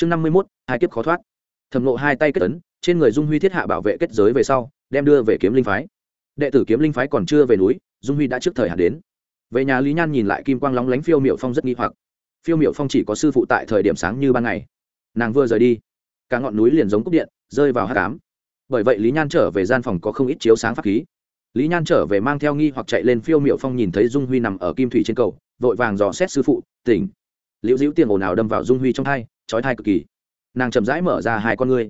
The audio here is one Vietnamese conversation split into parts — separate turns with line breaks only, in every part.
chương năm mươi mốt hai kiếp khó thoát. Thẩm nộ hai tay kết tấn, trên người dung huy thiết hạ bảo vệ kết giới về sau đem đưa về kiếm linh phái. Đệ tử kiếm linh phái còn chưa về núi dung huy đã trước thời hạn đến. Về nhà lý nhan nhìn lại kim quang lóng lánh phiêu miệu phong rất nghi hoặc. Phiêu miệu phong chỉ có sư phụ tại thời điểm sáng như ban ngày. Nàng vừa rời đi cả ngọn núi liền giống cúp điện rơi vào h cám bởi vậy lý nhan trở về gian phòng có không ít chiếu sáng pháp khí. Lý nhan trở về mang theo nghi hoặc chạy lên phiêu miệu phong nhìn thấy dung huy nằm ở kim thủy trên cầu vội vàng dò xét sư phụ tỉnh. Liễu dĩu tiền ồn ào đâm vào dung huy trong thai trói thai cực kỳ. Nàng chậm rãi mở ra hai con ngươi.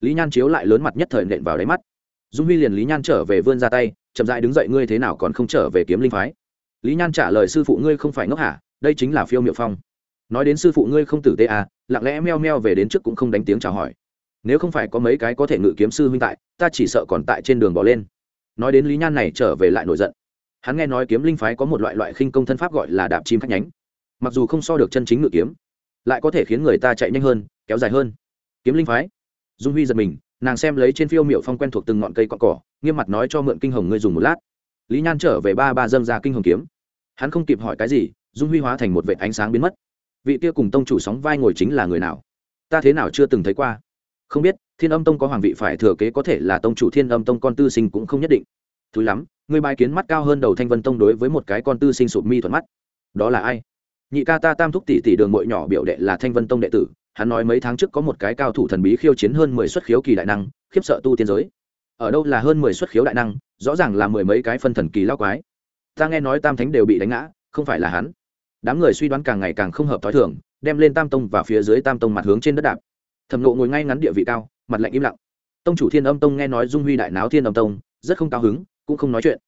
Lý nhan chiếu lại lớn mặt nhất thời nện vào đáy mắt. Dung huy liền lý nhan trở về vươn ra tay, chậm rãi đứng dậy, ngươi thế nào còn không trở về kiếm linh phái? Lý nhan trả lời, sư phụ ngươi không phải ngốc hả? Đây chính là phiêu miệu phong. Nói đến sư phụ ngươi không tử tế à lặng lẽ meo meo về đến trước cũng không đánh tiếng chào hỏi. Nếu không phải có mấy cái có thể ngự kiếm sư huynh tại, ta chỉ sợ còn tại trên đường bỏ lên. Nói đến lý nhan này trở về lại nổi giận. Hắn nghe nói kiếm linh phái có một loại loại khinh công thân pháp gọi là đạp chim khách nhánh. Mặc dù không so được chân chính ngự kiếm lại có thể khiến người ta chạy nhanh hơn, kéo dài hơn. Kiếm linh phái. Dung huy giật mình, nàng xem lấy trên phiêu miệu phong quen thuộc từng ngọn cây cọn cỏ, nghiêm mặt nói cho mượn kinh hồng ngươi dùng một lát. Lý nhan trở về ba ba dâm ra kinh hồng kiếm. Hắn không kịp hỏi cái gì, dung huy hóa thành một vệ ánh sáng biến mất. Vị kia cùng tông chủ sóng vai ngồi chính là người nào? Ta thế nào chưa từng thấy qua. Không biết, thiên âm tông có hoàng vị phải thừa kế có thể là tông chủ thiên âm tông con tư sinh cũng không nhất định. Thứ lắm người bài kiến mắt cao hơn đầu thanh vân tông đối với một cái con tư sinh sụp mi thuận mắt. Đó là ai? Nhị ca ta tam thúc tỷ tỷ đường mội nhỏ biểu đệ là thanh vân tông đệ tử, hắn nói mấy tháng trước có một cái cao thủ thần bí khiêu chiến hơn mười xuất khiếu kỳ đại năng, khiếp sợ tu tiên giới. Ở đâu là hơn mười xuất khiếu đại năng, rõ ràng là mười mấy cái phân thần kỳ lao quái. Ta nghe nói tam thánh đều bị đánh ngã, không phải là hắn. Đám người suy đoán càng ngày càng không hợp t h ó i thường, đem lên tam tông và phía dưới tam tông mặt hướng trên đất đạp. Thẩm nộ ngồi ngay ngắn địa vị cao, mặt lạnh im lặng. Tông chủ thiên âm tông nghe nói dung huy đại náo thiên âm tông, rất không cao hứng, cũng không nói chuyện.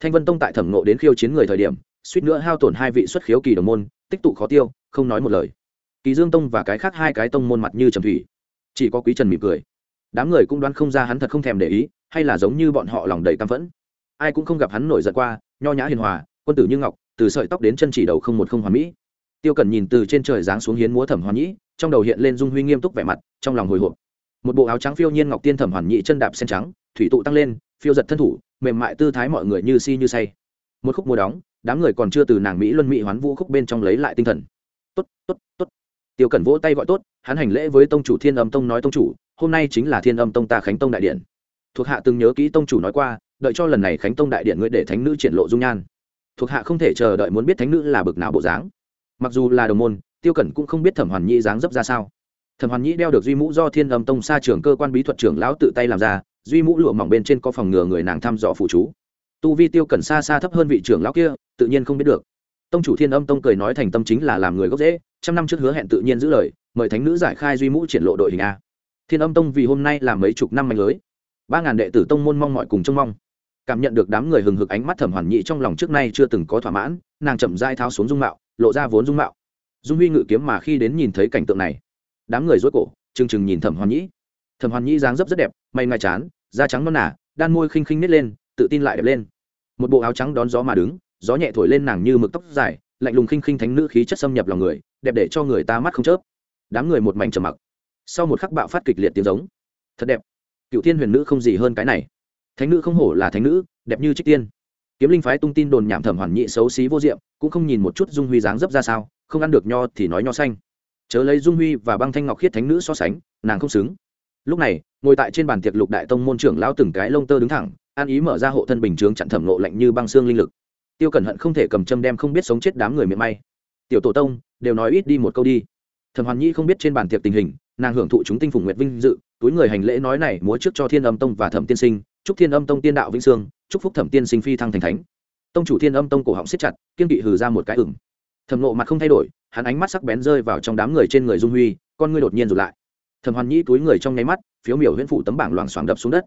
Thanh vân tông tại thẩm nộ đến khiêu chiến người thời điểm, suýt nữa hao tổn hai vị xuất khiếu kỳ đồng môn tích tụ khó tiêu, không nói một lời. Kỳ dương tông và cái khác hai cái tông môn mặt như trầm thủy. Chỉ có quý trần mỉm cười. Đám người cũng đoán không ra hắn thật không thèm để ý, hay là giống như bọn họ lòng đầy căm phẫn. Ai cũng không gặp hắn nổi giận qua, nho nhã hiền hòa, quân tử như ngọc, từ sợi tóc đến chân chỉ đầu không một không hoàn mỹ. Tiêu Cẩn nhìn từ trên trời giáng xuống hiến múa thẩm hoàn nhĩ, trong đầu hiện lên dung huy nghiêm túc vẻ mặt, trong lòng hồi hộp. Một bộ áo trắng phiêu nhiên ngọc tiên thẩm hoàn nhĩ chân đạp sen trắng, thủy tụ tăng lên, phiêu giật thân thủ, mềm mại tư thái mọi người như si như say một khúc mùa đóng, đám người còn chưa từ nàng mỹ luân mỹ hoán vũ khúc bên trong lấy lại tinh thần. Tốt tốt tốt. Tiêu Cẩn vỗ tay gọi tốt hắn hành lễ với tông chủ thiên âm tông nói tông chủ, hôm nay chính là thiên âm tông ta khánh tông đại điện. Thuộc hạ từng nhớ kỹ tông chủ nói qua, đợi cho lần này khánh tông đại điện ngươi để thánh nữ triển lộ dung nhan. Thuộc hạ không thể chờ đợi muốn biết thánh nữ là bực nào bộ dáng. Mặc dù là đồng môn, tiêu cẩn cũng không biết thẩm hoàn nhĩ dáng dấp ra sao. Thẩm hoàn nhĩ đeo được duy mũ do thiên âm tông xa trường cơ quan bí thuật trưởng lão tự tay làm ra, duy mũ lụa mỏng bên trên có phòng ngừa người nàng thăm dò phụ chú tu vi tiêu cẩn xa xa thấp hơn vị trưởng lão kia, tự nhiên không biết được. Tông chủ thiên âm tông cười nói thành tâm chính là làm người gốc dễ, trăm năm trước hứa hẹn tự nhiên giữ lời, mời thánh nữ giải khai duy mũ triển lộ đội hình a. Thiên âm tông vì hôm nay là mấy chục năm mạnh lưới, ba ngàn đệ tử tông môn mong mọi cùng trông mong. Cảm nhận được đám người hừng hực ánh mắt thẩm hoàn nhị trong lòng trước nay chưa từng có thỏa mãn, nàng chậm dai tháo xuống dung mạo, lộ ra vốn dung mạo. Dung huy ngự kiếm mà khi đến nhìn thấy cảnh tượng này, đám người rối cổ chừng chừng nhìn thẩm hoàn nhĩ thẩm hoàn nhĩ dáng dấp rất đẹp may ngai chán, da trắng non nả đan môi khinh khinh nít lên tự tin lại đẹp lên. Một bộ áo trắng đón gió mà đứng, gió nhẹ thổi lên nàng như mực tóc dài, lạnh lùng khinh khinh thánh nữ khí chất xâm nhập lòng người, đẹp để cho người ta mắt không chớp. Đám người một mảnh trầm mặc. Sau một khắc bạo phát kịch liệt tiếng giống. Thật đẹp. Cựu thiên huyền nữ không gì hơn cái này. Thánh nữ không hổ là thánh nữ, đẹp như trích tiên. Kiếm linh phái tung tin đồn nhảm thẩm hoàn nhị xấu xí vô diệm, cũng không nhìn một chút dung huy dáng dấp ra sao, không ăn được nho thì nói nho xanh. Chớ lấy dung huy và băng thanh ngọc khiết thánh nữ so sánh, nàng không xứng. Lúc này, ngồi tại trên bàn tiệc lục đại tông môn trưởng lão từng cái lông tơ đứng thẳng an ý mở ra hộ thân bình chướng chặn thẩm nộ lạnh như băng xương linh lực. Tiêu cẩn hận không thể cầm châm đem không biết sống chết đám người miệng may. Tiểu tổ tông, đều nói ít đi một câu đi. Thẩm hoàn nhi không biết trên bàn tiệc tình hình, nàng hưởng thụ chúng tinh phùng nguyệt vinh dự, túi người hành lễ nói này, múa trước cho thiên âm tông và thẩm tiên sinh, chúc thiên âm tông tiên đạo vĩnh sương, chúc phúc thẩm tiên sinh phi thăng thành thánh. Tông chủ thiên âm tông cổ họng siết chặt, kiên kỵ hừ ra một cái ửng. Thẩm nộ mặt không thay đổi, hắn ánh mắt sắc bén rơi vào trong đám người trên người dung huy, con ngươi đột nhiên rụt lại. Thẩm hoàn nhĩ túi người trong nháy mắt, phiếu miểu huyễn phụ tấm bảng loảng xoảng đập xuống đất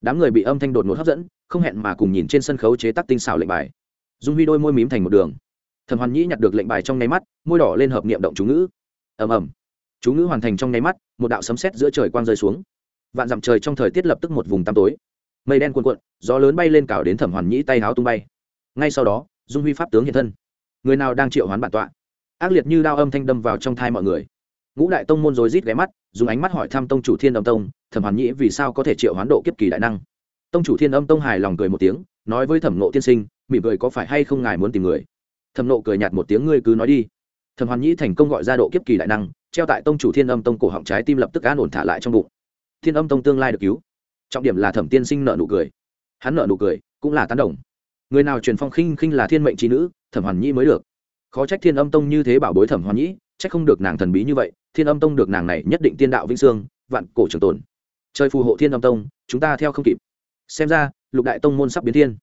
đám người bị âm thanh đột ngột hấp dẫn, không hẹn mà cùng nhìn trên sân khấu chế tác tinh xảo lệnh bài. Dung huy đôi môi mím thành một đường. Thẩm hoàn nhĩ nhặt được lệnh bài trong nháy mắt, môi đỏ lên hợp niệm động chú ngữ. Ầm ầm. Chú ngữ hoàn thành trong nháy mắt, một đạo sấm sét giữa trời quang rơi xuống. Vạn dặm trời trong thời tiết lập tức một vùng tăm tối. Mây đen cuồn cuộn, gió lớn bay lên cào đến thẩm hoàn nhĩ tay háo tung bay. Ngay sau đó, dung huy pháp tướng hiện thân. Người nào đang triệu hoán bản tọa? Ác liệt như đao âm thanh đâm vào trong thai mọi người ngũ đại tông môn rồi rít ghé mắt, dùng ánh mắt hỏi thăm tông chủ thiên âm tông, thẩm hoàn nhĩ vì sao có thể triệu hoán độ kiếp kỳ đại năng. Tông chủ thiên âm tông hài lòng cười một tiếng, nói với thẩm nộ tiên sinh, mỉm cười có phải hay không ngài muốn tìm người? Thẩm nộ cười nhạt một tiếng, ngươi cứ nói đi. Thẩm hoàn nhĩ thành công gọi ra độ kiếp kỳ đại năng, treo tại tông chủ thiên âm tông cổ họng trái tim lập tức an ổn thả lại trong bụng. Thiên âm tông tương lai được cứu. Trọng điểm là thẩm tiên sinh nợ nụ cười. Hắn nợ nụ cười, cũng là tán đồng. Người nào truyền phong khinh khinh là thiên mệnh trí nữ, thẩm hoàn nhĩ mới được. Khó trách thiên âm tông như thế bảo bối thẩm hoàn nhĩ chắc không được nàng thần bí như vậy, thiên âm tông được nàng này nhất định tiên đạo vĩnh sương vạn cổ trường tồn. Chơi phù hộ thiên âm tông, chúng ta theo không kịp. Xem ra, lục đại tông môn sắp biến thiên.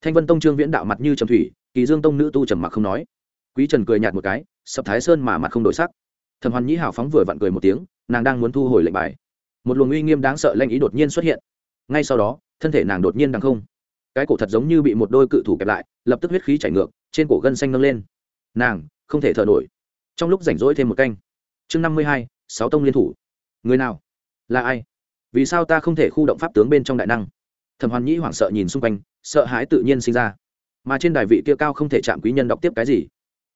Thanh vân tông trương viễn đạo mặt như trầm thủy, kỳ dương tông nữ tu trầm mặc không nói. Quý trần cười nhạt một cái, sập thái sơn mà mặt không đổi sắc. Thẩm hoàn nhĩ hào phóng vừa vặn cười một tiếng, nàng đang muốn thu hồi lệnh bài. Một luồng uy nghiêm đáng sợ lanh ý đột nhiên xuất hiện. Ngay sau đó, thân thể nàng đột nhiên đằng không. Cái cổ thật giống như bị một đôi cự thủ kẹp lại, lập tức huyết khí chảy ngược, trên cổ gân xanh nâng lên. Nàng, không thể thở nổi trong lúc rảnh rỗi thêm một canh. Chương năm mươi hai, sáu tông liên thủ. Người nào? Là ai? Vì sao ta không thể khu động pháp tướng bên trong đại năng? Thẩm hoàn nhĩ hoảng sợ nhìn xung quanh, sợ hãi tự nhiên sinh ra. Mà trên đài vị kia cao không thể chạm quý nhân đọc tiếp cái gì?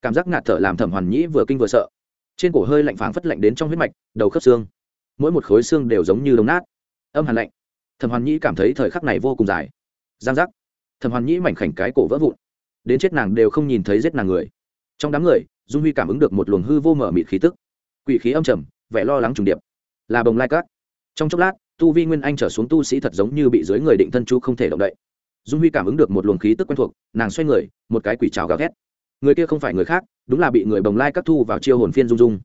Cảm giác ngạt thở làm thẩm hoàn nhĩ vừa kinh vừa sợ. Trên cổ hơi lạnh phảng phất lạnh đến trong huyết mạch, đầu khớp xương. Mỗi một khối xương đều giống như đống nát. Âm hàn lạnh. Thẩm hoàn nhĩ cảm thấy thời khắc này vô cùng dài. Giang giác. Thẩm hoàn nhĩ mảnh khảnh cái cổ vỡ vụn. Đến chết nàng đều không nhìn thấy giết nàng người. Trong đám người dung huy cảm ứng được một luồng hư vô mở mịt khí tức. Quỷ khí âm trầm, vẻ lo lắng trùng điệp. Là bồng lai cát. Trong chốc lát, tu vi nguyên anh trở xuống tu sĩ thật giống như bị dưới người định thân chú không thể động đậy. Dung huy cảm ứng được một luồng khí tức quen thuộc, nàng xoay người, một cái quỷ trào gào thét. Người kia không phải người khác, đúng là bị người bồng lai cắt thu vào chiêu hồn phiên dung dung.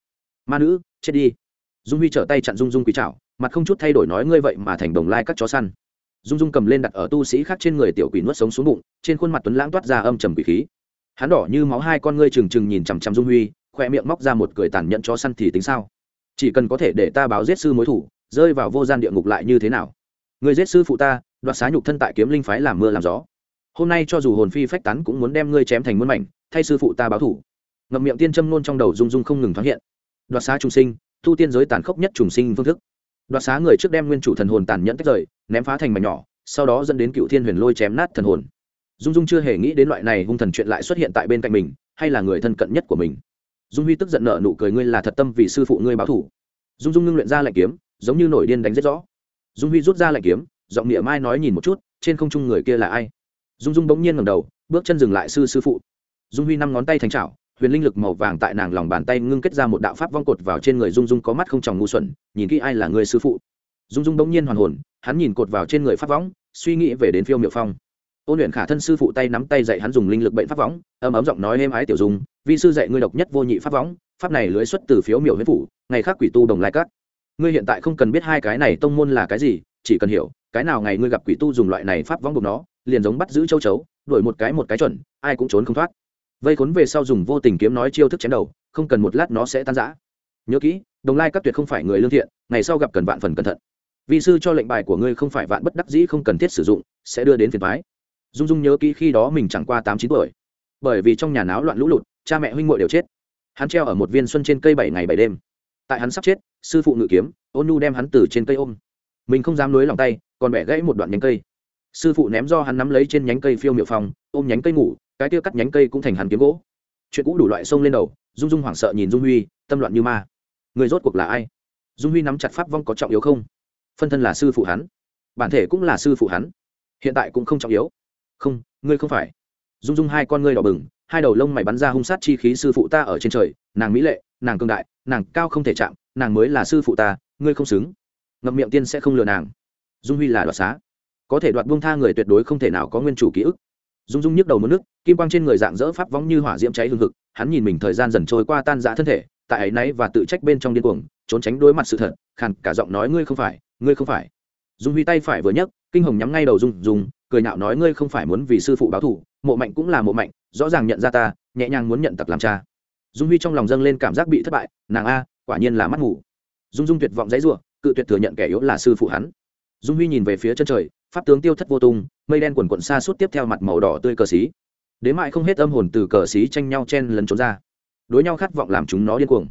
Ma nữ, chết đi. Dung huy trở tay chặn dung dung quỷ trào, mặt không chút thay đổi nói ngươi vậy mà thành bồng lai cắt chó săn. Dung dung cầm lên đặt ở tu sĩ khác trên người tiểu quỷ nuốt sống xuống bụng, trên khuôn mặt tuấn lãng toát ra âm trầm quỷ khí hắn đỏ như máu hai con ngươi trừng trừng nhìn chằm chằm dung huy, khoe miệng móc ra một cười tàn nhẫn cho săn thì tính sao? Chỉ cần có thể để ta báo giết sư mối thủ, rơi vào vô gian địa ngục lại như thế nào? Người giết sư phụ ta, đoạt xá nhục thân tại kiếm linh phái làm mưa làm gió. Hôm nay cho dù hồn phi phách tán cũng muốn đem ngươi chém thành muôn mảnh, thay sư phụ ta báo thủ. Ngậm miệng tiên châm nôn trong đầu dung dung không ngừng thoáng hiện. Đoạt xá trùng sinh, thu tiên giới tàn khốc nhất trùng sinh phương thức. Đoạt xá người trước đem nguyên chủ thần hồn tàn nhẫn tách rời, ném phá thành mảnh nhỏ, sau đó dẫn đến cựu thiên huyền lôi chém nát thần hồn dung dung chưa hề nghĩ đến loại này hung thần chuyện lại xuất hiện tại bên cạnh mình, hay là người thân cận nhất của mình. Dung huy tức giận nợ nụ cười, ngươi là thật tâm vì sư phụ ngươi báo thủ dung dung ngưng luyện ra lạnh kiếm, giống như nổi điên đánh rất rõ. Dung huy rút ra lạnh kiếm, giọng nghĩa mai nói nhìn một chút, trên không trung người kia là ai? Dung dung bỗng nhiên ngầm đầu, bước chân dừng lại sư sư phụ. Dung huy năm ngón tay thành trào huyền linh lực màu vàng tại nàng lòng bàn tay ngưng kết ra một đạo pháp vong cột vào trên người dung dung có mắt không tròng ngu xuẩn, nhìn kỹ ai là người sư phụ. Dung dung bỗng nhiên hoàn hồn, hắn nhìn cột vào trên người pháp võng suy nghĩ về đến phiêu miệu phong ôn luyện khả thân sư phụ tay nắm tay dạy hắn dùng linh lực bệnh pháp võng ấm ấm giọng nói êm ái tiểu dung, vi sư dạy ngươi độc nhất vô nhị pháp võng, pháp này lưới xuất từ phiếu miểu huyết phủ, ngày khác quỷ tu đồng lai cát. Ngươi hiện tại không cần biết hai cái này tông môn là cái gì, chỉ cần hiểu, cái nào ngày ngươi gặp quỷ tu dùng loại này pháp võng buộc nó, liền giống bắt giữ châu chấu, đuổi một cái một cái chuẩn, ai cũng trốn không thoát. Vây khốn về sau dùng vô tình kiếm nói chiêu thức chém đầu, không cần một lát nó sẽ tan rã. Nhớ kỹ, đồng lai các tuyệt không phải người lương thiện, ngày sau gặp cần vạn phần cẩn thận. Vị sư cho lệnh bài của ngươi không phải vạn bất đắc dĩ không cần thiết sử dụng, sẽ đưa đến phiền phái dung dung nhớ kỹ khi đó mình chẳng qua tám chín tuổi. Bởi vì trong nhà náo loạn lũ lụt, cha mẹ huynh muội đều chết. Hắn treo ở một viên xuân trên cây bảy ngày bảy đêm. Tại hắn sắp chết, sư phụ ngự kiếm, ôn nhu đem hắn từ trên cây ôm. Mình không dám nối lòng tay, còn bẻ gãy một đoạn nhánh cây. Sư phụ ném do hắn nắm lấy trên nhánh cây phiêu miệu phong, ôm nhánh cây ngủ, cái tia cắt nhánh cây cũng thành hắn kiếm gỗ. Chuyện cũ đủ loại sông lên đầu, dung dung hoảng sợ nhìn dung huy, tâm loạn như ma. Người rốt cuộc là ai? Dung huy nắm chặt pháp vong có trọng yếu không? Phân thân là sư phụ hắn. Bản thể cũng là sư phụ hắn. Hiện tại cũng không trọng yếu không, ngươi không phải. Dung dung hai con ngươi đỏ bừng, hai đầu lông mày bắn ra hung sát chi khí sư phụ ta ở trên trời, nàng mỹ lệ, nàng cương đại, nàng cao không thể chạm, nàng mới là sư phụ ta, ngươi không xứng. Ngậm miệng tiên sẽ không lừa nàng. Dung huy là đoạt xá. Có thể đoạt buông tha người tuyệt đối không thể nào có nguyên chủ ký ức. Dung dung nhức đầu mất nước, kim quang trên người dạng dỡ pháp vóng như hỏa diễm cháy hương thực hắn nhìn mình thời gian dần trôi qua tan dã thân thể, tại ấy náy và tự trách bên trong điên cuồng, trốn tránh đối mặt sự thật, khàn cả giọng nói ngươi không phải, ngươi không phải. Dung huy tay phải vừa nhấc kinh hồng nhắm ngay đầu dung dung cười nhạo nói, ngươi không phải muốn vì sư phụ báo thù, mộ mạnh cũng là mộ mạnh, rõ ràng nhận ra ta, nhẹ nhàng muốn nhận tặc làm cha. Dung huy trong lòng dâng lên cảm giác bị thất bại, nàng a, quả nhiên là mắt ngủ dung dung tuyệt vọng dãy rủa, cự tuyệt thừa nhận kẻ yếu là sư phụ hắn. Dung huy nhìn về phía chân trời, pháp tướng tiêu thất vô tung, mây đen quần quận xa suốt tiếp theo mặt màu đỏ tươi cờ xí. Đến mại không hết âm hồn từ cờ xí tranh nhau chen lấn trốn ra. Đối nhau khát vọng làm chúng nó điên cuồng.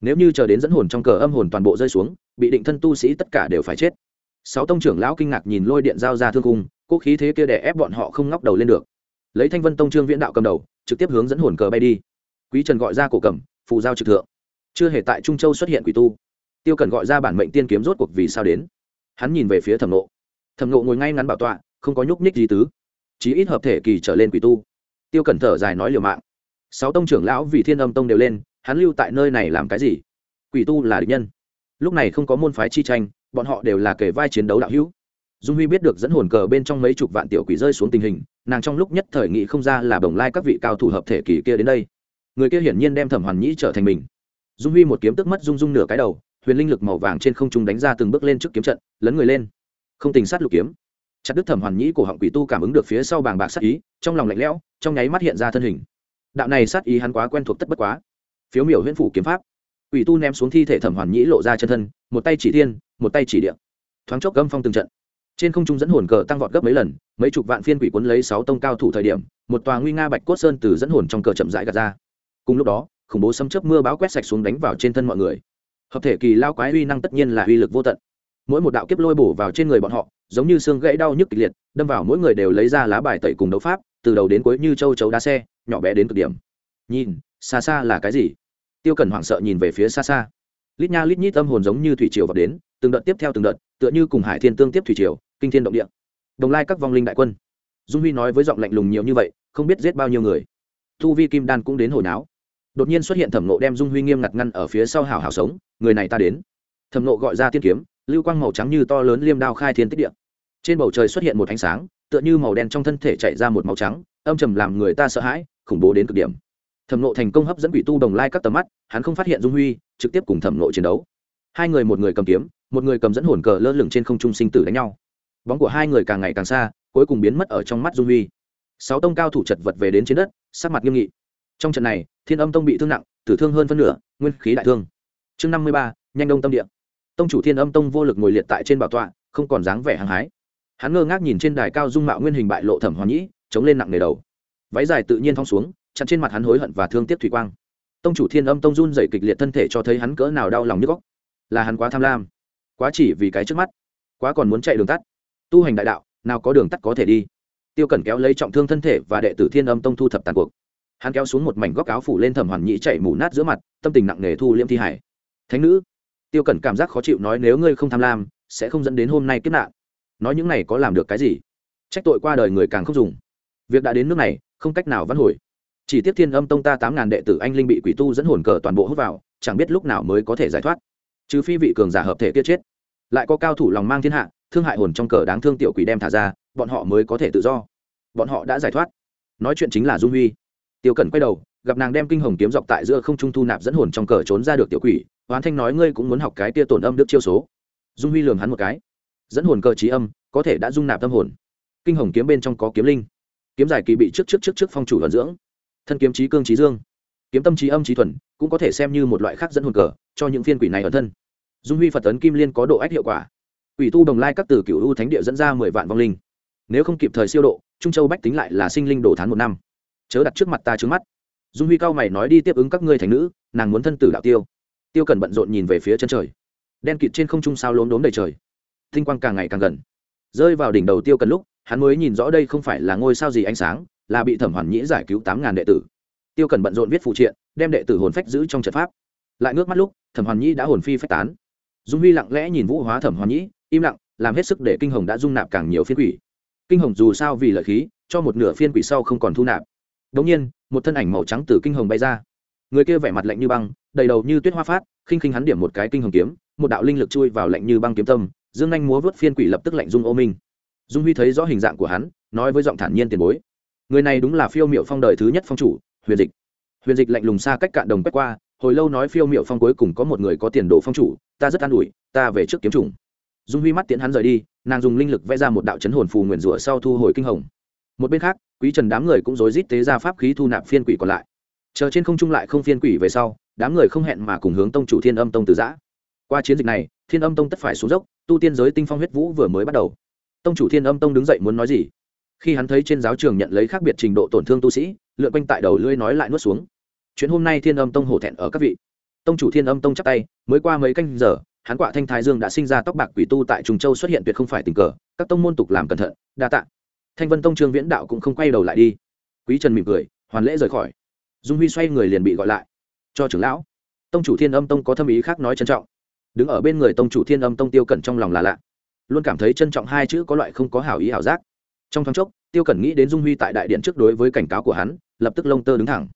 Nếu như chờ đến dẫn hồn trong cờ âm hồn toàn bộ rơi xuống, bị định thân tu sĩ tất cả đều phải chết sáu tông trưởng lão kinh ngạc nhìn lôi điện giao ra thương cung, cố khí thế kia để ép bọn họ không ngóc đầu lên được. Lấy thanh vân tông trương viễn đạo cầm đầu, trực tiếp hướng dẫn hồn cờ bay đi. Quý trần gọi ra cổ cầm, phù giao trực thượng. Chưa hề tại trung châu xuất hiện quỷ tu. Tiêu cần gọi ra bản mệnh tiên kiếm rốt cuộc vì sao đến. Hắn nhìn về phía thẩm nộ thẩm nộ ngồi ngay ngắn bảo tọa, không có nhúc nhích gì tứ. Chí ít hợp thể kỳ trở lên quỷ tu. Tiêu cần thở dài nói liều mạng. Sáu tông trưởng lão vì thiên âm tông đều lên, hắn lưu tại nơi này làm cái gì? Quỷ tu là địch nhân. Lúc này không có môn phái chi tranh bọn họ đều là kể vai chiến đấu đạo hữu. Dung huy biết được dẫn hồn cờ bên trong mấy chục vạn tiểu quỷ rơi xuống tình hình, nàng trong lúc nhất thời nghị không ra là bồng lai các vị cao thủ hợp thể kỳ kia đến đây. Người kia hiển nhiên đem thẩm hoàn nhĩ trở thành mình. Dung huy một kiếm tức mất dung dung nửa cái đầu, huyền linh lực màu vàng trên không trung đánh ra từng bước lên trước kiếm trận, lấn người lên. Không tình sát lục kiếm. Chặt đứt thẩm hoàn nhĩ của họng quỷ tu cảm ứng được phía sau bàng bạc sát ý, trong lòng lạnh lẽo, trong nháy mắt hiện ra thân hình. Đạo này sát ý hắn quá quen thuộc tất bất quá. Phiếu miểu huyễn phủ kiếm pháp quỷ tu ném xuống thi thể thẩm hoàn nhĩ lộ ra chân thân, một tay chỉ thiên, một tay chỉ địa. Thoáng chốc gâm phong từng trận. Trên không trung dẫn hồn cờ tăng vọt gấp mấy lần, mấy chục vạn phiên quỷ cuốn lấy sáu tông cao thủ thời điểm, một tòa nguy nga bạch cốt sơn từ dẫn hồn trong cờ chậm rãi gạt ra. Cùng lúc đó, khủng bố xâm chớp mưa bão quét sạch xuống đánh vào trên thân mọi người. Hợp thể kỳ lao quái uy năng tất nhiên là uy lực vô tận. Mỗi một đạo kiếp lôi bổ vào trên người bọn họ, giống như xương gãy đau nhức kịch liệt, đâm vào mỗi người đều lấy ra lá bài tẩy cùng đấu pháp, từ đầu đến cuối như châu chấu đá xe, nhỏ bé đến cực điểm. Nhìn, xa xa là cái gì? Tiêu Cẩn hoảng sợ nhìn về phía xa xa. Lít nha lít nhít tâm hồn giống như thủy triều vào đến, từng đợt tiếp theo từng đợt, tựa như cùng hải thiên tương tiếp thủy triều, kinh thiên động địa. Đồng lai các vong linh đại quân. Dung huy nói với giọng lạnh lùng nhiều như vậy, không biết giết bao nhiêu người. Thu vi kim đan cũng đến hồi náo. Đột nhiên xuất hiện thẩm nộ đem dung huy nghiêm ngặt ngăn ở phía sau hảo hảo sống, người này ta đến. Thẩm nộ gọi ra tiên kiếm, lưu quang màu trắng như to lớn liêm đao khai thiên tích địa. Trên bầu trời xuất hiện một ánh sáng, tựa như màu đen trong thân thể chạy ra một màu trắng, âm trầm làm người ta sợ hãi, khủng bố đến cực điểm thẩm nộ thành công hấp dẫn quỷ tu đồng lai các tầm mắt, hắn không phát hiện dung huy, trực tiếp cùng thẩm nộ chiến đấu. Hai người một người cầm kiếm, một người cầm dẫn hồn cờ lơ lửng trên không trung sinh tử đánh nhau. Bóng của hai người càng ngày càng xa, cuối cùng biến mất ở trong mắt dung huy. Sáu tông cao thủ chật vật về đến trên đất, sắc mặt nghiêm nghị. Trong trận này, thiên âm tông bị thương nặng, tử thương hơn phân nửa, nguyên khí đại thương. Chương năm mươi ba, nhanh đông tâm địa. Tông chủ thiên âm tông vô lực ngồi liệt tại trên bảo tọa, không còn dáng vẻ hăng hái. Hắn ngơ ngác nhìn trên đài cao dung mạo nguyên hình bại lộ thẩm hoàn nhĩ, chống lên nặng nề đầu. Váy dài tự nhiên thong xuống chặn trên mặt hắn hối hận và thương tiếc thủy quang. Tông chủ thiên âm tông run dày kịch liệt thân thể cho thấy hắn cỡ nào đau lòng như góc. Là hắn quá tham lam, quá chỉ vì cái trước mắt, quá còn muốn chạy đường tắt. Tu hành đại đạo, nào có đường tắt có thể đi. Tiêu cẩn kéo lấy trọng thương thân thể và đệ tử thiên âm tông thu thập tàn cuộc. Hắn kéo xuống một mảnh góc áo phủ lên thẩm hoàn nhĩ chạy mù nát giữa mặt, tâm tình nặng nề thu liêm thi hải. Thánh nữ, tiêu cẩn cảm giác khó chịu nói nếu ngươi không tham lam, sẽ không dẫn đến hôm nay kết nạn. Nói những này có làm được cái gì? Trách tội qua đời người càng không dùng. Việc đã đến nước này, không cách nào vãn hồi chỉ tiếp thiên âm tông ta tám ngàn đệ tử anh linh bị quỷ tu dẫn hồn cờ toàn bộ hút vào, chẳng biết lúc nào mới có thể giải thoát. Trừ phi vị cường giả hợp thể kia chết. Lại có cao thủ lòng mang thiên hạ, thương hại hồn trong cờ đáng thương tiểu quỷ đem thả ra, bọn họ mới có thể tự do. Bọn họ đã giải thoát. Nói chuyện chính là dung huy. Tiêu cẩn quay đầu, gặp nàng đem kinh hồng kiếm dọc tại giữa không trung thu nạp dẫn hồn trong cờ trốn ra được tiểu quỷ, hoán thanh nói ngươi cũng muốn học cái tia tổn âm đức chiêu số. Dung huy lường hắn một cái. Dẫn hồn cờ trí âm, có thể đã dung nạp tâm hồn. Kinh hồng kiếm bên trong có kiếm linh. Kiếm giải kỳ bị trước trước trước trước phong chủ vận dưỡng thân kiếm trí cương trí dương. Kiếm tâm trí âm trí thuần, cũng có thể xem như một loại khác dẫn hồn cờ cho những phiên quỷ này ở thân. Dung huy phật tấn kim liên có độ ách hiệu quả. Quỷ tu đồng lai các từ cựu u thánh địa dẫn ra mười vạn vong linh. Nếu không kịp thời siêu độ, trung châu bách tính lại là sinh linh đổ thán một năm. Chớ đặt trước mặt ta trước mắt. Dung huy cao mày nói đi tiếp ứng các ngươi thành nữ, nàng muốn thân tử đạo tiêu. Tiêu cần bận rộn nhìn về phía chân trời. Đen kịt trên không trung sao lốm đốm đầy trời. Thinh quang càng ngày càng gần. Rơi vào đỉnh đầu tiêu cần lúc, hắn mới nhìn rõ đây không phải là ngôi sao gì ánh sáng là bị thẩm hoàn nhĩ giải cứu tám ngàn đệ tử. Tiêu cần bận rộn viết phụ triện, đem đệ tử hồn phách giữ trong trận pháp. Lại ngước mắt lúc, thẩm hoàn nhĩ đã hồn phi phách tán. Dung huy lặng lẽ nhìn vũ hóa thẩm hoàn nhĩ, im lặng, làm hết sức để kinh hồng đã dung nạp càng nhiều phiên quỷ. Kinh hồng dù sao vì lợi khí, cho một nửa phiên quỷ sau không còn thu nạp. Đ ỗ n g nhiên, một thân ảnh màu trắng từ kinh hồng bay ra. Người kia vẻ mặt lạnh như băng, đầy đầu như tuyết hoa phát, khinh khinh hắn điểm một cái kinh hồng kiếm, một đạo linh lực chui vào lạnh như băng kiếm tâm, dương anh múa vớt phiên quỷ lập tức lạnh dung ô minh. Dung huy thấy rõ hình dạng của hắn, nói với giọng thản nhiên tiền bối người này đúng là phiêu m i ệ u phong đời thứ nhất phong chủ, huyền dịch. Huyền dịch lạnh lùng xa cách cạn đồng quét qua, hồi lâu nói phiêu m i ệ u phong cuối cùng có một người có tiền đồ phong chủ, ta rất an ủi, ta về trước kiếm trùng dung huy mắt tiễn hắn rời đi, nàng dùng linh lực vẽ ra một đạo chấn hồn phù nguyền rủa sau thu hồi kinh hồng. Một bên khác, quý trần đám người cũng rối rít tế ra pháp khí thu nạp phiên quỷ còn lại. Chờ trên không trung lại không phiên quỷ về sau, đám người không hẹn mà cùng hướng tông chủ thiên âm tông từ giã. Qua chiến dịch này, thiên âm tông tất phải xuống dốc, tu tiên giới tinh phong huyết vũ vừa mới bắt đầu. Tông chủ thiên âm tông đứng dậy muốn nói gì? Khi hắn thấy trên giáo trường nhận lấy khác biệt trình độ tổn thương tu sĩ, lượn quanh tại đầu lưỡi nói lại nuốt xuống. Chuyện hôm nay thiên âm tông hổ thẹn ở các vị. Tông chủ thiên âm tông chắc tay, mới qua mấy canh giờ, hắn quạ thanh thái dương đã sinh ra tóc bạc quỷ tu tại trùng châu xuất hiện tuyệt không phải tình cờ, các tông môn tục làm cẩn thận, đa tạ. Thanh vân tông trương viễn đạo cũng không quay đầu lại đi. Quý trần mỉm cười, hoàn lễ rời khỏi. Dung huy xoay người liền bị gọi lại. Cho trưởng lão. Tông chủ thiên âm tông có thâm ý khác nói trân trọng. Đứng ở bên người tông chủ thiên âm tông tiêu cẩn trong lòng là lạ. Luôn cảm thấy trân trọng hai chữ có loại không có hảo ý hảo giác trong thoáng chốc, tiêu cẩn nghĩ đến dung huy tại đại điện trước đối với cảnh cáo của hắn, lập tức lông tơ đứng thẳng.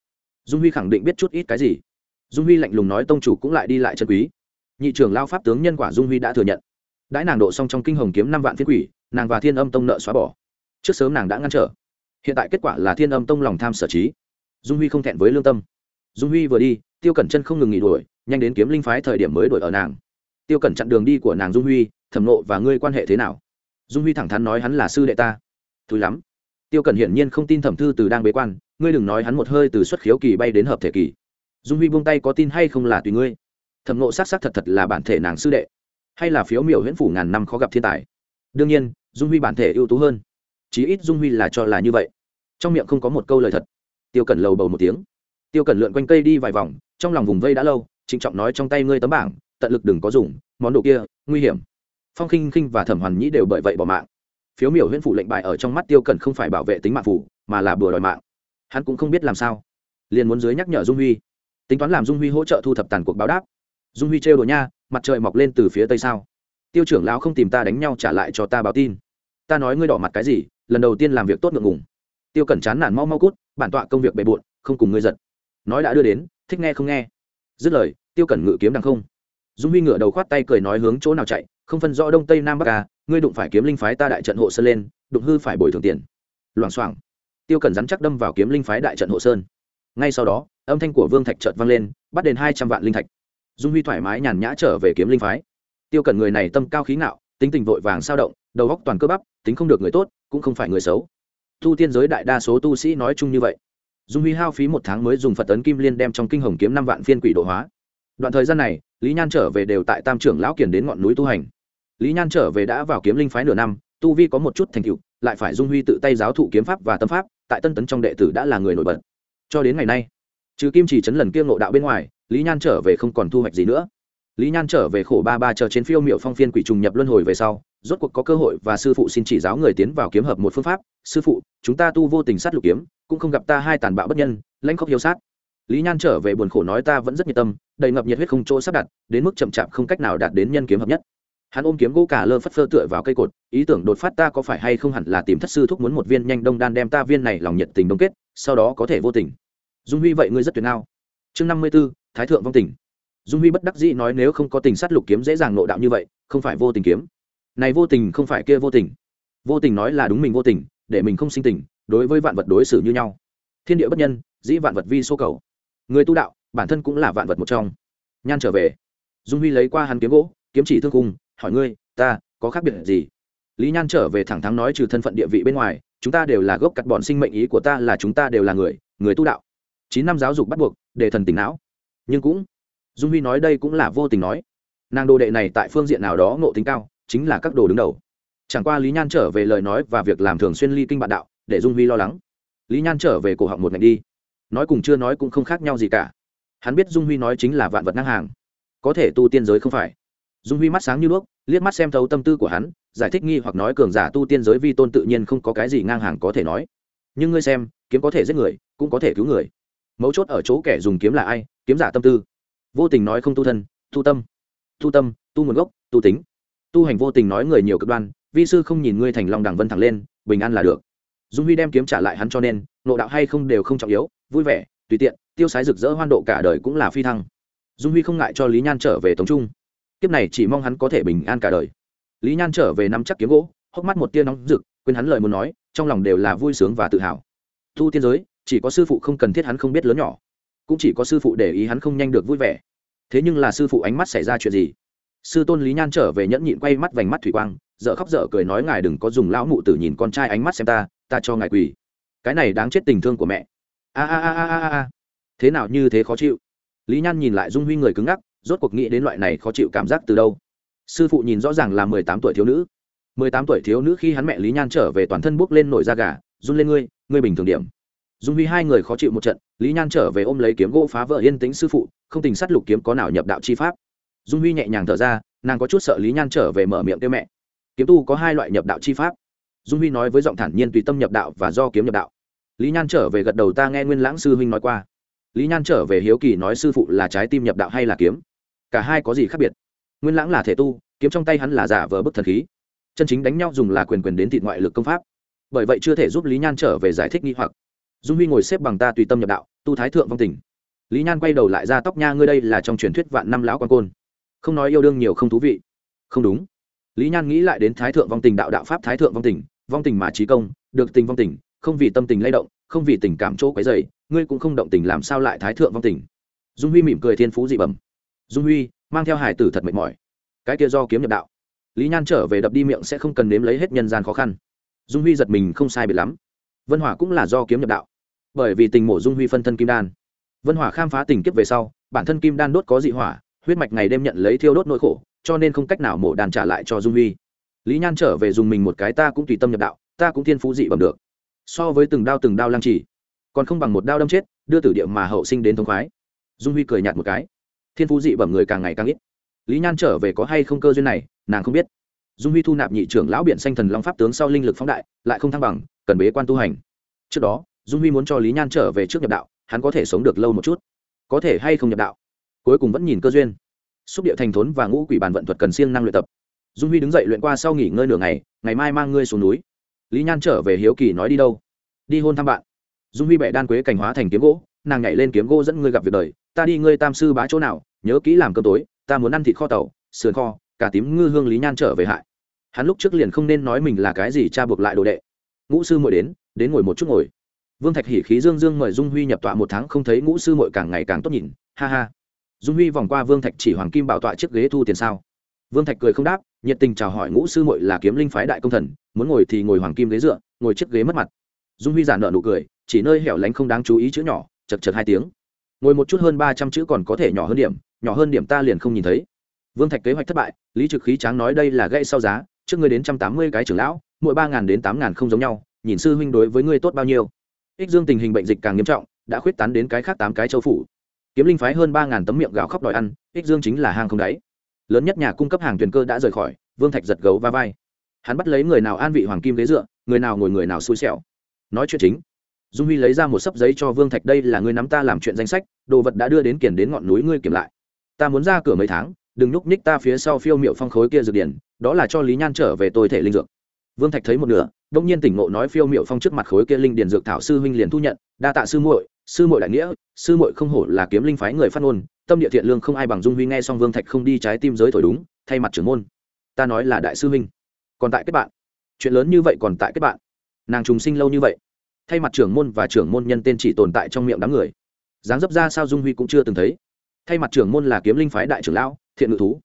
Dung huy khẳng định biết chút ít cái gì. Dung huy lạnh lùng nói tông chủ cũng lại đi lại chân quý. Nhị trưởng lao pháp tướng nhân quả dung huy đã thừa nhận. Đãi nàng độ xong trong kinh hồng kiếm năm vạn thiên quỷ, nàng và thiên âm tông nợ xóa bỏ. Trước sớm nàng đã ngăn trở. Hiện tại kết quả là thiên âm tông lòng tham sở trí. Dung huy không thẹn với lương tâm. Dung huy vừa đi, tiêu cẩn chân không ngừng nghỉ đuổi, nhanh đến kiếm linh phái thời điểm mới đuổi ở nàng. Tiêu cẩn chặn đường đi của nàng dung huy, thẩm nộ và ngươi quan hệ thế nào? Dung huy thẳng thắn nói hắn là sư đệ ta thúi lắm. Tiêu cẩn hiển nhiên không tin thẩm thư từ đang bế quan, ngươi đừng nói hắn một hơi từ xuất khiếu kỳ bay đến hợp thể kỳ. Dung huy buông tay có tin hay không là tùy ngươi. Thẩm nộ s á c s á c thật thật là bản thể nàng sư đệ, hay là phiếu miểu huyễn phủ ngàn năm khó gặp thiên tài. Đương nhiên, dung huy bản thể ưu tú hơn. Chí ít dung huy là cho là như vậy. Trong miệng không có một câu lời thật. Tiêu cẩn lầu bầu một tiếng. Tiêu cẩn lượn quanh cây đi vài vòng, trong lòng vùng vây đã lâu, trịnh trọng nói trong tay ngươi tấm bảng, tận lực đừng có dùng, món đồ kia, nguy hiểm. Phong khinh khinh và thẩm hoàn nhĩ đều bởi vậy bỏ mạng phiếu miểu huyễn phủ lệnh bại ở trong mắt tiêu cẩn không phải bảo vệ tính mạng phủ, mà là bừa đòi mạng. Hắn cũng không biết làm sao. Liền muốn dưới nhắc nhở dung huy. Tính toán làm dung huy hỗ trợ thu thập tàn cuộc báo đáp. Dung huy trêu đồ nha, mặt trời mọc lên từ phía tây sao? Tiêu trưởng lão không tìm ta đánh nhau trả lại cho ta báo tin. Ta nói ngươi đỏ mặt cái gì, lần đầu tiên làm việc tốt ngượng ngùng. Tiêu cẩn chán nản mau mau cút, bản tọa công việc bề bộn, không cùng ngươi giật nói đã đưa đến, thích nghe không nghe. Dứt lời, tiêu cẩn ngự kiếm đằng không. Dung huy ngựa đầu khoát tay cười nói hướng chỗ nào chạy không phân rõ đông tây nam bắc ca ngươi đụng phải kiếm linh phái ta đại trận hộ sơn lên, đụng hư phải bồi thường tiền. Loảng xoảng. Tiêu cẩn rắn chắc đâm vào kiếm linh phái đại trận hộ sơn. Ngay sau đó, âm thanh của vương thạch trợt vang lên, bắt đền hai trăm vạn linh thạch. Dung huy thoải mái nhàn nhã trở về kiếm linh phái. Tiêu cẩn người này tâm cao khí ngạo, tính tình vội vàng sao động, đầu góc toàn cơ bắp, tính không được người tốt, cũng không phải người xấu. Tu tiên giới đại đa số tu sĩ nói chung như vậy. Dung huy hao phí một tháng mới dùng phật tấn kim liên đem trong kinh hồng kiếm năm vạn phiên quỷ độ hóa. Đoạn thời gian này lý nhan trở về đều tại tam trưởng lão kiển đến ngọn núi tu hành. Lý nhan trở về đã vào kiếm linh phái nửa năm, tu vi có một chút thành tựu, lại phải dung huy tự tay giáo thụ kiếm pháp và tâm pháp, tại tân tấn trong đệ tử đã là người nổi bật. Cho đến ngày nay, trừ kim chỉ chấn lần kia ngộ đạo bên ngoài, lý nhan trở về không còn thu hoạch gì nữa. Lý nhan trở về khổ ba ba chờ trên phiêu m i ệ u phong phiên quỷ trùng nhập luân hồi về sau, rốt cuộc có cơ hội và sư phụ xin chỉ giáo người tiến vào kiếm hợp một phương pháp. Sư phụ, chúng ta tu vô tình sát lục kiếm, cũng không gặp ta hai tàn bạo bất nhân, lãnh khóc hiếu sát lý nhan trở về buồn khổ nói ta vẫn rất nhiệt tâm, đầy ngập nhiệt huyết không chỗ sắp đặt, đến mức chậm chạp không cách nào đạt đến nhân kiếm hợp nhất. Hắn ôm kiếm gỗ cả lơ phất phơ tựa vào cây cột, ý tưởng đột phát ta có phải hay không hẳn là tìm thất sư thúc muốn một viên nhanh đông đan đem ta viên này lòng nhiệt tình đông kết, sau đó có thể vô tình. Dung huy vậy ngươi rất tuyệt nào chương năm mươi b ố thái thượng vong tình. Dung huy bất đắc dĩ nói nếu không có tình sát lục kiếm dễ dàng nộ đạo như vậy, không phải vô tình kiếm. Này vô tình không phải kia vô tình. Vô tình nói là đúng mình vô tình, để mình không sinh tình, đối với vạn vật đối xử như nhau. Thiên địa bất nhân, dĩ vạn vật vi số cầu người tu đạo, bản thân cũng là vạn vật một trong. Nhan trở về. Dung huy lấy qua hắn kiếm gỗ, kiếm chỉ thương cung hỏi ngươi, ta, có khác biệt gì? Lý nhan trở về thẳng thắn nói trừ thân phận địa vị bên ngoài, chúng ta đều là gốc cắt bọn sinh mệnh ý của ta là chúng ta đều là người người tu đạo. Chín năm giáo dục bắt buộc, để thần tỉnh não. Nhưng cũng, dung huy nói đây cũng là vô tình nói. Nàng đồ đệ này tại phương diện nào đó ngộ tính cao, chính là các đồ đứng đầu. Chẳng qua lý nhan trở về lời nói và việc làm thường xuyên ly kinh bạn đạo, để dung huy lo lắng. Lý nhan trở về cổ họng một ngành đi nói cùng chưa nói cũng không khác nhau gì cả. Hắn biết dung huy nói chính là vạn vật ngang hàng. Có thể tu tiên giới không phải. Dung huy mắt sáng như đuốc, liếc mắt xem thấu tâm tư của hắn, giải thích nghi hoặc nói cường giả tu tiên giới vi tôn tự nhiên không có cái gì ngang hàng có thể nói. Nhưng ngươi xem, kiếm có thể giết người, cũng có thể cứu người. Mấu chốt ở chỗ kẻ dùng kiếm là ai, kiếm giả tâm tư. Vô tình nói không tu thân, tu tâm. Tu tâm, tu nguồn gốc, tu tính. Tu hành vô tình nói người nhiều cực đoan, vi sư không nhìn ngươi thành long đẳng vân thẳng lên, bình an là được. Dung huy đem kiếm trả lại hắn cho nên nộ đạo hay không đều không trọng yếu vui vẻ, tùy tiện, tiêu sái rực rỡ hoan độ cả đời cũng là phi thăng. Dung huy không ngại cho lý nhan trở về tống trung. Kiếp này chỉ mong hắn có thể bình an cả đời. Lý nhan trở về nắm chắc kiếm gỗ, hốc mắt một tia nóng rực, quên hắn lời muốn nói, trong lòng đều là vui sướng và tự hào. Thu tiên giới, chỉ có sư phụ không cần thiết hắn không biết lớn nhỏ. Cũng chỉ có sư phụ để ý hắn không nhanh được vui vẻ. Thế nhưng là sư phụ ánh mắt xảy ra chuyện gì? Sư tôn lý nhan trở về nhẫn nhịn quay mắt vành mắt thủy quang dợ khóc dở cười nói ngài đừng có dùng lão mụ tử nhìn con trai ánh mắt xem ta ta cho ngài quỳ. Cái này đáng chết tình thương của mẹ a a a a a a. Thế nào như thế khó chịu? Lý nhan nhìn lại dung huy người cứng ngắc, rốt cuộc nghĩ đến loại này khó chịu cảm giác từ đâu. Sư phụ nhìn rõ ràng là mười tám tuổi thiếu nữ. Mười tám tuổi thiếu nữ khi hắn mẹ lý nhan trở về toàn thân buốc lên nổi da gà, run lên ngươi ngươi bình thường điểm. Dung huy hai người khó chịu một trận, lý nhan trở về ôm lấy kiếm gỗ phá vỡ yên tĩnh sư phụ, không tình sát lục kiếm có nào nhập đạo chi pháp. Dung huy nhẹ nhàng thở ra, nàng có chút sợ lý nhan trở về mở miệng kêu mẹ. Kiếm tu có hai loại nhập đạo chi pháp. Dung huy nói với giọng thản nhiên tùy tâm nhập đạo và do kiếm nhập đạo lý nhan trở về gật đầu ta nghe nguyên lãng sư huynh nói qua. Lý nhan trở về hiếu kỳ nói sư phụ là trái tim nhập đạo hay là kiếm? Cả hai có gì khác biệt? Nguyên lãng là thể tu, kiếm trong tay hắn là giả vờ bức thần khí. Chân chính đánh nhau dùng là quyền quyền đến thịt ngoại lực công pháp. Bởi vậy chưa thể giúp lý nhan trở về giải thích nghi hoặc. Dung huy ngồi xếp bằng ta tùy tâm nhập đạo, tu thái thượng vong tình. Lý nhan quay đầu lại ra tóc nha ngươi đây là trong truyền thuyết vạn năm lão quan côn. Không nói yêu đương nhiều không thú vị. Không đúng. Lý nhan nghĩ lại đến thái thượng vong tình đạo đạo pháp thái thượng vong tình vong tình mà trí công, được tình vong tình không vì tâm tình lay động, không vì tình cảm chỗ quấy dày ngươi cũng không động tình làm sao lại thái thượng vong tình. Dung huy mỉm cười thiên phú dị bẩm. Dung huy, mang theo hải tử thật mệt mỏi. Cái kia do kiếm nhập đạo. Lý nhan trở về đập đi miệng sẽ không cần nếm lấy hết nhân gian khó khăn. Dung huy giật mình không sai biệt lắm. Vân hỏa cũng là do kiếm nhập đạo. Bởi vì tình mổ dung huy phân thân kim đan. Vân hỏa khám phá tình kiếp về sau, bản thân kim đan đốt có dị hỏa, huyết mạch ngày đêm nhận lấy thiêu đốt nỗi khổ, cho nên không cách nào mổ đàn trả lại cho dung huy. Lý nhan trở về dùng mình một cái ta cũng tùy tâm nhập đạo, ta cũng thiên phú dị bẩm được so với từng đao từng đao lăng trì, còn không bằng một đao đâm chết, đưa tử địa mà hậu sinh đến thống khoái. Dung huy cười nhạt một cái. Thiên phú dị bẩm người càng ngày càng ít. Lý nhan trở về có hay không cơ duyên này, nàng không biết. Dung huy thu nạp nhị trưởng lão biện xanh thần long pháp tướng sau linh lực phóng đại, lại không thăng bằng, cần bế quan tu hành. Trước đó, dung huy muốn cho lý nhan trở về trước nhập đạo, hắn có thể sống được lâu một chút. Có thể hay không nhập đạo? Cuối cùng vẫn nhìn cơ duyên. Xúc địa thành thốn và ngũ quỷ bàn vận thuật cần siêng năng luyện tập. Dung huy đứng dậy luyện qua sau nghỉ ngơi nửa ngày ngày mai mang ngươi xuống núi lý nhan trở về hiếu kỳ nói đi đâu? Đi hôn thăm bạn. Dung huy bệ đan quế cảnh hóa thành kiếm gỗ, nàng nhảy lên kiếm gỗ dẫn ngươi gặp việc đời. Ta đi ngươi tam sư bá chỗ nào, nhớ kỹ làm cơm tối, ta muốn ăn thịt kho tàu, sườn kho, cả tím ngư hương lý nhan trở về hại. Hắn lúc trước liền không nên nói mình là cái gì cha buộc lại đồ đệ. Ngũ sư muội đến đến ngồi một chút ngồi. Vương thạch hỉ khí dương dương mời dung huy nhập tọa một tháng không thấy ngũ sư muội càng ngày càng tốt nhìn. Ha ha. Dung huy vòng qua vương thạch chỉ hoàng kim bảo tọa chiếc ghế thu tiền sao? Vương thạch cười không đáp, nhiệt tình chào hỏi ngũ sư muội là kiếm linh phái đại công thần, muốn ngồi thì ngồi hoàng kim ghế dựa, ngồi chiếc ghế mất mặt. Dung huy giả nợ nụ cười, chỉ nơi hẻo lánh không đáng chú ý chữ nhỏ, chật chật hai tiếng. Ngồi một chút hơn ba trăm chữ còn có thể nhỏ hơn điểm, nhỏ hơn điểm ta liền không nhìn thấy. Vương thạch kế hoạch thất bại, lý trực khí tráng nói đây là gây sau giá, trước ngươi đến trăm tám mươi cái trưởng lão, mỗi ba n đến tám n không giống nhau, nhìn sư huynh đối với ngươi tốt bao nhiêu. Ích dương tình hình bệnh dịch càng nghiêm trọng, đã khuyết tán đến cái khác tám cái châu phủ. Kiếm linh phái hơn ba ngàn tấm miệng gạo khóc đòi ăn, ích dương chính là hang không đáy lớn nhất nhà cung cấp hàng thuyền cơ đã rời khỏi, vương thạch giật gấu va vai. Hắn bắt lấy người nào an vị hoàng kim ghế dựa, người nào ngồi người nào xui xẻo. Nói chuyện chính, dung huy lấy ra một sấp giấy cho vương thạch, đây là người nắm ta làm chuyện danh sách, đồ vật đã đưa đến kiển đến ngọn núi ngươi kiểm lại. Ta muốn ra cửa mấy tháng, đừng nhúc ních ta phía sau phiêu miệu phong khối kia dược điển, đó là cho lý nhan trở về tôi thể linh dược. Vương thạch thấy một nửa đông nhiên tỉnh ngộ nói phiêu miệu phong trước mặt khối kia linh điển dược thảo sư huynh liền thu nhận, đa tạ sư muội sư muội đại nghĩa, sư muội không hổ là kiếm linh phái người phát ngôn tâm địa thiện lương không ai bằng dung huy nghe xong vương thạch không đi trái tim giới thổi đúng, thay mặt trưởng môn. Ta nói là đại sư huynh. Còn tại kết bạn. Chuyện lớn như vậy còn tại kết bạn. Nàng trùng sinh lâu như vậy. Thay mặt trưởng môn và trưởng môn nhân tên chỉ tồn tại trong miệng đám người. Dáng dấp ra sao dung huy cũng chưa từng thấy. Thay mặt trưởng môn là kiếm linh phái đại trưởng lão, thiện ngự thú.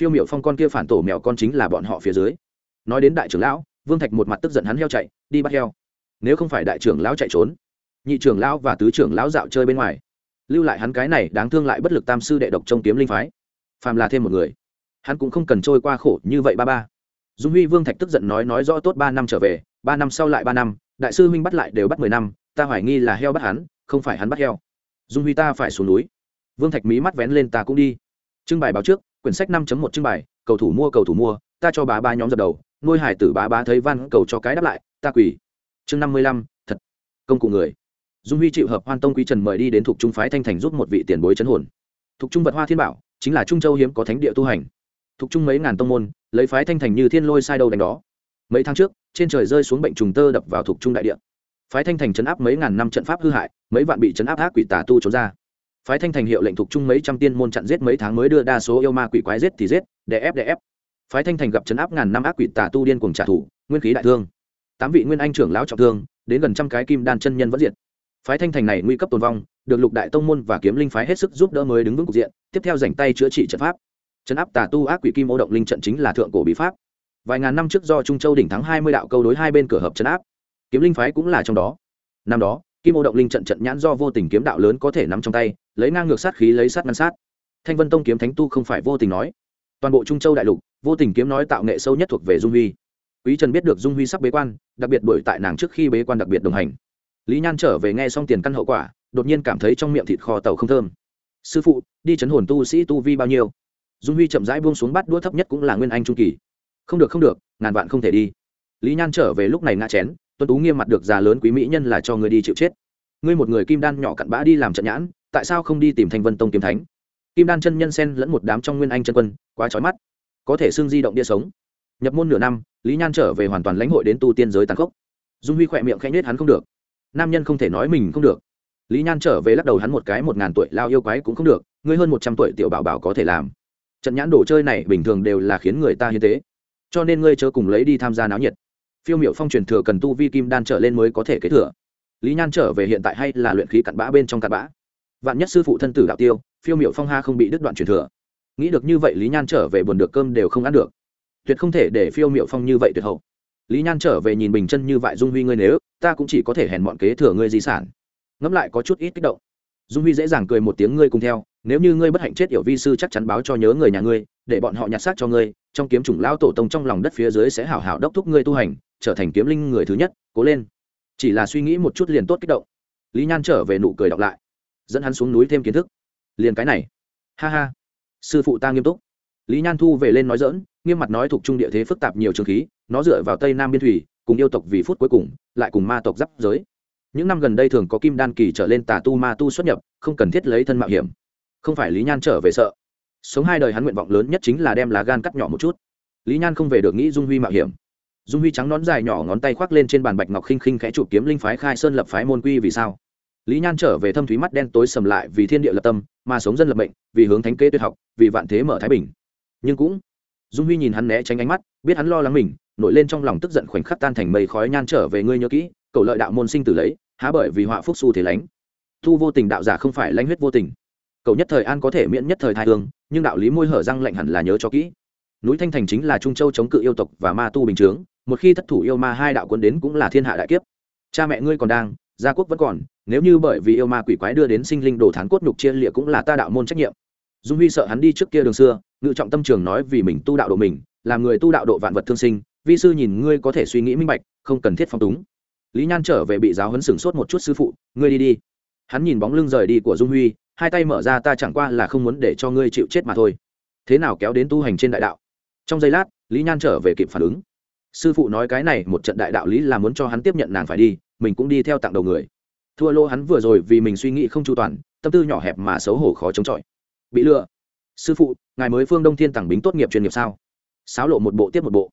Phiêu miệu phong con kia phản tổ mèo con chính là bọn họ phía dưới. Nói đến đại trưởng lão, vương thạch một mặt tức giận hắn heo chạy, đi bắt heo. Nếu không phải đại trưởng lão chạy trốn, nhị trưởng lão và tứ trưởng lão dạo chơi bên ngoài lưu lại hắn cái này đáng thương lại bất lực tam sư đệ độc trong kiếm linh phái. Phàm là thêm một người, hắn cũng không cần trôi qua khổ như vậy ba ba. Dung huy vương thạch tức giận nói nói rõ tốt ba năm trở về, ba năm sau lại ba năm, đại sư huynh bắt lại đều bắt mười năm, ta hoài nghi là heo bắt hắn, không phải hắn bắt heo. Dung huy ta phải xuống núi. Vương thạch mí mắt vén lên ta cũng đi. Trưng bài báo trước, quyển sách năm một trưng bài, cầu thủ mua, cầu thủ mua, ta cho bá ba nhóm dập đầu, nuôi hải tử bá bá thấy văn, cầu cho cái đáp lại, ta quỳ. Chương năm mươi lăm, thật. Công cụ người dung huy chịu hợp hoan tông quý trần mời đi đến thuộc trung phái thanh thành giúp một vị tiền bối chấn hồn. Thuộc trung vật hoa thiên bảo, chính là trung châu hiếm có thánh địa tu hành. Thuộc trung mấy ngàn tông môn, lấy phái thanh thành như thiên lôi sai đầu đánh đó. Mấy tháng trước, trên trời rơi xuống bệnh trùng tơ đập vào thuộc trung đại địa. Phái thanh thành chấn áp mấy ngàn năm trận pháp hư hại, mấy vạn bị chấn áp ác quỷ tà tu trốn ra. Phái thanh thành hiệu lệnh thuộc trung mấy trăm tiên môn chặn giết mấy tháng mới đưa đa số yêu ma quỷ quái giết thì giết để ép để ép. Phái thanh thành gặp chấn áp ngàn năm ác quỷ tà tu điên cuồng trả thù, nguyên khí đại thương. Tám vị nguyên anh trưởng lão trọng thương, đến gần trăm cái kim đan chân nhân vẫn diệt phái thanh thành này nguy cấp tồn vong, được lục đại tông môn và kiếm linh phái hết sức giúp đỡ mới đứng vững cục diện, tiếp theo dành tay chữa trị trận pháp. Trận áp tà tu ác quỷ kim ô động linh trận chính là thượng cổ bí pháp. Vài ngàn năm trước do trung châu đỉnh thắng hai mươi đạo câu đối hai bên cửa hợp trận áp. Kiếm linh phái cũng là trong đó. Năm đó, kim ô động linh trận trận nhãn do vô tình kiếm đạo lớn có thể nắm trong tay, lấy ngang ngược sát khí lấy sát ngăn sát. Thanh vân tông kiếm thánh tu không phải vô tình nói. Toàn bộ trung châu đại lục, vô tình kiếm nói tạo nghệ sâu nhất thuộc về dung huy. Quý trần biết được dung huy sắp bế quan, đặc biệt đổi tại nàng trước khi bế quan đặc biệt đồng hành lý nhan trở về nghe xong tiền căn hậu quả, đột nhiên cảm thấy trong miệng thịt kho tàu không thơm. Sư phụ, đi chấn hồn tu sĩ tu vi bao nhiêu? Dung huy chậm rãi buông xuống bắt đũa thấp nhất cũng là nguyên anh trung kỳ. Không được không được, ngàn vạn không thể đi. Lý nhan trở về lúc này ngã chén tuân tú nghiêm mặt được già lớn quý mỹ nhân là cho người đi chịu chết. Ngươi một người kim đan nhỏ cặn bã đi làm trận nhãn, tại sao không đi tìm thanh vân tông kiếm thánh? Kim đan chân nhân sen lẫn một đám trong nguyên anh chân quân, quá trói mắt. Có thể xương di động địa sống. Nhập môn nửa năm, lý nhan trở về hoàn toàn lãnh hội đến tu tiên giới tàn khốc. Dung huy khỏe miệng khẽ nhết hắn không được nam nhân không thể nói mình không được. Lý nhan trở về lắc đầu hắn một cái một ngàn tuổi lao yêu quái cũng không được, ngươi hơn một trăm tuổi tiểu bảo bảo có thể làm. Trận nhãn đồ chơi này bình thường đều là khiến người ta hiến tế. Cho nên ngươi chớ cùng lấy đi tham gia náo nhiệt. Phiêu m i ệ u phong truyền thừa cần tu vi kim đan trở lên mới có thể kế thừa. Lý nhan trở về hiện tại hay là luyện khí cặn bã bên trong cặn bã. Vạn nhất sư phụ thân tử đạo tiêu, phiêu m i ệ u phong ha không bị đứt đoạn truyền thừa. Nghĩ được như vậy lý nhan trở về buồn được cơm đều không ăn được. Tuyệt không thể để phiêu m i ệ u phong như vậy tuyệt hậu lý nhan trở về nhìn bình chân như vậy dung huy ngươi nếu, ta cũng chỉ có thể hèn bọn kế thừa ngươi di sản. Ngẫm lại có chút ít kích động. Dung huy dễ dàng cười một tiếng ngươi cùng theo, nếu như ngươi bất hạnh chết yểu vi sư chắc chắn báo cho nhớ người nhà ngươi, để bọn họ nhặt xác cho ngươi, trong kiếm chủng lao tổ tông trong lòng đất phía dưới sẽ hảo hảo đốc thúc ngươi tu hành, trở thành kiếm linh người thứ nhất, cố lên. Chỉ là suy nghĩ một chút liền tốt kích động. Lý nhan trở về nụ cười đọc lại, dẫn hắn xuống núi thêm kiến thức. Liền cái này. Ha ha. Sư phụ ta nghiêm túc. Lý nhan thu về lên nói dỡn nghiêm mặt nói thuộc trung địa thế phức tạp nhiều trường khí nó dựa vào tây nam biên thủy, cùng yêu tộc vì phút cuối cùng, lại cùng ma tộc giáp giới. Những năm gần đây thường có kim đan kỳ trở lên tà tu ma tu xuất nhập, không cần thiết lấy thân mạo hiểm. Không phải lý nhan trở về sợ. Sống hai đời hắn nguyện vọng lớn nhất chính là đem lá gan cắt nhỏ một chút. Lý nhan không về được nghĩ dung huy mạo hiểm. Dung huy trắng nón dài nhỏ ngón tay khoác lên trên bàn bạch ngọc khinh khinh khẽ chụp kiếm linh phái khai sơn lập phái môn quy vì sao. Lý nhan trở về thâm thúy mắt đen tối sầm lại vì thiên địa lập tâm, mà sống dân lập mệnh, vì hướng thánh kế tuyệt học, vì vạn thế mở thái bình. Nhưng cũng, dung huy nhìn hắn né tránh ánh mắt, biết hắn lo lắng mình nổi lên trong lòng tức giận khoảnh khắc tan thành mây khói nhan trở về ngươi nhớ kỹ, cầu lợi đạo môn sinh tử lấy, há bởi vì họa phúc su thế lánh. Thu vô tình đạo giả không phải lãnh huyết vô tình. Cầu nhất thời an có thể miễn nhất thời thai hương, nhưng đạo lý môi hở răng lạnh hẳn là nhớ cho kỹ. Núi thanh thành chính là trung châu chống cự yêu tộc và ma tu bình chướng, một khi thất thủ yêu ma hai đạo quân đến cũng là thiên hạ đại kiếp. Cha mẹ ngươi còn đang, gia quốc vẫn còn, nếu như bởi vì yêu ma quỷ quái đưa đến sinh linh đồ thán cốt nhục chia lịa cũng là ta đạo môn trách nhiệm. Dung huy sợ hắn đi trước kia đường xưa, ngự trọng tâm trường nói vì mình tu đạo độ mình, làm người tu đạo độ vạn vật thương sinh vi sư nhìn ngươi có thể suy nghĩ minh bạch, không cần thiết phong túng. Lý nhan trở về bị giáo hấn sửng sốt một chút sư phụ, ngươi đi đi. Hắn nhìn bóng lưng rời đi của dung huy, hai tay mở ra, ta chẳng qua là không muốn để cho ngươi chịu chết mà thôi. Thế nào kéo đến tu hành trên đại đạo? Trong giây lát, lý nhan trở về kịp phản ứng. Sư phụ nói cái này một trận đại đạo lý là muốn cho hắn tiếp nhận nàng phải đi, mình cũng đi theo tặng đầu người. Thua lô hắn vừa rồi vì mình suy nghĩ không chu toàn, tâm tư nhỏ hẹp mà xấu hổ khó chống chọi. Bị lừa. Sư phụ, ngài mới phương đông thiên tặng bính tốt nghiệp chuyên nghiệp sao? Sáo lộ một bộ tiếp một bộ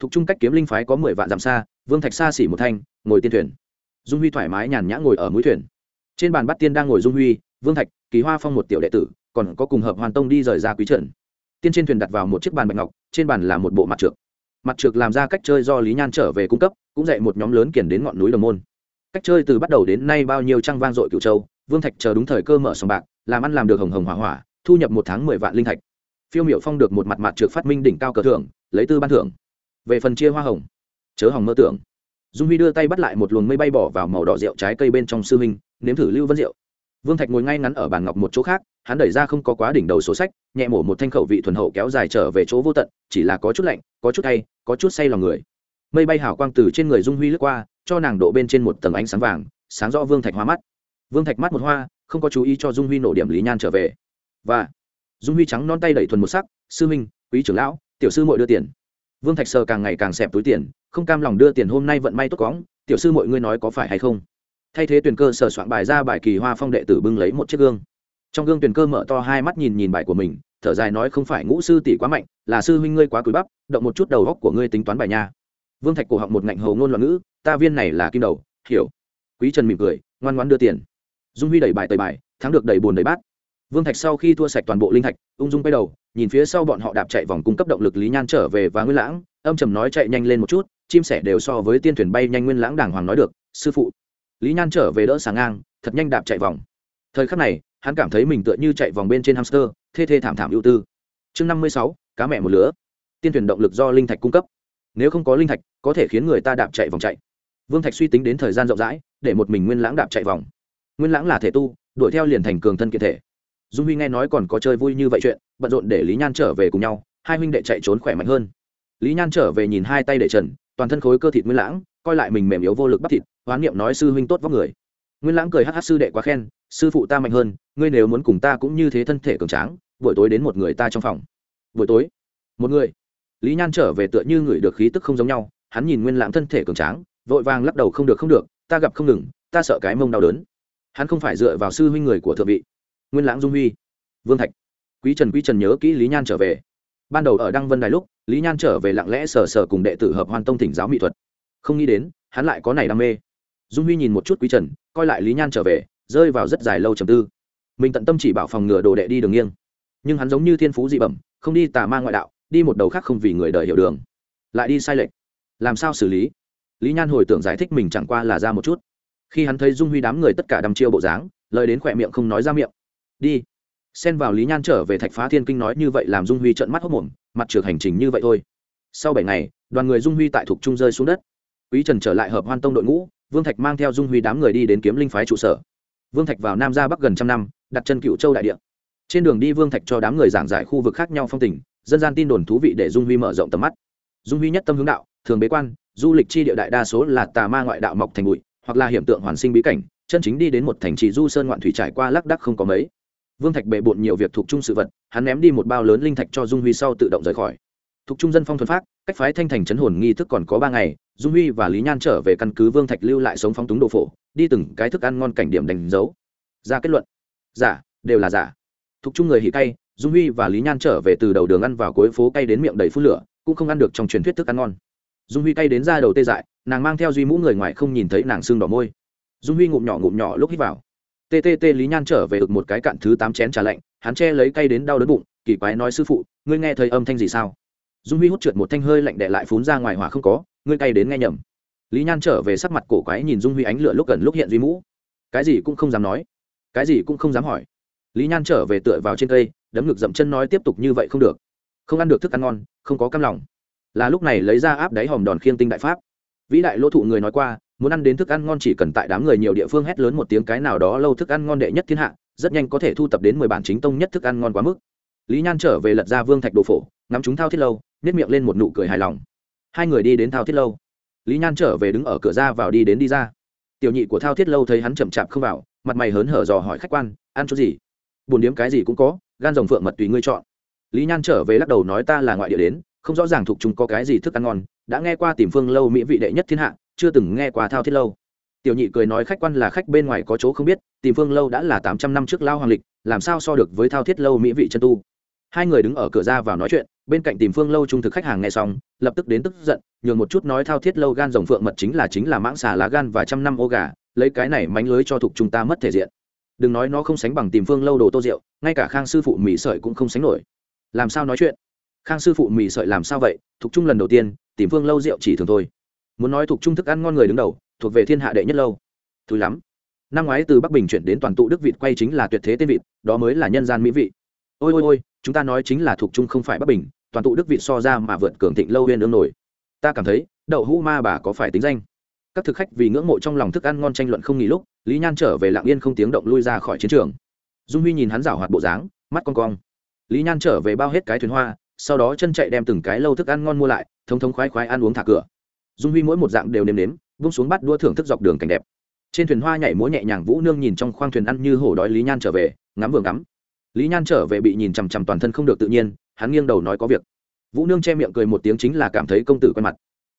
thuộc trung cách kiếm linh phái có mười vạn dặm xa, vương thạch xa xỉ một thanh, ngồi tiên thuyền. Dung huy thoải mái nhàn nhã ngồi ở mũi thuyền. Trên bàn bắt tiên đang ngồi dung huy, vương thạch, kỳ hoa phong một tiểu đệ tử, còn có cùng hợp hoàn tông đi rời ra quý trận. Tiên trên thuyền đặt vào một chiếc bàn bạch ngọc, trên bàn là một bộ mặt trược. mặt trược làm ra cách chơi do lý nhan trở về cung cấp, cũng dạy một nhóm lớn kiển đến ngọn núi đồng môn. Cách chơi từ bắt đầu đến nay bao nhiêu trăng vang dội cửu châu, vương thạch chờ đúng thời cơ mở sòng bạc, làm ăn làm được hồng hồng hỏa hỏa, thu nhập một tháng mười vạn linh thạch. Phiêu miệu phong được một mặt mặt trược phát minh đỉnh cao cờ thưởng, lấy tư ban thưởng về phần chia hoa hồng, chớ hồng mơ tưởng. Dung huy đưa tay bắt lại một luồng mây bay bỏ vào màu đỏ rượu trái cây bên trong sư huynh, nếm thử lưu vân rượu. Vương thạch ngồi ngay ngắn ở bàn ngọc một chỗ khác, hắn đẩy ra không có quá đỉnh đầu số sách, nhẹ mổ một thanh khẩu vị thuần hậu kéo dài trở về chỗ vô tận, chỉ là có chút lạnh, có chút hay có chút say lòng người. Mây bay hảo quang từ trên người dung huy lướt qua, cho nàng độ bên trên một tầng ánh sáng vàng, sáng rõ vương thạch hoa mắt. Vương thạch mắt một hoa, không có chú ý cho dung huy nổ điểm lý nhan trở về. Và. Dung huy trắng non tay đẩy thuần một sắc, sư minh quý trưởng lão, tiểu sư mội đưa tiền vương thạch sờ càng ngày càng xẹp túi tiền, không cam lòng đưa tiền hôm nay vận may tốt cóng tiểu sư mọi ngươi nói có phải hay không? Thay thế tuyển cơ sờ soạn bài ra bài kỳ hoa phong đệ tử bưng lấy một chiếc gương. Trong gương tuyển cơ mở to hai mắt nhìn nhìn bài của mình, thở dài nói, không phải, ngũ sư tỷ quá mạnh, là sư huynh ngươi quá cúi bắp, động một chút đầu góc của ngươi tính toán bài nha. Vương thạch cổ họng một ngạnh hầu ngôn loạn ngữ, ta viên này là kim đầu, hiểu. Quý trần mỉm cười, ngoan ngoan đưa tiền. Dung huy đẩy bài tời bài, thắng được đầy bùn đầy bát vương thạch sau khi thua sạch toàn bộ linh thạch, ung dung quay đầu, nhìn phía sau bọn họ đạp chạy vòng cung cấp động lực lý nhan trở về và nguyên lãng, âm trầm nói chạy nhanh lên một chút, chim sẻ đều so với tiên thuyền bay nhanh nguyên lãng đàng hoàng nói được, sư phụ. Lý nhan trở về đỡ sáng ngang, thật nhanh đạp chạy vòng. Thời khắc này, hắn cảm thấy mình tựa như chạy vòng bên trên hamster, thê thê thảm thảm ưu tư. Chương năm mươi sáu, cá mẹ một lứa. Tiên thuyền động lực do linh thạch cung cấp. Nếu không có linh thạch, có thể khiến người ta đạp chạy vòng chạy. Vương thạch suy tính đến thời gian rộng rãi, để một mình nguyên lãng đạp chạy vòng. Nguyên lãng là thể tu, đuổi theo liền thành cường thân kiện thể dung huy nghe nói còn có chơi vui như vậy chuyện, bận rộn để lý nhan trở về cùng nhau, hai huynh đệ chạy trốn khỏe mạnh hơn. lý nhan trở về nhìn hai tay để trần, toàn thân khối cơ thịt nguyên lãng, coi lại mình mềm yếu vô lực bắp thịt, hoán niệm nói sư huynh tốt vóc người. nguyên lãng cười hh sư đệ quá khen, sư phụ ta mạnh hơn, ngươi nếu muốn cùng ta cũng như thế thân thể cường tráng, buổi tối đến một người ta trong phòng. buổi tối, một người. lý nhan trở về tựa như người được khí tức không giống nhau, hắn nhìn nguyên lãng thân thể cường tráng, vội vàng lắc đầu không được không được, ta gặp không ngừng, ta sợ cái mông đau đớn. hắn không phải dựa vào sư huynh người của thượng vị nguyên lãng dung huy, vương thạch, quý trần quý trần nhớ kỹ lý nhan trở về. Ban đầu ở đăng vân đài lúc, lý nhan trở về lặng lẽ sờ sờ cùng đệ tử hợp hoan tông thỉnh giáo mỹ thuật. Không nghĩ đến, hắn lại có này đam mê. Dung huy nhìn một chút quý trần, coi lại lý nhan trở về, rơi vào rất dài lâu trầm tư. Mình tận tâm chỉ bảo phòng ngừa đồ đệ đi đường nghiêng. Nhưng hắn giống như thiên phú dị bẩm, không đi tà ma ngoại đạo, đi một đầu khác không vì người đời hiểu đường. Lại đi sai lệch. Làm sao xử lý? Lý nhan hồi tưởng giải thích mình chẳng qua là ra một chút. Khi hắn thấy dung huy đám người tất cả đăm chiêu bộ dáng, lời đến khỏe miệng không nói ra miệng đi. Xen vào lý nhan trở về thạch phá thiên kinh nói như vậy làm dung huy trợn mắt hốc mồm, mặt trượt hành trình như vậy thôi. Sau bảy ngày, đoàn người dung huy tại thục trung rơi xuống đất. Quý trần trở lại hợp hoan tông đội ngũ, vương thạch mang theo dung huy đám người đi đến kiếm linh phái trụ sở. Vương thạch vào nam ra bắc gần trăm năm, đặt chân cựu châu đại địa. Trên đường đi vương thạch cho đám người giảng giải khu vực khác nhau phong tình, dân gian tin đồn thú vị để dung huy mở rộng tầm mắt. Dung huy nhất tâm hướng đạo, thường bế quan, du lịch chi địa đại đa số là tà ma ngoại đạo mọc thành bụi, hoặc là hiện tượng hoàn sinh bí cảnh, chân chính đi đến một thành trì du sơn ngoạn thủy trải qua lác đắc không có mấy vương thạch bệ bộn nhiều việc thuộc chung sự vật, hắn ném đi một bao lớn linh thạch cho dung huy sau tự động rời khỏi. Thuộc trung dân phong thuần phát cách phái thanh thành chấn hồn nghi thức còn có ba ngày, dung huy và lý nhan trở về căn cứ vương thạch lưu lại sống phóng túng đồ phổ, đi từng cái thức ăn ngon cảnh điểm đánh dấu. Ra kết luận. Giả, đều là giả. Thuộc chung người hỉ cay, dung huy và lý nhan trở về từ đầu đường ăn vào cuối phố cay đến miệng đầy phút lửa, cũng không ăn được trong truyền thuyết thức ăn ngon. Dung huy cay đến ra đầu tê dại, nàng mang theo duy mũ người ngoài không nhìn thấy nàng xương đỏ môi. Dung huy ngụm nhỏ ngụm nhỏ lúc hít vào ttt lý nhan trở về ực một cái cạn thứ tám chén trà lạnh, hắn che lấy cây đến đau đớn bụng, kỳ quái nói, sư phụ, ngươi nghe thấy âm thanh gì sao? Dung huy hút trượt một thanh hơi lạnh đệ lại phún ra ngoài hỏa không có, ngươi cay đến nghe nhầm. Lý nhan trở về sắc mặt cổ quái nhìn dung huy ánh lửa lúc gần lúc hiện duy mũ. Cái gì cũng không dám nói, cái gì cũng không dám hỏi. Lý nhan trở về tựa vào trên cây, đấm ngực dậm chân nói, tiếp tục như vậy không được. Không ăn được thức ăn ngon, không có căm lòng. Là lúc này lấy ra áp đáy hòm đòn khiêng tinh đại pháp vĩ đại lỗ thụ người nói qua, muốn ăn đến thức ăn ngon chỉ cần tại đám người nhiều địa phương hét lớn một tiếng cái nào đó lâu thức ăn ngon đệ nhất thiên hạ, rất nhanh có thể thu tập đến mười bản chính tông nhất thức ăn ngon quá mức. Lý nhan trở về lật ra vương thạch đồ phổ, ngắm chúng thao thiết lâu nếp miệng lên một nụ cười hài lòng. Hai người đi đến thao thiết lâu. Lý nhan trở về đứng ở cửa ra vào đi đến đi ra. Tiểu nhị của thao thiết lâu thấy hắn chậm chạp không vào, mặt mày hớn hở dò hỏi khách quan, ăn chút gì? Buồn điếm cái gì cũng có, gan rồng phượng mật tùy ngươi chọn. Lý nhan trở về lắc đầu nói, ta là ngoại địa đến, không rõ ràng thuộc chúng có cái gì thức ăn ngon đã nghe qua tìm phương lâu mỹ vị đệ nhất thiên hạ, chưa từng nghe qua thao thiết lâu. Tiểu nhị cười nói khách quan là khách bên ngoài có chỗ không biết, tìm phương lâu đã là tám trăm năm trước lao hoàng lịch, làm sao so được với thao thiết lâu mỹ vị chân tu. Hai người đứng ở cửa ra vào nói chuyện, bên cạnh tìm phương lâu trung thực khách hàng nghe xong, lập tức đến tức giận, nhường một chút nói thao thiết lâu gan rồng phượng mật chính là chính là mãng xà lá gan và trăm năm ô gà, lấy cái này mánh lưới cho thục chúng ta mất thể diện. Đừng nói nó không sánh bằng tìm phương lâu đồ tô rượu, ngay cả khang sư phụ mỹ sợi cũng không sánh nổi. Làm sao nói chuyện? Khang sư phụ mỹ sợi làm sao vậy? Thục chung lần đầu tiên tìm phương lâu rượu chỉ thường thôi. Muốn nói thuộc trung thức ăn ngon người đứng đầu, thuộc về thiên hạ đệ nhất lâu. Thúi lắm. Năm ngoái từ bắc bình chuyển đến toàn tụ đức vịt quay chính là tuyệt thế tên vịt, đó mới là nhân gian mỹ vị. Ôi ôi ôi, chúng ta nói chính là thuộc trung không phải bắc bình, toàn tụ đức vịt so ra mà vượt cường thịnh lâu huyên ương nổi. Ta cảm thấy, đậu hũ ma bà có phải tính danh? Các thực khách vì ngưỡng mộ trong lòng thức ăn ngon tranh luận không nghỉ lúc, lý nhan trở về lạng yên không tiếng động lui ra khỏi chiến trường. Dung huy nhìn hắn rảo hoạt bộ dáng, mắt con cong. Lý nhan trở về bao hết cái thuyền hoa, sau đó chân chạy đem từng cái lâu thức ăn ngon mua lại thống thống khoái khoái ăn uống thả cửa. Dung huy mỗi một dạng đều nếm nếm vung xuống bắt đua thưởng thức dọc đường cảnh đẹp. Trên thuyền hoa nhảy múa nhẹ nhàng vũ nương nhìn trong khoang thuyền ăn như hổ đói lý nhan trở về, ngắm vừa ngắm. Lý nhan trở về bị nhìn chằm chằm toàn thân không được tự nhiên, hắn nghiêng đầu nói có việc. Vũ nương che miệng cười một tiếng chính là cảm thấy công tử quen mặt.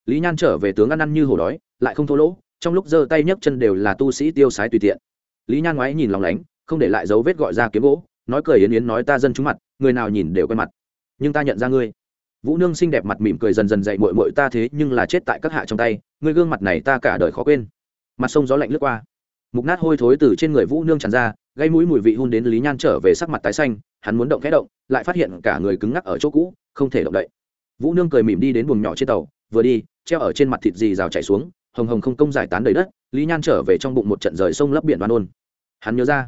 Lý nhan trở về tướng ăn ăn như hổ đói, lại không thô lỗ, trong lúc giơ tay nhấc chân đều là tu sĩ tiêu sái tùy tiện. Lý nhan ngoái nhìn lòng lánh, không để lại dấu vết gọi ra kiếm gỗ, nói cười yến yến nói ta dân chúng mặt, người nào nhìn đều quen mặt. Nhưng ta nhận ra ngươi vũ nương xinh đẹp mặt mỉm cười dần dần dậy mội mội ta thế nhưng là chết tại các hạ trong tay người gương mặt này ta cả đời khó quên. Mặt sông gió lạnh lướt qua. Mục nát hôi thối từ trên người vũ nương tràn ra, gây mũi mùi vị hun đến lý nhan trở về sắc mặt tái xanh, hắn muốn động khẽ động, lại phát hiện cả người cứng ngắc ở chỗ cũ, không thể động đậy. Vũ nương cười mỉm đi đến buồng nhỏ trên tàu, vừa đi, treo ở trên mặt thịt dì rào chảy xuống, hồng hồng không công giải tán đầy đất, lý nhan trở về trong bụng một trận rời sông lấp biển đoan ôn. Hắn nhớ ra,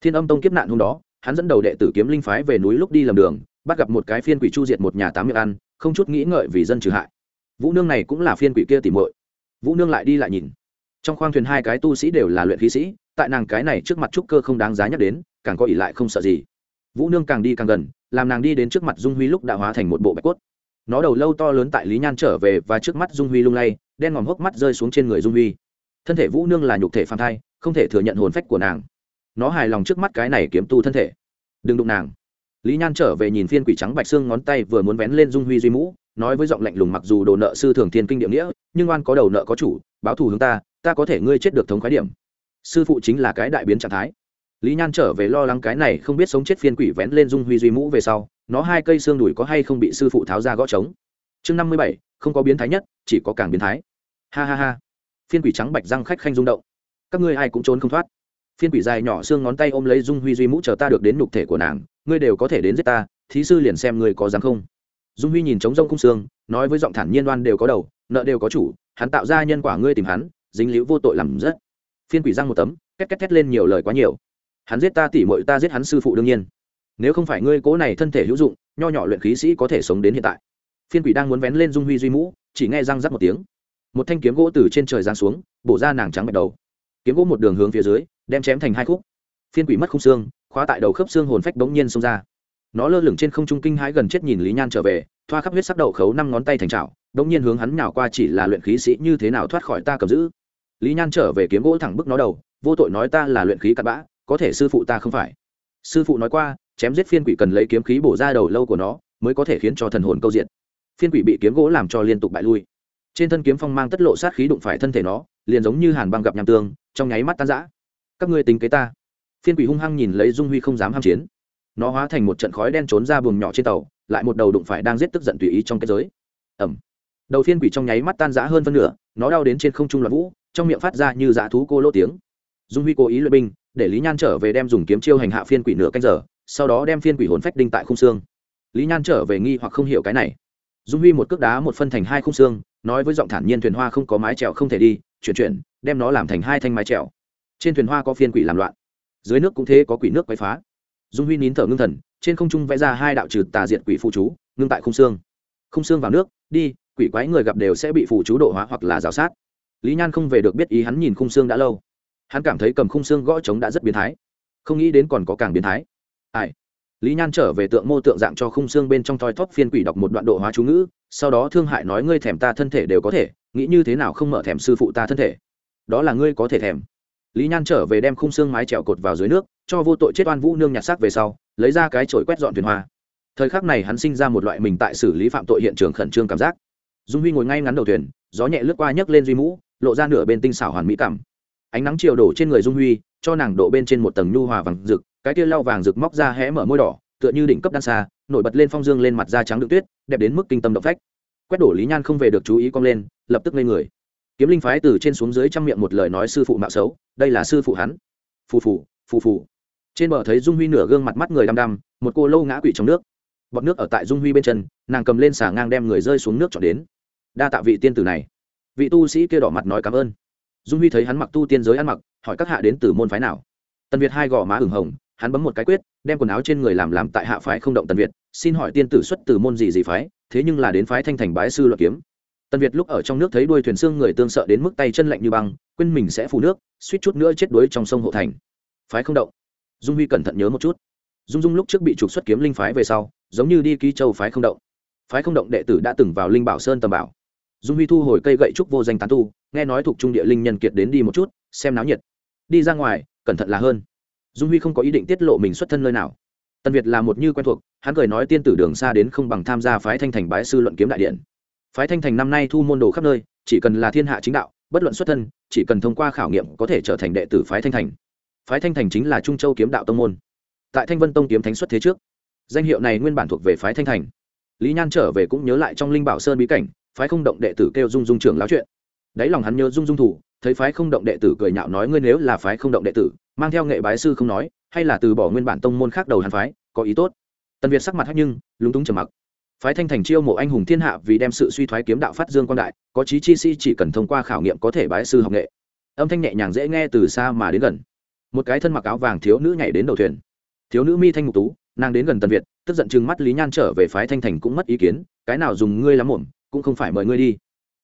thiên âm tông kiếp nạn hôm đó, hắn dẫn đầu đệ tử kiếm linh phái về núi lúc đi lầm đường bắt gặp một cái phiên quỷ chu diệt một nhà tám miệng ăn, không chút nghĩ ngợi vì dân trừ hại. Vũ nương này cũng là phiên quỷ kia tìm muội. Vũ nương lại đi lại nhìn. Trong khoang thuyền hai cái tu sĩ đều là luyện khí sĩ, tại nàng cái này trước mặt trúc cơ không đáng giá nhắc đến, càng có ỷ lại không sợ gì. Vũ nương càng đi càng gần, làm nàng đi đến trước mặt dung huy lúc đã hóa thành một bộ bạch cốt. Nó đầu lâu to lớn tại lý nhan trở về và trước mắt dung huy lung lay, đen ngòm hốc mắt rơi xuống trên người dung huy. Thân thể vũ nương là nhục thể phàm thai, không thể thừa nhận hồn phách của nàng. Nó hài lòng trước mắt cái này kiếm tu thân thể. Đừng đụng nàng lý nhan trở về nhìn phiên quỷ trắng bạch xương ngón tay vừa muốn vén lên dung huy duy mũ, nói với giọng lạnh lùng mặc dù đồ nợ sư thường thiên kinh địa nghĩa, nhưng oan có đầu nợ có chủ, báo thù hướng ta ta có thể ngươi chết được thống khái điểm. Sư phụ chính là cái đại biến trạng thái. Lý nhan trở về lo lắng cái này không biết sống chết phiên quỷ vén lên dung huy duy mũ về sau, nó hai cây xương đùi có hay không bị sư phụ tháo ra gõ trống. Chương năm mươi bảy, không có biến thái nhất, chỉ có càng biến thái. Ha ha ha. Phiên quỷ trắng bạch răng khách khanh rung động. Các ngươi ai cũng trốn không thoát. Phiên quỷ dài nhỏ xương ngón tay ôm lấy dung huy duy mũ chờ ta được đến nục thể của nàng ngươi đều có thể đến giết ta, thí sư liền xem ngươi có dám không? Dung huy nhìn trống rông cung xương, nói với giọng thản nhiên đoan đều có đầu, nợ đều có chủ, hắn tạo ra nhân quả ngươi tìm hắn, dính liễu vô tội làm rất. Phiên quỷ răng một tấm, két két thét lên nhiều lời quá nhiều. Hắn giết ta tỉ mội ta giết hắn sư phụ đương nhiên. Nếu không phải ngươi cố này thân thể hữu dụng, nho nhỏ luyện khí sĩ có thể sống đến hiện tại. Phiên quỷ đang muốn vén lên dung huy duy mũ, chỉ nghe răng rắc một tiếng. Một thanh kiếm gỗ từ trên trời giáng xuống, bổ ra nàng trắng bạch đầu. Kiếm gỗ một đường hướng phía dưới, đem chém thành hai khúc. Phiên quỷ mất khung xương khóa tại đầu khớp xương hồn phách bỗng nhiên xông ra. Nó lơ lửng trên không trung kinh hãi gần chết nhìn lý nhan trở về, thoa khắp huyết sắc đậu khấu năm ngón tay thành trào bỗng nhiên hướng hắn nào qua chỉ là luyện khí sĩ như thế nào thoát khỏi ta cầm giữ. Lý nhan trở về kiếm gỗ thẳng bức nó đầu, vô tội nói ta là luyện khí cặn bã, có thể sư phụ ta không phải. Sư phụ nói qua, chém giết phiên quỷ cần lấy kiếm khí bổ ra đầu lâu của nó, mới có thể khiến cho thần hồn câu diện. Phiên quỷ bị kiếm gỗ làm cho liên tục bại lui. Trên thân kiếm phong mang tất lộ sát khí đụng phải thân thể nó, liền giống như hàn băng gặp nham tương, trong nháy mắt tan rã. Các ngươi tính kế ta phiên quỷ hung hăng nhìn lấy dung huy không dám ham chiến. Nó hóa thành một trận khói đen trốn ra buồng nhỏ trên tàu, lại một đầu đụng phải đang giết tức giận tùy ý trong cái giới. Ẩm đầu phiên quỷ trong nháy mắt tan rã hơn phân nửa, nó đau đến trên không trung loạn vũ, trong miệng phát ra như dã thú cô lỗ tiếng. Dung huy cố ý luyện binh, để lý nhan trở về đem dùng kiếm chiêu hành hạ phiên quỷ nửa canh giờ, sau đó đem phiên quỷ hồn phách đinh tại khung xương. Lý nhan trở về nghi hoặc không hiểu cái này. Dung huy một cước đá một phân thành hai khung xương, nói với giọng thản nhiên thuyền hoa không có mái trèo không thể đi, chuyển chuyển, đem nó làm thành hai thanh mái trèo trên thuyền hoa có phiên quỷ làm loạn dưới nước cũng thế, có quỷ nước quay phá. Dung huy nín thở ngưng thần, trên không trung vẽ ra hai đạo trừ tà diện quỷ phụ chú, ngưng tại khung xương. Khung xương vào nước, đi, quỷ quái người gặp đều sẽ bị phụ chú độ hóa hoặc là rào sát. Lý nhan không về được biết ý hắn nhìn khung xương đã lâu. Hắn cảm thấy cầm khung xương gõ trống đã rất biến thái. Không nghĩ đến còn có càng biến thái. Ai? Lý nhan trở về tượng mô tượng dạng cho khung xương bên trong thoi thóp phiên quỷ đọc một đoạn độ hóa chú ngữ, sau đó thương hại nói ngươi thèm ta thân thể đều có thể, nghĩ như thế nào không mở thèm sư phụ ta thân thể? Đó là ngươi có thể thèm lý nhan trở về đem khung xương mái trèo cột vào dưới nước, cho vô tội chết oan vũ nương nhặt xác về sau, lấy ra cái chổi quét dọn thuyền hoa. Thời khắc này hắn sinh ra một loại mình tại xử lý phạm tội hiện trường khẩn trương cảm giác. Dung huy ngồi ngay ngắn đầu thuyền, gió nhẹ lướt qua nhấc lên duy mũ, lộ ra nửa bên tinh xảo hoàn mỹ cảm. Ánh nắng chiều đổ trên người dung huy, cho nàng độ bên trên một tầng nhu hòa vàng rực, cái kia lau vàng rực móc ra hé mở môi đỏ, tựa như đỉnh cấp đan xa, nổi bật lên phong dương lên mặt da trắng đựng tuyết, đẹp đến mức kinh tâm động phách. Quét đổ lý nhan không về được chú ý cong lên, lập tức lên người kiếm linh phái từ trên xuống dưới trăm miệng một lời nói sư phụ mạo xấu, đây là sư phụ hắn. Phù phù phù phù. Trên bờ thấy dung huy nửa gương mặt mắt người đăm đăm, một cô lâu ngã quỵ trong nước. Bọt nước ở tại dung huy bên chân, nàng cầm lên xà ngang đem người rơi xuống nước chọn đến. Đa tạ vị tiên tử này. Vị tu sĩ kia đỏ mặt nói cảm ơn. Dung huy thấy hắn mặc tu tiên giới ăn mặc, hỏi các hạ đến từ môn phái nào. Tần việt hai gò má ửng hồng, hắn bấm một cái quyết, đem quần áo trên người làm làm tại hạ phái không động tần việt, xin hỏi tiên tử xuất từ môn gì gì phái, thế nhưng là đến phái thanh thành bái sư luật kiếm tần việt lúc ở trong nước thấy đuôi thuyền xương người tương sợ đến mức tay chân lạnh như băng, quên mình sẽ phù nước, suýt chút nữa chết đuối trong sông hộ thành. Phái không động. Dung huy cẩn thận nhớ một chút. Dung dung lúc trước bị trục xuất kiếm linh phái về sau, giống như đi ký châu phái không động. Phái không động đệ tử đã từng vào linh bảo sơn tầm bảo. Dung huy thu hồi cây gậy trúc vô danh tán tu, nghe nói thuộc trung địa linh nhân kiệt đến đi một chút, xem náo nhiệt. Đi ra ngoài, cẩn thận là hơn. Dung huy không có ý định tiết lộ mình xuất thân nơi nào. Tần việt là một như quen thuộc, hắn cười nói tiên tử đường xa đến không bằng tham gia phái thanh thành bái sư luận kiếm đại điện phái thanh thành năm nay thu môn đồ khắp nơi, chỉ cần là thiên hạ chính đạo, bất luận xuất thân, chỉ cần thông qua khảo nghiệm có thể trở thành đệ tử phái thanh thành. Phái thanh thành chính là trung châu kiếm đạo tông môn. Tại thanh vân tông kiếm thánh xuất thế trước, danh hiệu này nguyên bản thuộc về phái thanh thành. Lý nhan trở về cũng nhớ lại trong linh bảo sơn bí cảnh, phái không động đệ tử kêu dung dung trưởng láo chuyện. Đáy lòng hắn nhớ dung dung thủ, thấy phái không động đệ tử cười nhạo nói ngươi nếu là phái không động đệ tử, mang theo nghệ bái sư không nói, hay là từ bỏ nguyên bản tông môn khác đầu hàn phái, có ý tốt. Tần việt sắc mặt hắc nhưng, lúng túng trầm mặc phái thanh thành chiêu mộ anh hùng thiên hạ vì đem sự suy thoái kiếm đạo phát dương quan đại, có chí chi si chỉ cần thông qua khảo nghiệm có thể bái sư học nghệ. Âm thanh nhẹ nhàng dễ nghe từ xa mà đến gần. Một cái thân mặc áo vàng thiếu nữ nhảy đến đầu thuyền. Thiếu nữ mi thanh ngục tú, nàng đến gần tần việt, tức giận chừng mắt lý nhan trở về phái thanh thành cũng mất ý kiến, cái nào dùng ngươi lắm ổn cũng không phải mời ngươi đi.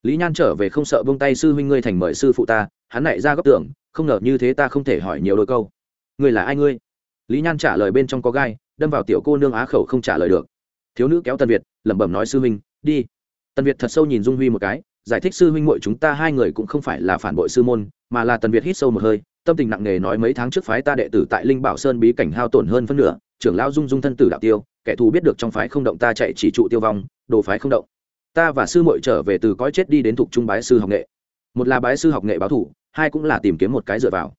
Lý nhan trở về không sợ bông tay sư huynh ngươi thành mời sư phụ ta, hắn lại ra góc tưởng không ngờ như thế ta không thể hỏi nhiều đôi câu. Ngươi là ai ngươi? Lý nhan trả lời bên trong có gai, đâm vào tiểu cô nương á khẩu không trả lời được thiếu nữ kéo tần việt, lẩm bẩm nói, sư huynh, đi. Tần việt thật sâu nhìn dung huy một cái, giải thích, sư huynh muội chúng ta hai người cũng không phải là phản bội sư môn, mà là tần việt hít sâu một hơi, tâm tình nặng nề nói, mấy tháng trước phái ta đệ tử tại linh bảo sơn bí cảnh hao tổn hơn phân nửa, trưởng lão dung dung thân tử đạo tiêu, kẻ thù biết được trong phái không động ta chạy chỉ trụ tiêu vong, đồ phái không động. Ta và sư muội trở về từ cõi chết đi đến thuộc trung bái sư học nghệ. Một là bái sư học nghệ báo thủ, hai cũng là tìm kiếm một cái dựa vào.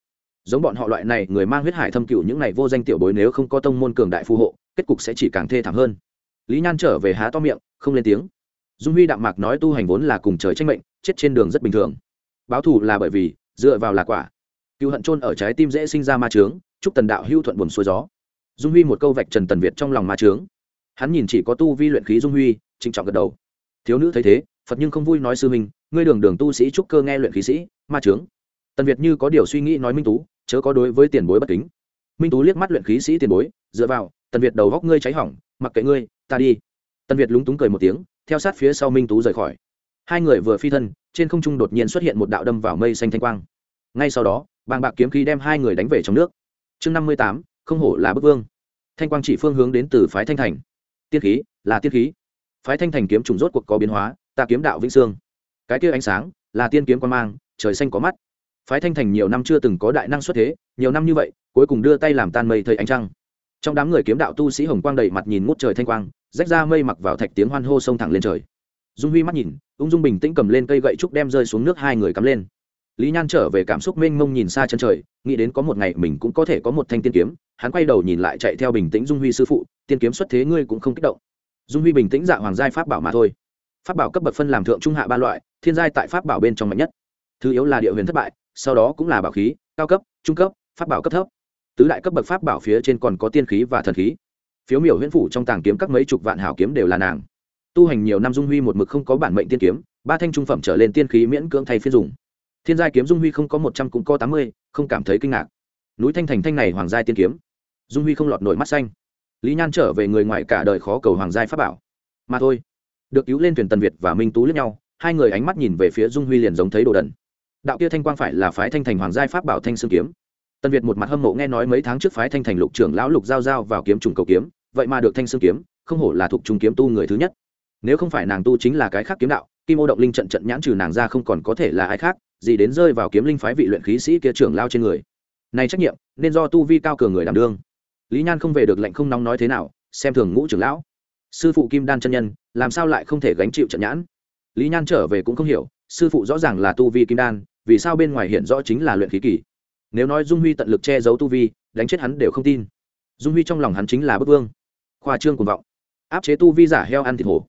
Giống bọn họ loại này, người mang huyết hải thâm cựu những này vô danh tiểu bối nếu không có tông môn cường đại phù hộ, kết cục sẽ chỉ càng thê thảm hơn lý nhan trở về há to miệng, không lên tiếng. Dung huy đạm mạc nói tu hành vốn là cùng trời tranh mệnh, chết trên đường rất bình thường. Báo thù là bởi vì, dựa vào là quả. Cựu hận trôn ở trái tim dễ sinh ra ma trướng chúc tần đạo hưu thuận buồn xuôi gió. Dung huy một câu vạch trần tần việt trong lòng ma trướng hắn nhìn chỉ có tu vi luyện khí dung huy, trịnh trọng gật đầu. Thiếu nữ thấy thế, phật nhưng không vui nói sư minh ngươi đường đường tu sĩ trúc cơ nghe luyện khí sĩ, ma trướng tần việt như có điều suy nghĩ nói minh tú, chớ có đối với tiền bối bất kính. Minh tú liếc mắt luyện khí sĩ tiền bối, dựa vào, tần việt đầu góc ngươi cháy hỏng, mặc kệ ngươi ta đi. Tần việt lúng túng cười một tiếng, theo sát phía sau minh tú rời khỏi. Hai người vừa phi thân, trên không trung đột nhiên xuất hiện một đạo đâm vào mây xanh thanh quang. Ngay sau đó, bàng bạc kiếm khí đem hai người đánh về trong nước. Chương năm mươi tám, không hổ là bức vương. Thanh quang chỉ phương hướng đến từ phái thanh thành. Tiên khí, là tiên khí. Phái thanh thành kiếm trùng rốt cuộc có biến hóa, ta kiếm đạo vĩnh sương cái kia ánh sáng, là tiên kiếm quan mang, trời xanh có mắt. Phái thanh thành nhiều năm chưa từng có đại năng xuất thế, nhiều năm như vậy, cuối cùng đưa tay làm tan mây thời ánh trăng. Trong đám người kiếm đạo tu sĩ hồng quang đầy mặt nhìn ngút trời thanh quang rách ra mây mặc vào thạch tiếng hoan hô sông thẳng lên trời. Dung huy mắt nhìn, ung dung bình tĩnh cầm lên cây gậy trúc đem rơi xuống nước hai người cắm lên. Lý nhan trở về cảm xúc mênh mông nhìn xa chân trời, nghĩ đến có một ngày mình cũng có thể có một thanh tiên kiếm, hắn quay đầu nhìn lại chạy theo bình tĩnh dung huy sư phụ, tiên kiếm xuất thế ngươi cũng không kích động. Dung huy bình tĩnh dạ hoàng giai pháp bảo mà thôi. Pháp bảo cấp bậc phân làm thượng trung hạ ba loại, thiên giai tại pháp bảo bên trong mạnh nhất. Thứ yếu là địa huyền thất bại, sau đó cũng là bảo khí, cao cấp, trung cấp, pháp bảo cấp thấp. Tứ đại cấp bậc pháp bảo phía trên còn có tiên khí và thần khí phiếu miểu huyễn phủ trong tàng kiếm các mấy chục vạn hảo kiếm đều là nàng. Tu hành nhiều năm dung huy một mực không có bản mệnh tiên kiếm, ba thanh trung phẩm trở lên tiên khí miễn cưỡng thay phiên dùng. Thiên giai kiếm dung huy không có một trăm cũng có tám mươi, không cảm thấy kinh ngạc. Núi thanh thành thanh này hoàng giai tiên kiếm. Dung huy không lọt nổi mắt xanh. Lý nhan trở về người ngoài cả đời khó cầu hoàng giai pháp bảo. Mà thôi, được cứu lên thuyền tần việt và minh tú lẫn nhau, hai người ánh mắt nhìn về phía dung huy liền giống thấy đồ đần. Đạo kia thanh quang phải là phái thanh thành hoàng giai pháp bảo thanh sương kiếm. Tần việt một mặt hâm mộ nghe nói mấy tháng trước phái thanh thành lục trưởng lão lục giao giao vào kiếm trùng cầu kiếm vậy mà được thanh sương kiếm, không hổ là thuộc trung kiếm tu người thứ nhất. Nếu không phải nàng tu chính là cái khác kiếm đạo, kim ô động linh trận trận nhãn trừ nàng ra không còn có thể là ai khác, gì đến rơi vào kiếm linh phái vị luyện khí sĩ kia trưởng lao trên người. Này trách nhiệm, nên do tu vi cao cường người đảm đương. Lý nhan không về được lệnh không nóng nói thế nào, xem thường ngũ trưởng lão. Sư phụ kim đan chân nhân, làm sao lại không thể gánh chịu trận nhãn? Lý nhan trở về cũng không hiểu, sư phụ rõ ràng là tu vi kim đan, vì sao bên ngoài hiện rõ chính là luyện khí kỳ? Nếu nói dung huy tận lực che giấu tu vi, đánh chết hắn đều không tin. Dung huy trong lòng hắn chính là bức vương khoa trương cuồng vọng, áp chế tu vi giả heo ăn thịt hổ.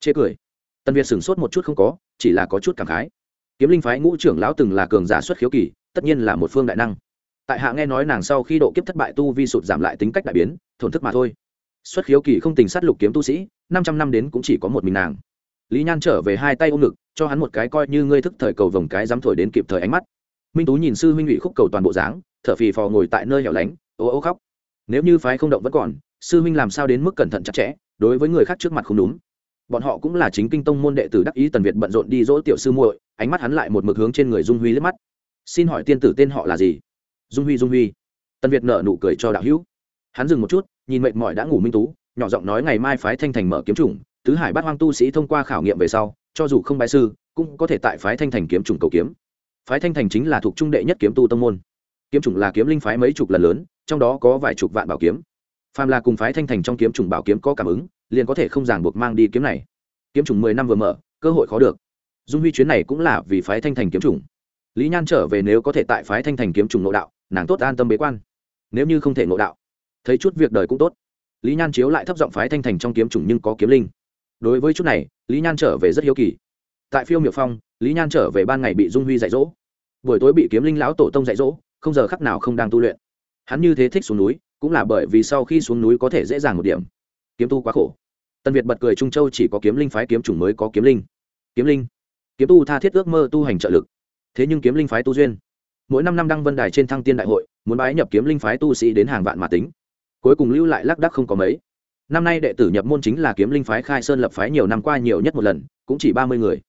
Chê cười. Tần việt sửng sốt một chút không có, chỉ là có chút cảm khái. Kiếm linh phái ngũ trưởng lão từng là cường giả xuất khiếu kỳ, tất nhiên là một phương đại năng. Tại hạ nghe nói nàng sau khi độ kiếp thất bại tu vi sụt giảm lại tính cách đại biến, thổn thức mà thôi. Xuất khiếu kỳ không tình sát lục kiếm tu sĩ, năm trăm năm đến cũng chỉ có một mình nàng. Lý nhan trở về hai tay ôm ngực, cho hắn một cái coi như ngươi thức thời cầu vồng cái dám thổi đến kịp thời ánh mắt. Minh tú nhìn sư huynh ủy khúc cầu toàn bộ dáng, thở phì phò ngồi tại nơi hẻo lánh, ô ô khóc. Nếu như phái không động vẫn còn sư huynh làm sao đến mức cẩn thận chặt chẽ, đối với người khác trước mặt không đúng. Bọn họ cũng là chính kinh tông môn đệ tử đắc ý tần việt bận rộn đi dỗ tiểu sư muội, ánh mắt hắn lại một mực hướng trên người dung huy liếc mắt. Xin hỏi tiên tử tên họ là gì? Dung huy dung huy. Tần việt nở nụ cười cho đạo hữu. Hắn dừng một chút, nhìn mệt mỏi đã ngủ minh tú, nhỏ giọng nói ngày mai phái thanh thành mở kiếm chủng, tứ hải bát hoang tu sĩ thông qua khảo nghiệm về sau, cho dù không bái sư, cũng có thể tại phái thanh thành kiếm chủng cầu kiếm. Phái thanh thành chính là thuộc trung đệ nhất kiếm tu tông môn. Kiếm chủng là kiếm linh phái mấy chục lần lớn, trong đó có vài chục vạn bảo kiếm phàm là cùng phái thanh thành trong kiếm trùng bảo kiếm có cảm ứng, liền có thể không ràng buộc mang đi kiếm này. Kiếm trùng mười năm vừa mở, cơ hội khó được. Dung huy chuyến này cũng là vì phái thanh thành kiếm trùng. lý nhan trở về nếu có thể tại phái thanh thành kiếm trùng nội đạo, nàng tốt an tâm bế quan. Nếu như không thể nội đạo, thấy chút việc đời cũng tốt. Lý nhan chiếu lại thấp giọng phái thanh thành trong kiếm trùng nhưng có kiếm linh. Đối với chút này, lý nhan trở về rất hiếu kỳ. Tại phiêu miệu phong, lý nhan trở về ban ngày bị dung huy dạy dỗ. Buổi tối bị kiếm linh lão tổ tông dạy dỗ, không giờ khắc nào không đang tu luyện. Hắn như thế thích xuống núi cũng là bởi vì sau khi xuống núi có thể dễ dàng một điểm. Kiếm tu quá khổ. Tân việt bật cười trung châu chỉ có kiếm linh phái kiếm chủng mới có kiếm linh. Kiếm linh. Kiếm tu tha thiết ước mơ tu hành trợ lực. Thế nhưng kiếm linh phái tu duyên. Mỗi năm năm đăng vân đài trên thăng tiên đại hội, muốn bái nhập kiếm linh phái tu sĩ đến hàng vạn mà tính. Cuối cùng lưu lại lác đắc không có mấy. Năm nay đệ tử nhập môn chính là kiếm linh phái khai sơn lập phái nhiều năm qua nhiều nhất một lần, cũng chỉ ba mươi người.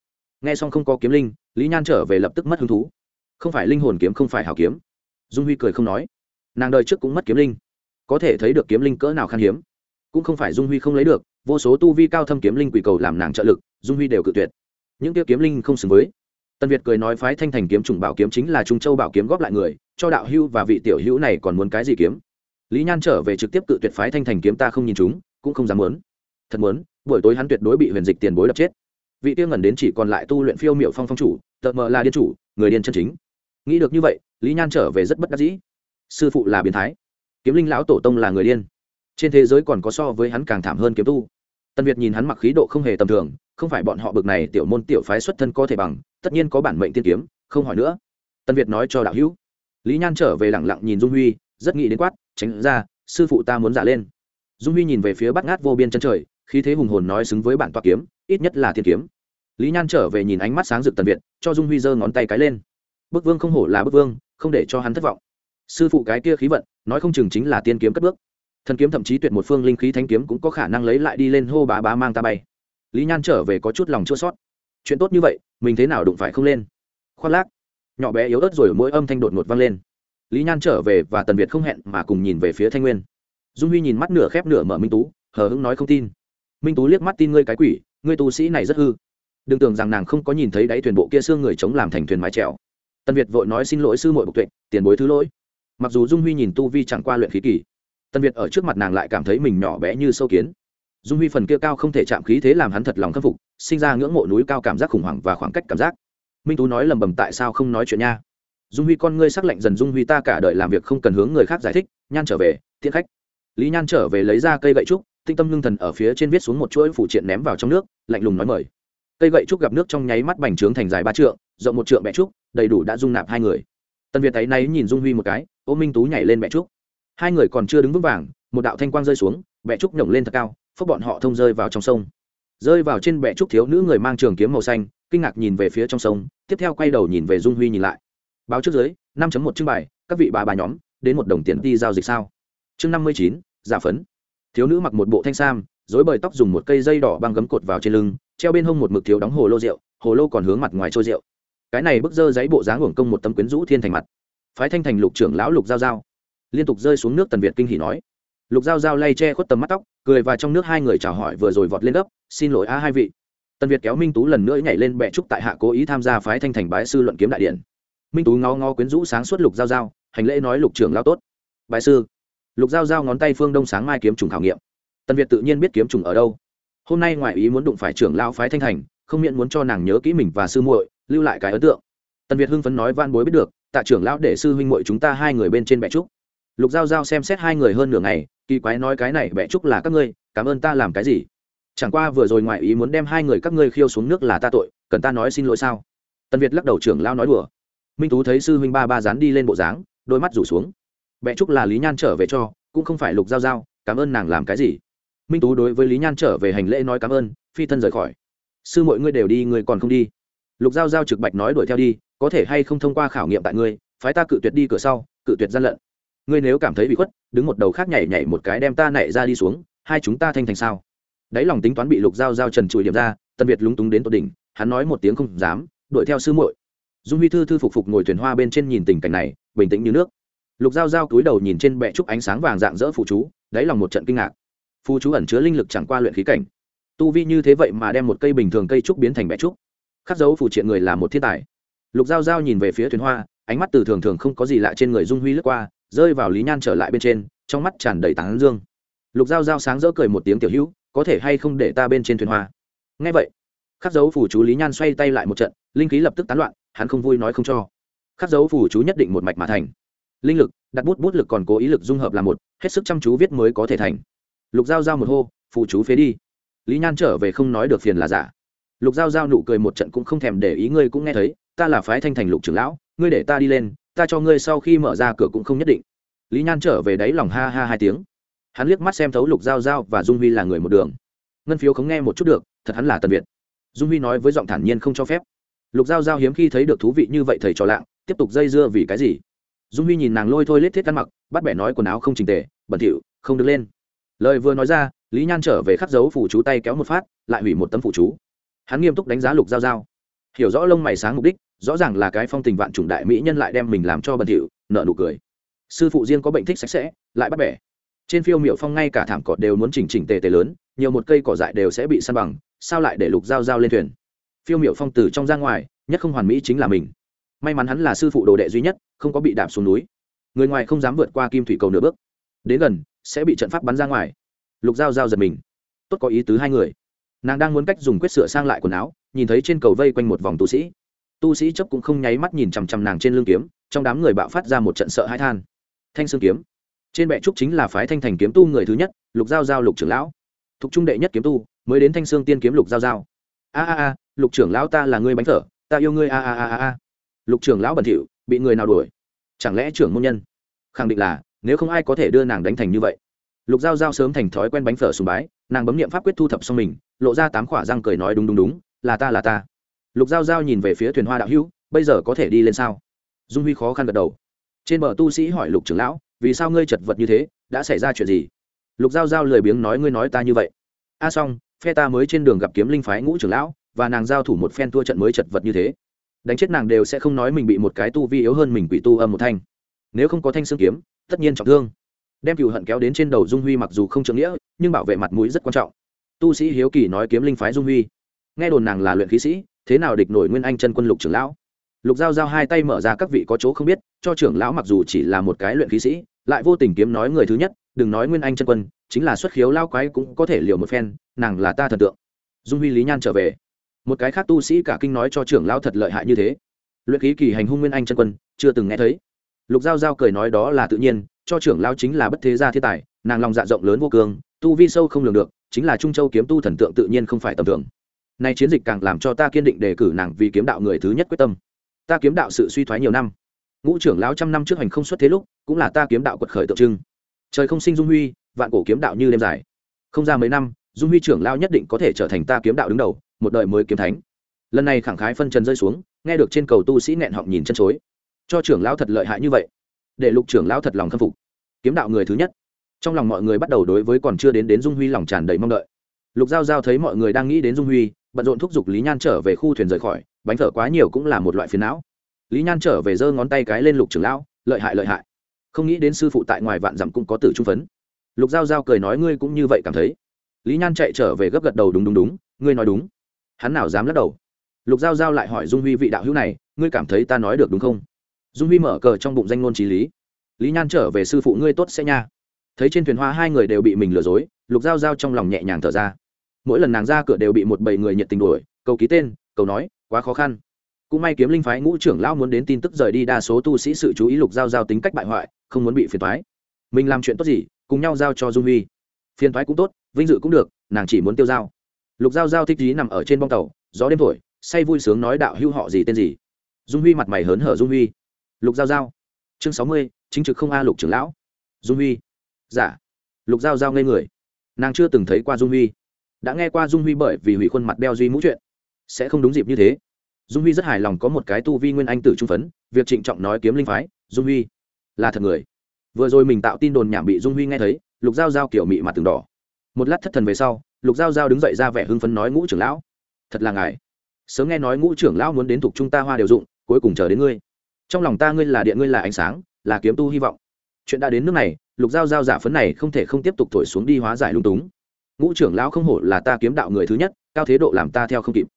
Nghe xong không có kiếm linh, lý nhan trở về lập tức mất hứng thú. Không phải linh hồn kiếm không phải hảo kiếm. Dung huy cười không nói. Nàng đời trước cũng mất kiếm linh có thể thấy được kiếm linh cỡ nào khan hiếm. Cũng không phải dung huy không lấy được, vô số tu vi cao thâm kiếm linh quỷ cầu làm nàng trợ lực, dung huy đều cự tuyệt. Những tiêu kiếm linh không xứng với. Tân việt cười nói phái thanh thành kiếm chủng bảo kiếm chính là trung châu bảo kiếm góp lại người, cho đạo hưu và vị tiểu hữu này còn muốn cái gì kiếm? Lý nhan trở về trực tiếp cự tuyệt phái thanh thành kiếm ta không nhìn chúng, cũng không dám muốn. Thật muốn, buổi tối hắn tuyệt đối bị huyền dịch tiền bối đập chết. Vị tiêu ngẩn đến chỉ còn lại tu luyện phiêu miệu phong phong chủ, tợ mờ là điên chủ, người điên chân chính. Nghĩ được như vậy, lý nhan trở về rất bất đắc dĩ. Sư phụ là biến thái kiếm linh lão tổ tông là người điên. Trên thế giới còn có so với hắn càng thảm hơn kiếm tu. Tân việt nhìn hắn mặc khí độ không hề tầm thường, không phải bọn họ bực này tiểu môn tiểu phái xuất thân có thể bằng, tất nhiên có bản mệnh tiên kiếm, không hỏi nữa. Tân việt nói cho đạo hữu. Lý nhan trở về lẳng lặng nhìn dung huy, rất nghĩ đến quát, tránh ra, sư phụ ta muốn giả lên. Dung huy nhìn về phía bắt ngát vô biên chân trời, khí thế hùng hồn nói xứng với bản toa kiếm, ít nhất là thiên kiếm. Lý nhan trở về nhìn ánh mắt sáng rực tần việt, cho dung huy giơ ngón tay cái lên. Bức vương không hổ là bức vương, không để cho hắn thất vọng sư phụ cái kia khí vận, nói không chừng chính là tiên kiếm cất bước. Thần kiếm thậm chí tuyệt một phương linh khí thanh kiếm cũng có khả năng lấy lại đi lên hô bá bá mang ta bay. Lý nhan trở về có chút lòng chua sót chuyện tốt như vậy, mình thế nào đụng phải không lên? Khoác lác. Nhỏ bé yếu ớt rồi mỗi âm thanh đột ngột vang lên. Lý nhan trở về và tần việt không hẹn mà cùng nhìn về phía thanh nguyên. Dung huy nhìn mắt nửa khép nửa mở minh tú, hờ hững nói không tin. Minh tú liếc mắt tin ngươi cái quỷ, ngươi tu sĩ này rất hư. Đừng tưởng rằng nàng không có nhìn thấy đáy thuyền bộ kia xương người chống làm thành thuyền mái trèo. Tần việt vội nói xin lỗi sư muội bộc tuệ, tiền bối thứ lỗi mặc dù dung huy nhìn tu vi chẳng qua luyện khí kỳ, tần việt ở trước mặt nàng lại cảm thấy mình nhỏ bé như sâu kiến. Dung huy phần kia cao không thể chạm khí thế làm hắn thật lòng khâm phục, sinh ra ngưỡng mộ núi cao cảm giác khủng hoảng và khoảng cách cảm giác. Minh tú nói lầm bầm tại sao không nói chuyện nha. Dung huy con ngươi sắc lệnh dần dung huy ta cả đời làm việc không cần hướng người khác giải thích, nhan trở về, tiễn khách. Lý nhan trở về lấy ra cây gậy trúc, tinh tâm ngưng thần ở phía trên viết xuống một chuỗi phủ triện ném vào trong nước, lạnh lùng nói mời. Cây gậy trúc gặp nước trong nháy mắt bành trướng thành dài ba trượng, rộng một trượng bẹ trúc, đầy đủ đã dung nạp hai người tần việt ấy náy nhìn dung huy một cái, ô minh tú nhảy lên mẹ trúc. Hai người còn chưa đứng vững vàng, một đạo thanh quang rơi xuống mẹ trúc nhổng lên thật cao phước bọn họ thông rơi vào trong sông. Rơi vào trên mẹ trúc thiếu nữ người mang trường kiếm màu xanh, kinh ngạc nhìn về phía trong sông, tiếp theo quay đầu nhìn về dung huy nhìn lại. Báo trước dưới, năm một trưng bày các vị bà bà nhóm, đến một đồng tiền đi giao dịch sao? Chương năm mươi chín, giả phấn. Thiếu nữ mặc một bộ thanh sam, dối bời tóc dùng một cây dây đỏ băng gấm cột vào trên lưng, treo bên hông một mực thiếu đóng hồ lô rượu, hồ lô còn hướng mặt ngoài trôi rượu cái này bức dơ giấy bộ dáng hưởng công một tấm quyến rũ thiên thành mặt. Phái thanh thành lục trưởng lão lục giao giao liên tục rơi xuống nước tần việt kinh hỉ nói. Lục giao giao lay che khuất tầm mắt tóc, cười và trong nước hai người chào hỏi vừa rồi vọt lên gấp, xin lỗi a hai vị. Tần việt kéo minh tú lần nữa nhảy lên bệ trúc tại hạ cố ý tham gia phái thanh thành bái sư luận kiếm đại điện. Minh tú ngó ngó quyến rũ sáng suốt lục giao giao, hành lễ nói, lục trưởng lao tốt. Bái sư. Lục giao giao ngón tay phương đông sáng mai kiếm trùng khảo nghiệm. Tần việt tự nhiên biết kiếm trùng ở đâu. Hôm nay ngoại ý muốn đụng phải trưởng lao phái thanh thành, không miễn muốn cho nàng nhớ kỹ mình và sư muội lưu lại cái ấn tượng. Tần việt hưng phấn nói van bối biết được, tạ trưởng lão để sư huynh muội chúng ta hai người bên trên bẹ trúc. Lục giao giao xem xét hai người hơn nửa ngày, kỳ quái nói cái này bẹ trúc là các ngươi, cảm ơn ta làm cái gì? Chẳng qua vừa rồi ngoại ý muốn đem hai người các ngươi khiêu xuống nước là ta tội, cần ta nói xin lỗi sao? Tần việt lắc đầu trưởng lão nói đùa. Minh tú thấy sư huynh ba ba dán đi lên bộ dáng, đôi mắt rủ xuống. Bẹ trúc là lý nhan trở về cho, cũng không phải lục giao giao, cảm ơn nàng làm cái gì? Minh tú đối với lý nhan trở về hành lễ nói cảm ơn, phi thân rời khỏi. Sư mọi ngươi đều đi người còn không đi lục giao giao trực bạch nói đuổi theo đi, có thể hay không thông qua khảo nghiệm tại ngươi, phái ta cự tuyệt đi cửa sau, cự tuyệt gian lận. Ngươi nếu cảm thấy bị khuất, đứng một đầu khác nhảy nhảy một cái đem ta nảy ra đi xuống, hai chúng ta thanh thành sao? Đáy lòng tính toán bị lục giao giao trần trụi điểm ra tân việt lúng túng đến tột đỉnh, hắn nói một tiếng không dám, đuổi theo sư muội. Dung huy thư thư phục phục ngồi thuyền hoa bên trên nhìn tình cảnh này, bình tĩnh như nước. Lục giao giao cúi đầu nhìn trên bệ trúc ánh sáng vàng dạng dỡ phụ chú, đáy lòng một trận kinh ngạc. Phù chú ẩn chứa linh lực chẳng qua luyện khí cảnh. Tu vi như thế vậy mà đem một cây bình thường cây trúc biến thành bệ trúc khắc dấu phù triện người là một thiên tài. Lục giao giao nhìn về phía thuyền hoa, ánh mắt từ thường thường không có gì lạ trên người dung huy lướt qua, rơi vào lý nhan trở lại bên trên, trong mắt tràn đầy tán dương. Lục giao giao sáng rỡ cười một tiếng tiểu hữu, có thể hay không để ta bên trên thuyền hoa? Ngay vậy, khắc dấu phù chú lý nhan xoay tay lại một trận, linh khí lập tức tán loạn, hắn không vui nói không cho. Khắc dấu phù chú nhất định một mạch mà thành. Linh lực, đặt bút bút lực còn cố ý lực dung hợp là một, hết sức chăm chú viết mới có thể thành. Lục giao giao một hô, phù chú phế đi. Lý nhan trở về không nói được phiền là giả lục giao giao nụ cười một trận cũng không thèm để ý, ngươi cũng nghe thấy, ta là phái thanh thành lục trưởng lão, ngươi để ta đi lên, ta cho ngươi sau khi mở ra cửa cũng không nhất định. Lý nhan trở về đáy lòng ha ha hai tiếng. Hắn liếc mắt xem thấu lục giao giao và dung huy là người một đường. Ngân phiếu không nghe một chút được, thật hắn là tần việt. Dung huy nói với giọng thản nhiên không cho phép. Lục giao giao hiếm khi thấy được thú vị như vậy thầy trò lạng, tiếp tục dây dưa vì cái gì? Dung huy nhìn nàng lôi thôi lết thiết ăn mặc, bắt bẻ nói quần áo không trình tề, bẩn thỉu, không được lên. Lời vừa nói ra, lý nhan trở về khắc dấu phủ chú tay kéo một phát, lại hủy một tấm phủ chú hắn nghiêm túc đánh giá lục giao giao. Hiểu rõ lông mày sáng mục đích, rõ ràng là cái phong tình vạn chủng đại mỹ nhân lại đem mình làm cho bẩn thỉu nợ nụ cười. Sư phụ riêng có bệnh thích sạch sẽ, lại bắt bẻ. Trên phiêu miệu phong ngay cả thảm cọt đều muốn chỉnh chỉnh tề tề lớn, nhiều một cây cỏ dại đều sẽ bị săn bằng, sao lại để lục giao giao lên thuyền? Phiêu miệu phong từ trong ra ngoài, nhất không hoàn mỹ chính là mình. May mắn hắn là sư phụ đồ đệ duy nhất, không có bị đạp xuống núi. Người ngoài không dám vượt qua kim thủy cầu nửa bước. Đến gần, sẽ bị trận pháp bắn ra ngoài. Lục giao giao giật mình. Tốt có ý tứ hai người nàng đang muốn cách dùng quyết sửa sang lại quần áo, nhìn thấy trên cầu vây quanh một vòng tu sĩ. Tu sĩ chấp cũng không nháy mắt nhìn chằm chằm nàng trên lưng kiếm, trong đám người bạo phát ra một trận sợ hãi than. Thanh sương kiếm. Trên bệ trúc chính là phái thanh thành kiếm tu người thứ nhất, lục giao giao lục trưởng lão. Thuộc trung đệ nhất kiếm tu, mới đến thanh sương tiên kiếm lục giao giao. A a a, lục trưởng lão ta là người bánh thở, ta yêu ngươi a a a a a. Lục trưởng lão bẩn thỉu, bị người nào đuổi? Chẳng lẽ trưởng môn nhân? Khẳng định là, nếu không ai có thể đưa nàng đánh thành như vậy. Lục giao giao sớm thành thói quen bánh phở sùng bái, nàng bấm nghiệm pháp quyết thu thập xong mình lộ ra tám khỏa răng cười nói đúng đúng đúng, là ta là ta. Lục giao giao nhìn về phía thuyền hoa đạo hữu, bây giờ có thể đi lên sao? Dung huy khó khăn gật đầu. Trên bờ tu sĩ hỏi lục trưởng lão, vì sao ngươi chật vật như thế, đã xảy ra chuyện gì? Lục giao giao lười biếng nói ngươi nói ta như vậy. A à xong, phe ta mới trên đường gặp kiếm linh phái ngũ trưởng lão, và nàng giao thủ một phen thua trận mới chật vật như thế. Đánh chết nàng đều sẽ không nói mình bị một cái tu vi yếu hơn mình quỷ tu âm một thanh. Nếu không có thanh xương kiếm, tất nhiên trọng thương. Đem cựu hận kéo đến trên đầu dung huy mặc dù không trưởng nghĩa, nhưng bảo vệ mặt mũi rất quan trọng tu sĩ hiếu kỳ nói kiếm linh phái dung huy. Nghe đồn nàng là luyện khí sĩ, thế nào địch nổi nguyên anh chân quân lục trưởng lão? Lục giao giao hai tay mở ra các vị có chỗ không biết, cho trưởng lão mặc dù chỉ là một cái luyện khí sĩ, lại vô tình kiếm nói người thứ nhất, đừng nói nguyên anh chân quân, chính là xuất khiếu lao quái cũng có thể liều một phen, nàng là ta thần tượng. Dung huy lý nhan trở về. Một cái khác tu sĩ cả kinh nói cho trưởng lão thật lợi hại như thế. Luyện khí kỳ hành hung nguyên anh chân quân, chưa từng nghe thấy. Lục giao giao cười nói đó là tự nhiên, cho trưởng lão chính là bất thế gia thiên tài, nàng lòng dạ rộng lớn vô cương tu vi sâu không lường được chính là trung châu kiếm tu thần tượng tự nhiên không phải tầm thường. Nay chiến dịch càng làm cho ta kiên định đề cử nàng vì kiếm đạo người thứ nhất quyết tâm. Ta kiếm đạo sự suy thoái nhiều năm. Ngũ trưởng lão trăm năm trước hành không xuất thế lúc, cũng là ta kiếm đạo quật khởi tượng trưng. Trời không sinh dung huy, vạn cổ kiếm đạo như đêm dài. Không ra mấy năm, dung huy trưởng lao nhất định có thể trở thành ta kiếm đạo đứng đầu, một đời mới kiếm thánh. Lần này khẳng khái phân trần rơi xuống, nghe được trên cầu tu sĩ nghẹn họng nhìn chân chối. Cho trưởng lão thật lợi hại như vậy, để lục trưởng lão thật lòng khâm phục. Kiếm đạo người thứ nhất trong lòng mọi người bắt đầu đối với còn chưa đến đến dung huy lòng tràn đầy mong đợi. Lục giao giao thấy mọi người đang nghĩ đến dung huy, bận rộn thúc giục lý nhan trở về khu thuyền rời khỏi, bánh phở quá nhiều cũng là một loại phiền não. Lý nhan trở về giơ ngón tay cái lên lục trưởng lão, lợi hại lợi hại. Không nghĩ đến sư phụ tại ngoài vạn dặm cũng có tử trung phấn. Lục giao giao cười nói, ngươi cũng như vậy cảm thấy. Lý nhan chạy trở về gấp gật đầu, đúng đúng đúng, ngươi nói đúng. Hắn nào dám lắc đầu. Lục giao giao lại hỏi dung huy vị đạo hữu này, ngươi cảm thấy ta nói được đúng không? Dung huy mở cờ trong bụng danh ngôn trí lý. Lý nhan trở về sư phụ ngươi tốt sẽ nha thấy trên thuyền hoa hai người đều bị mình lừa dối, lục giao giao trong lòng nhẹ nhàng thở ra. Mỗi lần nàng ra cửa đều bị một bầy người nhiệt tình đuổi, cầu ký tên, cầu nói, quá khó khăn. Cũng may kiếm linh phái ngũ trưởng lão muốn đến tin tức rời đi đa số tu sĩ sự chú ý lục giao giao tính cách bại hoại, không muốn bị phiền thoái mình làm chuyện tốt gì, cùng nhau giao cho dung huy. Phiền thoái cũng tốt, vinh dự cũng được, nàng chỉ muốn tiêu giao. Lục giao giao thích chí nằm ở trên bong tàu, gió đêm thổi, say vui sướng nói đạo hưu họ gì tên gì. Dung huy mặt mày hớn hở dung huy. Lục giao giao. Chương sáu mươi, chính trực không a lục trưởng lão. Dung huy giả. Dạ. lục giao giao ngây người. Nàng chưa từng thấy qua dung huy. Đã nghe qua dung huy bởi vì hủy khuôn mặt đeo duy mũ chuyện. Sẽ không đúng dịp như thế. Dung huy rất hài lòng có một cái tu vi nguyên anh tử trung phấn, việc trịnh trọng nói kiếm linh phái, dung huy là thật người. Vừa rồi mình tạo tin đồn nhảm bị dung huy nghe thấy, lục giao giao kiểu mị mặt từng đỏ. Một lát thất thần về sau, lục giao giao đứng dậy ra vẻ hưng phấn nói, ngũ trưởng lão, thật là ngài. Sớm nghe nói ngũ trưởng lão muốn đến thuộc trung ta hoa đều dụng, cuối cùng chờ đến ngươi. Trong lòng ta ngươi là điện, ngươi là ánh sáng, là kiếm tu hy vọng. Chuyện đã đến nước này lục giao giao giả phấn này không thể không tiếp tục thổi xuống đi hóa giải lung túng. Ngũ trưởng lão không hổ là ta kiếm đạo người thứ nhất, cao thế độ làm ta theo không kịp.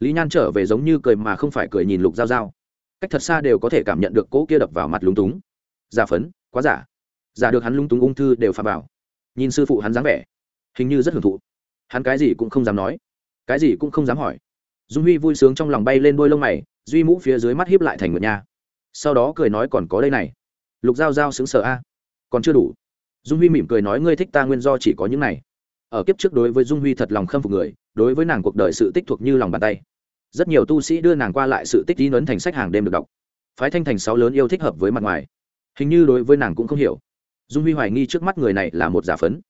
Lý nhan trở về giống như cười mà không phải cười nhìn lục giao giao. Cách thật xa đều có thể cảm nhận được cỗ kia đập vào mặt lúng túng. Giả phấn, quá giả. Giả được hắn lung túng ung thư đều phà vào. Nhìn sư phụ hắn dáng vẻ, hình như rất hưởng thụ. Hắn cái gì cũng không dám nói. Cái gì cũng không dám hỏi. Dung huy vui sướng trong lòng bay lên đôi lông mày, duy mũ phía dưới mắt hiếp lại thành một nhà sau đó cười nói còn có đây này. Lục giao giao xứng sở a còn chưa đủ. Dung huy mỉm cười nói, ngươi thích ta nguyên do chỉ có những này. Ở kiếp trước đối với dung huy thật lòng khâm phục người, đối với nàng cuộc đời sự tích thuộc như lòng bàn tay. Rất nhiều tu sĩ đưa nàng qua lại sự tích đi nấn thành sách hàng đêm được đọc. Phái thanh thành sáu lớn yêu thích hợp với mặt ngoài. Hình như đối với nàng cũng không hiểu. Dung huy hoài nghi trước mắt người này là một giả phấn.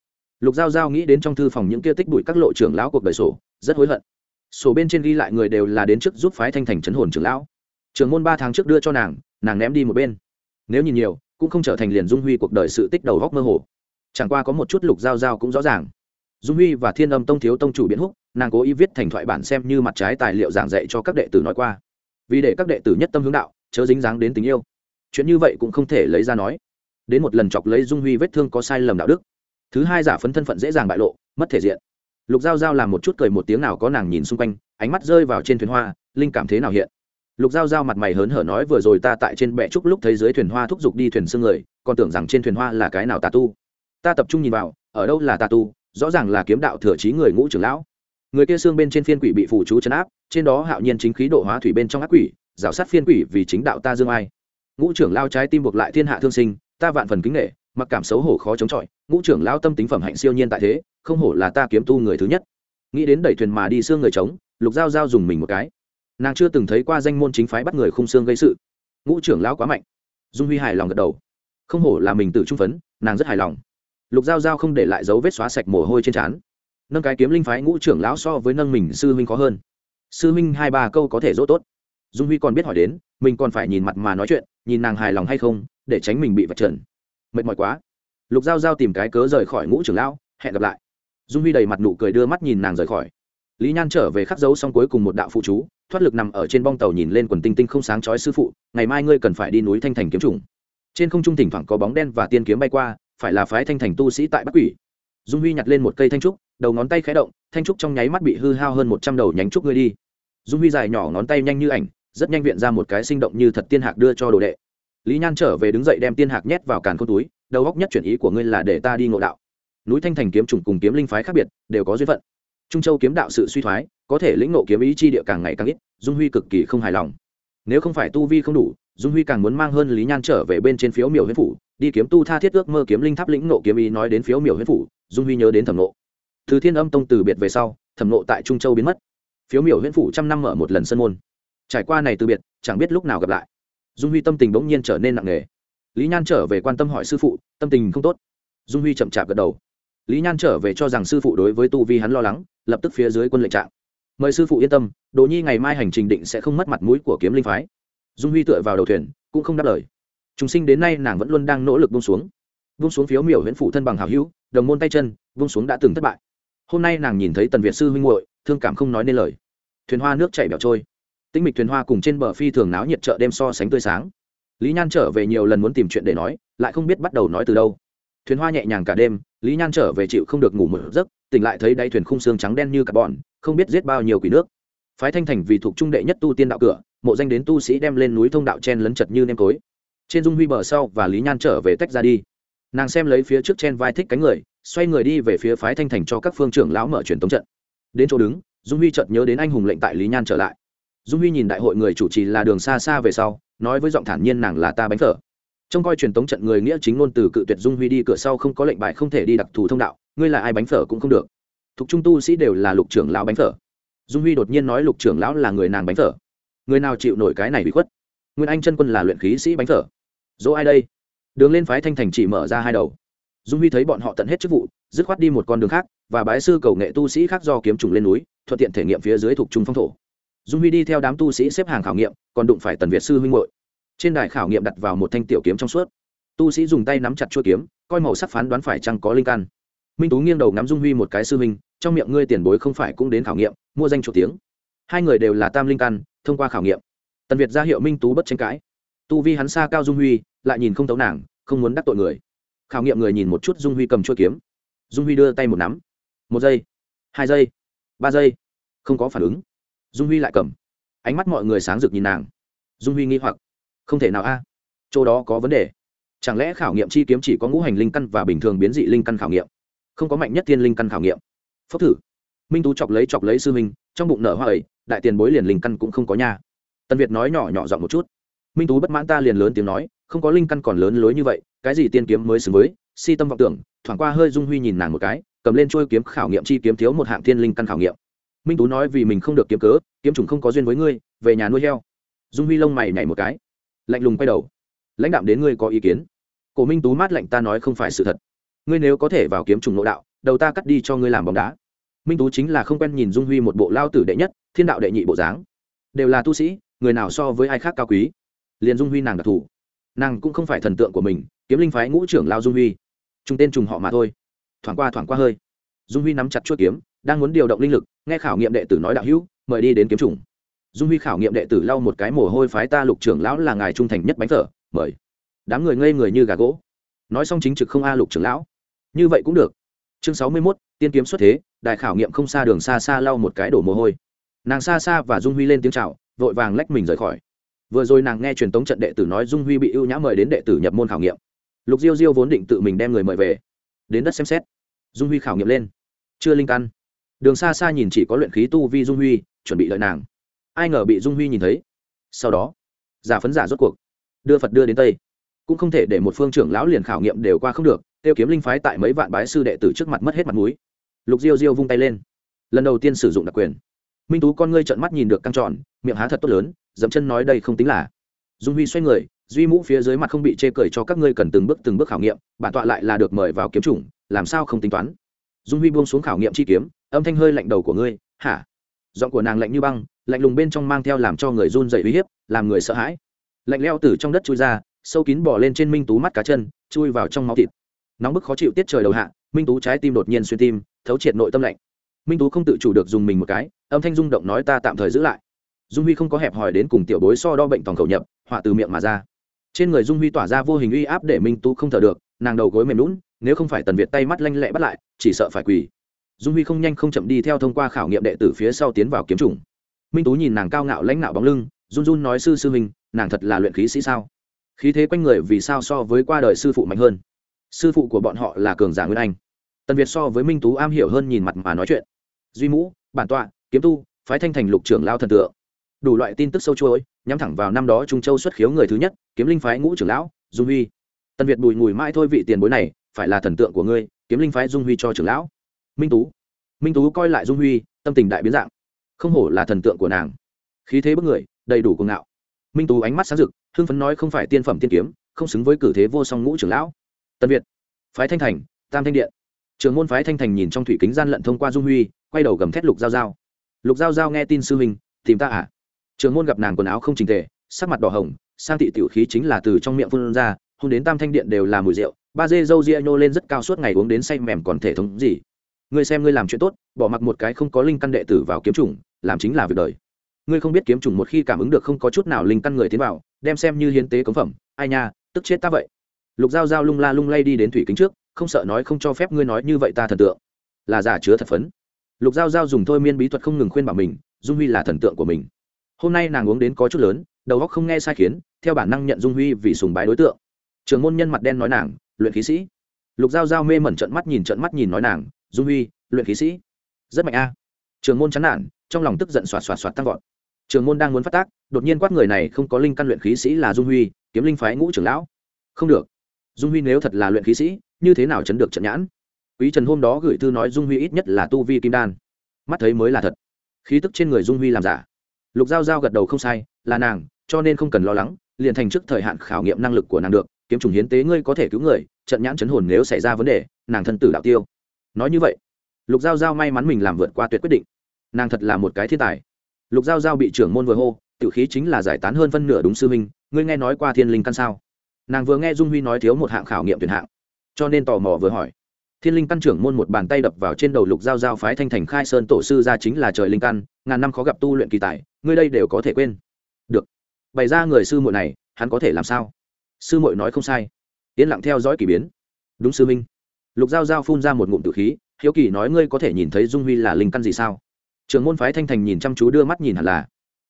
Lục giao giao nghĩ đến trong thư phòng những kia tích bụi các lộ trưởng lão cuộc đời sổ, rất hối hận. Sổ bên trên ghi lại người đều là đến trước giúp phái thanh thành chấn hồn trưởng lão. Trưởng môn ba tháng trước đưa cho nàng nàng ném đi một bên. Nếu nhìn nhiều cũng không trở thành liền dung huy cuộc đời sự tích đầu góc mơ hồ. Chẳng qua có một chút lục giao giao cũng rõ ràng. Dung huy và thiên âm tông thiếu tông chủ biến húc, nàng cố ý viết thành thoại bản xem như mặt trái tài liệu giảng dạy cho các đệ tử nói qua. Vì để các đệ tử nhất tâm hướng đạo, chớ dính dáng đến tình yêu. Chuyện như vậy cũng không thể lấy ra nói. Đến một lần chọc lấy dung huy vết thương có sai lầm đạo đức. Thứ hai giả phấn thân phận dễ dàng bại lộ, mất thể diện. Lục giao giao làm một chút cười một tiếng nào có nàng nhìn xung quanh, ánh mắt rơi vào trên thuyền hoa, linh cảm thế nào hiện? Lục giao giao mặt mày hớn hở nói, vừa rồi ta tại trên bệ trúc lúc thấy dưới thuyền hoa thúc giục đi thuyền xương người, còn tưởng rằng trên thuyền hoa là cái nào tà tu. Ta tập trung nhìn vào, ở đâu là tà tu, rõ ràng là kiếm đạo thừa trí người ngũ trưởng lão. Người kia xương bên trên phiên quỷ bị phủ chú chấn áp, trên đó hạo nhiên chính khí độ hóa thủy bên trong ác quỷ, rào sát phiên quỷ vì chính đạo ta dương ai. Ngũ trưởng lao trái tim buộc lại thiên hạ thương sinh, ta vạn phần kính nghệ mặc cảm xấu hổ khó chống chọi, ngũ trưởng lao tâm tính phẩm hạnh siêu nhiên tại thế, không hổ là ta kiếm tu người thứ nhất. Nghĩ đến đẩy thuyền mà đi xương người trống, lục giao giao dùng mình một cái nàng chưa từng thấy qua danh môn chính phái bắt người khung xương gây sự. Ngũ trưởng lão quá mạnh. Dung huy hài lòng gật đầu. Không hổ là mình tự trung phấn, nàng rất hài lòng. Lục giao giao không để lại dấu vết xóa sạch mồ hôi trên trán. Nâng cái kiếm linh phái ngũ trưởng lão so với nâng mình sư huynh khó hơn. Sư huynh hai ba câu có thể dỗ tốt. Dung huy còn biết hỏi đến, mình còn phải nhìn mặt mà nói chuyện, nhìn nàng hài lòng hay không, để tránh mình bị vật trần. Mệt mỏi quá. Lục giao giao tìm cái cớ rời khỏi ngũ trưởng lão, hẹn gặp lại. Dung huy đầy mặt nụ cười đưa mắt nhìn nàng rời khỏi. Lý nhan trở về khắc dấu xong cuối cùng một đạo phụ chú thoát lực nằm ở trên bong tàu nhìn lên quần tinh tinh không sáng chói sư phụ, ngày mai ngươi cần phải đi núi thanh thành kiếm trùng. Trên không trung thỉnh thoảng có bóng đen và tiên kiếm bay qua, phải là phái thanh thành tu sĩ tại bắc quỷ. Dung huy nhặt lên một cây thanh trúc, đầu ngón tay khé động, thanh trúc trong nháy mắt bị hư hao hơn một trăm đầu nhánh trúc ngươi đi. Dung huy dài nhỏ ngón tay nhanh như ảnh, rất nhanh viện ra một cái sinh động như thật tiên hạc đưa cho đồ đệ. Lý nhan trở về đứng dậy đem tiên hạc nhét vào càn khôn túi, đầu góc nhất chuyển ý của ngươi là để ta đi ngộ đạo. Núi thanh thành kiếm trùng cùng kiếm linh phái khác biệt, đều có duyên phận trung châu kiếm đạo sự suy thoái, có thể lĩnh ngộ kiếm ý chi địa càng ngày càng ít, dung huy cực kỳ không hài lòng. Nếu không phải tu vi không đủ, dung huy càng muốn mang hơn lý nhan trở về bên trên phiếu miểu huyết phủ, đi kiếm tu tha thiết ước mơ kiếm linh tháp lĩnh ngộ kiếm ý nói đến phiếu miểu huyết phủ, dung huy nhớ đến thẩm nộ. Từ thiên âm tông từ biệt về sau, thẩm nộ tại trung châu biến mất. Phiếu miểu huyễn phủ trăm năm mở một lần sân môn. Trải qua này từ biệt, chẳng biết lúc nào gặp lại. Dung huy tâm tình bỗng nhiên trở nên nặng nề. Lý nhan trở về quan tâm hỏi sư phụ, tâm tình không tốt. Dung huy chậm chạp gật đầu lý nhan trở về cho rằng sư phụ đối với tu vi hắn lo lắng, lập tức phía dưới quân lệnh trạng. Mời sư phụ yên tâm đồ nhi ngày mai hành trình định sẽ không mất mặt mũi của kiếm linh phái. Dung huy tựa vào đầu thuyền, cũng không đáp lời. Chúng sinh đến nay nàng vẫn luôn đang nỗ lực bung xuống. Bông xuống phiếu miểu huyễn phụ thân bằng hào hữu, đồng môn tay chân bông xuống đã từng thất bại. Hôm nay nàng nhìn thấy tần việt sư huynh muội, thương cảm không nói nên lời. Thuyền hoa nước chảy bẻo trôi. Tinh mịch thuyền hoa cùng trên bờ phi thường náo nhiệt chợ đêm so sánh tươi sáng. Lý nhan trở về nhiều lần muốn tìm chuyện để nói, lại không biết bắt đầu nói từ đâu thuyền hoa nhẹ nhàng cả đêm, lý nhan trở về chịu không được ngủ một giấc, tỉnh lại thấy đáy thuyền khung xương trắng đen như cả bọn, không biết giết bao nhiêu quỷ nước. Phái thanh thành vì thuộc trung đệ nhất tu tiên đạo cửa, mộ danh đến tu sĩ đem lên núi thông đạo chen lấn chật như nêm cối. Trên dung huy bờ sau và lý nhan trở về tách ra đi. Nàng xem lấy phía trước chen vai thích cánh người, xoay người đi về phía phái thanh thành cho các phương trưởng lão mở truyền tống trận. Đến chỗ đứng, dung huy chợt nhớ đến anh hùng lệnh tại lý nhan trở lại. Dung huy nhìn đại hội người chủ trì là đường xa xa về sau, nói với giọng thản nhiên nàng là ta bánh phở trông coi truyền tống trận người nghĩa chính ngôn từ cự tuyệt dung huy đi, cửa sau không có lệnh bài không thể đi đặc thù thông đạo, ngươi là ai bánh phở cũng không được. Thuộc trung tu sĩ đều là lục trưởng lão bánh phở. Dung huy đột nhiên nói lục trưởng lão là người nàng bánh phở. Người nào chịu nổi cái này bị khuất? Nguyên anh chân quân là luyện khí sĩ bánh phở. Dỗ ai đây? Đường lên phái thanh thành chỉ mở ra hai đầu. Dung huy thấy bọn họ tận hết chức vụ, dứt khoát đi một con đường khác, và bái sư cầu nghệ tu sĩ khác do kiếm trùng lên núi, thuận tiện thể nghiệm phía dưới thuộc trung phong thổ. Dung huy đi theo đám tu sĩ xếp hàng khảo nghiệm, còn đụng phải tần việt sư huynh hội trên đài khảo nghiệm đặt vào một thanh tiểu kiếm trong suốt. Tu sĩ dùng tay nắm chặt chuôi kiếm, coi màu sắc phán đoán phải chăng có linh căn. Minh tú nghiêng đầu ngắm dung huy một cái sư huynh, trong miệng ngươi tiền bối không phải cũng đến khảo nghiệm, mua danh chủ tiếng. Hai người đều là tam linh căn, thông qua khảo nghiệm. Tần việt ra hiệu minh tú bất tranh cãi. Tu vi hắn xa cao dung huy, lại nhìn không tấu nàng, không muốn đắc tội người. Khảo nghiệm người nhìn một chút dung huy cầm chuôi kiếm. Dung huy đưa tay một nắm. Một giây, hai giây, ba giây. Không có phản ứng. Dung huy lại cầm. Ánh mắt mọi người sáng rực nhìn nàng. Dung huy nghi hoặc không thể nào a. Chỗ đó có vấn đề. Chẳng lẽ khảo nghiệm chi kiếm chỉ có ngũ hành linh căn và bình thường biến dị linh căn khảo nghiệm? Không có mạnh nhất tiên linh căn khảo nghiệm. Phốc thử. Minh tú chọc lấy chọc lấy sư minh trong bụng nở hoa ấy, đại tiền bối liền linh căn cũng không có nha. Tần việt nói nhỏ nhỏ giọng một chút. Minh tú bất mãn ta liền lớn tiếng nói, không có linh căn còn lớn lối như vậy, cái gì tiên kiếm mới xứng với? Si tâm vọng tưởng, thoảng qua hơi dung huy nhìn nàng một cái, cầm lên trôi kiếm khảo nghiệm chi kiếm thiếu một hạng thiên linh căn khảo nghiệm. Minh tú nói vì mình không được kiếm cớ, kiếm trùng không có duyên với ngươi, về nhà nuôi heo. Dung huy lông mày nhảy một cái lạnh lùng quay đầu. Lãnh đạm đến ngươi có ý kiến. Cổ minh tú mát lạnh ta nói không phải sự thật. Ngươi nếu có thể vào kiếm trùng nội đạo, đầu ta cắt đi cho ngươi làm bóng đá. Minh tú chính là không quen nhìn dung huy một bộ lao tử đệ nhất, thiên đạo đệ nhị bộ dáng. Đều là tu sĩ, người nào so với ai khác cao quý. Liền dung huy nàng đặc thù. Nàng cũng không phải thần tượng của mình, kiếm linh phái ngũ trưởng lao dung huy. Trung tên trùng họ mà thôi. Thoảng qua thoảng qua hơi. Dung huy nắm chặt chuỗi kiếm, đang muốn điều động linh lực, nghe khảo nghiệm đệ tử nói đạo hữu, mời đi đến kiếm trùng dung huy khảo nghiệm đệ tử lau một cái mồ hôi phái ta lục trưởng lão là ngài trung thành nhất bánh thở, mời. Đám người ngây người như gà gỗ. Nói xong chính trực không a lục trưởng lão. Như vậy cũng được. Chương sáu mươi mốt, tiên kiếm xuất thế đại khảo nghiệm không xa đường xa xa lau một cái đổ mồ hôi. Nàng xa xa và dung huy lên tiếng c h à o vội vàng lách mình rời khỏi. Vừa rồi nàng nghe truyền tống trận đệ tử nói dung huy bị ưu nhã mời đến đệ tử nhập môn khảo nghiệm. Lục diêu diêu vốn định tự mình đem người mời về. Đến đất xem xét. Dung huy khảo nghiệm lên. Chưa linh căn. Đường xa xa nhìn chỉ có luyện khí tu vi dung huy, chuẩn bị lợi nàng ai ngờ bị dung huy nhìn thấy. Sau đó, giả phấn giả rốt cuộc, đưa phật đưa đến tây. Cũng không thể để một phương trưởng lão liền khảo nghiệm đều qua không được, tiêu kiếm linh phái tại mấy vạn bái sư đệ tử trước mặt mất hết mặt mũi. Lục diêu diêu vung tay lên. Lần đầu tiên sử dụng đặc quyền. Minh tú con ngươi trợn mắt nhìn được căng tròn, miệng há thật tốt lớn dẫm chân nói đây không tính là. Dung huy xoay người, duy mũ phía dưới mặt không bị chê cười cho các ngươi cần từng bước từng bước khảo nghiệm, bản tọa lại là được mời vào kiếm chủng, làm sao không tính toán? Dung huy buông xuống khảo nghiệm chi kiếm, âm thanh hơi lạnh đầu của ngươi, hả? Giọng của nàng lạnh như băng, lạnh lùng bên trong mang theo làm cho người run dày uy hiếp, làm người sợ hãi. Lạnh leo từ trong đất chui ra, sâu kín bỏ lên trên minh tú mắt cá chân, chui vào trong máu thịt. Nóng bức khó chịu tiết trời đầu hạ, minh tú trái tim đột nhiên xuyên tim, thấu triệt nội tâm lạnh. Minh tú không tự chủ được dùng mình một cái, âm thanh rung động nói ta tạm thời giữ lại. Dung huy không có hẹp hòi đến cùng tiểu bối so đo bệnh tòng khẩu nhập, họa từ miệng mà ra. Trên người dung huy tỏa ra vô hình uy áp để minh tú không thở được, nàng đầu gối mềm lún nếu không phải tần việt tay mắt lanh lẹ bắt lại, chỉ sợ phải quỳ dung huy không nhanh không chậm đi theo thông qua khảo nghiệm đệ tử phía sau tiến vào kiếm chủng minh tú nhìn nàng cao ngạo lãnh nạo bóng lưng, run run nói, sư sư minh nàng thật là luyện khí sĩ sao? Khí thế quanh người vì sao so với qua đời sư phụ mạnh hơn? Sư phụ của bọn họ là cường giả nguyên anh. Tần việt so với minh tú am hiểu hơn nhìn mặt mà nói chuyện. Duy mũ, bản tọa, kiếm tu, phái thanh thành lục trưởng lao thần tượng. Đủ loại tin tức sâu chuỗi, nhắm thẳng vào năm đó trung châu xuất khiếu người thứ nhất, kiếm linh phái ngũ trưởng lão, dung huy. Tần việt bùi ngùi mãi, thôi vị tiền bối này, phải là thần tượng của ngươi, kiếm linh phái dung huy cho trưởng lão minh tú. Minh tú coi lại dung huy, tâm tình đại biến dạng. Không hổ là thần tượng của nàng. Khí thế bức người, đầy đủ cuồng ngạo. Minh tú ánh mắt sáng rực, hưng phấn nói không phải tiên phẩm tiên kiếm, không xứng với cử thế vô song ngũ trưởng lão. Tân việt. Phái thanh thành, tam thanh điện. Trường môn phái thanh thành nhìn trong thủy kính gian lận thông qua dung huy, quay đầu gầm thét lục giao giao. Lục giao giao nghe tin sư huynh, tìm ta à? Trường môn gặp nàng quần áo không trình tề, sắc mặt đỏ hồng, sang thị tiểu khí chính là từ trong miệng phun ra, hôn đến tam thanh điện đều là mùi rượu, ba dê dâu ria nhô lên rất cao suốt ngày uống đến say mềm còn thể thống gì ngươi xem ngươi làm chuyện tốt, bỏ mặc một cái không có linh căn đệ tử vào kiếm chủng, làm chính là việc đời. Ngươi không biết kiếm chủng một khi cảm ứng được không có chút nào linh căn người tiến vào, đem xem như hiến tế cống phẩm, ai nha, tức chết ta vậy. Lục giao giao lung la lung lay đi đến thủy kính trước, không sợ nói không cho phép ngươi nói như vậy ta thần tượng. Là giả chứa thật phấn. Lục giao giao dùng thôi miên bí thuật không ngừng khuyên bảo mình, dung huy là thần tượng của mình. Hôm nay nàng uống đến có chút lớn, đầu óc không nghe sai khiến, theo bản năng nhận dung huy vì sùng bái đối tượng. Trường môn nhân mặt đen nói nàng, luyện khí sĩ. Lục giao giao mê mẩn trận mắt nhìn trận mắt nhìn nói nàng dung huy, luyện khí sĩ. Rất mạnh a. Trường môn chán nản, trong lòng tức giận xoạt xoạt xoạt tăng vọt. Trường môn đang muốn phát tác, đột nhiên quát người này không có linh căn luyện khí sĩ là dung huy, kiếm linh phái ngũ trưởng lão. Không được. Dung huy nếu thật là luyện khí sĩ, như thế nào chấn được trận nhãn? Quý trần hôm đó gửi thư nói dung huy ít nhất là tu vi kim đan. Mắt thấy mới là thật. Khí tức trên người dung huy làm giả. Lục giao giao gật đầu không sai, là nàng, cho nên không cần lo lắng, liền thành trước thời hạn khảo nghiệm năng lực của nàng được, kiếm trùng hiến tế ngươi có thể cứu người, trận nhãn chấn hồn nếu xảy ra vấn đề, nàng thân tử đạo tiêu nói như vậy, lục giao giao may mắn mình làm vượt qua tuyệt quyết định. Nàng thật là một cái thiên tài. Lục giao giao bị trưởng môn vừa hô, tiểu khí chính là giải tán hơn phân nửa đúng sư minh ngươi nghe nói qua thiên linh căn sao? Nàng vừa nghe dung huy nói thiếu một hạng khảo nghiệm tuyển hạng, cho nên tò mò vừa hỏi. Thiên linh căn trưởng môn một bàn tay đập vào trên đầu lục giao giao phái thanh thành khai sơn tổ sư ra chính là trời linh căn, ngàn năm khó gặp tu luyện kỳ tài, ngươi đây đều có thể quên. Được. Bày ra người sư muội này, hắn có thể làm sao? Sư muội nói không sai. Yên lặng theo dõi k ỳ biến. Đúng sư minh lục giao giao phun ra một ngụm tử khí, hiếu kỳ nói, ngươi có thể nhìn thấy dung huy là linh căn gì sao? Trưởng môn phái thanh thành nhìn chăm chú đưa mắt nhìn hẳn là,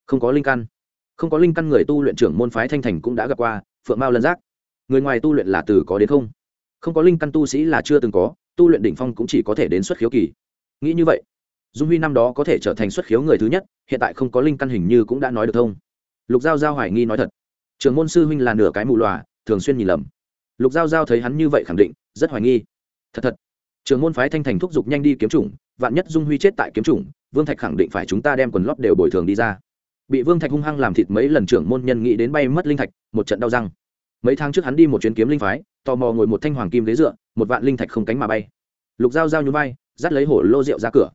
không có linh căn. Không có linh căn người tu luyện trưởng môn phái thanh thành cũng đã gặp qua, phượng mao lân giác. Người ngoài tu luyện là từ có đến không? Không có linh căn tu sĩ là chưa từng có, tu luyện đỉnh phong cũng chỉ có thể đến xuất khiếu kỳ. Nghĩ như vậy, dung huy năm đó có thể trở thành xuất khiếu người thứ nhất, hiện tại không có linh căn hình như cũng đã nói được thông. Lục giao giao hoài nghi nói thật trường môn sư huynh là nửa cái mù loà thường xuyên nhìn lầm. Lục giao giao thấy hắn như vậy khẳng định, rất hoài nghi thật thật. Trường môn phái thanh thành thúc giục nhanh đi kiếm chủng, vạn nhất dung huy chết tại kiếm chủng, vương thạch khẳng định phải chúng ta đem quần lót đều bồi thường đi ra. Bị vương thạch hung hăng làm thịt mấy lần trưởng môn nhân nghĩ đến bay mất linh thạch, một trận đau răng. Mấy tháng trước hắn đi một chuyến kiếm linh phái, tò mò ngồi một thanh hoàng kim ghế dựa, một vạn linh thạch không cánh mà bay. Lục giao giao nhún vai, dắt lấy hổ lô rượu ra cửa.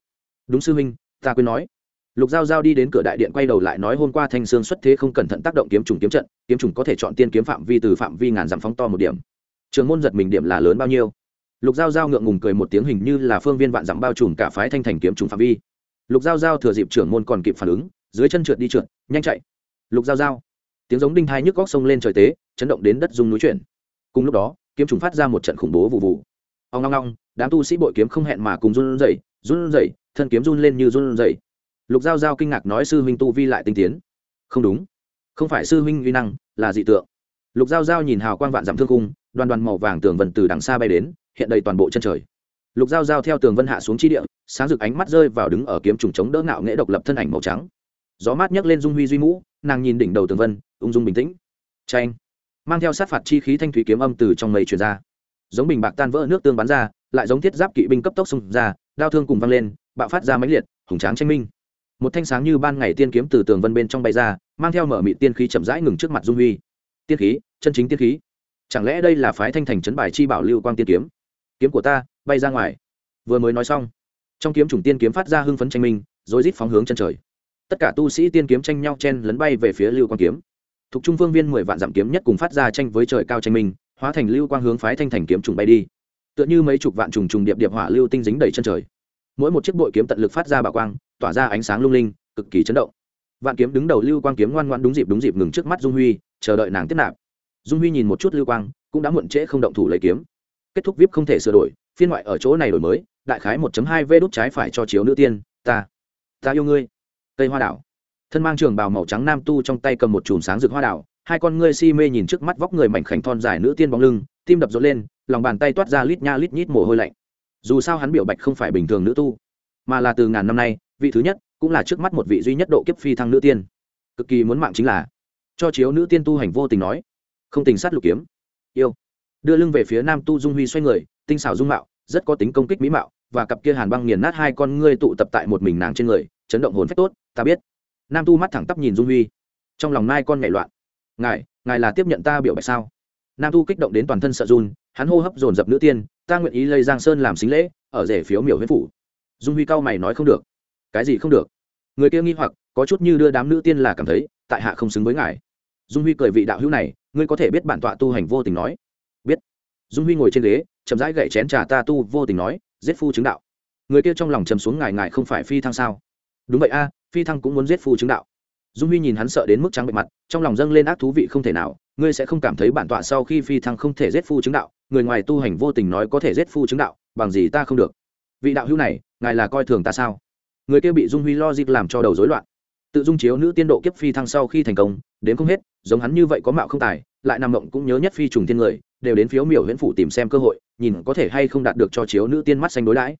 Đúng sư huynh, ta quên nói. Lục giao giao đi đến cửa đại điện quay đầu lại nói, hôm qua thanh sương xuất thế không cẩn thận tác động kiếm trùng kiếm trận, kiếm trùng có thể chọn tiên kiếm phạm vi từ phạm vi ngàn dặm phóng to một điểm. Trường môn giật mình điểm là lớn bao nhiêu? Lục giao giao ngượng ngùng cười một tiếng hình như là phương viên vạn dặm bao trùm cả phái thanh thành kiếm trùng phạm vi. Lục giao giao thừa dịp trưởng môn còn kịp phản ứng, dưới chân trượt đi trượt, nhanh chạy. Lục giao giao. Tiếng giống đinh thai nhức góc sông lên trời tế, chấn động đến đất dung núi chuyển. Cùng lúc đó, kiếm trùng phát ra một trận khủng bố vụ vụ. Ông long long đám tu sĩ bội kiếm không hẹn mà cùng run rẩy run rẩy, thân kiếm run lên như run rẩy. Lục giao giao kinh ngạc nói sư huynh tu vi lại tinh tiến. Không đúng. Không phải sư huynh uy năng, là dị tượng. Lục giao giao nhìn hào quang vạn dặm thương cung đoàn đoàn màu vàng tường vân từ đằng xa bay đến, hiện đầy toàn bộ chân trời. Lục giao giao theo tường vân hạ xuống chi địa, sáng rực ánh mắt rơi vào đứng ở kiếm trùng chống đỡ ngạo nghệ độc lập thân ảnh màu trắng. Gió mát nhấc lên dung huy duy mũ, nàng nhìn đỉnh đầu tường vân, ung dung bình tĩnh. Tranh mang theo sát phạt chi khí thanh thủy kiếm âm từ trong mây truyền ra. Giống bình bạc tan vỡ nước tương bắn ra, lại giống thiết giáp kỵ binh cấp tốc xung ra, đao thương cùng văng lên, bạo phát ra mãnh liệt, hùng tráng tranh minh. Một thanh sáng như ban ngày tiên kiếm từ tường vân bên trong bay ra, mang theo mở mị tiên khí chậm rãi ngừng trước mặt dung huy. Tiên khí, chân chính tiên khí chẳng lẽ đây là phái thanh thành trấn bài chi bảo lưu quang tiên kiếm? Kiếm của ta, bay ra ngoài. Vừa mới nói xong, trong kiếm chủng tiên kiếm phát ra hưng phấn tranh minh rồi rít phóng hướng chân trời. Tất cả tu sĩ tiên kiếm tranh nhau chen lấn bay về phía lưu quang kiếm. Thuộc trung vương viên mười vạn giảm kiếm nhất cùng phát ra tranh với trời cao tranh minh, hóa thành lưu quang hướng phái thanh thành kiếm trùng bay đi. Tựa như mấy chục vạn trùng trùng điệp điệp hỏa lưu tinh dính đầy chân trời. Mỗi một chiếc bội kiếm tận lực phát ra bảo quang, tỏa ra ánh sáng lung linh, cực kỳ chấn động. Vạn kiếm đứng đầu lưu quang kiếm ngoan ngoan đúng dịp đúng dịp ngừng trước mắt dung huy, chờ đợi nàng tiếp nạp dung huy nhìn một chút lưu quang, cũng đã muộn trễ không động thủ lấy kiếm. Kết thúc vip không thể sửa đổi, phiên ngoại ở chỗ này đổi mới, đại khái 1 hai v đút trái phải cho chiếu nữ tiên, ta ta yêu ngươi. Tây hoa đảo. Thân mang trường bào màu trắng nam tu trong tay cầm một chùm sáng rực hoa đảo, hai con ngươi si mê nhìn trước mắt vóc người mảnh khảnh thon dài nữ tiên bóng lưng, tim đập rộn lên, lòng bàn tay toát ra lít nha lít nhít mồ hôi lạnh. Dù sao hắn biểu bạch không phải bình thường nữ tu, mà là từ ngàn năm nay, vị thứ nhất, cũng là trước mắt một vị duy nhất độ kiếp phi thăng nữ tiên. Cực kỳ muốn mạng chính là, cho chiếu nữ tiên tu hành vô tình nói không tình sát lục kiếm. Yêu. Đưa lưng về phía nam tu dung huy xoay người, tinh xảo dung mạo, rất có tính công kích mỹ mạo, và cặp kia hàn băng nghiền nát hai con ngươi tụ tập tại một mình nàng trên người, chấn động hồn phách tốt, ta biết. Nam tu mắt thẳng tắp nhìn dung huy. Trong lòng nai con nhảy loạn. Ngài ngài là tiếp nhận ta biểu bạch sao? Nam tu kích động đến toàn thân sợ run, hắn hô hấp dồn dập nữ tiên, ta nguyện ý lây giang sơn làm xính lễ, ở rể phiếu miểu huyết phủ. Dung huy cao mày nói không được. Cái gì không được? Người kia nghi hoặc, có chút như đưa đám nữ tiên là cảm thấy, tại hạ không xứng với ngài dung huy cười vị đạo hữu này, ngươi có thể biết bản tọa tu hành vô tình nói. Biết. Dung huy ngồi trên ghế, chậm rãi gậy chén trà ta tu vô tình nói, giết phu chứng đạo. Người kia trong lòng chầm xuống ngài ngài không phải phi thăng sao? Đúng vậy a, phi thăng cũng muốn giết phu chứng đạo. Dung huy nhìn hắn sợ đến mức trắng bệ mặt, trong lòng dâng lên ác thú vị không thể nào, ngươi sẽ không cảm thấy bản tọa sau khi phi thăng không thể giết phu chứng đạo, người ngoài tu hành vô tình nói có thể giết phu chứng đạo, bằng gì ta không được. Vị đạo hữu này, ngài là coi thường ta sao? Người kia bị dung huy lo dịp làm cho đầu rối loạn tự dung chiếu nữ tiên độ kiếp phi thăng sau khi thành công, đến không hết, giống hắn như vậy có mạo không tài, lại nằm mộng cũng nhớ nhất phi trùng tiên người, đều đến phiếu miểu huyễn phủ tìm xem cơ hội, nhìn có thể hay không đạt được cho chiếu nữ tiên mắt xanh đối đãi.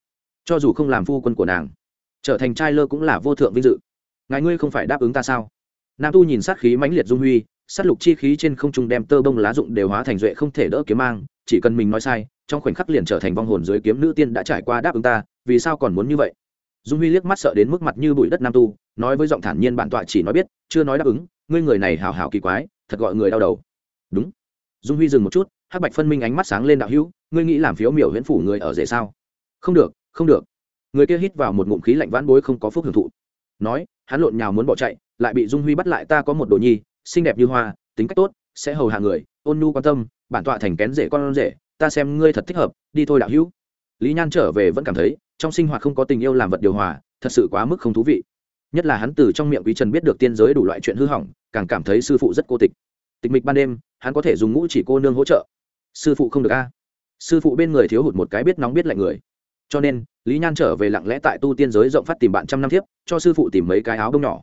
Cho dù không làm phu quân của nàng, trở thành trai lơ cũng là vô thượng vinh dự. Ngài ngươi không phải đáp ứng ta sao? Nam tu nhìn sát khí mãnh liệt dung huy, sát lục chi khí trên không trung đem tơ bông lá dụng đều hóa thành duệ không thể đỡ kiếm mang, chỉ cần mình nói sai, trong khoảnh khắc liền trở thành vong hồn dưới kiếm nữ tiên đã trải qua đáp ứng ta, vì sao còn muốn như vậy? Dung huy liếc mắt sợ đến mức mặt như bụi đất nam tu nói với giọng thản nhiên bản tọa chỉ nói biết, chưa nói đáp ứng, ngươi người này hào hào kỳ quái, thật gọi người đau đầu. Đúng. Dung huy dừng một chút, hắc bạch phân minh ánh mắt sáng lên đạo hữu, ngươi nghĩ làm phiếu miểu huyễn phủ người ở rể sao? Không được không được. Người kia hít vào một ngụm khí lạnh vãn bối không có phúc hưởng thụ. Nói, hắn lộn nhào muốn bỏ chạy, lại bị dung huy bắt lại ta có một đồ nhi, xinh đẹp như hoa, tính cách tốt, sẽ hầu hạ người, ôn nhu quan tâm, bản tọa thành kén rể con rể, ta xem ngươi thật thích hợp, đi thôi đạo hữu. Lý nhan trở về vẫn cảm thấy, trong sinh hoạt không có tình yêu làm vật điều hòa, thật sự quá mức không thú vị nhất là hắn từ trong miệng quý trần biết được tiên giới đủ loại chuyện hư hỏng, càng cảm thấy sư phụ rất cô tịch. Tịch mịch ban đêm, hắn có thể dùng ngũ chỉ cô nương hỗ trợ. Sư phụ không được a. Sư phụ bên người thiếu hụt một cái biết nóng biết lạnh người. Cho nên, lý nhan trở về lặng lẽ tại tu tiên giới rộng phát tìm bạn trăm năm thiếp, cho sư phụ tìm mấy cái áo bông nhỏ.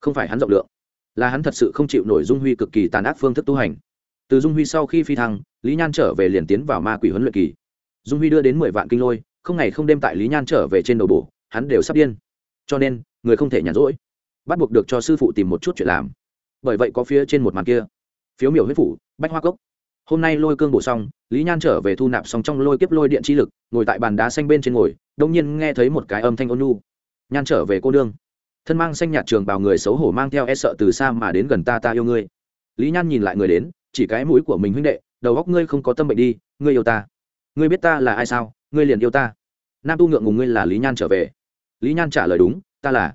Không phải hắn rộng lượng, là hắn thật sự không chịu nổi dung huy cực kỳ tàn ác phương thức tu hành. Từ dung huy sau khi phi thăng, lý nhan trở về liền tiến vào ma quỷ huấn luyện kỳ. Dung huy đưa đến mười vạn kinh lôi, không ngày không đêm tại lý nhan trở về trên đầu bổ, hắn đều sắp điên cho nên người không thể nhàn rỗi bắt buộc được cho sư phụ tìm một chút chuyện làm bởi vậy có phía trên một màn kia phiếu miểu huyết phủ bách hoa cốc hôm nay lôi cương bổ xong lý nhan trở về thu nạp xong trong lôi kiếp lôi điện chi lực ngồi tại bàn đá xanh bên trên ngồi đông nhiên nghe thấy một cái âm thanh ôn nhu nhan trở về cô nương thân mang xanh nhạt trường bào người xấu hổ mang theo e sợ từ xa mà đến gần ta ta yêu ngươi lý nhan nhìn lại người đến chỉ cái mũi của mình huynh đệ đầu góc ngươi không có tâm bệnh đi ngươi yêu ta ngươi biết ta là ai sao ngươi liền yêu ta nam tu ngượng ngùng ngươi là lý nhan trở về lý nhan trả lời đúng, ta là.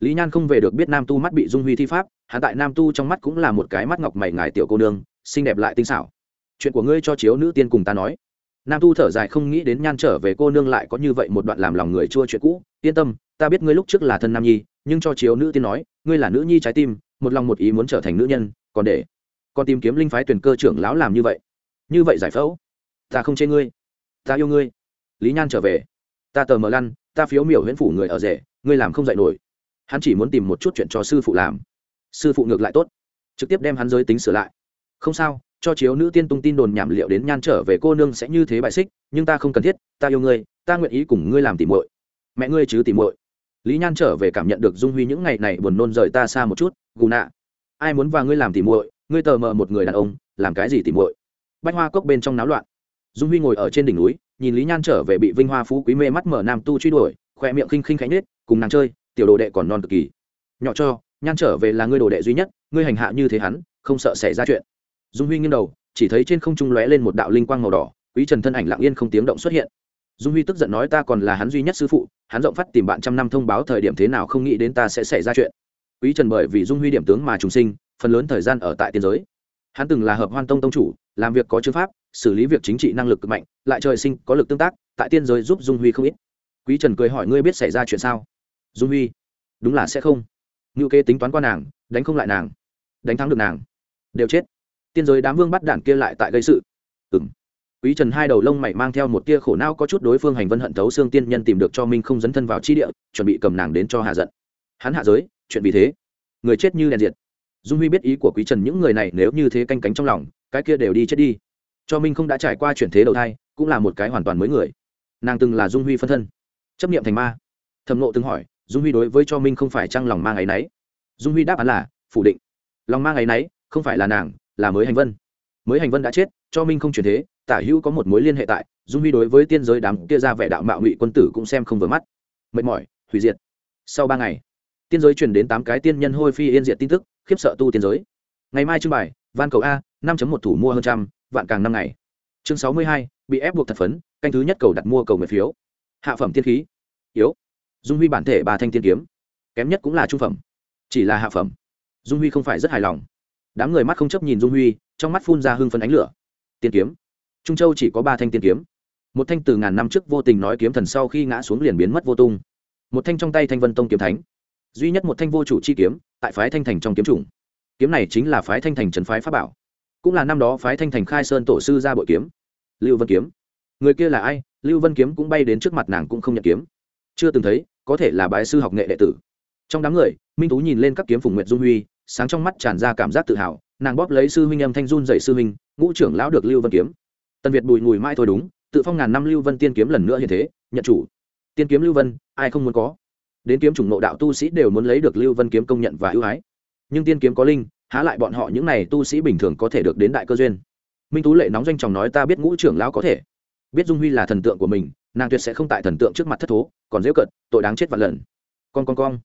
Lý nhan không về được biết nam tu mắt bị dung huy thi pháp hạ tại nam tu trong mắt cũng là một cái mắt ngọc mày ngài tiểu cô nương, xinh đẹp lại tinh xảo. Chuyện của ngươi cho chiếu nữ tiên cùng ta nói. Nam tu thở dài không nghĩ đến nhan trở về cô nương lại có như vậy một đoạn làm lòng người chua chuyện cũ. Yên tâm, ta biết ngươi lúc trước là thân nam nhi, nhưng cho chiếu nữ tiên nói, ngươi là nữ nhi trái tim, một lòng một ý muốn trở thành nữ nhân, còn để còn tìm kiếm linh phái tuyển cơ trưởng lão làm như vậy. Như vậy giải phẫu. Ta không chê ngươi. Ta yêu ngươi. Lý nhan trở về. Ta tờ mờ lăn ta phiếu miểu huyễn phủ người ở rể, ngươi làm không dạy nổi. Hắn chỉ muốn tìm một chút chuyện cho sư phụ làm. Sư phụ ngược lại tốt. Trực tiếp đem hắn giới tính sửa lại. Không sao, cho chiếu nữ tiên tung tin đồn nhảm liệu đến nhan trở về cô nương sẽ như thế bại xích, nhưng ta không cần thiết, ta yêu ngươi, ta nguyện ý cùng ngươi làm tìm muội. Mẹ ngươi chứ tìm muội. Lý nhan trở về cảm nhận được dung huy những ngày này buồn nôn rời ta xa một chút, gù nạ. Ai muốn và ngươi làm tìm muội, ngươi tờ mờ một người đàn ông, làm cái gì tìm muội? Bách hoa cốc bên trong náo loạn. Dung huy ngồi ở trên đỉnh núi nhìn lý nhan trở về bị vinh hoa phú quý mê mắt mở nam tu truy đuổi, khoe miệng khinh khinh khánh nết cùng nàng chơi, tiểu đồ đệ còn non cực kỳ. Nhỏ cho, nhan trở về là ngươi đồ đệ duy nhất, ngươi hành hạ như thế hắn, không sợ xảy ra chuyện. Dung huy nghiêng đầu, chỉ thấy trên không trung lóe lên một đạo linh quang màu đỏ, quý trần thân ảnh lặng yên không tiếng động xuất hiện. Dung huy tức giận nói ta còn là hắn duy nhất sư phụ, hắn rộng phát tìm bạn trăm năm thông báo thời điểm thế nào không nghĩ đến ta sẽ xảy ra chuyện. Quý trần bởi vì dung huy điểm tướng mà trùng sinh, phần lớn thời gian ở tại tiên giới. Hắn từng là hợp hoan tông tông chủ, làm việc có chữ pháp xử lý việc chính trị năng lực cực mạnh, lại trời sinh có lực tương tác, tại tiên giới giúp dung huy không ít. Quý trần cười hỏi ngươi biết xảy ra chuyện sao? Dung huy, đúng là sẽ không. Ngữ kế tính toán qua nàng, đánh không lại nàng, đánh thắng được nàng, đều chết. Tiên giới đám vương bắt đạn kia lại tại gây sự. Ừm. quý trần hai đầu lông mày mang theo một tia khổ não có chút đối phương hành vân hận thấu xương tiên nhân tìm được cho minh không dấn thân vào chi địa, chuẩn bị cầm nàng đến cho hạ giận. Hắn hạ giới, chuyện vì thế. Người chết như đèn diệt. Dung huy biết ý của quý trần, những người này nếu như thế canh cánh trong lòng, cái kia đều đi chết đi cho minh không đã trải qua chuyển thế đầu thai, cũng là một cái hoàn toàn mới người. Nàng từng là dung huy phân thân, chấp nghiệm thành ma. Thầm nộ từng hỏi, dung huy đối với cho minh không phải trăng lòng mang ấ y n ấ y dung huy đáp án là, phủ định. Lòng mang ấ y n ấ y không phải là nàng, là mới hành vân. Mới hành vân đã chết, cho minh không chuyển thế, tả hữu có một mối liên hệ tại, dung huy đối với tiên giới đám kia ra vẻ đạo mạo ngụy quân tử cũng xem không vừa mắt. Mệt mỏi, hủy diệt. Sau ba ngày, tiên giới chuyển đến tám cái tiên nhân hôi phi yên diệt tin tức, khiếp sợ tu tiên giới. Ngày mai trưng bày van cầu a, năm một thủ mua hơn trăm vạn càng năm ngày. Chương sáu mươi hai, bị ép buộc thật phấn, canh thứ nhất cầu đặt mua cầu nguyện phiếu. Hạ phẩm tiên khí. Yếu. Dung huy bản thể ba thanh tiên kiếm. Kém nhất cũng là trung phẩm. Chỉ là hạ phẩm. Dung huy không phải rất hài lòng. Đám người mắt không chấp nhìn dung huy, trong mắt phun ra hưng phấn ánh lửa. Tiên kiếm. Trung châu chỉ có ba thanh tiên kiếm. Một thanh từ ngàn năm trước vô tình nói kiếm thần sau khi ngã xuống liền biến mất vô tung. Một thanh trong tay thanh vân tông kiếm thánh. Duy nhất một thanh vô chủ chi kiếm, tại phái thanh thành trong kiếm chủng. Kiếm này chính là phái thanh thành trần phái pháp bảo cũng là năm đó phái thanh thành khai sơn tổ sư ra bội kiếm. Lưu vân kiếm. Người kia là ai? Lưu vân kiếm cũng bay đến trước mặt nàng cũng không nhận kiếm. Chưa từng thấy, có thể là bái sư học nghệ đệ tử. Trong đám người, minh tú nhìn lên các kiếm phùng nguyện dung huy, sáng trong mắt tràn ra cảm giác tự hào, nàng bóp lấy sư huynh âm thanh run dậy sư huynh, ngũ trưởng lão được lưu vân kiếm. Tần việt bùi ngùi mãi thôi đúng, tự phong ngàn năm lưu vân tiên kiếm lần nữa hiện thế, nhận chủ. Tiên kiếm lưu vân, ai không muốn có? Đến kiếm chủng nộ đạo tu sĩ đều muốn lấy được lưu vân kiếm công nhận và ưu ái. Nhưng tiên kiếm có linh há lại bọn họ những này tu sĩ bình thường có thể được đến đại cơ duyên. Minh tú lệ nóng danh chồng nói ta biết ngũ trưởng lão có thể. Biết dung huy là thần tượng của mình, nàng tuyệt sẽ không tại thần tượng trước mặt thất thố, còn dễ cận tội đáng chết vạn lần. Con con con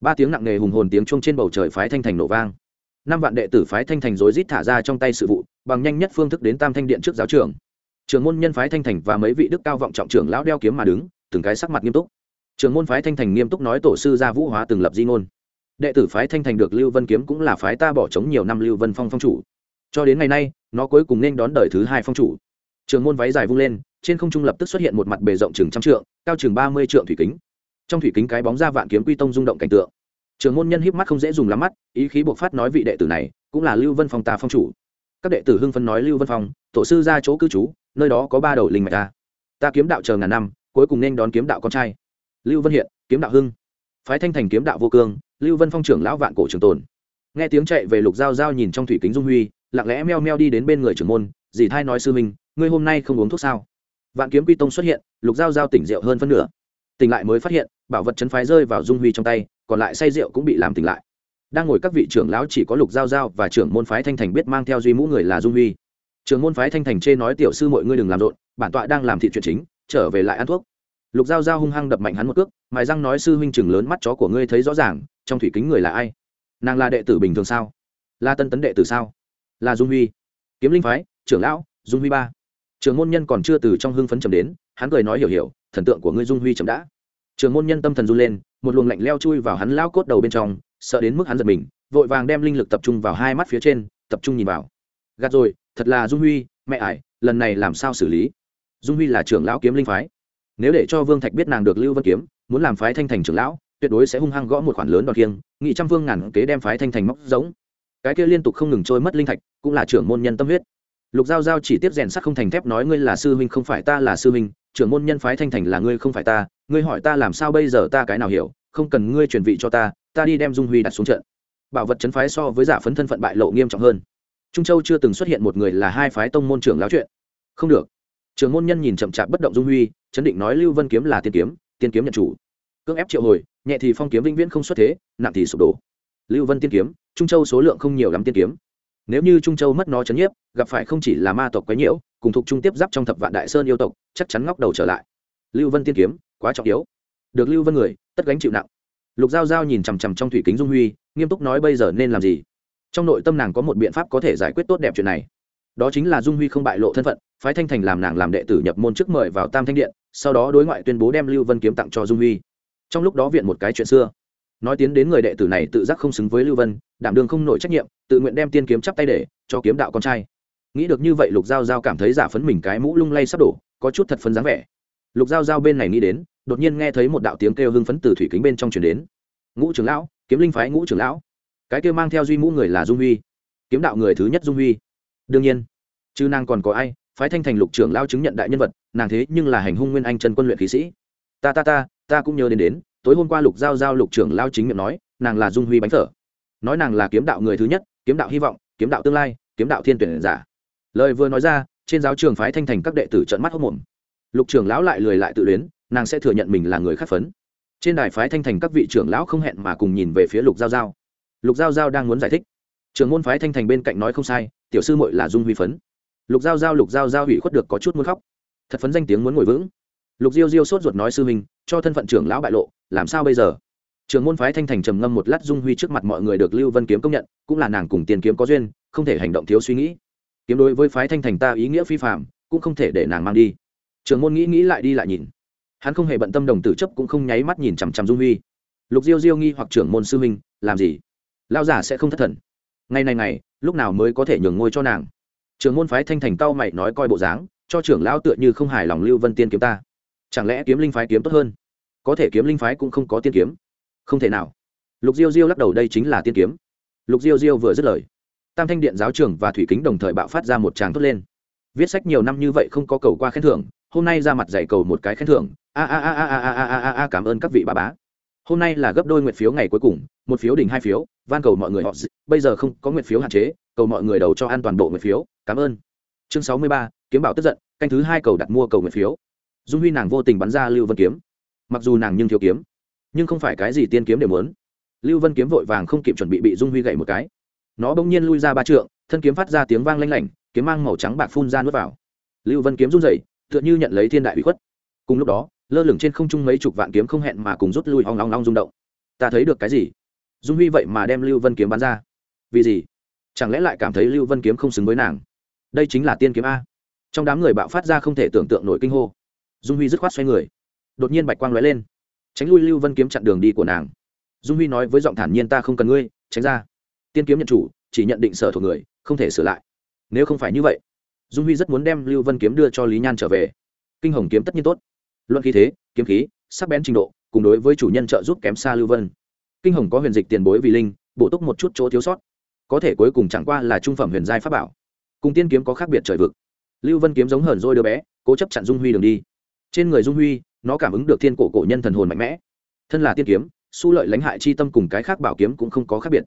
ba tiếng nặng nề hùng hồn tiếng chuông trên bầu trời phái thanh thành nổ vang. Năm vạn đệ tử phái thanh thành rối rít thả ra trong tay sự vụ, bằng nhanh nhất phương thức đến tam thanh điện trước giáo trường. Trường môn nhân phái thanh thành và mấy vị đức cao vọng trọng trưởng lão đeo kiếm mà đứng, từng cái sắc mặt nghiêm túc. Trường môn phái thanh thành nghiêm túc nói tổ sư gia vũ hóa từng lập di ngôn đệ tử phái thanh thành được lưu vân kiếm cũng là phái ta bỏ trống nhiều năm lưu vân phong phong chủ. Cho đến ngày nay, nó cuối cùng nên đón đời thứ hai phong chủ. Trường môn váy dài vung lên, trên không trung lập tức xuất hiện một mặt bề rộng chừng trăm trượng, cao chừng ba mươi trượng thủy kính. Trong thủy kính cái bóng ra vạn kiếm quy tông rung động cảnh tượng. Trường môn nhân híp mắt không dễ dùng lắm mắt, ý khí buộc phát nói vị đệ tử này cũng là lưu vân phong ta phong chủ. Các đệ tử hưng phân nói lưu vân phong, tổ sư ra chỗ cư trú, nơi đó có ba đầu linh mạch ta. Ta kiếm đạo chờ ngàn năm, cuối cùng nên đón kiếm đạo con trai. Lưu vân hiện, kiếm đạo hưng phái thanh thành kiếm đạo vô cương, lưu vân phong trưởng lão vạn cổ trường tồn. Nghe tiếng chạy về lục giao giao nhìn trong thủy kính dung huy, lặng lẽ meo meo đi đến bên người trưởng môn, dì thai nói sư minh, ngươi hôm nay không uống thuốc sao? Vạn kiếm quy tông xuất hiện, lục giao giao tỉnh rượu hơn phân nửa. Tỉnh lại mới phát hiện, bảo vật chấn phái rơi vào dung huy trong tay, còn lại say rượu cũng bị làm tỉnh lại. Đang ngồi các vị trưởng lão chỉ có lục giao giao và trưởng môn phái thanh thành biết mang theo duy mũ người là dung huy. Trưởng môn phái thanh thành chê nói, tiểu sư mọi ngươi đừng làm rộn, bản tọa đang làm thị chuyện chính, trở về lại ăn thuốc lục giao giao hung hăng đập mạnh hắn một cước, mài răng nói, sư huynh chừng lớn mắt chó của ngươi thấy rõ ràng, trong thủy kính người là ai? Nàng là đệ tử bình thường sao? Là tân tấn đệ tử sao? Là dung huy. Kiếm linh phái, trưởng lão, dung huy ba. Trường môn nhân còn chưa từ trong hưng phấn trầm đến, hắn cười nói, hiểu hiểu, thần tượng của ngươi dung huy chậm đã. Trường môn nhân tâm thần run lên, một luồng lạnh leo chui vào hắn lao cốt đầu bên trong, sợ đến mức hắn giật mình, vội vàng đem linh lực tập trung vào hai mắt phía trên, tập trung nhìn vào. Gạt rồi, thật là dung huy, mẹ ải, lần này làm sao xử lý? Dung huy là trưởng lão kiếm linh phái nếu để cho vương thạch biết nàng được lưu vân kiếm, muốn làm phái thanh thành trưởng lão, tuyệt đối sẽ hung hăng gõ một khoản lớn đòn kiêng nghị trăm vương ngàn kế đem phái thanh thành móc giống. Cái kia liên tục không ngừng trôi mất linh thạch, cũng là trưởng môn nhân tâm huyết. Lục giao giao chỉ tiếp rèn sắc không thành thép nói ngươi là sư huynh không phải ta là sư huynh, trưởng môn nhân phái thanh thành là ngươi không phải ta, ngươi hỏi ta làm sao bây giờ ta cái nào hiểu, không cần ngươi truyền vị cho ta ta đi đem dung huy đặt xuống trận. Bảo vật chấn phái so với giả phấn thân phận bại lộ nghiêm trọng hơn. Trung châu chưa từng xuất hiện một người là hai phái tông môn trưởng lão chuyện. Không được trưởng môn nhân nhìn chậm chạp bất động dung huy, chấn định nói lưu vân kiếm là tiên kiếm tiên kiếm nhận chủ. Cưỡng ép triệu hồi, nhẹ thì phong kiếm vĩnh viễn không xuất thế, nặng thì sụp đổ. Lưu vân tiên kiếm, trung châu số lượng không nhiều lắm tiên kiếm. Nếu như trung châu mất nó chấn nhiếp, gặp phải không chỉ là ma tộc quấy nhiễu, cùng thuộc trung tiếp giáp trong thập vạn đại sơn yêu tộc, chắc chắn ngóc đầu trở lại. Lưu vân tiên kiếm, quá trọng yếu. Được lưu vân người, tất gánh chịu nặng. Lục giao giao nhìn chằm chằm trong thủy kính dung huy, nghiêm túc nói bây giờ nên làm gì? Trong nội tâm nàng có một biện pháp có thể giải quyết tốt đẹp chuyện này đó chính là dung huy không bại lộ thân phận, phái thanh thành làm nàng làm đệ tử nhập môn trước mời vào tam thanh điện, sau đó đối ngoại tuyên bố đem lưu vân kiếm tặng cho dung huy. Trong lúc đó viện một cái chuyện xưa. Nói tiến đến người đệ tử này tự giác không xứng với lưu vân, đảm đương không nổi trách nhiệm, tự nguyện đem tiên kiếm chắp tay để cho kiếm đạo con trai. Nghĩ được như vậy lục giao giao cảm thấy giả phấn mình cái mũ lung lay sắp đổ, có chút thật phấn dáng vẻ. Lục giao giao bên này nghĩ đến, đột nhiên nghe thấy một đạo tiếng kêu hưng phấn từ thủy kính bên trong chuyển đến. Ngũ trưởng lão, kiếm linh phái ngũ trưởng lão. Cái kêu mang theo duy mũ người là dung huy. Kiếm đạo người thứ nhất dung huy đương nhiên, chứ nàng còn có ai, phái thanh thành lục trưởng lao chứng nhận đại nhân vật, nàng thế nhưng là hành hung nguyên anh chân quân luyện khí sĩ. Ta ta ta ta cũng nhớ đến đến, tối hôm qua lục giao giao lục trưởng lao chính miệng nói, nàng là dung huy bánh phở nói nàng là kiếm đạo người thứ nhất, kiếm đạo hy vọng, kiếm đạo tương lai, kiếm đạo thiên tuyển giả. Lời vừa nói ra, trên giáo trường phái thanh thành các đệ tử trận mắt hốc mồm lục trưởng lão lại lười lại tự luyến, nàng sẽ thừa nhận mình là người khắc phấn. Trên đài phái thanh thành các vị trưởng lão không hẹn mà cùng nhìn về phía lục giao giao. Lục giao giao đang muốn giải thích trường môn phái thanh thành bên cạnh nói không sai, tiểu sư muội là dung huy phấn. Lục giao giao, lục giao giao hủy khuất được có chút muốn khóc. Thật phấn danh tiếng muốn ngồi vững. Lục diêu diêu sốt ruột nói sư huynh, cho thân phận trưởng lão bại lộ, làm sao bây giờ? Trường môn phái thanh thành trầm ngâm một lát dung huy trước mặt mọi người được lưu vân kiếm công nhận, cũng là nàng cùng tiền kiếm có duyên, không thể hành động thiếu suy nghĩ. Kiếm đối với phái thanh thành ta ý nghĩa phi phạm cũng không thể để nàng mang đi. Trường môn nghĩ nghĩ lại đi lại nhìn. Hắn không hề bận tâm đồng tử chấp, cũng không nháy mắt nhìn chằm chằm dung huy. Lục diêu diêu nghi hoặc trưởng môn sư huynh, làm gì? Lao giả sẽ không thất thần ngày này ngày, lúc nào mới có thể nhường ngôi cho nàng? Trường môn phái thanh thành cao mày nói coi bộ dáng, cho trưởng lão tựa như không hài lòng lưu vân tiên kiếm ta. Chẳng lẽ kiếm linh phái kiếm tốt hơn? Có thể kiếm linh phái cũng không có tiên kiếm. Không thể nào. Lục diêu diêu lắc đầu đây chính là tiên kiếm. Lục diêu diêu vừa dứt lời, tam thanh điện giáo trưởng và thủy kính đồng thời bạo phát ra một tràng thốt lên. Viết sách nhiều năm như vậy không có cầu qua khen thưởng, hôm nay ra mặt dạy cầu một cái khen thưởng. A a a a a a a a a cảm ơn các vị bà bá hôm nay là gấp đôi nguyện phiếu ngày cuối cùng, một phiếu đỉnh hai phiếu, van cầu mọi người họ bây giờ không có nguyện phiếu hạn chế, cầu mọi người đầu cho an toàn bộ nguyện phiếu. Cảm ơn. Chương sáu mươi ba, kiếm bảo tức giận, canh thứ hai cầu đặt mua cầu nguyện phiếu. Dung huy nàng vô tình bắn ra lưu vân kiếm. Mặc dù nàng nhưng thiếu kiếm, nhưng không phải cái gì tiên kiếm đều muốn. Lưu vân kiếm vội vàng không kịp chuẩn bị bị dung huy gậy một cái. Nó bỗng nhiên lui ra ba trượng, thân kiếm phát ra tiếng vang lanh lảnh, kiếm mang màu trắng bạc phun ra nuốt vào. Lưu vân kiếm run rẩy, tựa như nhận lấy thiên đại bị khuất. Cùng lúc đó lơ lửng trên không trung mấy chục vạn kiếm không hẹn mà cùng rút lui hoang long long rung động. Ta thấy được cái gì? Dung huy vậy mà đem lưu vân kiếm bắn ra. Vì gì? Chẳng lẽ lại cảm thấy lưu vân kiếm không xứng với nàng? Đây chính là tiên kiếm a. Trong đám người bạo phát ra không thể tưởng tượng nổi kinh hô. Dung huy dứt khoát xoay người. Đột nhiên bạch quang lóe lên. Tránh lui lưu vân kiếm chặn đường đi của nàng. Dung huy nói với giọng thản nhiên, ta không cần ngươi, tránh ra. Tiên kiếm nhận chủ, chỉ nhận định sở thuộc người, không thể sửa lại. Nếu không phải như vậy. Dung huy rất muốn đem lưu vân kiếm đưa cho lý nhan trở về. Kinh hồng kiếm tất nhiên tốt luận khí thế, kiếm khí, sắc bén trình độ, cùng đối với chủ nhân trợ giúp kém xa lưu vân. Kinh hồng có huyền dịch tiền bối vì linh, bổ túc một chút chỗ thiếu sót. Có thể cuối cùng chẳng qua là trung phẩm huyền giai pháp bảo. Cùng tiên kiếm có khác biệt trời vực. Lưu vân kiếm giống hờn dôi đứa bé, cố chấp chặn dung huy đường đi. Trên người dung huy, nó cảm ứng được thiên cổ cổ nhân thần hồn mạnh mẽ. Thân là tiên kiếm su lợi lãnh hại chi tâm cùng cái khác bảo kiếm cũng không có khác biệt.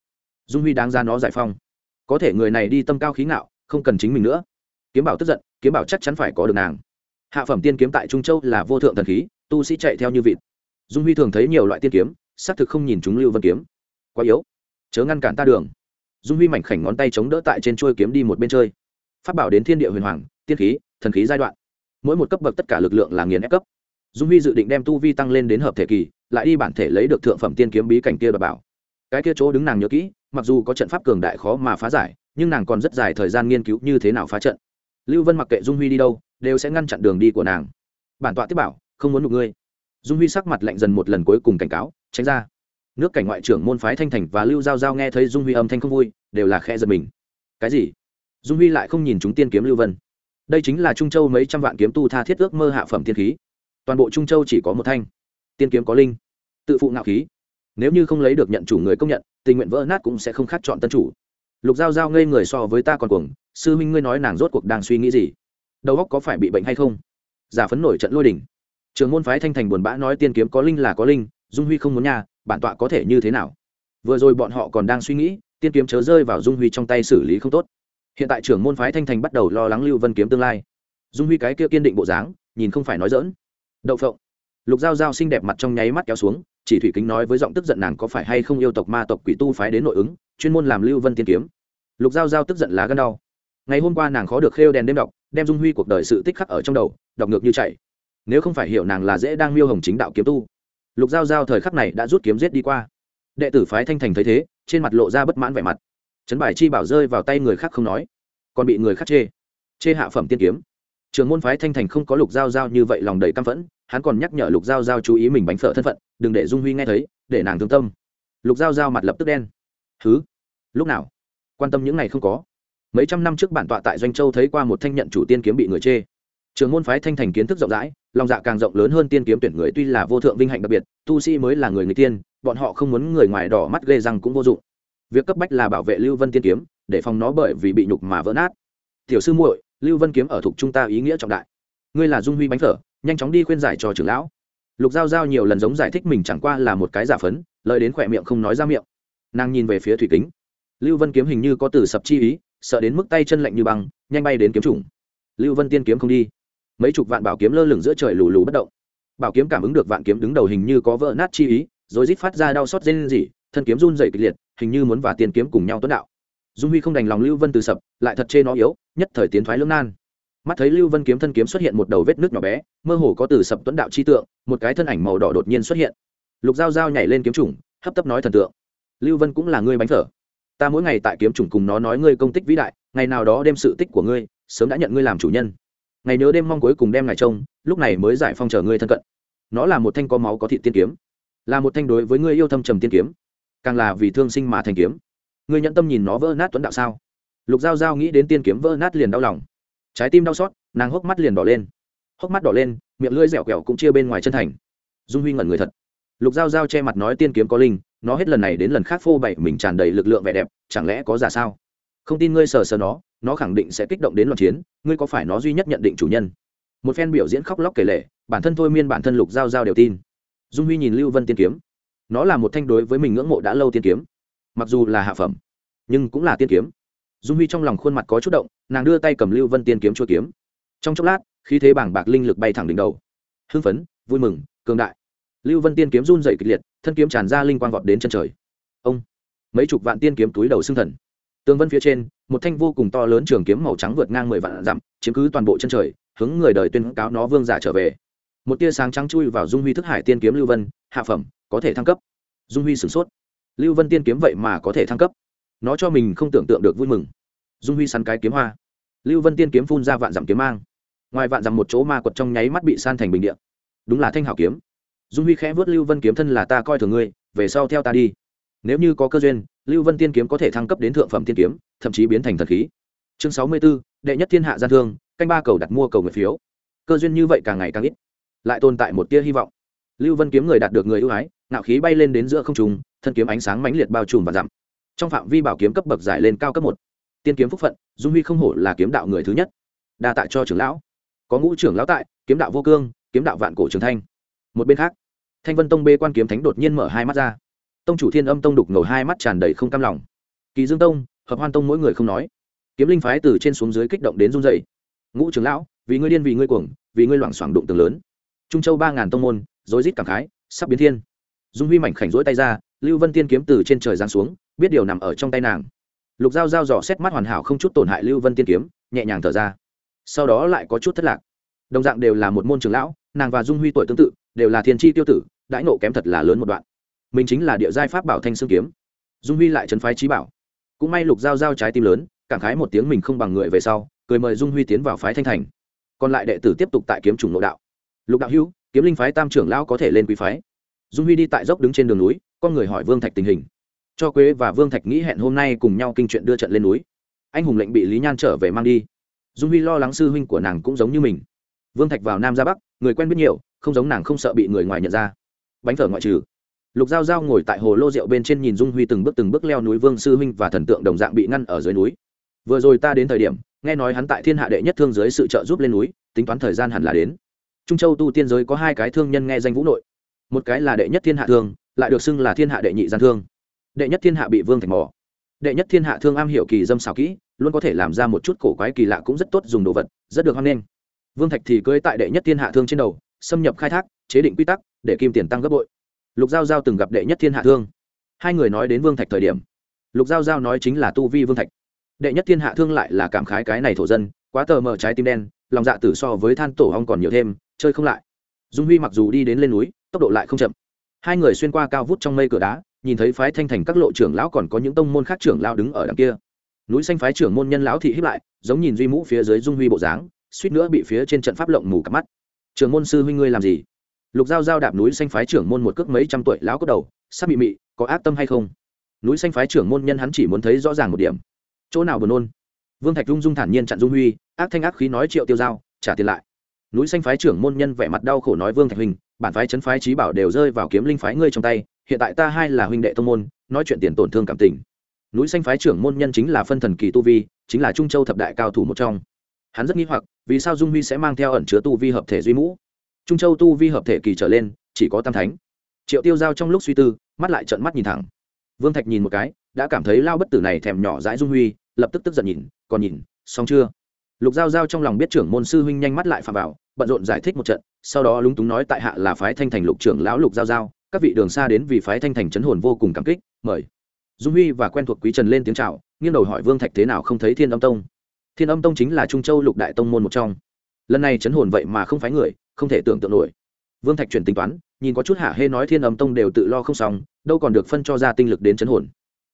Dung huy đáng ra nó giải phong. Có thể người này đi tâm cao khí ngạo, không cần chính mình nữa. Kiếm bảo tức giận, kiếm bảo chắc chắn phải có được nàng hạ phẩm tiên kiếm tại trung châu là vô thượng thần khí, tu sĩ chạy theo như vịt. Dung huy thường thấy nhiều loại tiên kiếm, xác thực không nhìn chúng lưu vân kiếm. Quá yếu. Chớ ngăn cản ta đường. Dung huy mảnh khảnh ngón tay chống đỡ tại trên chuôi kiếm đi một bên chơi. Phát bảo đến thiên địa huyền hoàng, tiên khí, thần khí giai đoạn. Mỗi một cấp bậc tất cả lực lượng là nghiền ép cấp. Dung huy dự định đem tu vi tăng lên đến hợp thể kỳ, lại đi bản thể lấy được thượng phẩm tiên kiếm bí cảnh kia và bảo. Cái kia chỗ đứng nàng nhớ kỹ, mặc dù có trận pháp cường đại khó mà phá giải, nhưng nàng còn rất dài thời gian nghiên cứu như thế nào phá trận lưu vân mặc kệ dung huy đi đâu, đều sẽ ngăn chặn đường đi của nàng. Bản tọa tiếp bảo, không muốn một ngươi. Dung huy sắc mặt lạnh dần một lần cuối cùng cảnh cáo, tránh ra. Nước cảnh ngoại trưởng môn phái thanh thành và lưu giao giao nghe thấy dung huy âm thanh không vui, đều là khe giật mình. Cái gì? Dung huy lại không nhìn chúng tiên kiếm lưu vân. Đây chính là trung châu mấy trăm vạn kiếm tu tha thiết ước mơ hạ phẩm tiên khí. Toàn bộ trung châu chỉ có một thanh. Tiên kiếm có linh, tự phụ ngạo khí. Nếu như không lấy được nhận chủ người công nhận, tình nguyện vỡ nát cũng sẽ không khác chọn tân chủ. Lục giao giao ngây người so với ta còn cuồng sư minh ngươi nói nàng rốt cuộc đang suy nghĩ gì? Đầu óc có phải bị bệnh hay không? Giả phấn nổi trận lôi đỉnh trường môn phái thanh thành buồn bã nói tiên kiếm có linh là có linh, dung huy không muốn nhà bản tọa có thể như thế nào? Vừa rồi bọn họ còn đang suy nghĩ, tiên kiếm chớ rơi vào dung huy trong tay xử lý không tốt. Hiện tại trưởng môn phái thanh thành bắt đầu lo lắng lưu vân kiếm tương lai. Dung huy cái kia kiên định bộ dáng, nhìn không phải nói dỡn đậu phộng. Lục giao giao xinh đẹp mặt trong nháy mắt kéo xuống, chỉ thủy kính nói với giọng tức giận nàng có phải hay không yêu tộc ma tộc quỷ tu phái đến nội ứng, chuyên môn làm lưu vân tiên kiếm. Lục giao giao tức giận lá gân đau ngày hôm qua nàng khó được khêu đèn đêm đọc, đem dung huy cuộc đời sự tích khắc ở trong đầu, đọc ngược như chạy. Nếu không phải hiểu nàng là dễ đang miêu hồng chính đạo kiếm tu. Lục giao giao thời khắc này đã rút kiếm giết đi qua. Đệ tử phái thanh thành thấy thế, trên mặt lộ ra bất mãn vẻ mặt. Trấn bài chi bảo rơi vào tay người khác không nói, còn bị người khác chê. Chê hạ phẩm tiên kiếm. Trường môn phái thanh thành không có lục giao giao như vậy lòng đầy căm phẫn, hắn còn nhắc nhở lục giao giao chú ý mình bánh phở thân phận, đừng để dung huy nghe thấy, để nàng thương tâm. Lục giao giao mặt lập tức đen. Thứ lúc nào? Quan tâm những này không có mấy trăm năm trước bản tọa tại doanh châu thấy qua một thanh nhận chủ tiên kiếm bị người chê. Trường môn phái thanh thành kiến thức rộng rãi, lòng dạ càng rộng lớn hơn tiên kiếm tuyển người tuy là vô thượng vinh hạnh đặc biệt, tu sĩ mới là người người tiên, bọn họ không muốn người ngoài đỏ mắt ghê răng cũng vô dụng. Việc cấp bách là bảo vệ lưu vân tiên kiếm, để phòng nó bởi vì bị nhục mà vỡ nát. Tiểu sư muội, lưu vân kiếm ở thuộc trung ta ý nghĩa trọng đại. Ngươi là dung huy bánh phở nhanh chóng đi khuyên giải cho trưởng lão. Lục giao giao nhiều lần giống giải thích mình chẳng qua là một cái giả phấn lợi đến khỏe miệng không nói ra miệng. Nàng nhìn về phía thủy kính. Lưu vân kiếm hình như có từ sập chi ý sợ đến mức tay chân lạnh như băng, nhanh bay đến kiếm trùng lưu vân tiên kiếm không đi. Mấy chục vạn bảo kiếm lơ lửng giữa trời lù lù bất động. Bảo kiếm cảm ứng được vạn kiếm đứng đầu hình như có vỡ nát chi ý, rồi rít phát ra đau xót dên gì thân kiếm run dày kịch liệt, hình như muốn và tiên kiếm cùng nhau tuấn đạo. Dung huy không đành lòng lưu vân từ sập, lại thật chê nó yếu, nhất thời tiến thoái lưỡng nan. Mắt thấy lưu vân kiếm thân kiếm xuất hiện một đầu vết nước nhỏ bé, mơ hồ có từ sập tuấn đạo chi tượng, một cái thân ảnh màu đỏ đột nhiên xuất hiện. Lục dao dao nhảy lên kiếm trùng hấp tấp nói thần tượng. Lưu vân cũng là người bánh thở ta mỗi ngày tại kiếm trùng cùng nó nói ngươi công tích vĩ đại, ngày nào đó đem sự tích của ngươi, sớm đã nhận ngươi làm chủ nhân. Ngày nhớ đêm mong cuối cùng đem ngài trông, lúc này mới giải phong chờ ngươi thân cận. Nó là một thanh có máu có thị tiên kiếm, là một thanh đối với ngươi yêu thâm trầm tiên kiếm, càng là vì thương sinh mà thành kiếm. Ngươi nhận tâm nhìn nó vỡ nát tuấn đạo sao? Lục giao giao nghĩ đến tiên kiếm vỡ nát liền đau lòng. Trái tim đau xót, nàng hốc mắt liền đỏ lên. Hốc mắt đỏ lên, miệng lưỡi dẻo kẹo cũng chia bên ngoài chân thành. Dung huy ngẩn người thật lục giao giao che mặt nói tiên kiếm có linh, nó hết lần này đến lần khác phô bày mình tràn đầy lực lượng vẻ đẹp, chẳng lẽ có giả sao? Không tin ngươi sờ sờ nó nó khẳng định sẽ kích động đến loạn chiến, ngươi có phải nó duy nhất nhận định chủ nhân? Một phen biểu diễn khóc lóc kể lể, bản thân thôi miên bản thân lục giao giao đều tin. Dung huy nhìn lưu vân tiên kiếm. Nó là một thanh đối với mình ngưỡng mộ đã lâu tiên kiếm. Mặc dù là hạ phẩm, nhưng cũng là tiên kiếm. Dung huy trong lòng khuôn mặt có chút động, nàng đưa tay cầm lưu vân tiên kiếm chua kiếm. Trong chốc lát khi thế bảng bạc linh lực bay thẳng đỉnh đầu. Hưng phấn, vui mừng, cường đại lưu vân tiên kiếm run dậy kịch liệt, thân kiếm tràn ra linh quang vọt đến chân trời. Ông, mấy chục vạn tiên kiếm túi đầu xương thần. Tương vân phía trên, một thanh vô cùng to lớn trường kiếm màu trắng vượt ngang mười vạn dặm, chiếm cứ toàn bộ chân trời, hướng người đời tuyên cáo nó vương giả trở về. Một tia sáng trắng chui vào dung huy thức hải tiên kiếm lưu vân, hạ phẩm, có thể thăng cấp. Dung huy sửng sốt. Lưu vân tiên kiếm vậy mà có thể thăng cấp? Nó cho mình không tưởng tượng được vui mừng. Dung huy săn cái kiếm hoa. Lưu vân tiên kiếm phun ra vạn dặm kiếm mang. Ngoài vạn dặm một chỗ ma quật trong nháy mắt bị san thành bình điện đúng là thanh hảo kiếm dung huy khẽ vớt lưu vân kiếm thân là ta coi thường ngươi, về sau theo ta đi. Nếu như có cơ duyên, lưu vân tiên kiếm có thể thăng cấp đến thượng phẩm tiên kiếm, thậm chí biến thành thần khí. Chương sáu mươi b ố đệ nhất thiên hạ gian thương, canh ba cầu đặt mua cầu người phiếu. Cơ duyên như vậy càng ngày càng ít, lại tồn tại một tia hy vọng. Lưu vân kiếm người đạt được người ưu ái nạo khí bay lên đến giữa không trùng thân kiếm ánh sáng mãnh liệt bao trùm và dặm. Trong phạm vi bảo kiếm cấp bậc giải lên cao cấp một. Tiên kiếm phúc phận, dung huy không hổ là kiếm đạo người thứ nhất. Đa tạ cho trưởng lão. Có ngũ trưởng lão tại, kiếm đạo vô cương, kiếm đạo vạn cổ trường thanh. Một bên khác thanh vân tông bê quan kiếm thánh đột nhiên mở hai mắt ra. Tông chủ thiên âm tông đục ngầu hai mắt tràn đầy không cam lòng. Kỳ dương tông, hợp hoan tông mỗi người không nói. Kiếm linh phái từ trên xuống dưới kích động đến run dậy. ngũ trưởng lão, vì ngươi điên vì ngươi cuồng, vì ngươi loảng xoảng đụng tường lớn. Trung châu ba ngàn tông môn, rối rít cảm khái, sắp biến thiên. Dung huy mảnh khảnh rỗi tay ra, lưu vân tiên kiếm từ trên trời giáng xuống, biết điều nằm ở trong tay nàng. Lục dao dao dò xét mắt hoàn hảo không chút tổn hại lưu vân tiên kiếm, nhẹ nhàng thở ra. Sau đó lại có chút thất lạc. Đồng dạng đều là một môn trường lão, nàng và dung huy tuổi tương tự đều là thiên tri tiêu tử, đãi nộ kém thật là lớn một đoạn. Mình chính là địa giai pháp bảo thanh xương kiếm. Dung huy lại trấn phái trí bảo. Cũng may lục giao giao trái tim lớn, cảm khái một tiếng mình không bằng người về sau, cười mời dung huy tiến vào phái thanh thành. Còn lại đệ tử tiếp tục tại kiếm chủng nội đạo. Lục đạo hữu, kiếm linh phái tam trưởng lão có thể lên quý phái. Dung huy đi tại dốc đứng trên đường núi con người hỏi vương thạch tình hình. Cho quế và vương thạch nghĩ hẹn hôm nay cùng nhau kinh chuyện đưa trận lên núi. Anh hùng lệnh bị lý nhan trở về mang đi. Dung huy lo lắng sư huynh của nàng cũng giống như mình. Vương thạch vào nam ra bắc, người quen biết nhiều không giống nàng không sợ bị người ngoài nhận ra. Bánh phở ngoại trừ. Lục giao giao ngồi tại hồ lô rượu bên trên nhìn dung huy từng bước từng bước leo núi vương sư huynh và thần tượng đồng dạng bị ngăn ở dưới núi. Vừa rồi ta đến thời điểm, nghe nói hắn tại thiên hạ đệ nhất thương giới sự trợ giúp lên núi, tính toán thời gian hẳn là đến. Trung châu tu tiên giới có hai cái thương nhân nghe danh vũ nội. Một cái là đệ nhất thiên hạ thương, lại được xưng là thiên hạ đệ nhị gian thương. Đệ nhất thiên hạ bị vương thành mỏ đệ nhất thiên hạ thương am hiểu kỳ dâm xào kỹ, luôn có thể làm ra một chút cổ quái kỳ lạ cũng rất tốt dùng đồ vật, rất được hoan nghênh. Vương thạch thì cưới tại đệ nhất thiên hạ thương trên đầu xâm nhập khai thác, chế định quy tắc, để kim tiền tăng gấp bội. Lục giao giao từng gặp đệ nhất thiên hạ thương. Hai người nói đến vương thạch thời điểm, lục giao giao nói chính là tu vi vương thạch. Đệ nhất thiên hạ thương lại là cảm khái cái này thổ dân, quá tờ mờ trái tim đen, lòng dạ tử so với than tổ hong còn nhiều thêm, chơi không lại. Dung huy mặc dù đi đến lên núi, tốc độ lại không chậm. Hai người xuyên qua cao vút trong mây cửa đá, nhìn thấy phái thanh thành các lộ trưởng lão còn có những tông môn khác trưởng lão đứng ở đằng kia. Núi xanh phái trưởng môn nhân lão thị hiếp lại, giống nhìn duy mũ phía dưới dung huy bộ dáng, suýt nữa bị phía trên trận pháp lộng mù cặp mắt trưởng môn sư huynh ngươi làm gì? Lục giao giao đạp núi xanh phái trưởng môn một cước mấy trăm tuổi lão cốt đầu sắp bị mị, có ác tâm hay không? Núi xanh phái trưởng môn nhân hắn chỉ muốn thấy rõ ràng một điểm. Chỗ nào buồn nôn? Vương thạch dung dung thản nhiên chặn dung huy, ác thanh ác khí nói triệu tiêu giao, trả tiền lại. Núi xanh phái trưởng môn nhân vẻ mặt đau khổ nói vương thạch huynh, bản phái chấn phái trí bảo đều rơi vào kiếm linh phái ngươi trong tay, hiện tại ta hai là huynh đệ thông môn, nói chuyện tiền tổn thương cảm tình. Núi xanh phái trưởng môn nhân chính là phân thần kỳ tu vi, chính là trung châu thập đại cao thủ một trong hắn rất nghi hoặc, vì sao dung huy sẽ mang theo ẩn chứa tu vi hợp thể duy mũ? Trung châu tu vi hợp thể kỳ trở lên, chỉ có tam thánh. Triệu tiêu giao trong lúc suy tư, mắt lại trợn mắt nhìn thẳng. Vương thạch nhìn một cái, đã cảm thấy lao bất tử này thèm nhỏ dãi dung huy, lập tức tức giận nhìn, còn nhìn, xong chưa? Lục giao giao trong lòng biết trưởng môn sư huynh nhanh mắt lại phạm vào, bận rộn giải thích một trận, sau đó lúng túng nói tại hạ là phái thanh thành lục trưởng lão lục giao giao, các vị đường xa đến vì phái thanh thành chấn hồn vô cùng cảm kích, mời. Dung huy và quen thuộc quý trần lên tiếng chào, nghiêng đầu hỏi vương thạch thế nào không thấy thiên âm tông thiên âm tông chính là trung châu lục đại tông môn một trong. Lần này chấn hồn vậy mà không phái người, không thể tưởng tượng nổi. Vương thạch chuyển tính toán, nhìn có chút hạ hê nói thiên âm tông đều tự lo không xong, đâu còn được phân cho ra tinh lực đến chấn hồn.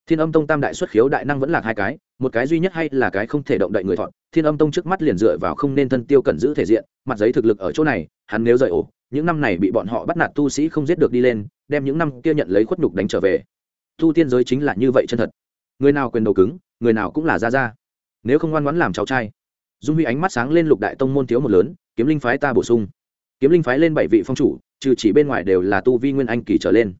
Thiên âm tông tam đại xuất khiếu đại năng vẫn là hai cái, một cái duy nhất hay là cái không thể động đậy người thọn thiên âm tông trước mắt liền dựa vào không nên thân tiêu cần giữ thể diện, mặt giấy thực lực ở chỗ này, hắn nếu rời ổ, những năm này bị bọn họ bắt nạt tu sĩ không giết được đi lên, đem những năm kia nhận lấy khuất nhục đánh trở về. Tu tiên giới chính là như vậy chân thật. Người nào quyền đầu cứng, người nào cũng là ra ra nếu không ngoan ngoãn làm cháu trai. Dung huy ánh mắt sáng lên lục đại tông môn thiếu một lớn, kiếm linh phái ta bổ sung. Kiếm linh phái lên bảy vị phong chủ, trừ chỉ bên ngoài đều là tu vi nguyên anh kỳ trở lên.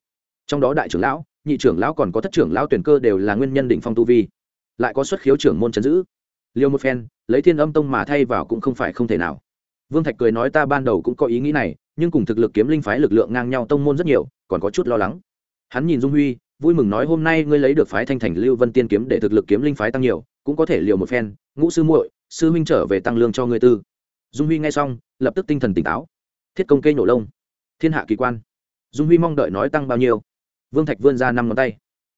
Trong đó đại trưởng lão, nhị trưởng lão còn có thất trưởng lão tuyển cơ đều là nguyên nhân định phong tu vi. Lại có xuất khiếu trưởng môn chấn giữ. Liêu một phen, lấy thiên âm tông mà thay vào cũng không phải không thể nào. Vương thạch cười nói ta ban đầu cũng có ý nghĩ này, nhưng cùng thực lực kiếm linh phái lực lượng ngang nhau tông môn rất nhiều, còn có chút lo lắng. Hắn nhìn dung huy, vui mừng nói hôm nay ngươi lấy được phái thanh thành lưu vân tiên kiếm để thực lực kiếm linh phái tăng nhiều cũng có thể liều một phen, ngũ sư muội, sư huynh trở về tăng lương cho ngươi tư. Dung huy nghe xong, lập tức tinh thần tỉnh táo. Thiết công cây nổ lông. Thiên hạ kỳ quan. Dung huy mong đợi nói tăng bao nhiêu? Vương thạch vươn ra năm ngón tay.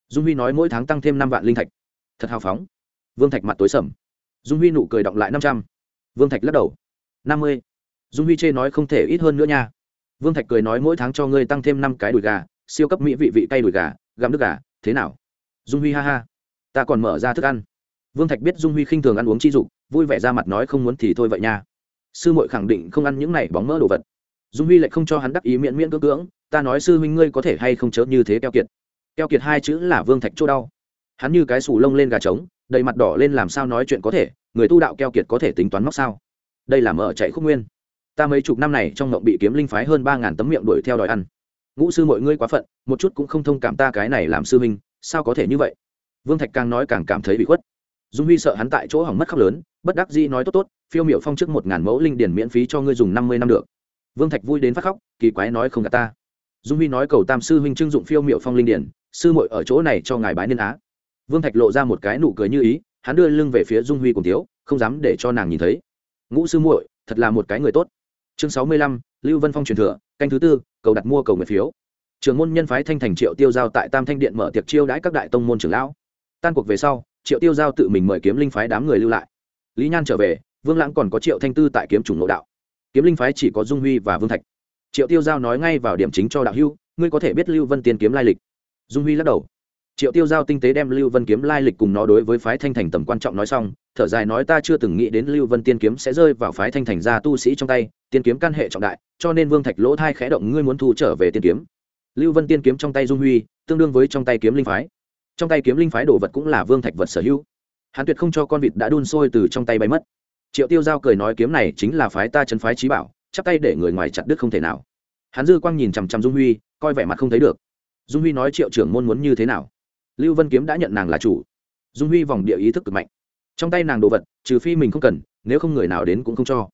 Dung huy nói mỗi tháng tăng thêm năm vạn linh thạch. Thật hào phóng. Vương thạch mặt tối sầm. Dung huy nụ cười động lại năm trăm. Vương thạch lắc đầu. Năm mươi. Dung huy chê nói không thể ít hơn nữa nha. Vương thạch cười nói mỗi tháng cho ngươi tăng thêm năm cái đùi gà, siêu cấp mỹ vị vị cay đùi gà, gặm nước gà, thế nào? Dung huy ha ha. Ta còn mở ra thức ăn vương thạch biết dung huy khinh thường ăn uống chi dục, vui vẻ ra mặt nói không muốn thì thôi vậy nha. Sư muội khẳng định không ăn những này bóng mỡ đồ vật. Dung huy lại không cho hắn đắc ý miễn miễn cưỡng cưỡng, ta nói sư huynh ngươi có thể hay không chớ như thế keo kiệt. Keo kiệt hai chữ là vương thạch chỗ đau. Hắn như cái sù lông lên gà trống, đầy mặt đỏ lên làm sao nói chuyện có thể, người tu đạo keo kiệt có thể tính toán móc sao? Đây là mở chạy khúc nguyên. Ta mấy chục năm này trong mộng bị kiếm linh phái hơn ba ngàn tấm miệng đuổi theo đòi ăn. Ngũ sư mọi ngươi quá phận, một chút cũng không thông cảm ta cái này làm sư huynh, sao có thể như vậy? Vương thạch càng nói càng cảm thấy bị khuất dung huy sợ hắn tại chỗ hỏng mất khóc lớn, bất đắc dĩ nói tốt tốt, phiêu miệu phong trước một ngàn mẫu linh điển miễn phí cho ngươi dùng năm mươi năm được. Vương thạch vui đến phát khóc, kỳ quái nói không gạt ta. Dung huy nói cầu tam sư huynh trưng dụng phiêu miệu phong linh điển sư muội ở chỗ này cho ngài bái niên á. Vương thạch lộ ra một cái nụ cười như ý, hắn đưa lưng về phía dung huy cùng thiếu không dám để cho nàng nhìn thấy. Ngũ sư muội, thật là một cái người tốt. Chương sáu mươi lăm, lưu vân phong truyền thừa, canh thứ tư, cầu đặt mua cầu nguyện phiếu. Trường môn nhân phái thanh thành triệu tiêu giao tại tam thanh điện mở tiệc chiêu đãi các đại tông môn trưởng lão. Tan cuộc về sau triệu tiêu giao tự mình mời kiếm linh phái đám người lưu lại. Lý nhan trở về, vương lãng còn có triệu thanh tư tại kiếm chủng nội đạo. Kiếm linh phái chỉ có dung huy và vương thạch. Triệu tiêu giao nói ngay vào điểm chính cho đạo hưu ngươi có thể biết lưu vân tiên kiếm lai lịch. Dung huy lắc đầu. Triệu tiêu giao tinh tế đem lưu vân kiếm lai lịch cùng nó đối với phái thanh thành tầm quan trọng nói xong, thở dài nói ta chưa từng nghĩ đến lưu vân tiên kiếm sẽ rơi vào phái thanh thành gia tu sĩ trong tay, tiên kiếm căn hệ trọng đại, cho nên vương thạch lỗ thai khẽ động, ngươi muốn thu trở về tiên kiếm. Lưu vân tiên kiếm trong tay dung huy, tương đương với trong tay kiếm linh phái trong tay kiếm linh phái đồ vật cũng là vương thạch vật sở hữu. Hắn tuyệt không cho con vịt đã đun sôi từ trong tay bay mất. Triệu tiêu giao cười nói kiếm này chính là phái ta chân phái trí bảo, chắp tay để người ngoài chặt đứt không thể nào. Hắn dư quang nhìn chằm chằm dung huy, coi vẻ mặt không thấy được. Dung huy nói triệu trưởng môn muốn như thế nào? Lưu vân kiếm đã nhận nàng là chủ. Dung huy vòng địa ý thức cực mạnh. Trong tay nàng đồ vật, trừ phi mình không cần, nếu không người nào đến cũng không cho.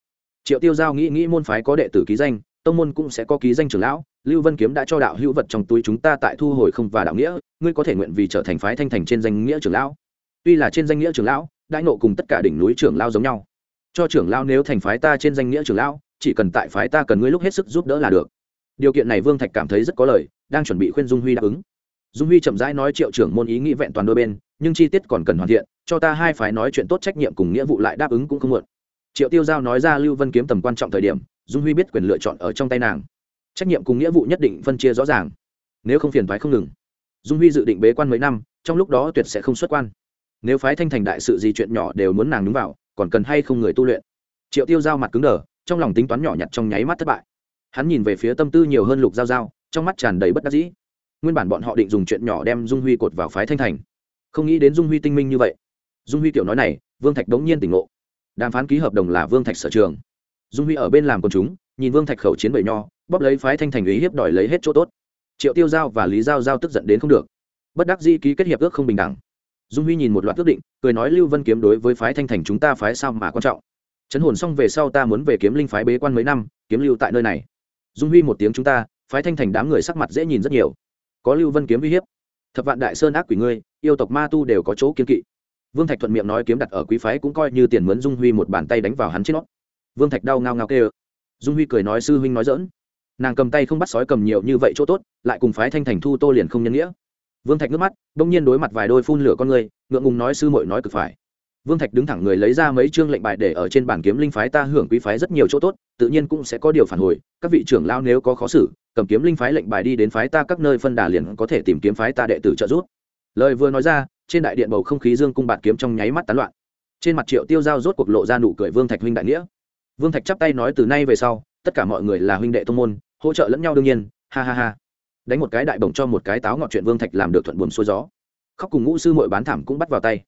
Triệu tiêu giao nghĩ nghĩ môn phái có đệ tử ký danh tông môn cũng sẽ có ký danh trưởng lão, lưu vân kiếm đã cho đạo hữu vật trong túi chúng ta tại thu hồi không và đạo nghĩa, ngươi có thể nguyện vì trở thành phái thanh thành trên danh nghĩa trưởng lão. Tuy là trên danh nghĩa trưởng lão, đại nộ cùng tất cả đỉnh núi trưởng lão giống nhau. Cho trưởng lão nếu thành phái ta trên danh nghĩa trưởng lão, chỉ cần tại phái ta cần ngươi lúc hết sức giúp đỡ là được. Điều kiện này vương thạch cảm thấy rất có lời đang chuẩn bị khuyên dung huy đáp ứng. Dung huy chậm rãi nói triệu trưởng môn ý nghĩ vẹn toàn đôi bên, nhưng chi tiết còn cần hoàn thiện, cho ta hai phái nói chuyện tốt trách nhiệm cùng nghĩa vụ lại đáp ứng cũng không muộn. Triệu tiêu giao nói ra lưu vân kiếm tầm quan trọng thời điểm dung huy biết quyền lựa chọn ở trong tay nàng. Trách nhiệm cùng nghĩa vụ nhất định phân chia rõ ràng. Nếu không phiền thoái không ngừng. Dung huy dự định bế quan mấy năm, trong lúc đó tuyệt sẽ không xuất quan. Nếu phái thanh thành đại sự gì chuyện nhỏ đều muốn nàng đúng vào, còn cần hay không người tu luyện? Triệu tiêu giao mặt cứng đờ, trong lòng tính toán nhỏ nhặt trong nháy mắt thất bại. Hắn nhìn về phía tâm tư nhiều hơn lục giao giao, trong mắt tràn đầy bất đắc dĩ. Nguyên bản bọn họ định dùng chuyện nhỏ đem dung huy cột vào phái thanh thành. Không nghĩ đến dung huy tinh minh như vậy. Dung huy tiểu nói này, vương thạch đống nhiên tỉnh ngộ. Đàm phán ký hợp đồng là vương thạch sở trường dung huy ở bên làm con chúng, nhìn vương thạch khẩu chiến bậy nho, bóp lấy phái thanh thành ý hiếp đòi lấy hết chỗ tốt. Triệu tiêu giao và lý giao giao tức giận đến không được. Bất đắc dĩ ký kết hiệp ước không bình đẳng. Dung huy nhìn một loạt ước định, cười nói lưu vân kiếm đối với phái thanh thành chúng ta phái sao mà quan trọng? Chấn hồn xong về sau ta muốn về kiếm linh phái bế quan mấy năm, kiếm lưu tại nơi này. Dung huy một tiếng chúng ta, phái thanh thành đám người sắc mặt dễ nhìn rất nhiều. Có lưu vân kiếm uy hiếp. Thập vạn đại sơn ác quỷ ngươi, yêu tộc ma tu đều có chỗ kiếm kỵ. Vương thạch thuận miệng nói kiếm đặt ở quý phái cũng coi như tiền mướn dung huy một bàn tay đánh vào hắn trên nót vương thạch đau ngao ngao kêu. Dung huy cười nói, sư huynh nói dỡn nàng cầm tay không bắt sói cầm nhiều như vậy chỗ tốt, lại cùng phái thanh thành thu tô liền không nhân nghĩa. Vương thạch nước mắt, bỗng nhiên đối mặt vài đôi phun lửa con người, ngượng ngùng nói, sư mội nói cực phải. Vương thạch đứng thẳng người lấy ra mấy chương lệnh bài để ở trên bản kiếm linh phái ta hưởng quý phái rất nhiều chỗ tốt, tự nhiên cũng sẽ có điều phản hồi, các vị trưởng lao nếu có khó xử, cầm kiếm linh phái lệnh bài đi đến phái ta các nơi phân đà liền có thể tìm kiếm phái ta đệ tử trợ giúp. Lời vừa nói ra, trên đại điện bầu không khí dương cung bạt kiếm trong nháy mắt tán loạn. Trên mặt triệu tiêu giao rốt cuộc lộ ra nụ cười vương thạch huynh đại nghĩa vương thạch chắp tay nói từ nay về sau, tất cả mọi người là huynh đệ tông môn, hỗ trợ lẫn nhau đương nhiên, ha ha ha. Đánh một cái đại bổng cho một cái táo ngọt chuyện vương thạch làm được thuận buồm xuôi gió. Khóc cùng ngũ sư mội bán thảm cũng bắt vào tay.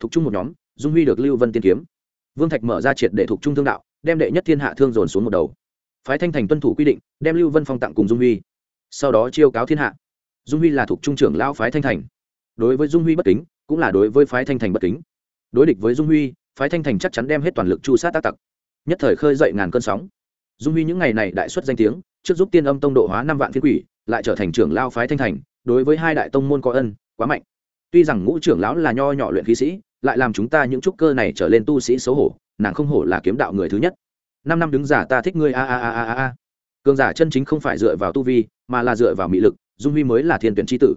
Thục chung một nhóm, dung huy được lưu vân tiên kiếm. Vương thạch mở ra triệt để thục trung thương đạo, đem đệ nhất thiên hạ thương dồn xuống một đầu. Phái thanh thành tuân thủ quy định, đem lưu vân phong tặng cùng dung huy. Sau đó chiêu cáo thiên hạ. Dung huy là thuộc trung trưởng lao phái thanh thành. Đối với dung huy bất kính, cũng là đối với phái thanh thành bất kính. Đối địch với dung huy, phái thanh thành chắc chắn đem hết toàn lực chu sát tác tặc nhất thời khơi dậy ngàn cơn sóng. Dung huy những ngày này đại xuất danh tiếng, trước giúp tiên âm tông độ hóa năm vạn thiên quỷ, lại trở thành trưởng lao phái thanh thành, đối với hai đại tông môn có ân, quá mạnh. Tuy rằng ngũ trưởng lão là nho nhỏ luyện khí sĩ, lại làm chúng ta những trúc cơ này trở lên tu sĩ xấu hổ, nàng không hổ là kiếm đạo người thứ nhất. Năm năm đứng giả ta thích ngươi, a a a a a cường giả chân chính không phải dựa vào tu vi, mà là dựa vào mị lực, dung huy mới là thiên tuyển tri tử.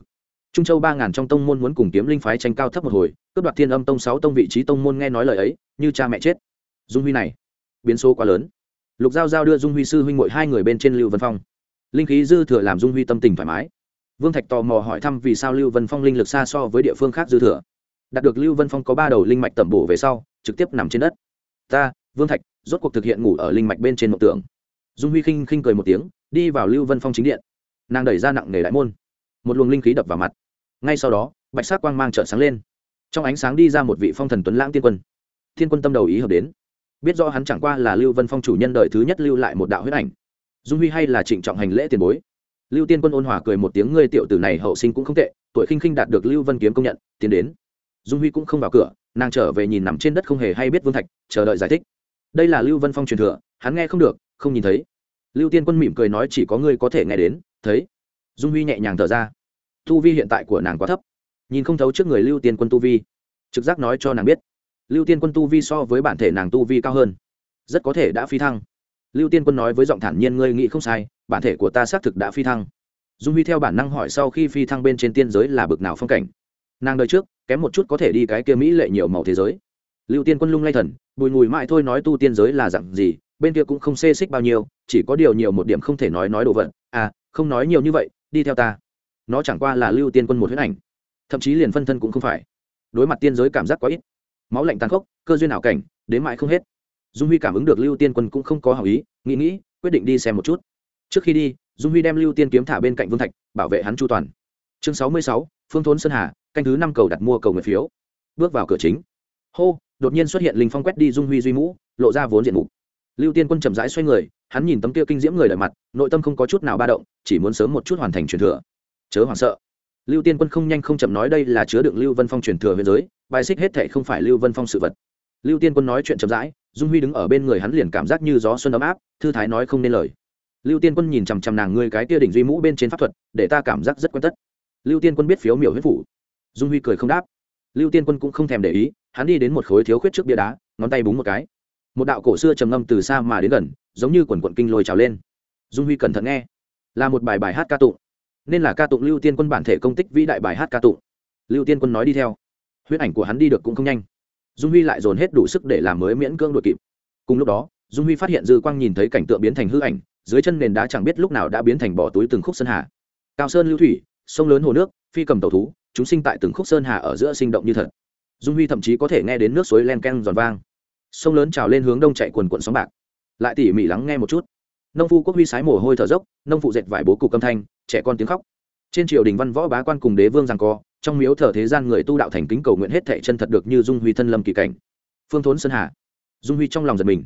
Trung châu ba ngàn trong tông môn muốn cùng kiếm linh phái tranh cao thấp một hồi, cướp đoạt thiên âm tông sáu tông vị trí tông môn nghe nói lời ấy, như cha mẹ chết. Dung huy này biến số quá lớn. Lục giao giao đưa dung huy sư huynh mội hai người bên trên lưu vân phong. Linh khí dư thừa làm dung huy tâm tình thoải mái. Vương thạch tò mò hỏi thăm vì sao lưu vân phong linh lực xa so với địa phương khác dư thừa. Đạt được lưu vân phong có ba đầu linh mạch tẩm bổ về sau, trực tiếp nằm trên đất. Ta, vương thạch, rốt cuộc thực hiện ngủ ở linh mạch bên trên mộng tưởng. Dung huy khinh khinh cười một tiếng, đi vào lưu vân phong chính điện. Nàng đẩy ra nặng nề đại môn. Một luồng linh khí đập vào mặt. Ngay sau đó, bạch sắc quang mang trợn sáng lên. Trong ánh sáng đi ra một vị phong thần tuấn lãng tiên quân. Thiên quân tâm đầu ý hợp đến biết rõ hắn chẳng qua là lưu vân phong chủ nhân đời thứ nhất lưu lại một đạo huyết ảnh. Dung huy hay là trịnh trọng hành lễ tiền bối? Lưu tiên quân ôn hòa cười một tiếng, ngươi tiểu tử này hậu sinh cũng không tệ, tuổi khinh khinh đạt được lưu vân kiếm công nhận, tiến đến. Dung huy cũng không vào cửa, nàng trở về nhìn nằm trên đất không hề hay biết vương thạch, chờ đợi giải thích. Đây là lưu vân phong truyền thừa, hắn nghe không được, không nhìn thấy. Lưu tiên quân mỉm cười nói, chỉ có ngươi có thể nghe đến, thấy. Dung huy nhẹ nhàng thở ra. Tu vi hiện tại của nàng quá thấp, nhìn không thấu trước người lưu tiên quân tu vi, trực giác nói cho nàng biết lưu tiên quân tu vi so với bản thể nàng tu vi cao hơn. Rất có thể đã phi thăng. Lưu tiên quân nói với giọng thản nhiên, ngươi nghĩ không sai, bản thể của ta xác thực đã phi thăng. Dung huy theo bản năng hỏi sau khi phi thăng bên trên tiên giới là bực nào phong cảnh. Nàng đời trước, kém một chút có thể đi cái kia mỹ lệ nhiều màu thế giới. Lưu tiên quân lung lay thần, bùi ngùi mãi thôi nói tu tiên giới là dặn gì, bên kia cũng không xê xích bao nhiêu, chỉ có điều nhiều một điểm không thể nói nói đồ vật. À không nói nhiều như vậy, đi theo ta. Nó chẳng qua là lưu tiên quân một huyết ảnh. Thậm chí liền phân thân cũng không phải. Đối mặt tiên giới cảm giác quá ít máu lạnh tàn khốc, cơ duyên ảo cảnh, đến mãi không hết. Dung huy cảm ứng được lưu tiên quân cũng không có hảo ý, nghĩ nghĩ, quyết định đi xem một chút. Trước khi đi, dung huy đem lưu tiên kiếm thả bên cạnh vương thạch, bảo vệ hắn chu toàn. Chương sáu mươi sáu, phương thốn sơn hà, canh thứ năm cầu đặt mua cầu nguyện phiếu. Bước vào cửa chính. Hô, đột nhiên xuất hiện linh phong quét đi dung huy duy mũ, lộ ra vốn diện mục. Lưu tiên quân chậm rãi xoay người, hắn nhìn tấm kia kinh diễm người đợi mặt, nội tâm không có chút nào ba động, chỉ muốn sớm một chút hoàn thành truyền thừa. Chớ hoảng sợ lưu tiên quân không nhanh không chậm nói đây là chứa đựng lưu vân phong truyền thừa huyền giới, bài xích hết thệ không phải lưu vân phong sự vật. Lưu tiên quân nói chuyện chậm rãi, dung huy đứng ở bên người hắn liền cảm giác như gió xuân ấm áp, thư thái nói không nên lời. Lưu tiên quân nhìn chằm chằm nàng ngươi cái tia đỉnh duy mũ bên trên pháp thuật, để ta cảm giác rất quen tất. Lưu tiên quân biết phiếu miểu huyết phủ. Dung huy cười không đáp. Lưu tiên quân cũng không thèm để ý, hắn đi đến một khối thiếu khuyết trước bia đá, ngón tay búng một cái. Một đạo cổ xưa trầm ngâm từ xa mà đến gần, giống như quần quận kinh lôi trào lên. Dung huy cẩn thận nghe. Là một bài bài hát ca tụng nên là ca tụng lưu tiên quân bản thể công tích vĩ đại bài hát ca tụng. Lưu tiên quân nói đi theo. Huyết ảnh của hắn đi được cũng không nhanh. Dung huy lại dồn hết đủ sức để làm mới miễn cưỡng đội kịp. Cùng lúc đó, dung huy phát hiện dư quang nhìn thấy cảnh tượng biến thành hư ảnh, dưới chân nền đá chẳng biết lúc nào đã biến thành bỏ túi từng khúc sơn hà. Cao sơn lưu thủy, sông lớn hồ nước, phi cầm tàu thú, chúng sinh tại từng khúc sơn hà ở giữa sinh động như thật. Dung huy thậm chí có thể nghe đến nước suối len keng giòn vang. Sông lớn trào lên hướng đông chạy quần quận sóng bạc. Lại tỉ mỉ lắng nghe một chút. Nông phu quốc huy sái mồ hôi thở dốc, nông phụ dệt vải bố cục âm thanh trẻ con tiếng khóc. Trên triều đình văn võ bá quan cùng đế vương rằng co, trong miếu thờ thế gian người tu đạo thành kính cầu nguyện hết thệ chân thật được như dung huy thân lâm kỳ cảnh. Phương thốn sơn hà. Dung huy trong lòng giật mình.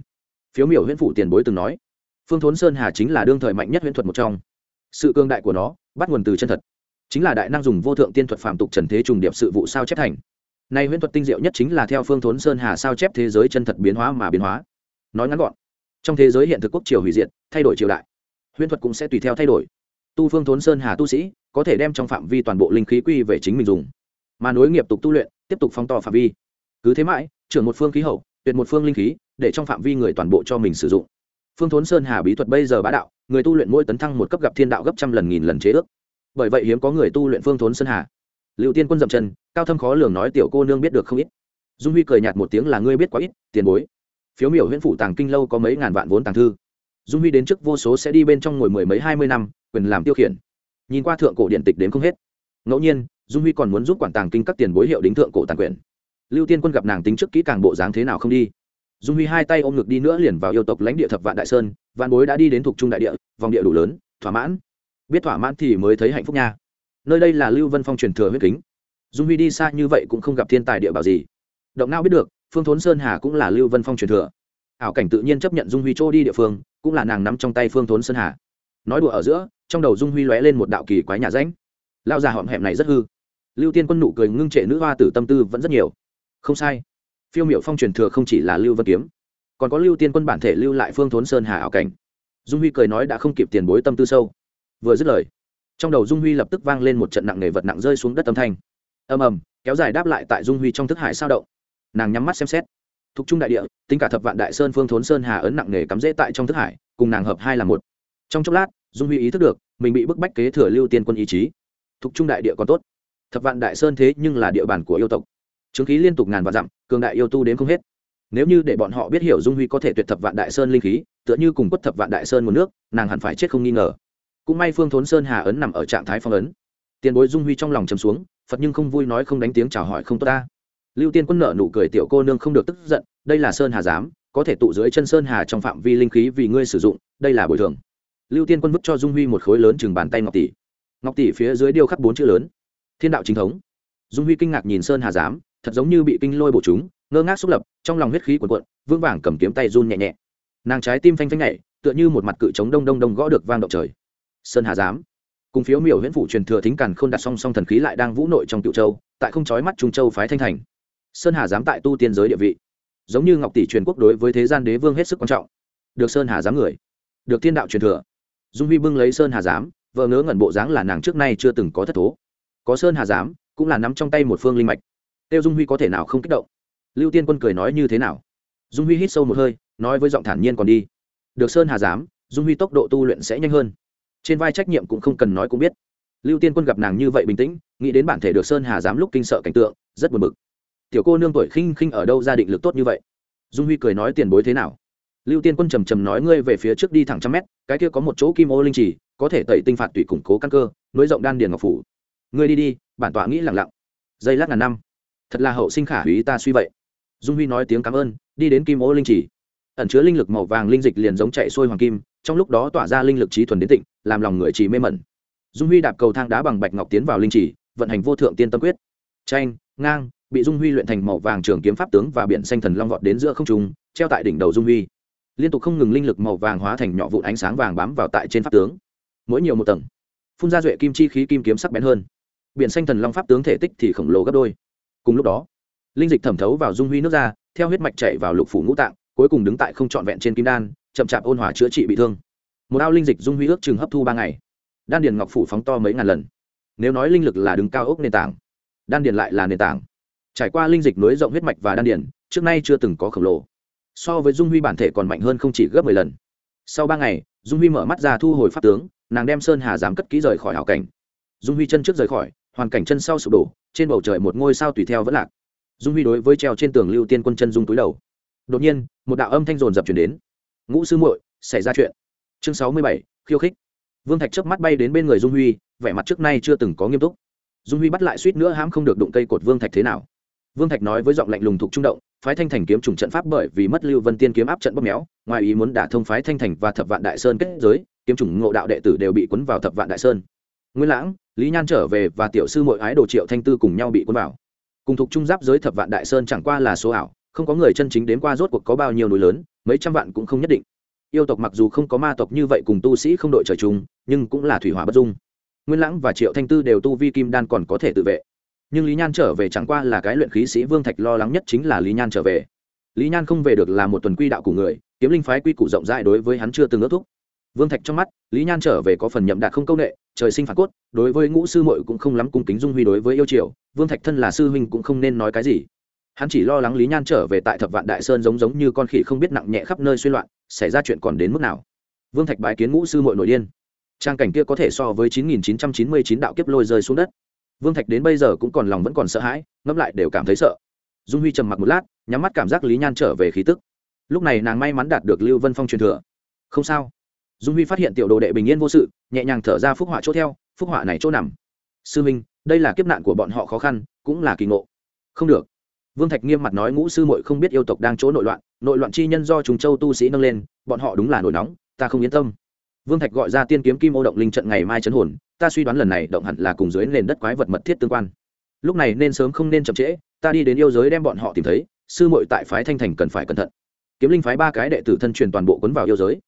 Phiếu miểu huyễn phủ tiền bối từng nói, phương thốn sơn hà chính là đương thời mạnh nhất huyễn thuật một trong. Sự cương đại của nó, bắt nguồn từ chân thật. Chính là đại năng dùng vô thượng tiên thuật phạm tục trần thế trùng điệp sự vụ sao chép thành. Nay huyễn thuật tinh diệu nhất chính là theo phương thốn sơn hà sao chép thế giới chân thật biến hóa mà biến hóa. Nói ngắn gọn, trong thế giới hiện thực quốc triều hủy diệt, thay đổi triều đại, huyễn thuật cũng sẽ tùy theo thay đổi tu phương thốn sơn hà tu sĩ, có thể đem trong phạm vi toàn bộ linh khí quy về chính mình dùng. Mà nối nghiệp tục tu luyện, tiếp tục phong to phạm vi. Cứ thế mãi, trưởng một phương khí hậu, tuyệt một phương linh khí, để trong phạm vi người toàn bộ cho mình sử dụng. Phương thốn sơn hà bí thuật bây giờ bá đạo, người tu luyện mỗi tấn thăng một cấp gặp thiên đạo gấp trăm lần nghìn lần chế ước. Bởi vậy hiếm có người tu luyện phương thốn sơn hà. Liệu tiên quân dậm chân, cao thâm khó lường nói tiểu cô nương biết được không ít. Dung huy cười nhạt một tiếng là ngươi biết quá ít, tiền bối. Phiếu miểu huyện phủ tàng kinh lâu có mấy ngàn vạn vốn tàng thư dung huy đến trước vô số sẽ đi bên trong ngồi mười mấy hai mươi năm, quyền làm tiêu khiển. Nhìn qua thượng cổ điện tịch đến không hết. Ngẫu nhiên, dung huy còn muốn giúp quản tàng kinh các tiền bối hiệu đính thượng cổ tàng quyền. Lưu tiên quân gặp nàng tính trước kỹ càng bộ dáng thế nào không đi. Dung huy hai tay ôm ngực đi nữa liền vào yêu tộc lãnh địa thập vạn đại sơn, vạn bối đã đi đến thuộc trung đại địa, vòng địa đủ lớn, thỏa mãn. Biết thỏa mãn thì mới thấy hạnh phúc nha. Nơi đây là lưu vân phong truyền thừa huyết kính. Dung huy đi xa như vậy cũng không gặp thiên tài địa bảo gì. Động nào biết được, phương thốn sơn hà cũng là lưu vân phong truyền thừa ảo cảnh tự nhiên chấp nhận dung huy chỗ đi địa phương, cũng là nàng nắm trong tay phương thốn sơn hà. Nói đùa ở giữa, trong đầu dung huy lóe lên một đạo kỳ quái nhà ránh. Lao già họm hẹm này rất hư. Lưu tiên quân nụ cười ngưng trệ nữ hoa tử tâm tư vẫn rất nhiều. Không sai. Phiêu m i ệ u phong truyền thừa không chỉ là lưu vân kiếm, còn có lưu tiên quân bản thể lưu lại phương thốn sơn hà ảo cảnh. Dung huy cười nói đã không kịp tiền bối tâm tư sâu. Vừa dứt lời, trong đầu dung huy lập tức vang lên một trận nặng nề vật nặng rơi xuống đất âm thanh. Ầm ầm, kéo dài đáp lại tại dung huy trong thức hải sao động. Nàng nhắm mắt xem xét thục trung đại địa, tính cả thập vạn đại sơn phương thốn sơn hà ấn nặng nề cắm rễ tại trong thức hải, cùng nàng hợp hai là một. Trong chốc lát, dung huy ý thức được, mình bị bức bách kế thừa lưu tiên quân ý chí. Thục trung đại địa còn tốt. Thập vạn đại sơn thế nhưng là địa bàn của yêu tộc. Chứng khí liên tục ngàn vạn dặm, cường đại yêu tu đến không hết. Nếu như để bọn họ biết hiểu dung huy có thể tuyệt thập vạn đại sơn linh khí, tựa như cùng quất thập vạn đại sơn nguồn nước, nàng hẳn phải chết không nghi ngờ. Cũng may phương thốn sơn hà ấn nằm ở trạng thái phong ấn. Tiền bối dung huy trong lòng chấm xuống, phật nhưng không vui nói không đánh tiếng chào hỏi không tốt ta lưu tiên quân nợ nụ cười, tiểu cô nương không được tức giận, đây là sơn hà giám, có thể tụ dưới chân sơn hà trong phạm vi linh khí vì ngươi sử dụng, đây là bồi thường. Lưu tiên quân vứt cho dung huy một khối lớn chừng bàn tay ngọc tỷ. Ngọc tỷ phía dưới điêu khắc bốn chữ lớn. Thiên đạo chính thống. Dung huy kinh ngạc nhìn sơn hà giám, thật giống như bị kinh lôi bổ chúng, ngơ ngác xúc lập, trong lòng huyết khí cuộn cuộn vương vàng cầm kiếm tay run nhẹ nhẹ. Nàng trái tim phanh phanh nhảy, tựa như một mặt cự trống đông đông đông gõ được vang động trời. Sơn hà giám. Cùng phiếu miểu huyễn phủ truyền thừa thính càn không đặt song song thần khí lại đang vũ nội trong cựu châu, tại không trói mắt trung châu phái thanh thành sơn hà giám tại tu tiên giới địa vị giống như ngọc tỷ truyền quốc đối với thế gian đế vương hết sức quan trọng được sơn hà giám người được thiên đạo truyền thừa dung huy bưng lấy sơn hà giám vợ ngớ ngẩn bộ dáng là nàng trước nay chưa từng có thất thố có sơn hà giám cũng là nắm trong tay một phương linh mạch tiêu dung huy có thể nào không kích động lưu tiên quân cười nói như thế nào dung huy hít sâu một hơi nói với giọng thản nhiên còn đi được sơn hà giám dung huy tốc độ tu luyện sẽ nhanh hơn trên vai trách nhiệm cũng không cần nói cũng biết lưu tiên quân gặp nàng như vậy bình tĩnh nghĩ đến bản thể được sơn hà giám lúc kinh sợ cảnh tượng rất buồn bực tiểu cô nương tuổi khinh khinh ở đâu ra định lực tốt như vậy? Dung huy cười nói, tiền bối thế nào? Lưu tiên quân trầm trầm nói, ngươi về phía trước đi thẳng trăm mét, cái kia có một chỗ kim ô linh trì, có thể tẩy tinh phạt tùy củng cố căn cơ, nối rộng đan điền ngọc phủ. Ngươi đi đi, bản tọa nghĩ lặng lặng. Giây lát ngàn năm. Thật là hậu sinh khả hủy ta suy vậy. Dung huy nói tiếng cảm ơn, đi đến kim ô linh trì. Ẩn chứa linh lực màu vàng linh dịch liền giống chạy xuôi hoàng kim, trong lúc đó tỏa ra linh lực trí thuần đến tịnh, làm lòng người trì mê mẩn. Dung huy đạp cầu thang đá bằng bạch ngọc tiến vào linh trì, vận hành vô thượng tiên tâm quyết. Tranh ngang bị dung huy luyện thành màu vàng trường kiếm pháp tướng và biển xanh thần long vọt đến giữa không trung, treo tại đỉnh đầu dung huy. Liên tục không ngừng linh lực màu vàng hóa thành nhỏ vụn ánh sáng vàng bám vào tại trên pháp tướng. Mỗi nhiều một tầng, phun ra duệ kim chi khí kim kiếm sắc bén hơn. Biển xanh thần long pháp tướng thể tích thì khổng lồ gấp đôi. Cùng lúc đó, linh dịch thẩm thấu vào dung huy nước ra theo huyết mạch chạy vào lục phủ ngũ tạng, cuối cùng đứng tại không trọn vẹn trên kim đan, chậm chạp ôn hòa chữa trị bị thương. Một ao linh dịch dung huy ước chừng hấp thu ba ngày. Đan điền ngọc phủ phóng to mấy ngàn lần. Nếu nói linh lực là đứng cao ốc nền tảng, đan điền lại là nền tảng trải qua linh dịch nối rộng huyết mạch và đan điển trước nay chưa từng có khổng lồ. So với dung huy bản thể còn mạnh hơn không chỉ gấp mười lần. Sau ba ngày, dung huy mở mắt ra thu hồi pháp tướng, nàng đem sơn hà dám cất kỹ rời khỏi hảo cảnh. Dung huy chân trước rời khỏi, hoàn cảnh chân sau sụp đổ, trên bầu trời một ngôi sao tùy theo vẫn lạc. Dung huy đối với treo trên tường lưu tiên quân chân dung túi đầu. Đột nhiên, một đạo âm thanh rồn dập chuyển đến. Ngũ sư muội, xảy ra chuyện. Chương sáu mươi bảy, khiêu khích. Vương thạch chớp mắt bay đến bên người dung huy, vẻ mặt trước nay chưa từng có nghiêm túc. Dung huy bắt lại suýt nữa hãm không được đụng cây cột vương thạch thế nào vương thạch nói với giọng lạnh lùng thuộc trung động, phái thanh thành kiếm trùng trận pháp bởi vì mất lưu vân tiên kiếm áp trận bóp méo, ngoài ý muốn đả thông phái thanh thành và thập vạn đại sơn kết giới, kiếm trùng ngộ đạo đệ tử đều bị cuốn vào thập vạn đại sơn. Nguyên lãng, lý nhan trở về và tiểu sư mội ái đồ triệu thanh tư cùng nhau bị cuốn vào. Cùng thuộc trung giáp giới thập vạn đại sơn chẳng qua là số ảo, không có người chân chính đến qua rốt cuộc có bao nhiêu núi lớn, mấy trăm vạn cũng không nhất định. Yêu tộc mặc dù không có ma tộc như vậy cùng tu sĩ không đội trời chung, nhưng cũng là thủy hỏa bất dung. Nguyên lãng và triệu thanh tư đều tu vi kim đan còn có thể tự vệ nhưng lý nhan trở về chẳng qua là cái luyện khí sĩ vương thạch lo lắng nhất chính là lý nhan trở về. Lý nhan không về được là một tuần quy đạo của người, kiếm linh phái quy củ rộng rãi đối với hắn chưa từng ước thúc. Vương thạch trong mắt, lý nhan trở về có phần nhậm đạt không công nghệ trời sinh phản cốt, đối với ngũ sư mội cũng không lắm cung kính dung huy đối với yêu triều, vương thạch thân là sư huynh cũng không nên nói cái gì. Hắn chỉ lo lắng lý nhan trở về tại thập vạn đại sơn giống giống như con khỉ không biết nặng nhẹ khắp nơi xuyên loạn, xảy ra chuyện còn đến mức nào. Vương thạch bái kiến ngũ sư mội nội điên. Trang cảnh kia có thể so với 9999 đạo kiếp lôi rơi xuống đất vương thạch đến bây giờ cũng còn lòng vẫn còn sợ hãi, ngẫm lại đều cảm thấy sợ. Dung huy trầm mặc một lát, nhắm mắt cảm giác lý nhan trở về khí tức. Lúc này nàng may mắn đạt được lưu vân phong truyền thừa. Không sao. Dung huy phát hiện tiểu đồ đệ bình yên vô sự, nhẹ nhàng thở ra phúc họa chỗ theo, phúc họa này chỗ nằm. Sư minh, đây là kiếp nạn của bọn họ khó khăn, cũng là kỳ ngộ. Không được. Vương thạch nghiêm mặt nói ngũ sư muội không biết yêu tộc đang chỗ nội loạn nội loạn chi nhân do Trùng châu tu sĩ nâng lên, bọn họ đúng là nổi nóng, ta không yên tâm. Vương thạch gọi ra tiên kiếm kim ô động linh trận ngày mai chấn hồn ta suy đoán lần này động hẳn là cùng dưới nền đất quái vật mật thiết tương quan. Lúc này nên sớm không nên chậm trễ, ta đi đến yêu giới đem bọn họ tìm thấy, sư muội tại phái thanh thành cần phải cẩn thận. Kiếm linh phái ba cái đệ tử thân truyền toàn bộ cuốn vào yêu giới.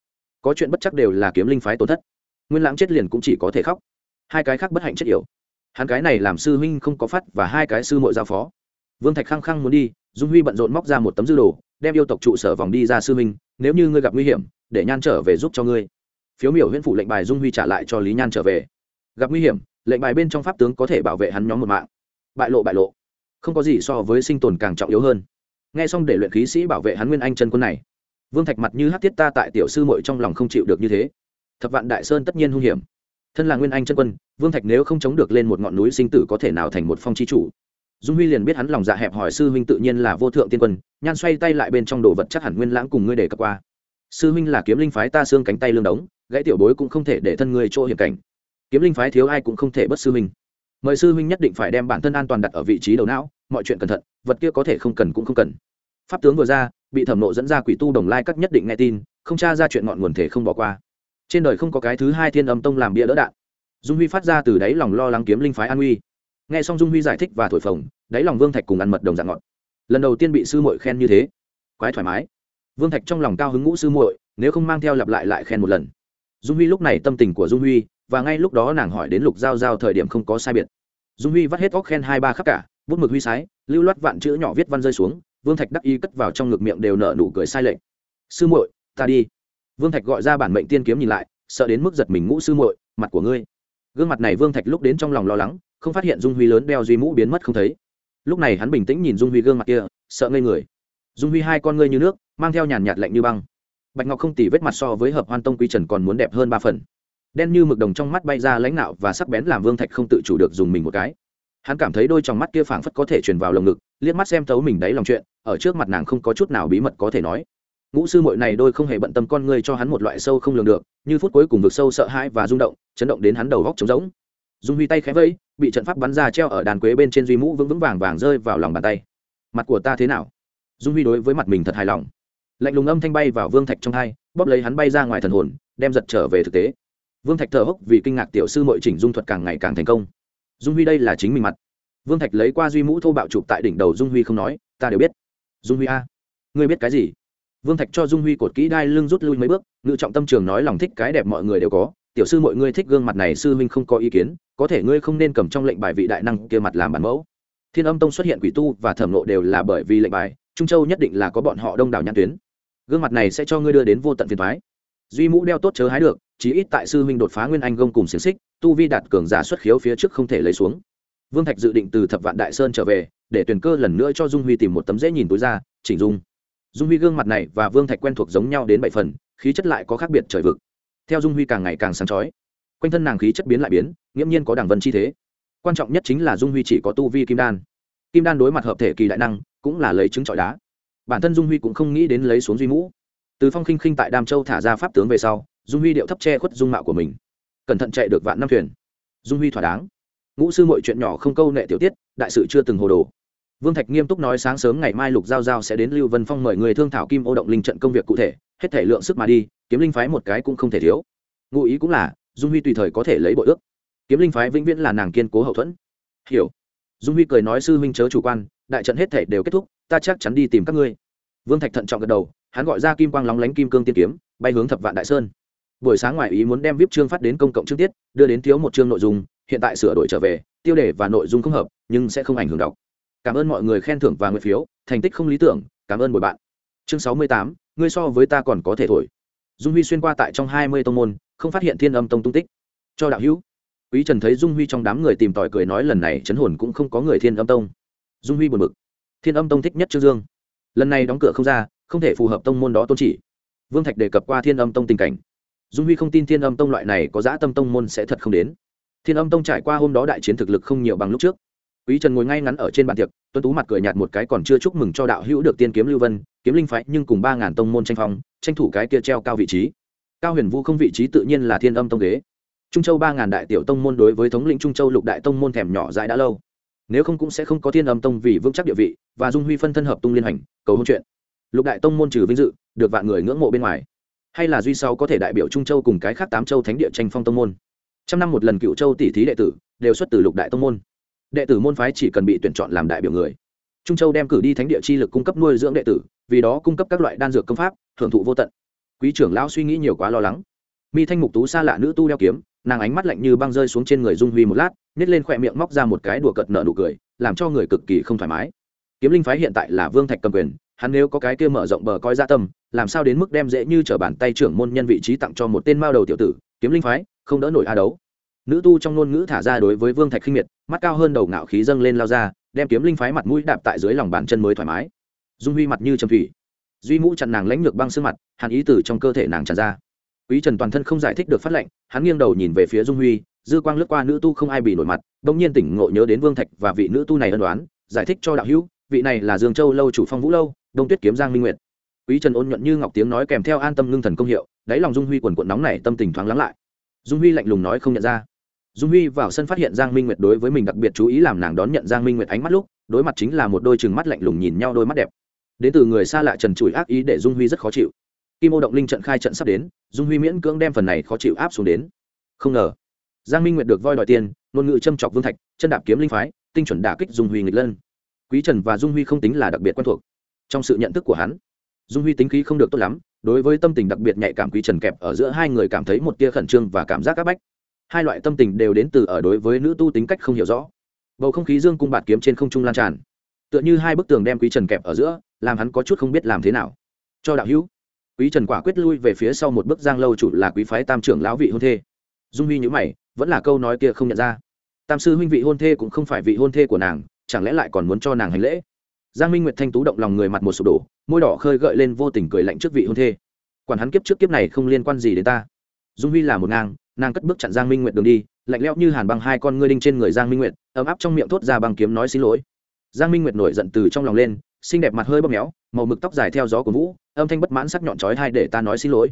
Có chuyện bất chắc đều là kiếm linh phái tổn thất. Nguyên lãng chết liền cũng chỉ có thể khóc. Hai cái khác bất hạnh chết yểu. Hắn cái này làm sư huynh không có phát và hai cái sư muội giao phó. Vương thạch khăng khăng muốn đi, dung huy bận rộn móc ra một tấm dư đồ, đem yêu tộc trụ sở vòng đi ra sư huynh, nếu như ngươi gặp nguy hiểm, để nhan trở về giúp cho ngươi. Phiếu miểu huyễn phủ lệnh bài dung huy trả lại cho lý nhan trở về gặp nguy hiểm, lệnh bài bên trong pháp tướng có thể bảo vệ hắn nhóm một mạng. Bại lộ bại lộ. Không có gì so với sinh tồn càng trọng yếu hơn. Nghe xong để luyện khí sĩ bảo vệ hắn nguyên anh chân quân này, vương thạch mặt như hát tiết ta tại tiểu sư mội trong lòng không chịu được như thế. Thập vạn đại sơn tất nhiên hung hiểm. Thân là nguyên anh chân quân, vương thạch nếu không chống được lên một ngọn núi sinh tử có thể nào thành một phong chi chủ? Dung huy liền biết hắn lòng dạ hẹp hỏi sư huynh tự nhiên là vô thượng tiên quân, nhan xoay tay lại bên trong đồ vật chắc hẳn nguyên lãng cùng ngươi để cập qua. Sư huynh là kiếm linh phái ta xương cánh tay lương đống, gãy tiểu bối cũng không thể để thân ngươi chỗ hiểm cảnh kiếm linh phái thiếu ai cũng không thể bất sư huynh. Mời sư huynh nhất định phải đem bản thân an toàn đặt ở vị trí đầu não, mọi chuyện cẩn thận, vật kia có thể không cần cũng không cần. Pháp tướng vừa ra, bị thẩm nộ dẫn ra quỷ tu đồng lai các nhất định nghe tin, không tra ra chuyện ngọn nguồn thể không bỏ qua. Trên đời không có cái thứ hai thiên âm tông làm bia đỡ đạn. Dung huy phát ra từ đáy lòng lo lắng kiếm linh phái an uy nghe xong dung huy giải thích và thổi phồng, đáy lòng vương thạch cùng ăn mật đồng dạng ngọt. Lần đầu tiên bị sư muội khen như thế. Quái thoải mái. Vương thạch trong lòng cao hứng ngũ sư muội, nếu không mang theo lặp lại lại khen một lần. Dung huy lúc này tâm tình của dung huy và ngay lúc đó nàng hỏi đến lục giao giao thời điểm không có sai biệt. Dung huy vắt hết óc khen hai ba khắp cả, bút mực huy sái, lưu loát vạn chữ nhỏ viết văn rơi xuống, vương thạch đắc y cất vào trong ngực miệng đều nở nụ cười sai lệch. Sư muội, ta đi. Vương thạch gọi ra bản mệnh tiên kiếm nhìn lại, sợ đến mức giật mình ngũ sư muội, mặt của ngươi. Gương mặt này vương thạch lúc đến trong lòng lo lắng, không phát hiện dung huy lớn đeo duy mũ biến mất không thấy. Lúc này hắn bình tĩnh nhìn dung huy gương mặt kia, sợ ngây người. Dung huy hai con ngươi như nước, mang theo nhàn nhạt lạnh như băng. Bạch ngọc không tỉ vết mặt so với hợp hoan tông quý trần còn muốn đẹp hơn ba phần đen như mực đồng trong mắt bay ra lãnh nạo và sắc bén làm vương thạch không tự chủ được dùng mình một cái. Hắn cảm thấy đôi trong mắt kia phảng phất có thể truyền vào lồng ngực, liếc mắt xem tấu mình đáy lòng chuyện, ở trước mặt nàng không có chút nào bí mật có thể nói. Ngũ sư mội này đôi không hề bận tâm con ngươi cho hắn một loại sâu không lường được, như phút cuối cùng vực sâu sợ hãi và rung động, chấn động đến hắn đầu góc trống rỗng. Dung huy tay khẽ vẫy, bị trận pháp bắn ra treo ở đàn quế bên trên duy mũ vững vững vàng vàng rơi vào lòng bàn tay. Mặt của ta thế nào? Dung huy đối với mặt mình thật hài lòng. Lạnh lùng âm thanh bay vào vương thạch trong hai, bóp lấy hắn bay ra ngoài thần hồn, đem giật trở về thực tế vương thạch thở hốc vì kinh ngạc tiểu sư mội chỉnh dung thuật càng ngày càng thành công. Dung huy đây là chính mình mặt. Vương thạch lấy qua duy mũ thô bạo chụp tại đỉnh đầu dung huy không nói, ta đều biết. Dung huy a, ngươi biết cái gì? Vương thạch cho dung huy cột kỹ đai lưng rút lui mấy bước, ngự trọng tâm trường nói lòng thích cái đẹp mọi người đều có, tiểu sư mọi ngươi thích gương mặt này sư huynh không có ý kiến, có thể ngươi không nên cầm trong lệnh bài vị đại năng kia mặt làm bản mẫu. Thiên âm tông xuất hiện quỷ tu và thẩm lộ đều là bởi vì lệnh bài, trung châu nhất định là có bọn họ đông đảo nhãn tuyến. Gương mặt này sẽ cho ngươi đưa đến vô tận phiền thoái duy mũ đeo tốt chớ hái được chí ít tại sư huynh đột phá nguyên anh gông cùng xiềng xích, tu vi đạt cường giả xuất khiếu phía trước không thể lấy xuống. Vương thạch dự định từ thập vạn đại sơn trở về, để tuyển cơ lần nữa cho dung huy tìm một tấm dễ nhìn tối ra, chỉnh dung. Dung huy gương mặt này và vương thạch quen thuộc giống nhau đến bảy phần, khí chất lại có khác biệt trời vực. Theo dung huy càng ngày càng sáng chói, quanh thân nàng khí chất biến lại biến, nghiễm nhiên có đảng vân chi thế. Quan trọng nhất chính là dung huy chỉ có tu vi kim đan. Kim đan đối mặt hợp thể kỳ đại năng, cũng là lấy trứng trọi đá. Bản thân dung huy cũng không nghĩ đến lấy xuống duy mũ từ phong khinh khinh tại đam châu thả ra pháp tướng về sau dung huy điệu thấp che khuất dung mạo của mình. Cẩn thận chạy được vạn năm thuyền. Dung huy thỏa đáng. Ngũ sư mọi chuyện nhỏ không câu nệ tiểu tiết, đại sự chưa từng hồ đồ. Vương thạch nghiêm túc nói sáng sớm ngày mai lục giao giao sẽ đến lưu vân phong mời người thương thảo kim ô động linh trận công việc cụ thể, hết thể lượng sức mà đi, kiếm linh phái một cái cũng không thể thiếu. Ngụ ý cũng là, dung huy tùy thời có thể lấy bội ước. Kiếm linh phái vĩnh viễn là nàng kiên cố hậu thuẫn. Hiểu. Dung huy cười nói sư huynh chớ chủ quan, đại trận hết thể đều kết thúc, ta chắc chắn đi tìm các ngươi. Vương thạch thận trọng gật đầu, hắn gọi ra kim quang lóng lánh kim cương tiên kiếm, bay hướng thập vạn đại sơn buổi sáng ngoài ý muốn đem vip chương phát đến công cộng chương tiết, đưa đến thiếu một chương nội dung, hiện tại sửa đổi trở về, tiêu đề và nội dung không hợp, nhưng sẽ không ảnh hưởng đọc. Cảm ơn mọi người khen thưởng và nguyện phiếu, thành tích không lý tưởng, cảm ơn bồi bạn. Chương sáu mươi tám, ngươi so với ta còn có thể thổi. Dung huy xuyên qua tại trong hai mươi tông môn, không phát hiện thiên âm tông tung tích. Cho đạo hữu. Quý trần thấy dung huy trong đám người tìm tòi cười nói lần này chấn hồn cũng không có người thiên âm tông. Dung huy buồn bực. Thiên âm tông thích nhất trương dương. Lần này đóng cửa không ra, không thể phù hợp tông môn đó tôn chỉ. Vương thạch đề cập qua thiên âm tông tình cảnh dung huy không tin thiên âm tông loại này có dã tâm tông môn sẽ thật không đến. Thiên âm tông trải qua hôm đó đại chiến thực lực không nhiều bằng lúc trước. Quý trần ngồi ngay ngắn ở trên bàn tiệc tuân tú mặt cười nhạt một cái còn chưa chúc mừng cho đạo hữu được tiên kiếm lưu vân, kiếm linh phái nhưng cùng ba ngàn tông môn tranh phong, tranh thủ cái kia treo cao vị trí. Cao huyền vũ không vị trí tự nhiên là thiên âm tông ghế. Trung châu ba ngàn đại tiểu tông môn đối với thống lĩnh trung châu lục đại tông môn thèm nhỏ dãi đã lâu. Nếu không cũng sẽ không có thiên âm tông vì vững chắc địa vị, và dung huy phân thân hợp tung liên hành cầu hôn chuyện. Lục đại tông môn trừ vinh dự, được vạn người ngưỡng mộ bên ngoài hay là duy sau có thể đại biểu trung châu cùng cái khác tám châu thánh địa tranh phong tông môn? Trăm năm một lần cựu châu tỷ thí đệ tử đều xuất từ lục đại tông môn. Đệ tử môn phái chỉ cần bị tuyển chọn làm đại biểu người. Trung châu đem cử đi thánh địa chi lực cung cấp nuôi dưỡng đệ tử, vì đó cung cấp các loại đan dược công pháp, thưởng thụ vô tận. Quý trưởng lão suy nghĩ nhiều quá lo lắng. Mi thanh mục tú xa lạ nữ tu đeo kiếm, nàng ánh mắt lạnh như băng rơi xuống trên người dung huy một lát nhét lên khỏe miệng móc ra một cái đùa cợt nợ nụ cười, làm cho người cực kỳ không thoải mái. Kiếm linh phái hiện tại là vương thạch cầm quyền hắn nếu có cái kia mở rộng bờ coi ra tâm, làm sao đến mức đem dễ như trở bàn tay trưởng môn nhân vị trí tặng cho một tên mao đầu tiểu tử, kiếm linh phái, không đỡ nổi a đấu. Nữ tu trong ngôn ngữ thả ra đối với vương thạch khinh miệt, mắt cao hơn đầu ngạo khí dâng lên lao ra, đem kiếm linh phái mặt mũi đạp tại dưới lòng bàn chân mới thoải mái. Dung huy mặt như trầm thủy. Duy mũ chặn nàng lãnh lược băng sương mặt, hàn ý từ trong cơ thể nàng tràn ra. Quý trần toàn thân không giải thích được phát lệnh, hắn nghiêng đầu nhìn về phía dung huy, dư quang lướt qua nữ tu không ai bị nổi mặt, bỗng nhiên tỉnh ngộ nhớ đến vương thạch và vị nữ tu này ân đoán giải thích cho đạo hữu, vị này là dương châu lâu chủ phong vũ lâu đông tuyết kiếm giang minh nguyệt. Quý trần ôn nhuận như ngọc tiếng nói kèm theo an tâm ngưng thần công hiệu, đáy lòng dung huy quần quận nóng này tâm tình thoáng lắng lại. Dung huy lạnh lùng nói không nhận ra. Dung huy vào sân phát hiện giang minh nguyệt đối với mình đặc biệt chú ý làm nàng đón nhận giang minh nguyệt ánh mắt lúc, đối mặt chính là một đôi chừng mắt lạnh lùng nhìn nhau đôi mắt đẹp. Đến từ người xa lạ trần trụi ác ý để dung huy rất khó chịu. Kim ô động linh trận khai trận sắp đến, dung huy miễn cưỡng đem phần này khó chịu áp xuống đến. Không ngờ, giang minh nguyệt được voi đòi tiền, ngôn ngữ châm chọc vương thạch, chân đạp kiếm linh phái, tinh chuẩn đả kích dung huy nghịch lân. Quý trần và dung huy không tính là đặc biệt quen thuộc trong sự nhận thức của hắn. Dung huy tính khí không được tốt lắm, đối với tâm tình đặc biệt nhạy cảm quý trần kẹp ở giữa hai người cảm thấy một tia khẩn trương và cảm giác áp bách. Hai loại tâm tình đều đến từ ở đối với nữ tu tính cách không hiểu rõ. Bầu không khí dương cung bạt kiếm trên không trung lan tràn. Tựa như hai bức tường đem quý trần kẹp ở giữa, làm hắn có chút không biết làm thế nào. Cho đạo hữu. Quý trần quả quyết lui về phía sau một bức giang lâu chủ là quý phái tam trưởng lão vị hôn thê. Dung huy nhữ mày, vẫn là câu nói kia không nhận ra. Tam sư huynh vị hôn thê cũng không phải vị hôn thê của nàng, chẳng lẽ lại còn muốn cho nàng hành lễ? Giang minh nguyệt thanh tú động lòng người mặt một sụp đổ, môi đỏ khơi gợi lên vô tình cười lạnh trước vị hôn thê. Quản hắn kiếp trước kiếp này không liên quan gì đến ta. Dung huy là một ngang, nàng cất bước chặn giang minh nguyệt đường đi, lạnh lẽo như hàn băng hai con ngươi đinh trên người giang minh nguyệt, ấm áp trong miệng thốt ra bằng kiếm nói xin lỗi. Giang minh nguyệt nổi giận từ trong lòng lên, xinh đẹp mặt hơi bóp méo, màu mực tóc dài theo gió của vũ, âm thanh bất mãn sắc nhọn chói hai để ta nói xin lỗi.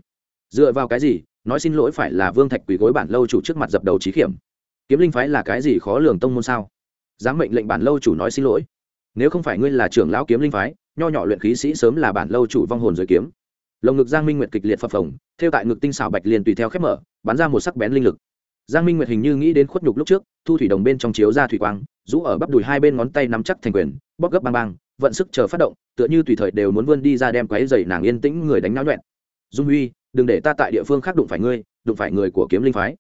Dựa vào cái gì? Nói xin lỗi phải là vương thạch quỳ gối bản lâu chủ trước mặt dập đầu trí khiểm. Kiếm linh phái là cái gì khó lường tông môn sao? Dám mệnh lệnh bản lâu chủ nói xin lỗi nếu không phải ngươi là trưởng lão kiếm linh phái, nho nhỏ luyện khí sĩ sớm là bản lâu chủ vong hồn dưới kiếm. Lồng ngực giang minh nguyệt kịch liệt phập phồng, theo tại ngực tinh xảo bạch liền tùy theo khép mở, bắn ra một sắc bén linh lực. Giang minh nguyệt hình như nghĩ đến khuất nhục lúc trước, thu thủy đồng bên trong chiếu ra thủy quang, rũ ở bắp đùi hai bên ngón tay nắm chắc thành quyền, bóp gấp bang bang, vận sức chờ phát động, tựa như tùy thời đều muốn vươn đi ra đem quáy dày nàng yên tĩnh người đánh náo nhuẹn. Dung huy, đừng để ta tại địa phương khác đụng phải ngươi, đụng phải người của kiếm linh phái.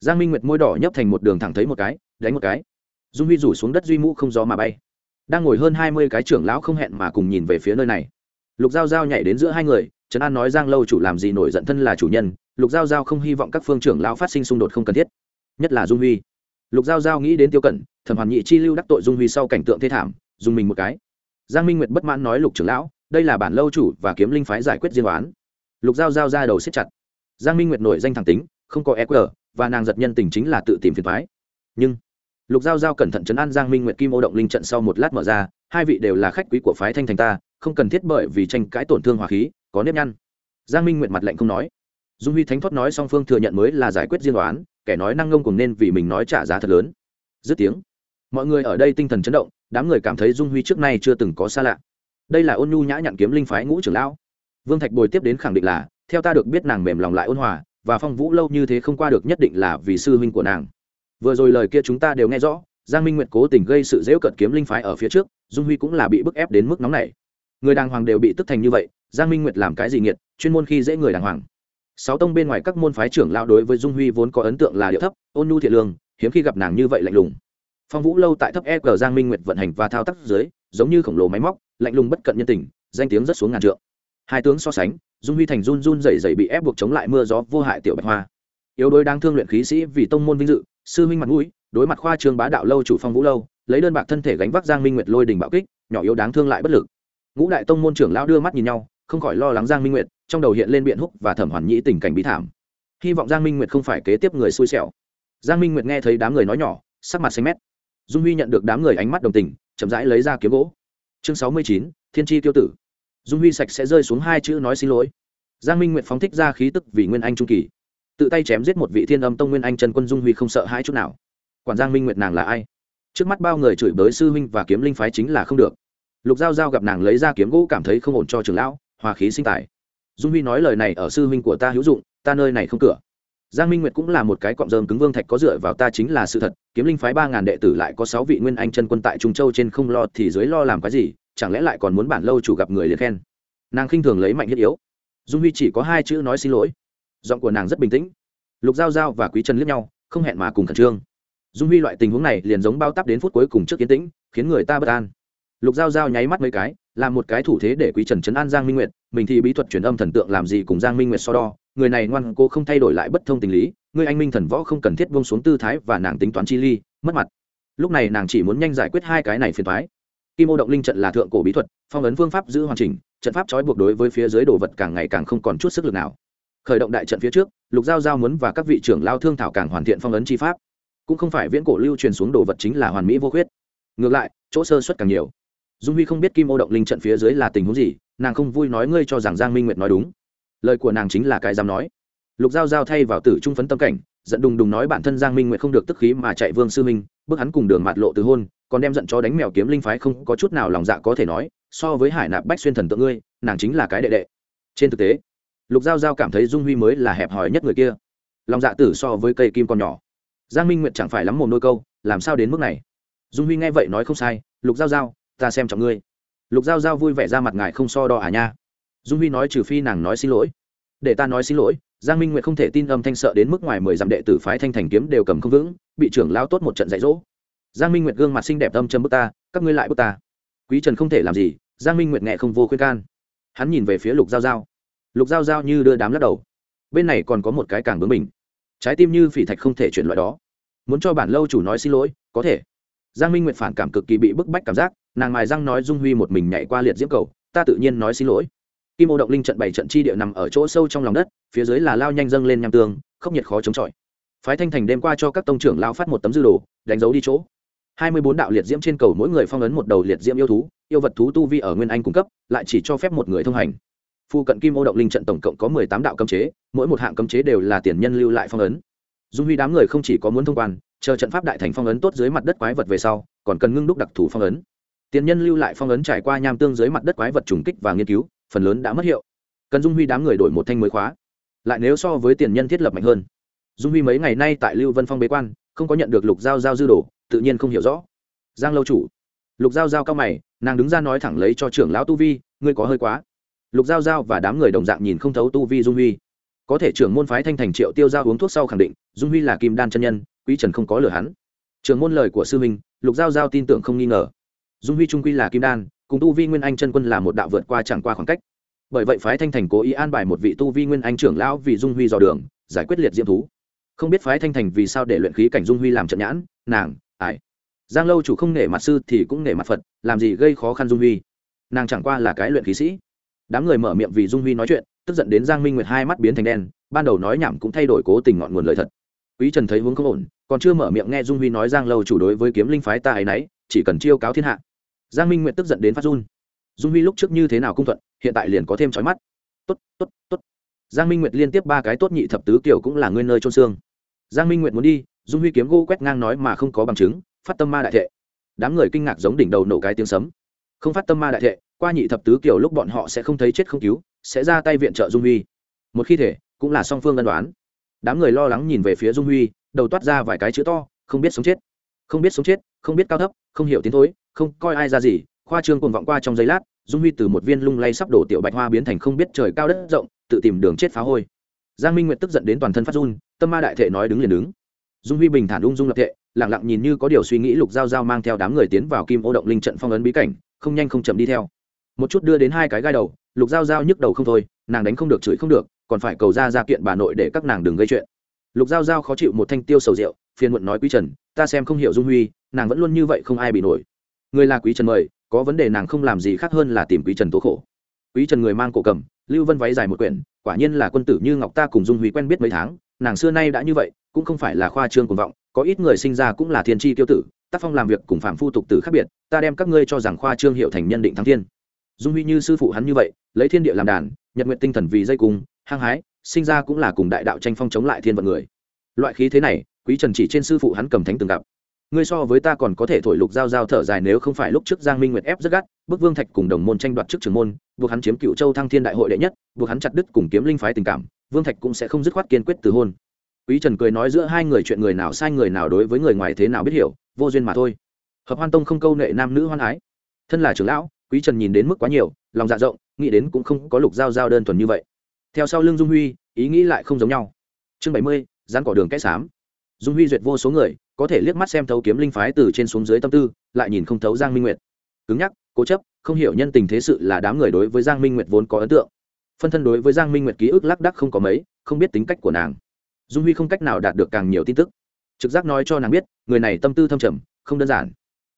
Giang minh nguyệt môi đỏ nhấp thành một đường thẳng thấy một cái, đánh một cái. Dung huy rủ xuống đất duy mũ không gió mà bay đang ngồi hơn hai mươi cái trưởng lão không hẹn mà cùng nhìn về phía nơi này. Lục giao giao nhảy đến giữa hai người trấn an nói giang lâu chủ làm gì nổi giận thân là chủ nhân, lục giao giao không hy vọng các phương trưởng lão phát sinh xung đột không cần thiết, nhất là dung huy. Lục giao giao nghĩ đến tiêu cẩn, thẩm hoàn nhị chi lưu đắc tội dung huy sau cảnh tượng thê thảm, dùng mình một cái. Giang minh nguyệt bất mãn nói lục trưởng lão, đây là bản lâu chủ và kiếm linh phái giải quyết diên oán. Lục giao giao ra đầu siết chặt. Giang minh nguyệt nổi danh thẳng tính, không có E eq và nàng giật nhân tình chính là tự tìm phiền thoái nhưng lục giao giao cẩn thận chấn an giang minh nguyệt kim ô động linh trận sau một lát mở ra, hai vị đều là khách quý của phái thanh thành ta, không cần thiết bởi vì tranh cãi tổn thương hòa khí, có nếp nhăn. Giang minh nguyệt mặt lạnh không nói. Dung huy thánh thoát nói song phương thừa nhận mới là giải quyết riêng đoán kẻ nói năng ngông cùng nên vì mình nói trả giá thật lớn. Dứt tiếng, mọi người ở đây tinh thần chấn động, đám người cảm thấy dung huy trước nay chưa từng có xa lạ. Đây là ôn nhu nhã nhặn kiếm linh phái ngũ trưởng lão. Vương thạch bồi tiếp đến khẳng định là, theo ta được biết nàng mềm lòng lại ôn hòa, và phong vũ lâu như thế không qua được nhất định là vì sư huynh của nàng vừa rồi lời kia chúng ta đều nghe rõ, giang minh nguyệt cố tình gây sự dễu cận kiếm linh phái ở phía trước, dung huy cũng là bị bức ép đến mức nóng này người đàng hoàng đều bị tức thành như vậy, giang minh nguyệt làm cái gì nghiệt, chuyên môn khi dễ người đàng hoàng. Sáu tông bên ngoài các môn phái trưởng lao đối với dung huy vốn có ấn tượng là điệu thấp, ôn nhu thiện lương, hiếm khi gặp nàng như vậy lạnh lùng. Phong vũ lâu tại thấp e g giang minh nguyệt vận hành và thao tác dưới, giống như khổng lồ máy móc, lạnh lùng bất cận nhân tình, danh tiếng rất xuống ngàn trượng. Hai tướng so sánh, dung huy thành run run dày dày bị ép buộc chống lại mưa gió vô hại tiểu bạch hoa. Yếu đuối đang thương luyện khí sĩ vì tông môn vinh dự sư huynh mặt mũi, đối mặt khoa trương bá đạo lâu chủ phong vũ lâu, lấy đơn bạc thân thể gánh vác giang minh nguyệt lôi đình bạo kích, nhỏ yếu đáng thương lại bất lực. Ngũ đại tông môn trưởng lão đưa mắt nhìn nhau, không khỏi lo lắng giang minh nguyệt, trong đầu hiện lên biện húc và thẩm hoàn nhĩ tình cảnh bí thảm. Hy vọng giang minh nguyệt không phải kế tiếp người xui xẻo. Giang minh nguyệt nghe thấy đám người nói nhỏ, sắc mặt xanh mét. Dung huy nhận được đám người ánh mắt đồng tình, chậm rãi lấy ra kiếm gỗ. Chương sáu mươi chín, thiên tri tiêu tử. Dung huy sạch sẽ rơi xuống hai chữ nói xin lỗi. Giang minh nguyệt phóng thích ra khí tức vì nguyên anh trung kỳ tự tay chém giết một vị thiên âm tông nguyên anh trần quân dung huy không sợ hãi chút nào. Quản giang minh nguyệt nàng là ai? Trước mắt bao người chửi bới sư huynh và kiếm linh phái chính là không được. Lục giao giao gặp nàng lấy ra kiếm gỗ cảm thấy không ổn cho trường lão, hòa khí sinh tài. Dung huy nói lời này ở sư huynh của ta hữu dụng, ta nơi này không cửa. Giang minh nguyệt cũng là một cái cọng rơm cứng vương thạch có dựa vào ta chính là sự thật, kiếm linh phái ba ngàn đệ tử lại có sáu vị nguyên anh chân quân tại trung châu trên không lo thì dưới lo làm cái gì, chẳng lẽ lại còn muốn bản lâu chủ gặp người liền khen? Nàng khinh thường lấy mạnh thiết yếu. Dung huy chỉ có hai chữ nói xin lỗi giọng của nàng rất bình tĩnh. Lục giao giao và quý trần liếc nhau, không hẹn mà cùng khẩn trương. Dung huy loại tình huống này liền giống bao tắp đến phút cuối cùng trước kiến tĩnh, khiến người ta bất an. Lục giao giao nháy mắt mấy cái, làm một cái thủ thế để quý trần chấn an giang minh nguyệt, mình thì bí thuật truyền âm thần tượng làm gì cùng giang minh nguyệt so đo, người này ngoan cô không thay đổi lại bất thông tình lý, người anh minh thần võ không cần thiết buông xuống tư thái và nàng tính toán chi ly, mất mặt. Lúc này nàng chỉ muốn nhanh giải quyết hai cái này phiền thoái kim ô động linh trận là thượng cổ bí thuật, phong ấn phương pháp giữ hoàn chỉnh, trận pháp trói buộc đối với phía dưới đồ vật càng ngày càng không còn chút sức lực nào khởi động đại trận phía trước, lục giao giao muốn và các vị trưởng lao thương thảo càng hoàn thiện phong ấn chi pháp. Cũng không phải viễn cổ lưu truyền xuống đồ vật chính là hoàn mỹ vô khuyết. Ngược lại, chỗ sơ xuất càng nhiều. Dung huy không biết kim ô động linh trận phía dưới là tình huống gì, nàng không vui nói ngươi cho rằng giang minh nguyệt nói đúng. Lời của nàng chính là cái dám nói. Lục giao giao thay vào tử trung phấn tâm cảnh, giận đùng đùng nói bản thân giang minh nguyệt không được tức khí mà chạy vương sư minh, bước hắn cùng đường mạt lộ từ hôn, còn đem giận cho đánh mèo kiếm linh phái không có chút nào lòng dạ có thể nói, so với hải nạp bách xuyên thần tượng ngươi, nàng chính là cái đệ đệ. Trên thực tế lục giao giao cảm thấy dung huy mới là hẹp hòi nhất người kia. Lòng dạ tử so với cây kim còn nhỏ. Giang minh nguyệt chẳng phải lắm mồm đôi câu, làm sao đến mức này? Dung huy nghe vậy nói không sai, lục giao giao, ta xem trọng ngươi. Lục giao giao vui vẻ ra mặt ngài không so đo à nha. Dung huy nói trừ phi nàng nói xin lỗi. Để ta nói xin lỗi, giang minh nguyệt không thể tin âm thanh sợ đến mức ngoài mười dặm đệ tử phái thanh thành kiếm đều cầm không vững, bị trưởng lao tốt một trận dạy dỗ. Giang minh nguyệt gương mặt xinh đẹp âm châm bước ta, các ngươi lại bước ta. Quý trần không thể làm gì, giang minh nguyệt nghe không vô khuyên can. Hắn nhìn về phía lục giao giao lục giao giao như đưa đám lắc đầu. Bên này còn có một cái càng bướng mình trái tim như phỉ thạch không thể chuyển loại đó. Muốn cho bản lâu chủ nói xin lỗi, có thể. Giang minh nguyệt phản cảm cực kỳ bị bức bách cảm giác, nàng mài răng nói dung huy một mình nhảy qua liệt diễm cầu, ta tự nhiên nói xin lỗi. Kim ô động linh trận bảy trận chi địa nằm ở chỗ sâu trong lòng đất, phía dưới là lao nhanh dâng lên nham tương không nhiệt khó chống chọi. Phái thanh thành đêm qua cho các tông trưởng lao phát một tấm dư đồ, đánh dấu đi chỗ. Hai mươi bốn đạo liệt diễm trên cầu mỗi người phong ấn một đầu liệt diễm yêu thú, yêu vật thú tu vi ở nguyên anh cung cấp, lại chỉ cho phép một người thông hành phu cận kim ô động linh trận tổng cộng có mười tám đạo cấm chế, mỗi một hạng cấm chế đều là tiền nhân lưu lại phong ấn. Dung huy đám người không chỉ có muốn thông quan, chờ trận pháp đại thành phong ấn tốt dưới mặt đất quái vật về sau, còn cần ngưng đúc đặc thù phong ấn. Tiền nhân lưu lại phong ấn trải qua nham tương dưới mặt đất quái vật trùng kích và nghiên cứu, phần lớn đã mất hiệu. Cần dung huy đám người đổi một thanh mới khóa. Lại nếu so với tiền nhân thiết lập mạnh hơn. Dung huy mấy ngày nay tại lưu vân phong bế quan, không có nhận được lục giao giao dư đồ, tự nhiên không hiểu rõ. Giang lâu chủ. Lục giao giao cao mày, nàng đứng ra nói thẳng lấy cho trưởng lão tu vi, ngươi có hơi quá lục giao giao và đám người đồng dạng nhìn không thấu tu vi dung huy có thể trưởng môn phái thanh thành triệu tiêu giao uống thuốc sau khẳng định dung huy là kim đan chân nhân quý trần không có lừa hắn trưởng môn lời của sư minh lục giao giao tin tưởng không nghi ngờ dung huy trung quy là kim đan cùng tu vi nguyên anh chân quân là một đạo vượt qua chẳng qua khoảng cách bởi vậy phái thanh thành cố ý an bài một vị tu vi nguyên anh trưởng lão vì dung huy dò đường giải quyết liệt diễm thú không biết phái thanh thành vì sao để luyện khí cảnh dung huy làm trận nhãn nàng ải giang lâu chủ không nể mặt sư thì cũng nể mặt phật làm gì gây khó khăn dung huy nàng chẳng qua là cái luyện khí sĩ đám người mở miệng vì dung huy nói chuyện, tức giận đến giang minh nguyệt hai mắt biến thành đen, ban đầu nói nhảm cũng thay đổi cố tình ngọn nguồn lời thật. Quý trần thấy hướng không ổn, còn chưa mở miệng nghe dung huy nói giang lâu chủ đối với kiếm linh phái ta ấy nấy, chỉ cần chiêu cáo thiên hạ. Giang minh nguyệt tức giận đến phát run. Dung huy lúc trước như thế nào cung thuận, hiện tại liền có thêm trói mắt. Tốt tốt tốt. Giang minh nguyệt liên tiếp ba cái tốt nhị thập tứ kiểu cũng là nguyên nơi trôn xương. Giang minh nguyệt muốn đi, dung huy kiếm gô quét ngang nói mà không có bằng chứng, phát tâm ma đại thệ. Đám người kinh ngạc giống đỉnh đầu nổ cái tiếng sấm. Không phát tâm ma đại thệ qua nhị thập tứ kiểu lúc bọn họ sẽ không thấy chết không cứu, sẽ ra tay viện trợ dung huy. Một khi thể, cũng là song phương ân đoán. Đám người lo lắng nhìn về phía dung huy, đầu toát ra vài cái chữ to, không biết sống chết. Không biết sống chết, không biết cao thấp, không hiểu tiến thối, không coi ai ra gì, khoa trương cùng vọng qua trong giây lát, dung huy từ một viên lung lay sắp đổ tiểu bạch hoa biến thành không biết trời cao đất rộng, tự tìm đường chết phá hôi. Giang minh nguyệt tức giận đến toàn thân phát run, tâm ma đại thệ nói đứng liền đứng. Dung huy bình thản ung dung lập thệ lẳng lặng nhìn như có điều suy nghĩ lục giao giao mang theo đám người tiến vào kim ô động linh trận phong ấn bí cảnh, không nhanh không chậm đi theo một chút đưa đến hai cái gai đầu, lục giao giao nhức đầu không thôi, nàng đánh không được, chửi không được, còn phải cầu ra ra kiện bà nội để các nàng đừng gây chuyện. Lục giao giao khó chịu một thanh tiêu sầu rượu, phiền muộn nói quý trần, ta xem không hiểu dung huy, nàng vẫn luôn như vậy không ai bị nổi. Người là quý trần mời, có vấn đề nàng không làm gì khác hơn là tìm quý trần tố khổ. Quý trần người mang cổ cầm, lưu vân váy dài một quyển, quả nhiên là quân tử như ngọc ta cùng dung huy quen biết mấy tháng, nàng xưa nay đã như vậy, cũng không phải là khoa trương cuồng vọng, có ít người sinh ra cũng là thiên tri tiêu tử, tác phong làm việc cùng phạm phu tục tử khác biệt, ta đem các ngươi cho rằng khoa trương hiệu thành nhân định thắng thiên dung huy như sư phụ hắn như vậy, lấy thiên địa làm đàn, nhật nguyện tinh thần vì dây cung, hăng hái, sinh ra cũng là cùng đại đạo tranh phong chống lại thiên vận người. Loại khí thế này, quý trần chỉ trên sư phụ hắn cầm thánh từng gặp. Ngươi so với ta còn có thể thổi lục giao giao thở dài nếu không phải lúc trước giang minh nguyệt ép rất gắt, bức vương thạch cùng đồng môn tranh đoạt trước trường môn, buộc hắn chiếm cựu châu thăng thiên đại hội đệ nhất, buộc hắn chặt đứt cùng kiếm linh phái tình cảm, vương thạch cũng sẽ không dứt khoát kiên quyết từ hôn. Quý trần cười nói giữa hai người chuyện người nào sai người nào đối với người ngoài thế nào biết hiểu, vô duyên mà thôi. Hợp hoan tông không câu nệ nam nữ hoan ái. Thân là trưởng lão quý trần nhìn đến mức quá nhiều, lòng dạ rộng, nghĩ đến cũng không có lục giao giao đơn thuần như vậy. Theo sau lưng dung huy, ý nghĩ lại không giống nhau. Chương bảy mươi dán cỏ đường kẽ xám. Dung huy duyệt vô số người, có thể liếc mắt xem thấu kiếm linh phái từ trên xuống dưới tâm tư, lại nhìn không thấu giang minh nguyệt. Cứng nhắc, cố chấp, không hiểu nhân tình thế sự là đám người đối với giang minh nguyệt vốn có ấn tượng. Phân thân đối với giang minh nguyệt ký ức lác đắc không có mấy, không biết tính cách của nàng. Dung huy không cách nào đạt được càng nhiều tin tức. Trực giác nói cho nàng biết, người này tâm tư thâm trầm, không đơn giản.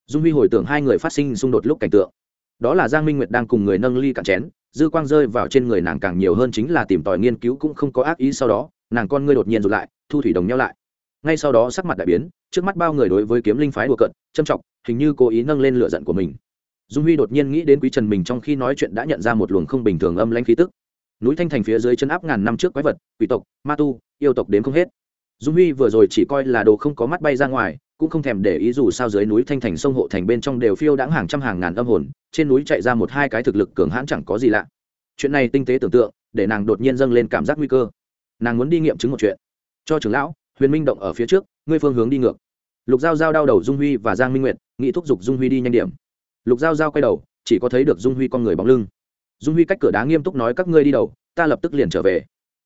Dung huy hồi tưởng hai người phát sinh xung đột lúc cảnh tượng đó là giang minh nguyệt đang cùng người nâng ly cạn chén, dư quang rơi vào trên người nàng càng nhiều hơn chính là tìm tòi nghiên cứu cũng không có ác ý sau đó, nàng con ngươi đột nhiên rụt lại, thu thủy đồng nhau lại. Ngay sau đó sắc mặt đại biến, trước mắt bao người đối với kiếm linh phái đùa cận châm trọng hình như cố ý nâng lên lựa giận của mình. Dung huy đột nhiên nghĩ đến quý trần mình trong khi nói chuyện đã nhận ra một luồng không bình thường âm lãnh khí tức. Núi thanh thành phía dưới chân áp ngàn năm trước quái vật, quỷ tộc, ma tu, yêu tộc đến không hết dung huy vừa rồi chỉ coi là đồ không có mắt bay ra ngoài, cũng không thèm để ý dù sao dưới núi thanh thành sông hộ thành bên trong đều phiêu đãng hàng trăm hàng ngàn âm hồn, trên núi chạy ra một hai cái thực lực cường hãn chẳng có gì lạ. Chuyện này tinh tế tưởng tượng, để nàng đột nhiên dâng lên cảm giác nguy cơ. Nàng muốn đi nghiệm chứng một chuyện. Cho trưởng lão, huyền minh động ở phía trước, ngươi phương hướng đi ngược. Lục giao giao đau đầu dung huy và giang minh nguyệt nghị thúc giục dung huy đi nhanh điểm. Lục giao giao quay đầu, chỉ có thấy được dung huy con người bóng lưng. Dung huy cách cửa đá nghiêm túc nói các ngươi đi đầu, ta lập tức liền trở về.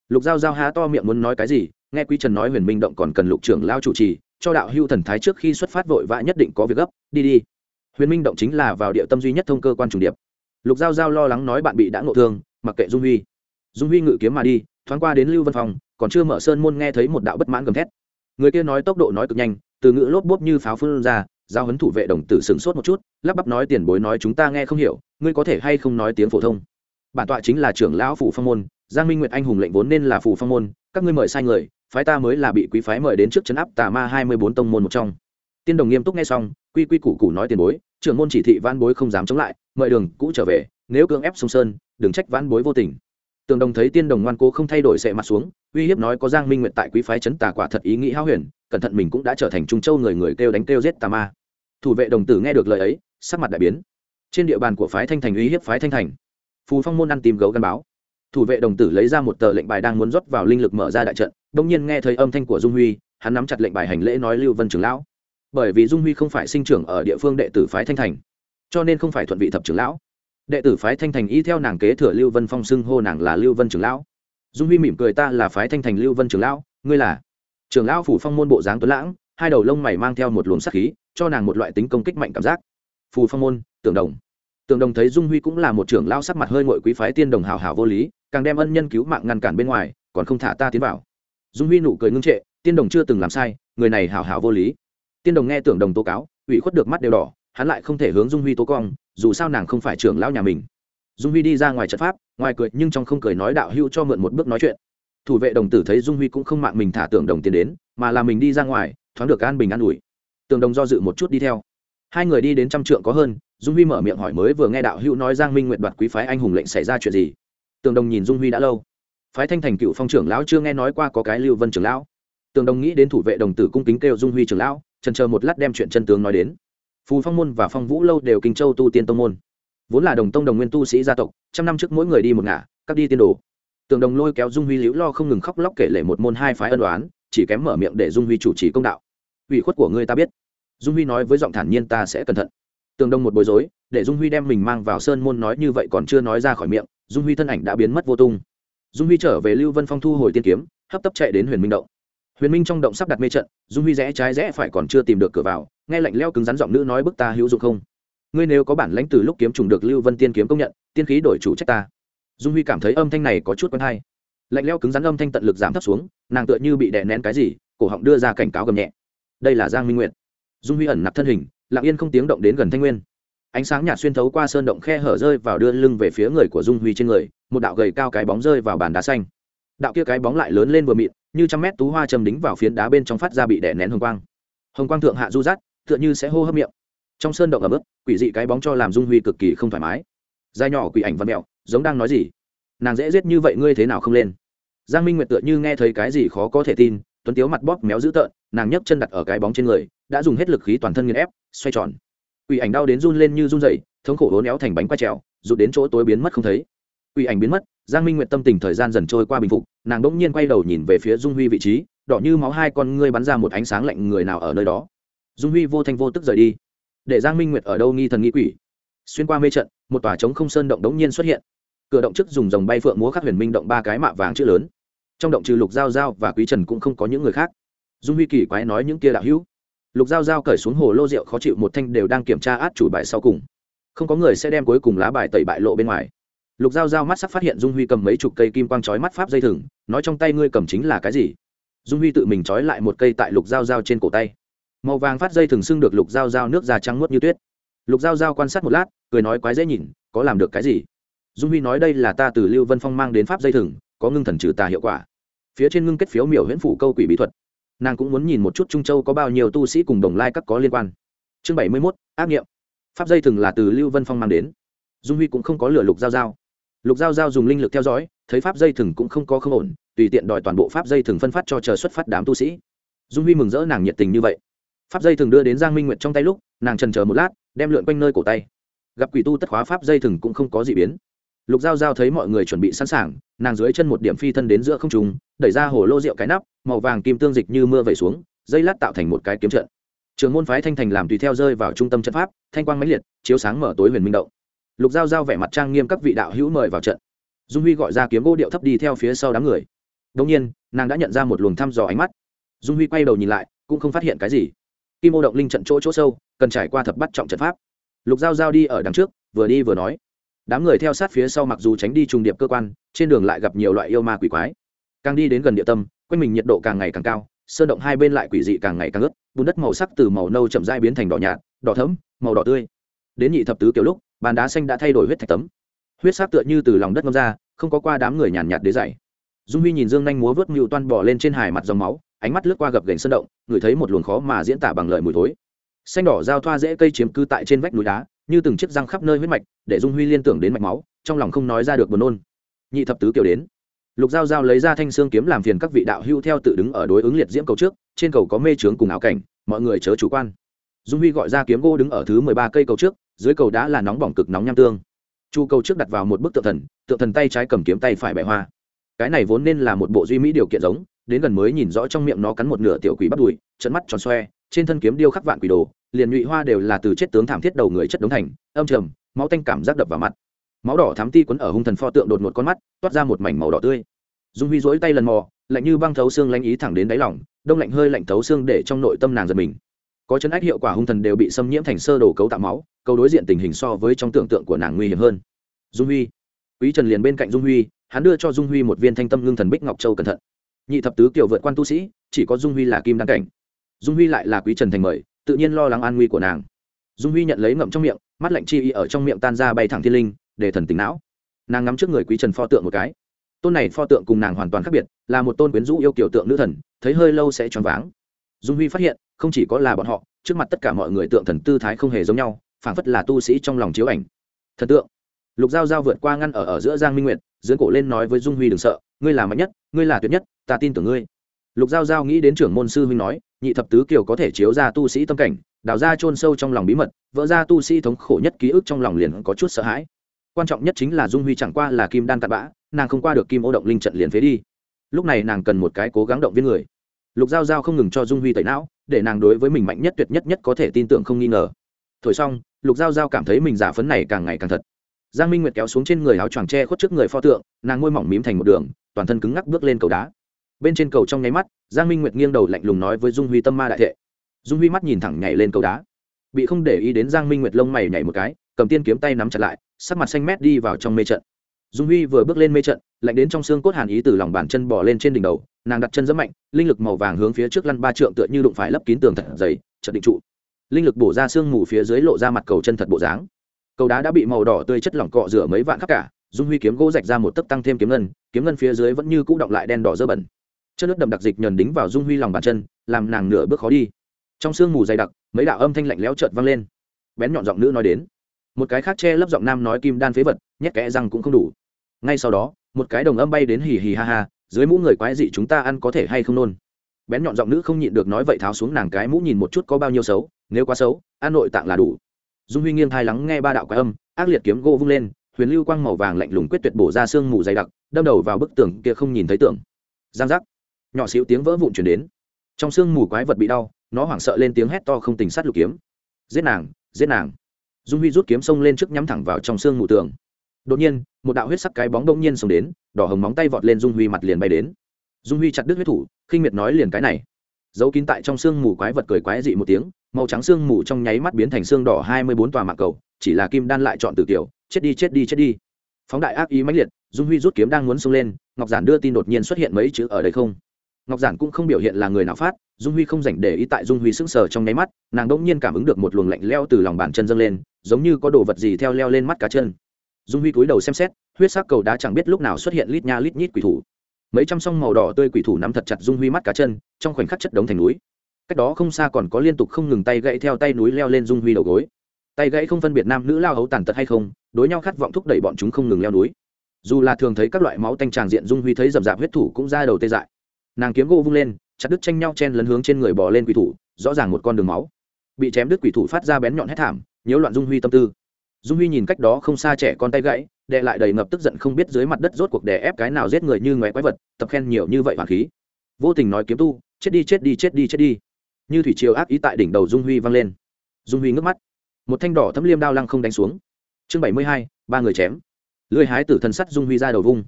Lục giao giao há to miệng muốn nói cái gì nghe quý trần nói huyền minh động còn cần lục trưởng lao chủ trì, cho đạo hưu thần thái trước khi xuất phát vội vã nhất định có việc gấp, đi đi. Huyền minh động chính là vào địa tâm duy nhất thông cơ quan chủ điệp. Lục giao giao lo lắng nói bạn bị đã ngộ thương, mặc kệ dung huy. Dung huy ngự kiếm mà đi, thoáng qua đến lưu văn phòng còn chưa mở sơn môn nghe thấy một đạo bất mãn gầm thét. Người kia nói tốc độ nói cực nhanh, từ ngữ lốp bốp như pháo phương ra, giao hấn thủ vệ đồng tử sửng sốt một chút, lắp bắp nói tiền bối nói chúng ta nghe không hiểu, ngươi có thể hay không nói tiếng phổ thông. Bản tọa chính là trưởng lão phủ phong môn, giang minh nguyệt anh hùng lệnh vốn nên là phủ phong môn, các ngươi mời sai người phái ta mới là bị quý phái mời đến trước chấn áp tà ma hai mươi bốn tông môn một trong. Tiên đồng nghiêm túc nghe xong, quy quy củ củ nói tiền bối, trưởng môn chỉ thị vãn bối không dám chống lại, mời đường, cũ trở về, nếu cưỡng ép sông sơn, đừng trách vãn bối vô tình. Tường đồng thấy tiên đồng ngoan cố không thay đổi sệ mặt xuống, uy hiếp nói có giang minh nguyệt tại quý phái chấn tà quả thật ý nghĩ hao huyền, cẩn thận mình cũng đã trở thành trung châu người người kêu đánh kêu giết tà ma. Thủ vệ đồng tử nghe được lời ấy, sắc mặt đại biến. Trên địa bàn của phái thanh thành uy hiếp phái thanh thành. Phù phong môn ăn tìm gấu gắn báo. Thủ vệ đồng tử lấy ra một tờ lệnh bài đang muốn rót vào linh lực mở ra đại trận đông nhiên nghe thấy âm thanh của dung huy, hắn nắm chặt lệnh bài hành lễ nói lưu vân trưởng lão. Bởi vì dung huy không phải sinh trưởng ở địa phương đệ tử phái thanh thành, cho nên không phải thuận vị thập trưởng lão. Đệ tử phái thanh thành y theo nàng kế thừa lưu vân phong xưng hô nàng là lưu vân trưởng lão. Dung huy mỉm cười ta là phái thanh thành lưu vân trưởng lão, ngươi là? Trưởng lão phủ phong môn bộ dáng tuấn lãng, hai đầu lông mày mang theo một luồng sắc khí, cho nàng một loại tính công kích mạnh cảm giác. Phù phong môn, tưởng đồng. Tưởng đồng thấy dung huy cũng là một trưởng lão sắc mặt hơi ngội quý phái tiên đồng hào hào vô lý, càng đem ân nhân cứu mạng ngăn cản bên ngoài, còn không thả ta tiến vào dung huy nụ cười ngưng trệ, tiên đồng chưa từng làm sai, người này hào hào vô lý. Tiên đồng nghe tưởng đồng tố cáo, ủy khuất được mắt đều đỏ, hắn lại không thể hướng dung huy tố cong, dù sao nàng không phải trưởng lão nhà mình. Dung huy đi ra ngoài trận pháp, ngoài cười nhưng trong không cười nói đạo hưu cho mượn một bước nói chuyện. Thủ vệ đồng tử thấy dung huy cũng không mạng mình thả tưởng đồng tiến đến, mà là mình đi ra ngoài, thoáng được an bình an ủi. Tường đồng do dự một chút đi theo. Hai người đi đến trăm trượng có hơn, dung huy mở miệng hỏi mới vừa nghe đạo hữu nói giang minh nguyện đoạt quý phái anh hùng lệnh xảy ra chuyện gì. Tường đồng nhìn dung huy đã lâu phái thanh thành cựu phong trưởng lão chưa nghe nói qua có cái lưu vân trưởng lão. Tường đồng nghĩ đến thủ vệ đồng tử cung kính kêu dung huy trưởng lão trần chờ một lát đem chuyện chân tướng nói đến. Phù phong môn và phong vũ lâu đều kinh châu tu tiên tông môn. Vốn là đồng tông đồng nguyên tu sĩ gia tộc, trăm năm trước mỗi người đi một ngả, các đi tiên đồ. Tường đồng lôi kéo dung huy liễu lo không ngừng khóc lóc kể lể một môn hai phái ân đoán chỉ kém mở miệng để dung huy chủ trì công đạo. Ủy khuất của ngươi ta biết. Dung huy nói với giọng thản nhiên ta sẽ cẩn thận. Tường đông một bối rối, để dung huy đem mình mang vào sơn môn nói như vậy còn chưa nói ra khỏi miệng, dung huy thân ảnh đã biến mất vô tung dung huy trở về lưu vân phong thu hồi tiên kiếm, hấp tấp chạy đến huyền minh động. Huyền minh trong động sắp đặt mê trận, dung huy rẽ trái rẽ phải còn chưa tìm được cửa vào, nghe lạnh leo cứng rắn giọng nữ nói bức ta hữu dụng không? Ngươi nếu có bản lãnh từ lúc kiếm trùng được lưu vân tiên kiếm công nhận, tiên khí đổi chủ trách ta. Dung huy cảm thấy âm thanh này có chút quen hay. Lạnh leo cứng rắn âm thanh tận lực giảm thấp xuống, nàng tựa như bị đè nén cái gì, cổ họng đưa ra cảnh cáo gầm nhẹ. Đây là giang minh nguyệt. Dung huy ẩn nạp thân hình, lặng yên không tiếng động đến gần thanh nguyên ánh sáng nhạt xuyên thấu qua sơn động khe hở rơi vào đưa lưng về phía người của dung huy trên người, một đạo gầy cao cái bóng rơi vào bàn đá xanh. Đạo kia cái bóng lại lớn lên vừa mịn, như trăm mét tú hoa châm đính vào phiến đá bên trong phát ra bị đè nén hồng quang. Hồng quang thượng hạ du rát, tựa như sẽ hô hấp miệng. Trong sơn động ẩm ướt, quỷ dị cái bóng cho làm dung huy cực kỳ không thoải mái. Dài nhỏ quỷ ảnh văn mẹo, giống đang nói gì? Nàng dễ giết như vậy ngươi thế nào không lên? Giang minh nguyệt tựa như nghe thấy cái gì khó có thể tin, tuấn tiếu mặt bóp méo dữ tợn, nàng nhấc chân đặt ở cái bóng trên người, đã dùng hết lực khí toàn thân nghiền ép, xoay tròn quỷ ảnh đau đến run lên như run dậy thống khổ hố néo thành bánh quay trèo, rụt đến chỗ tối biến mất không thấy. Quỷ ảnh biến mất, giang minh nguyệt tâm tình thời gian dần trôi qua bình phục, nàng bỗng nhiên quay đầu nhìn về phía dung huy vị trí, đỏ như máu hai con ngươi bắn ra một ánh sáng lạnh người nào ở nơi đó. Dung huy vô thanh vô tức rời đi. Để giang minh nguyệt ở đâu nghi thần nghĩ quỷ? Xuyên qua mê trận, một tòa trống không sơn động đống nhiên xuất hiện. Cửa động trước dùng dòng bay phượng múa khắc huyền minh động ba cái mạ vàng chữ lớn. Trong động trừ lục giao giao và quý trần cũng không có những người khác. Dung huy kỳ quái nói những kia đạo hữu lục giao giao cởi xuống hồ lô rượu khó chịu một thanh đều đang kiểm tra át chủ bài sau cùng. Không có người sẽ đem cuối cùng lá bài tẩy bại lộ bên ngoài. Lục giao giao mắt sắc phát hiện dung huy cầm mấy chục cây kim quang trói mắt pháp dây thừng, nói trong tay ngươi cầm chính là cái gì? Dung huy tự mình trói lại một cây tại lục giao giao trên cổ tay. Màu vàng phát dây thừng xưng được lục giao giao nước da trắng muốt như tuyết. Lục giao giao quan sát một lát, cười nói quái dễ nhìn, có làm được cái gì? Dung huy nói đây là ta từ lưu vân phong mang đến pháp dây thừng, có ngưng thần trừ tà hiệu quả. Phía trên ngưng kết phiếu miểu huyễn phủ câu quỷ bí thuật nàng cũng muốn nhìn một chút trung châu có bao nhiêu tu sĩ cùng đồng lai các có liên quan. Chương bảy mươi mốt, ác nghiệm. Pháp dây thừng là từ lưu vân phong mang đến. Dung huy cũng không có lửa lục giao giao. Lục giao giao dùng linh lực theo dõi, thấy pháp dây thừng cũng không có không ổn, tùy tiện đòi toàn bộ pháp dây thừng phân phát cho chờ xuất phát đám tu sĩ. Dung huy mừng rỡ nàng nhiệt tình như vậy. Pháp dây thừng đưa đến giang minh nguyệt trong tay lúc, nàng trần chờ một lát, đem lượn quanh nơi cổ tay. Gặp quỷ tu tất khóa pháp dây thừng cũng không có gì biến lục giao giao thấy mọi người chuẩn bị sẵn sàng, nàng dưới chân một điểm phi thân đến giữa không trùng đẩy ra hồ lô rượu cái nắp, màu vàng kim tương dịch như mưa vẩy xuống, dây lát tạo thành một cái kiếm trận. Trường môn phái thanh thành làm tùy theo rơi vào trung tâm trận pháp, thanh quang mãnh liệt, chiếu sáng mở tối huyền minh động. Lục giao giao vẻ mặt trang nghiêm các vị đạo hữu mời vào trận. Dung huy gọi ra kiếm gỗ điệu thấp đi theo phía sau đám người. Đông nhiên, nàng đã nhận ra một luồng thăm dò ánh mắt. Dung huy quay đầu nhìn lại, cũng không phát hiện cái gì. Kim ô động linh trận chỗ chỗ sâu, cần trải qua thập bắt trọng trận pháp. Lục giao giao đi ở đằng trước, vừa đi vừa nói đám người theo sát phía sau mặc dù tránh đi trùng điệp cơ quan, trên đường lại gặp nhiều loại yêu ma quỷ quái. Càng đi đến gần địa tâm, quanh mình nhiệt độ càng ngày càng cao, sơn động hai bên lại quỷ dị càng ngày càng ướt, bùn đất màu sắc từ màu nâu chậm dai biến thành đỏ nhạt, đỏ thấm màu đỏ tươi. Đến nhị thập tứ kiểu lúc, bàn đá xanh đã thay đổi huyết thạch tấm. Huyết sắc tựa như từ lòng đất ngâm ra, không có qua đám người nhàn nhạt đế dày. Dung huy nhìn dương nhanh múa vớt mưu toan bỏ lên trên hài mặt dòng máu, ánh mắt lướt qua gập gành sơn động, ngửi thấy một luồng khó mà diễn tả bằng lời mùi thối. Xanh đỏ giao thoa dễ cây chiếm cư tại trên vách núi đá như từng chiếc răng khắp nơi huyết mạch, để dung huy liên tưởng đến mạch máu, trong lòng không nói ra được buồn nôn. Nhị thập tứ kiểu đến. Lục giao giao lấy ra thanh xương kiếm làm phiền các vị đạo hưu theo tự đứng ở đối ứng liệt diễm cầu trước, trên cầu có mê trướng cùng áo cảnh, mọi người chớ chủ quan. Dung huy gọi ra kiếm gỗ đứng ở thứ mười ba cây cầu trước, dưới cầu đã là nóng bỏng cực nóng nham tương. Chu cầu trước đặt vào một bức tượng thần tượng thần tay trái cầm kiếm tay phải bẻ hoa. Cái này vốn nên là một bộ duy mỹ điều kiện giống, đến gần mới nhìn rõ trong miệng nó cắn một nửa tiểu quỷ bắt đùi trận mắt tròn xoe trên thân kiếm điêu khắc vạn quỷ đồ, liền nhụy hoa đều là từ chết tướng thảm thiết đầu người chất đống thành, âm trầm, máu tanh cảm giác đập vào mặt. Máu đỏ thám ti quấn ở hung thần pho tượng đột một con mắt, toát ra một mảnh màu đỏ tươi. Dung huy dỗi tay lần mò, lạnh như băng thấu xương lanh ý thẳng đến đáy lỏng đông lạnh hơi lạnh thấu xương để trong nội tâm nàng giật mình. Có chấn ách hiệu quả hung thần đều bị xâm nhiễm thành sơ đồ cấu tạo máu, câu đối diện tình hình so với trong tưởng tượng của nàng nguy hiểm hơn. Dung huy. Quý trần liền bên cạnh dung huy, hắn đưa cho dung huy một viên thanh tâm ngưng thần bích ngọc châu cẩn thận. Nhị thập tứ kiểu vượt quan tu sĩ, chỉ có dung huy là kim đăng cảnh dung huy lại là quý trần thành mời, tự nhiên lo lắng an nguy của nàng. Dung huy nhận lấy ngậm trong miệng, mắt lạnh chi y ở trong miệng tan ra bay thẳng thiên linh, để thần tỉnh não. Nàng ngắm trước người quý trần pho tượng một cái. Tôn này pho tượng cùng nàng hoàn toàn khác biệt, là một tôn quyến rũ yêu kiểu tượng nữ thần, thấy hơi lâu sẽ choáng váng. Dung huy phát hiện, không chỉ có là bọn họ, trước mặt tất cả mọi người tượng thần tư thái không hề giống nhau, phảng phất là tu sĩ trong lòng chiếu ảnh. Thần tượng. Lục giao giao vượt qua ngăn ở ở giữa giang minh nguyệt dưỡng cổ lên nói với dung huy đừng sợ, ngươi là mạnh nhất, ngươi là tuyệt nhất, ta tin tưởng ngươi. Lục giao giao nghĩ đến trưởng môn sư huynh nói nhị thập tứ kiều có thể chiếu ra tu sĩ tâm cảnh, đào ra chôn sâu trong lòng bí mật, vỡ ra tu sĩ thống khổ nhất ký ức trong lòng liền có chút sợ hãi. Quan trọng nhất chính là dung huy chẳng qua là kim đan cặn bã, nàng không qua được kim ô động linh trận liền phế đi. Lúc này nàng cần một cái cố gắng động viên người. Lục giao giao không ngừng cho dung huy tẩy não, để nàng đối với mình mạnh nhất tuyệt nhất nhất có thể tin tưởng không nghi ngờ. Thổi xong, lục giao giao cảm thấy mình giả phấn này càng ngày càng thật. Giang minh nguyệt kéo xuống trên người áo choàng tre khuất trước người pho tượng, nàng môi mỏng mím thành một đường, toàn thân cứng ngắc bước lên cầu đá bên trên cầu trong nháy mắt, giang minh nguyệt nghiêng đầu lạnh lùng nói với dung huy tâm ma đại thệ. Dung huy mắt nhìn thẳng nhảy lên cầu đá. Bị không để ý đến giang minh nguyệt lông mày nhảy một cái, cầm tiên kiếm tay nắm chặt lại, sắc mặt xanh mét đi vào trong mê trận. Dung huy vừa bước lên mê trận, lạnh đến trong xương cốt hàn ý từ lòng bàn chân bỏ lên trên đỉnh đầu, nàng đặt chân rất mạnh, linh lực màu vàng hướng phía trước lăn ba trượng tựa như đụng phải lấp kín tường thật dày chật định trụ. Linh lực bổ ra xương mù phía dưới lộ ra mặt cầu chân thật bộ dáng. Cầu đá đã bị màu đỏ tươi chất lỏng cọ rửa mấy vạn khắp cả, dung huy kiếm gỗ rạch ra một tấc tăng thêm kiếm ngân kiếm ngân phía dưới vẫn như cũ động lại đen đỏ dơ bẩn chất nước đậm đặc dịch nhờn đính vào dung huy lòng bàn chân, làm nàng nửa bước khó đi. Trong sương mù dày đặc, mấy đạo âm thanh lạnh lẽo chợt vang lên. Bén nhọn giọng nữ nói đến. Một cái khác che lấp giọng nam nói kim đan phế vật, nhét kẽ răng cũng không đủ. Ngay sau đó, một cái đồng âm bay đến hì hì ha ha, dưới mũ người quái dị chúng ta ăn có thể hay không nôn. Bén nhọn giọng nữ không nhịn được nói vậy tháo xuống nàng cái mũ nhìn một chút có bao nhiêu xấu, nếu quá xấu, ăn nội tạng là đủ. Dung huy nghiêng thai lắng nghe ba đạo quái âm, ác liệt kiếm gỗ vung lên, huyền lưu quang màu vàng lạnh lùng quyết tuyệt bổ ra xương mù dày đặc, đâm đầu vào bức tường kia không nhìn thấy tưởng giang giác nhỏ xíu tiếng vỡ vụn chuyển đến. Trong xương mù quái vật bị đau, nó hoảng sợ lên tiếng hét to không tình sát lục kiếm. Giết nàng giết nàng. Dung huy rút kiếm xông lên trước nhắm thẳng vào trong xương mù tường. Đột nhiên, một đạo huyết sắc cái bóng đông nhiên xông đến, đỏ hồng móng tay vọt lên dung huy mặt liền bay đến. Dung huy chặt đứt huyết thủ, khinh miệt nói liền cái này. Giấu kín tại trong xương mù quái vật cười quái dị một tiếng, màu trắng xương mù trong nháy mắt biến thành xương đỏ hai mươi bốn tòa mạc cầu, chỉ là kim đan lại chọn từ kiểu chết đi chết đi chết đi. Phóng đại ác ý mãnh liệt, dung huy rút kiếm đang muốn xông lên, ngọc giản đưa tin đột nhiên xuất hiện mấy chữ ở đây không? Ngọc giản cũng không biểu hiện là người nào phát, dung huy không dành để ý tại dung huy sững sờ trong nháy mắt, nàng đ ỗ n g nhiên cảm ứng được một luồng lạnh leo từ lòng bàn chân dâng lên, giống như có đồ vật gì theo leo lên mắt cá chân. Dung huy cúi đầu xem xét, huyết sắc cầu đá chẳng biết lúc nào xuất hiện lít nha lít nhít quỷ thủ. Mấy trăm song màu đỏ tươi quỷ thủ nắm thật chặt dung huy mắt cá chân, trong khoảnh khắc chất đống thành núi. Cách đó không xa còn có liên tục không ngừng tay gãy theo tay núi leo lên dung huy đầu gối. Tay gãy không phân biệt nam nữ lao hấu tàn tật hay không, đối nhau khát vọng thúc đẩy bọn chúng không ngừng leo núi. Dù là thường thấy các loại máu tanh tràng diện dung huy thấy rậm rạp huyết thủ cũng ra đầu tê dại nàng kiếm gỗ vung lên, chặt đứt tranh nhau chen lấn hướng trên người bò lên quỷ thủ, rõ ràng một con đường máu. Bị chém đứt quỷ thủ phát ra bén nhọn hét thảm, nhiễu loạn dung huy tâm tư. Dung huy nhìn cách đó không xa trẻ con tay gãy đệ lại đầy ngập tức giận không biết dưới mặt đất rốt cuộc đè ép cái nào giết người như ngoé quái vật, tập khen nhiều như vậy hoàng khí. Vô tình nói kiếm tu, chết đi chết đi chết đi chết đi. Như thủy triều ác ý tại đỉnh đầu dung huy vang lên. Dung huy ngước mắt. Một thanh đỏ thấm liêm đao lăng không đánh xuống. Chương bảy mươi hai, ba người chém. Lưỡi hái tử thân sắt dung huy ra đầu vung.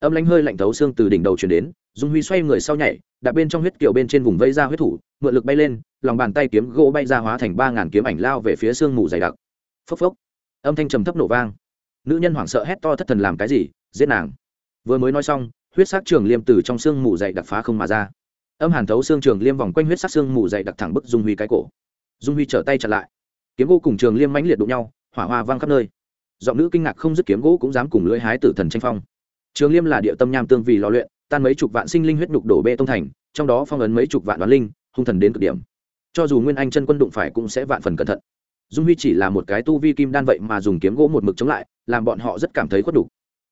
Âm lánh hơi lạnh thấu xương từ đỉnh đầu chuyển đến dung huy xoay người sau nhảy, đạp bên trong huyết kiểu bên trên vùng vây ra huyết thủ, mượn lực bay lên, lòng bàn tay kiếm gỗ bay ra hóa thành ba ngàn kiếm ảnh lao về phía sương mù dày đặc. Phốc phốc. Âm thanh trầm thấp nổ vang. Nữ nhân hoảng sợ hét to thất thần làm cái gì, giết nàng. Vừa mới nói xong, huyết sắc trường liêm từ trong sương mù dày đặc phá không mà ra. Âm hàn thấu xương trường liêm vòng quanh huyết sắc xương mù dày đặc thẳng bức dung huy cái cổ. Dung huy trở tay chặt lại. Kiếm gỗ cùng trường liêm mãnh liệt đụng nhau, hỏa hoa vang khắp nơi. Giọng nữ kinh ngạc không dứt kiếm gỗ cũng dám cùng lưỡi hái tử thần tranh phong. Trường liêm là địa tâm nham tương vì lò luyện tan mấy chục vạn sinh linh huyết nhục đổ bê tông thành, trong đó phong ấn mấy chục vạn đoán linh, hung thần đến cực điểm. Cho dù nguyên anh chân quân đụng phải cũng sẽ vạn phần cẩn thận. Dung huy chỉ là một cái tu vi kim đan vậy mà dùng kiếm gỗ một mực chống lại, làm bọn họ rất cảm thấy khuất đủ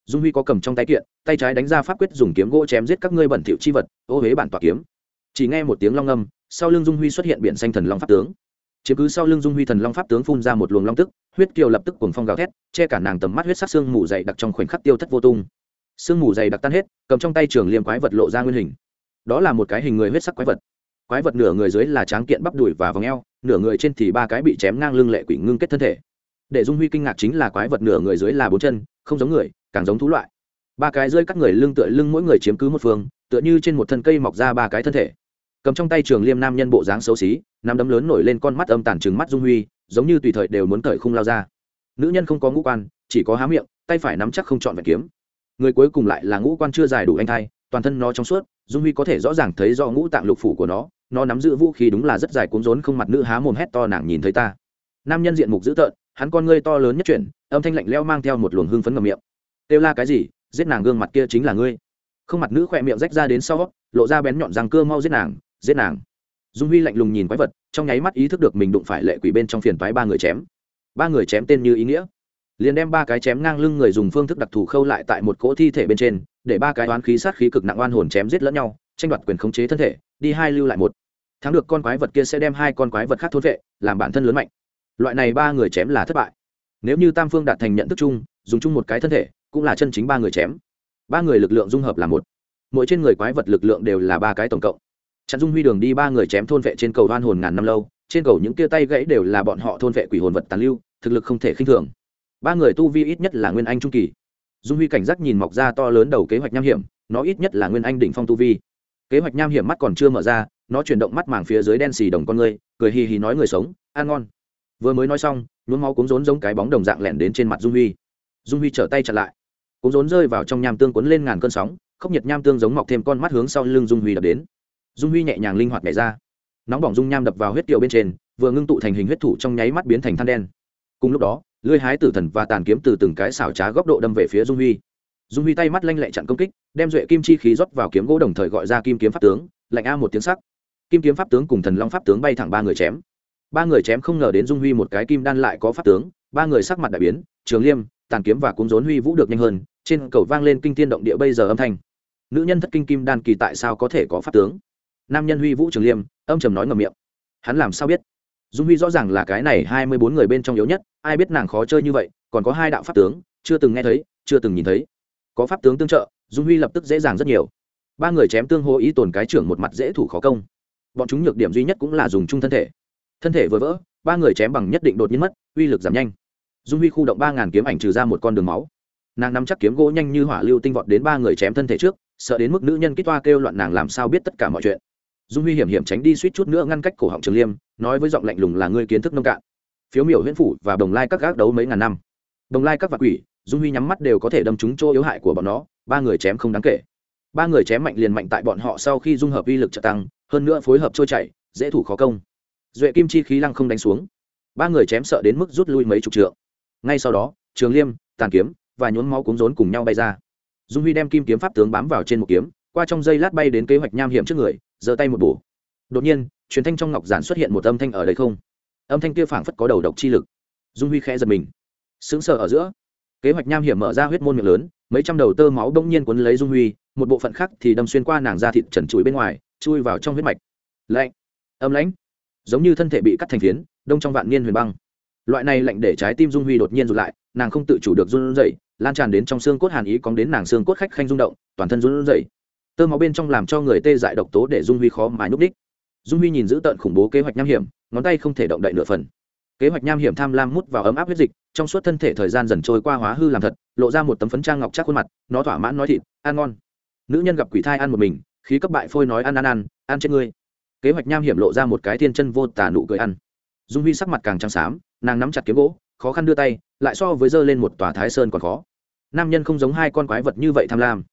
dung huy có cầm trong tay kiện, tay trái đánh ra pháp quyết dùng kiếm gỗ chém giết các ngươi bẩn thỉu chi vật, ô huế bản tọa kiếm. Chỉ nghe một tiếng long âm, sau lưng dung huy xuất hiện biển xanh thần long pháp tướng. Chiếm cứ sau lưng dung huy thần long pháp tướng phun ra một luồng long tức, huyết kiều lập tức cuồng phong gào thét, che cả nàng tầm mắt huyết sắc xương mù dày đặc trong khoảnh khắc tiêu thất vô tung sương mù dày đặc tan hết, cầm trong tay trường liêm quái vật lộ ra nguyên hình. Đó là một cái hình người huyết sắc quái vật. Quái vật nửa người dưới là tráng kiện bắp đùi và vòng eo, nửa người trên thì ba cái bị chém ngang lưng lệ quỷ ngưng kết thân thể. Để dung huy kinh ngạc chính là quái vật nửa người dưới là bốn chân, không giống người, càng giống thú loại. Ba cái rơi các người lưng tựa lưng mỗi người chiếm cứ một phương, tựa như trên một thân cây mọc ra ba cái thân thể. Cầm trong tay trường liêm nam nhân bộ dáng xấu xí, nắm đấm lớn nổi lên con mắt âm tàn trừng mắt dung huy, giống như tùy thời đều muốn cởi khung lao ra. Nữ nhân không có ngũ quan, chỉ có há miệng, tay phải nắm chắc không chọn vẹn kiếm người cuối cùng lại là ngũ quan chưa dài đủ anh thai, toàn thân nó trong suốt, dung huy có thể rõ ràng thấy do ngũ tạng lục phủ của nó nó nắm giữ vũ khí đúng là rất dài cuốn rốn không mặt nữ há mồm hét to nàng nhìn thấy ta. Nam nhân diện mục dữ tợn, hắn con ngươi to lớn nhất chuyển, âm thanh lạnh leo mang theo một luồng hương phấn ngầm miệng. Kêu la cái gì, giết nàng gương mặt kia chính là ngươi. Không mặt nữ khỏe miệng rách ra đến sau, lộ ra bén nhọn răng cưa mau giết nàng giết nàng. Dung huy lạnh lùng nhìn quái vật, trong nháy mắt ý thức được mình đụng phải lệ quỷ bên trong phiền toái ba người chém. Ba người chém tên như ý nghĩa liền đem ba cái chém ngang lưng người dùng phương thức đặc thù khâu lại tại một cỗ thi thể bên trên, để ba cái oán khí sát khí cực nặng oan hồn chém giết lẫn nhau, tranh đoạt quyền khống chế thân thể, đi hai lưu lại một. Thắng được con quái vật kia sẽ đem hai con quái vật khác thôn vệ, làm bản thân lớn mạnh. Loại này ba người chém là thất bại. Nếu như tam phương đạt thành nhận thức chung, dùng chung một cái thân thể, cũng là chân chính ba người chém. Ba người lực lượng dung hợp là một. Mỗi trên người quái vật lực lượng đều là ba cái tổng cộng. Chặn dung huy đường đi ba người chém thôn vệ trên cầu đoan hồn ngàn năm lâu, trên cầu những tia tay gãy đều là bọn họ thôn vệ quỷ hồn vật tàn lưu, thực lực không thể khinh thường ba người tu vi ít nhất là nguyên anh trung kỳ. Dung huy cảnh giác nhìn mọc ra to lớn đầu kế hoạch nham hiểm, nó ít nhất là nguyên anh đỉnh phong tu vi. Kế hoạch nham hiểm mắt còn chưa mở ra, nó chuyển động mắt màng phía dưới đen xì đồng con người, cười hì hì nói người sống, ăn ngon. Vừa mới nói xong, nhuốm máu cúng rốn giống cái bóng đồng dạng lẻn đến trên mặt dung huy. Dung huy trở tay chặn lại. Cúng rốn rơi vào trong nham tương cuốn lên ngàn cơn sóng, khốc nhiệt nham tương giống mọc thêm con mắt hướng sau lưng dung huy đập đến. Dung huy nhẹ nhàng linh hoạt nhảy ra. Nóng bỏng dung nham đập vào huyết kiệu bên trên, vừa ngưng tụ thành hình huyết thủ trong nháy mắt biến thành than đen. Cùng lúc đó lưỡi hái tử thần và tàn kiếm từ từng cái xảo trá góc độ đâm về phía dung huy. Dung huy tay mắt lanh lẹ chặn công kích, đem duệ kim chi khí rót vào kiếm gỗ đồng thời gọi ra kim kiếm pháp tướng, lạnh a một tiếng sắc. Kim kiếm pháp tướng cùng thần long pháp tướng bay thẳng ba người chém. Ba người chém không ngờ đến dung huy một cái kim đan lại có pháp tướng, ba người sắc mặt đại biến, trường liêm, tàn kiếm và cúng rốn huy vũ được nhanh hơn, trên cầu vang lên kinh tiên động địa bây giờ âm thanh. Nữ nhân thất kinh kim đan kỳ tại sao có thể có pháp tướng? Nam nhân huy vũ trường liêm, âm trầm nói ngầm miệng. Hắn làm sao biết? Dung huy rõ ràng là cái này hai mươi bốn người bên trong yếu nhất, ai biết nàng khó chơi như vậy, còn có hai đạo pháp tướng, chưa từng nghe thấy, chưa từng nhìn thấy. Có pháp tướng tương trợ, dung huy lập tức dễ dàng rất nhiều. Ba người chém tương hô ý tồn cái trưởng một mặt dễ thủ khó công. Bọn chúng nhược điểm duy nhất cũng là dùng chung thân thể. Thân thể vừa vỡ, ba người chém bằng nhất định đột nhiên mất, uy lực giảm nhanh. Dung huy khu động ba ngàn kiếm ảnh trừ ra một con đường máu. Nàng nắm chắc kiếm gỗ nhanh như hỏa lưu tinh vọt đến ba người chém thân thể trước, sợ đến mức nữ nhân kích toa kêu loạn nàng làm sao biết tất cả mọi chuyện dung huy hiểm hiểm tránh đi suýt chút nữa ngăn cách cổ họng trường liêm, nói với giọng lạnh lùng là ngươi kiến thức nông cạn. Phiếu miểu huyễn phủ và đồng lai các gác đấu mấy ngàn năm. Đồng lai các vạc quỷ, dung huy nhắm mắt đều có thể đâm trúng chỗ yếu hại của bọn nó, ba người chém không đáng kể. Ba người chém mạnh liền mạnh tại bọn họ sau khi dung hợp uy lực trợ tăng, hơn nữa phối hợp trôi chảy, dễ thủ khó công. Duệ kim chi khí lăng không đánh xuống. Ba người chém sợ đến mức rút lui mấy chục trượng. Ngay sau đó, trường liêm, tàn kiếm và nhốn máu cúng rốn cùng nhau bay ra. Dung huy đem kim kiếm pháp tướng bám vào trên một kiếm, qua trong dây lát bay đến kế hoạch nham hiểm trước người giơ tay một bổ. Đột nhiên, truyền thanh trong ngọc giản xuất hiện một âm thanh ở đây không? Âm thanh kia phảng phất có đầu độc chi lực. Dung huy khẽ giật mình. Sững sờ ở giữa, kế hoạch nham hiểm mở ra huyết môn miệng lớn, mấy trăm đầu tơ máu bỗng nhiên quấn lấy dung huy, một bộ phận khác thì đâm xuyên qua nàng da thịt trần trụi bên ngoài, chui vào trong huyết mạch. Lạnh, âm lãnh, giống như thân thể bị cắt thành phiến, đông trong vạn niên huyền băng. Loại này lạnh để trái tim dung huy đột nhiên rụt lại, nàng không tự chủ được run rẩy, lan tràn đến trong xương cốt hàn ý cóng đến nàng xương cốt khách khanh rung động, toàn thân run rẩy tơ máu bên trong làm cho người tê dại độc tố để dung huy khó mà nhúc đích dung huy nhìn giữ tợn khủng bố kế hoạch nham hiểm, ngón tay không thể động đậy nửa phần. Kế hoạch nham hiểm tham lam mút vào ấm áp huyết dịch, trong suốt thân thể thời gian dần trôi qua hóa hư làm thật, lộ ra một tấm phấn trang ngọc chắc khuôn mặt, nó thỏa mãn nói thịt, ăn ngon. Nữ nhân gặp quỷ thai ăn một mình, khí cấp bại phôi nói ăn ăn ăn ăn chết ngươi. Kế hoạch nham hiểm lộ ra một cái thiên chân vô tả nụ cười ăn. Dung huy sắc mặt càng trắng xám, nàng nắm chặt kiếm gỗ, khó khăn đưa tay, lại so với dơ lên một tòa thái sơn còn khó. Nam nhân không giống hai con quái vật như vậy tham lam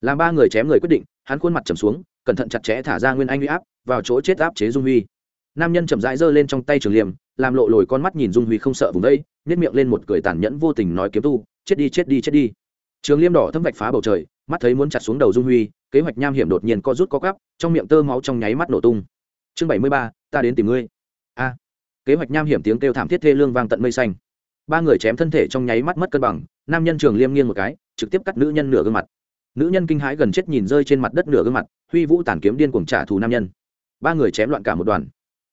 làm ba người chém người quyết định, hắn khuôn mặt trầm xuống, cẩn thận chặt chẽ thả ra nguyên anh huy áp, vào chỗ chết áp chế dung huy. Nam nhân chậm rãi giơ lên trong tay trường liềm, làm lộ lồi con mắt nhìn dung huy không sợ vùng đây nhét miệng lên một cười tàn nhẫn vô tình nói kiếm tu, chết đi chết đi chết đi. Trường liêm đỏ thâm vạch phá bầu trời, mắt thấy muốn chặt xuống đầu dung huy, kế hoạch nham hiểm đột nhiên co rút co cắp trong miệng tơ máu trong nháy mắt nổ tung. Chương bảy mươi ba, ta đến tìm ngươi. A. Kế hoạch nham hiểm tiếng kêu thảm thiết thê lương vang tận mây xanh. Ba người chém thân thể trong nháy mắt mất cân bằng, nam nhân trường liêm nghiêng một cái, trực tiếp cắt nữ nhân nửa gương mặt nữ nhân kinh hãi gần chết nhìn rơi trên mặt đất nửa gương mặt, huy vũ tàn kiếm điên cuồng trả thù nam nhân. Ba người chém loạn cả một đoàn.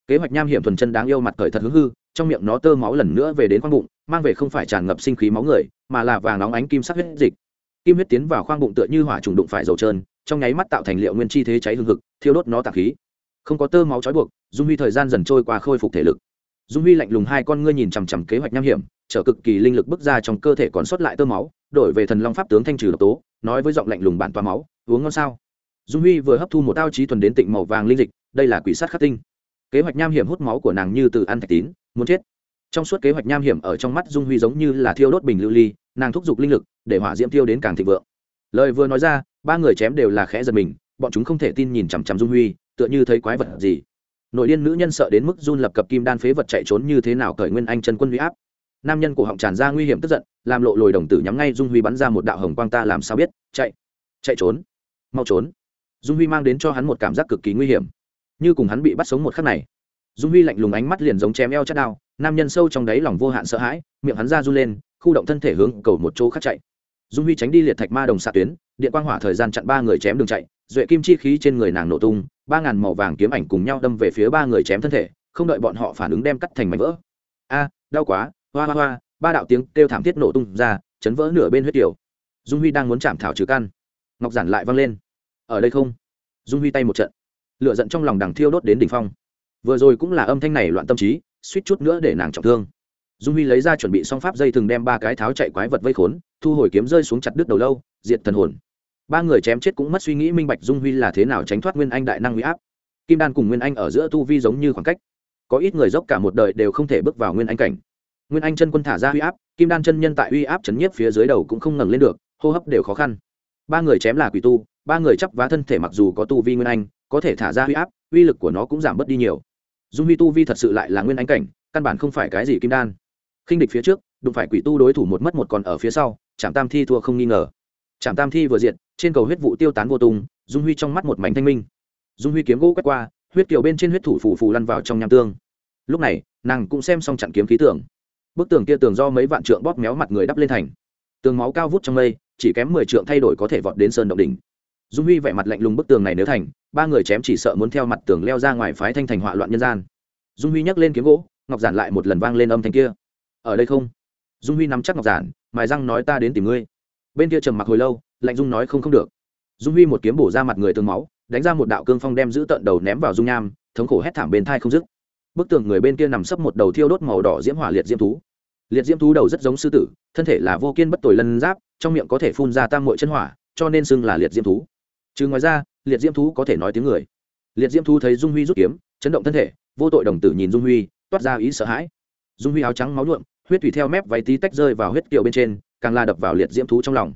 Kế hoạch nham hiểm thuần chân đáng yêu mặt cởi thật hứng hư, trong miệng nó tơ máu lần nữa về đến khoang bụng, mang về không phải tràn ngập sinh khí máu người, mà là vàng nóng ánh kim sắc huyết dịch. Kim huyết tiến vào khoang bụng tựa như hỏa trùng đụng phải dầu trơn, trong nháy mắt tạo thành liệu nguyên chi thế cháy hương thực thiêu đốt nó tạc khí. Không có tơ máu trói buộc, dung huy thời gian dần trôi qua khôi phục thể lực. Dung huy lạnh lùng hai con ngươi nhìn chằm chằm kế hoạch nham hiểm, trở cực kỳ linh lực bước ra trong cơ thể còn sót lại tơ máu, đổi về thần long pháp tướng thanh trừ độc tố nói với giọng lạnh lùng bản toa máu, uống ngon sao? Dung huy vừa hấp thu một tao trí thuần đến tịnh màu vàng linh dịch, đây là quỷ sát khắc tinh. Kế hoạch nham hiểm hút máu của nàng như từ ăn thạch tín, muốn chết. Trong suốt kế hoạch nham hiểm ở trong mắt dung huy giống như là thiêu đốt bình lưu ly, nàng thúc giục linh lực, để hỏa diễm thiêu đến càng thịnh vượng. Lời vừa nói ra, ba người chém đều là khẽ giật mình, bọn chúng không thể tin nhìn chằm chằm dung huy, tựa như thấy quái vật gì. Nội điên nữ nhân sợ đến mức run lập cập kim đan phế vật chạy trốn như thế nào cởi nguyên anh chân quân huy áp nam nhân cổ họng tràn ra nguy hiểm tức giận, làm lộ lồi đồng tử nhắm ngay dung huy bắn ra một đạo hồng quang ta làm sao biết? Chạy chạy trốn, mau trốn. Dung huy mang đến cho hắn một cảm giác cực kỳ nguy hiểm. Như cùng hắn bị bắt sống một khắc này. Dung huy lạnh lùng ánh mắt liền giống chém eo chắc đao, nam nhân sâu trong đáy lòng vô hạn sợ hãi, miệng hắn ra run lên, khu động thân thể hướng cầu một chỗ khác chạy. Dung huy tránh đi liệt thạch ma đồng xạ tuyến, điện quang hỏa thời gian chặn ba người chém đường chạy, duệ kim chi khí trên người nàng nổ tung, ba ngàn màu vàng kiếm ảnh cùng nhau đâm về phía ba người chém thân thể, không đợi bọn họ phản ứng đem cắt thành mảnh vỡ. A, đau quá hoa hoa hoa, ba đạo tiếng kêu thảm thiết nổ tung ra, chấn vỡ nửa bên huyết tiểu. Dung huy đang muốn chạm thảo trừ căn. Ngọc giản lại văng lên. Ở đây không? Dung huy tay một trận. Lựa giận trong lòng đằng thiêu đốt đến đỉnh phong. Vừa rồi cũng là âm thanh này loạn tâm trí, suýt chút nữa để nàng trọng thương. Dung huy lấy ra chuẩn bị xong pháp dây thừng đem ba cái tháo chạy quái vật vây khốn, thu hồi kiếm rơi xuống chặt đứt đầu lâu, diệt thần hồn. Ba người chém chết cũng mất suy nghĩ minh bạch dung huy là thế nào tránh thoát nguyên anh đại năng huy áp. Kim đan cùng nguyên anh ở giữa tu vi giống như khoảng cách. Có ít người dốc cả một đời đều không thể bước vào nguyên anh cảnh nguyên anh chân quân thả ra uy áp, kim đan chân nhân tại uy áp chấn nhiếp phía dưới đầu cũng không ngẩng lên được, hô hấp đều khó khăn. Ba người chém là quỷ tu, ba người chấp vá thân thể mặc dù có tu vi nguyên anh, có thể thả ra uy áp, uy lực của nó cũng giảm bớt đi nhiều. Dung huy tu vi thật sự lại là nguyên anh cảnh, căn bản không phải cái gì kim đan. Khinh địch phía trước, đụng phải quỷ tu đối thủ một mất một còn ở phía sau trạm tam thi thua không nghi ngờ. Trạm tam thi vừa diện trên cầu huyết vụ tiêu tán vô tung, dung huy trong mắt một mảnh thanh minh. Dung huy kiếm gỗ quét qua, huyết kiều bên trên huyết thủ phủ phù lăn vào trong nham tương. Lúc này, nàng cũng xem xong chặn kiếm khí tưởng bức tường kia tường do mấy vạn trượng bóp méo mặt người đắp lên thành. Tường máu cao vút trong mây, chỉ kém mười trượng thay đổi có thể vọt đến sơn động đỉnh. Dung huy vẻ mặt lạnh lùng bức tường này nếu thành, ba người chém chỉ sợ muốn theo mặt tường leo ra ngoài phái thanh thành họa loạn nhân gian. Dung huy nhắc lên kiếm gỗ, ngọc giản lại một lần vang lên âm thanh kia. Ở đây không? Dung huy nắm chắc ngọc giản, mài răng nói ta đến tìm ngươi. Bên kia trầm mặc hồi lâu, lạnh dung nói, không không được. Dung huy một kiếm bổ ra mặt người tương máu, đánh ra một đạo cương phong đem giữ tận đầu ném vào dung nham, thống khổ hét thảm bên thai không dứt bức tường người bên kia nằm sấp một đầu thiêu đốt màu đỏ diễm hỏa liệt diễm thú. Liệt diễm thú đầu rất giống sư tử, thân thể là vô kiên bất tồi lân giáp, trong miệng có thể phun ra tam mội chân hỏa, cho nên xưng là liệt diễm thú. Chứ ngoài ra, liệt diễm thú có thể nói tiếng người. Liệt diễm thú thấy dung huy rút kiếm, chấn động thân thể, vô tội đồng tử nhìn dung huy, toát ra ý sợ hãi. Dung huy áo trắng máu nhuộm, huyết thủy theo mép váy tí tách rơi vào huyết kiệu bên trên, càng la đập vào liệt diễm thú trong lòng.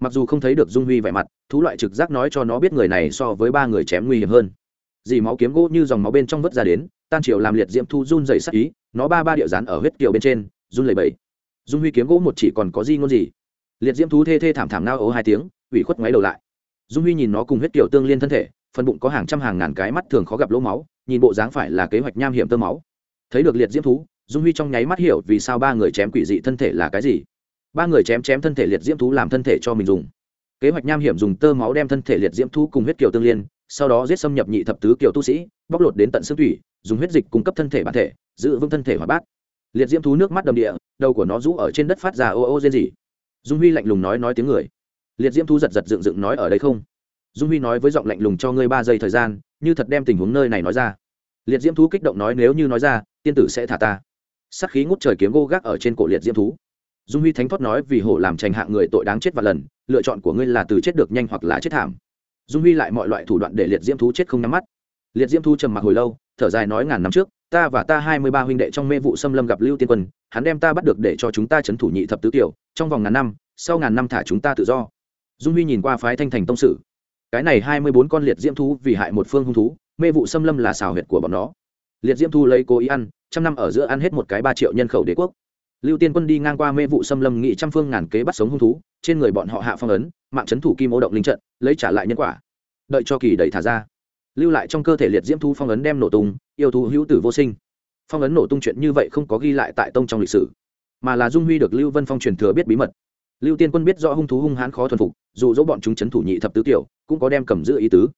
Mặc dù không thấy được dung huy vẻ mặt, thú loại trực giác nói cho nó biết người này so với ba người chém nguy hiểm hơn. Dì máu kiếm gỗ như dòng máu bên trong vớt ra đến tan triều làm liệt diễm thu run dày sắc ý, nó ba ba điệu rán ở huyết kiều bên trên, run lầy bẫy dung huy kiếm gỗ một chỉ còn có gì ngôn gì? Liệt diễm thú thê thê thảm thảm nao ố hai tiếng, ủy khuất ngoáy đầu lại. Dung huy nhìn nó cùng huyết kiều tương liên thân thể, phần bụng có hàng trăm hàng ngàn cái mắt thường khó gặp lỗ máu, nhìn bộ dáng phải là kế hoạch nham hiểm tơ máu. Thấy được liệt diễm thú, dung huy trong nháy mắt hiểu vì sao ba người chém quỷ dị thân thể là cái gì. Ba người chém chém thân thể liệt diễm thú làm thân thể cho mình dùng. Kế hoạch nham hiểm dùng tơ máu đem thân thể liệt diễm thú cùng huyết kiều tương liên, sau đó giết xâm nhập nhị thập tứ kiều tu sĩ, bóc lột đến tận xương thủy dùng huyết dịch cung cấp thân thể bản thể, giữ vững thân thể hỏa bát. Liệt diễm thú nước mắt đầm địa, đầu của nó rũ ở trên đất phát ra ô ô rên rỉ. Dung huy lạnh lùng nói nói tiếng người. Liệt diễm thú giật giật dựng dựng nói ở đây không? Dung huy nói với giọng lạnh lùng cho ngươi ba giây thời gian, như thật đem tình huống nơi này nói ra. Liệt diễm thú kích động nói nếu như nói ra, tiên tử sẽ thả ta. Sắc khí ngút trời kiếm gô gác ở trên cổ liệt diễm thú. Dung huy thánh thoát nói vì hổ làm trành hạng người tội đáng chết và lần, lựa chọn của ngươi là từ chết được nhanh hoặc là chết thảm. Dung huy lại mọi loại thủ đoạn để liệt diễm thú chết không nhắm mắt. Liệt diễm thú trầm mặc hồi lâu thở dài nói ngàn năm trước, ta và ta hai mươi ba huynh đệ trong mê vụ xâm lâm gặp lưu tiên quân, hắn đem ta bắt được để cho chúng ta c thủ nhị thập tứ tiểu, trong vòng ngàn năm, sau ngàn năm thả chúng ta tự do. Dung huy nhìn qua phái thanh thành tông sử cái này hai mươi bốn con liệt diễm thú vì hại một phương hung thú, mê vụ xâm lâm là xào huyệt của bọn nó. Liệt diễm thú lấy cố ý ăn, trăm năm ở giữa ăn hết một cái ba triệu nhân khẩu đế quốc. Lưu tiên quân đi ngang qua mê vụ xâm lâm nghị trăm phương ngàn kế bắt sống hung thú, trên người bọn họ hạ phong ấn, mạng c thủ kim ô động linh trận, lấy trả lại nhân quả. Đợi cho kỳ đầy thả ra lưu lại trong cơ thể liệt diễm thú phong ấn đem nổ tung, yêu thú hữu tử vô sinh. Phong ấn nổ tung chuyện như vậy không có ghi lại tại tông trong lịch sử, mà là dung huy được lưu vân phong truyền thừa biết bí mật. Lưu tiên quân biết rõ hung thú hung hãn khó thuần phục, dù dỗ bọn chúng c h ấ n thủ nhị thập tứ tiểu, cũng có đem cầm giữ ý tứ.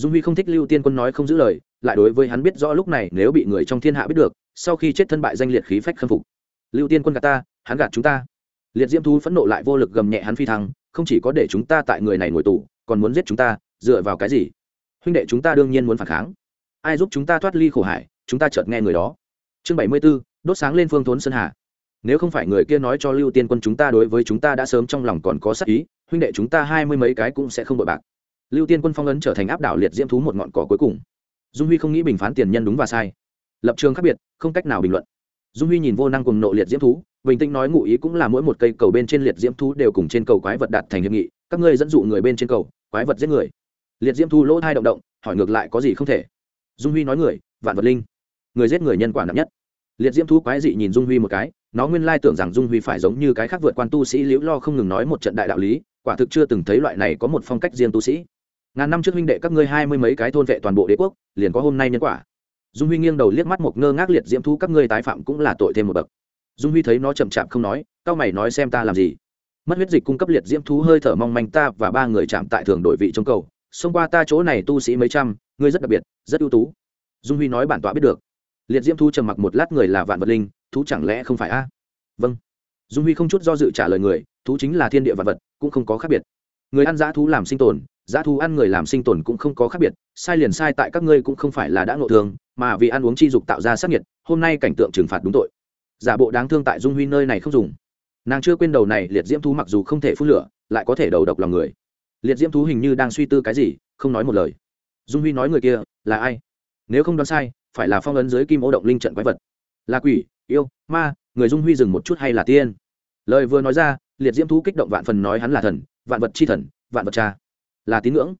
Dung huy không thích lưu tiên quân nói không giữ lời, lại đối với hắn biết rõ lúc này nếu bị người trong thiên hạ biết được, sau khi chết thân bại danh liệt khí phách khâm phục. Lưu tiên quân gạt ta, hắn gạt chúng ta. Liệt diễm thú phẫn nộ lại vô lực gầm nhẹ hắn phi thăng, không chỉ có để chúng ta tại người này ngồi tù, còn muốn giết chúng ta, dựa vào cái gì? Huynh đệ chúng ta đương nhiên muốn phản kháng. Ai giúp chúng ta thoát ly khổ hải, chúng ta chợt nghe người đó. Chương bảy mươi b ố đốt sáng lên phương thốn sơn hà. Nếu không phải người kia nói cho lưu tiên quân chúng ta đối với chúng ta đã sớm trong lòng còn có sắc ý, huynh đệ chúng ta hai mươi mấy cái cũng sẽ không bội bạc. Lưu tiên quân phong ấn trở thành áp đảo liệt diễm thú một ngọn cỏ cuối cùng. Dung huy không nghĩ bình phán tiền nhân đúng và sai. Lập trường khác biệt, không cách nào bình luận. Dung huy nhìn vô năng cùng nộ liệt diễm thú, bình tĩnh nói ngụ ý cũng là mỗi một cây cầu bên trên liệt diễm thú đều cùng trên cầu quái vật đạt thành hiệp nghị, các ngươi dẫn dụ người bên trên cầu, quái vật giết người liệt diễm Thu lỗ thai động động, hỏi ngược lại có gì không thể. Dung huy nói người, vạn vật linh. Người giết người nhân quả nặng nhất. Liệt diễm Thu quái dị nhìn dung huy một cái, nó nguyên lai tưởng rằng dung huy phải giống như cái khác vượt quan tu sĩ liễu lo không ngừng nói một trận đại đạo lý, quả thực chưa từng thấy loại này có một phong cách riêng tu sĩ. Ngàn năm trước huynh đệ các ngươi hai mươi mấy cái thôn vệ toàn bộ đế quốc, liền có hôm nay nhân quả. Dung huy nghiêng đầu liếc mắt một ngơ ngác liệt diễm Thu các ngươi tái phạm cũng là tội thêm một bậc. Dung huy thấy nó chậm chạp không nói c a o mày nói xem ta làm gì. Mất huyết dịch cung cấp liệt diễm thú hơi thở mong manh ta và ba người chạm tại thường đổi vị trong cầu xông qua ta chỗ này tu sĩ mấy trăm, ngươi rất đặc biệt, rất ưu tú. Dung huy nói bản tọa biết được. Liệt diễm thú trầm mặc một lát người là vạn vật linh, thú chẳng lẽ không phải a? Vâng. Dung huy không chút do dự trả lời người, thú chính là thiên địa vạn vật, cũng không có khác biệt. Người ăn dã thú làm sinh tồn, dã thú ăn người làm sinh tồn cũng không có khác biệt, sai liền sai tại các ngươi cũng không phải là đã ngộ thường, mà vì ăn uống chi dục tạo ra sát nhiệt, hôm nay cảnh tượng trừng phạt đúng tội. Giả bộ đáng thương tại dung huy nơi này không dùng. Nàng chưa quên đầu này, liệt diễm thú mặc dù không thể phun lửa, lại có thể đầu độc lòng người liệt diễm thú hình như đang suy tư cái gì, không nói một lời. Dung huy nói người kia là ai? Nếu không đoán sai, phải là phong ấn dưới kim ô động linh trận quái vật. Là quỷ, yêu, ma, người dung huy dừng một chút hay là tiên? Lời vừa nói ra, liệt diễm thú kích động vạn phần nói hắn là thần, vạn vật c h i thần, vạn vật cha. Là tín ngưỡng.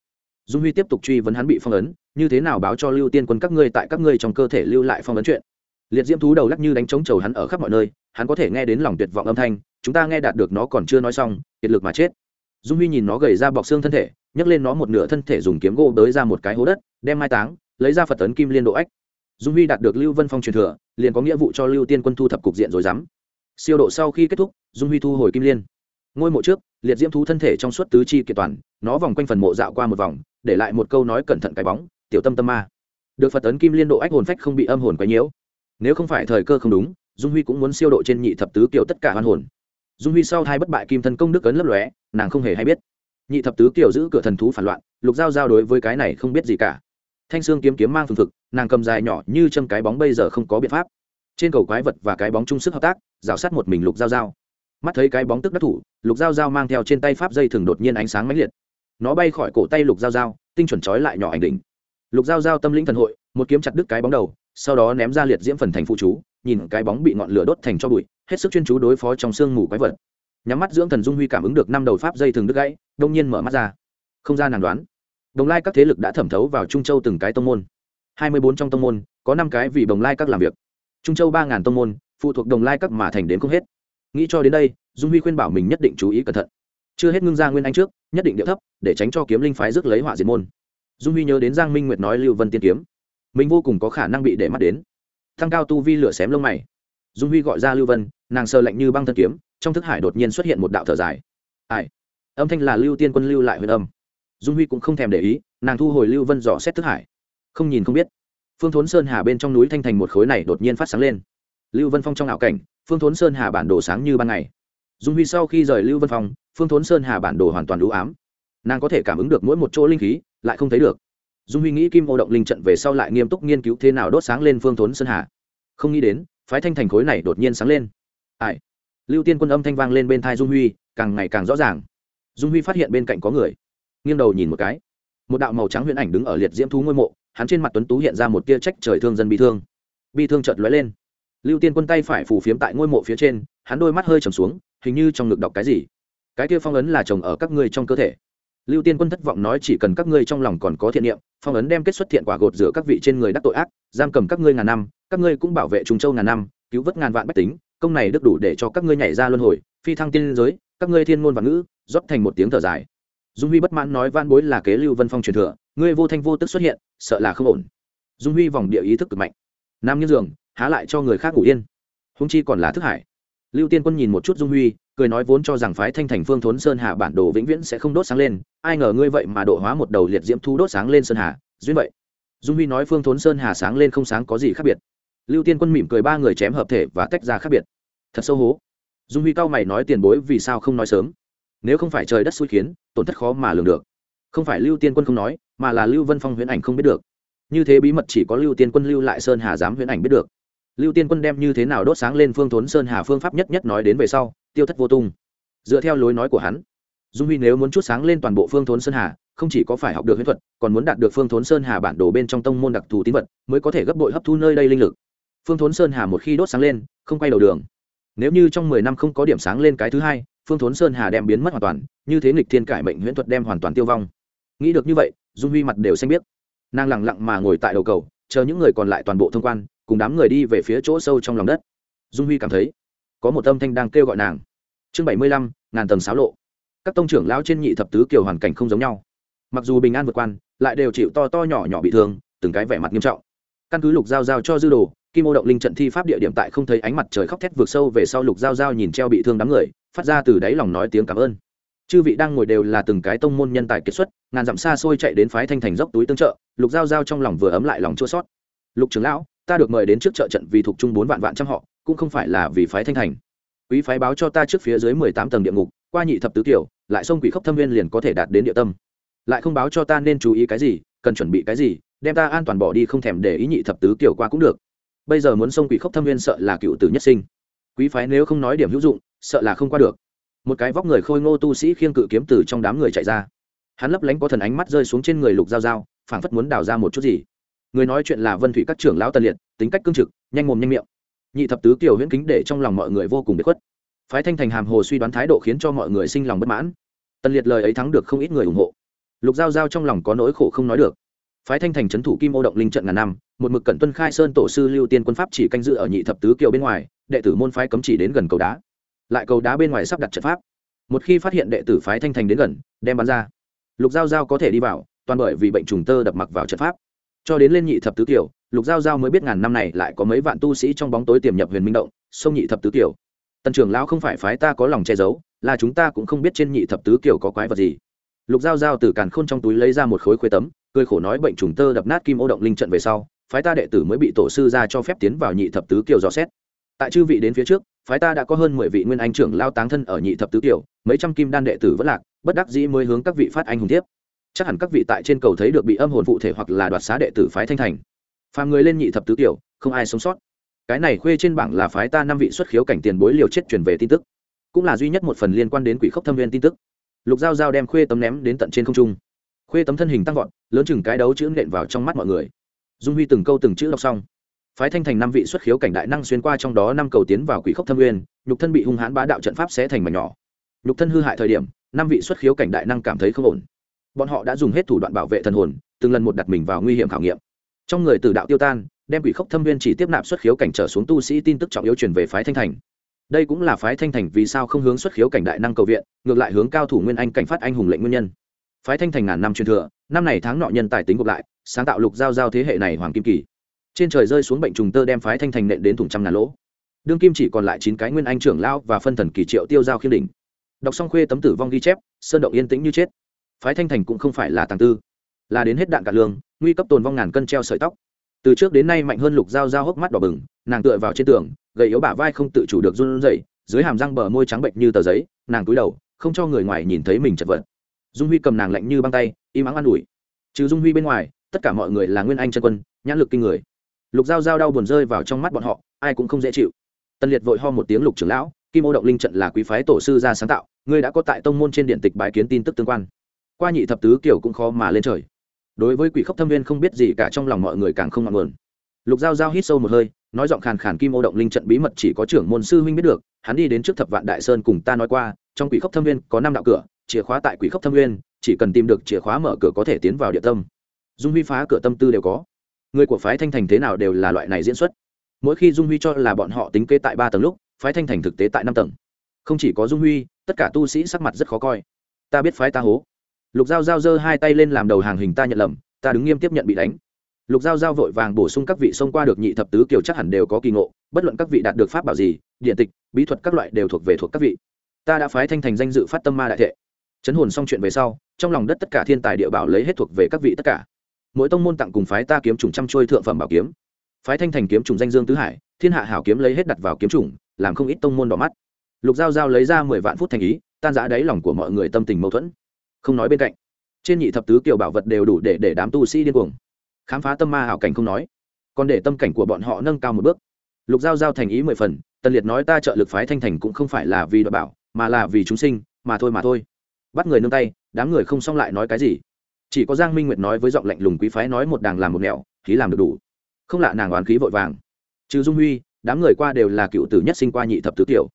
Dung huy tiếp tục truy vấn hắn bị phong ấn, như thế nào báo cho lưu tiên quân các ngươi tại các ngươi trong cơ thể lưu lại phong ấn chuyện? Liệt diễm thú đầu lắc như đánh trống chầu hắn ở khắp mọi nơi, hắn có thể nghe đến lòng tuyệt vọng âm thanh, chúng ta nghe đạt được nó còn chưa nói xong, kiệt lực mà chết dung huy nhìn nó gầy ra bọc xương thân thể, nhấc lên nó một nửa thân thể dùng kiếm gỗ đới ra một cái hố đất, đem mai táng, lấy ra phật tấn kim liên độ ách. Dung huy đạt được lưu vân phong truyền thừa, liền có nghĩa vụ cho lưu tiên quân thu thập cục diện rồi dám. Siêu độ sau khi kết thúc, dung huy thu hồi kim liên. Ngôi mộ trước, liệt diễm thú thân thể trong suốt tứ chi kiệt toàn, nó vòng quanh phần mộ dạo qua một vòng, để lại một câu nói cẩn thận cái bóng, tiểu tâm tâm ma. Được phật tấn kim liên độ ách hồn phách không bị âm hồn quấy nhiễu. Nếu không phải thời cơ không đúng, dung huy cũng muốn siêu độ trên nhị thập tứ kiểu tất cả hoan hồn. Dung huy sau hai bất bại kim thân công đức ấn lấp lóe nàng không hề hay biết. Nhị thập tứ kiểu giữ cửa thần thú phản loạn, lục giao giao đối với cái này không biết gì cả. Thanh xương kiếm kiếm mang phương thực nàng cầm dài nhỏ như châm cái bóng bây giờ không có biện pháp. Trên cầu quái vật và cái bóng chung sức hợp tác, rào sát một mình lục giao giao. Mắt thấy cái bóng tức đắc thủ, lục giao giao mang theo trên tay pháp dây thường đột nhiên ánh sáng mãnh liệt. Nó bay khỏi cổ tay lục giao giao, tinh chuẩn trói lại nhỏ ảnh đỉnh. Lục giao giao tâm linh thần hội, một kiếm chặt đứt cái bóng đầu, sau đó ném ra liệt diễm phần thành phụ chú, nhìn cái bóng bị ngọn lửa đốt thành cho bụi, hết sức chuyên chú đối phó trong sương mù quái vật nhắm mắt dưỡng thần dung huy cảm ứng được năm đầu pháp dây thường đứt gãy, đông nhiên mở mắt ra. Không ra nàng đoán, đồng lai các thế lực đã thẩm thấu vào trung châu từng cái tông môn. Hai mươi bốn trong tông môn, có năm cái vì đồng lai các làm việc. Trung châu ba ngàn tông môn, phụ thuộc đồng lai các mà thành đến không hết. Nghĩ cho đến đây, dung huy khuyên bảo mình nhất định chú ý cẩn thận. Chưa hết ngưng ra nguyên anh trước, nhất định điệu thấp, để tránh cho kiếm linh phái rước lấy họa diệt môn. Dung huy nhớ đến giang minh nguyệt nói lưu vân tiên kiếm. Mình vô cùng có khả năng bị để mắt đến. Thăng cao tu vi lửa xém lông mày. Dung huy gọi ra lưu vân, nàng sờ lạnh như băng thân kiếm trong thức hải đột nhiên xuất hiện một đạo thở dài. Ai? Âm thanh là lưu tiên quân lưu lại huyền âm. Dung huy cũng không thèm để ý, nàng thu hồi lưu vân dò xét thức hải. Không nhìn không biết. Phương thốn sơn hà bên trong núi thanh thành một khối này đột nhiên phát sáng lên. Lưu vân phong trong ảo cảnh, phương thốn sơn hà bản đồ sáng như ban ngày. Dung huy sau khi rời lưu vân phong, phương thốn sơn hà bản đồ hoàn toàn đủ ám. Nàng có thể cảm ứng được mỗi một chỗ linh khí, lại không thấy được. Dung huy nghĩ kim ô động linh trận về sau lại nghiêm túc nghiên cứu thế nào đốt sáng lên phương thốn sơn hà. Không nghĩ đến, phái thanh thành khối này đột nhiên sáng lên. Ai? Lưu tiên quân âm thanh vang lên bên thai dung huy, càng ngày càng rõ ràng. Dung huy phát hiện bên cạnh có người. Nghiêng đầu nhìn một cái. Một đạo màu trắng huyền ảnh đứng ở liệt diễm thú ngôi mộ, hắn trên mặt tuấn tú hiện ra một tia trách trời thương dân bị thương. Bi thương chợt lóe lên. Lưu tiên quân tay phải phủ phiếm tại ngôi mộ phía trên, hắn đôi mắt hơi trầm xuống, hình như trong ngực đọc cái gì. Cái kia phong ấn là chồng ở các ngươi trong cơ thể. Lưu tiên quân thất vọng nói chỉ cần các ngươi trong lòng còn có thiện niệm, phong ấn đem kết xuất thiện quả gột rửa các vị trên người đắc tội ác, giam cầm các ngươi ngàn năm, các ngươi cũng bảo vệ Trùng châu ngàn năm, cứu vớt ngàn vạn bách tính công này đức đủ để cho các ngươi nhảy ra luân hồi, phi thăng tiên giới, các ngươi thiên ngôn và ngữ, rót thành một tiếng thở dài. Dung huy bất mãn nói van bối là kế lưu vân phong truyền thừa, ngươi vô thanh vô tức xuất hiện, sợ là không ổn. Dung huy vòng địa ý thức cực mạnh. Nam như giường há lại cho người khác ngủ yên. Húng chi còn là thức hải. Lưu tiên quân nhìn một chút dung huy, cười nói vốn cho rằng phái thanh thành phương thốn sơn hà bản đồ vĩnh viễn sẽ không đốt sáng lên, ai ngờ ngươi vậy mà độ hóa một đầu liệt diễm thu đốt sáng lên sơn hà, duyên vậy. Dung huy nói phương thốn sơn hà sáng lên không sáng có gì khác biệt. Lưu tiên quân mỉm cười ba người chém hợp thể và tách ra khác biệt thật sâu hố. Dung huy cao mày nói tiền bối vì sao không nói sớm? Nếu không phải trời đất xui khiến, tổn thất khó mà lường được. Không phải lưu tiên quân không nói, mà là lưu vân phong huyễn ảnh không biết được. Như thế bí mật chỉ có lưu tiên quân lưu lại sơn hà dám huyễn ảnh biết được. Lưu tiên quân đem như thế nào đốt sáng lên phương thốn sơn hà phương pháp nhất nhất nói đến về sau, tiêu thất vô tung. Dựa theo lối nói của hắn, dung huy nếu muốn chút sáng lên toàn bộ phương thốn sơn hà, không chỉ có phải học được huyễn thuật, còn muốn đạt được phương thốn sơn hà bản đồ bên trong tông môn đặc thù tín vật, mới có thể gấp bội hấp thu nơi đây linh lực. Phương thốn sơn hà một khi đốt sáng lên, không quay đầu đường nếu như trong mười năm không có điểm sáng lên cái thứ hai, phương thốn sơn hà đem biến mất hoàn toàn, như thế nghịch thiên cải mệnh huyễn thuật đem hoàn toàn tiêu vong. Nghĩ được như vậy, dung huy mặt đều xanh biết nàng lẳng lặng mà ngồi tại đầu cầu, chờ những người còn lại toàn bộ thông quan, cùng đám người đi về phía chỗ sâu trong lòng đất. Dung huy cảm thấy, có một âm thanh đang kêu gọi nàng. Chương bảy mươi lăm, ngàn tầng sáo lộ. Các tông trưởng lão trên nhị thập tứ kiểu hoàn cảnh không giống nhau. Mặc dù bình an vượt quan lại đều chịu to to nhỏ nhỏ bị thương, từng cái vẻ mặt nghiêm trọng. Căn cứ lục giao giao cho dư đồ kim ô động linh trận thi pháp địa điểm tại không thấy ánh mặt trời khóc thét vượt sâu về sau lục giao giao nhìn treo bị thương đám người, phát ra từ đáy lòng nói tiếng cảm ơn. Chư vị đang ngồi đều là từng cái tông môn nhân tài kiệt xuất, ngàn dặm xa xôi chạy đến phái thanh thành dốc túi tương trợ, lục giao giao trong lòng vừa ấm lại lòng chua sót lục trưởng lão, ta được mời đến trước trợ trận vì thuộc chung bốn vạn vạn trăm họ, cũng không phải là vì phái thanh thành. Quý phái báo cho ta trước phía dưới mười tám tầng địa ngục, qua nhị thập tứ tiểu, lại xông quỷ khốc thâm viên liền có thể đạt đến địa tâm. Lại không báo cho ta nên chú ý cái gì, cần chuẩn bị cái gì, đem ta an toàn bỏ đi không thèm để ý nhị thập tứ kiểu qua cũng được bây giờ muốn xông quỷ khốc thâm viên sợ là cựu tử nhất sinh. Quý phái nếu không nói điểm hữu dụng, sợ là không qua được. Một cái vóc người khôi ngô tu sĩ khiêng cự kiếm từ trong đám người chạy ra. Hắn lấp lánh có thần ánh mắt rơi xuống trên người lục giao giao, phảng phất muốn đào ra một chút gì. Người nói chuyện là vân thủy các trưởng lão tân liệt, tính cách cương trực, nhanh mồm nhanh miệng. Nhị thập tứ kiều huyễn kính để trong lòng mọi người vô cùng bị khuất. Phái thanh thành hàm hồ suy đoán thái độ khiến cho mọi người sinh lòng bất mãn. Tân liệt lời ấy thắng được không ít người ủng hộ. Lục giao giao trong lòng có nỗi khổ không nói được phái thanh thành trấn thủ kim ô động linh trận ngàn năm, một mực cận tuân khai sơn tổ sư lưu tiên quân pháp chỉ canh dự ở nhị thập tứ kiều bên ngoài, đệ tử môn phái cấm chỉ đến gần cầu đá. Lại cầu đá bên ngoài sắp đặt trận pháp. Một khi phát hiện đệ tử phái thanh thành đến gần, đem bắn ra. Lục giao giao có thể đi vào, toàn bởi vì bệnh trùng tơ đập mặc vào trận pháp. Cho đến lên nhị thập tứ kiều, lục giao giao mới biết ngàn năm này lại có mấy vạn tu sĩ trong bóng tối tiềm nhập huyền minh động, sông nhị thập tứ kiều. Tần trưởng lão không phải phái ta có lòng che giấu, là chúng ta cũng không biết trên nhị thập tứ kiều có quái vật gì. Lục giao giao từ càn khôn trong túi lấy ra một khối khuê tấm cười khổ nói bệnh trùng tơ đập nát kim ô động linh trận về sau, phái ta đệ tử mới bị tổ sư ra cho phép tiến vào nhị thập tứ kiều dò xét. Tại chư vị đến phía trước, phái ta đã có hơn mười vị nguyên anh trưởng lao táng thân ở nhị thập tứ kiều, mấy trăm kim đan đệ tử vẫn lạc, bất đắc dĩ mới hướng các vị phát anh hùng tiếp. Chắc hẳn các vị tại trên cầu thấy được bị âm hồn phụ thể hoặc là đoạt xá đệ tử phái thanh thành. Phàm người lên nhị thập tứ kiều, không ai sống sót. Cái này khuê trên bảng là phái ta năm vị xuất khiếu cảnh tiền bối liều chết truyền về tin tức. Cũng là duy nhất một phần liên quan đến quỷ khốc thâm viên tin tức. Lục giao giao đem khuê tấm ném đến tận trên không trung khuê tấm thân hình tăng vọt, lớn chừng cái đấu chữ nện vào trong mắt mọi người. Dung huy từng câu từng chữ đọc xong. Phái thanh thành năm vị xuất khiếu cảnh đại năng xuyên qua trong đó năm cầu tiến vào quỷ khốc thâm nguyên, nhục thân bị hung hãn bá đạo trận pháp sẽ thành mảnh nhỏ. Nhục thân hư hại thời điểm, năm vị xuất khiếu cảnh đại năng cảm thấy không ổn. Bọn họ đã dùng hết thủ đoạn bảo vệ thần hồn, từng lần một đặt mình vào nguy hiểm khảo nghiệm. Trong người từ đạo tiêu tan, đem quỷ khốc thâm nguyên chỉ tiếp nạp xuất khiếu cảnh trở xuống tu sĩ tin tức trọng yếu truyền về phái thanh thành. Đây cũng là phái thanh thành vì sao không hướng xuất khiếu cảnh đại năng cầu viện, ngược lại hướng cao thủ nguyên anh cảnh phát anh hùng lệnh nguyên nhân phái thanh thành ngàn năm truyền thừa, năm này tháng nọ nhân tài tính gộp lại, sáng tạo lục giao giao thế hệ này hoàng kim kỳ. Trên trời rơi xuống bệnh trùng tơ đem phái thanh thành nện đến thủng trăm ngàn lỗ. Đương kim chỉ còn lại chín cái nguyên anh trưởng lao và phân thần kỳ triệu tiêu giao khiêm đỉnh. Đọc xong khuê tấm tử vong ghi chép, sơn động yên tĩnh như chết. Phái thanh thành cũng không phải là tàng tư, là đến hết đạn cả lương, nguy cấp tồn vong ngàn cân treo sợi tóc. Từ trước đến nay mạnh hơn lục dao dao hốc mắt đỏ bừng, nàng tựa vào trên tường, gầy yếu bả vai không tự chủ được run rẩy, dưới hàm răng bờ môi trắng bệnh như tờ giấy, nàng cúi đầu, không cho người ngoài nhìn thấy mình chật vật dung huy cầm nàng lạnh như băng tay im ắng an ủi. Trừ dung huy bên ngoài, tất cả mọi người là nguyên anh chân quân, nhãn lực kinh người. Lục dao dao đau buồn rơi vào trong mắt bọn họ, ai cũng không dễ chịu. Tân liệt vội ho một tiếng lục trưởng lão, kim ô động linh trận là quý phái tổ sư ra sáng tạo, ngươi đã có tại tông môn trên điện tịch bài kiến tin tức tương quan. Qua nhị thập tứ kiểu cũng khó mà lên trời. Đối với quỷ khốc thâm viên không biết gì cả trong lòng mọi người càng không ngọn nguồn. Lục giao giao hít sâu một hơi, nói giọng khàn khàn kim ô động linh trận bí mật chỉ có trưởng môn sư huynh biết được, hắn đi đến trước thập vạn đại sơn cùng ta nói qua, trong quỷ khốc thâm viên có năm đạo cửa chìa khóa tại quỷ khốc thâm nguyên, chỉ cần tìm được chìa khóa mở cửa có thể tiến vào địa tâm. Dung huy phá cửa tâm tư đều có. Người của phái thanh thành thế nào đều là loại này diễn xuất. Mỗi khi dung huy cho là bọn họ tính kế tại ba tầng lúc phái thanh thành thực tế tại năm tầng. Không chỉ có dung huy tất cả tu sĩ sắc mặt rất khó coi. Ta biết phái ta hố. Lục giao giao giơ hai tay lên làm đầu hàng hình ta nhận lầm ta đứng nghiêm tiếp nhận bị đánh. Lục giao giao vội vàng bổ sung các vị xông qua được nhị thập tứ kiều chắc hẳn đều có kỳ ngộ bất luận các vị đạt được pháp bảo gì điện tịch bí thuật các loại đều thuộc về thuộc các vị. Ta đã phái thanh thành danh dự phát tâm ma đại thệ chấn hồn xong chuyện về sau, trong lòng đất tất cả thiên tài địa bảo lấy hết thuộc về các vị tất cả. Mỗi tông môn tặng cùng phái ta kiếm trùng trăm trôi thượng phẩm bảo kiếm. Phái thanh thành kiếm trùng danh dương tứ hải, thiên hạ hảo kiếm lấy hết đặt vào kiếm trùng, làm không ít tông môn đỏ mắt. Lục giao giao lấy ra mười vạn phút thành ý, tan giã đáy lòng của mọi người tâm tình mâu thuẫn. Không nói bên cạnh, trên nhị thập tứ kiều bảo vật đều đủ để để đám tu sĩ điên cuồng. Khám phá tâm ma hảo cảnh không nói, còn để tâm cảnh của bọn họ nâng cao một bước. Lục giao giao thành ý mười phần, tần liệt nói ta trợ lực phái thanh thành cũng không phải là vì đ bảo, mà là vì chúng sinh, mà thôi mà thôi bắt người nương tay đám người không xong lại nói cái gì. Chỉ có giang minh nguyệt nói với giọng lạnh lùng quý phái nói một đàng làm một nẻo, khí làm được đủ. Không lạ nàng oán khí vội vàng. Trừ dung huy đám người qua đều là cựu tử nhất sinh qua nhị thập tứ tiểu.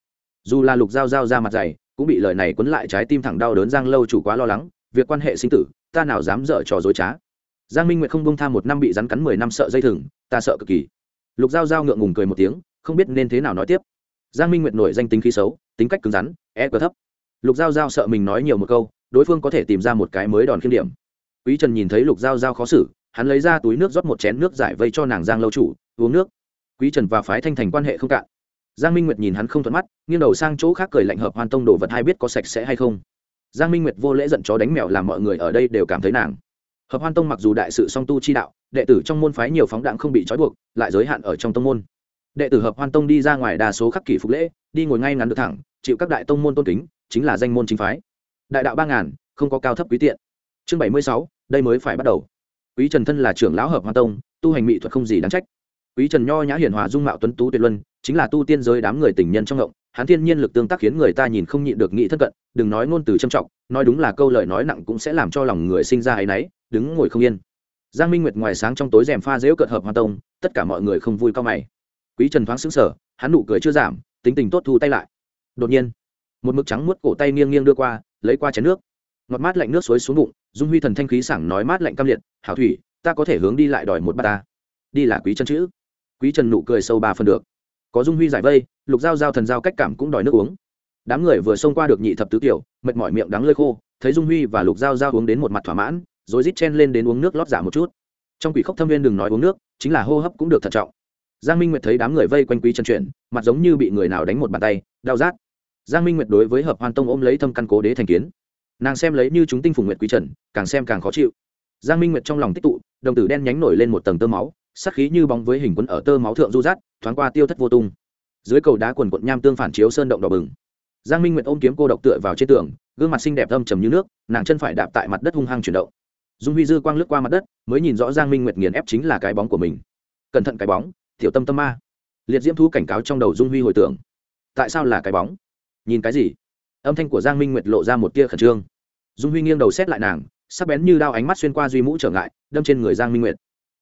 Dù là lục giao giao ra mặt dày cũng bị lời này quấn lại trái tim thẳng đau đớn giang lâu chủ quá lo lắng việc quan hệ sinh tử ta nào dám dở trò dối trá. Giang minh nguyệt không bông tham một năm bị rắn cắn mười năm sợ dây thừng ta sợ cực kỳ. Lục giao giao ngượng ngùng cười một tiếng không biết nên thế nào nói tiếp. Giang minh nguyệt nổi danh tính khí xấu tính cách cứng rắn e cờ thấp lục giao giao sợ mình nói nhiều một câu, đối phương có thể tìm ra một cái mới đòn khiêm điểm. Quý trần nhìn thấy lục giao giao khó xử, hắn lấy ra túi nước rót một chén nước giải vây cho nàng giang lâu chủ, uống nước. Quý trần và phái thanh thành quan hệ không cạn. Giang minh nguyệt nhìn hắn không thuận mắt, nghiêng đầu sang chỗ khác cười lạnh hợp hoan tông đồ vật hay biết có sạch sẽ hay không? Giang minh nguyệt vô lễ giận chó đánh mèo làm mọi người ở đây đều cảm thấy nàng. Hợp hoan tông mặc dù đại sự song tu chi đạo, đệ tử trong môn phái nhiều phóng đạn không bị trói buộc, lại giới hạn ở trong tông môn. Đệ tử hợp hoan tông đi ra ngoài đa số khắc kỷ phục lễ, đi ngồi ngay ngắn được thẳng, chịu các đại tông môn tôn kính chính là danh môn chính phái. Đại đạo ba ngàn, không có cao thấp quý tiện. Chương bảy mươi sáu, đây mới phải bắt đầu. Quý trần thân là trưởng lão hợp hoa tông, tu hành mỹ thuật không gì đáng trách. Quý trần nho nhã hiển hòa dung mạo tuấn tú tuyệt luân, chính là tu tiên giới đám người tình nhân trong ngộng. Hắn thiên nhiên lực tương tác khiến người ta nhìn không nhịn được nghĩ thân cận, đừng nói ngôn từ trâm trọng, nói đúng là câu lời nói nặng cũng sẽ làm cho lòng người sinh ra áy náy, đứng ngồi không yên. Giang minh nguyệt ngoài sáng trong tối rèm pha dễu cợt hợp hoa tông, tất cả mọi người không vui cao mày. Quý trần thoáng sững sờ, hắn nụ cười chưa giảm, tính tình tốt thu tay lại. Đột nhiên một mực trắng muốt cổ tay nghiêng nghiêng đưa qua lấy qua chén nước. Ngọt mát lạnh nước suối xuống bụng dung huy thần thanh khí sảng nói mát lạnh cam liệt hảo thủy ta có thể hướng đi lại đòi một bát ta. Đi là quý chân chữ. Quý trần nụ cười sâu ba phần được. Có dung huy giải vây lục giao giao thần giao cách cảm cũng đòi nước uống. Đám người vừa xông qua được nhị thập tứ tiểu, mệt mỏi miệng đắng lơi khô thấy dung huy và lục giao giao uống đến một mặt thỏa mãn rồi rít chen lên đến uống nước lót giả một chút. Trong quỷ khốc thâm viên đừng nói uống nước chính là hô hấp cũng được thận trọng. Giang minh nguyệt thấy đám người vây quanh quý chân chuyển mặt giống như bị người nào đánh một bàn tay đau rát giang minh nguyệt đối với hợp hoan tông ôm lấy thâm căn cố đế thành kiến. Nàng xem lấy như chúng tinh phùng nguyệt quý trần, càng xem càng khó chịu. Giang minh nguyệt trong lòng tích tụ, đồng tử đen nhánh nổi lên một tầng tơ máu sắc khí như bóng với hình quấn ở tơ máu thượng du rát, thoáng qua tiêu thất vô tung. Dưới cầu đá quần quận nham tương phản chiếu sơn động đỏ bừng. Giang minh nguyệt ôm kiếm cô độc tựa vào trên tường, gương mặt xinh đẹp âm trầm như nước, nàng chân phải đạp tại mặt đất hung hăng chuyển động. Dung huy dư quang lướt qua mặt đất, mới nhìn rõ giang minh nguyệt nghiền ép chính là cái bóng của mình. Cẩn thận cái bóng, tiểu tâm tâm ma. Liệt diễm thú cảnh cáo trong đầu dung huy hồi tưởng. Tại sao là cái bóng? Nhìn cái gì? Âm thanh của giang minh nguyệt lộ ra một tia khẩn trương. Dung huy nghiêng đầu xét lại nàng, sắc bén như đao ánh mắt xuyên qua duy mũ trở ngại, đâm trên người giang minh nguyệt.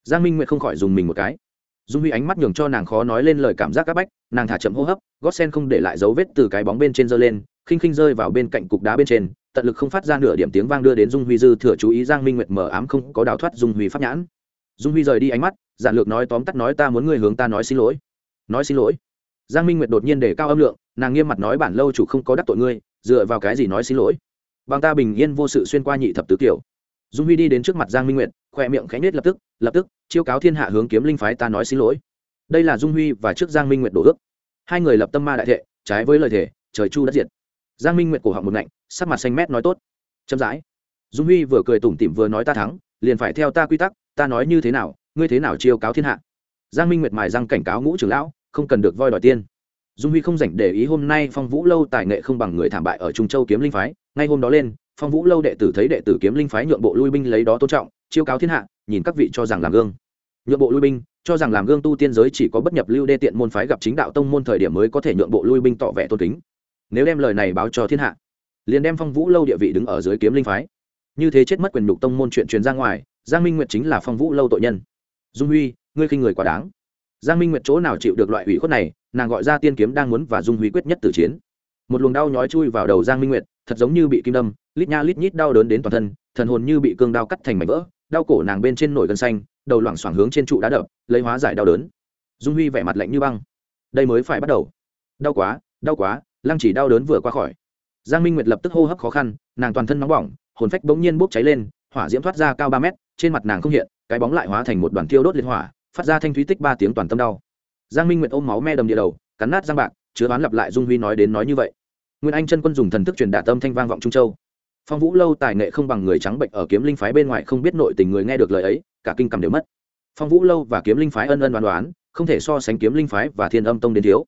Giang minh nguyệt không khỏi dùng mình một cái. Dung huy ánh mắt nhường cho nàng khó nói lên lời cảm giác c áp bách, nàng thả chậm hô hấp, gót sen không để lại dấu vết từ cái bóng bên trên giơ lên, khinh khinh rơi vào bên cạnh cục đá bên trên, tận lực không phát ra nửa điểm tiếng vang đưa đến dung huy dư thừa chú ý giang minh nguyệt mở ám không có đào thoát dung huy pháp nhãn. Dung huy rời đi ánh mắt, giản lược nói tóm tắt nói ta muốn người hướng ta nói xin lỗi. Nói xin lỗi. Giang minh nguyệt đột nhiên để cao âm lượng nàng nghiêm mặt nói bản lâu chủ không có đắc tội ngươi, dựa vào cái gì nói xin lỗi? Bằng ta bình yên vô sự xuyên qua nhị thập tứ kiểu. Dung huy đi đến trước mặt giang minh nguyệt khoe miệng khẽ nết lập tức lập tức, chiêu cáo thiên hạ hướng kiếm linh phái ta nói xin lỗi. Đây là dung huy và trước giang minh nguyệt đổ ước. Hai người lập tâm ma đại thệ, trái với lời thề, trời chu đất diệt. Giang minh nguyệt cổ họng một ngạnh, sắc mặt xanh mét nói tốt. Chậm rãi. Dung huy vừa cười tủm tỉm vừa nói ta thắng, liền phải theo ta quy tắc, ta nói như thế nào, ngươi thế nào chiêu cáo thiên hạ. Giang minh nguyệt mài răng cảnh cáo ngũ trưởng lão, không cần được voi đòi tiên dung huy không dành để ý hôm nay phong vũ lâu tài nghệ không bằng người thảm bại ở trung châu kiếm linh phái. Ngay hôm đó lên, phong vũ lâu đệ tử thấy đệ tử kiếm linh phái nhượng bộ lui binh lấy đó tôn trọng, chiêu cáo thiên hạ, nhìn các vị cho rằng làm gương. Nhượng bộ lui binh, cho rằng làm gương tu tiên giới chỉ có bất nhập lưu đê tiện môn phái gặp chính đạo tông môn thời điểm mới có thể nhượng bộ lui binh tỏ vẻ tôn kính. Nếu đem lời này báo cho thiên hạ, liền đem phong vũ lâu địa vị đứng ở dưới kiếm linh phái. Như thế chết mất quyền nhục tông môn chuyện truyền ra ngoài, giang minh nguyệt chính là phong vũ lâu tội nhân. Dung huy, ngươi khinh người quá đáng. Giang minh nguyệt chỗ nào chịu được loại ủy khuất này nàng gọi ra tiên kiếm đang muốn và dung huy quyết nhất tử chiến. Một luồng đau nhói chui vào đầu giang minh nguyệt, thật giống như bị kim đâm, lít nha lít nhít đau đớn đến toàn thân, thần hồn như bị cương đao cắt thành mảnh vỡ, đau cổ nàng bên trên nổi gân xanh, đầu loảng xoảng hướng trên trụ đá đập, lấy hóa giải đau đớn. Dung huy vẻ mặt lạnh như băng. Đây mới phải bắt đầu. Đau quá đau quá, lăng chỉ đau đớn vừa qua khỏi. Giang minh nguyệt lập tức hô hấp khó khăn, nàng toàn thân nóng bỏng, hồn phách bỗng nhiên bốc cháy lên, hỏa diễm thoát ra cao ba mét, trên mặt nàng không hiện, cái bóng lại hóa thành một đoàn thiêu đốt liệt hỏa, phát ra thanh thúy tích ba tiếng toàn tâm đau giang minh nguyệt ôm máu me đầm địa đầu, cắn nát giang bạc, chứa bán lặp lại dung huy nói đến nói như vậy. Nguyên anh chân quân dùng thần thức truyền đạt tâm thanh vang vọng trung châu. Phong vũ lâu tài nghệ không bằng người trắng bệnh ở kiếm linh phái bên ngoài không biết nội tình người nghe được lời ấy, cả kinh cầm đều mất. Phong vũ lâu và kiếm linh phái ân ân đoán đoán không thể so sánh kiếm linh phái và thiên âm tông đến thiếu.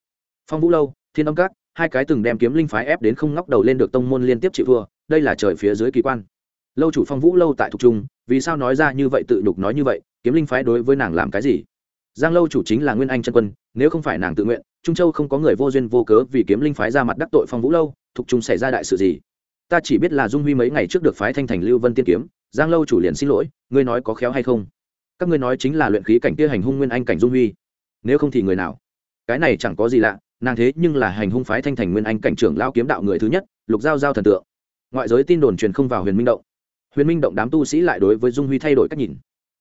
Phong vũ lâu, thiên âm các, hai cái từng đem kiếm linh phái ép đến không ngóc đầu lên được tông môn liên tiếp chịu thua, đây là trời phía dưới kỳ quan. Lâu chủ phong vũ lâu tại thục trung, vì sao nói ra như vậy tự đục nói như vậy, kiếm linh phái đối với nàng làm cái gì? Giang lâu chủ chính là nguyên anh chân quân, nếu không phải nàng tự nguyện, trung châu không có người vô duyên vô cớ vì kiếm linh phái ra mặt đắc tội phong vũ lâu thục trung xảy ra đại sự gì? Ta chỉ biết là dung huy mấy ngày trước được phái thanh thành lưu vân tiên kiếm, giang lâu chủ liền xin lỗi, ngươi nói có khéo hay không? Các ngươi nói chính là luyện khí cảnh kia hành hung nguyên anh cảnh dung huy. Nếu không thì người nào? Cái này chẳng có gì lạ, nàng thế nhưng là hành hung phái thanh thành nguyên anh cảnh trưởng lao kiếm đạo người thứ nhất, lục giao giao thần tượng. Ngoại giới tin đồn truyền không vào huyền minh động. Huyền minh động đám tu sĩ lại đối với dung huy thay đổi cách nhìn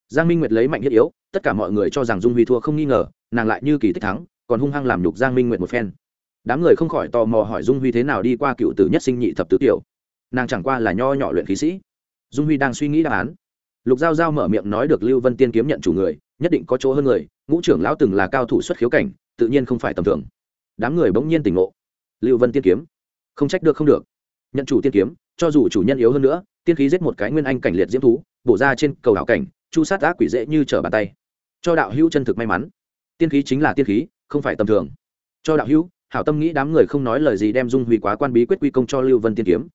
giang minh nguyệt lấy mạnh thiết yếu, tất cả mọi người cho rằng dung huy thua không nghi ngờ, nàng lại như kỳ tích thắng, còn hung hăng làm nhục giang minh nguyệt một phen. Đám người không khỏi tò mò hỏi dung huy thế nào đi qua cựu tử nhất sinh nhị thập tứ tiểu. Nàng chẳng qua là nho nhỏ luyện khí sĩ. Dung huy đang suy nghĩ đáp án. Lục giao giao mở miệng nói được lưu vân tiên kiếm nhận chủ người, nhất định có chỗ hơn người, ngũ trưởng lão từng là cao thủ xuất khiếu cảnh, tự nhiên không phải tầm thường. Đám người bỗng nhiên tỉnh ngộ. Lưu vân tiên kiếm. Không trách được không được. Nhận chủ tiên kiếm, cho dù chủ nhân yếu hơn nữa, tiên khí giết một cái nguyên anh cảnh liệt diễm thú, bổ ra trên cầu đảo cảnh chu sát ác quỷ dễ như trở bàn tay. Cho đạo hữu chân thực may mắn. Tiên khí chính là tiên khí, không phải tầm thường. Cho đạo hữu, hảo tâm nghĩ đám người không nói lời gì đem dung huy quá quan bí quyết quy công cho lưu vân tiên kiếm.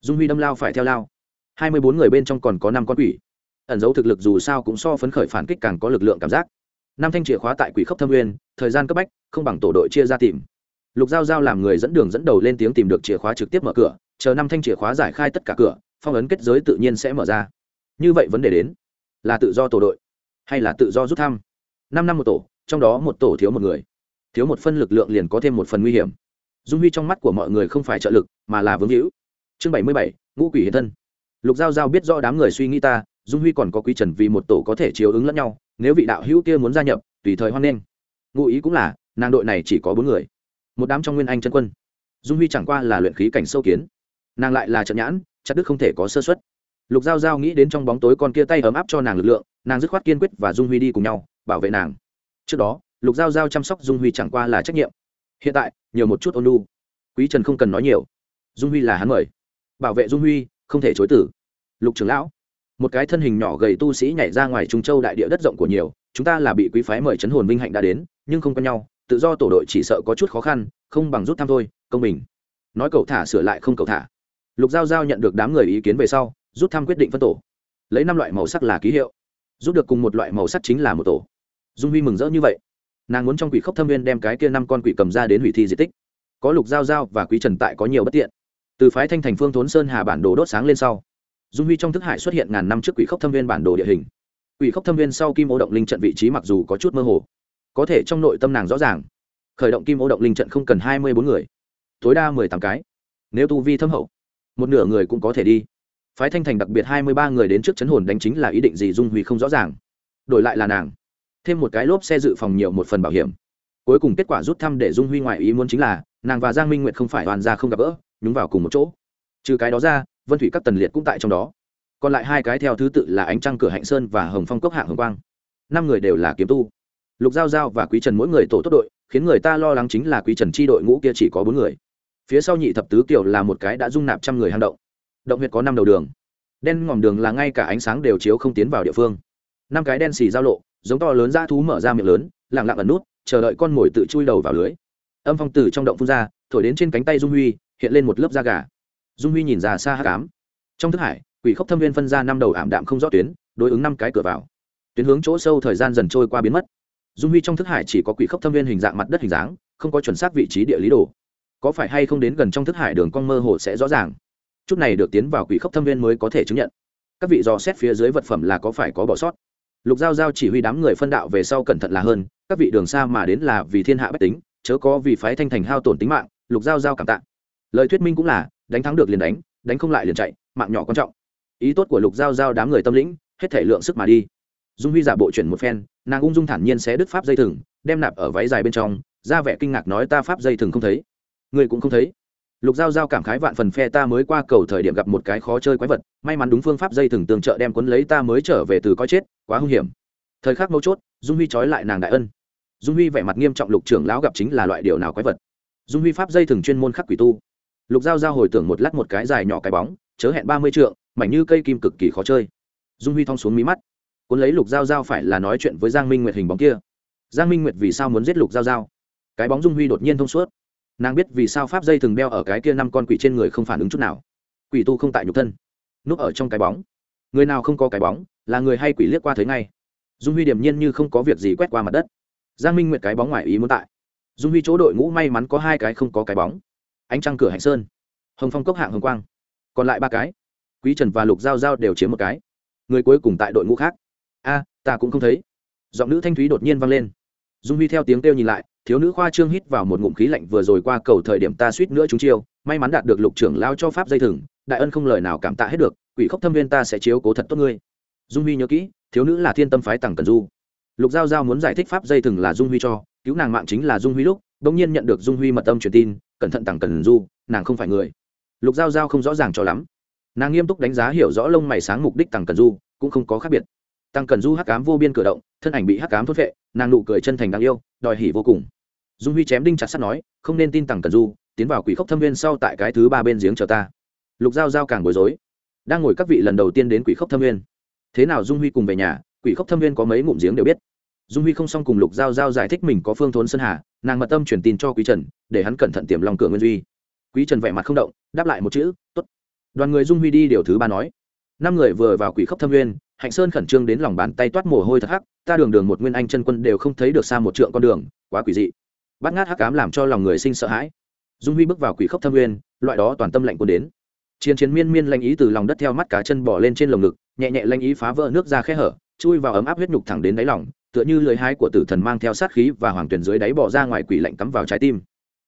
Dung huy đâm lao phải theo lao. Hai mươi bốn người bên trong còn có năm con quỷ. Ẩn dấu thực lực dù sao cũng so phấn khởi phản kích càng có lực lượng cảm giác. Năm thanh chìa khóa tại quỷ khốc thâm nguyên, thời gian cấp bách, không bằng tổ đội chia ra tìm. Lục giao giao làm người dẫn đường dẫn đầu lên tiếng tìm được chìa khóa trực tiếp mở cửa, chờ năm thanh chìa khóa giải khai tất cả cửa, phong ấn kết giới tự nhiên sẽ mở ra. Như vậy vấn đề đến là tự do tổ đội hay là tự do rút thăm? Năm năm một tổ, trong đó một tổ thiếu một người. Thiếu một phân lực lượng liền có thêm một phần nguy hiểm. Dung huy trong mắt của mọi người không phải trợ lực, mà là vương hữu chương bảy mươi bảy, ngũ quỷ hiện thân. Lục giao giao biết rõ đám người suy nghĩ ta, dung huy còn có quý trần vì một tổ có thể chiếu ứng lẫn nhau, nếu vị đạo hữu kia muốn gia nhập, tùy thời hoan nghênh. Ngụ ý cũng là, nàng đội này chỉ có bốn người. Một đám trong nguyên anh chân quân. Dung huy chẳng qua là luyện khí cảnh sâu kiến. Nàng lại là trận nhãn chắc đức không thể có sơ xuất lục giao giao nghĩ đến trong bóng tối con kia tay ấm áp cho nàng lực lượng, nàng dứt khoát kiên quyết và dung huy đi cùng nhau, bảo vệ nàng. Trước đó, lục giao giao chăm sóc dung huy chẳng qua là trách nhiệm. Hiện tại, nhiều một chút ôn lu quý trần không cần nói nhiều. Dung huy là hắn mời. Bảo vệ dung huy, không thể chối tử lục trưởng lão, một cái thân hình nhỏ gầy tu sĩ nhảy ra ngoài trung châu đại địa đất rộng của nhiều, chúng ta là bị quý phái mời chấn hồn vinh hạnh đã đến, nhưng không quen nhau, tự do tổ đội chỉ sợ có chút khó khăn, không bằng rút thăm thôi, công bình. Nói cậu thả sửa lại không cậu thả. Lục giao giao nhận được đám người ý kiến về sau rút thăm quyết định phân tổ. Lấy năm loại màu sắc là ký hiệu. Rút được cùng một loại màu sắc chính là một tổ. Dung huy mừng rỡ như vậy. Nàng muốn trong quỷ khốc thâm viên đem cái kia năm con quỷ cầm ra đến hủy thi di tích. Có lục giao giao và quý trần tại có nhiều bất tiện. Từ phái thanh thành phương thốn sơn hà bản đồ đốt sáng lên sau, dung huy trong thức hải xuất hiện ngàn năm trước quỷ khốc thâm viên bản đồ địa hình. Quỷ khốc thâm viên sau kim ô động linh trận vị trí mặc dù có chút mơ hồ, có thể trong nội tâm nàng rõ ràng, khởi động kim ô động linh trận không cần hai mươi bốn người, tối đa mười tám cái. Nếu tu vi thâm hậu, một nửa người cũng có thể đi phái thanh thành đặc biệt hai mươi ba người đến trước chấn hồn đánh chính là ý định gì dung huy không rõ ràng. Đổi lại là nàng. Thêm một cái lốp xe dự phòng nhiều một phần bảo hiểm. Cuối cùng kết quả rút thăm để dung huy ngoại ý muốn chính là, nàng và giang minh nguyệt không phải hoàn ra không gặp gỡ, nhúng vào cùng một chỗ. Trừ cái đó ra, vân thủy các tần liệt cũng tại trong đó. Còn lại hai cái theo thứ tự là ánh trăng cửa hạnh sơn và hồng phong cốc hạng hồng quang. Năm người đều là kiếm tu. Lục giao giao và quý trần mỗi người tổ tốt đội, khiến người ta lo lắng chính là quý trần chi đội ngũ kia chỉ có bốn người. Phía sau nhị thập tứ kiều là một cái đã dung nạp trăm người hang động động huyệt có năm đầu đường. Đen ngòm đường là ngay cả ánh sáng đều chiếu không tiến vào địa phương. Năm cái đen xì giao lộ, giống to lớn ra thú mở ra miệng lớn lẳng lặng ẩn nút, chờ đợi con mồi tự chui đầu vào lưới. Âm phong từ trong động phun ra, thổi đến trên cánh tay dung huy, hiện lên một lớp da gà. Dung huy nhìn ra xa hát cám trong thức hải, quỷ khốc thâm viên phân ra năm đầu ảm đạm không rõ tuyến, đối ứng năm cái cửa vào. Tuyến hướng chỗ sâu thời gian dần trôi qua biến mất. Dung huy trong thức hải chỉ có quỷ khốc thâm viên hình dạng mặt đất hình dáng, không có chuẩn xác vị trí địa lý đồ. Có phải hay không đến gần trong thức hải đường con mơ hồ sẽ rõ ràng chút này được tiến vào quỷ khốc thâm viên mới có thể chứng nhận. Các vị dò xét phía dưới vật phẩm là có phải có bỏ sót? Lục giao giao chỉ huy đám người phân đạo về sau cẩn thận là hơn, các vị đường xa mà đến là vì thiên hạ bách tính, chớ có vì phái thanh thành hao tổn tính mạng, lục giao giao cảm tạ. Lời thuyết minh cũng là, đánh thắng được liền đánh đánh không lại liền chạy, mạng nhỏ quan trọng. Ý tốt của lục giao giao đám người tâm lĩnh, hết thể lượng sức mà đi. Dung huy giả bộ chuyển một phen, nàng ung dung thản nhiên xé đứt pháp dây thừng, đem nạp ở váy dài bên trong, ra vẻ kinh ngạc nói ta pháp dây thừng không thấy. Người cũng không thấy lục giao giao cảm khái vạn phần phe ta mới qua cầu thời điểm gặp một cái khó chơi quái vật, may mắn đúng phương pháp dây thừng tường trợ đem cuốn lấy ta mới trở về từ coi chết, quá hung hiểm. Thời khắc mấu chốt, dung huy trói lại nàng đại ân. Dung huy vẻ mặt nghiêm trọng lục trưởng lão gặp chính là loại điều nào quái vật. Dung huy pháp dây thừng chuyên môn khắc quỷ tu. Lục giao giao hồi tưởng một lát một cái dài nhỏ cái bóng, chớ hẹn ba mươi trượng, mảnh như cây kim cực kỳ khó chơi. Dung huy thong xuống mí mắt. Cuốn lấy lục giao giao phải là nói chuyện với giang minh nguyệt hình bóng kia. Giang minh nguyệt vì sao muốn giết lục giao giao? Cái bóng dung huy đột nhiên thông suốt nàng biết vì sao pháp dây thường đeo ở cái kia năm con quỷ trên người không phản ứng chút nào. Quỷ tu không tại nhục thân, núp ở trong cái bóng. Người nào không có cái bóng, là người hay quỷ liếc qua thấy ngay. Dung huy điểm nhiên như không có việc gì quét qua mặt đất. Giang minh nguyệt cái bóng ngoài ý muốn tại. Dung huy chỗ đội ngũ may mắn có hai cái không có cái bóng. Ánh trăng cửa hạnh sơn, hồng phong cốc hạng hồng quang. Còn lại ba cái, quý trần và lục giao giao đều chiếm một cái. Người cuối cùng tại đội ngũ khác. A, ta cũng không thấy. Giọng nữ thanh thúy đột nhiên vang lên. Dung huy theo tiếng kêu nhìn lại thiếu nữ khoa trương hít vào một ngụm khí lạnh vừa rồi qua cầu thời điểm ta suýt nữa chúng chiêu, may mắn đạt được lục trưởng lao cho pháp dây thừng, đại ân không lời nào cảm tạ hết được, quỷ khốc thâm viên ta sẽ chiếu cố thật tốt ngươi. Dung huy nhớ kỹ, thiếu nữ là thiên tâm phái tằng cần du. Lục giao giao muốn giải thích pháp dây thừng là dung huy cho, cứu nàng mạng chính là dung huy lúc đ ỗ n g nhiên nhận được dung huy mật tâm truyền tin, cẩn thận tằng cần du, nàng không phải người. Lục giao giao không rõ ràng cho lắm. Nàng nghiêm túc đánh giá hiểu rõ lông mày sáng mục đích tằng cần du, cũng không có khác biệt tăng cần du hắc cám vô biên cử động, thân ảnh bị hắc cám thốt vệ nàng nụ cười chân thành đáng yêu, đòi hỉ vô cùng. Dung huy chém đinh chặt sắt nói, không nên tin Tăng cần du, tiến vào quỷ khốc thâm viên sau tại cái thứ ba bên giếng chờ ta. Lục giao giao càng bối rối. Đang ngồi các vị lần đầu tiên đến quỷ khốc thâm viên thế nào dung huy cùng về nhà, quỷ khốc thâm viên có mấy ngụm giếng đều biết. Dung huy không xong cùng lục giao giao giải thích mình có phương thốn sơn hà, nàng mật tâm truyền tin cho quý trần, để hắn cẩn thận tiềm lòng cửa nguyên duy. Quý trần vẻ mặt không động, đáp lại một chữ t ố t đoàn người dung huy đi điều thứ ba nói. Năm người vừa vào quỷ khốc thâm viên hạnh sơn khẩn trương đến lòng bàn tay toát mồ hôi thật hắc ta đường đường một nguyên anh chân quân đều không thấy được xa một trượng con đường quá quỷ dị. Bắt ngát hắc cám làm cho lòng người sinh sợ hãi. Dung huy bước vào quỷ khốc thâm nguyên, loại đó toàn tâm lạnh quân đến. Chiến chiến miên miên lanh ý từ lòng đất theo mắt cá chân bỏ lên trên lồng ngực nhẹ nhẹ lanh ý phá vỡ nước ra khe hở chui vào ấm áp huyết nhục thẳng đến đáy lòng tựa như lời hái của tử thần mang theo sát khí và hoàng tuyển dưới đáy bỏ ra ngoài quỷ lạnh cắm vào trái tim.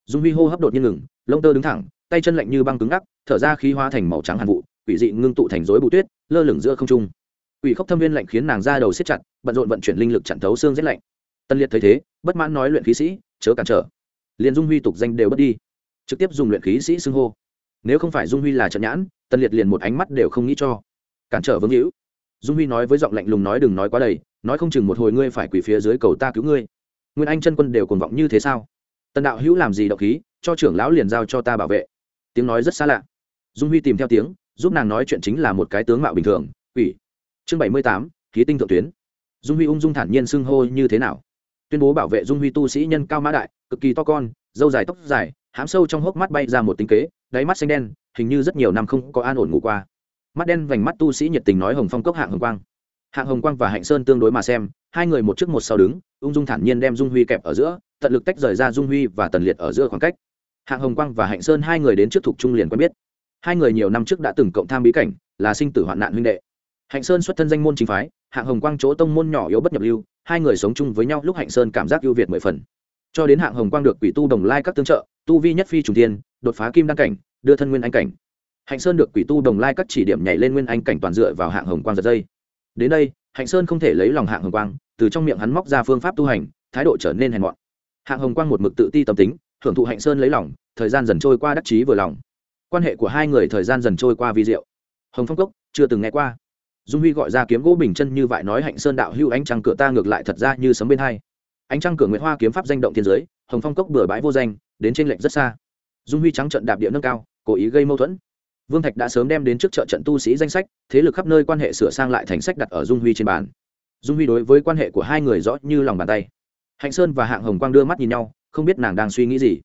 Dung huy hô hấp đột nhiên ngừng lông tơ đứng thẳng tay chân lạnh như băng cứng ngắc thở ra khí hóa thành màu trắng hàn vụ quỷ dị ngưng tụ thành rối bù tuyết lơ lửng giữa không trung quỷ khốc thâm viên lạnh khiến nàng ra đầu siết chặt, bận rộn vận chuyển linh lực chặn thấu xương rét lạnh. Tân liệt thấy thế, bất mãn nói luyện khí sĩ, chớ cản trở. Liền dung huy tục danh đều bất đi. Trực tiếp dùng luyện khí sĩ xưng hô. Nếu không phải dung huy là trận nhãn, tân liệt liền một ánh mắt đều không nghĩ cho. Cản trở vương hữu. Dung huy nói với giọng lạnh lùng nói đừng nói quá đầy, nói không chừng một hồi ngươi phải quỳ phía dưới cầu ta cứu ngươi. Nguyên anh chân quân đều cuồng vọng như thế sao? Tần đạo hữu làm gì động khí, cho trưởng lão liền giao cho ta bảo vệ. Tiếng nói rất xa lạ. Dung huy tìm theo tiếng, giúp nàng nói chuyện chính là một cái tướng mạo bình thường, quỷ chương bảy mươi tám, khí tinh thượng tuyến. Dung huy ung dung thản nhiên xưng hô như thế nào? Tuyên bố bảo vệ dung huy tu sĩ nhân cao mã đại, cực kỳ to con, dâu dài tóc dài, hám sâu trong hốc mắt bay ra một tính kế, đáy mắt xanh đen, hình như rất nhiều năm không có an ổn ngủ qua. Mắt đen vành mắt tu sĩ nhiệt tình nói hồng phong cốc hạng hồng quang. Hạng hồng quang và hạnh sơn tương đối mà xem, hai người một trước một sau đứng, ung dung thản nhiên đem dung huy kẹp ở giữa, tận lực tách rời ra dung huy và tần liệt ở giữa khoảng cách. Hạng hồng quang và hạnh sơn hai người đến trước thục trung liền quen biết. Hai người nhiều năm trước đã từng cộng tham bí cảnh, là sinh tử hoạn nạn huynh đệ hạnh sơn xuất thân danh môn chính phái, hạng hồng quang chỗ tông môn nhỏ yếu bất nhập lưu, hai người sống chung với nhau lúc hạnh sơn cảm giác ưu việt mười phần. Cho đến hạng hồng quang được quỷ tu đồng lai các tương trợ, tu vi nhất phi trùng tiên đột phá kim đăng cảnh, đưa thân nguyên anh cảnh. Hạnh sơn được quỷ tu đồng lai các chỉ điểm nhảy lên nguyên anh cảnh toàn dựa vào hạng hồng quang giật dây. Đến đây, hạnh sơn không thể lấy lòng hạng hồng quang, từ trong miệng hắn móc ra phương pháp tu hành, thái độ trở nên hèn mọn. Hạng hồng quang một mực tự ti tâm tính, hưởng thụ hạnh sơn lấy lòng, thời gian dần trôi qua đắc chí vừa lòng. Quan hệ của hai người thời gian dần trôi qua vi diệu. Hồng phong cốc, chưa từng nghe qua dung huy gọi ra kiếm gỗ bình chân như vậy nói hạnh sơn đạo hưu ánh trăng cửa ta ngược lại thật ra như sấm bên hai. Ánh trăng cửa nguyễn hoa kiếm pháp danh động thiên giới, hồng phong cốc bừa bãi vô danh, đến trên lệnh rất xa. Dung huy trắng trận đạp địa nâng cao, cố ý gây mâu thuẫn. Vương thạch đã sớm đem đến trước trợ trận tu sĩ danh sách, thế lực khắp nơi quan hệ sửa sang lại thành sách đặt ở dung huy trên bàn. Dung huy đối với quan hệ của hai người rõ như lòng bàn tay. Hạnh sơn và hạng hồng quang đưa mắt nhìn nhau, không biết nàng đang suy nghĩ gì.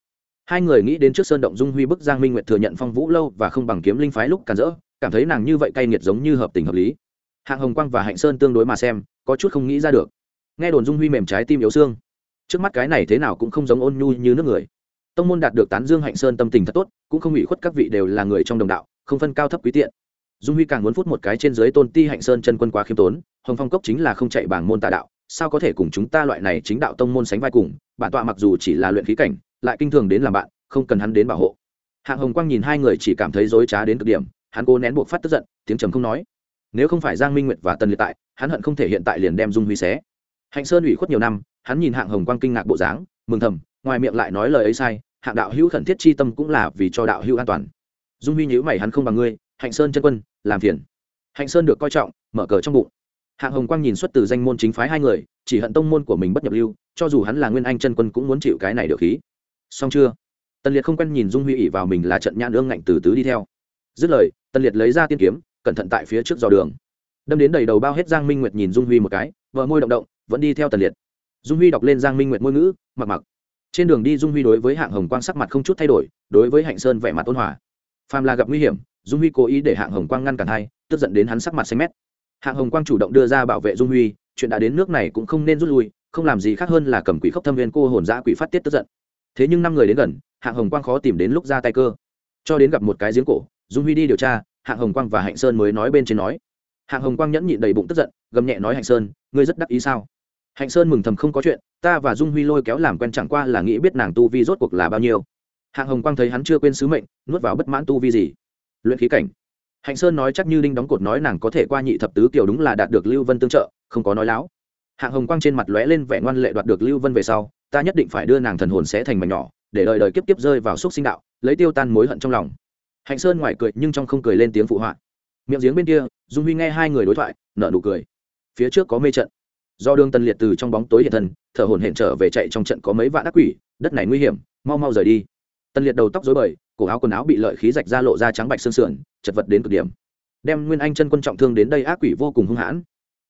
Hai người nghĩ đến trước sơn động dung huy bức giang minh nguyệt thừa nhận phong vũ lâu và không bằng kiếm linh phái lúc cản rỡ, cảm thấy nàng như vậy cay nghiệt giống như hợp tình hợp lý hạng hồng quang và hạnh sơn tương đối mà xem, có chút không nghĩ ra được. Nghe đồn dung huy mềm trái tim yếu xương. Trước mắt cái này thế nào cũng không giống ôn nhu như nước người. Tông môn đạt được tán dương hạnh sơn tâm tình thật tốt, cũng không ủy khuất các vị đều là người trong đồng đạo, không phân cao thấp quý tiện. Dung huy càng muốn phút một cái trên dưới tôn ti hạnh sơn chân quân quá khiêm tốn, hồng phong cốc chính là không chạy bảng môn tà đạo, sao có thể cùng chúng ta loại này chính đạo tông môn sánh vai cùng, bản tọa mặc dù chỉ là luyện khí cảnh, lại kinh thường đến làm bạn, không cần hắn đến bảo hộ. Hạng hồng quang nhìn hai người chỉ cảm thấy dối trá đến cực điểm, hắn cố nén buộc phát tức giận, tiếng trầm không nói nếu không phải giang minh nguyệt và tần liệt tại, hắn hận không thể hiện tại liền đem dung huy xé. Hạnh sơn ủy khuất nhiều năm, hắn nhìn hạng hồng quang kinh ngạc bộ dáng, mừng thầm, ngoài miệng lại nói lời ấy sai, hạng đạo hữu khẩn thiết chi tâm cũng là vì cho đạo hữu an toàn. Dung huy nhữ mày hắn không bằng ngươi, hạnh sơn chân quân, làm phiền. Hạnh sơn được coi trọng, mở cờ trong bụng. Hạng hồng quang nhìn xuất từ danh môn chính phái hai người, chỉ hận tông môn của mình bất nhập lưu, cho dù hắn là nguyên anh chân quân cũng muốn chịu cái này được khí. Xong chưa? Tần liệt không quen nhìn dung huy ỉ vào mình là trận nhãn ương ngạnh từ tứ đi theo. Dứt lời, tần liệt lấy ra tiên kiếm cẩn thận tại phía trước dò đường. Đâm đến đầy đầu bao hết giang minh nguyệt nhìn dung huy một cái, vợ môi động động, vẫn đi theo tần liệt. Dung huy đọc lên giang minh nguyệt ngôn ngữ, mặc mặc. Trên đường đi dung huy đối với hạng hồng quang sắc mặt không chút thay đổi, đối với hạnh sơn vẻ mặt ôn hòa. Phàm là gặp nguy hiểm, dung huy cố ý để hạng hồng quang ngăn cản hai, tức giận đến hắn sắc mặt xanh mét. Hạng hồng quang chủ động đưa ra bảo vệ dung huy, chuyện đã đến nước này cũng không nên rút lui, không làm gì khác hơn là cầm quỷ khốc thâm viên cô hồn giã quỷ phát tiết tức giận. Thế nhưng năm người đến gần, hạng hồng quang khó tìm đến lúc ra tay cơ. Cho đến gặp một cái giếng cổ, dung huy đi điều tra hạng hồng quang và hạnh sơn mới nói bên trên nói. Hạng hồng quang nhẫn nhịn đầy bụng tức giận, gầm nhẹ nói hạnh sơn, ngươi rất đắc ý sao? Hạnh sơn mừng thầm không có chuyện, ta và dung huy lôi kéo làm quen chẳng qua là nghĩ biết nàng tu vi rốt cuộc là bao nhiêu. Hạng hồng quang thấy hắn chưa quên sứ mệnh, nuốt vào bất mãn tu vi gì? Luyện khí cảnh. Hạnh sơn nói chắc như đinh đóng cột nói nàng có thể qua nhị thập tứ kiểu đúng là đạt được lưu vân tương trợ, không có nói láo. Hạng hồng quang trên mặt lóe lên vẻ ngoan lệ đoạt được lưu vân về sau, ta nhất định phải đưa nàng thần hồn sẽ thành mảnh nhỏ, để đời đời kiếp kiếp rơi vào xúc sinh đạo, lấy tiêu tan mối hận trong lòng hạnh sơn ngoài cười nhưng trong không cười lên tiếng phụ họa. Miệng giếng bên kia, dung huy nghe hai người đối thoại, nở nụ cười. Phía trước có mê trận. Do đường Tân liệt từ trong bóng tối hiện thân, thở hồn hển trở về chạy trong trận có mấy vạn ác quỷ, đất này nguy hiểm, mau mau rời đi. Tân liệt đầu tóc dối bời, cổ áo quần áo bị lợi khí rạch ra lộ ra trắng bạch xương sườn, chật vật đến cực điểm. Đem nguyên anh chân quân trọng thương đến đây ác quỷ vô cùng hung hãn.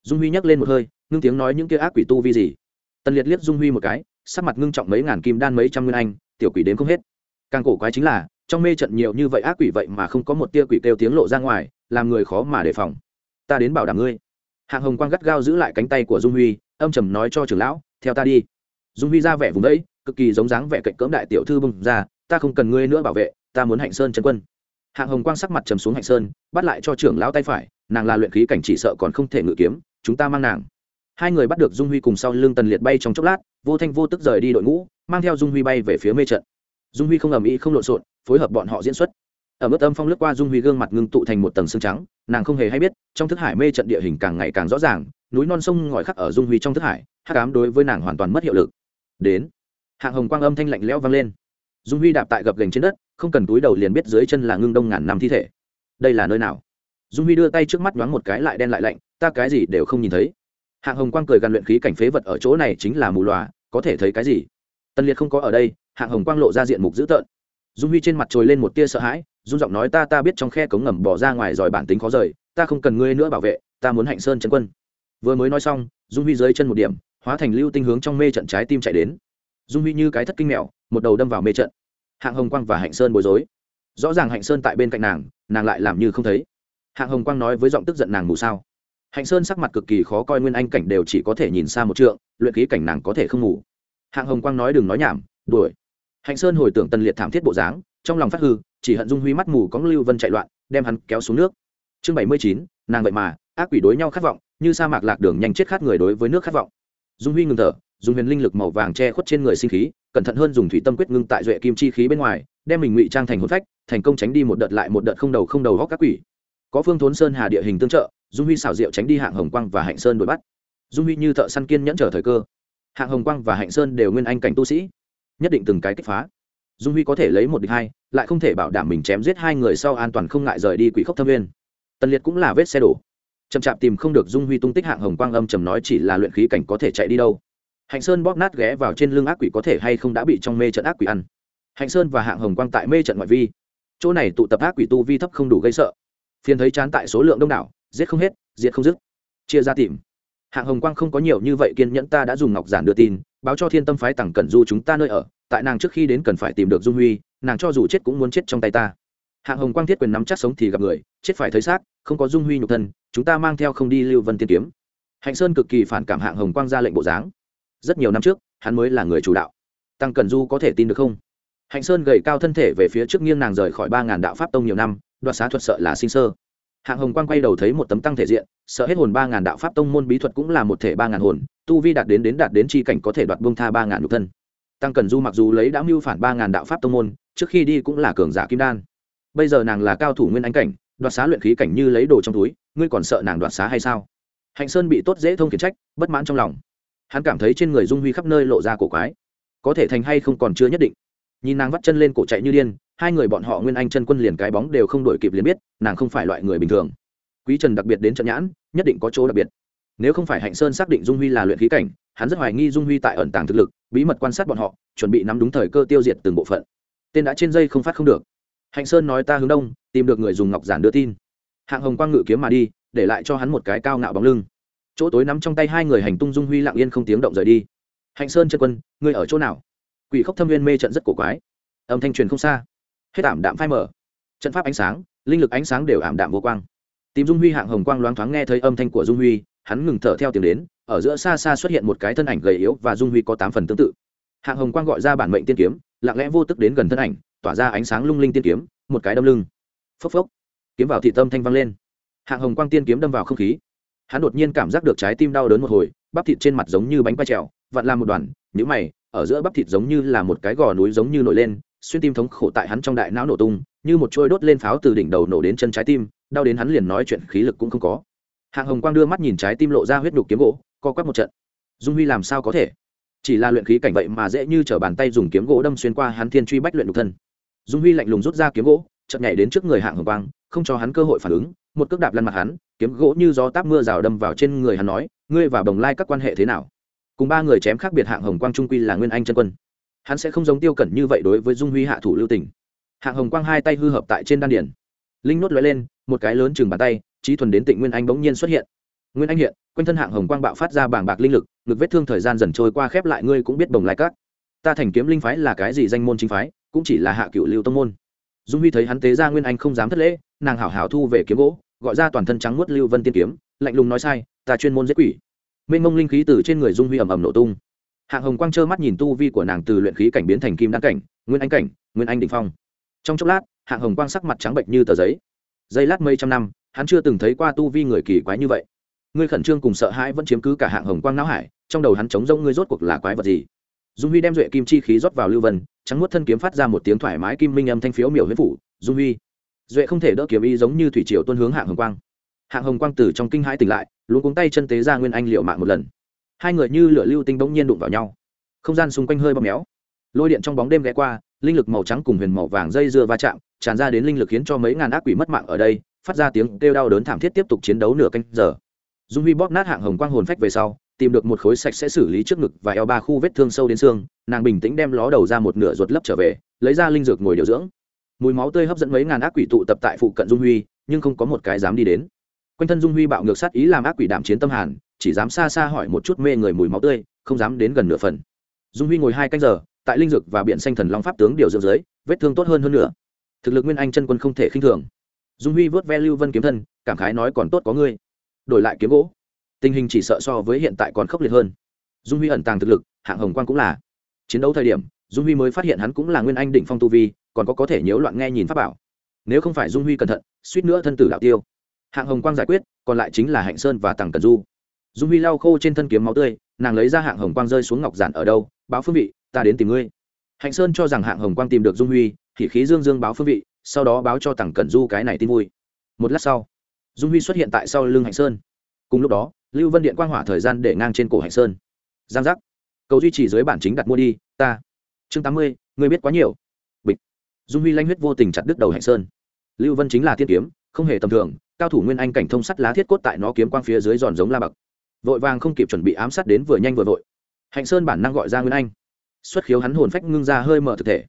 Dung huy nhắc lên một hơi, ngưng tiếng nói những kia ác quỷ tu vi gì? Tân liệt liếc dung huy một cái, sắc mặt ngưng trọng mấy ngàn kim đan mấy trăm nguyên anh, tiểu quỷ đến không hết. Càng cổ quái chính là trong mê trận nhiều như vậy ác quỷ vậy mà không có một tia quỷ kêu tiếng lộ ra ngoài, làm người khó mà đề phòng. Ta đến bảo đảm ngươi. Hạng hồng quang gắt gao giữ lại cánh tay của dung huy, âm trầm nói cho trưởng lão, theo ta đi. Dung huy ra vẻ vùng đấy, cực kỳ giống dáng vẻ cạnh cỡm đại tiểu thư bưng ra, ta không cần ngươi nữa bảo vệ, ta muốn hạnh sơn chân quân. Hạng hồng quang sắc mặt trầm xuống hạnh sơn, bắt lại cho trưởng lão tay phải, nàng là luyện khí cảnh chỉ sợ còn không thể ngự kiếm, chúng ta mang nàng. Hai người bắt được dung huy cùng sau lưng tần liệt bay trong chốc lát, vô thanh vô tức rời đi đội ngũ, mang theo dung huy bay về phía mê trận dung huy không ầm ĩ, không lộn xộn, phối hợp bọn họ diễn xuất. Ở mức âm phong lướt qua, dung huy gương mặt ngưng tụ thành một tầng xương trắng, nàng không hề hay biết, trong thức hải mê trận địa hình càng ngày càng rõ ràng, núi non sông ngòi khắc ở dung huy trong thức hải hát cám đối với nàng hoàn toàn mất hiệu lực. Đến, hạng hồng quang âm thanh lạnh lẽo vang lên. Dung huy đạp tại gập gành trên đất, không cần túi đầu liền biết dưới chân là ngưng đông ngàn năm thi thể. Đây là nơi nào? Dung huy đưa tay trước mắt nhoáng một cái lại đen lại lạnh, ta cái gì đều không nhìn thấy. Hạng hồng quang cười gần luyện khí cảnh phế vật ở chỗ này chính là mù loà, có thể thấy cái gì? Tân liệt không có ở đây hạng hồng quang lộ ra diện mục dữ tợn. Dung huy trên mặt trồi lên một tia sợ hãi dung giọng nói ta ta biết trong khe cống ngầm bỏ ra ngoài giỏi bản tính khó rời, ta không cần ngươi nữa bảo vệ, ta muốn hạnh sơn trấn quân. Vừa mới nói xong, dung huy dưới chân một điểm, hóa thành lưu tinh hướng trong mê trận trái tim chạy đến. Dung huy như cái thất kinh mèo, một đầu đâm vào mê trận. Hạng hồng quang và hạnh sơn bối rối. Rõ ràng hạnh sơn tại bên cạnh nàng nàng lại làm như không thấy. Hạng hồng quang nói với giọng tức giận nàng mù sao. Hạnh sơn sắc mặt cực kỳ khó coi, nguyên anh cảnh đều chỉ có thể nhìn xa một trượng, luyện khí cảnh nàng có thể không ngủ hạng hồng quang nói đừng nói nhảm, đuổi hạnh sơn hồi tưởng tần liệt thảm thiết bộ dáng, trong lòng phát hư, chỉ hận dung huy mắt mù có lưu vân chạy loạn, đem hắn kéo xuống nước. Chương bảy mươi chín, nàng vậy mà, ác quỷ đối nhau khát vọng, như sa mạc lạc đường nhanh chết khát người đối với nước khát vọng. Dung huy ngừng thở dùng huyền linh lực màu vàng che khuất trên người sinh khí, cẩn thận hơn dùng thủy tâm quyết ngưng tại duệ kim chi khí bên ngoài, đem mình ngụy trang thành hôn phách, thành công tránh đi một đợt lại một đợt không đầu không đầu góc các quỷ. Có phương thốn sơn hà địa hình tương trợ, dung huy xảo diệu tránh đi hạng hồng quang và hạnh sơn đuổi bắt. Dung huy như thợ săn kiên nhẫn chờ thời cơ. Hạng hồng quang và hạnh sơn đều nguyên anh cảnh tu sĩ nhất định từng cái kích phá. Dung huy có thể lấy một địch hai, lại không thể bảo đảm mình chém giết hai người sau an toàn không ngại rời đi quỷ khốc thâm viên. Tần liệt cũng là vết xe đổ. Chậm chạp tìm không được dung huy tung tích hạng hồng quang âm trầm nói chỉ là luyện khí cảnh có thể chạy đi đâu. Hạnh sơn bóp nát ghé vào trên lưng ác quỷ có thể hay không đã bị trong mê trận ác quỷ ăn. Hạnh sơn và hạng hồng quang tại mê trận ngoại vi. Chỗ này tụ tập ác quỷ tu vi thấp không đủ gây sợ. Phiền thấy chán tại số lượng đông đảo, giết không hết diệt không dứt. Chia ra tìm hạng hồng quang không có nhiều như vậy kiên nhẫn, ta đã dùng ngọc giản đưa tin, báo cho thiên tâm phái tặng cẩn du chúng ta nơi ở, tại nàng trước khi đến cần phải tìm được dung huy, nàng cho dù chết cũng muốn chết trong tay ta. Hạng hồng quang thiết quyền nắm chắc sống thì gặp người, chết phải thấy xác, không có dung huy nhục thân, chúng ta mang theo không đi lưu vân tiên kiếm. Hạnh sơn cực kỳ phản cảm hạng hồng quang ra lệnh bộ dáng. Rất nhiều năm trước, hắn mới là người chủ đạo. Tăng cần du có thể tin được không? Hạnh sơn gầy cao thân thể về phía trước nghiêng nàng rời khỏi ba ngàn đạo pháp tông nhiều năm, đoạt xá thuật sợ là sinh sơ hạng hồng quang quay đầu thấy một tấm tăng thể diện, sợ hết hồn ba ngàn đạo pháp tông môn bí thuật cũng là một thể ba ngàn hồn, tu vi đạt đến đến đạt đến chi cảnh có thể đoạt bông tha ba ngàn nhục thân. Tăng cần du mặc dù lấy đã mưu phản ba ngàn đạo pháp tông môn, trước khi đi cũng là cường giả kim đan. Bây giờ nàng là cao thủ nguyên anh cảnh, đoạt xá luyện khí cảnh như lấy đồ trong túi, ngươi còn sợ nàng đoạt xá hay sao? Hạnh sơn bị tốt dễ thông khiển trách, bất mãn trong lòng. Hắn cảm thấy trên người dung huy khắp nơi lộ ra cổ quái. Có thể thành hay không còn chưa nhất định. Nhìn nàng vắt chân lên cổ chạy như điên hai người bọn họ nguyên anh chân quân liền cái bóng đều không đổi kịp liền biết, nàng không phải loại người bình thường. Quý trần đặc biệt đến trận nhãn, nhất định có chỗ đặc biệt. Nếu không phải hạnh sơn xác định dung huy là luyện khí cảnh, hắn rất hoài nghi dung huy tại ẩn tàng thực lực, bí mật quan sát bọn họ, chuẩn bị nắm đúng thời cơ tiêu diệt từng bộ phận. Tên đã trên dây không phát không được. Hạnh sơn nói ta hướng đông, tìm được người dùng ngọc giản đưa tin. Hạng hồng quang ngự kiếm mà đi, để lại cho hắn một cái cao ngạo bóng lưng. Chỗ tối nắm trong tay hai người hành tung dung huy lặng yên không tiếng động rời đi. Hạnh sơn chân quân, ngươi ở chỗ nào? Quỷ khốc thâm viên mê trận rất cổ quái. Âm thanh truyền không xa hết ảm đạm phai mở trận pháp ánh sáng, linh lực ánh sáng đều ảm đạm vô quang. Tìm dung huy hạng hồng quang loáng thoáng nghe thấy âm thanh của dung huy, hắn ngừng thở theo tiếng đến, ở giữa xa xa xuất hiện một cái thân ảnh gầy yếu và dung huy có tám phần tương tự. Hạng hồng quang gọi ra bản mệnh tiên kiếm, lặng lẽ vô tức đến gần thân ảnh, tỏa ra ánh sáng lung linh tiên kiếm, một cái đâm lưng. Phốc phốc. Kiếm vào thị tâm thanh vang lên. Hạng hồng quang tiên kiếm đâm vào không khí. Hắn đột nhiên cảm giác được trái tim đau đớn một hồi, bắp thịt trên mặt giống như bánh quay trèo, vặn làm một đoàn nhữ mày, ở giữa bắp thịt giống như là một cái gò núi giống như nổi lên xuyên tim thống khổ tại hắn trong đại não nổ tung, như một trôi đốt lên pháo từ đỉnh đầu nổ đến chân trái tim, đau đến hắn liền nói chuyện khí lực cũng không có. Hạng hồng quang đưa mắt nhìn trái tim lộ ra huyết đục kiếm gỗ, co quắp một trận. Dung huy làm sao có thể? Chỉ là luyện khí cảnh vậy mà dễ như t r ở bàn tay dùng kiếm gỗ đâm xuyên qua hắn thiên truy bách luyện đục thân. Dung huy lạnh lùng rút ra kiếm gỗ chậm nhảy đến trước người hạng hồng quang, không cho hắn cơ hội phản ứng, một cước đạp lăn mặt hắn, kiếm gỗ như gió táp mưa rào đâm vào trên người hắn nói, ngươi và đồng lai các quan hệ thế nào? Cùng ba người chém khác biệt hạng hồng quang trung quy là nguyên anh chân quân hắn sẽ không giống tiêu cẩn như vậy đối với dung huy hạ thủ lưu tình. Hạng hồng quang hai tay hư hợp tại trên đan điển linh nốt lóe lên, một cái lớn chừng bàn tay trí thuần đến tịnh nguyên anh bỗng nhiên xuất hiện. Nguyên anh hiện, quanh thân hạng hồng quang bạo phát ra bảng bạc linh lực, ngực vết thương thời gian dần trôi qua khép lại, ngươi cũng biết bồng lai các. Ta thành kiếm linh phái là cái gì danh môn chính phái, cũng chỉ là hạ cựu lưu tông môn. Dung huy thấy hắn tế ra nguyên anh không dám thất lễ, nàng hảo hảo thu về kiếm gỗ, gọi ra toàn thân trắng nuốt lưu vân tiên kiếm, lạnh lùng nói sai, ta chuyên môn giết quỷ. Mênh mông linh khí từ trên người dung huy ầm ầm nổ tung hạng hồng quang trơ mắt nhìn tu vi của nàng từ luyện khí cảnh biến thành kim đăng cảnh, nguyên anh cảnh, nguyên anh đ ỉ n h phong. Trong chốc lát, hạng hồng quang sắc mặt trắng bệnh như tờ giấy. Giây lát mấy trăm năm, hắn chưa từng thấy qua tu vi người kỳ quái như vậy. Ngươi khẩn trương cùng sợ hãi vẫn chiếm cứ cả hạng hồng quang não hải, trong đầu hắn chống rông ngươi rốt cuộc là quái vật gì? Dung huy đem duệ kim chi khí rót vào lưu vân, trắng nuốt thân kiếm phát ra một tiếng thoải mái kim minh âm thanh phiếu miểu huyết phủ. Dung huy, duệ không thể đỡ kiếm y giống như thủy triều tuân hướng hạng hồng quang. Hạng hồng quang từ trong kinh hãi tỉnh lại luôn cuống tay chân tế ra nguyên anh liệu mạng một lần hai người như lửa lưu tinh bỗng nhiên đụng vào nhau. Không gian xung quanh hơi bóp méo. Lôi điện trong bóng đêm ghé qua, linh lực màu trắng cùng huyền màu vàng dây dưa va chạm, tràn ra đến linh lực khiến cho mấy ngàn ác quỷ mất mạng ở đây, phát ra tiếng kêu đau đớn thảm thiết tiếp tục chiến đấu nửa canh giờ. Dung huy bóp nát hạng hồng quang hồn phách về sau, tìm được một khối sạch sẽ xử lý trước ngực và eo ba khu vết thương sâu đến xương, nàng bình tĩnh đem ló đầu ra một nửa ruột lấp trở về, lấy ra linh dược ngồi điều dưỡng. Mùi máu tươi hấp dẫn mấy ngàn ác quỷ tụ tập tại phụ cận dung huy, nhưng không có một cái dám đi đến. Quanh thân dung huy bạo ngược sát ý làm ác quỷ đạm chiến tâm hàn chỉ dám xa xa hỏi một chút mê người mùi máu tươi, không dám đến gần nửa phần. Dung huy ngồi hai canh giờ, tại linh dược và biện xanh thần long pháp tướng điều dưỡng dưới, vết thương tốt hơn hơn nữa. Thực lực nguyên anh chân quân không thể khinh thường. Dung huy vớt ve lưu vân kiếm thân, cảm khái nói còn tốt có ngươi. Đổi lại kiếm gỗ. Tình hình chỉ sợ so với hiện tại còn khốc liệt hơn. Dung huy ẩn tàng thực lực, hạng hồng quan cũng là. Chiến đấu thời điểm, dung huy mới phát hiện hắn cũng là nguyên anh đỉnh phong tu vi, còn có có thể nhiễu loạn nghe nhìn pháp bảo. Nếu không phải dung huy cẩn thận, suýt nữa thân tử đạo tiêu. Hạng hồng quang giải quyết, còn lại chính là hạnh sơn và tàng cần du dung huy lau khô trên thân kiếm máu tươi, nàng lấy ra hạng hồng quang rơi xuống ngọc giản ở đâu? Báo phương vị, ta đến tìm ngươi. Hạnh sơn cho rằng hạng hồng quang tìm được dung huy, thì khí dương dương báo phương vị, sau đó báo cho tặng cẩn du cái này tin vui. Một lát sau, dung huy xuất hiện tại sau lưng hạnh sơn. Cùng lúc đó, lưu vân điện quang hỏa thời gian để ngang trên cổ hạnh sơn. Giang giác. Cầu duy trì dưới bản chính đặt mua đi, ta. Chương tám mươi người biết quá nhiều. Bịch. Dung huy lanh huyết vô tình chặt đứt đầu hạnh sơn. Lưu vân chính là Thiên kiếm, không hề tầm thường, cao thủ nguyên anh cảnh thông sắt lá thiết cốt tại nó kiếm quang phía dưới giòn giống la bậc vội vàng không kịp chuẩn bị ám sát đến vừa nhanh vừa vội. Hạnh sơn bản năng gọi ra nguyên anh. Xuất khiếu hắn hồn phách ngưng ra hơi mở thực thể.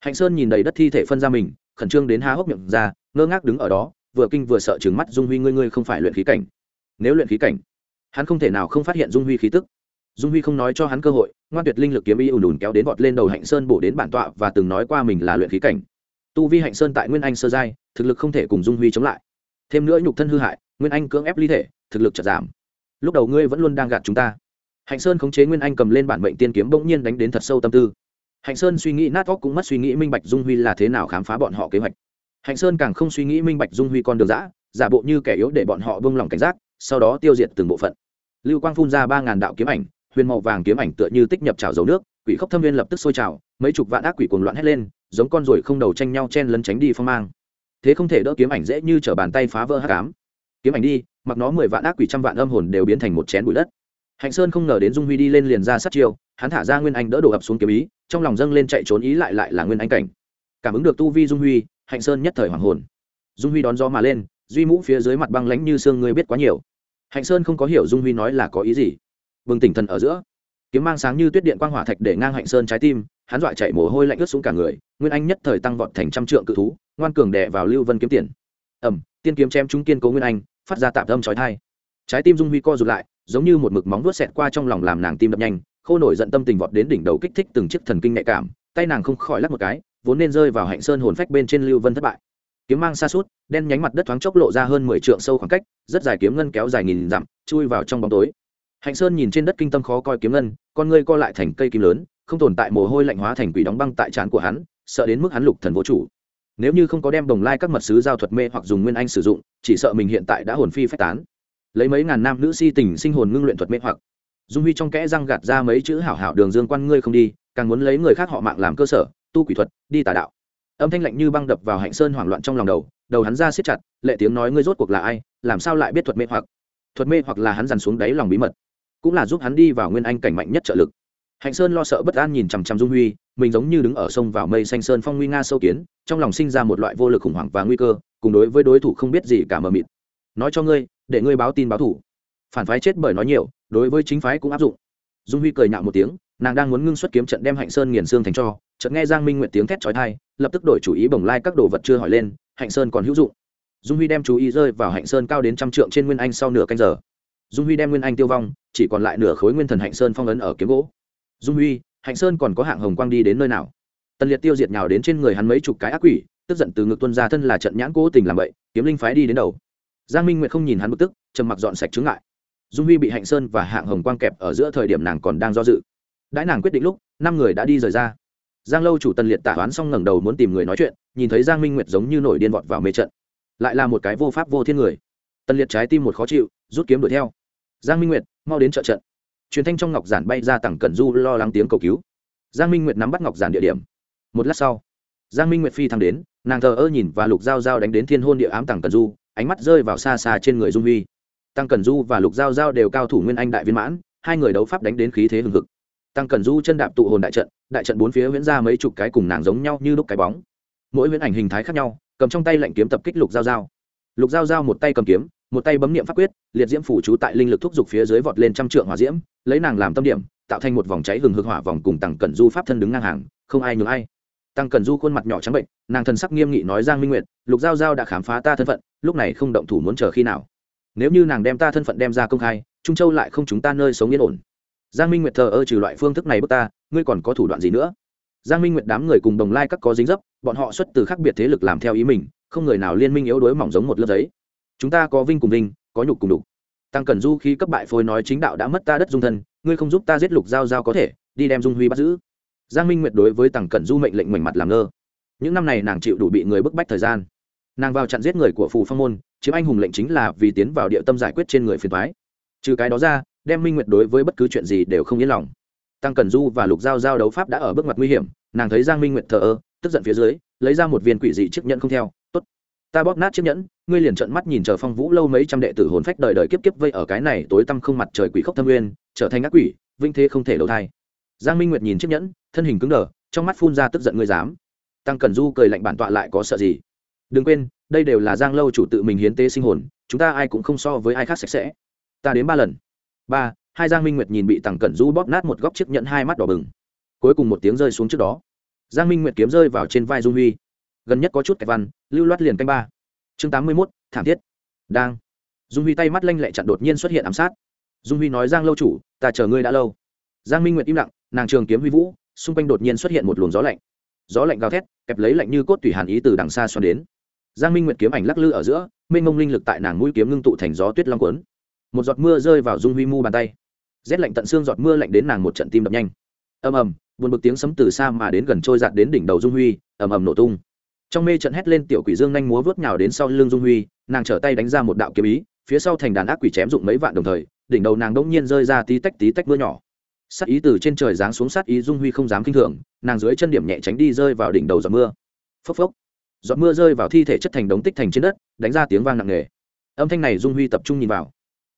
Hạnh sơn nhìn đầy đất thi thể phân ra mình, khẩn trương đến há hốc miệng ra, ngơ ngác đứng ở đó, vừa kinh vừa sợ trừng mắt dung huy ngươi ngươi không phải luyện khí cảnh. Nếu luyện khí cảnh, hắn không thể nào không phát hiện dung huy khí tức. Dung huy không nói cho hắn cơ hội, ngoan tuyệt linh lực kiếm y ùn ùn kéo đến vọt lên đầu hạnh sơn bổ đến bản tọa và từng nói qua mình là luyện khí cảnh. Tu vi hạnh sơn tại nguyên anh sơ giai, thực lực không thể cùng dung huy chống lại. Thêm nữa nhục thân hư hại, nguyên anh cưỡng ép ly thể, thực lực chật giảm lúc đầu ngươi vẫn luôn đang gạt chúng ta. Hạnh sơn khống chế nguyên anh cầm lên bản mệnh tiên kiếm bỗng nhiên đánh đến thật sâu tâm tư. Hạnh sơn suy nghĩ nát óc cũng mất suy nghĩ minh bạch dung huy là thế nào khám phá bọn họ kế hoạch. Hạnh sơn càng không suy nghĩ minh bạch dung huy con đường giã giả bộ như kẻ yếu để bọn họ bông lỏng cảnh giác, sau đó tiêu diệt từng bộ phận. Lưu quang phun ra ba ngàn đạo kiếm ảnh, huyền màu vàng kiếm ảnh tựa như tích nhập trào dầu nước, quỷ khốc thâm viên lập tức sôi trào, mấy chục vạn ác quỷ cuồng loạn hét lên, giống con ruồi không đầu tranh nhau chen lấn tránh đi phong mang. Thế không thể đỡ kiếm ảnh dễ như t bàn tay phá vỡ hát cám kiếm ảnh đi mặc nó mười vạn ác quỷ trăm vạn âm hồn đều biến thành một chén bụi đất. Hạnh sơn không ngờ đến dung huy đi lên liền ra sát chiêu, hắn thả ra nguyên anh đỡ đổ ập xuống kiếm ý, trong lòng dâng lên chạy trốn ý lại lại là nguyên anh cảnh. Cảm ứng được tu vi dung huy, hạnh sơn nhất thời hoàng hồn. Dung huy đón gió mà lên, duy mũ phía dưới mặt băng lánh như xương ngươi biết quá nhiều. Hạnh sơn không có hiểu dung huy nói là có ý gì. Bừng tỉnh thần ở giữa, kiếm mang sáng như tuyết điện quang hỏa thạch để ngang hạnh sơn trái tim, hắn dọa chạy mồ hôi lạnh ướt xuống cả người, nguyên anh nhất thời tăng vọt thành trăm trượng cự thú, ngoan cường đè vào lưu vân kiếm tiền. Ẩm tiên kiếm chém chúng kiên cố nguyên anh phát ra tạm âm trói thai trái tim dung huy co rụt lại, giống như một mực móng vuốt xẹt qua trong lòng làm nàng tim đập nhanh, khô nổi giận tâm tình vọt đến đỉnh đầu kích thích từng chiếc thần kinh nhạy cảm, tay nàng không khỏi lắc một cái, vốn nên rơi vào hạnh sơn hồn phách bên trên lưu vân thất bại. Kiếm mang xa suốt, đen nhánh mặt đất thoáng chốc lộ ra hơn mười trượng sâu khoảng cách, rất dài kiếm ngân kéo dài nghìn dặm, chui vào trong bóng tối. Hạnh sơn nhìn trên đất kinh tâm khó coi kiếm ngân, con ngươi co lại thành cây kim lớn, không tồn tại mồ hôi lạnh hóa thành quỷ đóng băng tại trán của hắn, sợ đến mức hắn lục thần vô chủ nếu như không có đem đồng lai các mật sứ giao thuật mê hoặc dùng nguyên anh sử dụng, chỉ sợ mình hiện tại đã hồn phi phách tán. Lấy mấy ngàn nam nữ si tình sinh hồn ngưng luyện thuật mê hoặc. Dung huy trong kẽ răng gạt ra mấy chữ hảo hảo đường dương quan ngươi không đi, càng muốn lấy người khác họ mạng làm cơ sở, tu quỷ thuật, đi tà đạo. Âm thanh lạnh như băng đập vào hạnh sơn hoảng loạn trong lòng đầu đầu hắn ra siết chặt, lệ tiếng nói ngươi rốt cuộc là ai, làm sao lại biết thuật mê hoặc? Thuật mê hoặc là hắn dằn xuống đáy lòng bí mật, cũng là giúp hắn đi vào nguyên anh cảnh mạnh nhất trợ lực. Hạnh sơn lo sợ bất an nhìn chằm chằm dung huy mình giống như đứng ở sông vào mây xanh sơn phong nguy nga sâu kiến, trong lòng sinh ra một loại vô lực khủng hoảng và nguy cơ, cùng đối với đối thủ không biết gì cả mờ mịt. Nói cho ngươi, để ngươi báo tin báo thủ. Phản phái chết bởi nói nhiều, đối với chính phái cũng áp dụng. Dung huy cười nhạo một tiếng, nàng đang muốn ngưng xuất kiếm trận đem hạnh sơn nghiền xương thành cho, chợt nghe giang minh nguyện tiếng thét trói thai lập tức đổi chủ ý bồng lai các đồ vật chưa hỏi lên, hạnh sơn còn hữu dụng. Dung huy đem chú ý rơi vào hạnh sơn cao đến trăm trượng trên nguyên anh sau nửa canh giờ. Dung huy đem nguyên anh tiêu vong, chỉ còn lại nửa khối nguyên thần hạnh sơn phong ấn ở kiếm gỗ. Dung huy hạnh sơn còn có hạng hồng quang đi đến nơi nào? Tần liệt tiêu diệt nhào đến trên người hắn mấy chục cái ác quỷ, tức giận từ ngực tuân ra thân là trận nhãn cố tình làm vậy kiếm linh phái đi đến đầu. Giang minh nguyệt không nhìn hắn bực tức, trầm mặc dọn sạch chướng ngại. Dung huy bị hạnh sơn và hạng hồng quang kẹp ở giữa thời điểm nàng còn đang do dự. Đãi nàng quyết định lúc, năm người đã đi rời ra. Giang lâu chủ tần liệt tả toán xong ngẩng đầu muốn tìm người nói chuyện, nhìn thấy giang minh nguyệt giống như nổi điên vọt vào mê trận. Lại là một cái vô pháp vô thiên người. Tần liệt trái tim một khó chịu, rút kiếm đuổi theo. Giang minh nguyệt, mau đến trợ trận truyền thanh trong ngọc giản bay ra tặng cẩn du lo lắng tiếng cầu cứu. Giang minh nguyệt nắm bắt ngọc giản địa điểm. Một lát sau, giang minh nguyệt phi thăng đến, nàng thờ ơ nhìn và lục giao giao đánh đến thiên hôn địa ám tặng cẩn du, ánh mắt rơi vào xa xa trên người dung huy. Tăng cẩn du và lục giao giao đều cao thủ nguyên anh đại viên mãn, hai người đấu pháp đánh đến khí thế hừng hực. Tăng cẩn du chân đạp tụ hồn đại trận đại trận bốn phía huyễn ra mấy chục cái cùng nàng giống nhau như lúc cái bóng. Mỗi huyễn ảnh hình thái khác nhau, cầm trong tay lệnh kiếm tập kích lục giao giao. Lục giao giao một tay cầm kiếm một tay bấm niệm pháp quyết, liệt diễm phủ chú tại linh lực thúc giục phía dưới vọt lên trăm trượng hỏa diễm, lấy nàng làm tâm điểm, tạo thành một vòng cháy hừng hực hỏa vòng cùng tăng cẩn du pháp thân đứng ngang hàng, không ai nhường ai. Tăng cẩn du khuôn mặt nhỏ trắng bệnh, nàng thần sắc nghiêm nghị nói giang minh nguyệt, lục giao giao đã khám phá ta thân phận, lúc này không động thủ muốn chờ khi nào? Nếu như nàng đem ta thân phận đem ra công khai, trung châu lại không chúng ta nơi sống yên ổn. Giang minh nguyệt thờ ơ trừ loại phương thức này bước ta, ngươi còn có thủ đoạn gì nữa? Giang minh nguyệt đám người cùng đồng lai các có dính dấp, bọn họ xuất từ khác biệt thế lực làm theo ý mình, không người nào liên minh yếu đuối mỏng giống một lớp giấy chúng ta có vinh cùng vinh, có nhục cùng đục tăng cần du khi cấp bại phôi nói chính đạo đã mất ta đất dung thân, ngươi không giúp ta giết lục giao giao có thể, đi đem dung huy bắt giữ. Giang minh nguyệt đối với tăng cần du mệnh lệnh mảnh mặt làm ngơ. Những năm này nàng chịu đủ bị người bức bách thời gian. Nàng vào chặn giết người của phù phong môn, chiếm anh hùng lệnh chính là vì tiến vào địa tâm giải quyết trên người phiền thoái trừ cái đó ra, đem minh nguyệt đối với bất cứ chuyện gì đều không yên lòng. Tăng cần du và lục giao giao đấu pháp đã ở bước ngoặt nguy hiểm, nàng thấy giang minh nguyệt thờ ơ, tức giận phía dưới, lấy ra một viên quỷ dị chiếc nhẫn không theo. Tốt, ta bóp nát chiếc nhẫn ngươi liền trợn mắt nhìn chờ phong vũ lâu mấy trăm đệ tử hồn phách đời đời kiếp kiếp vây ở cái này tối tăm không mặt trời quỷ khốc thâm nguyên, trở thành ác quỷ, vinh thế không thể đầu thai. Giang minh nguyệt nhìn chiếc nhẫn, thân hình cứng đờ, trong mắt phun ra tức giận ngươi dám. Tăng cần du cười lạnh bản tọa lại có sợ gì? Đừng quên, đây đều là giang lâu chủ tự mình hiến tế sinh hồn, chúng ta ai cũng không so với ai khác sạch sẽ. Ta đến ba lần. Ba, hai giang minh nguyệt nhìn bị tằng cẩn du bóp nát một góc chiếc nhẫn hai mắt đỏ bừng. Cuối cùng một tiếng rơi xuống trước đó. Giang minh nguyệt kiếm rơi vào trên vai dung huy. Gần nhất có chút kẹt văn, lưu loát liền canh ba chương tám mươi mốt, thảm thiết. Đang. Dung huy tay mắt lanh lẹ chặn đột nhiên xuất hiện ám sát. Dung huy nói giang lâu chủ, ta chờ ngươi đã lâu. Giang minh nguyệt im lặng, nàng trường kiếm huy vũ, xung quanh đột nhiên xuất hiện một luồng gió lạnh. Gió lạnh gào thét, kẹp lấy lạnh như cốt tùy hàn ý từ đằng xa xoắn đến. Giang minh nguyệt kiếm ảnh lắc lư ở giữa, mênh mông linh lực tại nàng mũi kiếm ngưng tụ thành gió tuyết long quấn một giọt mưa rơi vào dung huy mu bàn tay. Rét lạnh tận xương giọt mưa lạnh đến nàng một trận tim đập nhanh. Ầm ầm, buồn bực tiếng sấm từ xa mà đến gần trôi giạt đến đỉnh đầu dung huy, ầm ầm nổ tung trong mê trận hét lên tiểu quỷ dương nhanh múa vớt nhào đến sau lưng dung huy, nàng trở tay đánh ra một đạo kiếm ý, phía sau thành đàn ác quỷ chém dụng mấy vạn đồng thời, đỉnh đầu nàng đỗng nhiên rơi ra tí tách tí tách mưa nhỏ. Sát ý từ trên trời giáng xuống sát ý dung huy không dám kinh thường, nàng dưới chân điểm nhẹ tránh đi rơi vào đỉnh đầu giọt mưa. Phốc phốc. Giọt mưa rơi vào thi thể chất thành đống tích thành trên đất, đánh ra tiếng vang nặng nề. Âm thanh này dung huy tập trung nhìn vào.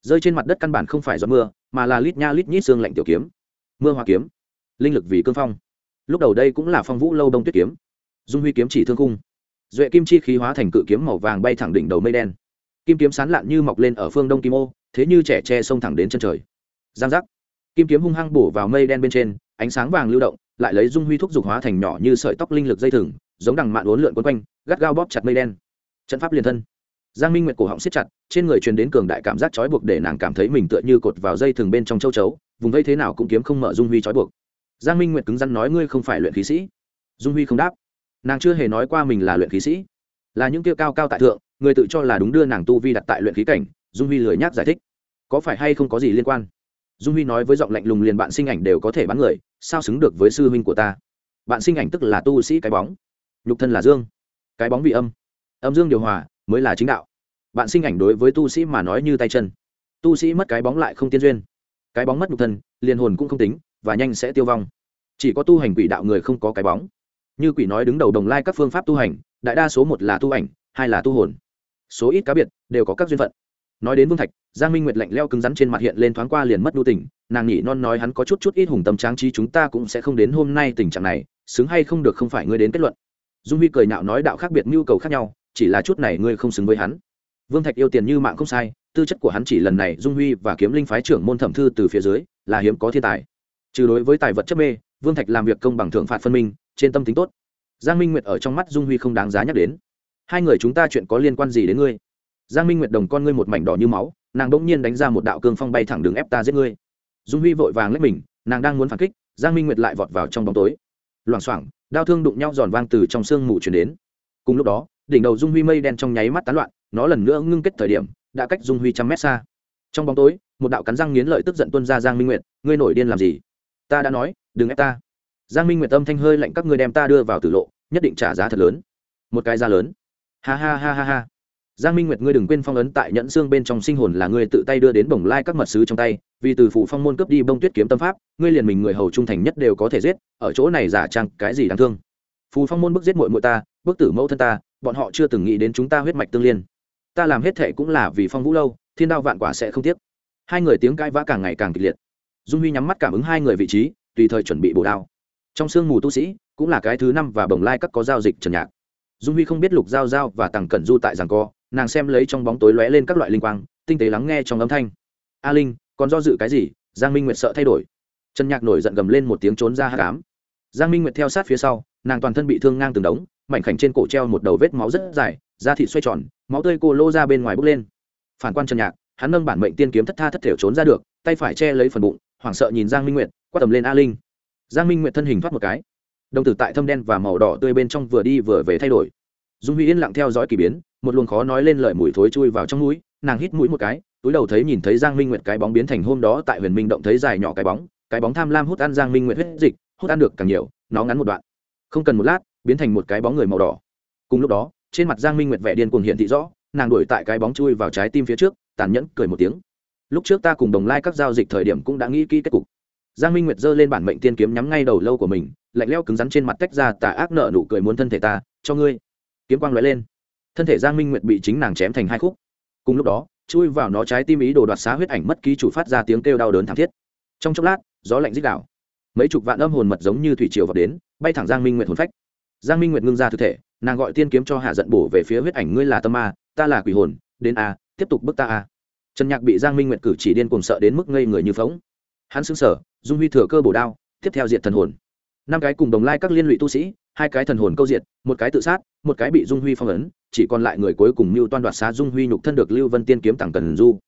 Rơi trên mặt đất căn bản không phải giọt mưa, mà là lít nha lít nhít xương lạnh tiểu kiếm. Mưa hoa kiếm. Linh lực vì cương phong. Lúc đầu đây cũng là phong vũ lâu đông tuyết kiếm dung huy kiếm chỉ thương cung duệ kim chi khí hóa thành cự kiếm màu vàng bay thẳng đỉnh đầu mây đen. Kim kiếm sán lạn như mọc lên ở phương đông kim ô, thế như trẻ tre xông thẳng đến chân trời. Giang giác. Kim kiếm hung hăng bổ vào mây đen bên trên, ánh sáng vàng lưu động, lại lấy dung huy thúc dục hóa thành nhỏ như sợi tóc linh lực dây thừng, giống đằng mạn uốn lượn quấn quanh, gắt gao bóp chặt mây đen. Trận pháp liền thân. Giang minh nguyệt cổ họng siết chặt, trên người truyền đến cường đại cảm giác trói buộc để nàng cảm thấy mình tựa như cột vào dây thừng bên trong châu chấu, vùng vây thế nào cũng kiếm không mở dung huy trói buộc. Giang minh nguyệt cứng rắn nói, ngươi không phải luyện khí sĩ. Dung huy không đáp nàng chưa hề nói qua mình là luyện khí sĩ, là những kia cao cao tại thượng, người tự cho là đúng đưa nàng tu vi đặt tại luyện khí cảnh, dung huy lười nhác giải thích. Có phải hay không có gì liên quan? Dung huy nói với giọng lạnh lùng liền bạn sinh ảnh đều có thể bắn người, sao xứng được với sư huynh của ta? Bạn sinh ảnh tức là tu sĩ cái bóng, nhục thân là dương, cái bóng bị âm âm dương điều hòa mới là chính đạo. Bạn sinh ảnh đối với tu sĩ mà nói như tay chân, tu sĩ mất cái bóng lại không tiên duyên, cái bóng mất nhục thân, liền hồn cũng không tính, và nhanh sẽ tiêu vong. Chỉ có tu hành quỷ đạo người không có cái bóng như quỷ nói đứng đầu đồng lai các phương pháp tu hành, đại đa số một là tu ảnh, hai là tu hồn. Số ít cá biệt đều có các duyên phận. Nói đến vương thạch, giang minh nguyệt lạnh leo cứng rắn trên mặt hiện lên thoáng qua liền mất đu tình, nàng nhị non nói hắn có chút chút ít hùng tâm tráng trí chúng ta cũng sẽ không đến hôm nay tình trạng này, xứng hay không được không phải ngươi đến kết luận. Dung huy cười nhạo nói đạo khác biệt nhu cầu khác nhau, chỉ là chút này ngươi không xứng với hắn. Vương thạch yêu tiền như mạng không sai, tư chất của hắn chỉ lần này dung huy và kiếm linh phái trưởng môn thẩm thư từ phía dưới, là hiếm có thiên tài. Trừ đối với tài vật chấp mê, vương thạch làm việc công bằng thượng phạt phân minh trên tâm tính tốt. Giang minh nguyệt ở trong mắt dung huy không đáng giá nhắc đến. Hai người chúng ta chuyện có liên quan gì đến ngươi? Giang minh nguyệt đồng con ngươi một mảnh đỏ như máu, nàng đ ỗ n g nhiên đánh ra một đạo cương phong bay thẳng đường ép ta giết ngươi. Dung huy vội vàng lấy mình, nàng đang muốn phản kích, giang minh nguyệt lại vọt vào trong bóng tối. Loảng xoảng đao thương đụng nhau giòn vang từ trong sương mù chuyển đến. Cùng lúc đó, đỉnh đầu dung huy mây đen trong nháy mắt tán loạn, nó lần nữa ngưng kết thời điểm, đã cách dung huy trăm mét xa. Trong bóng tối, một đạo cắn răng nghiến lợi tức giận tuân ra giang minh nguyệt, ngươi nổi điên làm gì? Ta đã nói, đừng ép ta giang minh nguyệt âm thanh hơi lạnh, các ngươi đem ta đưa vào tử lộ, nhất định trả giá thật lớn. Một cái giá lớn. Ha ha ha ha ha. Giang minh nguyệt, ngươi đừng quên phong ấn tại nhẫn xương bên trong sinh hồn là ngươi tự tay đưa đến bồng lai các mật sứ trong tay, vì từ phủ phong môn cướp đi bông tuyết kiếm tâm pháp, ngươi liền mình người hầu trung thành nhất đều có thể giết, ở chỗ này giả trang cái gì đáng thương. Phù phong môn bức giết mội mội ta, bức tử mẫu thân ta, bọn họ chưa từng nghĩ đến chúng ta huyết mạch tương liên. Ta làm hết thệ cũng là vì phong vũ lâu, thiên đao vạn quả sẽ không tiếc. Hai người tiếng cãi vã càng ngày càng kịch liệt. Dung huy nhắm mắt cảm ứng hai người vị trí, tùy thời chuẩn bị bổ đao trong sương mù tu sĩ, cũng là cái thứ năm và bồng lai các có giao dịch trần nhạc. Dung huy không biết lục giao giao và tằng cẩn du tại giảng co, nàng xem lấy trong bóng tối lóe lên các loại linh quang, tinh tế lắng nghe trong âm thanh. A linh, còn do dự cái gì? Giang minh nguyệt sợ thay đổi. Trần nhạc nổi giận gầm lên một tiếng trốn ra hát cám. Giang minh nguyệt theo sát phía sau, nàng toàn thân bị thương ngang từng đống, mảnh khảnh trên cổ treo một đầu vết máu rất dài, da thịt xoay tròn, máu tươi cô lô ra bên ngoài bốc lên. Phản quan trần nhạc, hắn nâng bản mệnh tiên kiếm thất tha thất thể trốn ra được, tay phải che lấy phần bụng, hoảng sợ nhìn giang minh nguyệt, quát tầm lên a linh giang minh nguyệt thân hình thoát một cái. Đồng tử tại thâm đen và màu đỏ tươi bên trong vừa đi vừa về thay đổi. Dung huy yên lặng theo dõi k ỳ biến, một luồng khó nói lên lời mùi thối chui vào trong mũi, nàng hít mũi một cái, túi đầu thấy nhìn thấy giang minh nguyệt cái bóng biến thành hôm đó tại huyền minh động thấy dài nhỏ cái bóng cái bóng tham lam hút ăn giang minh nguyệt huyết dịch, hút ăn được càng nhiều, nó ngắn một đoạn. Không cần một lát, biến thành một cái bóng người màu đỏ. Cùng lúc đó, trên mặt giang minh nguyệt vẻ điên cuồng hiện thị rõ, nàng đuổi tại cái bóng chui vào trái tim phía trước, tàn nhẫn cười một tiếng. Lúc trước ta cùng đồng lai các giao dịch thời điểm cũng đã nghĩ kỹ kết cục giang minh nguyệt giơ lên bản mệnh tiên kiếm nhắm ngay đầu lâu của mình, lạnh leo cứng rắn trên mặt tách ra tà ác nợ nụ cười muốn thân thể ta, cho ngươi. Kiếm quang lóe lên. Thân thể giang minh nguyệt bị chính nàng chém thành hai khúc. Cùng lúc đó, chui vào nó trái tim ý đồ đoạt xá huyết ảnh mất ký chủ phát ra tiếng kêu đau đớn thảm thiết. Trong chốc lát, gió lạnh dích đảo mấy chục vạn âm hồn mật giống như thủy triều vào đến, bay thẳng giang minh nguyệt hồn phách. Giang minh nguyệt ngưng ra thực thể, nàng gọi tiên kiếm cho hạ giận bổ về phía huyết ảnh, ngươi là tâm ma, ta là quỷ hồn, đến a, tiếp tục bức ta a. Trần nhạc bị giang minh nguyệt cử chỉ điên cùng sợ đến mức ngây người như phóng hắn xứng sở dung huy thừa cơ bổ đao, tiếp theo diệt thần hồn. Năm cái cùng đồng lai các liên lụy tu sĩ, hai cái thần hồn câu diệt, một cái tự sát, một cái bị dung huy phong ấn, chỉ còn lại người cuối cùng mưu toan đoạt xá dung huy nhục thân được lưu vân tiên kiếm tặng cần du.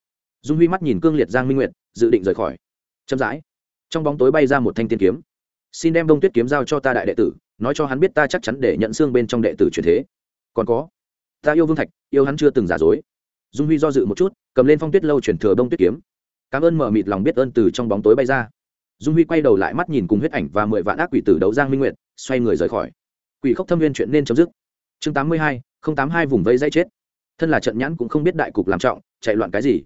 Dung huy mắt nhìn cương liệt giang minh nguyệt, dự định rời khỏi. Chậm rãi, trong bóng tối bay ra một thanh tiên kiếm. Xin đem đông tuyết kiếm giao cho ta đại đệ tử, nói cho hắn biết ta chắc chắn để nhận xương bên trong đệ tử truyền thế. Còn có, ta yêu vương thạch, yêu hắn chưa từng giả dối. Dung huy do dự một chút, cầm lên phong tuyết lâu chuyển thừa đông tuyết kiếm. Cảm ơn mở mịt lòng biết ơn từ trong bóng tối bay ra dung huy quay đầu lại mắt nhìn cùng huyết ảnh và mười vạn ác quỷ tử đấu giang minh nguyện xoay người rời khỏi. Quỷ khốc thâm viên chuyện nên chấm dứt. Chương tám mươi hai, không tám hai vùng vây dây chết. Thân là trận nhãn cũng không biết đại cục làm trọng, chạy loạn cái gì.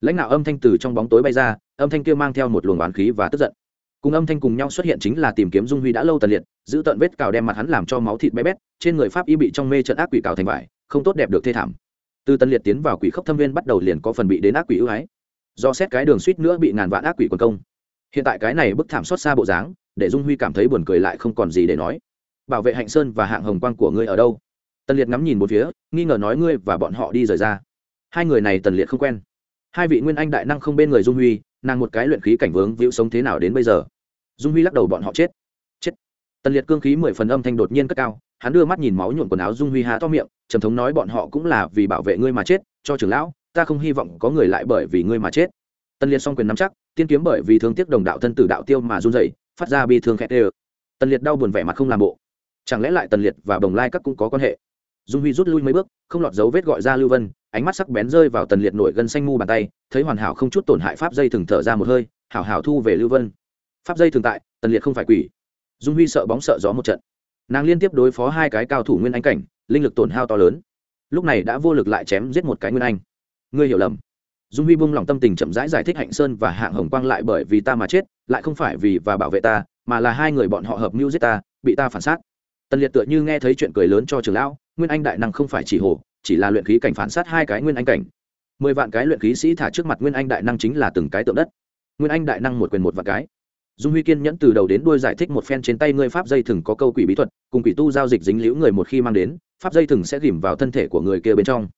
Lãnh đạo âm thanh từ trong bóng tối bay ra, âm thanh kia mang theo một luồng oán khí và tức giận. Cùng âm thanh cùng nhau xuất hiện chính là tìm kiếm dung huy đã lâu tần liệt, giữ tận vết cào đem mặt hắn làm cho máu thịt bé bét, trên người pháp y bị trong mê trận ác quỷ cào thành vải, không tốt đẹp được thê thảm. Từ tần liệt tiến vào quỷ khốc thâm viên bắt đầu liền có phần bị đến ác quỷ ưu ái. Do xét cái đường suýt nữa bị ngàn vạn ác quỷ quần công hiện tại cái này bức thảm xót xa bộ dáng, để dung huy cảm thấy buồn cười lại không còn gì để nói. Bảo vệ hạnh sơn và hạng hồng quang của ngươi ở đâu? Tần liệt ngắm nhìn một phía, nghi ngờ nói ngươi và bọn họ đi rời ra. Hai người này tần liệt không quen. Hai vị nguyên anh đại năng không bên người dung huy, nàng một cái luyện khí cảnh vướng víu sống thế nào đến bây giờ? Dung huy lắc đầu bọn họ chết. Chết. Tần liệt cương khí mười phần âm thanh đột nhiên cất cao, hắn đưa mắt nhìn máu nhuộn quần áo dung huy há to miệng, trầm thống nói bọn họ cũng là vì bảo vệ ngươi mà chết, cho trưởng lão, ta không hy vọng có người lại bởi vì ngươi mà chết tần liệt song quyền nắm chắc, tiên kiếm bởi vì thương tiếc đồng đạo thân tử đạo tiêu mà run dậy phát ra bi thương khét ê tần liệt đau buồn vẻ mặt không làm bộ. Chẳng lẽ lại tần liệt và bồng lai các cũng có quan hệ? Dung huy rút lui mấy bước, không lọt dấu vết gọi ra lưu vân, ánh mắt sắc bén rơi vào tần liệt nổi gân xanh mu bàn tay, thấy hoàn hảo không chút tổn hại pháp dây thừng thở ra một hơi, hảo hảo thu về lưu vân. Pháp dây thường tại tần liệt không phải quỷ. Dung huy sợ bóng sợ gió một trận. Nàng liên tiếp đối phó hai cái cao thủ nguyên anh cảnh, linh lực tổn hao to lớn. Lúc này đã vô lực lại chém giết một cái nguyên anh. Ngươi hiểu lầm dung huy buông lòng tâm tình chậm rãi giải, giải thích hạnh sơn và hạng hồng quang lại bởi vì ta mà chết lại không phải vì và bảo vệ ta mà là hai người bọn họ hợp mưu giết ta bị ta phản xác. Tần liệt tựa như nghe thấy chuyện cười lớn cho trường lão nguyên anh đại năng không phải chỉ hồ chỉ là luyện khí cảnh phản sát hai cái nguyên anh cảnh. Mười vạn cái luyện khí sĩ thả trước mặt nguyên anh đại năng chính là từng cái tượng đất. Nguyên anh đại năng một quyền một vạn cái. Dung huy kiên nhẫn từ đầu đến đuôi giải thích một phen trên tay ngươi pháp dây thừng có câu quỷ bí thuật cùng quỷ tu giao dịch dính liễu người một khi mang đến pháp dây thừng sẽ ghìm vào thân thể của người kia bên trong.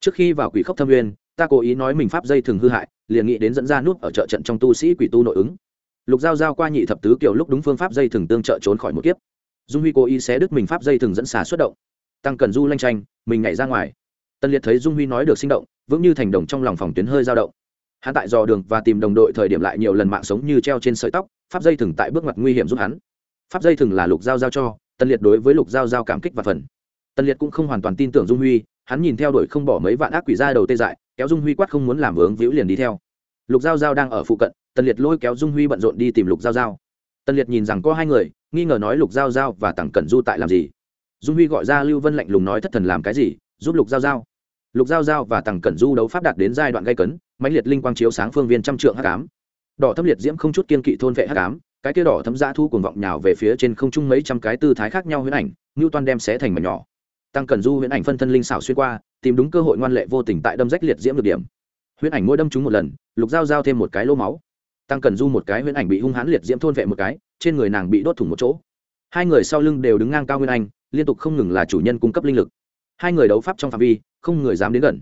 Trước khi vào quỷ khốc thâm nguyên ta cố ý nói mình pháp dây thường hư hại, liền nghĩ đến dẫn ra nút ở chợ trận trong tu sĩ quỷ tu nội ứng. Lục giao giao qua nhị thập tứ kiểu lúc đúng phương pháp dây thường tương trợ trốn khỏi một kiếp. Dung huy cố ý xé đứt mình pháp dây thường dẫn xà xuất động. Tăng cần du lanh tranh mình nhảy ra ngoài. Tân liệt thấy dung huy nói được sinh động, vững như thành đồng trong lòng phòng tuyến hơi dao động. Hắn tại dò đường và tìm đồng đội thời điểm lại nhiều lần mạng sống như treo trên sợi tóc, pháp dây thừng tại bước ngoặt nguy hiểm giúp hắn. Pháp dây thừng là lục giao giao cho, tân liệt đối với lục giao giao cảm kích và phần. Tân liệt cũng không hoàn toàn tin tưởng dung huy, hắn nhìn theo đuổi không bỏ mấy vạn ác quỷ ra đầu tê dại kéo dung huy quát không muốn làm vướng víu liền đi theo. Lục giao giao đang ở phụ cận tân liệt lôi kéo dung huy bận rộn đi tìm lục giao giao. Tân liệt nhìn rằng có hai người, nghi ngờ nói lục giao giao và tặng cẩn du tại làm gì? Dung huy gọi ra lưu vân lạnh lùng nói thất thần làm cái gì, giúp lục giao giao. Lục giao giao và tặng cẩn du đấu pháp đạt đến giai đoạn gây cấn, mãnh liệt linh quang chiếu sáng phương viên trăm trượng hắc ám. Đỏ thâm liệt diễm không chút kiên kỵ thôn vệ hắc ám, cái kia đỏ thấm dã thu cuồng vọng nhào về phía trên không trung mấy trăm cái tư thái khác nhau huyễn ảnh, ngưu toan đem xé thành mảnh nhỏ. Tăng cẩn du huyễn ảnh phân thân linh xảo xuyên qua tìm đúng cơ hội ngoan lệ vô tình tại đâm rách liệt diễm được điểm. Huyễn ảnh mỗi đâm chúng một lần, lục giao giao thêm một cái lô máu. Tăng Cần du một cái huyễn ảnh bị hung hãn liệt diễm thôn vệ một cái, trên người nàng bị đốt thủng một chỗ. Hai người sau lưng đều đứng ngang cao nguyên anh liên tục không ngừng là chủ nhân cung cấp linh lực. Hai người đấu pháp trong phạm vi, không người dám đến gần.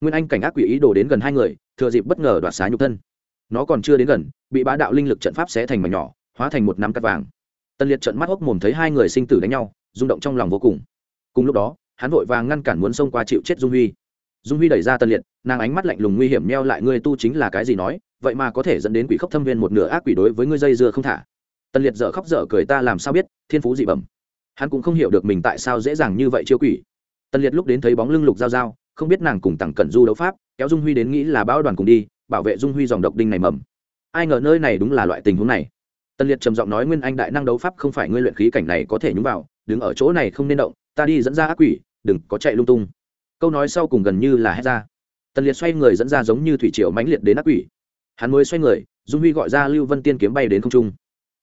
Nguyên anh cảnh ác quỷ ý đồ đến gần hai người, thừa dịp bất ngờ đoạt xá nhục thân. Nó còn chưa đến gần, bị bá đạo linh lực trận pháp xé thành mảnh nhỏ, hóa thành một nắm cắt vàng. Tân liệt trận mắt hốc mồm thấy hai người sinh tử đánh nhau, rung động trong lòng vô cùng. Cùng lúc đó hắn vội vàng ngăn cản muốn xông qua chịu chết dung huy. Dung huy đẩy ra tân liệt, nàng ánh mắt lạnh lùng nguy hiểm neo lại, ngươi tu chính là cái gì nói? Vậy mà có thể dẫn đến quỷ khốc thâm viên một nửa ác quỷ đối với ngươi dây dưa không thả. Tân liệt dở khóc dở cười, ta làm sao biết? Thiên phú dị bẩm. Hắn cũng không hiểu được mình tại sao dễ dàng như vậy chiêu quỷ. Tân liệt lúc đến thấy bóng lưng lục giao giao, không biết nàng cùng tặng cẩn du đấu pháp, kéo dung huy đến nghĩ là bão đoàn cùng đi, bảo vệ dung huy dòng độc đinh này mầm. Ai ngờ nơi này đúng là loại tình huống này. Tân liệt trầm giọng nói, nguyên anh đại năng đấu pháp không phải ngươi luyện khí cảnh này có thể nhúng vào, đứng ở chỗ này không nên động ta đi dẫn ra ác quỷ, đừng có chạy lung tung. Câu nói sau cùng gần như là hét ra. Tần liệt xoay người dẫn ra giống như thủy triều mãnh liệt đến ác quỷ. Hắn mới xoay người, dung huy gọi ra lưu vân tiên kiếm bay đến không trung.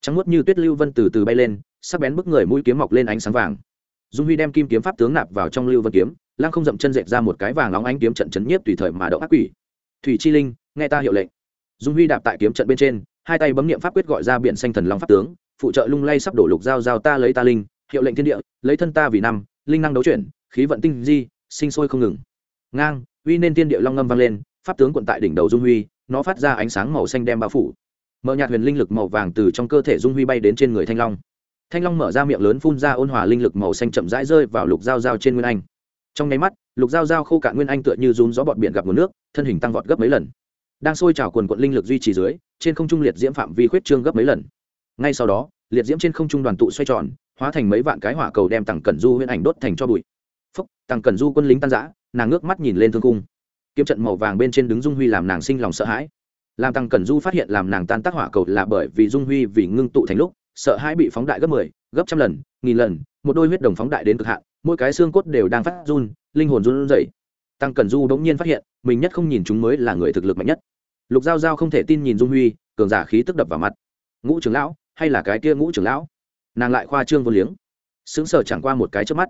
Trắng muốt như tuyết lưu vân từ từ bay lên, sắc bén bức người mũi kiếm mọc lên ánh sáng vàng. Dung huy đem kim kiếm pháp tướng nạp vào trong lưu vân kiếm, lăng không dậm chân dẹp ra một cái vàng nóng ánh kiếm trận chấn nhiếp tùy thời mà động ác quỷ. Thủy chi linh, nghe ta hiệu lệnh. Dung huy đạp tại kiếm trận bên trên, hai tay bấm niệm pháp quyết gọi ra biển xanh thần long pháp tướng, phụ trợ lung lay sắp đổ lục giao giao ta lấy ta linh hiệu lệnh thiên địa, lấy thân ta vì năm, linh năng đấu chuyển, khí vận tinh di, sinh sôi không ngừng. Ngang, uy nên thiên địa long ngâm vang lên, pháp tướng quận tại đỉnh đầu dung huy, nó phát ra ánh sáng màu xanh đem bao phủ. Mở nhạt huyền linh lực màu vàng từ trong cơ thể dung huy bay đến trên người thanh long. Thanh long mở ra miệng lớn phun ra ôn hòa linh lực màu xanh chậm rãi rơi vào lục dao dao trên nguyên anh. Trong nháy mắt, lục dao dao khô cạn nguyên anh tựa như rún gió bọt biển gặp nguồn nước, thân hình tăng vọt gấp mấy lần. Đang sôi trào quần quận linh lực duy trì dưới, trên không trung liệt diễm phạm vi khuyết trương gấp mấy lần. Ngay sau đó, liệt diễm trên không trung đoàn tụ xoay tròn hóa thành mấy vạn cái hỏa cầu đem tặng cẩn du huyễn ảnh đốt thành cho bụi. Phúc tặng cẩn du quân lính tan giã nàng ngước mắt nhìn lên thương cung. Kiếm trận màu vàng bên trên đứng dung huy làm nàng sinh lòng sợ hãi. Làm tăng cẩn du phát hiện làm nàng tan tác hỏa cầu là bởi vì dung huy vì ngưng tụ thành lúc sợ hãi bị phóng đại gấp mười 10, gấp trăm lần nghìn lần một đôi huyết đồng phóng đại đến cực hạn mỗi cái xương cốt đều đang phát run linh hồn run rẩy. Tăng cẩn du đống nhiên phát hiện mình nhất không nhìn chúng mới là người thực lực mạnh nhất. Lục giao giao không thể tin nhìn dung huy cường giả khí tức đập vào mặt. Ngũ trưởng lão hay là cái kia ngũ trưởng lão? Nàng lại khoa trương vô liếng, sững sờ chẳng qua một cái trước mắt.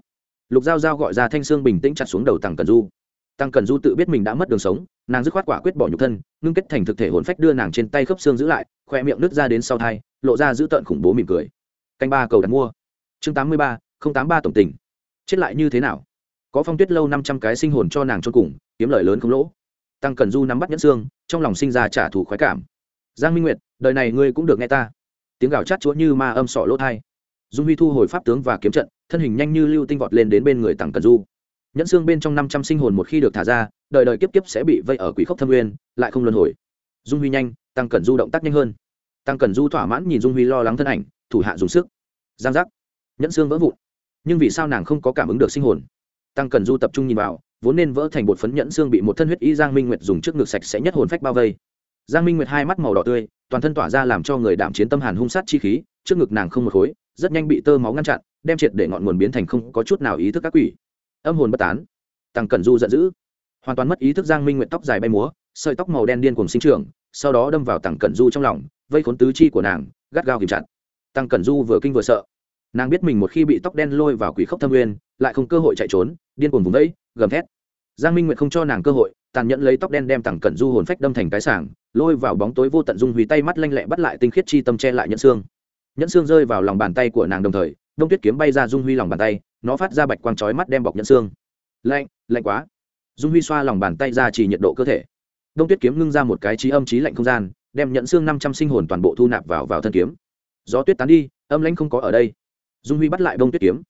Lục giao giao gọi ra thanh sương bình tĩnh chặt xuống đầu tăng cần du. Tăng cần du tự biết mình đã mất đường sống, nàng dứt khoát quả quyết bỏ nhục thân, ngưng kết thành thực thể hồn phách đưa nàng trên tay khớp xương giữ lại, khoe miệng nứt ra đến sau thai, lộ ra giữ tợn khủng bố mỉm cười. Canh ba cầu đặt mua. Chương tám mươi ba, không tám ba tổng tình. Chết lại như thế nào? Có phong tuyết lâu năm trăm cái sinh hồn cho nàng cho cùng, kiếm lời lớn không lỗ. Tăng cần du nắm bắt nhẫn xương, trong lòng sinh ra trả thù khoái cảm. Giang minh nguyệt, đời này ngươi cũng được nghe ta. Tiếng gào chát chúa như ma âm sọ lỗ thai dung huy thu hồi pháp tướng và kiếm trận, thân hình nhanh như lưu tinh vọt lên đến bên người tăng cần du. Nhẫn xương bên trong năm trăm sinh hồn một khi được thả ra, đời đời kiếp kiếp sẽ bị vây ở quỷ khốc thâm nguyên, lại không luân hồi. Dung huy nhanh tăng cần du động tác nhanh hơn. Tăng cần du thỏa mãn nhìn dung huy lo lắng thân ảnh, thủ hạ dùng sức. Giang giác. Nhẫn xương vỡ vụn. Nhưng vì sao nàng không có cảm ứng được sinh hồn? Tăng cần du tập trung nhìn vào, vốn nên vỡ thành bột phấn nhẫn xương bị một thân huyết y giang minh nguyệt dùng trước ngực sạch sẽ nhất hồn phách bao vây. Giang minh nguyệt hai mắt màu đỏ tươi, toàn thân tỏa ra làm cho người đảm chiến tâm hàn hung sát chi khí, trước ngực nàng không một khối rất nhanh bị tơ máu ngăn chặn, đem triệt để ngọn nguồn biến thành không có chút nào ý thức các quỷ. Âm hồn bất tán. Tăng Cẩn du giận dữ. Hoàn toàn mất ý thức giang minh nguyệt tóc dài bay múa, sợi tóc màu đen điên cùng sinh trưởng, sau đó đâm vào tăng cẩn du trong lòng, vây khốn tứ chi của nàng, gắt gao kìm chặt. Tăng cẩn du vừa kinh vừa sợ. Nàng biết mình một khi bị tóc đen lôi vào quỷ khốc thâm nguyên, lại không cơ hội chạy trốn, điên cuồng vùng vẫy, gầm thét. Giang minh nguyệt không cho nàng cơ hội, tàn nhẫn lấy tóc đen đem tặng cẩn du hồn phách đâm thành cái sảng, lôi vào bóng tối vô tận dung hủy tay mắt lanh lẹ bắt lại tinh khiết chi tâm che lại nhẫn xương nhẫn xương rơi vào lòng bàn tay của nàng đồng thời, đông tuyết kiếm bay ra dung huy lòng bàn tay, nó phát ra bạch quang chói mắt đem bọc nhẫn xương. Lạnh lạnh quá. Dung huy xoa lòng bàn tay ra chỉ nhiệt độ cơ thể. Đông tuyết kiếm ngưng ra một cái trí âm trí lạnh không gian, đem nhẫn xương năm trăm sinh hồn toàn bộ thu nạp vào vào thân kiếm. Gió tuyết tán đi, âm lãnh không có ở đây. Dung huy bắt lại Đông tuyết kiếm.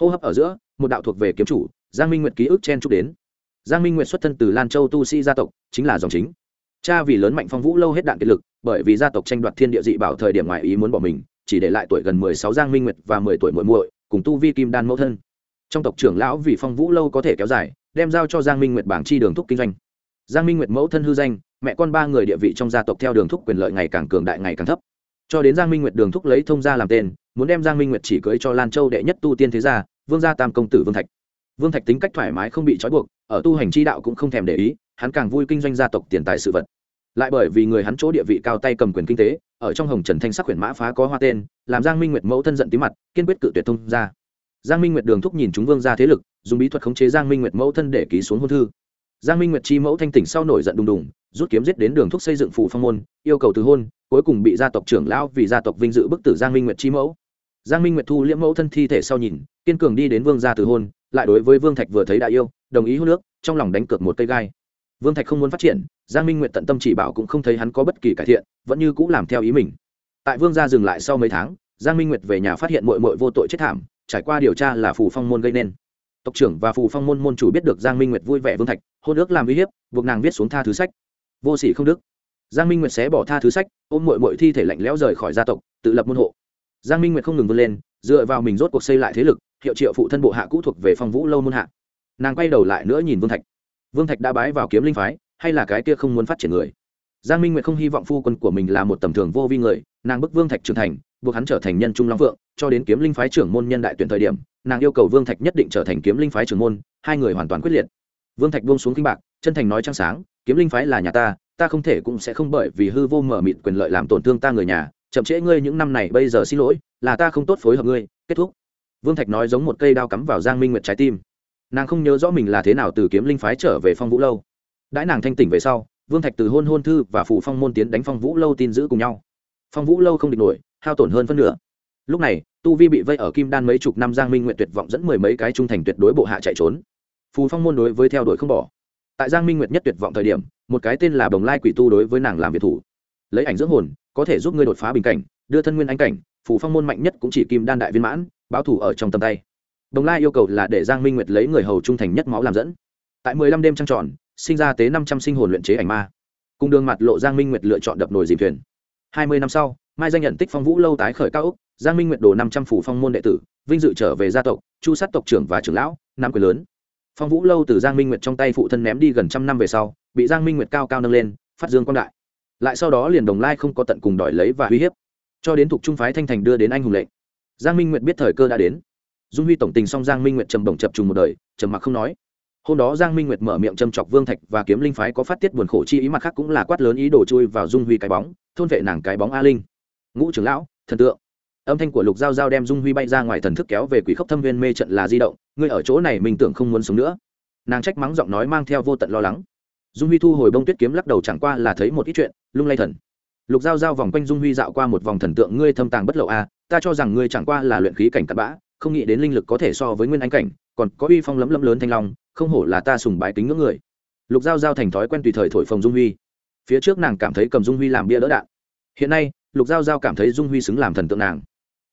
Hô hấp ở giữa, một đạo thuộc về kiếm chủ, giang minh nguyệt ký ức chen chúc đến. Giang minh nguyệt xuất thân từ lan châu tu sĩ gia tộc, chính là dòng chính. Cha vì lớn mạnh phong vũ lâu hết đạn kiệt lực, bởi vì gia tộc tranh đoạt thiên địa dị bảo thời điểm ngoại ý muốn bỏ mình chỉ để lại tuổi gần mười sáu giang minh nguyệt và mười tuổi muội muội, cùng tu vi kim đan mẫu thân. Trong tộc trưởng lão vì phong vũ lâu có thể kéo dài, đem giao cho giang minh nguyệt bảng chi đường thúc kinh doanh. Giang minh nguyệt mẫu thân hư danh, mẹ con ba người địa vị trong gia tộc theo đường thúc quyền lợi ngày càng cường đại ngày càng thấp. Cho đến giang minh nguyệt đường thúc lấy thông gia làm tên, muốn đem giang minh nguyệt chỉ cưới cho lan châu đệ nhất tu tiên thế gia, vương gia tam công tử vương thạch. Vương thạch tính cách thoải mái không bị trói buộc, ở tu hành chi đạo cũng không thèm để ý, hắn càng vui kinh doanh gia tộc tiền tài sự vật. Lại bởi vì người hắn chỗ địa vị cao tay cầm quyền kinh tế ở trong hồng trần thanh sắc huyền mã phá có hoa tên, làm giang minh nguyệt mẫu thân giận tí mặt, kiên quyết cự tuyệt thông ra giang minh nguyệt đường thúc nhìn chúng vương ra thế lực, dùng bí thuật khống chế giang minh nguyệt mẫu thân để ký xuống hôn thư. Giang minh nguyệt chi mẫu thanh tỉnh sau nổi giận đùng đùng, rút kiếm giết đến đường thúc xây dựng phủ phong môn, yêu cầu từ hôn, cuối cùng bị gia tộc trưởng lão vì gia tộc vinh dự bức tử giang minh nguyệt chi mẫu. Giang minh nguyệt thu liễm mẫu thân thi thể sau nhìn, kiên cường đi đến vương gia từ hôn, lại đối với vương thạch vừa thấy đại yêu, đồng ý hôn nước, trong lòng đánh cược một cây gai vương thạch không muốn phát triển, giang minh nguyệt tận tâm chỉ bảo cũng không thấy hắn có bất kỳ cải thiện, vẫn như cũng làm theo ý mình. Tại vương gia dừng lại sau mấy tháng, giang minh nguyệt về nhà phát hiện mội mội vô tội chết thảm, trải qua điều tra là phù phong môn gây nên. Tộc trưởng và phù phong môn môn chủ biết được giang minh nguyệt vui vẻ vương thạch, hôn ước làm uy hiếp, buộc nàng viết xuống tha thứ sách. Vô sĩ không đức. Giang minh nguyệt sẽ bỏ tha thứ sách, ôm mội mội thi thể lạnh lẽo rời khỏi gia tộc, tự lập môn hộ. Giang minh nguyệt không ngừng vươn lên, dựa vào mình rốt cuộc xây lại thế lực, hiệu triệu phụ thân bộ hạ cũ thuộc về phong vũ lâu môn hạ. Nàng quay đầu lại nữa nhìn vương thạch vương thạch đã bái vào kiếm linh phái, hay là cái kia không muốn phát triển người? Giang minh nguyệt không hy vọng phu quân của mình là một tầm thường vô vi người, nàng bức vương thạch trưởng thành, buộc hắn trở thành nhân trung long vượng cho đến kiếm linh phái trưởng môn nhân đại tuyển thời điểm, nàng yêu cầu vương thạch nhất định trở thành kiếm linh phái trưởng môn, hai người hoàn toàn quyết liệt. Vương thạch buông xuống kinh bạc, chân thành nói trăng sáng, kiếm linh phái là nhà ta ta không thể cũng sẽ không bởi vì hư vô mở mịt quyền lợi làm tổn thương ta người nhà, chậm trễ ngươi những năm này, bây giờ xin lỗi, là ta không tốt phối hợp ngươi, kết thúc. Vương thạch nói giống một cây đao cắm vào giang minh nguyệt trái tim nàng không nhớ rõ mình là thế nào từ kiếm linh phái trở về phong vũ lâu. Đãi nàng thanh tỉnh về sau, vương thạch từ hôn hôn thư và phụ phong môn tiến đánh phong vũ lâu tin giữ cùng nhau. Phong vũ lâu không địch nổi, hao tổn hơn phân nửa. Lúc này, tu vi bị vây ở kim đan mấy chục năm giang minh nguyện tuyệt vọng dẫn mười mấy cái trung thành tuyệt đối bộ hạ chạy trốn. Phù phong môn đối với theo đuổi không bỏ. Tại giang minh nguyệt nhất tuyệt vọng thời điểm, một cái tên là bồng lai quỷ tu đối với nàng làm việc thủ. Lấy ảnh dưỡng hồn, có thể giúp ngươi đột phá bình cảnh, đưa thân nguyên anh cảnh, phù phong môn mạnh nhất cũng chỉ kim đan đại viên mãn, báo thủ ở trong tầm tay bồng lai yêu cầu là để giang minh nguyệt lấy người hầu trung thành nhất máu làm dẫn. Tại mười lăm đêm trăng tròn, sinh ra tế năm trăm sinh hồn luyện chế ảnh ma. Cùng đường mặt lộ giang minh nguyệt lựa chọn đập nồi dìm thuyền. Hai mươi năm sau, mai danh nhận tích phong vũ lâu tái khởi cao úc giang minh nguyệt đồ năm trăm phủ phong môn đệ tử, vinh dự trở về gia tộc, chu sát tộc trưởng và trưởng lão nam quyền lớn. Phong vũ lâu từ giang minh nguyệt trong tay phụ thân ném đi gần trăm năm về sau, bị giang minh nguyệt cao cao nâng lên, phát dương quan đại. Lại sau đó liền đồng lai không có tận cùng đòi lấy và uy hiếp. Cho đến thuộc trung phái thanh thành đưa đến anh hùng lệnh. Giang minh nguyệt biết thời cơ đã đến dung huy tổng tình xong giang minh nguyệt trầm bổng chập trùng một đời, trầm mặc không nói. Hôm đó giang minh nguyệt mở miệng châm chọc vương thạch và kiếm linh phái có phát tiết buồn khổ chi ý mặt khác cũng là quát lớn ý đồ chui vào dung huy cái bóng, thôn vệ nàng cái bóng a linh. Ngũ trưởng lão, thần tượng. Âm thanh của lục giao giao đem dung huy bay ra ngoài thần thức kéo về quỷ khốc thâm viên mê trận là di động, ngươi ở chỗ này mình tưởng không muốn sống nữa. Nàng trách mắng giọng nói mang theo vô tận lo lắng. Dung huy thu hồi bông tuyết kiếm lắc đầu chẳng qua là thấy một ít chuyện, lung lay thần. Lục giao giao vòng quanh dung huy dạo qua một vòng thần tượng, ngươi thâm tàng bất lộ a ta cho rằng ngươi chẳng qua là luyện khí cảnh cặn bã không nghĩ đến linh lực có thể so với nguyên anh cảnh, còn có uy phong lấm lấm lớn thanh long, không hổ là ta sùng bái kính ngưỡng người. Lục giao giao thành thói quen tùy thời thổi phồng dung huy. Phía trước nàng cảm thấy cầm dung huy làm bia đỡ đạn. Hiện nay, lục giao giao cảm thấy dung huy xứng làm thần tượng nàng.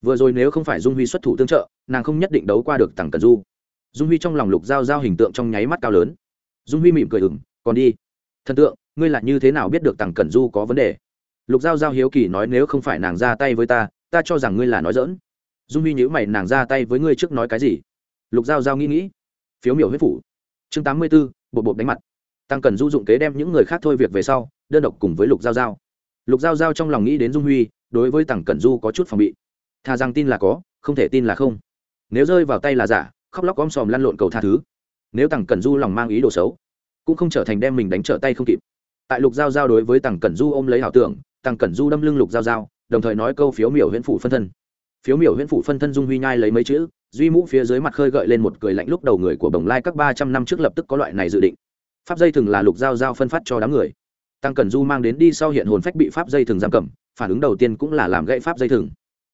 Vừa rồi nếu không phải dung huy xuất thủ tương trợ, nàng không nhất định đấu qua được tằng cần du. Dung huy trong lòng lục giao giao hình tượng trong nháy mắt cao lớn. Dung huy mỉm cười ừng còn đi. Thần tượng, ngươi là như thế nào biết được tằng cần du có vấn đề? Lục giao giao hiếu kỳ nói, nếu không phải nàng ra tay với ta ta cho rằng ngươi là nói dỡn dung huy nhữ mày, nàng ra tay với ngươi trước nói cái gì? Lục giao giao nghĩ nghĩ. Phiếu miểu huyết phủ. Chương tám mươi b ố bộ bộ đánh mặt. Tăng cần du dụng kế đem những người khác thôi việc về sau, đơn độc cùng với lục giao giao. Lục giao giao trong lòng nghĩ đến dung huy, đối với tằng cẩn du có chút phòng bị. Thà rằng tin là có, không thể tin là không. Nếu rơi vào tay là giả, khóc lóc om sòm lăn lộn cầu tha thứ. Nếu tằng cẩn du lòng mang ý đồ xấu, cũng không trở thành đem mình đánh trở tay không kịp. Tại lục giao giao đối với tằng cẩn du ôm lấy ảo tưởng tằng cẩn du đâm lưng lục giao giao, đồng thời nói câu phiếu miểu huyễn phủ phân thân phiếu miểu huyễn phủ phân thân dung huy nhai lấy mấy chữ, duy mũ phía dưới mặt khơi gợi lên một cười lạnh lúc đầu người của bồng lai các ba trăm năm trước lập tức có loại này dự định. Pháp dây thường là lục giao giao phân phát cho đám người. Tăng cần du mang đến đi sau hiện hồn phách bị pháp dây thường giam cầm, phản ứng đầu tiên cũng là làm gãy pháp dây thừng.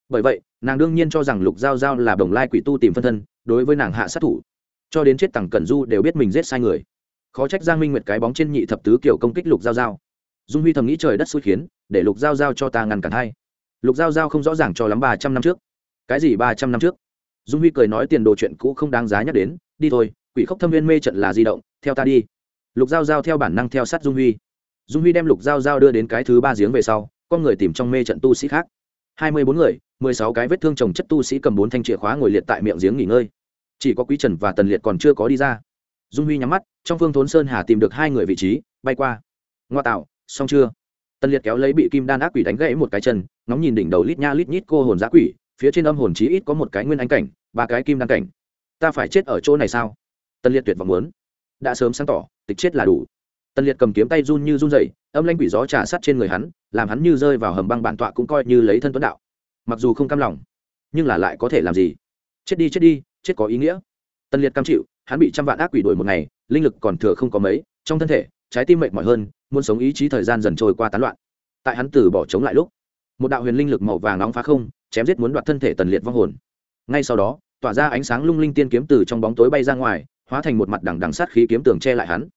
Bởi vậy, nàng đương nhiên cho rằng lục giao giao là đồng lai quỷ tu tìm phân thân, đối với nàng hạ sát thủ. Cho đến chết tằng cẩn du đều biết mình giết sai người. Khó trách giang minh nguyệt cái bóng trên nhị thập tứ kiểu công kích lục giao giao. Dung huy thầm nghĩ trời đất xui khiến, để lục giao giao cho ta ngăn cản hay? Lục giao giao không rõ ràng cho lắm ba trăm năm trước. Cái gì ba trăm năm trước? Dung huy cười nói tiền đồ chuyện cũ không đáng giá nhắc đến. Đi thôi, quỷ khốc thâm viên mê trận là di động, theo ta đi. Lục giao giao theo bản năng theo sát dung huy. Dung huy đem lục giao giao đưa đến cái thứ ba giếng về sau, con người tìm trong mê trận tu sĩ khác. Hai mươi bốn người, mười sáu cái vết thương trồng chất tu sĩ cầm bốn thanh chìa khóa ngồi liệt tại miệng giếng nghỉ ngơi. Chỉ có quý trần và tần liệt còn chưa có đi ra. Dung huy nhắm mắt, trong phương thốn sơn hà tìm được hai người vị trí, bay qua. Ngoa tạo, xong chưa? Tần liệt kéo lấy bị kim đan ác quỷ đánh gãy một cái chân, ngóng nhìn đỉnh đầu lít nha lít nhít cô hồn giã quỷ, phía trên âm hồn chí ít có một cái nguyên anh cảnh, ba cái kim đan cảnh. Ta phải chết ở chỗ này sao? Tần liệt tuyệt vọng muốn. Đã sớm sáng tỏ, tịch chết là đủ. Tần liệt cầm kiếm tay run như run dậy âm lanh quỷ gió trà sát trên người hắn, làm hắn như rơi vào hầm băng bản tọa cũng coi như lấy thân tuấn đạo. Mặc dù không cam lòng, nhưng là lại có thể làm gì? Chết đi chết đi, chết có ý nghĩa. Tần liệt cam chịu, hắn bị trăm vạn ác quỷ đuổi một ngày, linh lực còn thừa không có mấy, trong thân thể, trái tim mệt mỏi hơn muốn sống ý chí thời gian dần trôi qua tán loạn. Tại hắn từ bỏ chống lại lúc, một đạo huyền linh lực màu vàng nóng phá không, chém giết muốn đoạt thân thể tần liệt vong hồn. Ngay sau đó, tỏa ra ánh sáng lung linh tiên kiếm từ trong bóng tối bay ra ngoài, hóa thành một mặt đằng đằng sát khí kiếm tường che lại hắn.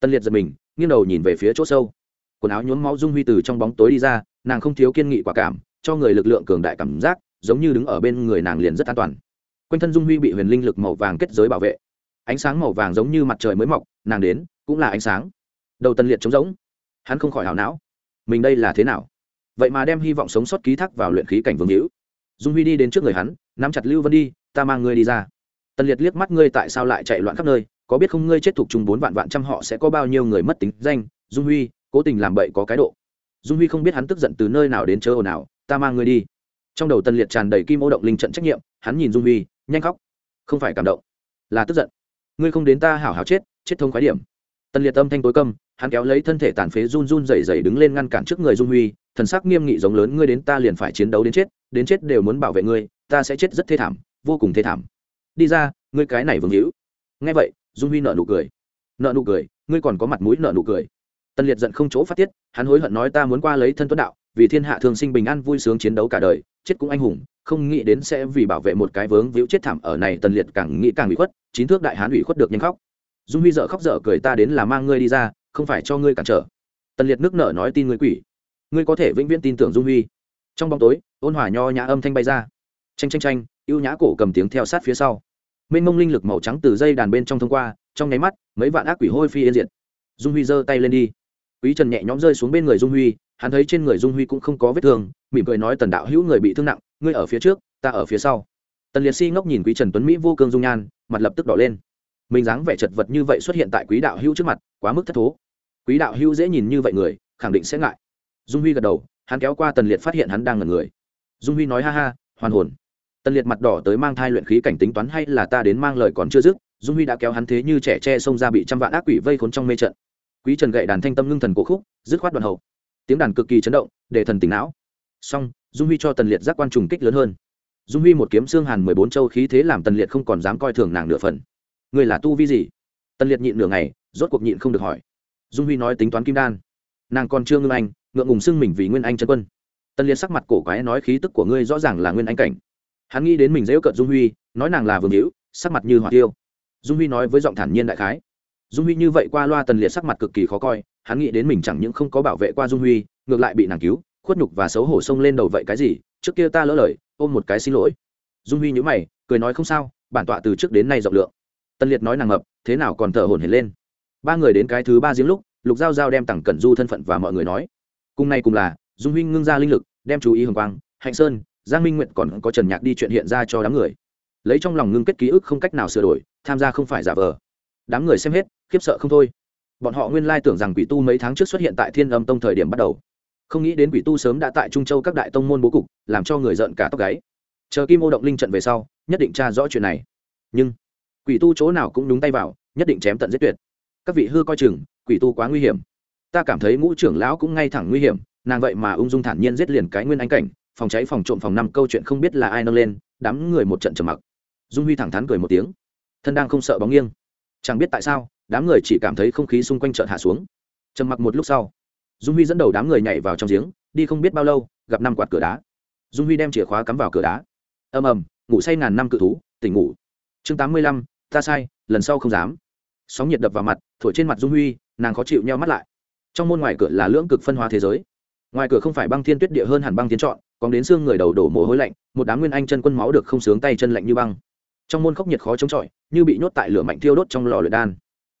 Tần liệt giật mình, nghiêng đầu nhìn về phía chỗ sâu. Quần áo nhuốm máu dung huy từ trong bóng tối đi ra, nàng không thiếu kiên nghị quả cảm, cho người lực lượng cường đại cảm giác, giống như đứng ở bên người nàng liền rất an toàn. Quanh thân dung huy bị huyền linh lực màu vàng kết giới bảo vệ. Ánh sáng màu vàng giống như mặt trời mới mọc, nàng đến, cũng là ánh sáng đầu tân liệt trống rỗng. Hắn không khỏi hảo não. Mình đây là thế nào? Vậy mà đem hy vọng sống sót ký thác vào luyện khí cảnh vương hữu. Dung huy đi đến trước người hắn, nắm chặt lưu vân đi, ta mang ngươi đi ra. Tần liệt liếc mắt ngươi tại sao lại chạy loạn khắp nơi, có biết không ngươi chết thuộc chung bốn vạn vạn trăm họ sẽ có bao nhiêu người mất tính danh? Dung huy, cố tình làm bậy có cái độ. Dung huy không biết hắn tức giận từ nơi nào đến chớ ồn nào ta mang ngươi đi. Trong đầu tần liệt tràn đầy kim ô động linh trận trách nhiệm, hắn nhìn dung huy, nhanh khóc. Không phải cảm động, là tức giận. Ngươi không đến ta hảo hảo chết chết thông khái điểm. Tần liệt âm thanh tối câm hắn kéo lấy thân thể tàn phế run run rẩy rẩy đứng lên ngăn cản trước người dung huy, thần sắc nghiêm nghị giống lớn, ngươi đến ta liền phải chiến đấu đến chết đến chết đều muốn bảo vệ ngươi, ta sẽ chết rất thê thảm, vô cùng thê thảm. Đi ra, ngươi cái này vương hữu. Nghe vậy, dung huy nợ nụ cười. Nợ nụ cười, ngươi còn có mặt mũi nợ nụ cười. Tần liệt giận không chỗ phát tiết, hắn hối hận nói ta muốn qua lấy thân tuấn đạo, vì thiên hạ thường sinh bình an vui sướng chiến đấu cả đời, chết cũng anh hùng, không nghĩ đến sẽ vì bảo vệ một cái vướng víu chết thảm ở này, tần liệt càng nghĩ càng bị khuất, chín thước đại hán ủy khuất được nhanh khóc. Dung huy dở khóc dở cười, ta đến là mang ngươi đi ra không phải cho ngươi cản trở. Tần liệt nước nở nói tin ngươi quỷ. Ngươi có thể vĩnh viễn tin tưởng dung huy. Trong bóng tối, ôn hòa nho nhã âm thanh bay ra. Tranh tranh tranh ưu nhã cổ cầm tiếng theo sát phía sau. Mênh mông linh lực màu trắng từ dây đàn bên trong thông qua, trong nháy mắt, mấy vạn ác quỷ hôi phi yên diệt. Dung huy giơ tay lên đi. Quý trần nhẹ nhõm rơi xuống bên người dung huy, hắn thấy trên người dung huy cũng không có vết thương, mỉm cười nói tần đạo hữu người bị thương nặng, ngươi ở phía trước, ta ở phía sau. Tần liệt si ngốc nhìn quý trần tuấn mỹ vô cương dung nhan, mặt lập tức đỏ lên mình dáng vẻ chật vật như vậy xuất hiện tại quý đạo hữu trước mặt, quá mức thất thố. Quý đạo hữu dễ nhìn như vậy người, khẳng định sẽ ngại. Dung huy gật đầu, hắn kéo qua tần liệt phát hiện hắn đang ngần người. Dung huy nói ha ha, hoàn hồn. Tần liệt mặt đỏ tới mang thai luyện khí cảnh tính toán hay là ta đến mang lời còn chưa dứt, dung huy đã kéo hắn thế như trẻ tre xông ra bị trăm vạn ác quỷ vây khốn trong mê trận. Quý trần gậy đàn thanh tâm ngưng thần cổ khúc, dứt khoát đoạn hậu. Tiếng đàn cực kỳ chấn động, để thần tỉnh não. Song dung huy cho tần liệt giác quan trùng kích lớn hơn. Dung huy một kiếm xương hàn mười bốn châu khí thế làm tần liệt không còn dám coi thường nàng nửa phần người là tu vi gì? Tần liệt nhịn nửa ngày, rốt cuộc nhịn không được hỏi. Dung huy nói tính toán kim đan. Nàng còn chưa ngưng anh, ngượng ngùng xưng mình vì nguyên anh chân quân. Tần liệt sắc mặt cổ quái nói khí tức của ngươi rõ ràng là nguyên anh cảnh. Hắn nghĩ đến mình dễ cận dung huy, nói nàng là vương hữu, sắc mặt như hỏa tiêu. Dung huy nói với giọng thản nhiên đại khái. Dung huy như vậy qua loa tần liệt sắc mặt cực kỳ khó coi, hắn nghĩ đến mình chẳng những không có bảo vệ qua dung huy, ngược lại bị nàng cứu, khuất nhục và xấu hổ xông lên đầu vậy cái gì, trước kia ta lỡ lời, ôm một cái xin lỗi. Dung huy nhữ mày, cười nói không sao, bản tọa từ trước đến nay rộng lượng tân liệt nói nàng ngập, thế nào còn thở hổn hển lên. Ba người đến cái thứ ba giếng lúc, lục giao giao đem tặng cẩn du thân phận và mọi người nói. Cùng này cùng là, dung huynh ngưng ra linh lực, đem chú ý hồng quang, hạnh sơn, giang minh nguyện còn có trần nhạc đi chuyện hiện ra cho đám người. Lấy trong lòng ngưng kết ký ức không cách nào sửa đổi, tham gia không phải giả vờ. Đám người xem hết, khiếp sợ không thôi. Bọn họ nguyên lai tưởng rằng quỷ tu mấy tháng trước xuất hiện tại thiên âm tông thời điểm bắt đầu. Không nghĩ đến quỷ tu sớm đã tại trung châu các đại tông môn bố cục, làm cho người giận cả tóc gáy. Chờ kim ô động linh trận về sau, nhất định tra rõ chuyện này. Nhưng quỷ tu chỗ nào cũng đúng tay vào, nhất định chém tận giết tuyệt. Các vị hư coi chừng, quỷ tu quá nguy hiểm. Ta cảm thấy ngũ trưởng lão cũng ngay thẳng nguy hiểm, nàng vậy mà ung dung thản nhiên giết liền cái nguyên ánh cảnh, phòng cháy phòng trộm phòng năm câu chuyện không biết là ai nâng lên, đám người một trận trầm mặc. Dung huy thẳng thắn cười một tiếng. Thân đang không sợ bóng nghiêng. Chẳng biết tại sao, đám người chỉ cảm thấy không khí xung quanh chợt hạ xuống. Trầm mặc một lúc sau, dung huy dẫn đầu đám người nhảy vào trong giếng, đi không biết bao lâu, gặp năm quạt cửa đá. Dung huy đem chìa khóa cắm vào cửa đá. Ầm ầm, ngủ say ngàn năm cự thú, tỉnh ngủ chương tám mươi lăm, ta sai, lần sau không dám. Sóng nhiệt đập vào mặt, thổi trên mặt dung huy, nàng khó chịu nheo mắt lại. Trong môn ngoài cửa là lưỡng cực phân hóa thế giới. Ngoài cửa không phải băng thiên tuyết địa hơn hẳn băng tiến chọn còn đến xương người đầu đổ mồ hôi lạnh, một đám nguyên anh chân quân máu được không sướng tay chân lạnh như băng. Trong môn khốc nhiệt khó chống chọi, như bị nhốt tại lửa mạnh thiêu đốt trong lò luyện đan.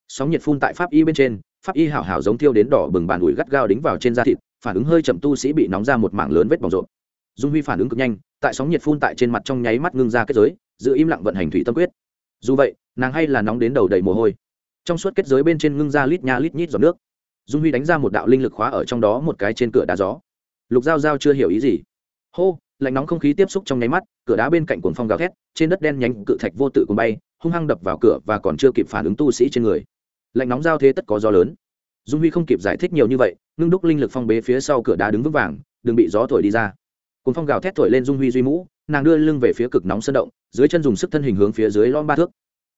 Sóng nhiệt phun tại pháp y bên trên, pháp y hảo hảo giống thiêu đến đỏ bừng bàn ủi gắt gao đính vào trên da thịt, phản ứng hơi chậm tu sĩ bị nóng ra một mảng lớn vết bỏng rộn. Dung huy phản ứng cực nhanh, tại sóng nhiệt phun tại trên mặt trong nháy mắt ngưng ra kết giới giữ im lặng vận hành thủy tâm quyết. Dù vậy, nàng hay là nóng đến đầu đầy mồ hôi. Trong suốt kết giới bên trên ngưng ra lít nha lít nhít giọt nước. Dung huy đánh ra một đạo linh lực khóa ở trong đó một cái trên cửa đá gió. Lục giao giao chưa hiểu ý gì. Hô, lạnh nóng không khí tiếp xúc trong nháy mắt, cửa đá bên cạnh cuồng phong gào thét, trên đất đen nhánh cự thạch vô tự cùng bay, hung hăng đập vào cửa và còn chưa kịp phản ứng tu sĩ trên người. Lạnh nóng giao thế tất có gió lớn. Dung huy không kịp giải thích nhiều như vậy, ngưng đúc linh lực phong bế phía sau cửa đá đứng vững vàng, đừng bị gió thổi đi ra cuốn phong gào thét thổi lên dung huy duy mũ, nàng đưa lưng về phía cực nóng sân động, dưới chân dùng sức thân hình hướng phía dưới lon ba thước.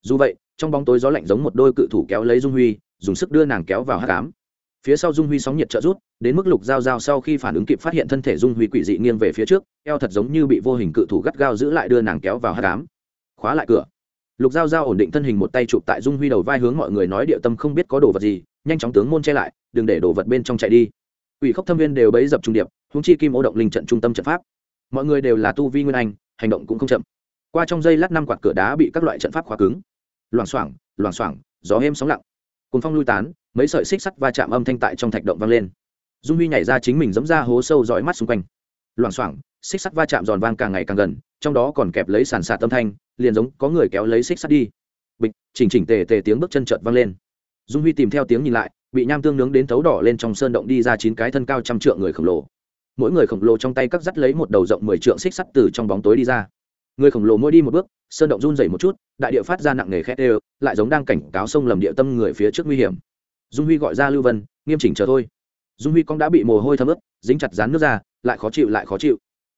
Dù vậy, trong bóng tối gió lạnh giống một đôi cự thủ kéo lấy dung huy, dùng sức đưa nàng kéo vào hát cám phía sau dung huy sóng nhiệt trợ rút, đến mức lục dao dao sau khi phản ứng kịp phát hiện thân thể dung huy quỷ dị nghiêng về phía trước, eo thật giống như bị vô hình cự thủ gắt gao giữ lại đưa nàng kéo vào hát cám khóa lại cửa. Lục dao dao ổn định thân hình một tay chụp tại dung huy đầu vai hướng mọi người nói địa tâm không biết có đồ vật gì, nhanh chóng tướng môn che lại, đừng để đồ vật bên trong chạy đi. Quỷ khốc thâm viên đều bấy dập trung điệp húng chi kim ô động linh trận trung tâm trận pháp. Mọi người đều là tu vi nguyên anh, hành động cũng không chậm. Qua trong dây lát năm quạt cửa đá bị các loại trận pháp khóa cứng. Loảng xoảng loảng xoảng, gió êm sóng lặng. Cùng phong lui tán, mấy sợi xích sắt va chạm âm thanh tại trong thạch động vang lên. Dung huy nhảy ra chính mình dẫm ra hố sâu dõi mắt xung quanh. Loảng xoảng, xích sắt va chạm giòn vang càng ngày càng gần, trong đó còn kẹp lấy sàn sạt âm thanh, liền giống có người kéo lấy xích sắt đi. Bịch, chỉnh chỉnh tề tề tiếng bước chân trợt vang lên. Dung huy tìm theo tiếng nhìn lại, bị nham tương nướng đến thấu đỏ lên trong sơn động đi ra chín cái thân cao trăm trượng người khổng lồ mỗi người khổng lồ trong tay cắt dắt lấy một đầu rộng mười trượng xích sắt từ trong bóng tối đi ra. Người khổng lồ mỗi đi một bước, sơn động run dày một chút, đại địa phát ra nặng nề khét đều, lại giống đang cảnh cáo sông lầm địa tâm người phía trước nguy hiểm. Dung huy gọi ra lưu vân, nghiêm chỉnh chờ thôi. Dung huy cũng đã bị mồ hôi thấm ướt, dính chặt rán nước ra, lại khó chịu, lại khó chịu.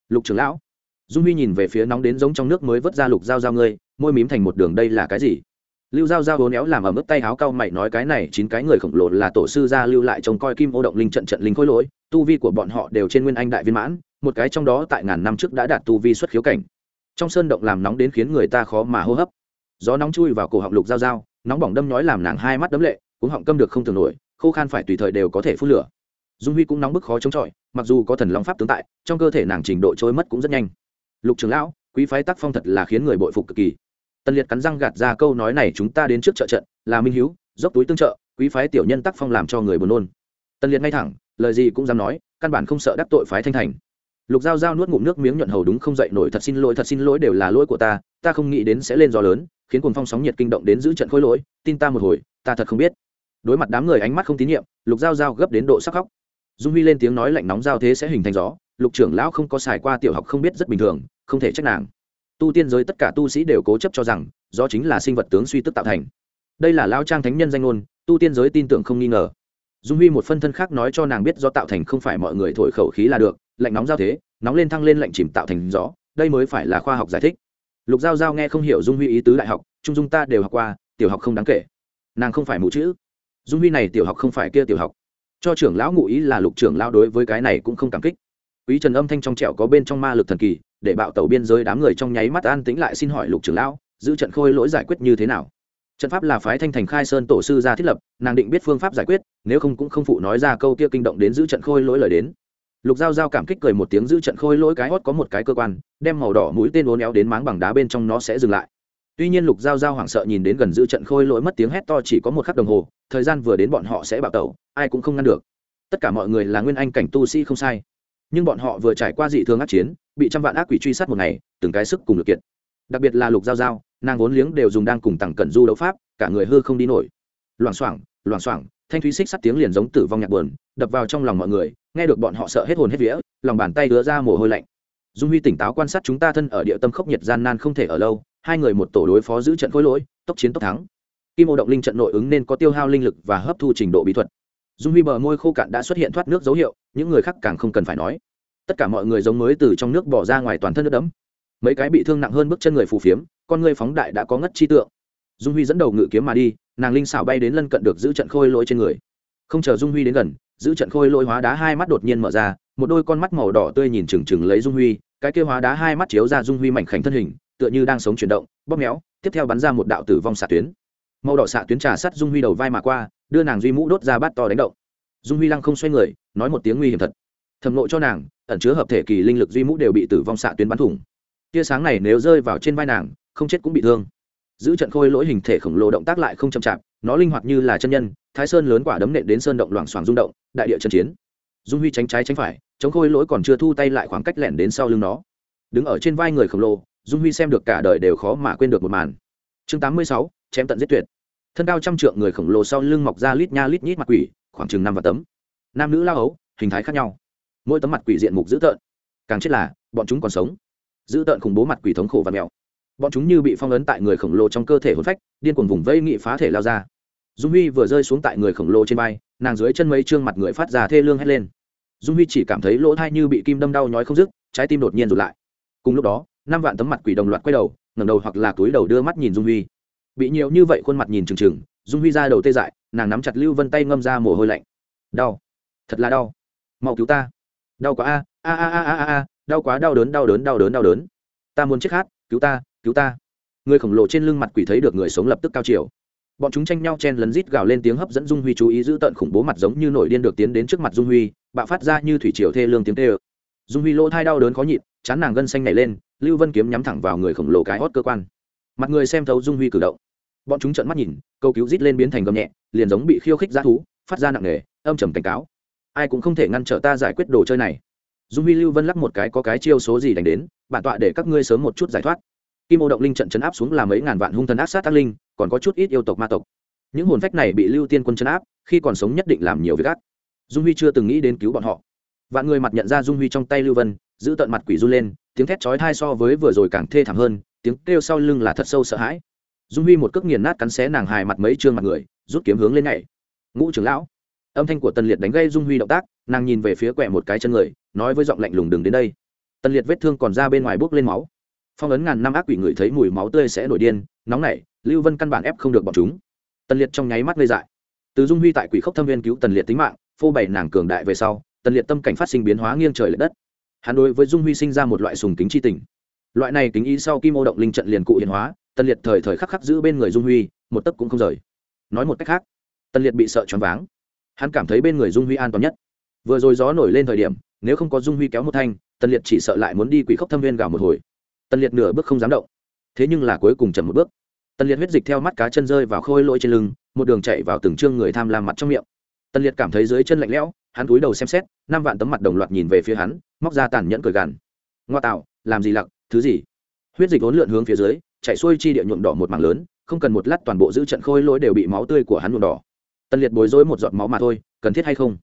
Lục trưởng lão, dung huy nhìn về phía nóng đến giống trong nước mới vớt ra lục dao dao ngươi, môi mím thành một đường, đây là cái gì? Lưu Giao Giao hố néo làm ở mức tay áo cao mày nói cái này chín cái người khổng lồ là tổ sư gia lưu lại trông coi kim ô động linh trận trận linh khối lỗi, tu vi của bọn họ đều trên nguyên anh đại viên mãn, một cái trong đó tại ngàn năm trước đã đạt tu vi xuất khiếu cảnh. Trong sơn động làm nóng đến khiến người ta khó mà hô hấp. Gió nóng chui vào cổ họng lục dao dao nóng bỏng đâm nhói làm nàng hai mắt đấm lệ cũng họng câm được không tưởng nổi, khô khan phải tùy thời đều có thể phun lửa. Dung huy cũng nóng bức khó chống chọi, mặc dù có thần long pháp tướng tại, trong cơ thể nàng trình độ trôi mất cũng rất nhanh. Lục trưởng lão, quý phái tác phong thật là khiến người bội phục cực kỳ tân liệt cắn răng gạt ra câu nói này, chúng ta đến trước trợ trận, là minh hiếu, dốc túi tương trợ, quý phái tiểu nhân tác phong làm cho người buồn nôn. Tân liệt ngay thẳng, lời gì cũng dám nói, căn bản không sợ đắc tội phái thanh thành. Lục giao giao nuốt ngụm nước miếng nhuận hầu đúng không dậy nổi, thật xin lỗi, thật xin lỗi đều là lỗi của ta ta không nghĩ đến sẽ lên gió lớn, khiến cuồng phong sóng nhiệt kinh động đến giữ trận khối lỗi, tin ta một hồi, ta thật không biết. Đối mặt đám người ánh mắt không tín nhiệm, lục giao giao gấp đến độ sắc khóc. Dung huy lên tiếng nói lạnh nóng giao thế sẽ hình thành gió, lục trưởng lão không có xài qua tiểu học không biết rất bình thường, không thể trách nàng tu tiên giới tất cả tu sĩ đều cố chấp cho rằng, do chính là sinh vật tướng suy tức tạo thành. Đây là lao trang thánh nhân danh ngôn, tu tiên giới tin tưởng không nghi ngờ. Dung huy một phân thân khác nói cho nàng biết do tạo thành không phải mọi người thổi khẩu khí là được, lạnh nóng giao thế, nóng lên thăng lên lạnh chìm tạo thành gió, đây mới phải là khoa học giải thích. Lục giao giao nghe không hiểu dung huy ý tứ đại học, trung dung ta đều học qua, tiểu học không đáng kể. Nàng không phải mụ chữ. Dung huy này tiểu học không phải kia tiểu học. Cho trưởng lão ngụ ý là lục trưởng lão đối với cái này cũng không cảm kích. Quý trần âm thanh trong trẻo có bên trong ma lực thần kỳ để bạo tàu biên giới đám người trong nháy mắt an tĩnh lại xin hỏi lục trưởng lão, giữ trận khôi lỗi giải quyết như thế nào? Trận pháp là phái thanh thành khai sơn tổ sư ra thiết lập, nàng định biết phương pháp giải quyết, nếu không cũng không phụ nói ra câu kia kinh động đến giữ trận khôi lỗi lời đến. Lục giao giao cảm kích cười một tiếng giữ trận khôi lỗi cái hót có một cái cơ quan, đem màu đỏ mũi tên uốn éo đến máng bằng đá bên trong nó sẽ dừng lại. Tuy nhiên lục giao giao hoảng sợ nhìn đến gần giữ trận khôi lỗi mất tiếng hét to chỉ có một khắc đồng hồ, thời gian vừa đến bọn họ sẽ bạo tẩu, ai cũng không ngăn được. Tất cả mọi người là nguyên anh cảnh tu sĩ không sai. Nhưng bọn họ vừa trải qua dị thương ác chiến bị trăm vạn ác quỷ truy sát một ngày, từng cái sức cùng lực kiện đặc biệt là lục giao giao, nàng vốn liếng đều dùng đang cùng tặng cẩn du đấu pháp, cả người hư không đi nổi. Loảng xoảng loảng xoảng, thanh thúy xích sắt tiếng liền giống tử vong nhạc buồn, đập vào trong lòng mọi người, nghe được bọn họ sợ hết hồn hết vía, lòng bàn tay đưa ra mồ hôi lạnh. Dung huy tỉnh táo quan sát chúng ta thân ở địa tâm khốc nhiệt gian nan không thể ở lâu, hai người một tổ đối phó giữ trận khối lỗi, tốc chiến tốc thắng. Kim ô động linh trận nội ứng nên có tiêu hao linh lực và hấp thu trình độ bí thuật. Dung huy bờ môi khô cạn đã xuất hiện thoát nước dấu hiệu, những người khác càng không cần phải nói tất cả mọi người giống mới từ trong nước bỏ ra ngoài toàn thân nước đẫm. Mấy cái bị thương nặng hơn bước chân người phù phiếm, con người phóng đại đã có ngất chi tượng. Dung huy dẫn đầu ngự kiếm mà đi, nàng linh xảo bay đến lân cận được giữ trận khôi lỗi trên người. Không chờ dung huy đến gần, giữ trận khôi lỗi hóa đá hai mắt đột nhiên mở ra, một đôi con mắt màu đỏ tươi nhìn chừng chừng lấy dung huy, cái kêu hóa đá hai mắt chiếu ra dung huy mảnh khảnh thân hình, tựa như đang sống chuyển động, bóp méo, tiếp theo bắn ra một đạo tử vong xạ tuyến. Màu đỏ xạ tuyến trà sắt dung huy đầu vai mà qua, đưa nàng duy mũ đốt ra bát to đánh động. Dung huy lăng không xoay người, nói một tiếng nguy hiểm thật thẩm nộ cho nàng, ẩn chứa hợp thể kỳ linh lực duy mũ đều bị tử vong xạ tuyến bắn thủng. Tia sáng này nếu rơi vào trên vai nàng, không chết cũng bị thương. Giữ trận khôi lỗi hình thể khổng lồ động tác lại không chậm chạp, nó linh hoạt như là chân nhân, thái sơn lớn quả đấm nện đến sơn động loảng xoảng rung động, đại địa chân chiến. Dung huy tránh trái tránh phải, chống khôi lỗi còn chưa thu tay lại khoảng cách lẻn đến sau lưng nó. Đứng ở trên vai người khổng lồ, dung huy xem được cả đời đều khó mà quên được một màn. Chương tám mươi sáu, chém tận giết tuyệt. Thân cao trăm trượng người khổng lồ sau lưng mọc ra lít nha lít nhít mặt quỷ, khoảng chừng năm và tấm. Nam nữ lao ấu hình thái khác nhau mỗi tấm mặt quỷ diện mục dữ tợn. Càng chết là bọn chúng còn sống. Dữ tợn khủng bố mặt quỷ thống khổ và mèo. Bọn chúng như bị phong ấn tại người khổng lồ trong cơ thể hôn phách điên cuồng vùng vây nghị phá thể lao ra. Dung huy vừa rơi xuống tại người khổng lồ trên bay, nàng dưới chân mấy trương mặt người phát ra thê lương hét lên. Dung huy chỉ cảm thấy lỗ thai như bị kim đâm đau nhói không dứt trái tim đột nhiên rụt lại. Cùng lúc đó năm vạn tấm mặt quỷ đồng loạt quay đầu ngẩng đầu hoặc là túi đầu đưa mắt nhìn dung huy. Bị nhiều như vậy khuôn mặt nhìn trừng trừng dung huy ra đầu tê dại nàng nắm chặt lưu vân tay ngâm ra mồ hôi lạnh. Đau. Thật là đau. Mau cứu ta đau quá a a a a a a đau quá, đau đớn đau đớn đau đớn đau đớn. Ta muốn chết hát, cứu ta cứu ta. Người khổng lồ trên lưng mặt quỷ thấy được người sống lập tức cao chiều. Bọn chúng tranh nhau chen lấn rít gào lên tiếng hấp dẫn dung huy chú ý giữ tận khủng bố mặt giống như nổi điên được tiến đến trước mặt dung huy, bạo phát ra như thủy triều thê lương tiếng tê ơ. Dung huy lỗ thai đau đớn khó nhịn, chán nàng gân xanh nảy lên, lưu vân kiếm nhắm thẳng vào người khổng lồ cái hót cơ quan. Mặt người xem thấu dung huy cử động. Bọn chúng trợn mắt nhìn, câu cứu rít lên biến thành gầm nhẹ, liền giống bị khiêu khích g thú, phát ra nặng nề, âm trầm cảnh cáo ai cũng không thể ngăn trở ta giải quyết đồ chơi này. Dung huy lưu vân lắc một cái, có cái chiêu số gì đánh đến, bản tọa để các ngươi sớm một chút giải thoát. Kim ô động linh trận chấn áp xuống là mấy ngàn vạn hung thần ác sát tác linh, còn có chút ít yêu tộc ma tộc. Những hồn phách này bị lưu tiên quân chấn áp, khi còn sống nhất định làm nhiều việc ác. Dung huy chưa từng nghĩ đến cứu bọn họ. Vạn người mặt nhận ra dung huy trong tay lưu vân, giữ tận mặt quỷ run lên, tiếng thét chói thai so với vừa rồi càng thê thảm hơn, tiếng kêu sau lưng là thật sâu sợ hãi. Dung huy một cước nghiền nát cắn xé nàng hài mặt mấy trương mặt người, rút kiếm hướng lên nhảy. Ngũ trưởng lão âm thanh của tần liệt đánh gây dung huy động tác, nàng nhìn về phía quẹ một cái chân người, nói với giọng lạnh lùng đừng đến đây. Tần liệt vết thương còn ra bên ngoài bốc lên máu. Phong ấn ngàn năm ác quỷ người thấy mùi máu tươi sẽ nổi điên, nóng nảy, lưu vân căn bản ép không được bọn chúng. Tần liệt trong nháy mắt gây dại. Từ dung huy tại quỷ khốc thâm viên cứu tần liệt tính mạng, phô bày nàng cường đại về sau tần liệt tâm cảnh phát sinh biến hóa nghiêng trời l ệ đất. Hắn đối với dung huy sinh ra một loại sùng kính c h i tình. Loại này kính ý sau kim ô động linh trận liền cụ hiện hóa tần liệt thời thời khắc khắc giữ bên người dung huy, một tấc cũng không rời. Nói một cách khác tần liệt bị sợ choáng váng hắn cảm thấy bên người dung huy an toàn nhất. Vừa rồi gió nổi lên thời điểm, nếu không có dung huy kéo một thanh, tần liệt chỉ sợ lại muốn đi quỷ khốc thâm viên gào một hồi. Tần liệt nửa bước không dám động. Thế nhưng là cuối cùng chậm một bước. Tần liệt huyết dịch theo mắt cá chân rơi vào khôi lỗi trên lưng, một đường chạy vào từng chương người tham lam mặt trong miệng. Tần liệt cảm thấy dưới chân lạnh lẽo, hắn cúi đầu xem xét, năm vạn tấm mặt đồng loạt nhìn về phía hắn, móc ra tàn nhẫn cười gằn. Ngoa tạo, làm gì lặc, thứ gì? Huyết dịch ốn lượn hướng phía dưới, chạy xuôi chi địa nhuộm đỏ một mảng lớn, không cần một lát toàn bộ giữ trận khôi lỗi đều bị máu tươi của hắn nhuộm đỏ tần liệt bối rối một giọt máu mà thôi, cần thiết hay không?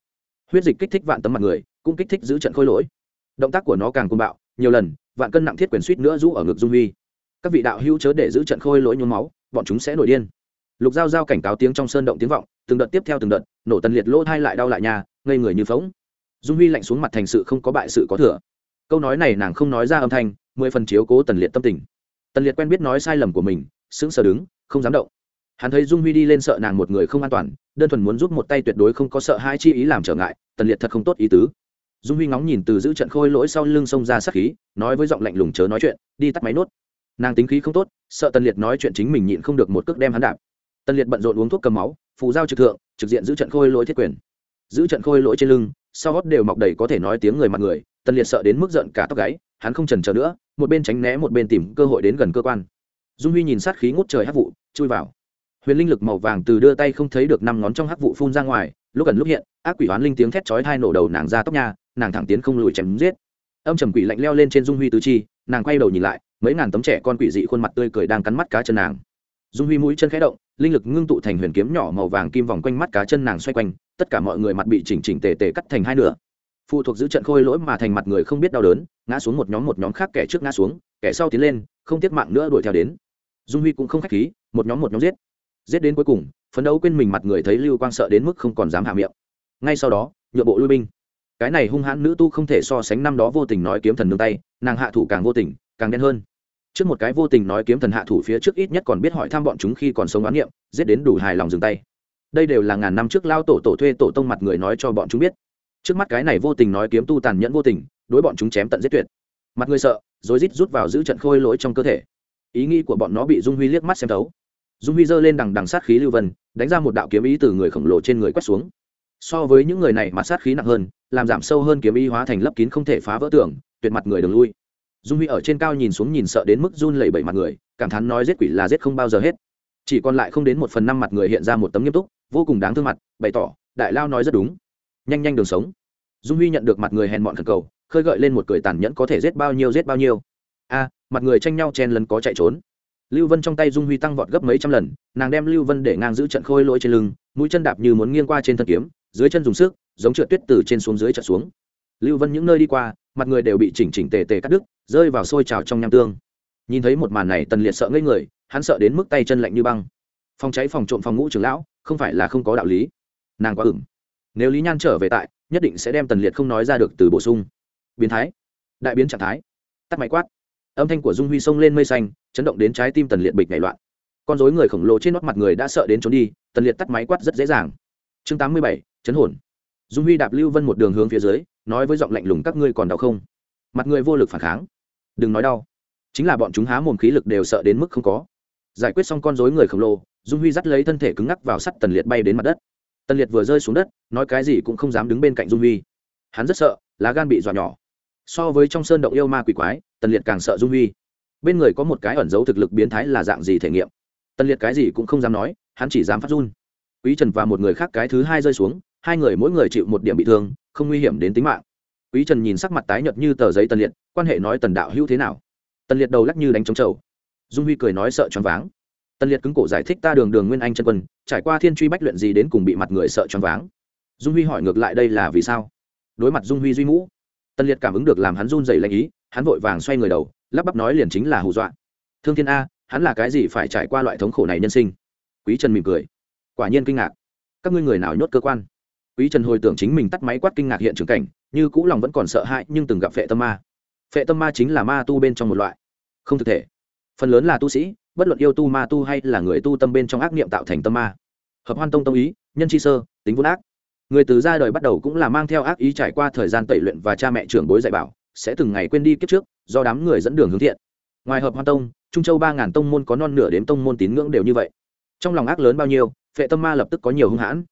Huyết dịch kích thích vạn tấm mặt người, cũng kích thích giữ trận khôi lỗi. Động tác của nó càng côn bạo, nhiều lần, vạn cân nặng thiết quyền suýt nữa rũ ở ngực dung huy. Các vị đạo hữu chớ để giữ trận khôi lỗi nhuốm máu, bọn chúng sẽ nổi điên. Lục giao giao cảnh cáo tiếng trong sơn động tiếng vọng, từng đợt tiếp theo từng đợt, nổ tần liệt lỗ thai lại đau lại nhà, ngây người như phóng dung huy lạnh xuống mặt thành sự không có bại sự có thừa. Câu nói này nàng không nói ra âm thanh, mười phần chiếu cố tần liệt tâm tình. Tần liệt quen biết nói sai lầm của mình, sững sờ đứng, không dám động hắn thấy dung huy đi lên sợ nàng một người không an toàn, đơn thuần muốn giúp một tay tuyệt đối không có sợ hai chi ý làm trở ngại, tần liệt thật không tốt ý tứ. Dung huy ngóng nhìn từ giữ trận khôi lỗi sau lưng xông ra sắc khí, nói với giọng lạnh lùng chớ nói chuyện, đi tắt máy nốt. Nàng tính khí không tốt, sợ tần liệt nói chuyện chính mình nhịn không được một cước đem hắn đạp. Tần liệt bận rộn uống thuốc cầm máu, phù giao trực thượng, trực diện giữ trận khôi lỗi thiết quyền. Giữ trận khôi lỗi trên lưng, sau gót đều mọc đầy có thể nói tiếng người mặt người, tần liệt sợ đến mức giận cả tóc gáy, hắn không trần chờ nữa, một bên tránh né một bên tìm cơ hội đến gần cơ quan. Dung huy nhìn sát khí ngút trời hát vụ, chui vào huyền linh lực màu vàng từ đưa tay không thấy được năm ngón trong hắc vụ phun ra ngoài, lúc gần lúc hiện, ác quỷ hoán linh tiếng thét chói hai nổ đầu nàng ra tóc nhà nàng thẳng tiến không lùi chém giết. Âm trầm quỷ lạnh leo lên trên dung huy tứ chi, nàng quay đầu nhìn lại, mấy ngàn tấm trẻ con quỷ dị khuôn mặt tươi cười đang cắn mắt cá chân nàng. Dung huy mũi chân khẽ động, linh lực ngưng tụ thành huyền kiếm nhỏ màu vàng kim vòng quanh mắt cá chân nàng xoay quanh, tất cả mọi người mặt bị chỉnh chỉnh tề tề cắt thành hai nửa. Phụ thuộc giữ trận khôi lỗi mà thành mặt người không biết đau đớn, ngã xuống một nhóm một nhóm khác kẻ trước ngã xuống, kẻ sau tiến lên, không tiếc mạng nữa đuổi theo đến. Dung huy cũng không khách khí, một nhóm một nhóm giết giết đến cuối cùng phấn đấu quên mình mặt người thấy lưu quang sợ đến mức không còn dám hạ miệng. Ngay sau đó nhựa bộ lui binh. Cái này hung hãn nữ tu không thể so sánh năm đó vô tình nói kiếm thần nương tay nàng hạ thủ càng vô tình càng đen hơn. Trước một cái vô tình nói kiếm thần hạ thủ phía trước ít nhất còn biết hỏi thăm bọn chúng khi còn sống oán nghiệm, giết đến đủ hài lòng dừng tay. Đây đều là ngàn năm trước lao tổ tổ thuê tổ tông mặt người nói cho bọn chúng biết. Trước mắt cái này vô tình nói kiếm tu tàn nhẫn vô tình đối bọn chúng chém tận giết tuyệt. Mặt người sợ rồi rít rút vào giữ trận khôi lỗi trong cơ thể. Ý nghĩ của bọn nó bị dung huy liếc mắt xem thấu dung huy giơ lên đằng đằng sát khí lưu vân, đánh ra một đạo kiếm ý từ người khổng lồ trên người quét xuống. So với những người này mà sát khí nặng hơn, làm giảm sâu hơn kiếm ý hóa thành lấp kín không thể phá vỡ tường, tuyệt mặt người đường lui. Dung huy ở trên cao nhìn xuống nhìn sợ đến mức run lẩy bẩy mặt người, cảm thán nói giết quỷ là giết không bao giờ hết. Chỉ còn lại không đến một phần năm mặt người hiện ra một tấm nghiêm túc, vô cùng đáng thương mặt, bày tỏ, đại lao nói rất đúng. Nhanh nhanh đường sống. Dung huy nhận được mặt người hèn mọn khẩn cầu, khơi gợi lên một cười tàn nhẫn có thể giết bao nhiêu giết bao nhiêu. A, mặt người tranh nhau chen lấn có chạy trốn lưu vân trong tay dung huy tăng vọt gấp mấy trăm lần, nàng đem lưu vân để ngang giữ trận khôi lỗi trên lưng, mũi chân đạp như muốn nghiêng qua trên thân kiếm, dưới chân dùng sức, giống trượt tuyết từ trên xuống dưới trượt xuống. Lưu vân những nơi đi qua, mặt người đều bị chỉnh chỉnh tề tề cắt đứt, rơi vào sôi trào trong nham tương. Nhìn thấy một màn này, tần liệt sợ ngây người, hắn sợ đến mức tay chân lạnh như băng. Phòng cháy phòng trộm phòng ngũ trưởng lão, không phải là không có đạo lý. Nàng quá ửng. Nếu lý nhan trở về tại, nhất định sẽ đem tần liệt không nói ra được từ bổ sung. Biến thái. Đại biến trạng thái. Tắt máy quát âm thanh của dung huy sông lên mây xanh, chấn động đến trái tim tần liệt bịch nảy loạn. Con dối người khổng lồ trên nót mặt người đã sợ đến trốn đi, tần liệt tắt máy quát rất dễ dàng. Chương tám mươi bảy, chấn hồn. Dung huy đạp lưu vân một đường hướng phía dưới, nói với giọng lạnh lùng, các ngươi còn đau không? Mặt người vô lực phản kháng. Đừng nói đau. Chính là bọn chúng há mồm khí lực đều sợ đến mức không có. Giải quyết xong con dối người khổng lồ, dung huy dắt lấy thân thể cứng ngắc vào sắt tần liệt bay đến mặt đất. Tần liệt vừa rơi xuống đất, nói cái gì cũng không dám đứng bên cạnh dung huy. Hắn rất sợ, lá gan bị dọa nhỏ. So với trong sơn động yêu ma quỷ quái tần liệt càng sợ dung huy. Bên người có một cái ẩn dấu thực lực biến thái là dạng gì thể nghiệm? Tần liệt cái gì cũng không dám nói, hắn chỉ dám phát run. Quý trần và một người khác cái thứ hai rơi xuống, hai người mỗi người chịu một điểm bị thương, không nguy hiểm đến tính mạng. Quý trần nhìn sắc mặt tái nhợt như tờ giấy tần liệt, quan hệ nói tần đạo hữu thế nào? Tần liệt đầu lắc như đánh trống trầu. Dung huy cười nói sợ choáng váng. Tần liệt cứng cổ giải thích ta đường đường nguyên anh chân quân, trải qua thiên truy bách luyện gì đến cùng bị mặt người sợ choáng váng. Dung huy hỏi ngược lại đây là vì sao? Đối mặt dung huy duy mũ tần liệt cảm ứng được làm hắn run dày lanh ý hắn vội vàng xoay người đầu, lắp bắp nói liền chính là hù dọa. Thương thiên a, hắn là cái gì phải trải qua loại thống khổ này nhân sinh? Quý trần mỉm cười. Quả nhiên kinh ngạc. Các ngươi người nào nhốt cơ quan? Quý trần hồi tưởng chính mình tắt máy quát kinh ngạc hiện trường cảnh, như cũ lòng vẫn còn sợ hãi nhưng từng gặp phệ tâm ma. Phệ tâm ma chính là ma tu bên trong một loại. Không thực thể. Phần lớn là tu sĩ, bất luận yêu tu, ma tu hay là người tu tâm bên trong ác niệm tạo thành tâm ma. Hợp hoan tông tông ý, nhân chi sơ, tính vốn ác. Người từ ra đời bắt đầu cũng là mang theo ác ý trải qua thời gian tẩy luyện và cha mẹ trưởng bối dạy bảo sẽ từng ngày quên đi kiếp trước, do đám người dẫn đường hướng thiện. Ngoài hợp hoa tông, trung châu ba ngàn tông môn có non nửa đến tông môn tín ngưỡng đều như vậy. Trong lòng ác lớn bao nhiêu, phệ tâm ma lập tức có nhiều hung hãn.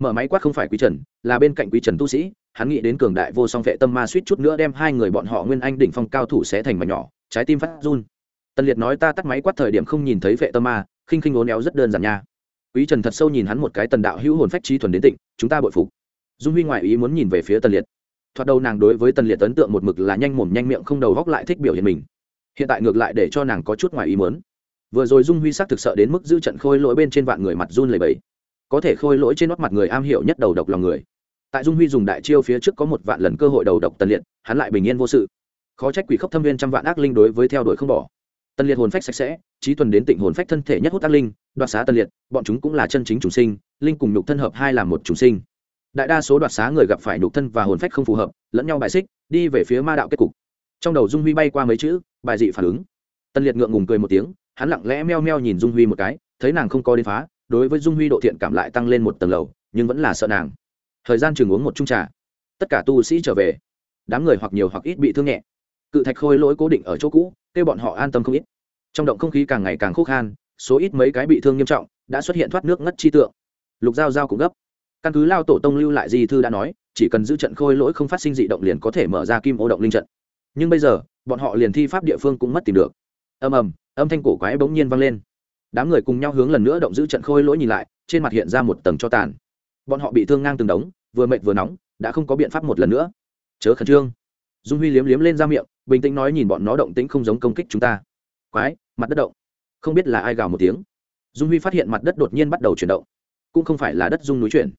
Mở máy quát không phải quý trần, là bên cạnh quý trần tu sĩ, hắn nghĩ đến cường đại vô song phệ tâm ma suýt chút nữa đem hai người bọn họ nguyên anh đỉnh phong cao thủ sẽ thành mà nhỏ, trái tim phát run. Tần liệt nói ta tắt máy quát thời điểm không nhìn thấy phệ tâm ma, khinh khinh ốn éo rất đơn giản nha. Quý trần thật sâu nhìn hắn một cái tần đạo hữu hồn phách trí thuần đến tịnh, chúng ta bội phục. Dung huy ngoại ý muốn nhìn về phía tần liệt thoạt đầu nàng đối với tần liệt ấn tượng một mực là nhanh mồm nhanh miệng không đầu góc lại thích biểu hiện mình. Hiện tại ngược lại để cho nàng có chút ngoài ý muốn. Vừa rồi dung huy sắc thực sợ đến mức giữ trận khôi lỗi bên trên vạn người mặt run lầy bẫy có thể khôi lỗi trên nót mặt người am hiểu nhất đầu độc lòng người. Tại dung huy dùng đại chiêu phía trước có một vạn lần cơ hội đầu độc tần liệt, hắn lại bình yên vô sự. Khó trách quỷ khốc thâm viên trăm vạn ác linh đối với theo đuổi không bỏ. Tần liệt hồn phách sạch sẽ, trí tuần đến tịnh hồn phách thân thể nhất hút ác linh, đoạt xá tần liệt, bọn chúng cũng là chân chính chủ sinh, linh cùng nhục thân hợp hai là một chủ sinh đại đa số đoạt xá người gặp phải nhục thân và hồn phách không phù hợp, lẫn nhau bài xích, đi về phía ma đạo kết cục. Trong đầu dung huy bay qua mấy chữ, bài dị phản ứng. Tân liệt ngượng ngùng cười một tiếng, hắn lặng lẽ meo meo nhìn dung huy một cái, thấy nàng không có đến phá, đối với dung huy độ thiện cảm lại tăng lên một tầng lầu, nhưng vẫn là sợ nàng. Thời gian chừng uống một chung trà. Tất cả tu sĩ trở về. Đám người hoặc nhiều hoặc ít bị thương nhẹ. Cự thạch khôi lỗi cố định ở chỗ cũ, kêu bọn họ an tâm không ít. Trong động không khí càng ngày càng khúc khan, số ít mấy cái bị thương nghiêm trọng, đã xuất hiện thoát nước ngất chi tượng. Lục giao giao cũng gấp căn cứ lao tổ tông lưu lại di thư đã nói, chỉ cần giữ trận khôi lỗi không phát sinh dị động liền có thể mở ra kim ô động linh trận. Nhưng bây giờ, bọn họ liền thi pháp địa phương cũng mất tìm được. Ầm ầm, âm thanh cổ quái bỗng nhiên vang lên. Đám người cùng nhau hướng lần nữa động giữ trận khôi lỗi nhìn lại, trên mặt hiện ra một tầng cho tàn. Bọn họ bị thương ngang từng đống, vừa mệt vừa nóng, đã không có biện pháp một lần nữa. Chớ khẩn trương. Dung huy liếm liếm lên ra miệng, bình tĩnh nói nhìn bọn nó động tĩnh không giống công kích chúng ta. Quái, mặt đất động. Không biết là ai gào một tiếng. Dung huy phát hiện mặt đất đột nhiên bắt đầu chuyển động. Cũng không phải là đất dung núi chuyển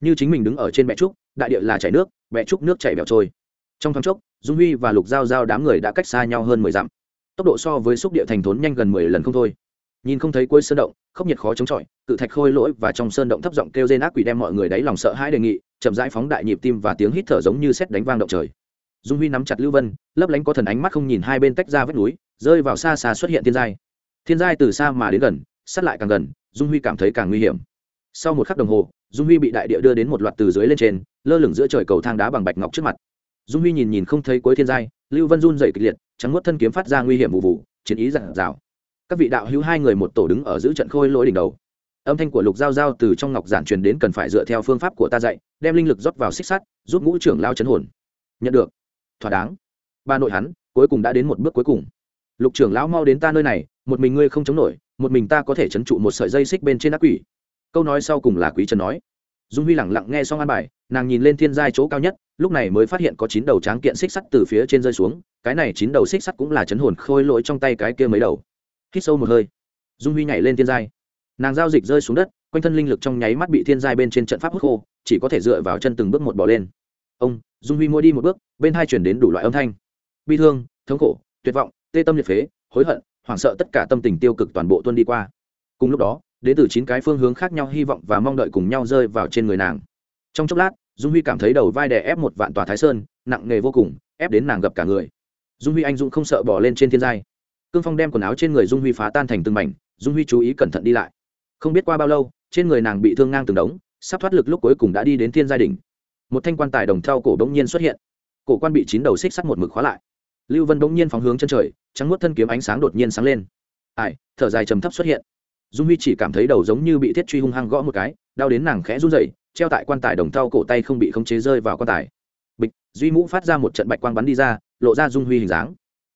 như chính mình đứng ở trên bẹ trúc, đại địa là chảy nước, bẹ trúc nước chảy bẹo trôi. Trong thoáng chốc, dung huy và lục giao giao đám người đã cách xa nhau hơn mười dặm. Tốc độ so với xúc địa thành thốn nhanh gần mười lần không thôi. Nhìn không thấy cuối sơn động, khốc nhiệt khó chống chọi, cự thạch khôi lỗi và trong sơn động thấp giọng kêu rên ác quỷ đem mọi người đáy lòng sợ hãi đề nghị, chậm rãi phóng đại nhịp tim và tiếng hít thở giống như xét đánh vang động trời. Dung huy nắm chặt lưu vân, lấp lánh có thần ánh mắt không nhìn hai bên tách ra vách núi, rơi vào xa xa xuất hiện thiên giai. Thiên giai từ xa mà đến gần, sát lại càng gần, dung huy cảm thấy càng nguy hiểm. Sau một khắc đồng hồ dung huy bị đại địa đưa đến một loạt từ dưới lên trên, lơ lửng giữa trời cầu thang đá bằng bạch ngọc trước mặt. Dung huy nhìn nhìn không thấy cuối thiên giai, lưu vân run dày kịch liệt, trắng nuốt thân kiếm phát ra nguy hiểm vụ vụ, chiến ý giản rào các vị đạo hữu hai người một tổ đứng ở giữa trận khôi lỗi đỉnh đầu. Âm thanh của lục giao giao từ trong ngọc giản truyền đến cần phải dựa theo phương pháp của ta dạy, đem linh lực rót vào xích sắt, giúp ngũ trưởng lao chấn hồn. Nhận được. Thỏa đáng. Ba nội hắn, cuối cùng đã đến một bước cuối cùng. Lục trưởng lão mau đến ta nơi này, một mình ngươi không chống nổi, một mình ta có thể chấn trụ một sợi dây xích bên trên ác quỷ câu nói sau cùng là quý trần nói. Dung huy lẳng lặng nghe xong an bài, nàng nhìn lên thiên giai chỗ cao nhất, lúc này mới phát hiện có chín đầu tráng kiện xích sắt từ phía trên rơi xuống, cái này chín đầu xích sắt cũng là chấn hồn khôi lỗi trong tay cái kia mấy đầu. Hít sâu một hơi, dung huy nhảy lên thiên giai. Nàng giao dịch rơi xuống đất, quanh thân linh lực trong nháy mắt bị thiên giai bên trên trận pháp hút khô, chỉ có thể dựa vào chân từng bước một bỏ lên. Ông, dung huy mua đi một bước, bên hai chuyển đến đủ loại âm thanh. Bi thương, thống khổ, tuyệt vọng, tê tâm liệt phế, hối hận, hoảng sợ tất cả tâm tình tiêu cực toàn bộ tuân đi qua. Cùng lúc đó đến từ chín cái phương hướng khác nhau hy vọng và mong đợi cùng nhau rơi vào trên người nàng. Trong chốc lát, dung huy cảm thấy đầu vai đè ép một vạn tòa thái sơn, nặng nề vô cùng, ép đến nàng gặp cả người. Dung huy anh dũng không sợ bỏ lên trên thiên giai. Cương phong đem quần áo trên người dung huy phá tan thành từng mảnh, dung huy chú ý cẩn thận đi lại. Không biết qua bao lâu, trên người nàng bị thương ngang từng đống, sắp thoát lực lúc cuối cùng đã đi đến thiên giai đỉnh. Một thanh quan tài đồng theo cổ bỗng nhiên xuất hiện. Cổ quan bị chín đầu xích sắt một mực khóa lại. Lưu vân bỗng nhiên phóng hướng chân trời, trắng nuốt thân kiếm ánh sáng đột nhiên sáng lên. Ai, thở dài trầm thấp xuất hiện dung huy chỉ cảm thấy đầu giống như bị thiết truy hung hăng gõ một cái, đau đến nàng khẽ run rẩy, treo tại quan tài đồng thau cổ tay không bị khống chế rơi vào quan tài. Bịch, duy mũ phát ra một trận bạch quang bắn đi ra, lộ ra dung huy hình dáng.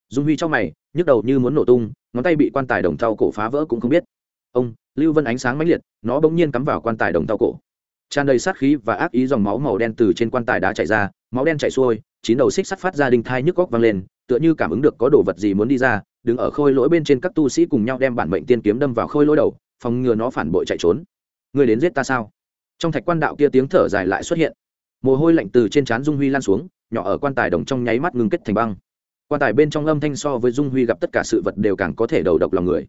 Dung huy trong mày, nhức đầu như muốn nổ tung, ngón tay bị quan tài đồng thau cổ phá vỡ cũng không biết. Ông, lưu vân ánh sáng mãnh liệt, nó bỗng nhiên cắm vào quan tài đồng thau cổ. Tràn đầy sát khí và ác ý dòng máu màu đen từ trên quan tài đá chảy ra, máu đen chảy xuôi, chín đầu xích sắt phát ra đinh thai nhức góc vang lên, tựa như cảm ứng được có đồ vật gì muốn đi ra đứng ở khôi lỗi bên trên các tu sĩ cùng nhau đem bản mệnh tiên kiếm đâm vào khôi lỗi đầu, phòng ngừa nó phản bội chạy trốn. Người đến giết ta sao? Trong thạch quan đạo kia tiếng thở dài lại xuất hiện. Mồ hôi lạnh từ trên trán dung huy lan xuống, nhỏ ở quan tài đồng trong nháy mắt ngưng kết thành băng. Quan tài bên trong âm thanh so với dung huy gặp tất cả sự vật đều càng có thể đầu độc lòng người.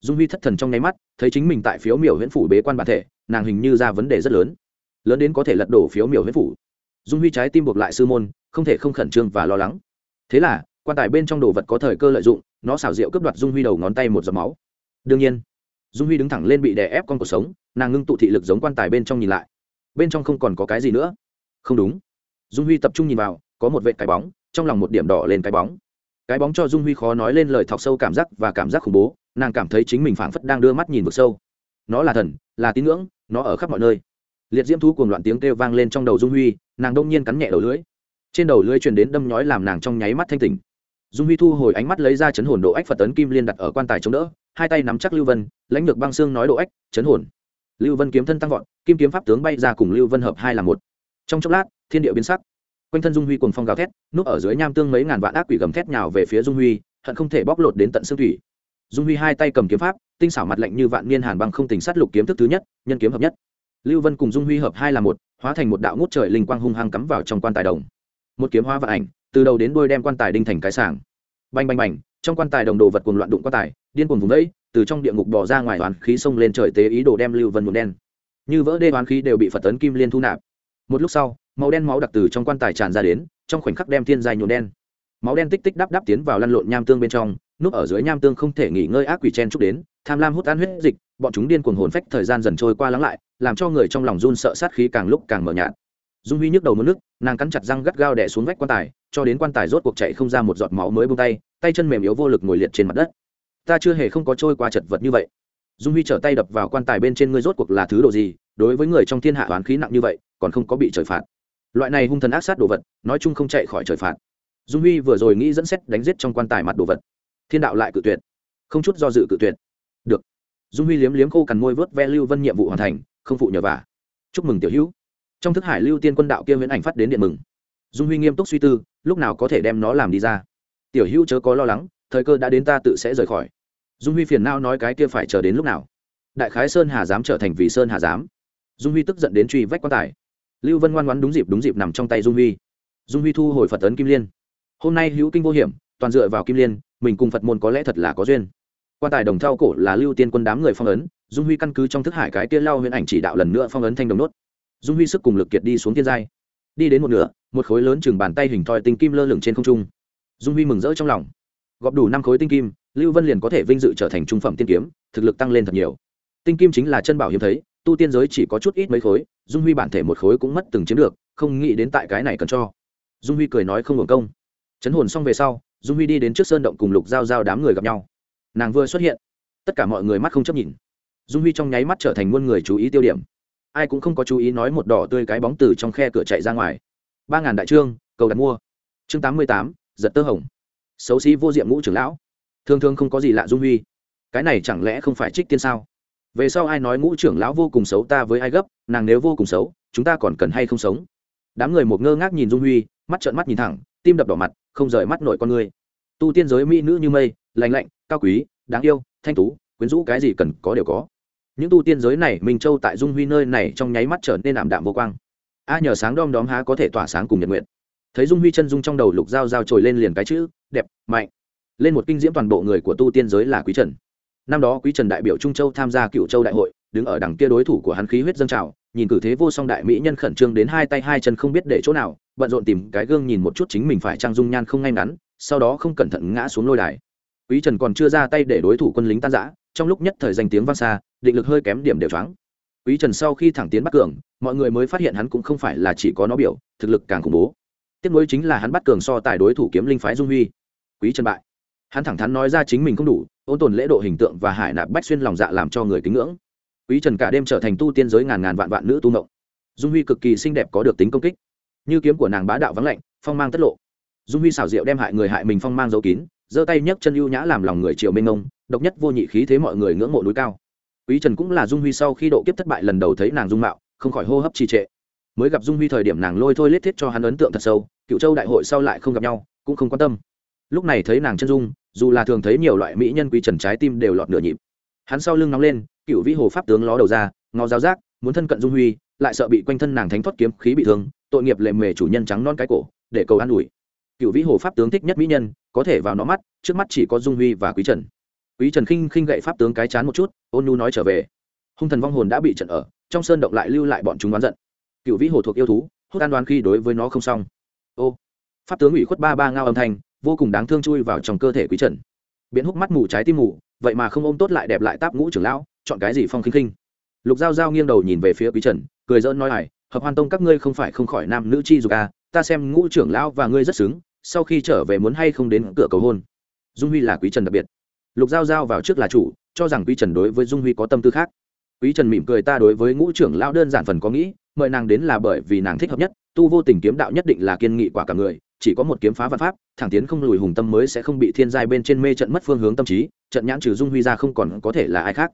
Dung huy thất thần trong nháy mắt, thấy chính mình tại phiếu miểu huyễn phủ bế quan bản thể, nàng hình như ra vấn đề rất lớn. Lớn đến có thể lật đổ phiếu miểu huyễn phủ. Dung huy trái tim buộc lại sư môn, không thể không khẩn trương và lo lắng. Thế là, quan tài bên trong đồ vật có thời cơ lợi dụng nó xảo diệu cướp đoạt dung huy đầu ngón tay một giọt máu. Đương nhiên, dung huy đứng thẳng lên bị đè ép con cuộc sống, nàng ngưng tụ thị lực giống quan tài bên trong nhìn lại. Bên trong không còn có cái gì nữa. Không đúng. Dung huy tập trung nhìn vào, có một vệ cái bóng, trong lòng một điểm đỏ lên cái bóng. Cái bóng cho dung huy khó nói lên lời thọc sâu cảm giác và cảm giác khủng bố, nàng cảm thấy chính mình phảng phất đang đưa mắt nhìn vực sâu. Nó là thần, là tín ngưỡng, nó ở khắp mọi nơi. Liệt diễm thú cuồng loạn tiếng kêu vang lên trong đầu dung huy, nàng đông nhiên cắn nhẹ đầu lưỡi. Trên đầu lưỡi truyền đến đâm nhói làm nàng trong nháy mắt thanh tỉnh dung huy thu hồi ánh mắt lấy ra chấn hồn độ ách phật tấn kim liên đặt ở quan tài chống đỡ, hai tay nắm chắc lưu vân, lãnh được băng xương nói độ ách, chấn hồn. Lưu vân kiếm thân tăng vọt, kim kiếm pháp tướng bay ra cùng lưu vân hợp hai là một. Trong chốc lát, thiên địa biến sắc. Quanh thân dung huy cùng phong gào thét, núp ở dưới nham tương mấy ngàn vạn ác quỷ gầm thét nhào về phía dung huy, hận không thể bóc lột đến tận xương thủy. Dung huy hai tay cầm kiếm pháp, tinh xảo mặt lạnh như vạn niên hàn băng không tình sát lục kiếm thức thứ nhất, nhân kiếm hợp nhất. Lưu vân cùng dung huy hợp hai là một, hóa thành một đạo ngút trời linh quang hung hăng cắm vào trong quan tài đồng. Một kiếm hoa vạn ảnh từ đầu đến đuôi đem quan tài đinh thành cái sảng. Bành bành bành, trong quan tài đồng đồ vật cuồng loạn đụng quan tài, điên cuồng vùng đấy từ trong địa ngục bỏ ra ngoài oán khí xông lên trời tế ý đồ đem lưu vân nhuộm đen. Như vỡ đê oán khí đều bị phật tấn kim liên thu nạp. Một lúc sau, màu đen máu đặc từ trong quan tài tràn ra đến, trong khoảnh khắc đem thiên dài nhuộm đen. Máu đen tích tích đắp đắp tiến vào lăn lộn nham tương bên trong, núp ở dưới nham tương không thể nghỉ ngơi ác quỷ chen chúc đến, tham lam hút ăn huyết dịch, bọn chúng điên cuồng hồn phách thời gian dần trôi qua lắng lại, làm cho người trong lòng run sợ sát khí càng lúc càng mở nhạt. Dung huy nhức đầu mất nước, nàng cắn chặt răng gắt gao đẻ xuống vách quan tài cho đến quan tài rốt cuộc chạy không ra một giọt máu mới bông tay tay chân mềm yếu vô lực ngồi liệt trên mặt đất. Ta chưa hề không có trôi qua chật vật như vậy. Dung huy trở tay đập vào quan tài bên trên ngươi rốt cuộc là thứ đồ gì, đối với người trong thiên hạ oán khí nặng như vậy, còn không có bị trời phạt. Loại này hung thần ác sát đồ vật, nói chung không chạy khỏi trời phạt. Dung huy vừa rồi nghĩ dẫn xét đánh giết trong quan tài mặt đồ vật. Thiên đạo lại cự tuyệt. Không chút do dự cự tuyệt. Được. Dung huy liếm liếm khô cằn môi vớt ve lưu vân nhiệm vụ hoàn thành, không phụ nhờ vả. Chúc mừng tiểu hữu. Trong thức hải lưu tiên quân đạo kia viễn ảnh phát đến điện mừng. Dung huy nghiêm túc suy tư lúc nào có thể đem nó làm đi ra. Tiểu hữu chớ có lo lắng, thời cơ đã đến ta tự sẽ rời khỏi. Dung huy phiền nao nói cái kia phải chờ đến lúc nào? Đại khái sơn hà dám trở thành vì sơn hà dám. Dung huy tức giận đến truy vách quan tài. Lưu vân ngoan ngoãn đúng dịp đúng dịp nằm trong tay dung huy. Dung huy thu hồi phật ấn kim liên. Hôm nay hữu kinh vô hiểm, toàn dựa vào kim liên, mình cùng phật môn có lẽ thật là có duyên. Quan tài đồng thao cổ là lưu tiên quân đám người phong ấn, dung huy căn cứ trong thức hải cái kia lao huyện ảnh chỉ đạo lần nữa phong ấn thanh đồng nốt. Dung huy sức cùng lực kiệt đi xuống thiên giai. Đi đến một nửa một khối lớn chừng bàn tay hình thoi tinh kim lơ lửng trên không trung. Dung huy mừng rỡ trong lòng. Gọp đủ năm khối tinh kim, lưu vân liền có thể vinh dự trở thành trung phẩm tiên kiếm, thực lực tăng lên thật nhiều. Tinh kim chính là chân bảo hiếm thấy, tu tiên giới chỉ có chút ít mấy khối, dung huy bản thể một khối cũng mất từng chiếm được, không nghĩ đến tại cái này cần cho. Dung huy cười nói không hưởng công. Chấn hồn xong về sau, dung huy đi đến trước sơn động cùng lục giao giao đám người gặp nhau. Nàng vừa xuất hiện, tất cả mọi người mắt không chấp nhìn. Dung huy trong nháy mắt trở thành muôn người chú ý tiêu điểm. Ai cũng không có chú ý nói một đỏ tươi cái bóng từ trong khe cửa chạy ra ngoài ba ngàn đại trương, cầu đặt mua. Chương tám mươi tám, giật tơ hồng. Xấu xí vô diệm ngũ trưởng lão. Thường thường không có gì lạ dung huy. Cái này chẳng lẽ không phải trích tiên sao? Về sau ai nói ngũ trưởng lão vô cùng xấu ta với ai gấp, nàng nếu vô cùng xấu, chúng ta còn cần hay không sống? Đám người một ngơ ngác nhìn dung huy, mắt trợn mắt nhìn thẳng, tim đập đỏ mặt, không rời mắt nội con người. Tu tiên giới mỹ nữ như mây lành lạnh, cao quý, đáng yêu, thanh tú, quyến rũ cái gì cần có đều có. Những tu tiên giới này, minh châu tại dung huy nơi này trong nháy mắt trở nên ảm đạm vô quang a nhờ sáng đom đóm há có thể tỏa sáng cùng nhật nguyện. Thấy dung huy chân dung trong đầu lục dao dao trồi lên liền cái chữ, đẹp, mạnh. Lên một kinh diễm toàn bộ người của tu tiên giới là quý trần. Năm đó quý trần đại biểu trung châu tham gia cựu châu đại hội, đứng ở đằng kia đối thủ của hắn khí huyết dâng trào, nhìn cử thế vô song đại mỹ nhân khẩn trương đến hai tay hai chân không biết để chỗ nào, bận rộn tìm cái gương nhìn một chút chính mình phải trang dung nhan không ngay ngắn, sau đó không cẩn thận ngã xuống lôi đài. Quý trần còn chưa ra tay để đối thủ quân lính tan giã trong lúc nhất thời danh tiếng vang xa, định lực hơi kém điểm đều choáng quý trần sau khi thẳng tiến bắt cường, mọi người mới phát hiện hắn cũng không phải là chỉ có nó biểu, thực lực càng khủng bố. Tiếp nối chính là hắn bắt cường so tài đối thủ kiếm linh phái dung huy. Quý trần bại. Hắn thẳng thắn nói ra chính mình không đủ, ôn tồn lễ độ hình tượng và hải nạp bách xuyên lòng dạ làm cho người kính ngưỡng. Quý trần cả đêm trở thành tu tiên giới ngàn ngàn vạn vạn nữ tu mộng. Dung huy cực kỳ xinh đẹp có được tính công kích. Như kiếm của nàng bá đạo vắng lạnh, phong mang tất lộ. Dung huy xảo diệu đem hại người hại mình phong mang giấu kín, giơ tay nhấc chân ưu nhã làm lòng người triều mênh ngông độc nhất vô nhị khí thế mọi người ngưỡng mộ núi cao quý trần cũng là dung huy sau khi độ kiếp thất bại lần đầu thấy nàng dung mạo, không khỏi hô hấp trì trệ. Mới gặp dung huy thời điểm nàng lôi thôi lết thiết cho hắn ấn tượng thật sâu, cựu châu đại hội sau lại không gặp nhau, cũng không quan tâm. Lúc này thấy nàng chân dung, dù là thường thấy nhiều loại mỹ nhân quý trần trái tim đều lọt nửa nhịp. Hắn sau lưng nóng lên, cựu vĩ hồ pháp tướng ló đầu ra, ngó giáo giác, muốn thân cận dung huy, lại sợ bị quanh thân nàng thánh thoát kiếm khí bị thương, tội nghiệp lệ mề chủ nhân trắng non cái cổ, để cầu an ủi. Cựu vĩ hồ pháp tướng thích nhất mỹ nhân, có thể vào nó mắt, trước mắt chỉ có dung huy và quý trần quý trần khinh khinh gậy pháp tướng cái chán một chút, ôn nhu nói trở về. Hung thần vong hồn đã bị trận ở, trong sơn động lại lưu lại bọn chúng oán giận. Cựu vĩ hồ thuộc yêu thú, hốt an đoán khi đối với nó không xong. Ô, pháp tướng ủy khuất ba ba ngao âm thanh, vô cùng đáng thương chui vào trong cơ thể quý trần. Biến húc mắt mù trái tim mù, vậy mà không ôm tốt lại đẹp lại táp ngũ trưởng lão, chọn cái gì phong khinh khinh. Lục giao giao nghiêng đầu nhìn về phía quý trần, cười dỡn nói ải, hợp hoan tông các ngươi không phải không khỏi nam nữ chi dục à ta xem ngũ trưởng lão và ngươi rất xứng, sau khi trở về muốn hay không đến cửa cầu hôn. Dung huy là quý trần đặc biệt lục giao giao vào trước là chủ, cho rằng quý trần đối với dung huy có tâm tư khác. Quý trần mỉm cười ta đối với ngũ trưởng lão đơn giản phần có nghĩ, mời nàng đến là bởi vì nàng thích hợp nhất, tu vô tình kiếm đạo nhất định là kiên nghị quả cả người, chỉ có một kiếm phá văn pháp, thẳng tiến không lùi hùng tâm mới sẽ không bị thiên giai bên trên mê trận mất phương hướng tâm trí, trận nhãn trừ dung huy ra không còn có thể là ai khác.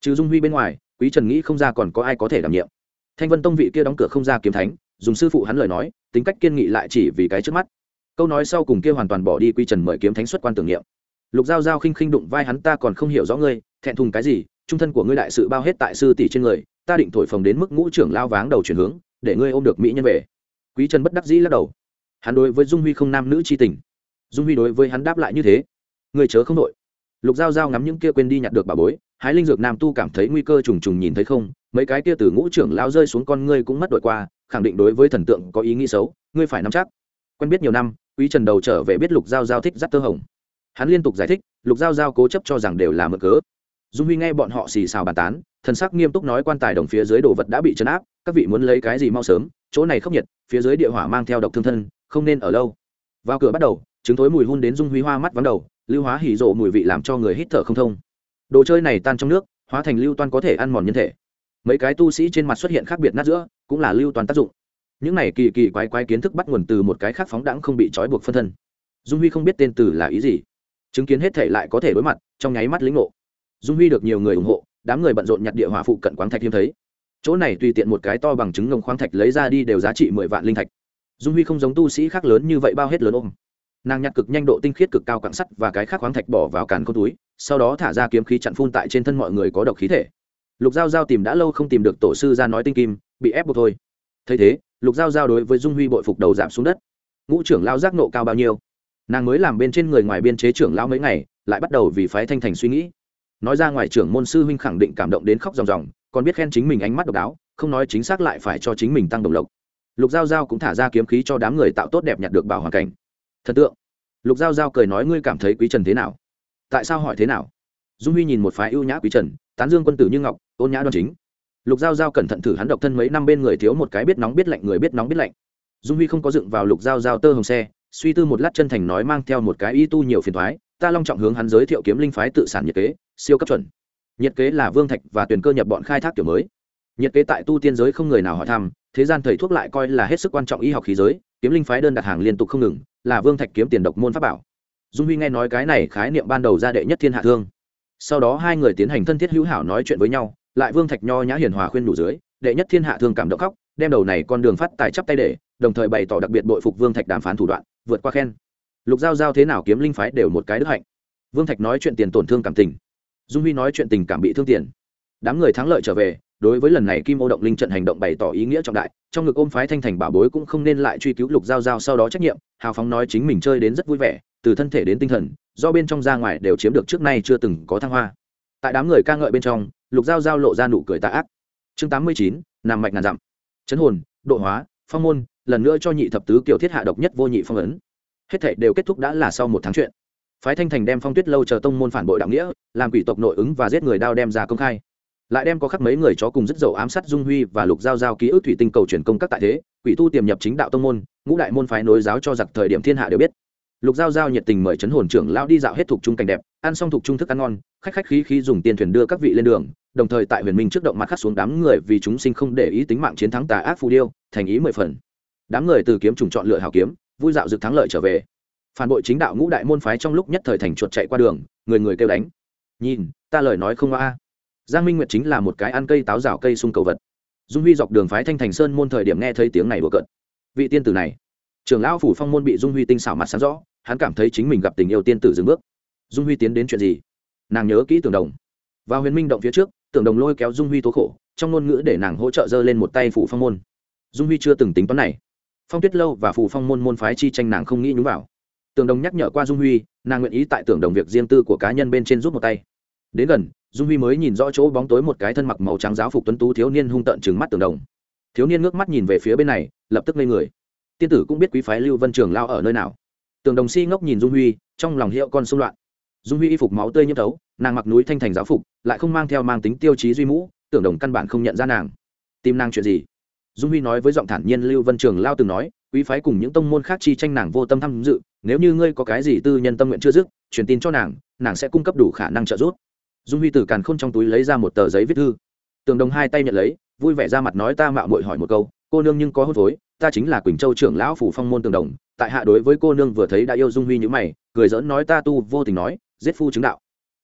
Trừ dung huy bên ngoài, quý trần nghĩ không ra còn có ai có thể đảm nhiệm. Thanh vân tông vị kia đóng cửa không ra kiếm thánh, dùng sư phụ hắn lời nói, tính cách kiên nghị lại chỉ vì cái trước mắt. Câu nói sau cùng kia hoàn toàn bỏ đi quý trần mời kiếm thánh xuất quan tưởng niệm lục giao giao khinh khinh đụng vai hắn, ta còn không hiểu rõ ngươi, thẹn thùng cái gì? Trung thân của ngươi đại sự bao hết tại sư tỷ trên người, ta định thổi phồng đến mức ngũ trưởng lao váng đầu chuyển hướng, để ngươi ôm được mỹ nhân về. Quý trần bất đắc dĩ lắc đầu. Hắn đối với dung huy không nam nữ c h i tình. Dung huy đối với hắn đáp lại như thế. Người chớ không đội lục giao giao ngắm những kia quên đi nhặt được bà bối, hái linh dược nam tu cảm thấy nguy cơ trùng trùng nhìn thấy không? Mấy cái kia từ ngũ trưởng lao rơi xuống con ngươi cũng mất đội qua, khẳng định đối với thần tượng có ý nghĩ xấu, ngươi phải nắm chắc. Quen biết nhiều năm, quý trần đầu trở về biết lục giao giao thích dắt tơ hồng hắn liên tục giải thích, lục giao giao cố chấp cho rằng đều là mượn cớ. Dung huy nghe bọn họ xì xào bàn tán, thần sắc nghiêm túc nói quan tài đồng phía dưới đồ vật đã bị chấn áp, các vị muốn lấy cái gì mau sớm, chỗ này khốc nhiệt, phía dưới địa hỏa mang theo độc thương thân, không nên ở lâu. Vào cửa bắt đầu chứng thối mùi hun đến dung huy hoa mắt vắng đầu, lưu hóa hỉ rộ mùi vị làm cho người hít thở không thông. Đồ chơi này tan trong nước, hóa thành lưu toan có thể ăn mòn nhân thể. Mấy cái tu sĩ trên mặt xuất hiện khác biệt nát giữa, cũng là lưu toàn tác dụng. Những này kỳ kỳ quái quái kiến thức bắt nguồn từ một cái khác phóng đãng không bị trói buộc phân thân. Dung huy không biết tên từ là ý gì chứng kiến hết thể lại có thể đối mặt, trong nháy mắt lĩnh ngộ. Dung huy được nhiều người ủng hộ, đám người bận rộn nhặt địa hỏa phụ cận quán thạch hiếm thấy. Chỗ này tùy tiện một cái to bằng chứng ngông khoáng thạch lấy ra đi đều giá trị mười vạn linh thạch. Dung huy không giống tu sĩ khác lớn như vậy bao hết lớn ôm. Nàng nhặt cực nhanh độ tinh khiết cực cao cặn sắt và cái khác khoáng thạch bỏ vào càn câu túi, sau đó thả ra kiếm khí chặn phun tại trên thân mọi người có độc khí thể. Lục giao giao tìm đã lâu không tìm được tổ sư ra nói tinh kim, bị ép buộc thôi. Thấy thế, lục giao giao đối với dung huy bội phục đầu giảm xuống đất. Ngũ trưởng lao giác nộ cao bao nhiêu? Nàng mới làm bên trên người ngoài biên chế trưởng lao mấy ngày, lại bắt đầu vì phái thanh thành suy nghĩ. Nói ra ngoài trưởng môn sư huynh khẳng định cảm động đến khóc ròng ròng, còn biết khen chính mình ánh mắt độc đáo, không nói chính xác lại phải cho chính mình tăng đồng lộc. Lục giao giao cũng thả ra kiếm khí cho đám người tạo tốt đẹp nhặt được bảo hoàn cảnh. Thần tượng. Lục giao giao cười nói, ngươi cảm thấy quý trần thế nào? Tại sao hỏi thế nào? Dung huy nhìn một phái ưu nhã quý trần, tán dương quân tử như ngọc, ôn nhã đoan chính. Lục giao giao cẩn thận thử hắn độc thân mấy năm bên người thiếu một cái biết nóng biết lạnh, người biết nóng biết lạnh. Dung huy không có dựng vào lục giao giao tơ hồng xe suy tư một lát chân thành nói mang theo một cái y tu nhiều phiền thoái, ta long trọng hướng hắn giới thiệu kiếm linh phái tự sản nhiệt kế, siêu cấp chuẩn. Nhiệt kế là vương thạch và tuyển cơ nhập bọn khai thác kiểu mới. Nhiệt kế tại tu tiên giới không người nào hỏi thăm, thế gian thầy thuốc lại coi là hết sức quan trọng y học khí giới, kiếm linh phái đơn đặt hàng liên tục không ngừng, là vương thạch kiếm tiền độc môn pháp bảo. Dung huy nghe nói cái này khái niệm ban đầu ra đệ nhất thiên hạ thương. Sau đó hai người tiến hành thân thiết hữu hảo nói chuyện với nhau, lại vương thạch nho nhã hiền hòa khuyên đủ dưới, đệ nhất thiên hạ thương cảm động khóc, đem đầu này con đường phát tài chắp tay để, đồng thời bày tỏ đặc biệt bội phục vương thạch đàm phán thủ đoạn vượt qua khen. Lục giao giao thế nào kiếm linh phái đều một cái đức hạnh. Vương thạch nói chuyện tiền tổn thương cảm tình. Dung huy nói chuyện tình cảm bị thương tiền. Đám người thắng lợi trở về, đối với lần này kim ô động linh trận hành động bày tỏ ý nghĩa trọng đại, trong ngực ôm phái thanh thành bảo bối cũng không nên lại truy cứu lục giao giao sau đó trách nhiệm, hào phóng nói chính mình chơi đến rất vui vẻ, từ thân thể đến tinh thần, do bên trong ra ngoài đều chiếm được trước nay chưa từng có thăng hoa. Tại đám người ca ngợi bên trong, lục giao giao lộ ra nụ cười tạ ác. Chương tám mươi chín nằm mạch ngàn dặm. Chấn hồn, độ hóa, phong môn lần nữa cho nhị thập tứ kiều thiết hạ độc nhất vô nhị phong ấn. Hết thể đều kết thúc đã là sau một tháng chuyện. Phái thanh thành đem phong tuyết lâu chờ tông môn phản bội đạo nghĩa, làm quỷ tộc nội ứng và giết người đao đem ra công khai. Lại đem có khắc mấy người chó cùng rất dậu ám sát dung huy và lục giao giao ký ức thủy tinh cầu truyền công các tại thế, quỷ tu tiềm nhập chính đạo tông môn, ngũ đại môn phái nối giáo cho giặc thời điểm thiên hạ đều biết. Lục giao giao nhiệt tình mời chấn hồn trưởng lão đi dạo hết thuộc trung cảnh đẹp, ăn xong thuộc trung thức ăn ngon, khách khách khí khí dùng tiền thuyền đưa các vị lên đường, đồng thời tại huyền minh trước động mặt khắc xuống đám người vì chúng sinh không để ý tính mạng chiến thắng tà ác phù điêu, thành ý mười phần đám người từ kiếm trùng chọn lựa hảo kiếm, vui dạo dực thắng lợi trở về. Phản bội chính đạo ngũ đại môn phái trong lúc nhất thời thành chuột chạy qua đường, người người kêu đánh. Nhìn, ta lời nói không a giang minh nguyệt chính là một cái ăn cây táo rào cây sung cầu vật. Dung huy dọc đường phái thanh thành sơn môn thời điểm nghe thấy tiếng này bừa cợt. Vị tiên tử này. Trưởng lão phủ phong môn bị dung huy tinh xảo mặt sáng rõ, hắn cảm thấy chính mình gặp tình yêu tiên tử dừng bước. Dung huy tiến đến chuyện gì? Nàng nhớ kỹ tưởng đồng. Và huyền minh động phía trước, tưởng đồng lôi kéo dung huy tố khổ, trong ngôn ngữ để nàng hỗ trợ dơ lên một tay phủ phong môn. Dung huy chưa từng tính toán này phong tuyết lâu và Phù phong môn môn phái chi tranh nàng không nghĩ nhúng vào. Tường đồng nhắc nhở qua dung huy, nàng nguyện ý tại tưởng đồng việc riêng tư của cá nhân bên trên giúp một tay. Đến gần, dung huy mới nhìn rõ chỗ bóng tối một cái thân mặc màu trắng giáo phục tuấn tú thiếu niên hung tợn trừng mắt Tường đồng. Thiếu niên ngước mắt nhìn về phía bên này, lập tức ngây người. Tiên tử cũng biết quý phái lưu vân trường lao ở nơi nào. Tường đồng si ngốc nhìn dung huy, trong lòng hiệu con xung loạn. Dung huy y phục máu tươi nhiễm thấu, nàng mặc núi thanh thành giáo phục, lại không mang theo mang tính tiêu chí duy mũ tưởng đồng căn bản không nhận ra nàng. Tìm nàng chuyện gì? Dung huy nói với giọng thản nhiên lưu vân trường lao từng nói, quý phái cùng những tông môn khác chi tranh nàng vô tâm tham dự, nếu như ngươi có cái gì tư nhân tâm nguyện chưa dứt, truyền tin cho nàng nàng sẽ cung cấp đủ khả năng trợ giúp. Dung huy từ càn khôn trong túi lấy ra một tờ giấy viết thư. Tường đồng hai tay nhận lấy, vui vẻ ra mặt nói ta mạo muội hỏi một câu, cô nương nhưng có hôn phối, ta chính là quỳnh châu trưởng lão phủ phong môn tường đồng, tại hạ đối với cô nương vừa thấy đã yêu dung huy như mày, cười dỡn nói ta tu vô tình nói, giết phu chứng đạo.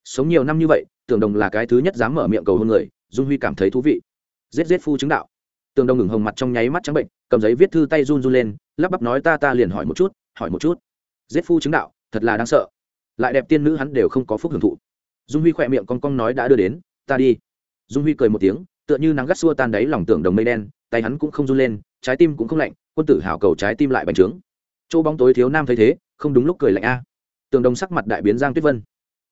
Sống nhiều năm như vậy, tường đồng là cái thứ nhất dám mở miệng cầu hôn người, dung huy cảm thấy thú vị. Giết giết phu chứng đạo tường đồng ngừng hồng mặt trong nháy mắt trắng bệnh, cầm giấy viết thư tay run run lên, lắp bắp nói ta ta liền hỏi một chút, hỏi một chút. Giết phu chứng đạo, thật là đáng sợ. Lại đẹp tiên nữ hắn đều không có phúc hưởng thụ. Dung huy khỏe miệng con con nói đã đưa đến, ta đi. Dung huy cười một tiếng, tựa như nắng gắt xua tan đáy lòng tưởng đồng mây đen, tay hắn cũng không run lên, trái tim cũng không lạnh, quân tử hảo cầu trái tim lại bành trướng. Chỗ bóng tối thiếu nam thấy thế, không đúng lúc cười lạnh a. Tường đồng sắc mặt đại biến giang tuyết vân.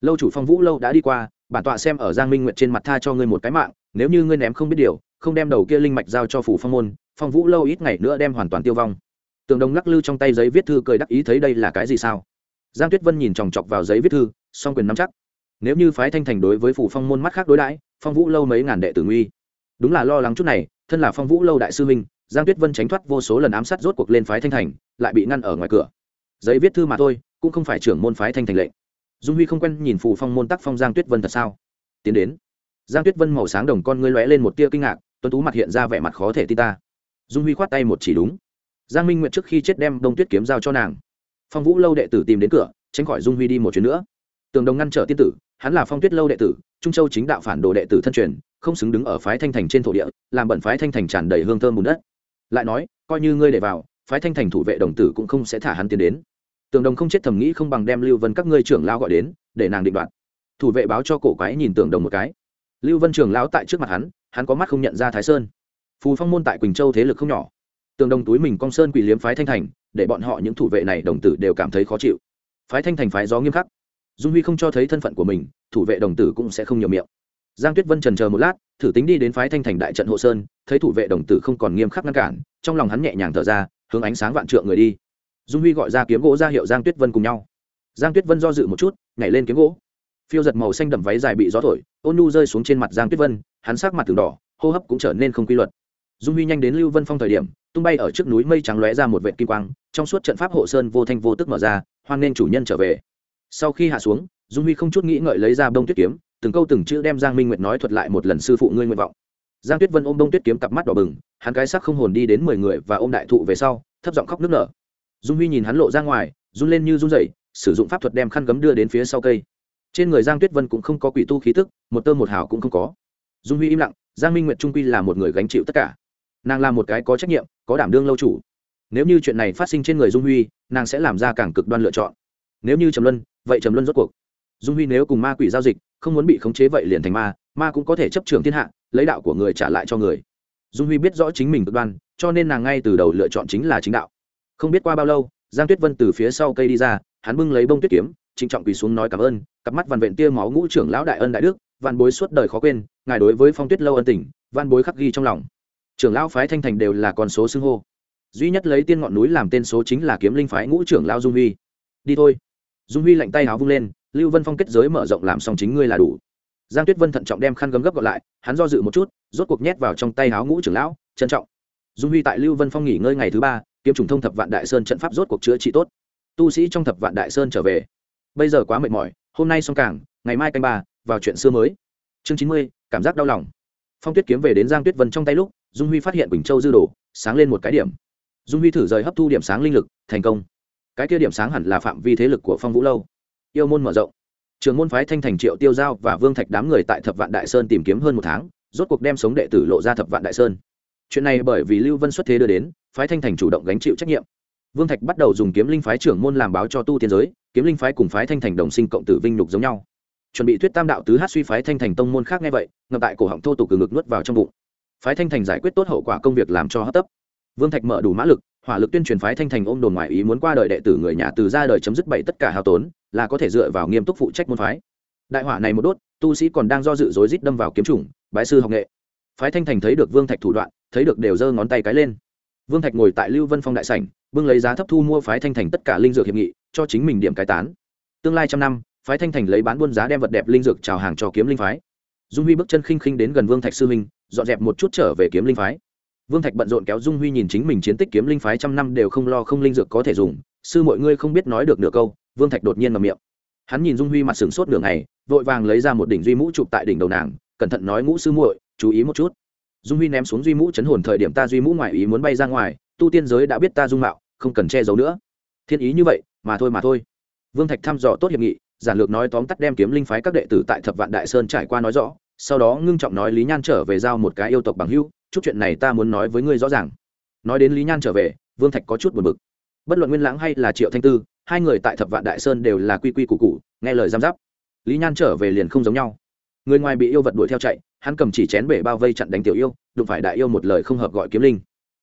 Lâu chủ phong vũ lâu đã đi qua bản tọa xem ở giang minh nguyện trên mặt tha cho ngươi một cái mạng, nếu như ngươi ném không biết điều, không đem đầu kia linh mạch giao cho phủ phong môn, phong vũ lâu ít ngày nữa đem hoàn toàn tiêu vong. Tường đồng lắc lư trong tay giấy viết thư cười đắc ý thấy đây là cái gì sao? Giang tuyết vân nhìn chòng chọc vào giấy viết thư, song quyền nắm chắc. Nếu như phái thanh thành đối với phủ phong môn mắt khác đối đãi, phong vũ lâu mấy ngàn đệ tử nguy. Đúng là lo lắng chút này, thân là phong vũ lâu đại sư minh giang tuyết vân tránh thoát vô số lần ám sát rốt cuộc lên phái thanh thành, lại bị ngăn ở ngoài cửa. Giấy viết thư mà thôi, cũng không phải trưởng môn phái thanh thành lệnh dung huy không quen nhìn phù phong môn tắc phong giang tuyết vân thật sao? Tiến đến. Giang tuyết vân màu sáng đồng con ngươi lóe lên một tia kinh ngạc, tuấn tú mặt hiện ra vẻ mặt khó thể tin ta. Dung huy khoát tay một chỉ đúng. Giang minh nguyện trước khi chết đem đông tuyết kiếm giao cho nàng. Phong vũ lâu đệ tử tìm đến cửa, tránh khỏi dung huy đi một chuyến nữa. Tường đồng ngăn trở tiên tử, hắn là phong tuyết lâu đệ tử, trung châu chính đạo phản đồ đệ tử thân truyền, không xứng đứng ở phái thanh thành trên thổ địa, làm bẩn phái thanh thành tràn đầy hương thơm bùn đất. Lại nói, coi như ngươi để vào, phái thanh thành thủ vệ đồng tử cũng không sẽ thả hắn tiến đến tường đồng không chết thầm nghĩ không bằng đem lưu vân các ngươi trưởng lao gọi đến, để nàng định đoạt. Thủ vệ báo cho cổ quái nhìn tường đồng một cái. Lưu vân trưởng lão tại trước mặt hắn hắn có mắt không nhận ra thái sơn. Phù phong môn tại quỳnh châu thế lực không nhỏ. Tường đồng túi mình cong sơn quỳ liếm phái thanh thành, để bọn họ những thủ vệ này đồng tử đều cảm thấy khó chịu. Phái thanh thành phái gió nghiêm khắc. Dung huy không cho thấy thân phận của mình, thủ vệ đồng tử cũng sẽ không nhiều miệng. Giang tuyết vân trần chờ một lát, thử tính đi đến phái thanh thành đại trận hộ sơn, thấy thủ vệ đồng tử không còn nghiêm khắc ngăn cản, trong lòng hắn nhẹ nhàng thở ra, hướng ánh sáng vạn trượng người đi dung huy gọi ra kiếm gỗ ra hiệu giang tuyết vân cùng nhau. Giang tuyết vân do dự một chút, nhảy lên kiếm gỗ. Phiêu giật màu xanh đậm váy dài bị gió thổi, ôn nu rơi xuống trên mặt giang tuyết vân, hắn sát mặt từng đỏ, hô hấp cũng trở nên không quy luật. Dung huy nhanh đến lưu vân phong thời điểm, tung bay ở trước núi mây trắng lóe ra một vệt kim quang, trong suốt trận pháp hộ sơn vô thanh vô tức mở ra, hoan nên chủ nhân trở về. Sau khi hạ xuống, dung huy không chút nghĩ ngợi lấy ra bông tuyết kiếm, từng câu từng chữ đem giang minh nguyệt nói thuật lại một lần sư phụ ngươi nguyện vọng. Giang tuyết vân ôm Bông tuyết kiếm cặp mắt đỏ bừng, hắn cái sắc không hồn đi đến mười người và ôm đại thụ về sau, thấp giọng khóc nức nở dung huy nhìn hắn lộ ra ngoài, run lên như run rẩy, sử dụng pháp thuật đem khăn gấm đưa đến phía sau cây. Trên người giang tuyết vân cũng không có quỷ tu khí tức, một tơ một hào cũng không có. Dung huy im lặng, giang minh nguyệt trung quy là một người gánh chịu tất cả. Nàng là một cái có trách nhiệm, có đảm đương lâu chủ. Nếu như chuyện này phát sinh trên người dung huy, nàng sẽ làm ra càng cực đoan lựa chọn. Nếu như trầm luân, vậy trầm luân rốt cuộc. Dung huy nếu cùng ma quỷ giao dịch, không muốn bị khống chế vậy liền thành ma ma cũng có thể chấp trường thiên hạ, lấy đạo của người trả lại cho người. Dung huy biết rõ chính mình cực đoan, cho nên nàng ngay từ đầu lựa chọn chính là chính đạo không biết qua bao lâu, giang tuyết vân từ phía sau cây đi ra, hắn bưng lấy bông tuyết kiếm, trịnh trọng quỳ xuống nói cảm ơn, cặp mắt vằn vện tia máu ngũ trưởng lão đại ân đại đức văn bối suốt đời khó quên, ngài đối với phong tuyết lâu ân tình văn bối khắc ghi trong lòng. Trưởng lão phái thanh thành đều là con số xưng hô. Duy nhất lấy tiên ngọn núi làm tên số chính là kiếm linh phái ngũ trưởng lão dung huy. Đi thôi. Dung huy lạnh tay áo vung lên, lưu vân phong kết giới mở rộng làm xong chính ngươi là đủ. Giang tuyết vân thận trọng đem khăn gấm gấp gọn lại, hắn do dự một chút, rốt cuộc nhét vào trong tay áo ngũ trưởng lão, trân trọng. Dung huy tại lưu vân phong nghỉ ngơi ngày thứ ba kiếm trùng thông thập vạn đại sơn trận pháp rốt cuộc chữa trị tốt. Tu sĩ trong thập vạn đại sơn trở về. Bây giờ quá mệt mỏi, hôm nay xong cảng ngày mai canh ba, vào chuyện xưa mới. Chương chín mươi, cảm giác đau lòng. Phong tuyết kiếm về đến giang tuyết vân trong tay lúc, dung huy phát hiện quỳnh châu dư đồ, sáng lên một cái điểm. Dung huy thử rời hấp thu điểm sáng linh lực, thành công. Cái kia điểm sáng hẳn là phạm vi thế lực của phong vũ lâu. Yêu môn mở rộng. Trường môn phái thanh thành triệu tiêu giao và vương thạch đám người tại thập vạn đại sơn tìm kiếm hơn một tháng, rốt cuộc đem sống đệ tử lộ ra thập vạn đại sơn. Chuyện này bởi vì lưu vân xuất thế đưa đến phái thanh thành chủ động gánh chịu trách nhiệm. Vương thạch bắt đầu dùng kiếm linh phái trưởng môn làm báo cho tu tiên giới, kiếm linh phái cùng phái thanh thành đồng sinh cộng tử vinh nhục giống nhau. Chuẩn bị thuyết tam đạo tứ hát suy phái thanh thành tông môn khác nghe vậy ngập tại cổ họng thô tục cử ngực nuốt vào trong bụng. Phái thanh thành giải quyết tốt hậu quả công việc làm cho hấp tấp. Vương thạch mở đủ mã lực, hỏa lực tuyên truyền phái thanh thành ôm đồn ngoại ý muốn qua đời đệ tử người nhà từ ra đời chấm dứt bảy tất cả hao tốn, là có thể dựa vào nghiêm túc phụ trách môn phái. Đại hỏa này một đốt, tu sĩ còn đang do dự rối rít đâm vào kiếm chủng, bái sư học nghệ. Phái thanh thành thấy được vương thạch thủ đoạn, thấy được đều giơ ngón tay cái lên vương thạch ngồi tại lưu vân phong đại sảnh, bưng lấy giá thấp thu mua phái thanh thành tất cả linh dược hiệp nghị, cho chính mình điểm cải tán. Tương lai trăm năm, phái thanh thành lấy bán buôn giá đem vật đẹp linh dược chào hàng cho kiếm linh phái. Dung huy bước chân khinh khinh đến gần vương thạch sư huynh, dọn dẹp một chút trở về kiếm linh phái. Vương thạch bận rộn kéo dung huy nhìn chính mình chiến tích kiếm linh phái trăm năm đều không lo không linh dược có thể dùng. Sư mọi ngươi không biết nói được nửa câu, vương thạch đột nhiên mầm miệng. Hắn nhìn dung huy mặt sừng sốt nửa ngày, vội vàng lấy ra một đỉnh duy mũ chụp tại đỉnh đầu nàng, cẩn thận nói, ngũ sư muội, chú ý một chút dung huy ném xuống duy mũ chấn hồn thời điểm ta duy mũ ngoài ý muốn bay ra ngoài, tu tiên giới đã biết ta dung mạo, không cần che giấu nữa. Thiên ý như vậy, mà thôi mà thôi. Vương thạch thăm dò tốt hiệp nghị, giản lược nói tóm tắt đem kiếm linh phái các đệ tử tại thập vạn đại sơn trải qua nói rõ, sau đó ngưng trọng nói lý nhan trở về giao một cái yêu tộc bằng hưu chút chuyện này ta muốn nói với ngươi rõ ràng. Nói đến lý nhan trở về, vương thạch có chút buồn bực. Bất luận nguyên lãng hay là triệu thanh tư, hai người tại thập vạn đại sơn đều là quy quy củ cụ nghe lời giam giáp. Lý nhan trở về liền không giống nhau. Người ngoài bị yêu vật đuổi theo chạy hắn cầm chỉ chén bể bao vây chặn đánh tiểu yêu, đụng phải đại yêu một lời không hợp gọi kiếm linh.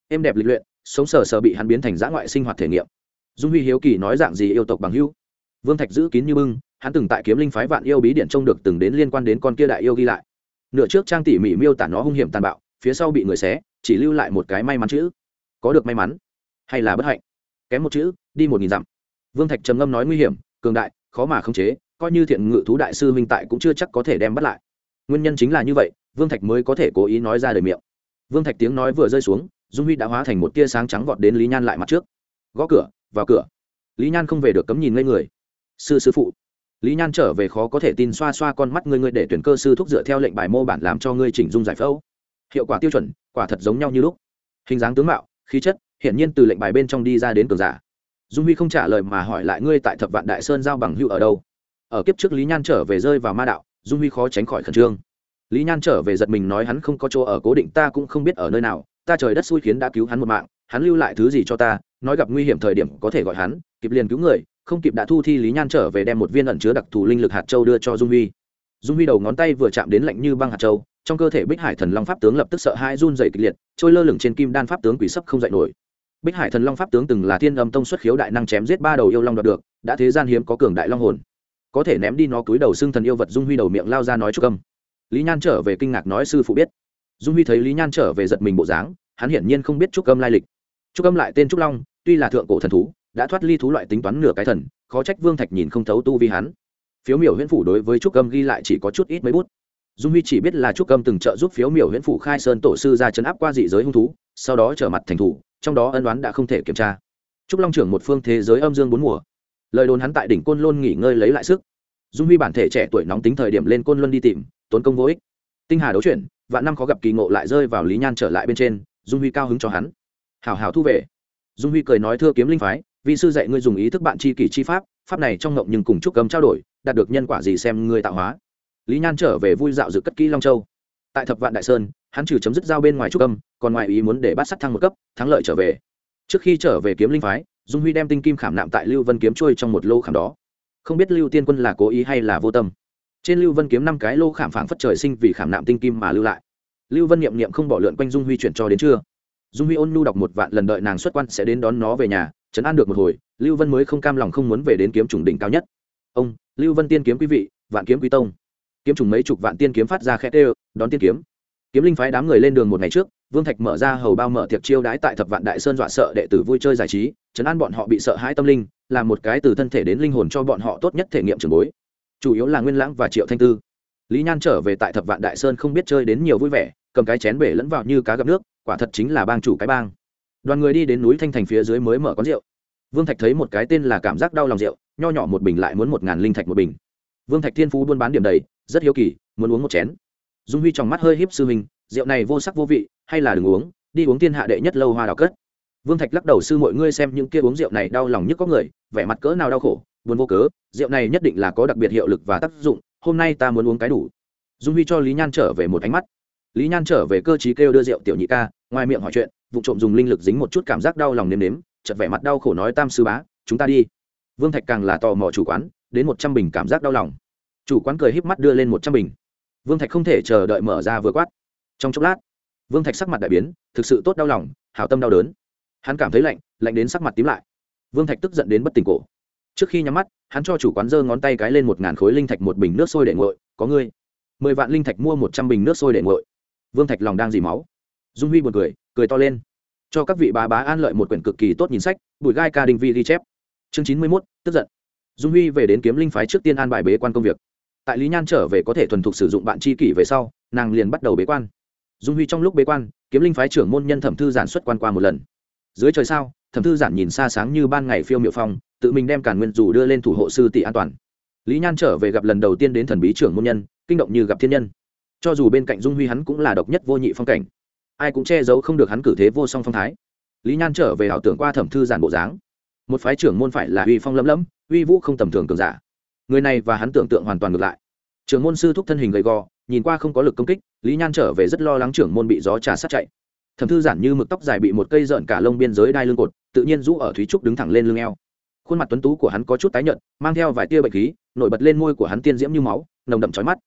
Em đẹp lịch luyện, sống sờ sờ bị hắn biến thành giã ngoại sinh hoạt thể nghiệm. Dung huy hiếu kỳ nói dạng gì yêu tộc bằng hưu vương thạch giữ kín như bưng, hắn từng tại kiếm linh phái vạn yêu bí điện trông được từng đến liên quan đến con kia đại yêu ghi lại. Nửa trước trang tỉ mỉ miêu tả nó hung hiểm tàn bạo, phía sau bị người xé, chỉ lưu lại một cái may mắn chữ. Có được may mắn hay là bất hạnh? Kém một chữ, đi một nghìn dặm. Vương thạch trầm ngâm nói nguy hiểm, cường đại, khó mà khống chế, coi như thiện ngự thú đại sư minh tại cũng chưa chắc có thể đem bắt lại nguyên nhân chính là như vậy, vương thạch mới có thể cố ý nói ra đời miệng. Vương thạch tiếng nói vừa rơi xuống, dung huy đã hóa thành một tia sáng trắng vọt đến lý nhan lại mặt trước. Gõ cửa, vào cửa. Lý nhan không về được cấm nhìn ngây người. Sư sư phụ. Lý nhan trở về khó có thể tin xoa xoa con mắt ngươi ngươi để tuyển cơ sư thúc dựa theo lệnh bài mô bản làm cho ngươi chỉnh dung giải phẫu. Hiệu quả tiêu chuẩn, quả thật giống nhau như lúc. Hình dáng tướng mạo, khí chất, hiển nhiên từ lệnh bài bên trong đi ra đến cường giả. Dung huy không trả lời mà hỏi lại ngươi tại thập vạn đại sơn giao bằng hữu ở đâu. Ở kiếp trước lý nhan trở về rơi vào ma đạo dung huy khó tránh khỏi khẩn trương. Lý nhan trở về giật mình nói hắn không có chỗ ở, cố định ta cũng không biết ở nơi nào. Ta trời đất xui khiến đã cứu hắn một mạng, hắn lưu lại thứ gì cho ta, nói gặp nguy hiểm thời điểm có thể gọi hắn, kịp liền cứu người, không kịp đã thu thi lý nhan trở về đem một viên ẩn chứa đặc thù linh lực hạt châu đưa cho dung huy. Dung huy đầu ngón tay vừa chạm đến lạnh như băng hạt châu, trong cơ thể bích hải thần long pháp tướng lập tức sợ hai run dày kịch liệt, trôi lơ lửng trên kim đan pháp tướng quỷ sấp không dậy nổi. Bích hải thần long pháp tướng từng là thiên âm tông xuất khiếu đại năng chém giết ba đầu yêu long đoạt được, đã thế gian hiếm có cường đại long hồn có thể ném đi nó túi đầu xương thần yêu vật dung huy đầu miệng lao ra nói chúc âm. Lý nhan trở về kinh ngạc nói sư phụ biết. Dung huy thấy lý nhan trở về giật mình bộ dáng, hắn hiển nhiên không biết trúc âm lai lịch. Trúc âm lại tên trúc long, tuy là thượng cổ thần thú, đã thoát ly thú loại tính toán nửa cái thần, khó trách vương thạch nhìn không thấu tu vi hắn. Phiếu miểu huyễn phủ đối với trúc âm ghi lại chỉ có chút ít mấy bút. Dung huy chỉ biết là trúc âm từng trợ giúp phiếu miểu huyễn phủ khai sơn tổ sư ra chấn áp qua dị giới hung thú, sau đó trở mặt thành thủ, trong đó ân đoán đã không thể kiểm tra. Trúc long trưởng một phương thế giới âm dương bốn mùa lời đồn hắn tại đỉnh côn lôn nghỉ ngơi lấy lại sức. Dung huy bản thể trẻ tuổi nóng tính thời điểm lên côn luân đi tìm, tốn công vô ích. Tinh hà đấu chuyển, vạn năm khó gặp kỳ ngộ lại rơi vào lý nhan trở lại bên trên, dung huy cao hứng cho hắn. Hảo hảo thu về. Dung huy cười nói thưa kiếm linh phái vị sư dạy ngươi dùng ý thức bạn chi kỷ chi pháp pháp này trong ngộng nhưng cùng chúc cấm trao đổi, đạt được nhân quả gì xem ngươi tạo hóa. Lý nhan trở về vui dạo dự cất kỹ long châu. Tại thập vạn đại sơn, hắn trừ chấm dứt giao bên ngoài trúc âm còn ngoài ý muốn để bắt sắt thăng một cấp, thắng lợi trở về. Trước khi trở về kiếm linh phái dung huy đem tinh kim khảm nạm tại lưu vân kiếm trôi trong một lô khảm đó. Không biết lưu tiên quân là cố ý hay là vô tâm. Trên lưu vân kiếm năm cái lô khảm phảng phất trời sinh vì khảm nạm tinh kim mà lưu lại. Lưu vân niệm niệm không bỏ lượn quanh dung huy chuyển cho đến trưa. Dung huy ôn nhu đọc một vạn lần đợi nàng xuất quan sẽ đến đón nó về nhà, chấn an được một hồi, lưu vân mới không cam lòng không muốn về đến kiếm trùng đỉnh cao nhất. Ông, lưu vân tiên kiếm quý vị, vạn kiếm quý tông. Kiếm trùng mấy chục vạn tiên kiếm phát ra khẽ tê đón tiên kiếm. Kiếm linh phái đám người lên đường một ngày trước vương thạch mở ra hầu bao mở tiệc chiêu đãi tại thập vạn đại sơn dọa sợ đệ tử vui chơi giải trí, chấn an bọn họ bị sợ hãi tâm linh, là một cái từ thân thể đến linh hồn cho bọn họ tốt nhất thể nghiệm trường bối. Chủ yếu là nguyên lãng và triệu thanh tư. Lý nhan trở về tại thập vạn đại sơn không biết chơi đến nhiều vui vẻ, cầm cái chén bể lẫn vào như cá gặp nước, quả thật chính là bang chủ cái bang. Đoàn người đi đến núi thanh thành phía dưới mới mở con rượu. Vương thạch thấy một cái tên là cảm giác đau lòng rượu, nho nhỏ một bình lại muốn một ngàn linh thạch một bình. Vương thạch thiên phú buôn bán điểm đầy, rất hiếu kỳ, muốn uống một chén. Dung huy trong mắt hơi hiếp sư hình rượu này vô sắc vô vị hay là đừng uống, đi uống thiên hạ đệ nhất lâu hoa đào cất. Vương thạch lắc đầu, sư mọi ngươi xem những kia uống rượu này đau lòng nhất có người, vẻ mặt cỡ nào đau khổ, buồn vô cớ, rượu này nhất định là có đặc biệt hiệu lực và tác dụng, hôm nay ta muốn uống cái đủ. Dung huy cho lý nhan trở về một ánh mắt. Lý nhan trở về cơ chí kêu đưa rượu tiểu nhị ca, ngoài miệng hỏi chuyện, vụ trộm dùng linh lực dính một chút cảm giác đau lòng nếm nếm chật vẻ mặt đau khổ nói, tam sư bá, chúng ta đi. Vương thạch càng là tò mò chủ quán, đến một trăm bình cảm giác đau lòng. Chủ quán cười híp mắt đưa lên một trăm bình. Vương thạch không thể chờ đợi mở ra vừa quát. Trong chốc lát vương thạch sắc mặt đại biến, thực sự tốt đau lòng, hảo tâm đau đớn. Hắn cảm thấy lạnh lạnh đến sắc mặt tím lại. Vương thạch tức giận đến bất tỉnh cổ. Trước khi nhắm mắt, hắn cho chủ quán giơ ngón tay cái lên một ngàn khối linh thạch một bình nước sôi để nguội, có ngươi. Mười vạn linh thạch mua một trăm bình nước sôi để nguội. Vương thạch lòng đang dì máu. Dung huy buồn cười cười to lên. Cho các vị bà bá an lợi một quyển cực kỳ tốt nhìn sách, bùi gai ca đình vi ghi chép. Chương chín mươi mốt, tức giận. Dung huy về đến kiếm linh phái trước tiên an bài bế quan công việc. Tại lý nhan trở về có thể thuần thục sử dụng bạn tri kỷ về sau, nàng liền bắt đầu bế quan dung huy trong lúc bế quan, kiếm linh phái trưởng môn nhân thẩm thư giản xuất quan qua một lần. Dưới trời sao, thẩm thư giản nhìn xa sáng như ban ngày phiêu miệu phong, tự mình đem cản nguyên dù đưa lên thủ hộ sư tỷ an toàn. Lý nhan trở về gặp lần đầu tiên đến thần bí trưởng môn nhân, kinh động như gặp thiên nhân. Cho dù bên cạnh dung huy hắn cũng là độc nhất vô nhị phong cảnh. Ai cũng che giấu không được hắn cử thế vô song phong thái. Lý nhan trở về ảo tưởng qua thẩm thư giản bộ dáng. Một phái trưởng môn phải là uy phong lấm lấm uy vũ không tầm thường cường giả. Người này và hắn tưởng tượng hoàn toàn ngược lại. Trưởng môn sư thúc thân hình gầy gò, nhìn qua không có lực công kích lý nhan trở về rất lo lắng trưởng môn bị gió trà sát chạy. Thẩm thư giản như mực tóc dài bị một cây rợn cả lông biên giới đai lưng cột, tự nhiên rũ ở thúy trúc đứng thẳng lên lưng eo. Khuôn mặt tuấn tú của hắn có chút tái nhợt, mang theo vài tia bệnh khí, nổi bật lên môi của hắn tiên diễm như máu, nồng đậm trói mắt.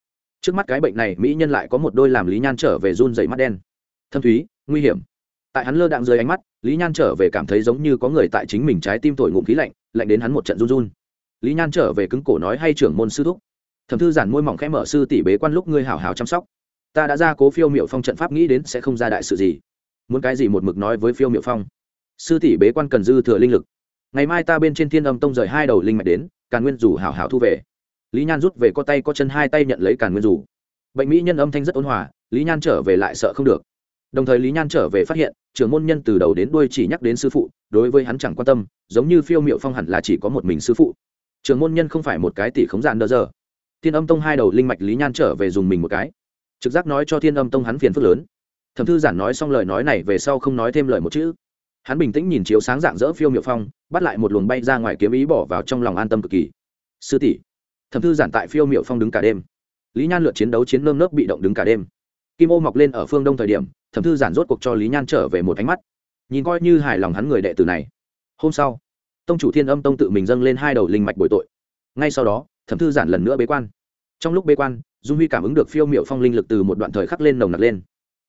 Trước mắt cái bệnh này, mỹ nhân lại có một đôi làm lý nhan trở về run dày mắt đen. Thâm thúy, nguy hiểm. Tại hắn lơ đạn dưới ánh mắt, lý nhan trở về cảm thấy giống như có người tại chính mình trái tim thổi ngụm khí lạnh lạnh đến hắn một trận run run. Lý nhan trở về cứng cổ nói hay trưởng môn sư thúc. Thẩm thư giản môi mỏng khẽ mở, sư tỷ bế quan lúc ngươi hào hào chăm sóc ta đã ra cố phiêu miệu phong trận pháp nghĩ đến sẽ không ra đại sự gì. Muốn cái gì một mực nói với phiêu miệu phong? Sư tỷ bế quan cần dư thừa linh lực. Ngày mai ta bên trên thiên âm tông rời hai đầu linh mạch đến, càn nguyên rủ hảo hảo thu về. Lý nhan rút về có tay có chân hai tay nhận lấy càn nguyên rủ bệnh mỹ nhân âm thanh rất ôn hòa, lý nhan trở về lại sợ không được. Đồng thời lý nhan trở về phát hiện, trưởng môn nhân từ đầu đến đuôi chỉ nhắc đến sư phụ, đối với hắn chẳng quan tâm, giống như phiêu miệu phong hẳn là chỉ có một mình sư phụ. Trưởng môn nhân không phải một cái tỷ khống dạn đỡ giờ. Thiên âm tông hai đầu linh mạch lý nhan trở về dùng mình một cái trực giác nói cho thiên âm tông hắn phiền phức lớn. Thẩm thư giản nói xong lời nói này về sau không nói thêm lời một chữ. Hắn bình tĩnh nhìn chiếu sáng dạng dỡ phiêu miệu phong, bắt lại một luồng bay ra ngoài kiếm ý bỏ vào trong lòng an tâm cực kỳ. Sư tỷ, thẩm thư giản tại phiêu miệu phong đứng cả đêm. Lý nhan lượt chiến đấu chiến nơm nớp bị động đứng cả đêm. Kim ô mọc lên ở phương đông thời điểm, thẩm thư giản rốt cuộc cho lý nhan trở về một ánh mắt. Nhìn coi như hài lòng hắn người đệ tử này. Hôm sau, tông chủ thiên âm tông tự mình dâng lên hai đầu linh mạch bồi tội. Ngay sau đó, thẩm thư giản lần nữa bế quan. Trong lúc bế quan dung huy cảm ứng được phiêu m i ệ u phong linh lực từ một đoạn thời khắc lên nồng nặc lên.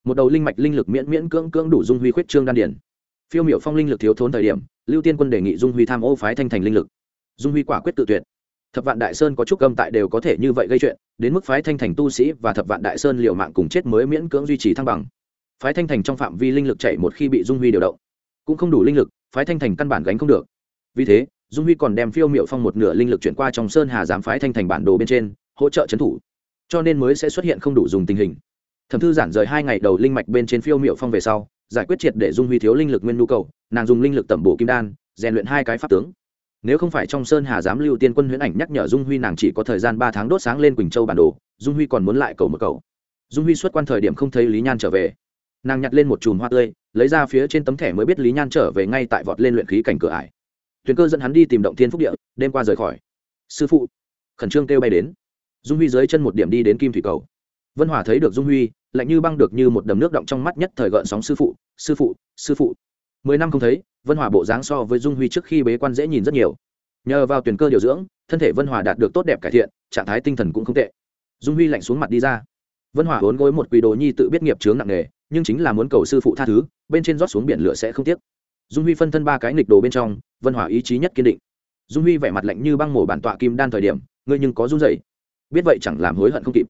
Một đầu linh mạch linh lực miễn miễn cưỡng cưỡng đủ dung huy khuyết trương đan điển. Phiêu m i ệ u phong linh lực thiếu thốn thời điểm, lưu tiên quân đề nghị dung huy tham ô phái thanh thành linh lực. Dung huy quả quyết tự tuyệt. Thập vạn đại sơn có chút gâm tại đều có thể như vậy gây chuyện, đến mức phái thanh thành tu sĩ và thập vạn đại sơn liệu mạng cùng chết mới miễn cưỡng duy trì thăng bằng. Phái thanh thành trong phạm vi linh lực chạy một khi bị dung huy điều động, cũng không đủ linh lực, phái thanh thành căn bản gánh không được. Vì thế, dung huy còn đem phiêu m i ệ u phong một nửa linh lực chuyển qua trong sơn hà giám phái thanh thành bản đồ bên trên, hỗ trợ trấn thủ cho nên mới sẽ xuất hiện không đủ dùng tình hình. Thẩm thư giản rời hai ngày đầu linh mạch bên trên phiêu m i ệ u phong về sau, giải quyết triệt để dung huy thiếu linh lực nguyên nhu cầu, nàng dùng linh lực tẩm bổ kim đan, rèn luyện hai cái pháp tướng. Nếu không phải trong sơn hà giám lưu tiên quân huyễn ảnh nhắc nhở dung huy nàng chỉ có thời gian ba tháng đốt sáng lên quỳnh châu bản đồ, dung huy còn muốn lại cầu một cầu. Dung huy xuất quan thời điểm không thấy lý nhan trở về. Nàng nhặt lên một chùm hoa tươi, lấy ra phía trên tấm thẻ mới biết lý nhan trở về ngay tại vọt lên luyện khí cảnh cửa ải. Tuyền cơ dẫn hắn đi tìm động thiên phúc địa, đêm qua rời khỏi. Sư phụ, khẩn trương kêu bay đến dung huy dưới chân một điểm đi đến kim thủy cầu. Vân hòa thấy được dung huy, lạnh như băng được như một đầm nước động trong mắt nhất thời gợn sóng sư phụ sư phụ sư phụ. Mười năm không thấy, vân hòa bộ dáng so với dung huy trước khi bế quan dễ nhìn rất nhiều. Nhờ vào tuyển cơ điều dưỡng, thân thể vân hòa đạt được tốt đẹp cải thiện, trạng thái tinh thần cũng không tệ. Dung huy lạnh xuống mặt đi ra. Vân hòa hốn gối một quỳ đồ nhi tự biết nghiệp chướng nặng nề, nhưng chính là muốn cầu sư phụ tha thứ, bên trên rót xuống biển lửa sẽ không tiếc. Dung huy phân thân ba cái nghịch đồ bên trong, vân hòa ý chí nhất kiên định. Dung huy vẻ mặt lạnh như băng mổ bản tọa kim đan thời điểm, ngươi nhưng có run dậy biết vậy chẳng làm hối hận không kịp.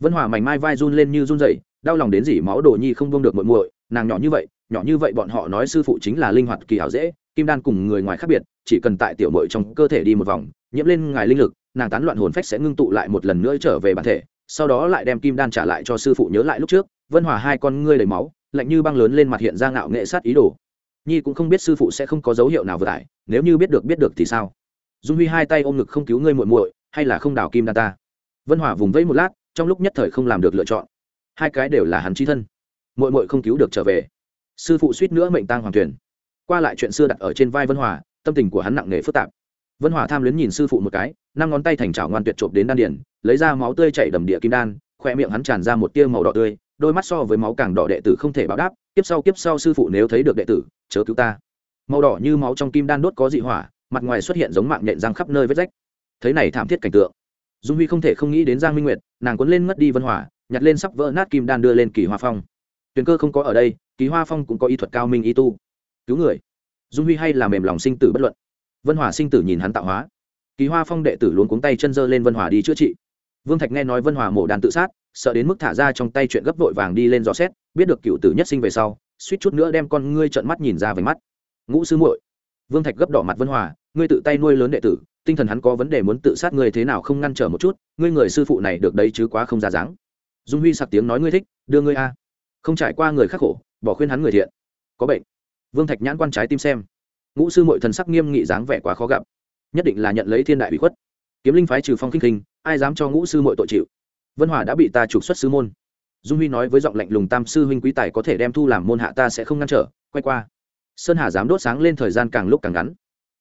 Vân hòa mảnh mai vai run lên như run dậy đau lòng đến dỉ máu đồ nhi không bông được muội muội, nàng nhỏ như vậy, nhỏ như vậy bọn họ nói sư phụ chính là linh hoạt kỳ hảo dễ, kim đan cùng người ngoài khác biệt, chỉ cần tại tiểu muội trong cơ thể đi một vòng, nhiễm lên ngài linh lực, nàng tán loạn hồn phách sẽ ngưng tụ lại một lần nữa trở về bản thể, sau đó lại đem kim đan trả lại cho sư phụ nhớ lại lúc trước. Vân hòa hai con ngươi đầy máu, lạnh như băng lớn lên mặt hiện ra ngạo nghệ sát ý đồ. Nhi cũng không biết sư phụ sẽ không có dấu hiệu nào vừa tải, nếu như biết được biết được thì sao? Dung huy hai tay ôm ngực không cứu ngươi muội muội, hay là không đào kim đan ta? Vân hòa vùng vẫy một lát, trong lúc nhất thời không làm được lựa chọn. Hai cái đều là hắn chi thân. Mội mội không cứu được trở về. Sư phụ suýt nữa mệnh tang hoàng tuyển qua lại chuyện xưa đặt ở trên vai vân hòa, tâm tình của hắn nặng nề phức tạp. Vân hòa tham luyến nhìn sư phụ một cái, năm ngón tay thành trào ngoan tuyệt trộm đến đan điển lấy ra máu tươi chảy đầm địa kim đan khoe miệng hắn tràn ra một tia màu đỏ tươi, đôi mắt so với máu càng đỏ đệ tử không thể báo đáp, kiếp sau kiếp sau sư phụ nếu thấy được đệ tử, chớ cứu ta. Màu đỏ như máu trong kim đan đốt có dị hỏa, mặt ngoài xuất hiện giống mạng nhện răng khắp nơi vết rách. Thấy này thảm thiết cảnh tượng dung huy không thể không nghĩ đến giang minh nguyệt, nàng cuốn lên ngất đi vân hỏa, nhặt lên sắp vỡ nát kim đan đưa lên kỳ hoa phong. Tuyền cơ không có ở đây, kỳ hoa phong cũng có y thuật cao minh y tu. Cứu người. Dung huy hay là mềm lòng sinh tử bất luận. Vân hòa sinh tử nhìn hắn tạo hóa. Kỳ hoa phong đệ tử luôn cuống tay chân dơ lên vân hòa đi chữa trị. Vương thạch nghe nói vân hòa mổ đàn tự sát, sợ đến mức thả ra trong tay chuyện gấp vội vàng đi lên dò xét, biết được cựu tử nhất sinh về sau, suýt chút nữa đem con ngươi trợn mắt nhìn ra về mắt. Ngũ sư muội. Vương thạch gấp đỏ mặt vân hòa ngươi tự tay nuôi lớn đệ tử tinh thần hắn có vấn đề muốn tự sát ngươi thế nào không ngăn trở một chút, ngươi người sư phụ này được đấy chứ quá không ra dáng. Dung huy sặc tiếng nói ngươi thích, đưa ngươi a. Không trải qua người khắc khổ, bỏ khuyên hắn người thiện. Có bệnh. Vương thạch nhãn quan trái tim xem. Ngũ sư mội thần sắc nghiêm nghị dáng vẻ quá khó gặp. Nhất định là nhận lấy thiên đại bị khuất. Kiếm linh phái trừ phong khinh khinh, ai dám cho ngũ sư mội tội chịu? Vân hòa đã bị ta trục xuất sư môn. Dung huy nói với giọng lạnh lùng tam sư huynh quý tài có thể đem thu làm môn hạ ta sẽ không ngăn trở, quay qua. Sơn hà dám đốt sáng lên thời gian càng lúc càng ngắn.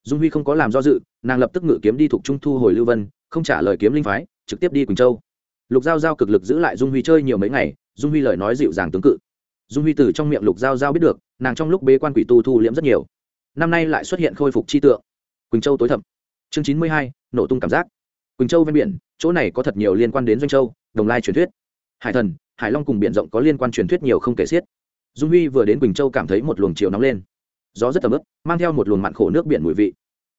Dung huy không có làm do dự nàng lập tức ngự kiếm đi thuộc trung thu hồi lưu vân, không trả lời kiếm linh phái, trực tiếp đi quỳnh châu. Lục giao giao cực lực giữ lại dung huy chơi nhiều mấy ngày, dung huy lời nói dịu dàng tướng cự. Dung huy từ trong miệng lục giao giao biết được, nàng trong lúc bế quan quỷ tu thu liễm rất nhiều. Năm nay lại xuất hiện khôi phục chi tượng. Quỳnh châu tối thẩm chương chín mươi hai, nổ tung cảm giác. Quỳnh châu ven biển, chỗ này có thật nhiều liên quan đến doanh châu, đồng lai truyền thuyết. Hải thần, hải long cùng biển rộng có liên quan truyền thuyết nhiều không kể xiết. Dung huy vừa đến quỳnh châu cảm thấy một luồng chiều nóng lên. Gió rất tầm ướp mang theo một luồng mặn khổ nước biển mùi vị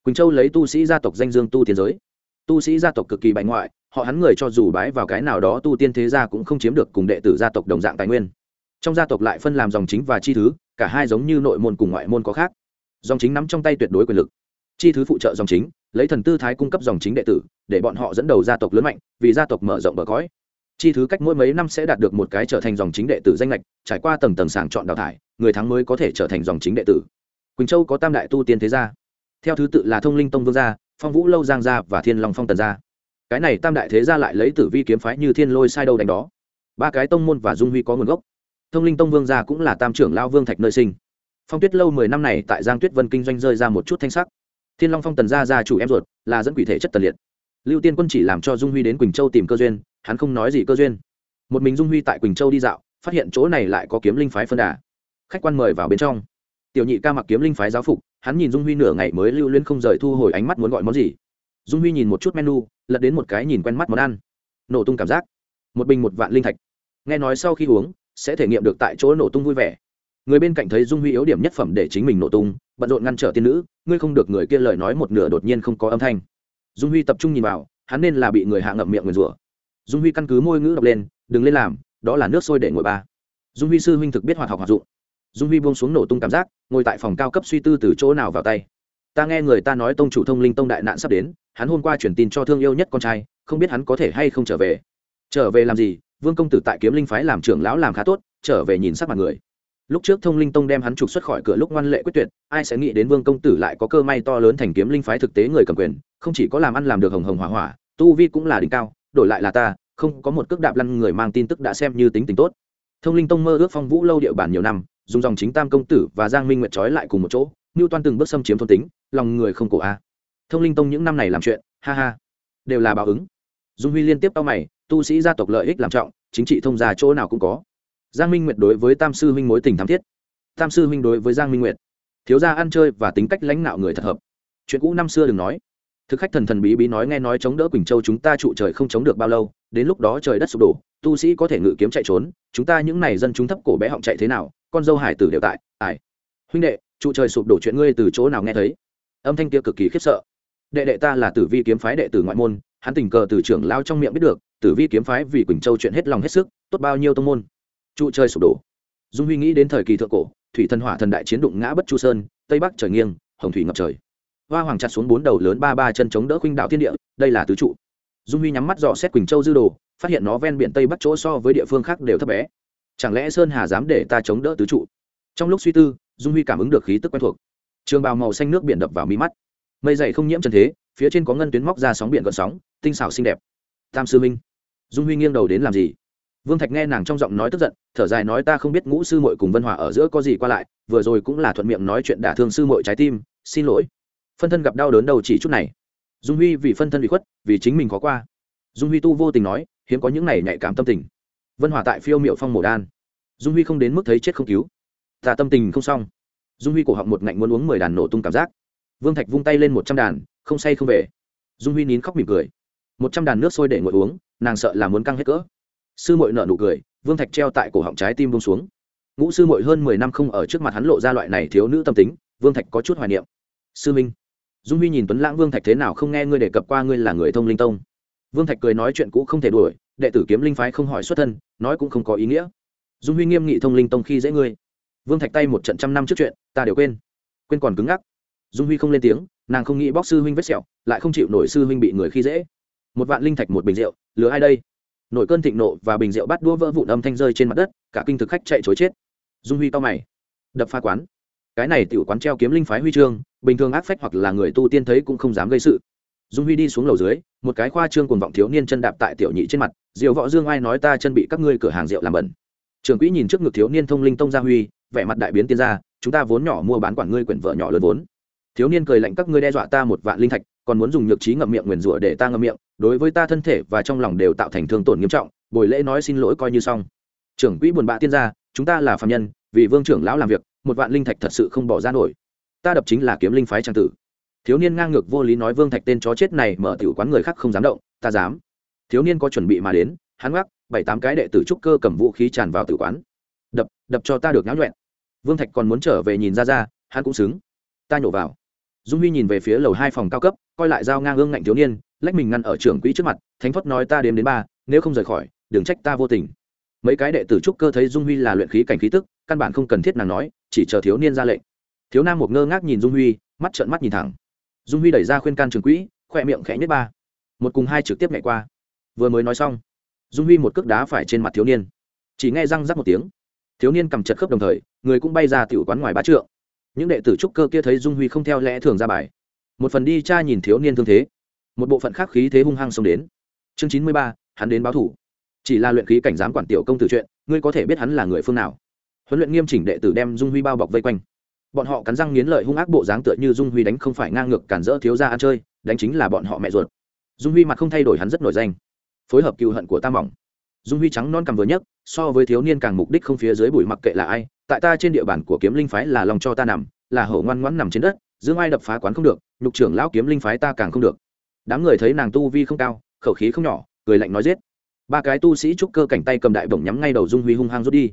quỳnh châu lấy tu sĩ gia tộc danh dương tu tiên giới. Tu sĩ gia tộc cực kỳ bại ngoại, họ hắn người cho dù bái vào cái nào đó tu tiên thế gia cũng không chiếm được cùng đệ tử gia tộc đồng dạng tài nguyên. Trong gia tộc lại phân làm dòng chính và chi thứ, cả hai giống như nội môn cùng ngoại môn có khác. Dòng chính nắm trong tay tuyệt đối quyền lực. Chi thứ phụ trợ dòng chính, lấy thần tư thái cung cấp dòng chính đệ tử, để bọn họ dẫn đầu gia tộc lớn mạnh, vì gia tộc mở rộng bờ cõi. Chi thứ cách mỗi mấy năm sẽ đạt được một cái trở thành dòng chính đệ tử danh lệch trải qua tầng tầng sàng chọn đào thải, người thắng mới có thể trở thành dòng chính đệ tử. Quỳnh châu có tam đại tu tiên thế gia theo thứ tự là thông linh tông vương gia, phong vũ lâu giang gia và thiên long phong tần gia. Cái này tam đại thế gia lại lấy tử vi kiếm phái như thiên lôi sai đâu đánh đó. Ba cái tông môn và dung huy có nguồn gốc. Thông linh tông vương gia cũng là tam trưởng lao vương thạch nơi sinh. Phong tuyết lâu mười năm này tại giang tuyết vân kinh doanh rơi ra một chút thanh sắc. Thiên long phong tần gia gia chủ em ruột là dẫn quỷ thể chất tần liệt. Lưu tiên quân chỉ làm cho dung huy đến quỳnh châu tìm cơ duyên, hắn không nói gì cơ duyên. Một mình dung huy tại quỳnh châu đi dạo, phát hiện chỗ này lại có kiếm linh phái phân đà. Khách quan mời vào bên trong tiểu nhị ca mặc kiếm linh phái giáo phục, hắn nhìn dung huy nửa ngày mới lưu luyến không rời thu hồi ánh mắt muốn gọi món gì. Dung huy nhìn một chút menu, lật đến một cái nhìn quen mắt món ăn. Nổ tung cảm giác. Một bình một vạn linh thạch. Nghe nói sau khi uống, sẽ thể nghiệm được tại chỗ nổ tung vui vẻ. Người bên cạnh thấy dung huy yếu điểm nhất phẩm để chính mình nổ tung, bận rộn ngăn trở tiên nữ, ngươi không được người kia lời nói một nửa đột nhiên không có âm thanh. Dung huy tập trung nhìn vào, hắn nên là bị người hạ ngậm miệng người rủa. Dung huy căn cứ môi ngữ đọc lên, đừng lên làm, đó là nước sôi để ngồi ba. Dung huy sư huynh thực biết hoạt học hoạt dụng dung huy buông xuống nổ tung cảm giác, ngồi tại phòng cao cấp suy tư từ chỗ nào vào tay. Ta nghe người ta nói tông chủ thông linh tông đại nạn sắp đến, hắn hôm qua chuyển tin cho thương yêu nhất con trai, không biết hắn có thể hay không trở về. Trở về làm gì? Vương công tử tại kiếm linh phái làm trưởng lão làm khá tốt, trở về nhìn sắc mặt người. Lúc trước thông linh tông đem hắn trục xuất khỏi cửa lúc ngoan lệ quyết tuyệt, ai sẽ nghĩ đến vương công tử lại có cơ may to lớn thành kiếm linh phái thực tế người cầm quyền, không chỉ có làm ăn làm được hồng hồng hỏa hỏa, tu vi cũng là đỉnh cao, đổi lại là ta, không có một cước đạp lăn người mang tin tức đã xem như tính tình tốt. Thông linh tông mơ ước phong vũ lâu địa bàn nhiều năm dùng dòng chính tam công tử và giang minh nguyệt trói lại cùng một chỗ ngưu toan từng bước xâm chiếm thôn tính, lòng người không cổ a. Thông linh tông những năm này làm chuyện, ha ha, đều là báo ứng. Dung huy liên tiếp tao mày, tu sĩ gia tộc lợi ích làm trọng, chính trị thông gia chỗ nào cũng có. Giang minh nguyệt đối với tam sư huynh mối tình thắm thiết. Tam sư huynh đối với giang minh nguyệt, thiếu gia ăn chơi và tính cách lãnh đạo người thật hợp. Chuyện cũ năm xưa đừng nói. Thực khách thần thần bí bí nói nghe nói chống đỡ quỳnh châu chúng ta trụ trời không chống được bao lâu, đến lúc đó trời đất sụp đổ tu sĩ có thể ngự kiếm chạy trốn, chúng ta những này dân chúng thấp cổ bé họng chạy thế nào, con dâu hải tử đều tại ải huynh đệ, trụ trời sụp đổ chuyện ngươi từ chỗ nào nghe thấy? Âm thanh kia cực kỳ khiếp sợ. Đệ đệ ta là tử vi kiếm phái đệ tử ngoại môn, hắn tình cờ từ trưởng lao trong miệng biết được, tử vi kiếm phái vì quỳnh châu chuyện hết lòng hết sức, tốt bao nhiêu tông môn. Trụ trời sụp đổ. Dung huy nghĩ đến thời kỳ thượng cổ, thủy thần hỏa thần đại chiến đụng ngã bất chu sơn, tây bắc trời nghiêng, hồng thủy ngập trời. Hoa hoàng chặt xuống bốn đầu lớn ba ba chân chống đỡ khuynh đạo thiên địa, đây là tứ trụ. Dung huy nhắm mắt dò xét quỳnh châu dư đồ phát hiện nó ven biển tây bắc chỗ so với địa phương khác đều thấp bé. Chẳng lẽ sơn hà dám để ta chống đỡ tứ trụ? Trong lúc suy tư, dung huy cảm ứng được khí tức quen thuộc. Trường bào màu xanh nước biển đập vào mí mắt. Mây dày không nhiễm trần thế, phía trên có ngân tuyến móc ra sóng biển gợn sóng, tinh xảo xinh đẹp. Tam sư minh. Dung huy nghiêng đầu đến làm gì? Vương thạch nghe nàng trong giọng nói tức giận, thở dài nói ta không biết ngũ sư mội cùng vân hòa ở giữa có gì qua lại, vừa rồi cũng là thuận miệng nói chuyện đả thương sư mội trái tim, xin lỗi. Phân thân gặp đau đớn đầu chỉ chút này. Dung huy vì phân thân bị khuất, vì chính mình khó qua. Dung huy tu vô tình nói hiếm có những này nhạy cảm tâm tình. Vân hòa tại phiêu miệu phong mổ đan. Dung huy không đến mức thấy chết không cứu. Ta tâm tình không xong. Dung huy cổ họng một ngạnh muốn uống mười đàn nổ tung cảm giác. Vương thạch vung tay lên một trăm đàn, không say không về. Dung huy nín khóc mỉm cười. Một trăm đàn nước sôi để ngồi uống, nàng sợ là muốn căng hết cỡ. Sư mội nợ nụ cười, vương thạch treo tại cổ họng trái tim bông xuống. Ngũ sư mội hơn mười năm không ở trước mặt hắn lộ ra loại này thiếu nữ tâm tính, vương thạch có chút hoài niệm. Sư minh, dung huy nhìn tuấn lãng vương thạch thế nào không nghe ngươi đề cập qua ngươi là người thông linh tông vương thạch cười nói chuyện cũ không thể đuổi, đệ tử kiếm linh phái không hỏi xuất thân, nói cũng không có ý nghĩa. Dung huy nghiêm nghị thông linh tông khi dễ ngươi. Vương thạch tay một trận trăm năm trước chuyện, ta đều quên. Quên còn cứng ngắc. Dung huy không lên tiếng, nàng không nghĩ bóc sư huynh vết sẹo, lại không chịu nổi sư huynh bị người khi dễ. Một vạn linh thạch một bình rượu, lừa ai đây? Nổi cơn thịnh nộ và bình rượu bắt đua vỡ vụn âm thanh rơi trên mặt đất, cả kinh thực khách chạy chối chết. Dung huy to mày. Đập pha quán. Cái này tiểu quán treo kiếm linh phái huy chương, bình thường ác phách hoặc là người tu tiên thấy cũng không dám gây sự dung huy đi xuống lầu dưới, một cái khoa trương cùng vọng thiếu niên chân đạp tại tiểu nhị trên mặt diều võ dương, ai nói ta chân bị các ngươi cửa hàng rượu làm bẩn? Trường quỹ nhìn trước ngực thiếu niên thông linh tông gia huy, vẻ mặt đại biến tiên gia, chúng ta vốn nhỏ mua bán quản ngươi quyển vợ nhỏ lớn vốn. Thiếu niên cười lạnh, các ngươi đe dọa ta một vạn linh thạch, còn muốn dùng nhược trí ngậm miệng nguyền rủa để ta ngậm miệng, đối với ta thân thể và trong lòng đều tạo thành thương tổn nghiêm trọng buổi lễ nói xin lỗi coi như xong. Trưởng quỹ buồn bã tiên gia, chúng ta là phạm nhân, vì vương trưởng lão làm việc, một vạn linh thạch thật sự không bỏ ra nổi. Ta đập chính là kiếm linh phái trang tử thiếu niên ngang ngược vô lý nói vương thạch tên chó chết này mở tiểu quán người khác không dám động, ta dám. Thiếu niên có chuẩn bị mà đến, hắn gác, bảy tám cái đệ tử trúc cơ cầm vũ khí tràn vào tử quán. Đập đập cho ta được nháo nhuẹn. Vương thạch còn muốn trở về nhìn ra ra, hắn cũng xứng. Ta nhổ vào. Dung huy nhìn về phía lầu hai phòng cao cấp, coi lại dao ngang ương ngạnh thiếu niên, lách mình ngăn ở trưởng quỹ trước mặt, thánh thoát nói ta đếm đến ba, nếu không rời khỏi, đừng trách ta vô tình. Mấy cái đệ tử trúc cơ thấy dung huy là luyện khí cảnh khí tức, căn bản không cần thiết nàng nói, chỉ chờ thiếu niên ra lệnh. Thiếu nam một ngơ ngác nhìn dung huy, mắt trợn mắt nhìn thẳng dung huy đẩy ra khuyên can trường quỹ, khỏe miệng khẽ nhất ba. Một cùng hai trực tiếp nhảy qua. Vừa mới nói xong, dung huy một cước đá phải trên mặt thiếu niên. Chỉ nghe răng rắc một tiếng. Thiếu niên cầm chật khớp đồng thời, người cũng bay ra tiểu quán ngoài bá trượng. Những đệ tử trúc cơ kia thấy dung huy không theo lẽ thường ra bài. Một phần đi cha nhìn thiếu niên thương thế. Một bộ phận khác khí thế hung hăng xông đến. Chương chín mươi ba, hắn đến báo thủ. Chỉ là luyện khí cảnh giám quản tiểu công tử chuyện, ngươi có thể biết hắn là người phương nào. Huấn luyện nghiêm chỉnh đệ tử đem dung huy bao bọc vây quanh bọn họ cắn răng nghiến lợi hung ác bộ dáng tựa như dung huy đánh không phải ngang ngược cản rỡ thiếu ra ăn chơi, đánh chính là bọn họ mẹ ruột. Dung huy mặt không thay đổi hắn rất nổi danh. Phối hợp cựu hận của tam mỏng. Dung huy trắng non cầm vừa nhất so với thiếu niên càng mục đích không phía dưới bụi mặc kệ là ai, tại ta trên địa bàn của kiếm linh phái là lòng cho ta nằm, là hổ ngoan ngoãn nằm trên đất, dương ai đập phá quán không được, nhục trưởng lão kiếm linh phái ta càng không được. Đám người thấy nàng tu vi không cao, khẩu khí không nhỏ, cười lạnh nói giết. Ba cái tu sĩ trúc cơ cảnh tay cầm đại bổng nhắm ngay đầu dung huy hung hăng rút đi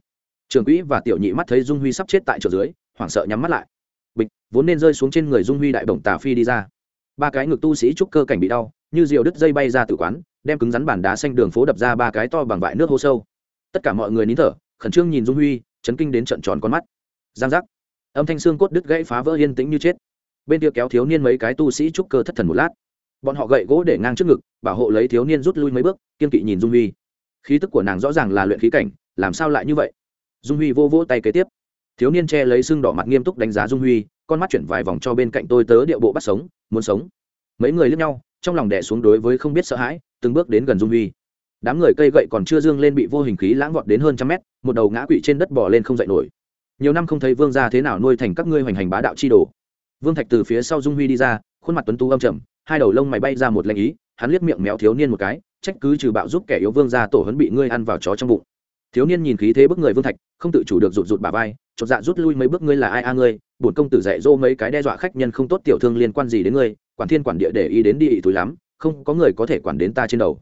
trường quỹ và tiểu nhị mắt thấy dung huy sắp chết tại chỗ dưới, hoảng sợ nhắm mắt lại. Bịch, vốn nên rơi xuống trên người dung huy đại bổng tà phi đi ra. Ba cái ngực tu sĩ trúc cơ cảnh bị đau, như diều đứt dây bay ra từ quán, đem cứng rắn bản đá xanh đường phố đập ra ba cái to bằng vại nước hô sâu. Tất cả mọi người nín thở, khẩn trương nhìn dung huy, chấn kinh đến trận tròn con mắt. Giang giác. Âm thanh xương cốt đứt gãy phá vỡ yên tĩnh như chết. Bên kia kéo thiếu niên mấy cái tu sĩ trúc cơ thất thần một lát. Bọn họ gậy gỗ để ngang trước ngực, bảo hộ lấy thiếu niên rút lui mấy bước, kiên kỵ nhìn dung huy. Khí tức của nàng rõ ràng là luyện khí cảnh, làm sao lại như vậy? Dung huy vô vỗ tay kế tiếp. Thiếu niên che lấy xương đỏ mặt nghiêm túc đánh giá dung huy, con mắt chuyển vài vòng cho bên cạnh tôi tớ điệu bộ bắt sống, muốn sống. Mấy người lướt nhau, trong lòng đẻ xuống đối với không biết sợ hãi, từng bước đến gần dung huy. Đám người cây gậy còn chưa dương lên bị vô hình khí lãng vọt đến hơn trăm mét, một đầu ngã quỵ trên đất bỏ lên không dậy nổi. Nhiều năm không thấy vương gia thế nào nuôi thành các ngươi hoành hành bá đạo chi đồ. Vương thạch từ phía sau dung huy đi ra, khuôn mặt tuấn tú âm trầm, hai đầu lông mày bay ra một lệnh ý, hắn liếc miệng méo thiếu niên một cái, trách cứ trừ bạo giúp kẻ yếu vương gia tổ hấn bị ngươi ăn vào chó trong bụng thiếu niên nhìn khí thế bức người vương thạch, không tự chủ được rụt rụt bà vai, chột dạ rút lui mấy bước ngươi là ai a ngươi? Bổn công tử dạy dỗ mấy cái đe dọa khách nhân không tốt tiểu thương liên quan gì đến ngươi? Quản thiên quản địa để ý đến đi ị túi lắm, không có người có thể quản đến ta trên đầu.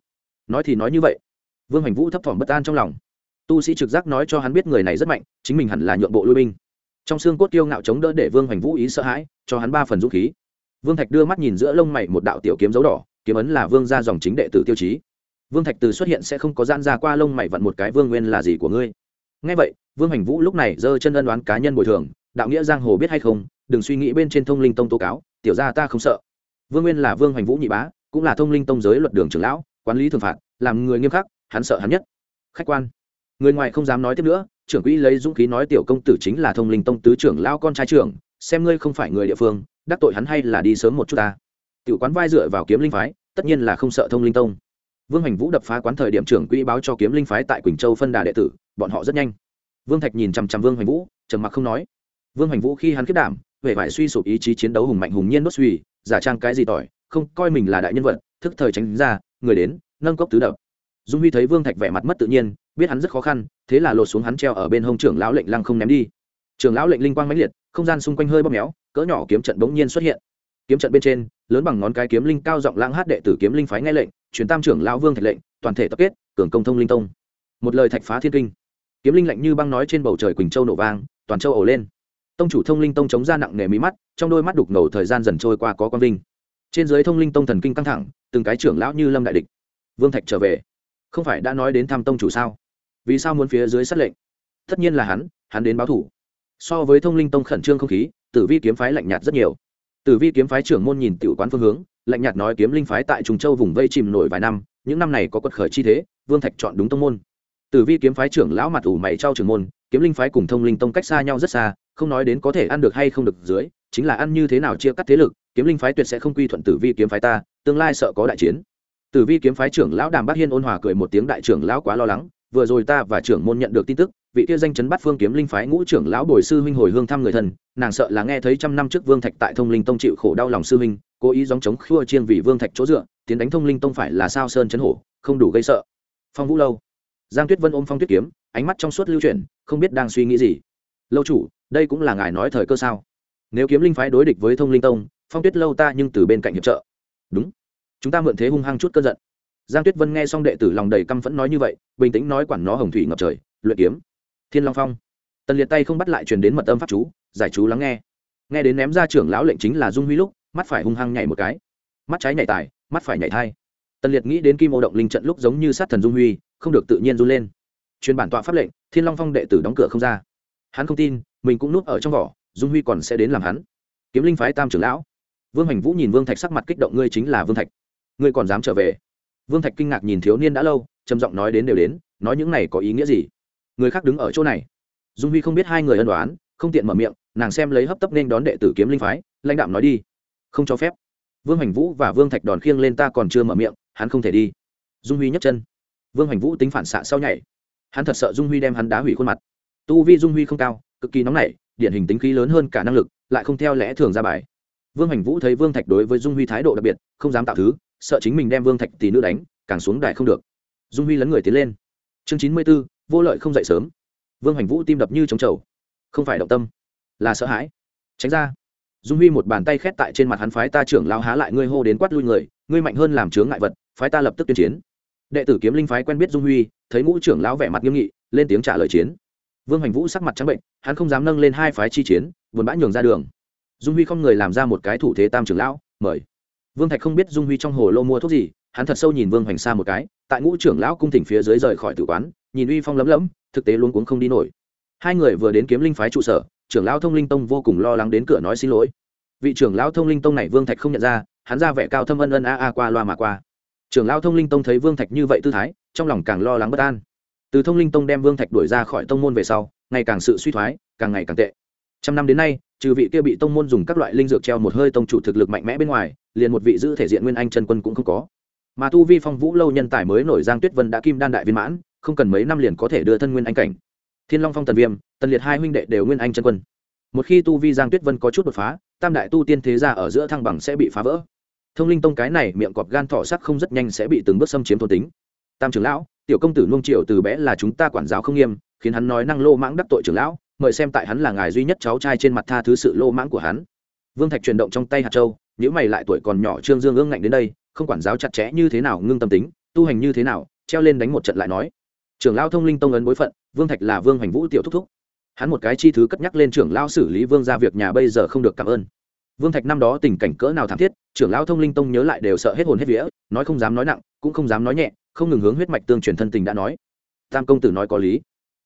Nói thì nói như vậy. Vương hành vũ thấp thỏm bất an trong lòng. Tu sĩ trực giác nói cho hắn biết người này rất mạnh, chính mình hẳn là nhượng bộ lui binh. Trong xương cốt tiêu ngạo chống đỡ để vương hành vũ ý sợ hãi, cho hắn ba phần dũng khí. Vương thạch đưa mắt nhìn giữa lông mày một đạo tiểu kiếm dấu đỏ, kiếm ấn là vương ra dòng chính đệ tử tiêu chí vương thạch từ xuất hiện sẽ không có gian ra qua lông mày vặn một cái, vương nguyên là gì của ngươi? Ngay vậy, vương hành vũ lúc này giơ chân ân đoán cá nhân bồi thường, đạo nghĩa giang hồ biết hay không? Đừng suy nghĩ bên trên thông linh tông tố cáo, tiểu ra ta không sợ. Vương nguyên là vương hành vũ nhị bá, cũng là thông linh tông giới luật đường trưởng lão, quản lý thường phạt, làm người nghiêm khắc, hắn sợ hắn nhất. Khách quan. Người ngoài không dám nói tiếp nữa, trưởng quỹ lấy dũng khí nói tiểu công tử chính là thông linh tông tứ trưởng lao con trai trưởng, xem ngươi không phải người địa phương, đắc tội hắn hay là đi sớm một chút ta. Tiểu quán vai dựa vào kiếm linh phái, tất nhiên là không sợ thông linh tông vương hành vũ đập phá quán thời điểm trưởng quỹ báo cho kiếm linh phái tại quỳnh châu phân đà đệ tử, bọn họ rất nhanh. Vương thạch nhìn chằm chằm vương hành vũ, trầm mặc không nói. Vương hành vũ khi hắn kết đảm vẻ vải suy sụp ý chí chiến đấu hùng mạnh hùng nhiên đốt suy, giả trang cái gì tỏi, không coi mình là đại nhân vật, thức thời tránh ra, người đến, nâng cốc tứ đập. Dung huy thấy vương thạch vẻ mặt mất tự nhiên, biết hắn rất khó khăn, thế là lột xuống hắn treo ở bên hông trưởng lão lệnh lăng không ném đi. Trưởng lão lệnh linh quang mãnh liệt, không gian xung quanh hơi bóp méo, cỡ nhỏ kiếm trận bỗng nhiên xuất hiện. Kiếm trận bên trên, lớn bằng ngón cái kiếm linh cao giọng lãng hát đệ tử kiếm linh phái nghe lệnh truyền tam trưởng lão vương thạch lệnh, toàn thể tập kết, cường công thông linh tông. Một lời thạch phá thiên kinh. Kiếm linh lạnh như băng nói trên bầu trời quỳnh châu nổ vang, toàn châu ổ lên. Tông chủ thông linh tông chống ra nặng nề mí mắt, trong đôi mắt đục ngầu thời gian dần trôi qua có quang vinh. Trên dưới thông linh tông thần kinh căng thẳng, từng cái trưởng lão như lâm đại địch. Vương thạch trở về. Không phải đã nói đến thăm tông chủ sao? Vì sao muốn phía dưới sát lệnh? Tất nhiên là hắn hắn đến báo thủ. So với thông linh tông khẩn trương không khí, tử vi kiếm phái lạnh nhạt rất nhiều. Tử vi kiếm phái trưởng môn nhìn tiểu quán phương hướng lạnh nhạt nói kiếm linh phái tại trùng châu vùng vây chìm nổi vài năm, những năm này có quật khởi chi thế, vương thạch chọn đúng tông môn. Tử vi kiếm phái trưởng lão mặt ủ mày trao trưởng môn, kiếm linh phái cùng thông linh tông cách xa nhau rất xa, không nói đến có thể ăn được hay không được dưới, chính là ăn như thế nào chia cắt thế lực, kiếm linh phái tuyệt sẽ không quy thuận tử vi kiếm phái ta, tương lai sợ có đại chiến. Tử vi kiếm phái trưởng lão đàm bác hiên ôn hòa cười một tiếng, đại trưởng lão quá lo lắng, vừa rồi ta và trưởng môn nhận được tin tức vị kia danh chấn bắt phương kiếm linh phái ngũ trưởng lão bồi sư huynh hồi hương thăm người thân, nàng sợ là nghe thấy trăm năm trước vương thạch tại thông linh tông chịu khổ đau lòng sư huynh, cố ý gióng chống khua chiên vì vương thạch chỗ dựa, tiến đánh thông linh tông phải là sao sơn chấn hổ, không đủ gây sợ. Phong vũ lâu. Giang tuyết vân ôm phong tuyết kiếm, ánh mắt trong suốt lưu chuyển, không biết đang suy nghĩ gì. Lâu chủ, đây cũng là ngài nói thời cơ sao? Nếu kiếm linh phái đối địch với thông linh tông, phong tuyết lâu ta nhưng từ bên cạnh hiệp trợ. Đúng. Chúng ta mượn thế hung hăng chút cơn giận. Giang tuyết vân nghe xong đệ tử lòng đầy căm phẫn nói như vậy, bình tĩnh nói quản nó hồng thủy ngập trời, luyện kiếm thiên long phong. Tần liệt tay không bắt lại truyền đến mật âm pháp chú, giải chú lắng nghe. Nghe đến ném ra trưởng lão lệnh chính là dung huy lúc, mắt phải hung hăng nhảy một cái. Mắt trái nhảy tài, mắt phải nhảy thai. Tần liệt nghĩ đến kim ô động linh trận lúc giống như sát thần dung huy, không được tự nhiên run lên. Truyền bản tọa pháp lệnh, thiên long phong đệ tử đóng cửa không ra. Hắn không tin, mình cũng núp ở trong vỏ, dung huy còn sẽ đến làm hắn. Kiếm linh phái tam trưởng lão. Vương hành vũ nhìn vương thạch sắc mặt kích động, ngươi chính là vương thạch. Ngươi còn dám trở về? Vương thạch kinh ngạc nhìn thiếu niên đã lâu, trầm giọng nói đến đều đến, nói những này có ý nghĩa gì? Người khác đứng ở chỗ này. Dung huy không biết hai người ân đoán, không tiện mở miệng, nàng xem lấy hấp tấp nên đón đệ tử kiếm linh phái, lãnh đạm nói đi. Không cho phép. Vương hành vũ và vương thạch đòn khiêng lên ta còn chưa mở miệng, hắn không thể đi. Dung huy nhấc chân. Vương hành vũ tính phản xạ sau nhảy. Hắn thật sợ dung huy đem hắn đá hủy khuôn mặt. Tu vi dung huy không cao, cực kỳ nóng nảy, điển hình tính khí lớn hơn cả năng lực, lại không theo lẽ thường ra bài. Vương hành vũ thấy vương thạch đối với dung huy thái độ đặc biệt, không dám tạo thứ, sợ chính mình đem vương thạch tỷ nữ đánh, càng xuống đài không được. Dung huy lấn người tiến lên. Chương chín mươi b ố vô lợi không dậy sớm. Vương hành vũ tim đập như trống trầu. Không phải động tâm, là sợ hãi. Tránh ra. Dung huy một bàn tay khét tại trên mặt hắn phái ta trưởng lao há lại ngươi hô đến quát lui người, ngươi mạnh hơn làm chướng ngại vật, phái ta lập tức tuyên chiến. Đệ tử kiếm linh phái quen biết dung huy, thấy ngũ trưởng lão vẻ mặt nghiêm nghị, lên tiếng trả lời chiến. Vương hành vũ sắc mặt trắng bệnh, hắn không dám nâng lên hai phái chi chiến, buồn bã nhường ra đường. Dung huy không người làm ra một cái thủ thế tam trưởng lão, mời. Vương thạch không biết dung huy trong hồ lô mua thuốc gì, hắn thật sâu nhìn vương hoành xa một cái, tại ngũ trưởng lão cung thỉnh phía dưới rời khỏi tử quán nhìn uy phong lấm lấm, thực tế luôn cuống không đi nổi. Hai người vừa đến kiếm linh phái trụ sở, trưởng lão thông linh tông vô cùng lo lắng đến cửa nói xin lỗi. Vị trưởng lão thông linh tông này vương thạch không nhận ra, hắn ra vẻ cao thâm ân ân a a qua loa mà qua. Trưởng lão thông linh tông thấy vương thạch như vậy tư thái, trong lòng càng lo lắng bất an. Từ thông linh tông đem vương thạch đuổi ra khỏi tông môn về sau, ngày càng sự suy thoái, càng ngày càng tệ. Trăm năm đến nay, trừ vị kia bị tông môn dùng các loại linh dược treo một hơi tông chủ thực lực mạnh mẽ bên ngoài, liền một vị giữ thể diện nguyên anh chân quân cũng không có. Mà tu vi phong vũ lâu nhân tài mới nổi giang tuyết vân đã kim đan đại viên mãn không cần mấy năm liền có thể đưa thân nguyên anh cảnh. Thiên long phong tần viêm, tần liệt hai huynh đệ đều nguyên anh chân quân. Một khi tu vi giang tuyết vân có chút đột phá, tam đại tu tiên thế gia ở giữa thăng bằng sẽ bị phá vỡ. Thông linh tông cái này miệng cọp gan thỏ sắc không rất nhanh sẽ bị từng bước xâm chiếm thôn tính. Tam trưởng lão, tiểu công tử nuông triệu từ bé là chúng ta quản giáo không nghiêm, khiến hắn nói năng lô mãng đắc tội trưởng lão, mời xem tại hắn là ngài duy nhất cháu trai trên mặt tha thứ sự lô mãng của hắn. Vương thạch chuyển động trong tay hạt châu nếu mày lại tuổi còn nhỏ trương dương ương ngạnh đến đây, không quản giáo chặt chẽ như thế nào, ngưng tâm tính, tu hành như thế nào, treo lên đánh một trận lại nói trưởng lao thông linh tông ấn bối phận, vương thạch là vương hoành vũ tiểu thúc thúc. Hắn một cái chi thứ cất nhắc lên trưởng lao xử lý vương ra việc nhà bây giờ không được cảm ơn. Vương thạch năm đó tình cảnh cỡ nào thảm thiết, trưởng lao thông linh tông nhớ lại đều sợ hết hồn hết vía, nói không dám nói nặng, cũng không dám nói nhẹ, không ngừng hướng huyết mạch tương truyền thân tình đã nói. Tam công tử nói có lý.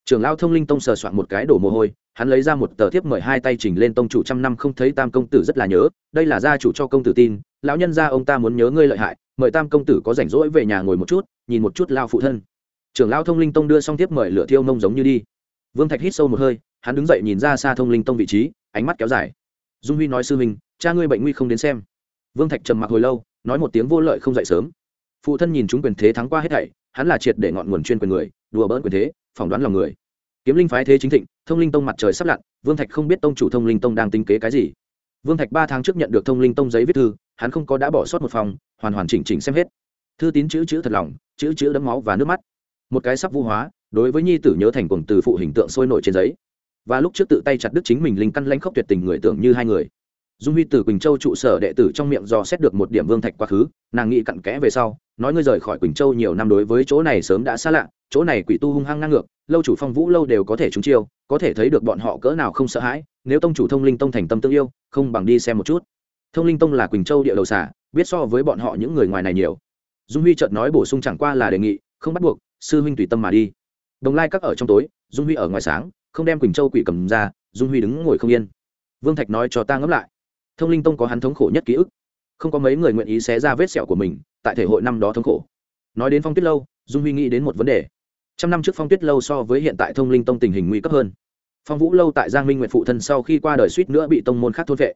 Trưởng lao thông linh tông sờ soạn một cái đổ mồ hôi, hắn lấy ra một tờ thiếp mời hai tay chỉnh lên tông chủ trăm năm không thấy tam công tử rất là nhớ, đây là gia chủ cho công tử tin, lão nhân gia ông ta muốn nhớ ngươi lợi hại, mời tam công tử có rảnh rỗi về nhà ngồi một chút, nhìn một chút lao phụ thân trưởng lao thông linh tông đưa xong tiếp mời lửa thiêu mông giống như đi. Vương thạch hít sâu một hơi, hắn đứng dậy nhìn ra xa thông linh tông vị trí, ánh mắt kéo dài. Dung huy nói, sư huynh, cha ngươi bệnh nguy không đến xem. Vương thạch trầm mặc hồi lâu, nói một tiếng, vô lợi không dậy sớm. Phụ thân nhìn chúng quyền thế thắng qua hết thảy, hắn là triệt để ngọn nguồn chuyên quyền người, đùa bỡn quyền thế, phỏng đoán lòng người. Kiếm linh phái thế chính thịnh, thông linh tông mặt trời sắp lặn, vương thạch không biết tông chủ thông linh tông đang tính kế cái gì. Vương thạch ba tháng trước nhận được thông linh tông giấy viết thư, hắn không có đã bỏ sót một phòng, hoàn hoàn chỉnh chỉnh xem hết. Thư tín chữ chữ thật lòng, chữ chữ đấm máu và nước mắt một cái sắp vũ hóa, đối với nhi tử nhớ thành cuồng từ phụ hình tượng sôi nổi trên giấy. Và lúc trước tự tay chặt đứt chính mình linh căn lãnh khốc tuyệt tình người tưởng như hai người. Dung huy từ quỳnh châu trụ sở đệ tử trong miệng do xét được một điểm vương thạch quá khứ, nàng nghĩ cặn kẽ về sau, nói ngươi rời khỏi quỳnh châu nhiều năm đối với chỗ này sớm đã xa lạ, chỗ này quỷ tu hung hăng ngang ngược, lâu chủ phong vũ lâu đều có thể trúng chiêu, có thể thấy được bọn họ cỡ nào không sợ hãi, nếu tông chủ thông linh tông thành tâm tương yêu, không bằng đi xem một chút. Thông linh tông là quỳnh châu địa đầu xả biết so với bọn họ những người ngoài này nhiều. Dung huy chợt nói bổ sung chẳng qua là đề nghị, không bắt buộc sư huynh tùy tâm mà đi. Đồng lai các ở trong tối, dung huy ở ngoài sáng, không đem quỳnh châu quỷ cầm ra, dung huy đứng ngồi không yên. Vương thạch nói cho ta ngẫm lại. Thông linh tông có hắn thống khổ nhất ký ức. Không có mấy người nguyện ý xé ra vết sẹo của mình, tại thể hội năm đó thống khổ. Nói đến phong tuyết lâu, dung huy nghĩ đến một vấn đề. Trăm năm trước phong tuyết lâu so với hiện tại thông linh tông tình hình nguy cấp hơn. Phong vũ lâu tại giang minh nguyện phụ thân sau khi qua đời suýt nữa bị tông môn khác thôn vệ.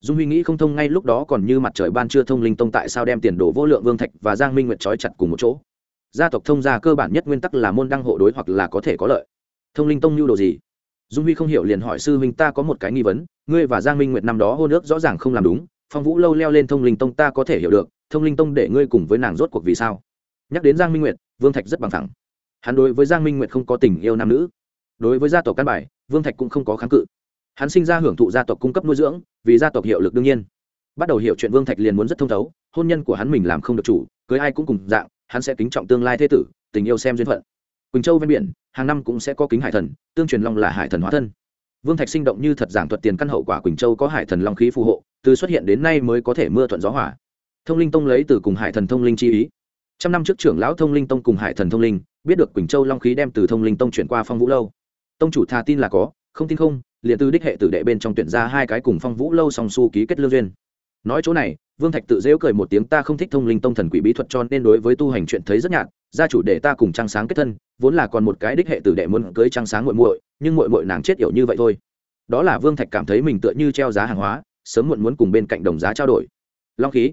Dung huy nghĩ không thông ngay lúc đó còn như mặt trời ban chưa thông linh tông tại sao đem tiền đồ vô lượng vương thạch và giang minh nguyệt trói chặt cùng một chỗ gia tộc thông gia cơ bản nhất nguyên tắc là môn đăng hộ đối hoặc là có thể có lợi. Thông linh tông nhu đồ gì? Dung huy không hiểu liền hỏi sư huynh ta có một cái nghi vấn, ngươi và giang minh nguyệt năm đó hôn nước rõ ràng không làm đúng, phong vũ lâu leo lên thông linh tông ta có thể hiểu được, thông linh tông để ngươi cùng với nàng rốt cuộc vì sao? Nhắc đến giang minh nguyệt, vương thạch rất bằng thẳng. Hắn đối với giang minh nguyệt không có tình yêu nam nữ. Đối với gia tộc căn bài, vương thạch cũng không có kháng cự. Hắn sinh ra hưởng thụ gia tộc cung cấp nuôi dưỡng, vì gia tộc hiệu lực đương nhiên. Bắt đầu hiểu chuyện vương thạch liền muốn rất thông thấu, hôn nhân của hắn mình làm không được chủ, cưới ai cũng cùng dạng hắn sẽ kính trọng tương lai thế tử, tình yêu xem duyên phận. Quỳnh châu ven biển, hàng năm cũng sẽ có kính hải thần, tương truyền long là hải thần hóa thân. Vương thạch sinh động như thật giảng thuật tiền căn hậu quả quỳnh châu có hải thần long khí phù hộ, từ xuất hiện đến nay mới có thể mưa thuận gió hỏa thông linh tông lấy từ cùng hải thần thông linh chi ý. Trăm năm trước trưởng lão thông linh tông cùng hải thần thông linh, biết được quỳnh châu long khí đem từ thông linh tông chuyển qua phong vũ lâu. Tông chủ thà tin là có, không tin không, liền từ đích hệ tử đệ bên trong tuyển ra hai cái cùng phong vũ lâu song su ký kết lương duyên. Nói chỗ này vương thạch tự dễu cười một tiếng, ta không thích thông linh tông thần quỷ bí thuật cho nên đối với tu hành chuyện thấy rất nhạt. Gia chủ để ta cùng trăng sáng kết thân, vốn là còn một cái đích hệ tử đệ muốn cưới trăng sáng muội muội, nhưng muội muội nàng chết yểu như vậy thôi. Đó là vương thạch cảm thấy mình tựa như treo giá hàng hóa, sớm muộn muốn cùng bên cạnh đồng giá trao đổi. Long khí.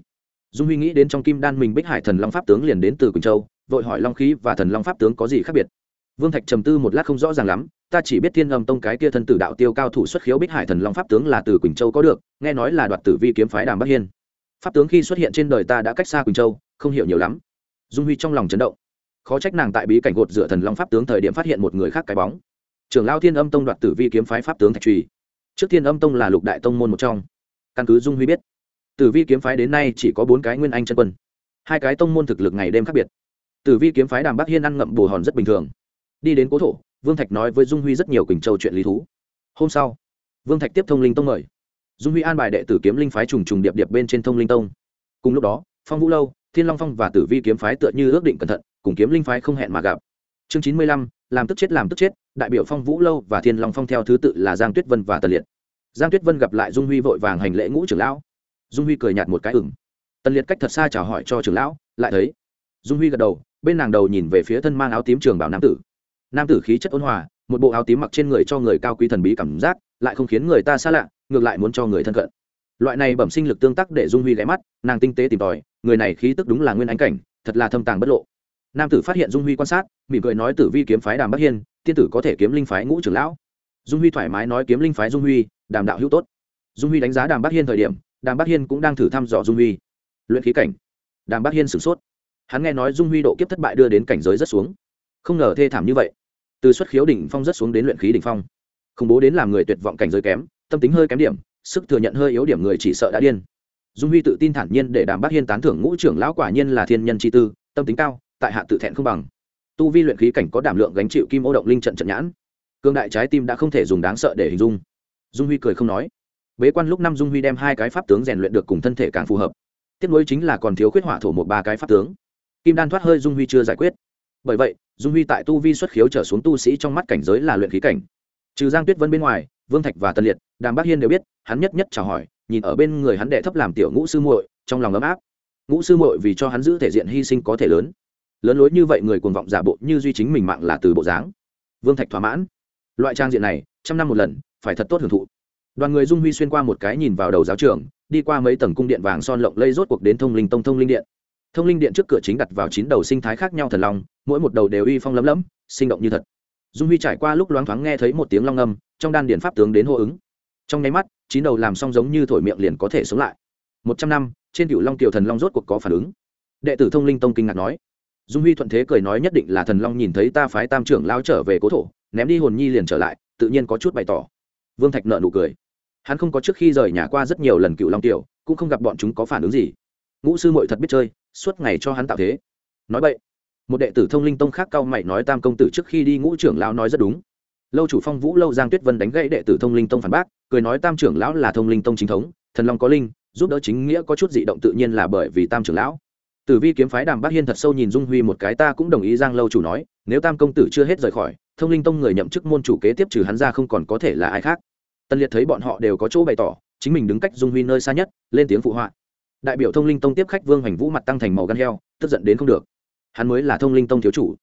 Dung huy nghĩ đến trong kim đan mình bích hải thần long pháp tướng liền đến từ quỳnh châu, vội hỏi long khí và thần long pháp tướng có gì khác biệt. Vương thạch trầm tư một lát không rõ ràng lắm, ta chỉ biết thiên âm tông cái kia thân tử đạo tiêu cao thủ xuất khiếu bích hải thần long pháp tướng là từ quỳnh châu có được, nghe nói là đoạt tử vi kiếm phái đàm bắc hiên pháp tướng khi xuất hiện trên đời ta đã cách xa quỳnh châu, không hiểu nhiều lắm. Dung huy trong lòng chấn động. Khó trách nàng tại bí cảnh gột dựa thần long pháp tướng thời điểm phát hiện một người khác cái bóng. Trưởng lao thiên âm tông đoạt tử vi kiếm phái pháp tướng thạch trùy. Trước thiên âm tông là lục đại tông môn một trong. Căn cứ dung huy biết, tử vi kiếm phái đến nay chỉ có bốn cái nguyên anh chân quân. Hai cái tông môn thực lực ngày đêm khác biệt. Tử vi kiếm phái đàm bắc hiên ăn ngậm bồ hòn rất bình thường. Đi đến cố thổ, vương thạch nói với dung huy rất nhiều quỳnh châu chuyện lý thú. Hôm sau, vương thạch tiếp thông linh tông mời dung huy an bài đệ tử kiếm linh phái trùng trùng điệp điệp bên trên thông linh tông. Cùng lúc đó, phong vũ lâu, thiên long phong và tử vi kiếm phái tựa như ước định cẩn thận, cùng kiếm linh phái không hẹn mà gặp. Chương chín mươi lăm, làm tức chết làm tức chết, đại biểu phong vũ lâu và thiên long phong theo thứ tự là giang tuyết vân và tần liệt. Giang tuyết vân gặp lại dung huy vội vàng hành lễ ngũ trưởng lão. Dung huy cười nhạt một cái ửng tần liệt cách thật xa chào hỏi cho trưởng lão, lại thấy dung huy gật đầu, bên nàng đầu nhìn về phía thân mang áo tím trường bảo nam tử. Nam tử khí chất ôn hòa, một bộ áo tím mặc trên người cho người cao quý thần bí cảm giác, lại không khiến người ta xa lạ ngược lại muốn cho người thân cận. Loại này bẩm sinh lực tương tác để dung huy ghé mắt, nàng tinh tế tìm tòi, người này khí tức đúng là nguyên ánh cảnh, thật là thâm tàng bất lộ. Nam tử phát hiện dung huy quan sát, mỉm cười nói tử vi kiếm phái đàm bắc hiên, tiên tử có thể kiếm linh phái ngũ trưởng lão. Dung huy thoải mái nói kiếm linh phái dung huy, đàm đạo hữu tốt. Dung huy đánh giá đàm bắc hiên thời điểm, đàm bắc hiên cũng đang thử thăm dò dung huy. Luyện khí cảnh. Đàm bắc hiên sửng sốt. Hắn nghe nói dung huy độ kiếp thất bại đưa đến cảnh giới rất xuống. Không ngờ thê thảm như vậy. Từ xuất khiếu đỉnh phong rất xuống đến luyện khí đỉnh phong. Khủng bố đến làm người tuyệt vọng cảnh giới kém tâm tính hơi kém điểm, sức thừa nhận hơi yếu điểm người chỉ sợ đã điên. Dung huy tự tin thản nhiên để đàm bác hiên tán thưởng ngũ trưởng lão quả nhiên là thiên nhân chi tư, tâm tính cao, tại hạ tự thẹn không bằng. Tu vi luyện khí cảnh có đảm lượng gánh chịu kim ô động linh trận trận nhãn. Cương đại trái tim đã không thể dùng đáng sợ để hình dung. Dung huy cười không nói. Bế quan lúc năm dung huy đem hai cái pháp tướng rèn luyện được cùng thân thể càng phù hợp. Tiếp nối chính là còn thiếu khuyết hỏa thổ một ba cái pháp tướng. Kim đan thoát hơi dung huy chưa giải quyết. Bởi vậy, dung huy tại tu vi xuất khiếu trở xuống tu sĩ trong mắt cảnh giới là luyện khí cảnh. Trừ giang tuyết vân bên ngoài, vương thạch và tân liệt đàm bác hiên đều biết, hắn nhất nhất chào hỏi, nhìn ở bên người hắn đệ thấp làm tiểu ngũ sư muội, trong lòng ấm áp. Ngũ sư muội vì cho hắn giữ thể diện hy sinh có thể lớn. Lớn lối như vậy người cuồng vọng giả bộ như duy chính mình mạng là từ bộ dáng. Vương thạch thỏa mãn. Loại trang diện này, trăm năm một lần, phải thật tốt hưởng thụ. Đoàn người dung huy xuyên qua một cái nhìn vào đầu giáo trường, đi qua mấy tầng cung điện vàng son lộng lây rốt cuộc đến thông linh tông thông linh điện. Thông linh điện trước cửa chính đặt vào chín đầu sinh thái khác nhau thần long, mỗi một đầu đều uy phong lấm lấm, sinh động như thật. Dung huy trải qua lúc loáng thoáng nghe thấy một tiếng long âm, trong đan điện pháp tướng đến hô ứng trong nháy mắt, chín đầu làm xong giống như thổi miệng liền có thể sống lại. Một trăm năm, trên cựu long tiểu thần long rốt cuộc có phản ứng. Đệ tử thông linh tông kinh ngạc nói. Dung huy thuận thế cười nói nhất định là thần long nhìn thấy ta phái tam trưởng lao trở về cố thổ, ném đi hồn nhi liền trở lại, tự nhiên có chút bày tỏ. Vương thạch nợ nụ cười. Hắn không có trước khi rời nhà qua rất nhiều lần cựu long tiểu, cũng không gặp bọn chúng có phản ứng gì. Ngũ sư mội thật biết chơi, suốt ngày cho hắn tạo thế. Nói vậy một đệ tử thông linh tông khác cao mày nói tam công tử trước khi đi ngũ trưởng lao nói rất đúng lâu chủ phong vũ lâu giang tuyết vân đánh gãy đệ tử thông linh tông phản bác cười nói tam trưởng lão là thông linh tông chính thống thần long có linh giúp đỡ chính nghĩa có chút dị động tự nhiên là bởi vì tam trưởng lão tử vi kiếm phái đàm bác hiên thật sâu nhìn dung huy một cái ta cũng đồng ý giang lâu chủ nói nếu tam công tử chưa hết rời khỏi thông linh tông người nhậm chức môn chủ kế tiếp trừ hắn ra không còn có thể là ai khác tân liệt thấy bọn họ đều có chỗ bày tỏ chính mình đứng cách dung huy nơi xa nhất lên tiếng phụ họa đại biểu thông linh tông tiếp khách vương hoành vũ mặt tăng thành màu gan heo tức giận đến không được hắn mới là thông linh tông thiếu chủ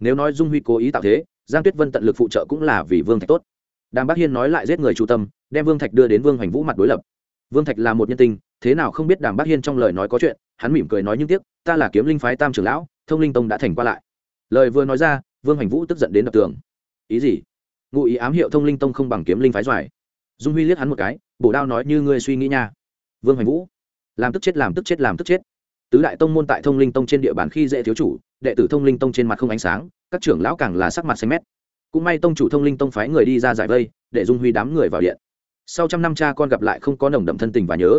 nếu nói dung huy cố ý tạo thế giang tuyết vân tận lực phụ trợ cũng là vì vương thạch tốt. Đàm bác hiên nói lại giết người chủ tâm, đem vương thạch đưa đến vương hoành vũ mặt đối lập. Vương thạch là một nhân tình, thế nào không biết đàm bác hiên trong lời nói có chuyện, hắn mỉm cười nói nhưng tiếc, ta là kiếm linh phái tam trưởng lão, thông linh tông đã thành qua lại. Lời vừa nói ra, vương hoành vũ tức giận đến đập tường. Ý gì? Ngụ ý ám hiệu thông linh tông không bằng kiếm linh phái doài. Dung huy liếc hắn một cái, bổ đao nói như ngươi suy nghĩ nha. Vương hoành vũ, làm tức chết, làm tức chết, làm tức chết. Tứ đại tông môn tại thông linh tông trên địa bàn khi dễ thiếu chủ, đệ tử thông linh tông trên mặt không ánh sáng các trưởng lão càng là sắc mặt xanh mét. Cũng may tông chủ thông linh tông phái người đi ra giải vây, để dung huy đám người vào điện. Sau trăm năm cha con gặp lại không có nồng đậm thân tình và nhớ.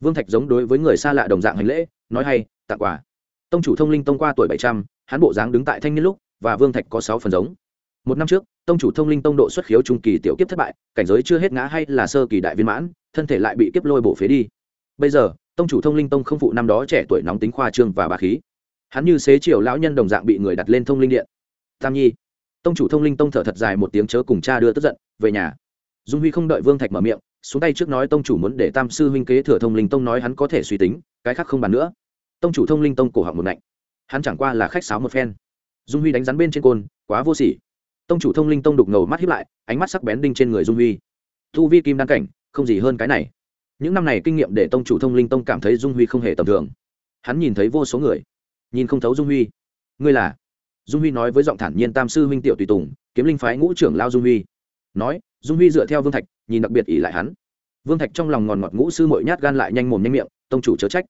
Vương thạch giống đối với người xa lạ đồng dạng hành lễ, nói hay, tặng quà. Tông chủ thông linh tông qua tuổi bảy trăm, hắn bộ dáng đứng tại thanh niên lúc, và vương thạch có sáu phần giống. Một năm trước, tông chủ thông linh tông độ xuất khiếu trung kỳ tiểu kiếp thất bại, cảnh giới chưa hết ngã hay là sơ kỳ đại viên mãn, thân thể lại bị kiếp lôi bổ phế đi. Bây giờ, tông chủ thông linh tông không phụ năm đó trẻ tuổi nóng tính khoa trương và bà khí. Hắn như xế chiều lão nhân đồng dạng bị người đặt lên thông linh điện tam nhi. Tông chủ thông linh tông thở thật dài một tiếng chớ cùng cha đưa tức giận, về nhà. Dung huy không đợi vương thạch mở miệng, xuống tay trước nói tông chủ muốn để tam sư huynh kế thừa thông linh tông nói hắn có thể suy tính, cái khác không bàn nữa. Tông chủ thông linh tông cổ họng một ngạnh hắn chẳng qua là khách sáo một phen. Dung huy đánh rắn bên trên côn, quá vô sỉ. Tông chủ thông linh tông đục ngầu mắt hiếp lại, ánh mắt sắc bén đinh trên người dung huy. Thu vi kim đăng cảnh, không gì hơn cái này. Những năm này kinh nghiệm để tông chủ thông linh tông cảm thấy dung huy không hề tầm thường. Hắn nhìn thấy vô số người, nhìn không thấu dung huy. Ngươi là? Dung huy nói với giọng thản nhiên tam sư huynh tiểu tùy tùng, kiếm linh phái ngũ trưởng lao dung huy. Nói, dung huy dựa theo vương thạch, nhìn đặc biệt ỉ lại hắn. Vương thạch trong lòng ngòn ngọt ngũ sư mội nhát gan lại nhanh mồm nhanh miệng, tông chủ chớ trách.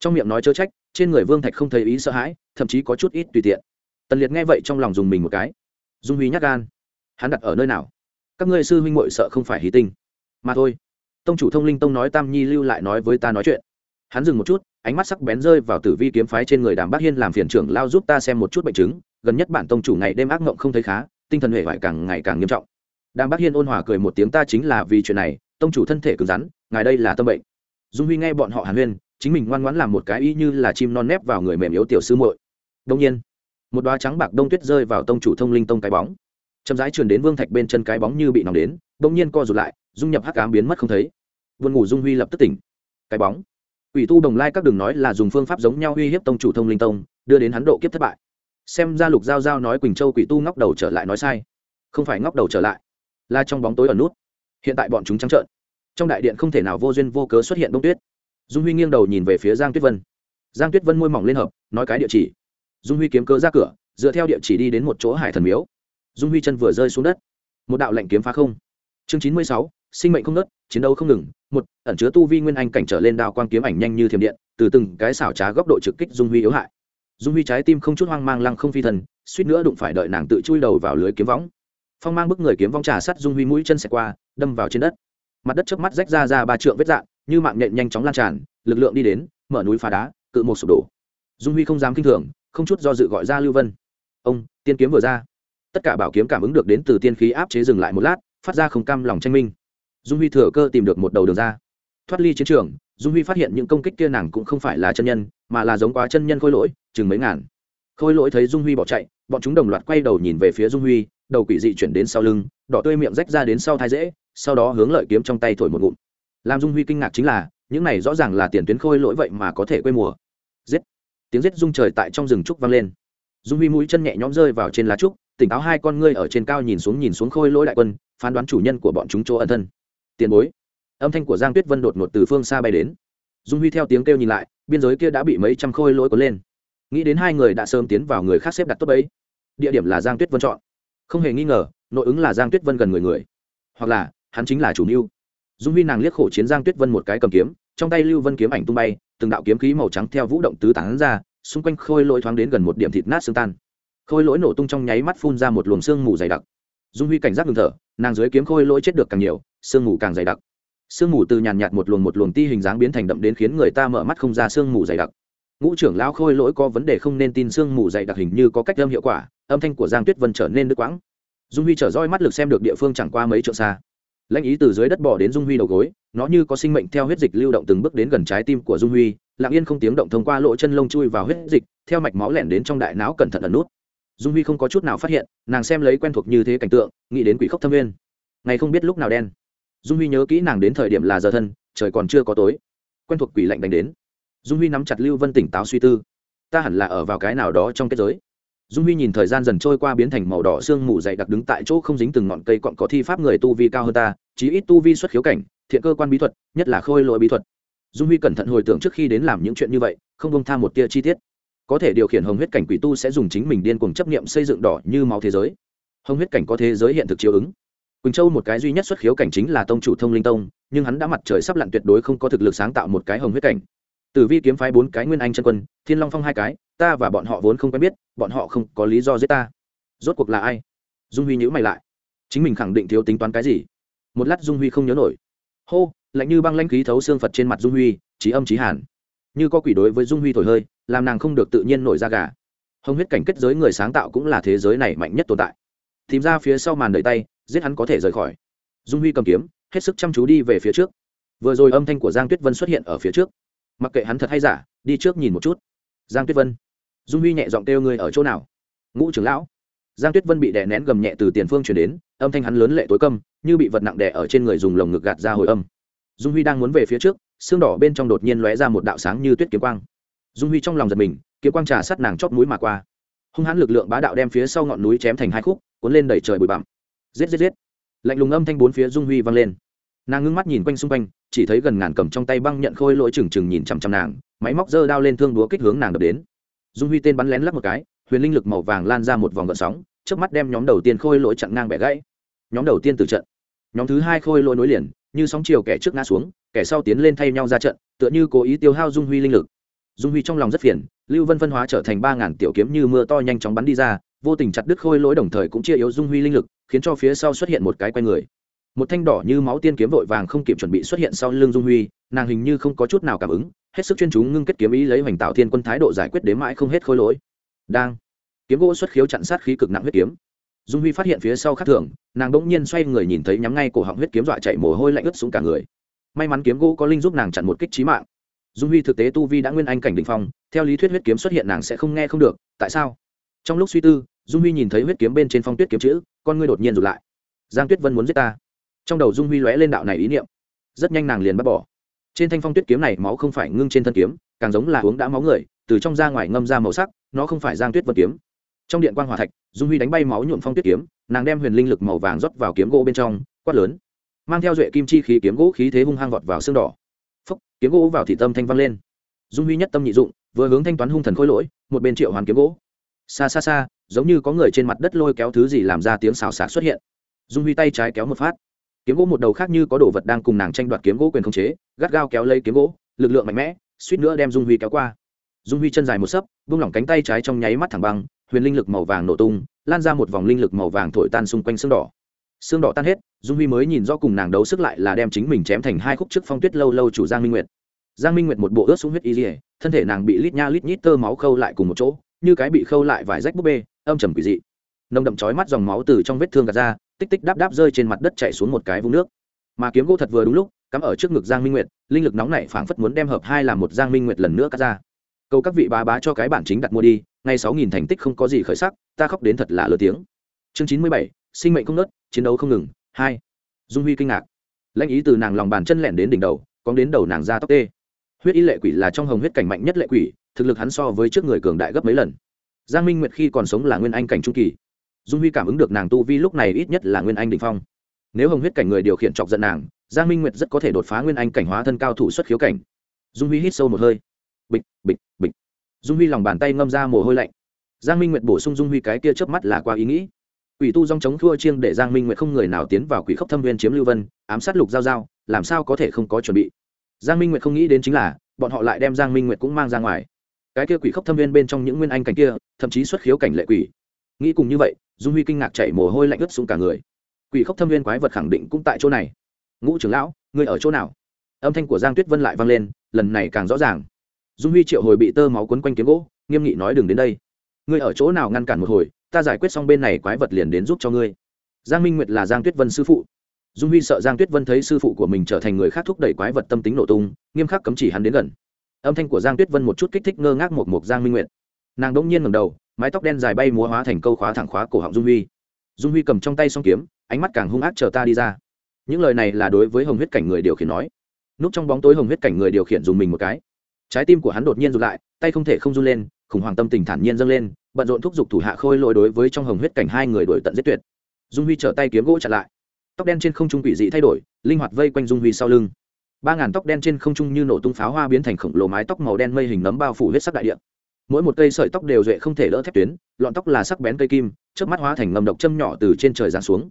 Trong miệng nói chớ trách, trên người vương thạch không thấy ý sợ hãi, thậm chí có chút ít tùy tiện. Tần liệt nghe vậy trong lòng dùng mình một cái. Dung huy nhát gan. Hắn đặt ở nơi nào? Các ngươi sư huynh mội sợ không phải hí tinh. Mà thôi. Tông chủ thông linh tông nói tam nhi lưu lại nói với ta nói chuyện. Hắn dừng một chút ánh mắt sắc bén rơi vào tử vi kiếm phái trên người đàm bác hiên làm phiền trưởng lao giúp ta xem một chút bệnh chứng, gần nhất bản tông chủ ngày đêm ác mộng không thấy khá, tinh thần hệ vải càng ngày càng nghiêm trọng. Đàm bác hiên ôn hòa cười một tiếng ta chính là vì chuyện này, tông chủ thân thể cứng rắn, ngài đây là tâm bệnh. Dung huy nghe bọn họ hàn huyên, chính mình ngoan ngoãn làm một cái y như là chim non nép vào người mềm yếu tiểu sư muội. Đông nhiên, một đoá trắng bạc đông tuyết rơi vào tông chủ thông linh tông cái bóng. Chậm rãi truyền đến vương thạch bên chân cái bóng như bị nóng đến, đông nhiên co rụt lại, dung nhập hắc ám biến mất không thấy. Vườn ngủ dung huy lập tức tỉnh. Cái bóng. Quỷ tu đồng lai các đường nói là dùng phương pháp giống nhau uy hiếp tông chủ thông linh tông, đưa đến hắn độ kiếp thất bại. Xem ra lục giao giao nói quỳnh châu quỷ tu ngóc đầu trở lại nói sai. Không phải ngóc đầu trở lại, là trong bóng tối ở nút. Hiện tại bọn chúng trắng trợn. Trong đại điện không thể nào vô duyên vô cớ xuất hiện đông tuyết. Dung huy nghiêng đầu nhìn về phía giang tuyết vân. Giang tuyết vân môi mỏng lên hợp, nói cái địa chỉ. Dung huy kiếm cớ ra cửa, dựa theo địa chỉ đi đến một chỗ hải thần miếu. Dung huy chân vừa rơi xuống đất. Một đạo lệnh kiếm phá không. Chương chín mươi sáu sinh mệnh không nớt chiến đấu không ngừng. Một, ẩn chứa tu vi nguyên anh cảnh trở lên đao quang kiếm ảnh nhanh như thiểm điện, từ từng cái xảo trá góc độ trực kích dung huy yếu hại. Dung huy trái tim không chút hoang mang lăng không phi thần, suýt nữa đụng phải đợi nàng tự chui đầu vào lưới kiếm võng. Phong mang bức người kiếm vong trà sắt dung huy mũi chân xẹt qua, đâm vào trên đất. Mặt đất trước mắt rách ra ra ba trượng vết dạng, như mạng nhện nhanh chóng lan tràn, lực lượng đi đến, mở núi phá đá, cự một sụp đổ. Dung huy không dám kinh thường, không chút do dự gọi ra lưu vân. Ông, tiên kiếm vừa ra. Tất cả bảo kiếm cảm ứng được đến từ tiên khí áp chế dừng lại một lát, phát ra không cam lòng tranh minh dung huy thừa cơ tìm được một đầu đường ra. Thoát ly chiến trường, dung huy phát hiện những công kích kia nàng cũng không phải là chân nhân, mà là giống quá chân nhân khôi lỗi, chừng mấy ngàn. Khôi lỗi thấy dung huy bỏ chạy, bọn chúng đồng loạt quay đầu nhìn về phía dung huy, đầu quỷ dị chuyển đến sau lưng, đỏ tươi miệng rách ra đến sau thai dễ, sau đó hướng lợi kiếm trong tay thổi một ngụm. Làm dung huy kinh ngạc chính là, những này rõ ràng là tiền tuyến khôi lỗi vậy mà có thể quê mùa. Giết! Tiếng giết rung trời tại trong rừng trúc vang lên. Dung huy mũi chân nhẹ nhõm rơi vào trên lá trúc, tỉnh táo hai con ngươi ở trên cao nhìn xuống nhìn xuống khôi lỗi đại quân, phán đoán chủ nhân của bọn chúng chỗ ẩn thân tiền bối. Âm thanh của giang tuyết vân đột ngột từ phương xa bay đến. Dung huy theo tiếng kêu nhìn lại, biên giới kia đã bị mấy trăm khôi lỗi cuốn lên. Nghĩ đến hai người đã sớm tiến vào người khác xếp đặt tốt ấy địa điểm là giang tuyết vân chọn. Không hề nghi ngờ, nội ứng là giang tuyết vân gần người người. Hoặc là, hắn chính là chủ mưu. Dung huy nàng liếc khổ chiến giang tuyết vân một cái cầm kiếm, trong tay lưu vân kiếm ảnh tung bay, từng đạo kiếm khí màu trắng theo vũ động tứ tán ra, xung quanh khôi lỗi thoáng đến gần một điểm thịt nát xương tan. Khôi lỗi nổ tung trong nháy mắt phun ra một luồng xương mù dày đặc. Dung huy cảnh giác ngừng thở, nàng dưới kiếm khôi lỗi chết được càng nhiều sương mù càng dày đặc. Sương mù từ nhàn nhạt một luồng một luồng ti hình dáng biến thành đậm đến khiến người ta mở mắt không ra sương mù dày đặc. Ngũ trưởng lão khôi lỗi có vấn đề không nên tin sương mù dày đặc hình như có cách âm hiệu quả, âm thanh của giang tuyết vân trở nên đứt quãng. Dung huy trở roi mắt lực xem được địa phương chẳng qua mấy trượng xa. Lãnh ý từ dưới đất bỏ đến dung huy đầu gối, nó như có sinh mệnh theo huyết dịch lưu động từng bước đến gần trái tim của dung huy, lặng yên không tiếng động thông qua lỗ chân lông chui vào huyết dịch, theo mạch máu lẻn đến trong đại não cẩn thận ẩn nút. Dung huy không có chút nào phát hiện, nàng xem lấy quen thuộc như thế cảnh tượng, nghĩ đến quỷ khốc thâm viên ngày không biết lúc nào đen dung huy nhớ kỹ nàng đến thời điểm là giờ thân, trời còn chưa có tối. Quen thuộc quỷ lạnh đánh đến. Dung huy nắm chặt lưu vân tỉnh táo suy tư. Ta hẳn là ở vào cái nào đó trong kết giới. Dung huy nhìn thời gian dần trôi qua biến thành màu đỏ sương mù dày đặc đứng tại chỗ không dính từng ngọn cây cọn có thi pháp người tu vi cao hơn ta, chí ít tu vi xuất khiếu cảnh, thiện cơ quan bí thuật, nhất là khôi lỗi bí thuật. Dung huy cẩn thận hồi tưởng trước khi đến làm những chuyện như vậy, không bông tham một tia chi tiết. Có thể điều khiển hồng huyết cảnh quỷ tu sẽ dùng chính mình điên cuồng chấp nghiệm xây dựng đỏ như máu thế giới. Hồng huyết cảnh có thế giới hiện thực chiếu ứng quỳnh châu một cái duy nhất xuất khiếu cảnh chính là tông chủ thông linh tông, nhưng hắn đã mặt trời sắp lặn tuyệt đối không có thực lực sáng tạo một cái hồng huyết cảnh. Tử vi kiếm phái bốn cái nguyên anh chân quân, thiên long phong hai cái, ta và bọn họ vốn không quen biết, bọn họ không có lý do giết ta. Rốt cuộc là ai? Dung huy nhữ mày lại. Chính mình khẳng định thiếu tính toán cái gì? Một lát dung huy không nhớ nổi. Hô, lạnh như băng lãnh khí thấu xương phật trên mặt dung huy, trí âm trí hàn. Như có quỷ đối với dung huy thổi hơi, làm nàng không được tự nhiên nổi ra gà. Hồng huyết cảnh kết giới người sáng tạo cũng là thế giới này mạnh nhất tồn tại. Tìm ra phía sau màn đợi tay giết hắn có thể rời khỏi. Dung huy cầm kiếm, hết sức chăm chú đi về phía trước. Vừa rồi âm thanh của giang tuyết vân xuất hiện ở phía trước. Mặc kệ hắn thật hay giả, đi trước nhìn một chút. Giang tuyết vân. Dung huy nhẹ giọng kêu người ở chỗ nào? Ngũ trưởng lão. Giang tuyết vân bị đè nén gầm nhẹ từ tiền phương chuyển đến, âm thanh hắn lớn lệ tối câm, như bị vật nặng đè ở trên người dùng lồng ngực gạt ra hồi âm. Dung huy đang muốn về phía trước, xương đỏ bên trong đột nhiên lóe ra một đạo sáng như tuyết kiếm quang. Dung huy trong lòng giật mình, kiếm quang trà sát nàng chót mũi mà qua. Hung hãn lực lượng bá đạo đem phía sau ngọn núi chém thành hai khúc, cuốn lên đẩy trời bụi bặm giết giết giết. Lạnh lùng âm thanh bốn phía dung huy vang lên. Nàng ngưng mắt nhìn quanh xung quanh, chỉ thấy gần ngàn cầm trong tay băng nhận khôi lỗi trừng trừng nhìn chằm chằm nàng, máy móc dơ đao lên thương đúa kích hướng nàng đập đến. Dung huy tên bắn lén lắp một cái, huyền linh lực màu vàng lan ra một vòng gợn sóng trước mắt đem nhóm đầu tiên khôi lỗi chặn ngang bẻ gãy. Nhóm đầu tiên từ trận. Nhóm thứ hai khôi lỗi nối liền, như sóng chiều kẻ trước ngã xuống, kẻ sau tiến lên thay nhau ra trận, tựa như cố ý tiêu hao dung huy linh lực. Dung huy trong lòng rất phiền, lưu vân phân hóa trở thành ba ngàn tiểu kiếm như mưa to nhanh chóng bắn đi ra vô tình chặt đứt khôi lỗi đồng thời cũng chia yếu dung huy linh lực, khiến cho phía sau xuất hiện một cái quay người. Một thanh đỏ như máu tiên kiếm vội vàng không kịp chuẩn bị xuất hiện sau lưng dung huy, nàng hình như không có chút nào cảm ứng, hết sức chuyên chú ngưng kết kiếm ý lấy hoành tạo thiên quân thái độ giải quyết đến mãi không hết khôi lỗi. Đang, kiếm gỗ xuất khiếu chặn sát khí cực nặng huyết kiếm. Dung huy phát hiện phía sau khác thường, nàng bỗng nhiên xoay người nhìn thấy nhắm ngay cổ họng huyết kiếm dọa chạy mồ hôi lạnh ướt xuống cả người. May mắn kiếm gỗ có linh giúp nàng chặn một kích trí mạng. Dung huy thực tế tu vi đã nguyên anh cảnh định phong, theo lý thuyết huyết kiếm xuất hiện nàng sẽ không nghe không được, tại sao? Trong lúc suy tư, dung huy nhìn thấy huyết kiếm bên trên phong tuyết kiếm chữ, con ngươi đột nhiên rụt lại. Giang tuyết vân muốn giết ta. Trong đầu dung huy lóe lên đạo này ý niệm. Rất nhanh nàng liền bắt bỏ. Trên thanh phong tuyết kiếm này máu không phải ngưng trên thân kiếm, càng giống là uống đã máu người, từ trong ra ngoài ngâm ra màu sắc, nó không phải giang tuyết vân kiếm. Trong điện quan hòa thạch, dung huy đánh bay máu nhuộm phong tuyết kiếm, nàng đem huyền linh lực màu vàng rót vào kiếm gỗ bên trong, quát lớn. Mang theo duệ kim chi khí kiếm gỗ khí thế hung hăng vọt vào xương đỏ. Phúc, kiếm gỗ vào thị tâm thanh văng lên. Dung huy nhất tâm nhị dụng, vừa hướng thanh toán hung thần khôi lỗi, một bên triệu hoàn kiếm gỗ xa xa xa, giống như có người trên mặt đất lôi kéo thứ gì làm ra tiếng xào xạc xuất hiện. Dung huy tay trái kéo một phát. Kiếm gỗ một đầu khác như có đồ vật đang cùng nàng tranh đoạt kiếm gỗ quyền khống chế, gắt gao kéo lấy kiếm gỗ, lực lượng mạnh mẽ, suýt nữa đem dung huy kéo qua. Dung huy chân dài một sấp, vung lỏng cánh tay trái trong nháy mắt thẳng băng, huyền linh lực màu vàng nổ tung, lan ra một vòng linh lực màu vàng thổi tan xung quanh xương đỏ. Xương đỏ tan hết, dung huy mới nhìn do cùng nàng đấu sức lại là đem chính mình chém thành hai khúc trước phong tuyết lâu lâu chủ giang minh nguyệt. Giang minh nguyệt một bộ ướt xuống huyết y dỉa thân thể nàng bị lít nha lít nhít tơ máu khâu lại cùng một chỗ như cái bị khâu lại vài rách búp bê, âm trầm quỷ dị. Nồng đậm chói mắt dòng máu từ trong vết thương gạt ra, tích tích đáp đáp rơi trên mặt đất chạy xuống một cái vũng nước. Mà kiếm gỗ thật vừa đúng lúc, cắm ở trước ngực giang minh nguyệt, linh lực nóng này phảng phất muốn đem hợp hai làm một giang minh nguyệt lần nữa cắt ra. Cầu các vị bá bá cho cái bản chính đặt mua đi, ngay sáu nghìn thành tích không có gì khởi sắc, ta khóc đến thật là lớn tiếng. Chương chín mươi bảy, sinh mệnh không nớt chiến đấu không ngừng, hai. Dung huy kinh ngạc. Lãnh ý từ nàng lòng bàn chân lẻn đến đỉnh đầu, cóng đến đầu nàng ra tóc tê. Huyết y lệ quỷ là trong hồng huyết cảnh mạnh nhất lệ quỷ thực lực hắn so với trước người cường đại gấp mấy lần. Giang minh nguyệt khi còn sống là nguyên anh cảnh trung kỳ. Dung huy cảm ứng được nàng tu vi lúc này ít nhất là nguyên anh đình phong. Nếu hồng huyết cảnh người điều khiển chọc giận nàng, giang minh nguyệt rất có thể đột phá nguyên anh cảnh hóa thân cao thủ xuất khiếu cảnh. Dung huy hít sâu một hơi. Bịch bịch bịch. Dung huy lòng bàn tay ngâm ra mồ hôi lạnh. Giang minh nguyệt bổ sung dung huy cái kia chớp mắt là qua ý nghĩ. Quỷ tu dòng chống thua chiêng để giang minh nguyệt không người nào tiến vào quỷ khốc thâm viên chiếm lưu vân, ám sát lục giao giao, làm sao có thể không có chuẩn bị. Giang minh nguyệt không nghĩ đến chính là, bọn họ lại đem giang minh nguyệt cũng mang ra ngoài cái kia quỷ khốc thâm viên bên trong những nguyên anh cảnh kia, thậm chí xuất khiếu cảnh lệ quỷ. Nghĩ cùng như vậy, dung huy kinh ngạc chạy mồ hôi lạnh ướt xuống cả người. Quỷ khốc thâm viên quái vật khẳng định cũng tại chỗ này. Ngũ trưởng lão người ở chỗ nào? Âm thanh của giang tuyết vân lại vang lên, lần này càng rõ ràng. Dung huy triệu hồi bị tơ máu quấn quanh kiếm gỗ, nghiêm nghị nói, đừng đến đây. Ngươi ở chỗ nào ngăn cản một hồi, ta giải quyết xong bên này quái vật liền đến giúp cho ngươi. Giang minh nguyệt là giang tuyết vân sư phụ. Dung huy sợ giang tuyết vân thấy sư phụ của mình trở thành người khác thúc đẩy quái vật tâm tính nổ tung, nghiêm khắc cấm chỉ hắn đến gần âm thanh của giang tuyết vân một chút kích thích ngơ ngác một mục giang minh nguyệt nàng đ ỗ n g nhiên ngầm đầu mái tóc đen dài bay múa hóa thành câu khóa thẳng khóa cổ họng dung huy dung huy cầm trong tay s o n g kiếm ánh mắt càng hung ác chờ ta đi ra những lời này là đối với hồng huyết cảnh người điều khiển nói núp trong bóng tối hồng huyết cảnh người điều khiển dùng mình một cái trái tim của hắn đột nhiên rụt lại tay không thể không run lên khủng hoảng tâm tình thản nhiên dâng lên bận rộn thúc giục thủ hạ khôi lỗi đối với trong hồng huyết cảnh hai người đổi tận giết tuyệt dung huy trở tay kiếm gỗ chặn lại tóc đen trên không trung quỷ dị thay đổi linh hoạt vây quanh dung huy sau lưng ba ngàn tóc đen trên không trung như nổ tung pháo hoa biến thành khổng lồ mái tóc màu đen mây hình nấm bao phủ huyết sắc đại địa. Mỗi một cây sợi tóc đều duệ không thể đỡ thép tuyến, lọn tóc là sắc bén cây kim trước mắt hóa thành ngầm độc châm nhỏ từ trên trời giáng xuống.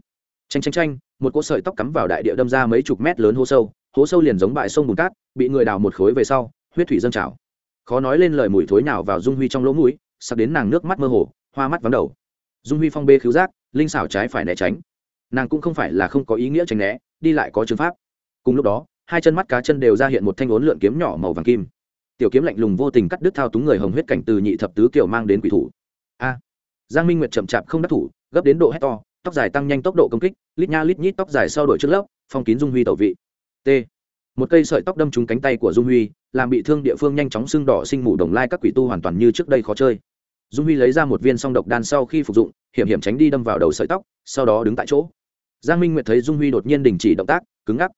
Tranh tranh tranh một cỗ sợi tóc cắm vào đại địa đâm ra mấy chục mét lớn hố sâu hố sâu liền giống bãi sông bùn cát, bị người đào một khối về sau, huyết thủy dâng trào. Khó nói lên lời mùi thối nào vào dung huy trong lỗ mũi, sặc đến nàng nước mắt mơ hồ, hoa mắt vắng đầu. Dung huy phong bê khiếu giác, linh xảo trái phải né tránh. Nàng cũng không phải là không có ý nghĩa tránh né, đi lại có chứng pháp. Cùng lúc đó hai chân mắt cá chân đều ra hiện một thanh ốn lượn kiếm nhỏ màu vàng kim. Tiểu kiếm lạnh lùng vô tình cắt đứt thao túng người hồng huyết cảnh từ nhị thập tứ kiều mang đến quỷ thủ. A. Giang minh nguyệt chậm chạp không đắc thủ, gấp đến độ hét to, tóc dài tăng nhanh tốc độ công kích, lít nha lít nhít tóc dài sau đổi trước lớp, phong kín dung huy tẩu vị. T. Một cây sợi tóc đâm trúng cánh tay của dung huy, làm bị thương địa phương nhanh chóng sưng đỏ sinh mù đồng lai các quỷ tu hoàn toàn như trước đây khó chơi. Dung huy lấy ra một viên song độc đan sau khi phục dụng, hiểm hiểm tránh đi đâm vào đầu sợi tóc, sau đó đứng tại chỗ. Giang minh nguyệt thấy dung huy đột nhiên đình chỉ động tác, cứng ngắc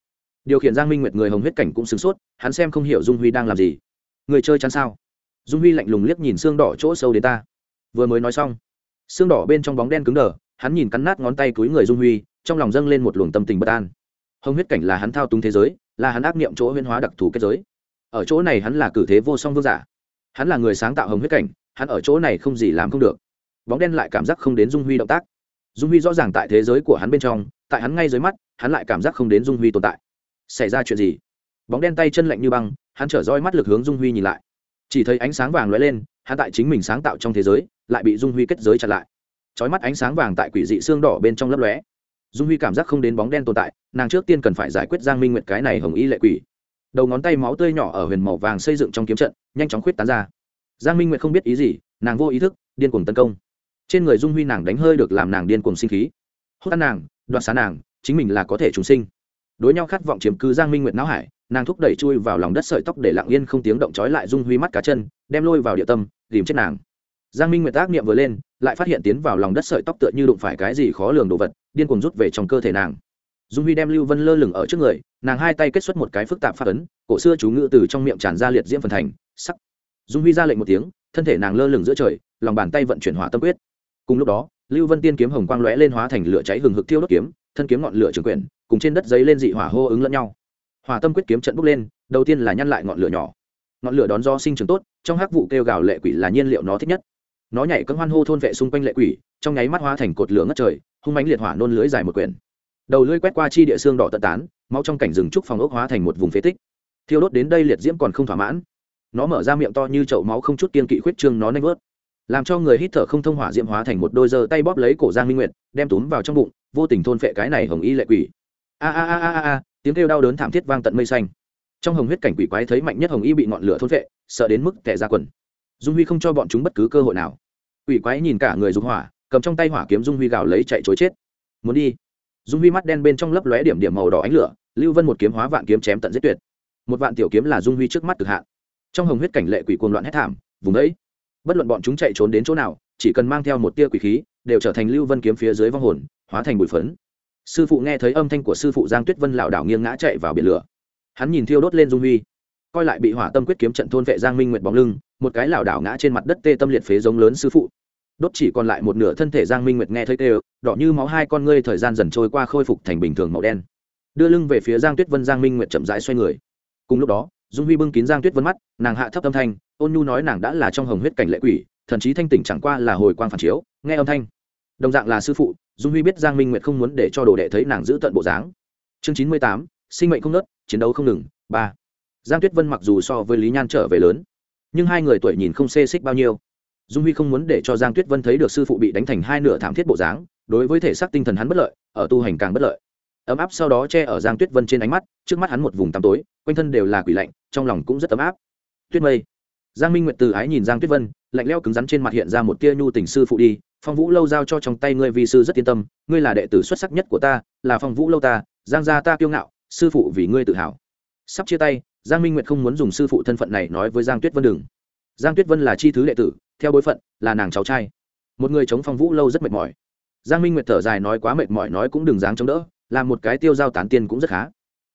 điều khiển giang minh nguyệt người hồng huyết cảnh cũng sửng sốt, hắn xem không hiểu dung huy đang làm gì. Người chơi chắn sao? Dung huy lạnh lùng liếc nhìn xương đỏ chỗ sâu đến ta. Vừa mới nói xong, xương đỏ bên trong bóng đen cứng đờ, hắn nhìn cắn nát ngón tay túi người dung huy, trong lòng dâng lên một luồng tâm tình bất an. Hồng huyết cảnh là hắn thao túng thế giới, là hắn ác niệm chỗ huyên hóa đặc thù kết giới. Ở chỗ này hắn là cử thế vô song vương giả. Hắn là người sáng tạo hồng huyết cảnh, hắn ở chỗ này không gì làm không được. Bóng đen lại cảm giác không đến dung huy động tác. Dung huy rõ ràng tại thế giới của hắn bên trong, tại hắn ngay dưới mắt, hắn lại cảm giác không đến dung huy tồn tại xảy ra chuyện gì? Bóng đen tay chân lạnh như băng, hắn trở roi mắt lực hướng dung huy nhìn lại. Chỉ thấy ánh sáng vàng lóe lên, hắn tại chính mình sáng tạo trong thế giới, lại bị dung huy kết giới chặn lại. Trói mắt ánh sáng vàng tại quỷ dị xương đỏ bên trong lấp lóe. Dung huy cảm giác không đến bóng đen tồn tại, nàng trước tiên cần phải giải quyết giang minh nguyện cái này hồng y lệ quỷ. Đầu ngón tay máu tươi nhỏ ở huyền màu vàng xây dựng trong kiếm trận, nhanh chóng khuyết tán ra. Giang minh nguyện không biết ý gì, nàng vô ý thức, điên cuồng tấn công. Trên người dung huy nàng đánh hơi được làm nàng điên cuồng sinh khí. Hốt ăn nàng, đoạt xá nàng, chính mình là có thể trùng sinh đối nhau khát vọng chiếm cứ giang minh nguyệt não hải, nàng thúc đẩy chui vào lòng đất sợi tóc để lặng yên không tiếng động trói lại dung huy mắt cá chân, đem lôi vào địa tâm, tìm chết nàng. Giang minh nguyệt tác niệm vừa lên, lại phát hiện tiến vào lòng đất sợi tóc tựa như đụng phải cái gì khó lường đồ vật, điên cuồng rút về trong cơ thể nàng. Dung huy đem lưu vân lơ lửng ở trước người, nàng hai tay kết xuất một cái phức tạp phát ấn, cổ xưa chú ngự từ trong miệng tràn ra liệt diễm phần thành, sắc. Dung huy ra lệnh một tiếng, thân thể nàng lơ lửng giữa trời, lòng bàn tay vận chuyển hỏa tâm quyết. Cùng lúc đó, lưu vân tiên kiếm hồng quang lóe lên hóa thành lửa cháy hừng hực thiêu đốt kiếm, thân kiếm ngọn lửa trường quyển cùng trên đất giấy lên dị hỏa hô ứng lẫn nhau. Hỏa tâm quyết kiếm trận bốc lên, đầu tiên là nhăn lại ngọn lửa nhỏ. Ngọn lửa đón do sinh trưởng tốt, trong hắc vụ kêu gào lệ quỷ là nhiên liệu nó thích nhất. Nó nhảy cơn hoan hô thôn vệ xung quanh lệ quỷ, trong nháy mắt hóa thành cột lửa ngất trời, hung mãnh liệt hỏa nôn lưới dài một quyển. Đầu lưỡi quét qua chi địa xương đỏ tận tán, máu trong cảnh rừng trúc phòng ốc hóa thành một vùng phế tích. Thiêu đốt đến đây liệt diễm còn không thỏa mãn. Nó mở ra miệng to như chậu máu không chút kiên kỵ khuyết trương, nó nanh vớt. Làm cho người hít thở không thông hỏa diễm hóa thành một đôi giơ tay bóp lấy cổ giang minh nguyệt, đem túm vào trong bụng, vô tình thôn phệ cái này hồng y lệ quỷ a a a a a tiếng kêu đau đớn thảm thiết vang tận mây xanh. Trong hồng huyết cảnh quỷ quái thấy mạnh nhất hồng y bị ngọn lửa thốt vệ sợ đến mức tẻ ra quần. Dung huy không cho bọn chúng bất cứ cơ hội nào. Quỷ quái nhìn cả người dùng hỏa, cầm trong tay hỏa kiếm dung huy gào lấy chạy chối chết. Muốn đi. Dung huy mắt đen bên trong lấp lóe điểm điểm màu đỏ ánh lửa, lưu vân một kiếm hóa vạn kiếm chém tận giết tuyệt. Một vạn tiểu kiếm là dung huy trước mắt cực hạn. Trong hồng huyết cảnh lệ quỷ cuồng loạn hết thảm, vùng ấy bất luận bọn chúng chạy trốn đến chỗ nào, chỉ cần mang theo một tia quỷ khí, đều trở thành lưu vân kiếm phía dưới vong hồn, hóa thành bụi phấn sư phụ nghe thấy âm thanh của sư phụ giang tuyết vân lảo đảo nghiêng ngã chạy vào biển lửa. Hắn nhìn thiêu đốt lên dung huy, coi lại bị hỏa tâm quyết kiếm trận thôn vệ giang minh nguyệt bóng lưng, một cái lảo đảo ngã trên mặt đất tê tâm liệt phế giống lớn sư phụ. Đốt chỉ còn lại một nửa thân thể giang minh nguyệt nghe thấy tê, đỏ như máu hai con ngươi thời gian dần trôi qua khôi phục thành bình thường màu đen. Đưa lưng về phía giang tuyết vân, giang minh nguyệt chậm rãi xoay người. Cùng lúc đó, dung huy bưng kín giang tuyết vân mắt, nàng hạ thấp âm thanh, ôn nhu nói nàng đã là trong hồng huyết cảnh lệ quỷ thần chí thanh tỉnh chẳng qua là hồi quang phản chiếu, nghe âm thanh. Đồng dạng là sư phụ dung huy biết giang minh nguyệt không muốn để cho đồ đệ thấy nàng giữ tận bộ dáng chương chín mươi tám, sinh mệnh không nớt, chiến đấu không ngừng, ba. giang tuyết vân mặc dù so với lý nhan trở về lớn, nhưng hai người tuổi nhìn không xê xích bao nhiêu. dung huy không muốn để cho giang tuyết vân thấy được sư phụ bị đánh thành hai nửa thảm thiết bộ dáng, đối với thể xác tinh thần hắn bất lợi, ở tu hành càng bất lợi. ấm áp sau đó che ở giang tuyết vân trên ánh mắt, trước mắt hắn một vùng tăm tối, quanh thân đều là quỷ lạnh, trong lòng cũng rất ấm áp. tuyết mây giang minh nguyệt từ ái nhìn giang tuyết vân, lạnh leo cứng rắn trên mặt hiện ra một tia nhu tình sư phụ đi, phong vũ lâu giao cho trong tay ngươi vì sư rất yên tâm, ngươi là đệ tử xuất sắc nhất của ta, là phong vũ lâu ta, giang gia ta kiêu ngạo, sư phụ vì ngươi tự hào. Sắp chia tay, giang minh nguyệt không muốn dùng sư phụ thân phận này nói với giang tuyết vân đừng. Giang tuyết vân là chi thứ đệ tử, theo bối phận, là nàng cháu trai. Một người chống phong vũ lâu rất mệt mỏi. Giang minh nguyệt thở dài nói quá mệt mỏi nói cũng đừng dáng chống đỡ, làm một cái tiêu giao tán tiên cũng rất khá.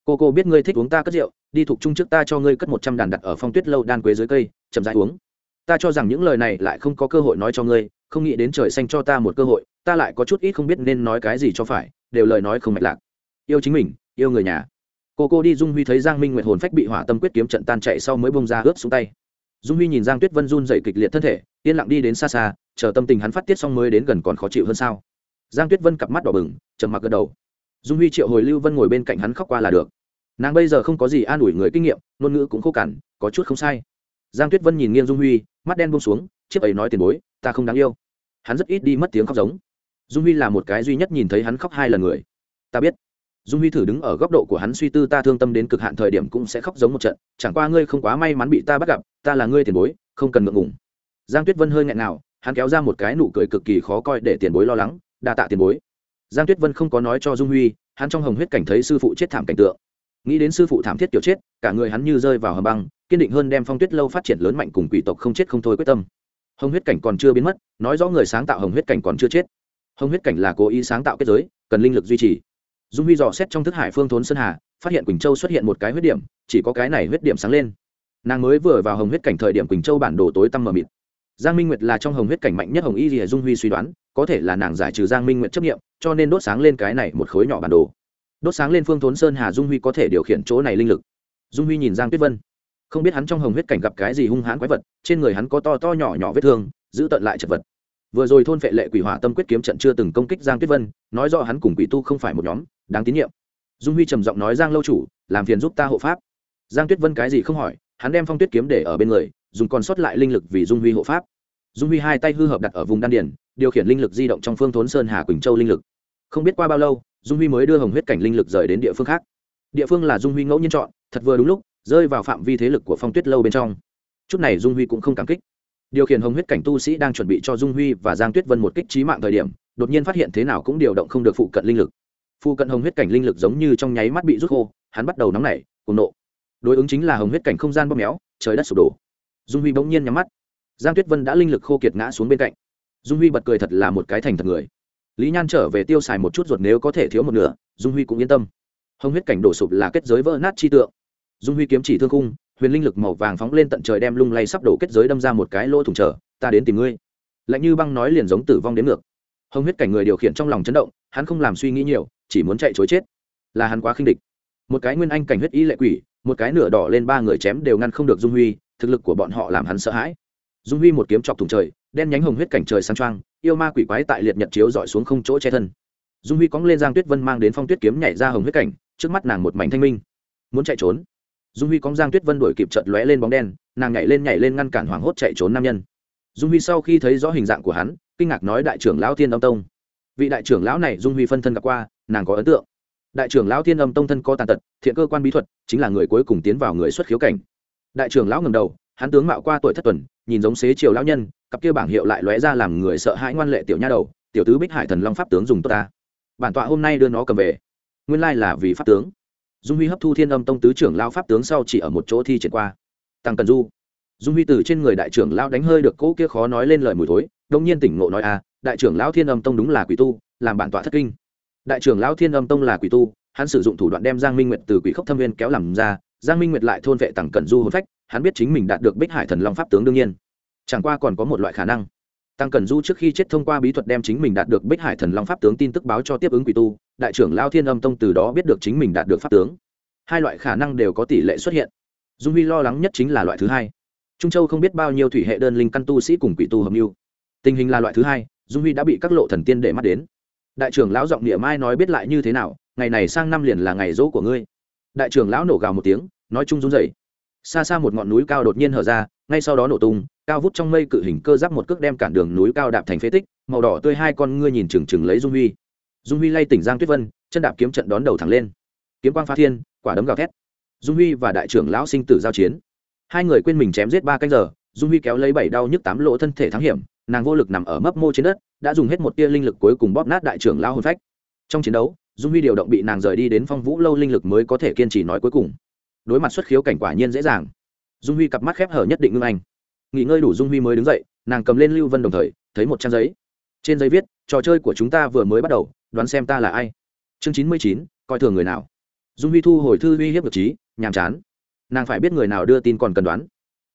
Cô cô biết ngươi thích uống ta cất rượu đi thuộc chung trước ta cho ngươi cất một trăm đàn đặt ở phong tuyết lâu đan quế dưới cây, chậm rãi uống. Ta cho rằng những lời này lại không có cơ hội nói cho ngươi, không nghĩ đến trời xanh cho ta một cơ hội, ta lại có chút ít không biết nên nói cái gì cho phải, đều lời nói không mạch lạc. Yêu chính mình, yêu người nhà. Cô cô đi dung huy thấy giang minh nguyệt hồn phách bị hỏa tâm quyết kiếm trận tan chạy sau mới bông ra ướp xuống tay. Dung huy nhìn giang tuyết vân run dậy kịch liệt thân thể, yên lặng đi đến xa xa, chờ tâm tình hắn phát tiết xong mới đến gần còn khó chịu hơn sao. Giang tuyết vân cặp mắt đỏ bừng, trầm mặc gật đầu. Dung huy triệu hồi lưu vân ngồi bên cạnh hắn khóc qua là được nàng bây giờ không có gì an ủi người kinh nghiệm, ngôn ngữ cũng khô cằn, có chút không sai. Giang tuyết vân nhìn nghiêng dung huy, mắt đen bông xuống, chiếc ấy nói tiền bối, ta không đáng yêu. Hắn rất ít đi mất tiếng khóc giống. Dung huy là một cái duy nhất nhìn thấy hắn khóc hai lần người. Ta biết. Dung huy thử đứng ở góc độ của hắn suy tư, ta thương tâm đến cực hạn thời điểm cũng sẽ khóc giống một trận. Chẳng qua ngươi không quá may mắn bị ta bắt gặp, ta là ngươi tiền bối, không cần ngượng ngùng. Giang tuyết vân hơi nghẹn nào, hắn kéo ra một cái nụ cười cực kỳ khó coi để tiền bối lo lắng. Đa tạ tiền bối. Giang tuyết vân không có nói cho dung huy, hắn trong hồng huyết cảnh thấy sư phụ chết thảm cảnh tượng nghĩ đến sư phụ thảm thiết kiểu chết, cả người hắn như rơi vào hầm băng, kiên định hơn đem phong tuyết lâu phát triển lớn mạnh cùng quỷ tộc không chết không thôi quyết tâm. Hồng huyết cảnh còn chưa biến mất, nói rõ người sáng tạo hồng huyết cảnh còn chưa chết. Hồng huyết cảnh là cố ý sáng tạo kết giới, cần linh lực duy trì. Dung huy dò xét trong thức hải phương thốn sơn hà, phát hiện quỳnh châu xuất hiện một cái huyết điểm, chỉ có cái này huyết điểm sáng lên. Nàng mới vừa vào hồng huyết cảnh thời điểm quỳnh châu bản đồ tối tăm mờ mịt. Giang minh nguyệt là trong hồng huyết cảnh mạnh nhất hồng y gì dung huy suy đoán, có thể là nàng giải trừ giang minh nguyệt chấp nghiệm cho nên đốt sáng lên cái này một khối nhỏ bản đồ đốt sáng lên phương thốn sơn hà dung huy có thể điều khiển chỗ này linh lực. Dung huy nhìn giang tuyết vân, không biết hắn trong hồng huyết cảnh gặp cái gì hung hãn quái vật, trên người hắn có to to nhỏ nhỏ vết thương, giữ tận lại chật vật. Vừa rồi thôn phệ lệ quỷ hỏa tâm quyết kiếm trận chưa từng công kích giang tuyết vân, nói rõ hắn cùng quỷ tu không phải một nhóm, đáng tín nhiệm. Dung huy trầm giọng nói, giang lâu chủ, làm phiền giúp ta hộ pháp. Giang tuyết vân cái gì không hỏi, hắn đem phong tuyết kiếm để ở bên người, dùng còn sót lại linh lực vì dung huy hộ pháp. Dung huy hai tay hư hợp đặt ở vùng đan điền, điều khiển linh lực di động trong phương thốn sơn hà quỳnh châu linh lực không biết qua bao lâu, dung huy mới đưa hồng huyết cảnh linh lực rời đến địa phương khác. Địa phương là dung huy ngẫu nhiên chọn, thật vừa đúng lúc, rơi vào phạm vi thế lực của phong tuyết lâu bên trong. Chút này dung huy cũng không cảm kích. Điều khiển hồng huyết cảnh tu sĩ đang chuẩn bị cho dung huy và giang tuyết vân một kích trí mạng thời điểm, đột nhiên phát hiện thế nào cũng điều động không được phụ cận linh lực. Phụ cận hồng huyết cảnh linh lực giống như trong nháy mắt bị rút khô, hắn bắt đầu nóng nảy cùng nộ. Đối ứng chính là hồng huyết cảnh không gian bóp méo, trời đất sụp đổ. Dung huy bỗng nhiên nhắm mắt. Giang tuyết vân đã linh lực khô kiệt ngã xuống bên cạnh. Dung huy bật cười thật là một cái thành thật người lý nhan trở về tiêu xài một chút ruột nếu có thể thiếu một nửa, dung huy cũng yên tâm. Hồng huyết cảnh đổ sụp là kết giới vỡ nát chi tượng. Dung huy kiếm chỉ thương khung, huyền linh lực màu vàng phóng lên tận trời đem lung lay sắp đổ kết giới đâm ra một cái lỗ thủng trở, ta đến tìm ngươi. Lạnh như băng nói liền giống tử vong đến ngược. Hồng huyết cảnh người điều khiển trong lòng chấn động, hắn không làm suy nghĩ nhiều, chỉ muốn chạy chối chết. Là hắn quá khinh địch. Một cái nguyên anh cảnh huyết y lệ quỷ, một cái nửa đỏ lên ba người chém đều ngăn không được dung huy, thực lực của bọn họ làm hắn sợ hãi. Dung huy một kiếm chọc thủng trời đen nhánh hồng huyết cảnh trời sang trang yêu ma quỷ quái tại liệt nhật chiếu dọi xuống không chỗ che thân. Dung huy cóng lên giang tuyết vân mang đến phong tuyết kiếm nhảy ra hồng huyết cảnh, trước mắt nàng một mảnh thanh minh. Muốn chạy trốn? Dung huy cóng giang tuyết vân đuổi kịp chợt lóe lên bóng đen, nàng nhảy lên nhảy lên ngăn cản hoảng hốt chạy trốn nam nhân. Dung huy sau khi thấy rõ hình dạng của hắn, kinh ngạc nói đại trưởng lão thiên âm tông. Vị đại trưởng lão này dung huy phân thân gặp qua, nàng có ấn tượng. Đại trưởng lão thiên âm tông thân có tàn tật, thiện cơ quan bí thuật, chính là người cuối cùng tiến vào người xuất khiếu cảnh. Đại trưởng lão ngầm đầu hắn tướng mạo qua tuổi thất tuần, nhìn giống xế chiều lão nhân, cặp kia bảng hiệu lại lóe ra làm người sợ hãi ngoan lệ tiểu nha đầu, tiểu tứ bích hải thần long pháp tướng dùng tốt ta. Bản tọa hôm nay đưa nó cầm về. Nguyên lai là vì pháp tướng. Dung huy hấp thu thiên âm tông tứ trưởng lao pháp tướng sau chỉ ở một chỗ thi triển qua. Tăng cần du. Dung huy từ trên người đại trưởng lao đánh hơi được cỗ kia khó nói lên lời mùi thối đông nhiên tỉnh ngộ nói à đại trưởng lão thiên âm tông đúng là quỷ tu, làm bản tọa thất kinh. Đại trưởng lão thiên âm tông là quỷ tu, hắn sử dụng thủ đoạn đem giang minh nguyệt từ quỷ khốc thâm viên kéo làm ra, giang minh nguyệt lại thôn vệ tặng Cần du hồn phách hắn biết chính mình đạt được bích hải thần long pháp tướng đương nhiên. Chẳng qua còn có một loại khả năng. Tăng cẩn du trước khi chết thông qua bí thuật đem chính mình đạt được bích hải thần long pháp tướng tin tức báo cho tiếp ứng quỷ tu, đại trưởng lao thiên âm tông từ đó biết được chính mình đạt được pháp tướng. Hai loại khả năng đều có tỷ lệ xuất hiện. Dung huy lo lắng nhất chính là loại thứ hai. Trung châu không biết bao nhiêu thủy hệ đơn linh căn tu sĩ cùng quỷ tu hợp mưu. Tình hình là loại thứ hai, dung huy đã bị các lộ thần tiên để mắt đến. Đại trưởng lão giọng địa mai nói biết lại như thế nào, ngày này sang năm liền là ngày dỗ của ngươi. Đại trưởng lão nổ gào một tiếng, nói chung run dậy xa xa một ngọn núi cao đột nhiên hở ra, ngay sau đó nổ tung, cao vút trong mây cự hình cơ giáp một cước đem cản đường núi cao đạp thành phế tích, màu đỏ tươi hai con ngươi nhìn chừng chừng lấy dung huy. Dung huy lay tỉnh giang tuyết vân, chân đạp kiếm trận đón đầu thẳng lên. Kiếm quang phá thiên, quả đấm gào thét. Dung huy và đại trưởng lão sinh tử giao chiến. Hai người quên mình chém giết ba canh giờ, dung huy kéo lấy bảy đau nhức tám lỗ thân thể thắng hiểm, nàng vô lực nằm ở mấp mô trên đất, đã dùng hết một tia linh lực cuối cùng bóp nát đại trưởng lão hồn phách. Trong chiến đấu, dung huy điều động bị nàng rời đi đến phong vũ lâu linh lực mới có thể kiên trì nói cuối cùng đối mặt xuất khiếu cảnh quả nhiên dễ dàng. Dung huy cặp mắt khép hở nhất định ngưng anh. Nghỉ ngơi đủ dung huy mới đứng dậy, nàng cầm lên lưu vân đồng thời, thấy một trang giấy. Trên giấy viết, trò chơi của chúng ta vừa mới bắt đầu, đoán xem ta là ai. Chương chín mươi chín, coi thường người nào. Dung huy thu hồi thư uy hiếp được trí, nhàm chán. Nàng phải biết người nào đưa tin còn cần đoán.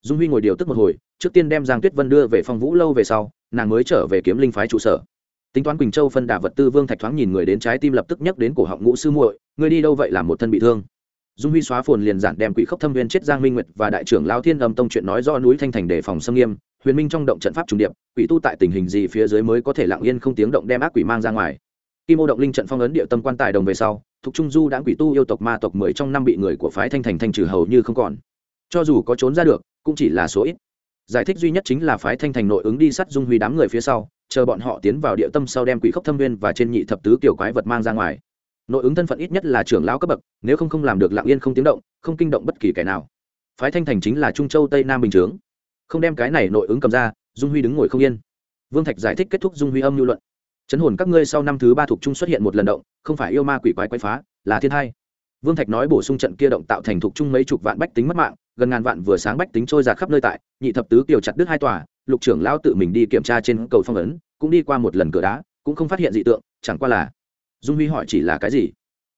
Dung huy ngồi điều tức một hồi, trước tiên đem giang tuyết vân đưa về phong vũ lâu về sau, nàng mới trở về kiếm linh phái trụ sở. Tính toán quỳnh châu phân đà vật tư vương thạch thoáng nhìn người đến trái tim lập tức nhắc đến cổ họng ngũ sư muội, ngươi đi đâu vậy làm một thân bị thương? Dung huy xóa phồn liền giản đem quỷ khốc thâm viên chết giang minh nguyệt và đại trưởng lao thiên âm tông chuyện nói do núi thanh thành đề phòng xâm nghiêm, huyền minh trong động trận pháp trùng điệp, quỷ tu tại tình hình gì phía dưới mới có thể lặng yên không tiếng động đem ác quỷ mang ra ngoài. Kim ô động linh trận phong ấn địa tâm quan tài đồng về sau, thuộc trung du đã quỷ tu yêu tộc ma tộc mười trong năm bị người của phái thanh thành thanh trừ hầu như không còn. Cho dù có trốn ra được, cũng chỉ là số ít. Giải thích duy nhất chính là phái thanh thành nội ứng đi sát dung huy đám người phía sau, chờ bọn họ tiến vào địa tâm sau đem quỷ khốc thâm viên và trên nhị thập tứ kiểu quái vật mang ra ngoài nội ứng thân phận ít nhất là trưởng lão cấp bậc, nếu không không làm được lặng yên không tiếng động, không kinh động bất kỳ kẻ nào. Phái thanh thành chính là trung châu tây nam bình chướng. Không đem cái này nội ứng cầm ra, dung huy đứng ngồi không yên. Vương thạch giải thích kết thúc dung huy âm lưu luận. Chấn hồn các ngươi sau năm thứ ba thuộc trung xuất hiện một lần động, không phải yêu ma quỷ quái quái phá, là thiên hai vương thạch nói bổ sung trận kia động tạo thành thuộc trung mấy chục vạn bách tính mất mạng, gần ngàn vạn vừa sáng bách tính trôi giạt khắp nơi tại, nhị thập tứ kiều chặt đứt hai tòa, lục trưởng lão tự mình đi kiểm tra trên cầu phong ấn, cũng đi qua một lần cửa đá, cũng không phát hiện dị tượng, chẳng qua là dung huy hỏi chỉ là cái gì?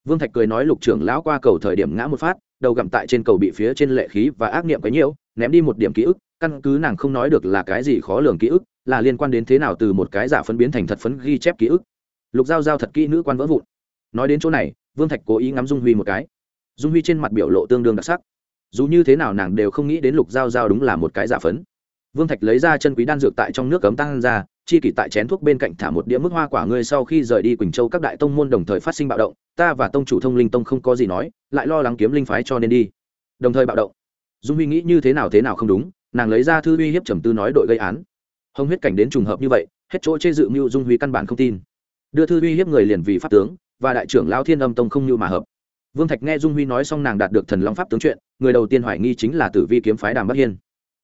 Vương thạch cười nói, lục trưởng lão qua cầu thời điểm ngã một phát, đầu gặm tại trên cầu bị phía trên lệ khí và ác niệm cái nhiễu, ném đi một điểm ký ức, căn cứ nàng không nói được là cái gì khó lường ký ức, là liên quan đến thế nào từ một cái giả phân biến thành thật phấn ghi chép ký ức. Lục giao giao thật kỹ nữ quan vỡ vụn. Nói đến chỗ này, vương thạch cố ý ngắm dung huy một cái. Dung huy trên mặt biểu lộ tương đương đặc sắc. Dù như thế nào nàng đều không nghĩ đến lục giao giao đúng là một cái giả phấn. Vương thạch lấy ra chân quý đan dược tại trong nước cấm tăng ra chi kỷ tại chén thuốc bên cạnh thả một đĩa mức hoa quả ngươi sau khi rời đi quỳnh châu các đại tông môn đồng thời phát sinh bạo động, ta và tông chủ thông linh tông không có gì nói, lại lo lắng kiếm linh phái cho nên đi. Đồng thời bạo động. Dung huy nghĩ như thế nào thế nào không đúng, nàng lấy ra thư uy hiếp trầm tư nói đội gây án. Hồng huyết cảnh đến trùng hợp như vậy, hết chỗ chê dự mưu dung huy căn bản không tin. Đưa thư uy hiếp người liền vì pháp tướng, và đại trưởng lao thiên âm tông không như mà hợp. Vương thạch nghe dung huy nói xong nàng đạt được thần long pháp tướng chuyện, người đầu tiên hoài nghi chính là tử vi kiếm phái đàm bắc hiên.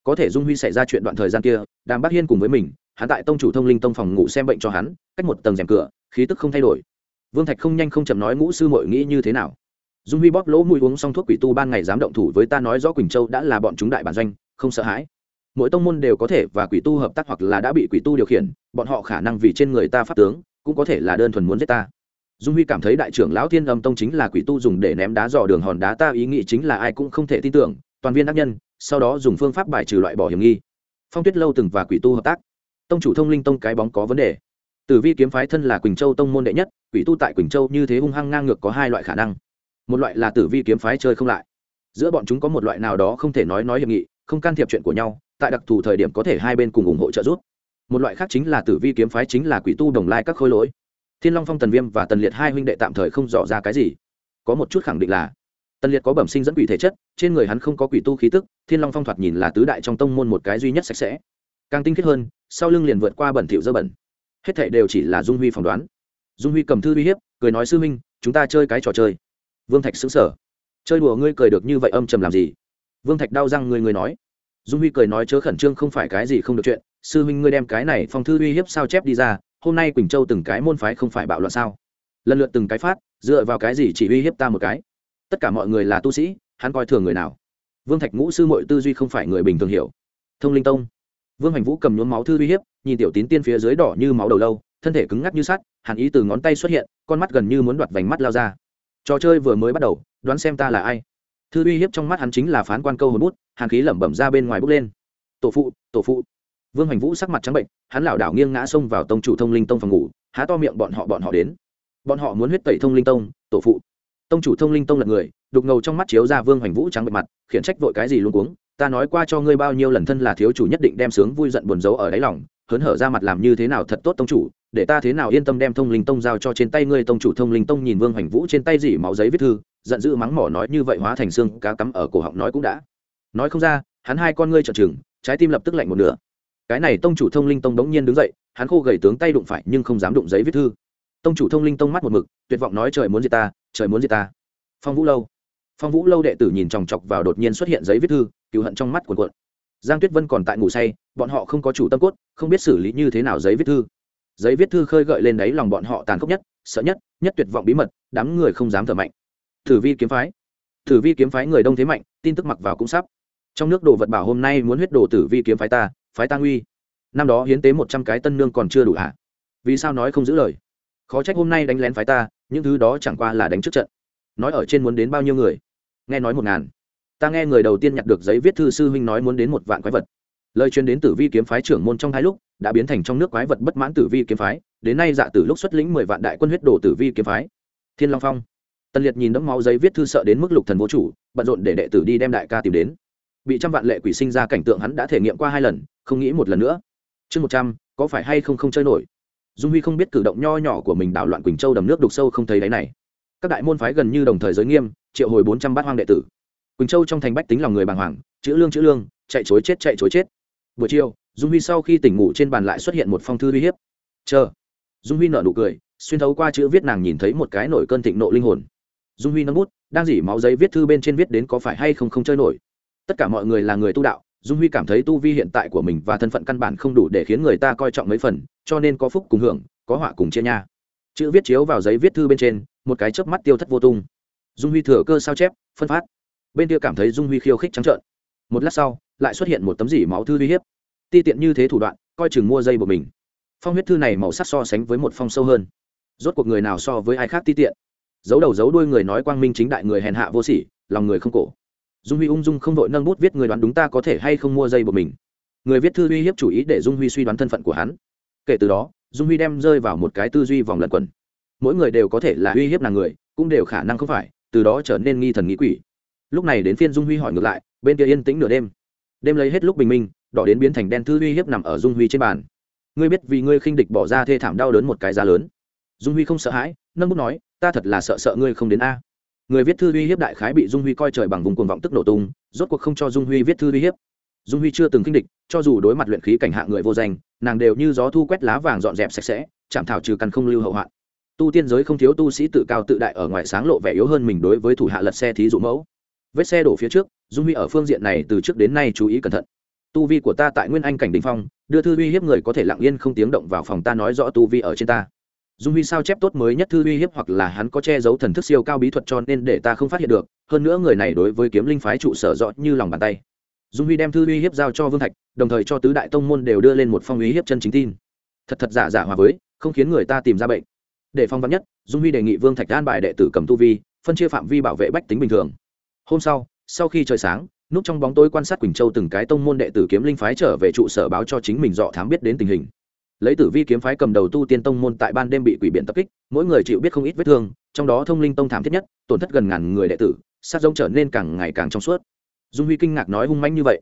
Có thể dung huy xảy ra chuyện đoạn thời gian kia, đàm bắc hiên cùng với mình hắn tại tông chủ thông linh tông phòng ngủ xem bệnh cho hắn, cách một tầng rèm cửa, khí tức không thay đổi. Vương thạch không nhanh không chậm nói, ngũ sư mội nghĩ như thế nào? Dung huy bóp lỗ mũi uống xong thuốc quỷ tu ban ngày dám động thủ với ta nói rõ quỳnh châu đã là bọn chúng đại bản doanh, không sợ hãi. Mỗi tông môn đều có thể và quỷ tu hợp tác hoặc là đã bị quỷ tu điều khiển, bọn họ khả năng vì trên người ta pháp tướng, cũng có thể là đơn thuần muốn giết ta. Dung huy cảm thấy đại trưởng lão thiên âm tông chính là quỷ tu dùng để ném đá dò đường hòn đá ta ý nghĩ chính là ai cũng không thể tin tưởng, toàn viên tác nhân, sau đó dùng phương pháp bài trừ loại bỏ hiểm nghi. Phong tuyết lâu từng và quỷ tu hợp tác tông chủ thông linh tông cái bóng có vấn đề. Tử vi kiếm phái thân là quỳnh châu tông môn đệ nhất, quỷ tu tại quỳnh châu như thế hung hăng ngang ngược có hai loại khả năng. Một loại là tử vi kiếm phái chơi không lại. Giữa bọn chúng có một loại nào đó không thể nói nói hiệp nghị, không can thiệp chuyện của nhau, tại đặc thù thời điểm có thể hai bên cùng ủng hộ trợ giúp. Một loại khác chính là tử vi kiếm phái chính là quỷ tu đồng lai các khối lỗi. Thiên long phong tần viêm và tần liệt hai huynh đệ tạm thời không dò ra cái gì. Có một chút khẳng định là, tần liệt có bẩm sinh dẫn quỷ thể chất, trên người hắn không có quỷ tu khí tức, thiên long phong thoạt nhìn là tứ đại trong tông môn một cái duy nhất sạch sẽ. Càng tinh khiết hơn sau lưng liền vượt qua bẩn thỉu dơ bẩn. Hết thảy đều chỉ là dung huy phỏng đoán. Dung huy cầm thư uy hiếp, cười nói, sư minh, chúng ta chơi cái trò chơi. Vương thạch xứng sở chơi đùa ngươi cười được như vậy âm trầm làm gì? Vương thạch đau răng người người nói. Dung huy cười nói, chớ khẩn trương, không phải cái gì không được chuyện. Sư huynh ngươi đem cái này phong thư uy hiếp sao chép đi ra, hôm nay quỳnh châu từng cái môn phái không phải bạo loạn sao? Lần lượt từng cái phát, dựa vào cái gì chỉ uy hiếp ta một cái? Tất cả mọi người là tu sĩ, hắn coi thường người nào? Vương thạch ngũ sư mội tư duy không phải người bình thường hiểu. Thông linh tông vương hành vũ cầm nhuốm máu thư uy hiếp, nhìn tiểu tín tiên phía dưới đỏ như máu đầu lâu, thân thể cứng ngắc như sắt, hàn ý từ ngón tay xuất hiện, con mắt gần như muốn đoạt vành mắt lao ra. Trò chơi vừa mới bắt đầu, đoán xem ta là ai. Thư uy hiếp trong mắt hắn chính là phán quan câu hồn bút, hàn khí lẩm bẩm ra bên ngoài bốc lên. Tổ phụ tổ phụ. Vương hành vũ sắc mặt trắng bệnh, hắn lảo đảo nghiêng ngã xông vào tông chủ thông linh tông phòng ngủ, há to miệng bọn họ bọn họ đến. Bọn họ muốn huyết tẩy thông linh tông, tổ phụ. Tông chủ thông linh tông là người, đục ngầu trong mắt chiếu ra vương hành vũ trắng bệnh mặt, khiển trách vội cái gì luôn cuống ta nói qua cho ngươi bao nhiêu lần thân là thiếu chủ nhất định đem sướng vui giận buồn giấu ở đáy lòng, hớn hở ra mặt làm như thế nào thật tốt tông chủ, để ta thế nào yên tâm đem thông linh tông giao cho trên tay ngươi. Tông chủ thông linh tông nhìn vương hành vũ trên tay dỉ máu giấy viết thư, giận dữ mắng mỏ nói như vậy hóa thành xương, cá cắm ở cổ họng nói cũng đã. Nói không ra, hắn hai con ngươi trợn trừng, trái tim lập tức lạnh một nửa. Cái này tông chủ thông linh tông đống nhiên đứng dậy, hắn khô gầy tướng tay đụng phải nhưng không dám đụng giấy viết thư. Tông chủ thông linh tông mắt một mực, tuyệt vọng nói trời muốn gì ta, trời muốn gì ta. Phong vũ lâu. Phong vũ lâu đệ tử nhìn chòng chọc vào đột nhiên xuất hiện giấy viết thư cựu hận trong mắt cuồn cuộn. Giang tuyết vân còn tại ngủ say, bọn họ không có chủ tâm cốt, không biết xử lý như thế nào giấy viết thư. Giấy viết thư khơi gợi lên đấy lòng bọn họ tàn khốc nhất, sợ nhất nhất tuyệt vọng bí mật, đám người không dám thở mạnh. Thử vi kiếm phái. Thử vi kiếm phái người đông thế mạnh, tin tức mặc vào cũng sắp. Trong nước đồ vật bảo hôm nay muốn huyết đồ tử vi kiếm phái ta phái ta nguy. Năm đó hiến tế một trăm cái tân nương còn chưa đủ hả? Vì sao nói không giữ lời? Khó trách hôm nay đánh lén phái ta, những thứ đó chẳng qua là đánh trước trận. Nói ở trên muốn đến bao nhiêu người? Nghe nói một ngàn ta nghe người đầu tiên nhặt được giấy viết thư sư huynh nói muốn đến một vạn quái vật. Lời truyền đến tử vi kiếm phái trưởng môn trong hai lúc, đã biến thành trong nước quái vật bất mãn tử vi kiếm phái. Đến nay dạ tử lúc xuất lĩnh mười vạn đại quân huyết đồ tử vi kiếm phái. Thiên long phong. Tân liệt nhìn đẫm máu giấy viết thư sợ đến mức lục thần vô chủ, bận rộn để đệ tử đi đem đại ca tìm đến. Bị trăm vạn lệ quỷ sinh ra cảnh tượng hắn đã thể nghiệm qua hai lần, không nghĩ một lần nữa. Chương một trăm, có phải hay không không chơi nổi? Dung huy không biết cử động nho nhỏ của mình đảo loạn quỳnh châu đầm nước đục sâu không thấy đáy này. Các đại môn phái gần như đồng thời giới nghiêm, triệu hồi bốn trăm bát hoang đệ tử quỳnh châu trong thành bách tính lòng người bàng hoàng, chữ lương chữ lương, chạy chối chết chạy chối chết. Buổi chiều, dung huy sau khi tỉnh ngủ trên bàn lại xuất hiện một phong thư uy hiếp. Chờ. Dung huy nở nụ cười, xuyên thấu qua chữ viết nàng nhìn thấy một cái nổi cơn thịnh nộ linh hồn. Dung huy nâng bút, đang dỉ máu giấy viết thư bên trên viết đến có phải hay không không chơi nổi. Tất cả mọi người là người tu đạo, dung huy cảm thấy tu vi hiện tại của mình và thân phận căn bản không đủ để khiến người ta coi trọng mấy phần, cho nên có phúc cùng hưởng, có họa cùng chia nha. Chữ viết chiếu vào giấy viết thư bên trên, một cái chớp mắt tiêu thất vô tung. Dung huy thừa cơ sao chép, phân phát bên kia cảm thấy dung huy khiêu khích trắng trợn. Một lát sau, lại xuất hiện một tấm dỉ máu thư uy hiếp. Ti tiện như thế thủ đoạn, coi chừng mua dây của mình. Phong huyết thư này màu sắc so sánh với một phong sâu hơn. Rốt cuộc người nào so với ai khác ti tiện? Giấu đầu giấu đuôi người nói quang minh chính đại người hèn hạ vô sỉ, lòng người không cổ. Dung huy ung dung không đội nâng bút viết người đoán đúng ta có thể hay không mua dây của mình. Người viết thư uy hiếp chủ ý để dung huy suy đoán thân phận của hắn. Kể từ đó, dung huy đem rơi vào một cái tư duy vòng lẩn quẩn. Mỗi người đều có thể là uy hiếp là người, cũng đều khả năng không phải, từ đó trở nên nghi thần nghĩ quỷ lúc này đến phiên dung huy hỏi ngược lại, bên kia yên tĩnh nửa đêm. Đêm lấy hết lúc bình minh, đỏ đến biến thành đen thư uy hiếp nằm ở dung huy trên bàn. Ngươi biết vì ngươi khinh địch bỏ ra thê thảm đau đớn một cái giá lớn. Dung huy không sợ hãi, nâng bút nói, ta thật là sợ sợ ngươi không đến a. Người viết thư uy hiếp đại khái bị dung huy coi trời bằng vùng cuồng vọng tức nổ tung, rốt cuộc không cho dung huy viết thư uy hiếp. Dung huy chưa từng kinh địch, cho dù đối mặt luyện khí cảnh hạ người vô danh, nàng đều như gió thu quét lá vàng dọn dẹp sạch sẽ, chạm thảo trừ căn không lưu hậu hoạn. Tu tiên giới không thiếu tu sĩ tự cao tự đại ở ngoài sáng lộ vẻ yếu hơn mình đối với thủ hạ lật xe thí dụ mẫu vết xe đổ phía trước, dung huy ở phương diện này từ trước đến nay chú ý cẩn thận. Tu vi của ta tại nguyên anh cảnh đình phong, đưa thư uy hiếp người có thể lặng yên không tiếng động vào phòng ta nói rõ tu vi ở trên ta. Dung huy sao chép tốt mới nhất thư uy hiếp hoặc là hắn có che giấu thần thức siêu cao bí thuật cho nên để ta không phát hiện được, hơn nữa người này đối với kiếm linh phái trụ sở rõ như lòng bàn tay. Dung huy đem thư uy hiếp giao cho vương thạch, đồng thời cho tứ đại tông môn đều đưa lên một phong uy hiếp chân chính tin. Thật thật giả giả hòa với, không khiến người ta tìm ra bệnh. Để phong vắn nhất, dung huy đề nghị vương thạch an bài đệ tử cầm tu vi, phân chia phạm vi bảo vệ bách tính bình thường hôm sau sau khi trời sáng, núp trong bóng tối quan sát quỳnh châu từng cái tông môn đệ tử kiếm linh phái trở về trụ sở báo cho chính mình dọ thám biết đến tình hình. Lấy tử vi kiếm phái cầm đầu tu tiên tông môn tại ban đêm bị quỷ biển tập kích, mỗi người chịu biết không ít vết thương, trong đó thông linh tông thảm thiết nhất, tổn thất gần ngàn người đệ tử, sát giống trở nên càng ngày càng trong suốt. Dung huy kinh ngạc nói hung manh như vậy.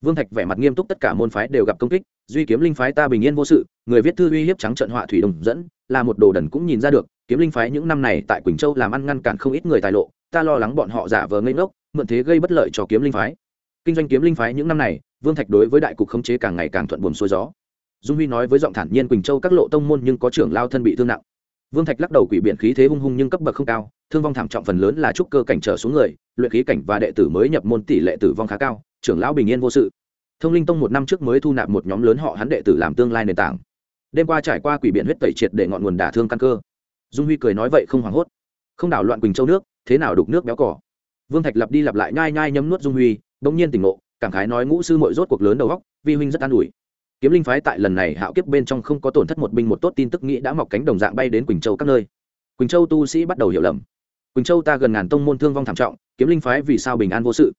Vương thạch vẻ mặt nghiêm túc tất cả môn phái đều gặp công kích, duy kiếm linh phái ta bình yên vô sự, người viết thư uy hiếp trắng trận họa thủy đồng dẫn, là một đồ đần cũng nhìn ra được kiếm linh phái những năm này tại quỳnh châu làm ăn ngăn cản không ít người tài lộ, ta lo lắng bọn họ giả vờ ngây ngốc, mượn thế gây bất lợi cho kiếm linh phái. Kinh doanh kiếm linh phái những năm này, vương thạch đối với đại cục khống chế càng ngày càng thuận buồm xuôi gió. Dung huy nói với giọng thản nhiên quỳnh châu các lộ tông môn nhưng có trưởng lao thân bị thương nặng. Vương thạch lắc đầu quỷ biện khí thế hung hung nhưng cấp bậc không cao, thương vong thảm trọng phần lớn là trúc cơ cảnh trở xuống người, luyện khí cảnh và đệ tử mới nhập môn tỷ lệ tử vong khá cao, trưởng lão bình yên vô sự. Thông linh tông một năm trước mới thu nạp một nhóm lớn họ hắn đệ tử làm tương lai nền tảng. Đêm qua trải qua quỷ biện huyết tẩy triệt để ngọn nguồn đả thương căn cơ dung huy cười nói vậy không hoảng hốt. Không đảo loạn quỳnh châu nước, thế nào đục nước béo cỏ vương thạch lặp đi lặp lại nhai nhai nhấm nuốt dung huy, bỗng nhiên tỉnh ngộ, cảm khái nói ngũ sư mội rốt cuộc lớn đầu góc vi huynh rất an ủi. Kiếm linh phái tại lần này hạo kiếp bên trong không có tổn thất một binh một tốt tin tức nghĩ đã mọc cánh đồng dạng bay đến quỳnh châu các nơi. Quỳnh châu tu sĩ bắt đầu hiểu lầm. Quỳnh châu ta gần ngàn tông môn thương vong thảm trọng, kiếm linh phái vì sao bình an vô sự?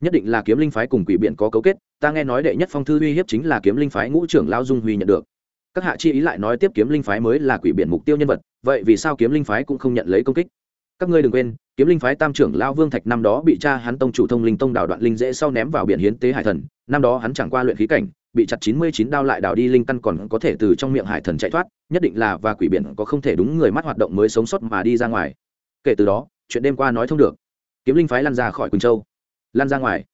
Nhất định là kiếm linh phái cùng quỷ biện có cấu kết, ta nghe nói đệ nhất phong thư uy hiếp chính là kiếm linh phái ngũ trưởng lao dung huy nhận được. Các hạ chi ý lại nói tiếp kiếm linh phái mới là quỷ biện mục tiêu nhân vật vậy vì sao kiếm linh phái cũng không nhận lấy công kích? Các ngươi đừng quên, kiếm linh phái tam trưởng lao vương thạch năm đó bị cha hắn tông chủ thông linh tông đảo đoạn linh dễ sau ném vào biển hiến tế hải thần. Năm đó hắn chẳng qua luyện khí cảnh, bị chặt chín mươi chín đao lại đào đi linh căn còn có thể từ trong miệng hải thần chạy thoát, nhất định là và quỷ biển có không thể đúng người mắt hoạt động mới sống sót mà đi ra ngoài. Kể từ đó, chuyện đêm qua nói thông được. Kiếm linh phái lan ra khỏi quỳnh châu. Lan ra ngoài.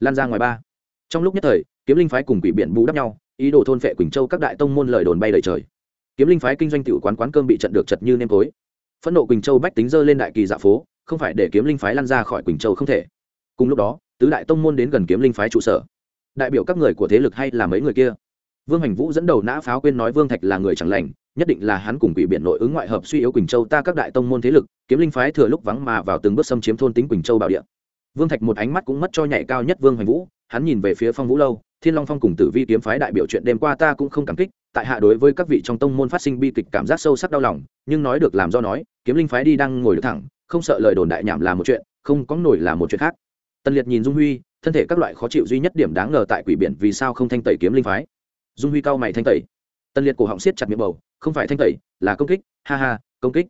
Lan ra ngoài ba. Trong lúc nhất thời, kiếm linh phái cùng quỷ biển bù đắp nhau, ý đồ thôn phệ quỳnh châu các đại tông môn lời đồn bay lời trời kiếm linh phái kinh doanh tiểu quán quán cơm bị trận được chật như nêm tối. Phẫn nộ quỳnh châu bách tính dơ lên đại kỳ dạ phố, không phải để kiếm linh phái lăn ra khỏi quỳnh châu không thể. Cùng lúc đó, tứ đại tông môn đến gần kiếm linh phái trụ sở. Đại biểu các người của thế lực hay là mấy người kia? Vương hành vũ dẫn đầu nã pháo quên nói vương thạch là người chẳng lành, nhất định là hắn cùng quỷ biện nội ứng ngoại hợp suy yếu quỳnh châu ta các đại tông môn thế lực, kiếm linh phái thừa lúc vắng mà vào từng bước xâm chiếm thôn tính quỳnh châu bảo địa. Vương thạch một ánh mắt cũng mất cho nhạy cao nhất vương hành vũ, hắn nhìn về phía phong vũ lâu, thiên long phong cùng tử vi kiếm phái đại biểu chuyện đêm qua ta cũng không cảm kích tại hạ đối với các vị trong tông môn phát sinh bi kịch cảm giác sâu sắc đau lòng, nhưng nói được làm do nói, kiếm linh phái đi đang ngồi được thẳng, không sợ lời đồn đại nhảm là một chuyện, không có nổi là một chuyện khác. Tân liệt nhìn dung huy, thân thể các loại khó chịu duy nhất điểm đáng ngờ tại quỷ biển vì sao không thanh tẩy kiếm linh phái. Dung huy cao mày thanh tẩy. Tân liệt cổ họng siết chặt miệng bầu, không phải thanh tẩy, là công kích, ha ha, công kích.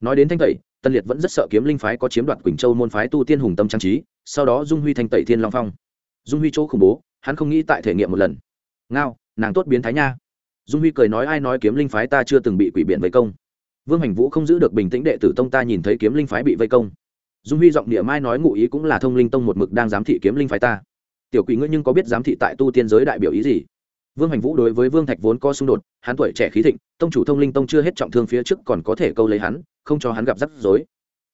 Nói đến thanh tẩy tân liệt vẫn rất sợ kiếm linh phái có chiếm đoạt quỳnh châu môn phái tu tiên hùng tâm trang trí, sau đó dung huy thanh tẩy thiên long phong. Dung huy chỗ khủng bố, hắn không nghĩ tại thể nghiệm một lần. Ngao, nàng tốt biến thái nha dung huy cười nói, ai nói kiếm linh phái ta chưa từng bị quỷ biện vây công? Vương hành vũ không giữ được bình tĩnh đệ tử tông ta nhìn thấy kiếm linh phái bị vây công. Dung huy giọng địa mai nói, ngụ ý cũng là thông linh tông một mực đang giám thị kiếm linh phái ta. Tiểu quỷ ngươi nhưng có biết giám thị tại tu tiên giới đại biểu ý gì? Vương hành vũ đối với vương thạch vốn có xung đột, hắn tuổi trẻ khí thịnh, tông chủ thông linh tông chưa hết trọng thương phía trước còn có thể câu lấy hắn, không cho hắn gặp rắc rối.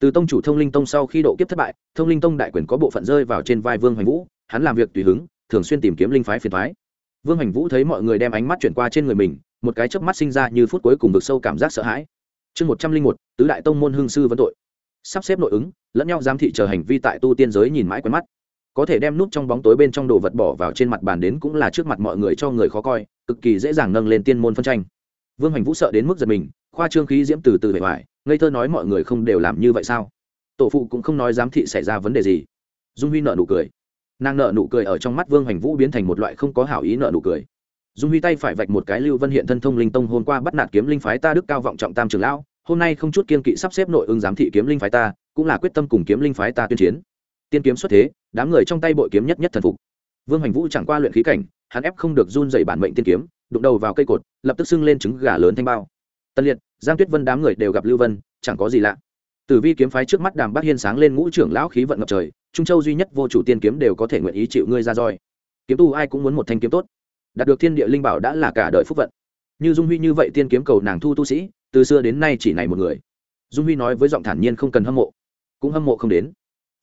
Từ tông chủ thông linh tông sau khi độ kiếp thất bại, thông linh tông đại quyền có bộ phận rơi vào trên vai vương hành vũ, hắn làm việc tùy hứng, thường xuyên tìm kiếm linh phái phiền thoái vương hành vũ thấy mọi người đem ánh mắt chuyển qua trên người mình, một cái chớp mắt sinh ra như phút cuối cùng vực sâu cảm giác sợ hãi. Chương một trăm linh một, tứ đại tông môn hương sư vấn tội. Sắp xếp nội ứng, lẫn nhau giám thị chờ hành vi tại tu tiên giới nhìn mãi quen mắt. Có thể đem nút trong bóng tối bên trong đồ vật bỏ vào trên mặt bàn đến cũng là trước mặt mọi người cho người khó coi, cực kỳ dễ dàng nâng lên tiên môn phân tranh. Vương hành vũ sợ đến mức giật mình, khoa trương khí diễm từ từ bề ngoài ngây thơ nói mọi người không đều làm như vậy sao? Tổ phụ cũng không nói giám thị xảy ra vấn đề gì. Dung huy nợ nụ cười nàng nợ nụ cười ở trong mắt vương hành vũ biến thành một loại không có hảo ý nợ nụ cười dung huy tay phải vạch một cái lưu vân hiện thân thông linh tông hôm qua bắt nạt kiếm linh phái ta đức cao vọng trọng tam trường lão hôm nay không chút kiên kỵ sắp xếp nội ứng giám thị kiếm linh phái ta cũng là quyết tâm cùng kiếm linh phái ta tuyên chiến tiên kiếm xuất thế đám người trong tay bội kiếm nhất nhất thần phục vương hành vũ chẳng qua luyện khí cảnh hắn ép không được run dày bản mệnh tiên kiếm đụng đầu vào cây cột lập tức xưng lên trứng gà lớn thanh bao tân liệt giang tuyết vân đám người đều gặp lưu vân chẳng có gì lạ tử vi kiếm phái trước mắt đàm bác hiên sáng lên ngũ trưởng lão khí vận ngập trời, trung châu duy nhất vô chủ tiên kiếm đều có thể nguyện ý chịu ngươi ra roi. Kiếm tu ai cũng muốn một thanh kiếm tốt. Đạt được thiên địa linh bảo đã là cả đời phúc vận. Như dung huy như vậy tiên kiếm cầu nàng thu tu sĩ, từ xưa đến nay chỉ này một người. Dung huy nói với giọng thản nhiên không cần hâm mộ, cũng hâm mộ không đến.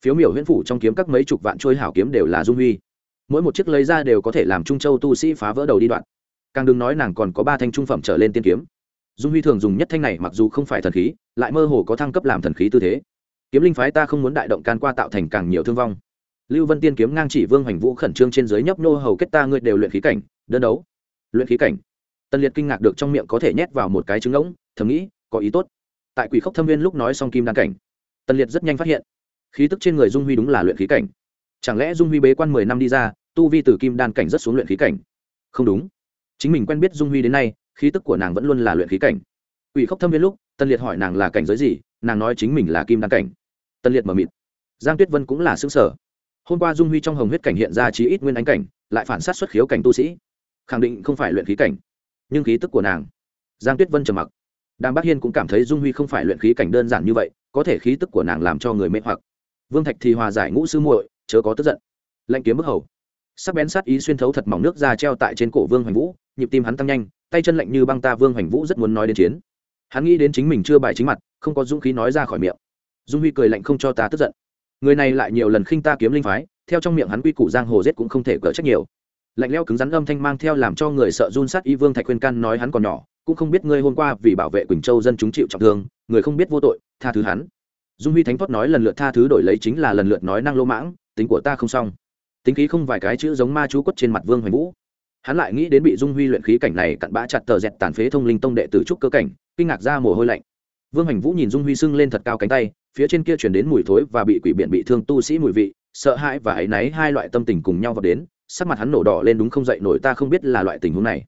Phiếu miểu huyễn phủ trong kiếm các mấy chục vạn trôi hảo kiếm đều là dung huy. Mỗi một chiếc lấy ra đều có thể làm trung châu tu sĩ phá vỡ đầu đi đoạn. Càng đừng nói nàng còn có ba thanh trung phẩm trở lên tiên kiếm. Dung huy thường dùng nhất thanh này mặc dù không phải thần khí lại mơ hồ có thăng cấp làm thần khí tư thế. Kiếm linh phái ta không muốn đại động can qua tạo thành càng nhiều thương vong. Lưu vân tiên kiếm ngang chỉ vương hoành vũ khẩn trương trên dưới nhấp nô hầu kết ta ngươi đều luyện khí cảnh, đơn đấu. Luyện khí cảnh. Tân liệt kinh ngạc được trong miệng có thể nhét vào một cái trứng ngỗng, thầm nghĩ, có ý tốt. Tại quỷ khốc thâm viên lúc nói xong kim đan cảnh, tân liệt rất nhanh phát hiện, khí tức trên người dung huy đúng là luyện khí cảnh. Chẳng lẽ dung huy bế quan mười năm đi ra, tu vi từ kim đan cảnh rất xuống luyện khí cảnh? Không đúng. Chính mình quen biết dung huy đến nay, khí tức của nàng vẫn luôn là luyện khí cảnh. Quỷ khốc thâm viên lúc tân liệt hỏi nàng là cảnh giới gì, nàng nói chính mình là kim đăng cảnh. Tân liệt mờ mịt. Giang tuyết vân cũng là xứng sở hôm qua dung huy trong hồng huyết cảnh hiện ra chí ít nguyên ánh cảnh, lại phản sát xuất khiếu cảnh tu sĩ. Khẳng định không phải luyện khí cảnh, nhưng khí tức của nàng. Giang tuyết vân trầm mặc. Đàm bắc hiên cũng cảm thấy dung huy không phải luyện khí cảnh đơn giản như vậy, có thể khí tức của nàng làm cho người mê hoặc. Vương thạch thì hòa giải ngũ sư muội, chớ có tức giận. Lệnh kiếm bức hầu. Sắc bén sát ý xuyên thấu thật mỏng nước ra treo tại trên cổ vương hoành vũ, nhịp tim hắn tăng nhanh, tay chân lạnh như băng ta vương hoành vũ rất muốn nói đến chiến hắn nghĩ đến chính mình chưa bài chính mặt, không có dũng khí nói ra khỏi miệng. Dung huy cười lạnh không cho ta tức giận. Người này lại nhiều lần khinh ta kiếm linh phái, theo trong miệng hắn quy củ giang hồ giết cũng không thể cỡ trách nhiều. Lạnh leo cứng rắn âm thanh mang theo làm cho người sợ run sát y vương thạch khuyên can nói hắn còn nhỏ, cũng không biết ngươi hôm qua vì bảo vệ quỳnh châu dân chúng chịu trọng thương, người không biết vô tội, tha thứ hắn. Dung huy thánh thoát nói lần lượt tha thứ đổi lấy chính là lần lượt nói năng lô mãng, tính của ta không xong. Tính khí không vài cái chữ giống ma chú quất trên mặt vương hoành vũ hắn lại nghĩ đến bị dung huy luyện khí cảnh này cặn bã chặt tờ dẹt tàn phế thông linh tông đệ tử trúc cơ cảnh, kinh ngạc ra mồ hôi lạnh. Vương Hành vũ nhìn dung huy sưng lên thật cao cánh tay, phía trên kia chuyển đến mùi thối và bị quỷ biện bị thương tu sĩ mùi vị, sợ hãi và áy náy hai loại tâm tình cùng nhau vào đến, sắc mặt hắn nổ đỏ lên đúng không dậy nổi ta không biết là loại tình huống này.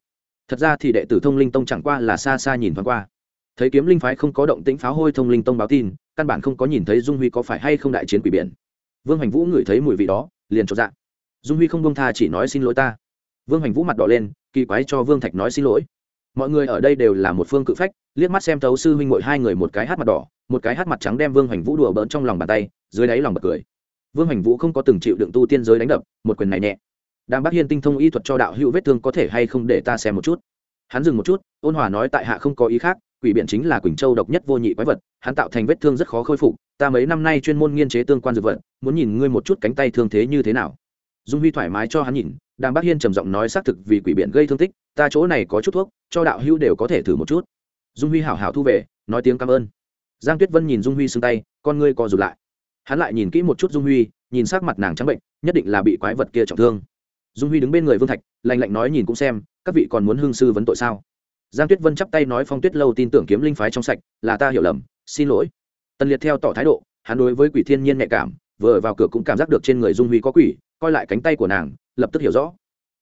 Thật ra thì đệ tử thông linh tông chẳng qua là xa xa nhìn thoáng qua. Thấy kiếm linh phái không có động tĩnh pháo hôi thông linh tông báo tin, căn bản không có nhìn thấy dung huy có phải hay không đại chiến quỷ biển vương Hành vũ ngửi thấy mùi vị đó, liền cho dạ. Dung huy không bông tha chỉ nói xin lỗi ta vương hoành vũ mặt đỏ lên, kỳ quái cho vương thạch nói xin lỗi. Mọi người ở đây đều là một phương cự phách, liếc mắt xem thấu sư huynh ngội hai người một cái hát mặt đỏ, một cái hát mặt trắng đem vương hoành vũ đùa bỡn trong lòng bàn tay, dưới đáy lòng bật cười. Vương hoành vũ không có từng chịu đựng tu tiên giới đánh đập, một quyền này nhẹ. Đang bác hiên tinh thông y thuật cho đạo hữu vết thương có thể hay không để ta xem một chút. Hắn dừng một chút, ôn hòa nói tại hạ không có ý khác, quỷ biện chính là quỳnh châu độc nhất vô nhị quái vật, hắn tạo thành vết thương rất khó khôi phục, ta mấy năm nay chuyên môn nghiên chế tương quan dược vật, muốn nhìn ngươi một chút cánh tay thương thế như thế nào. Dung huy thoải mái cho hắn nhìn đàm bác hiên trầm giọng nói xác thực vì quỷ biện gây thương tích, ta chỗ này có chút thuốc, cho đạo hữu đều có thể thử một chút. Dung huy hảo hảo thu về, nói tiếng cảm ơn. Giang tuyết vân nhìn dung huy sưng tay, con ngươi co rụt lại. Hắn lại nhìn kỹ một chút dung huy, nhìn sắc mặt nàng trắng bệnh, nhất định là bị quái vật kia trọng thương. Dung huy đứng bên người vương thạch, lạnh lạnh nói nhìn cũng xem, các vị còn muốn hương sư vấn tội sao? Giang tuyết vân chắp tay nói phong tuyết lâu tin tưởng kiếm linh phái trong sạch, là ta hiểu lầm, xin lỗi. Tần liệt theo tỏ thái độ, hắn đối với quỷ thiên nhiên nhạy cảm, vừa vào cửa cũng cảm giác được trên người dung huy có quỷ, coi lại cánh tay của nàng lập tức hiểu rõ.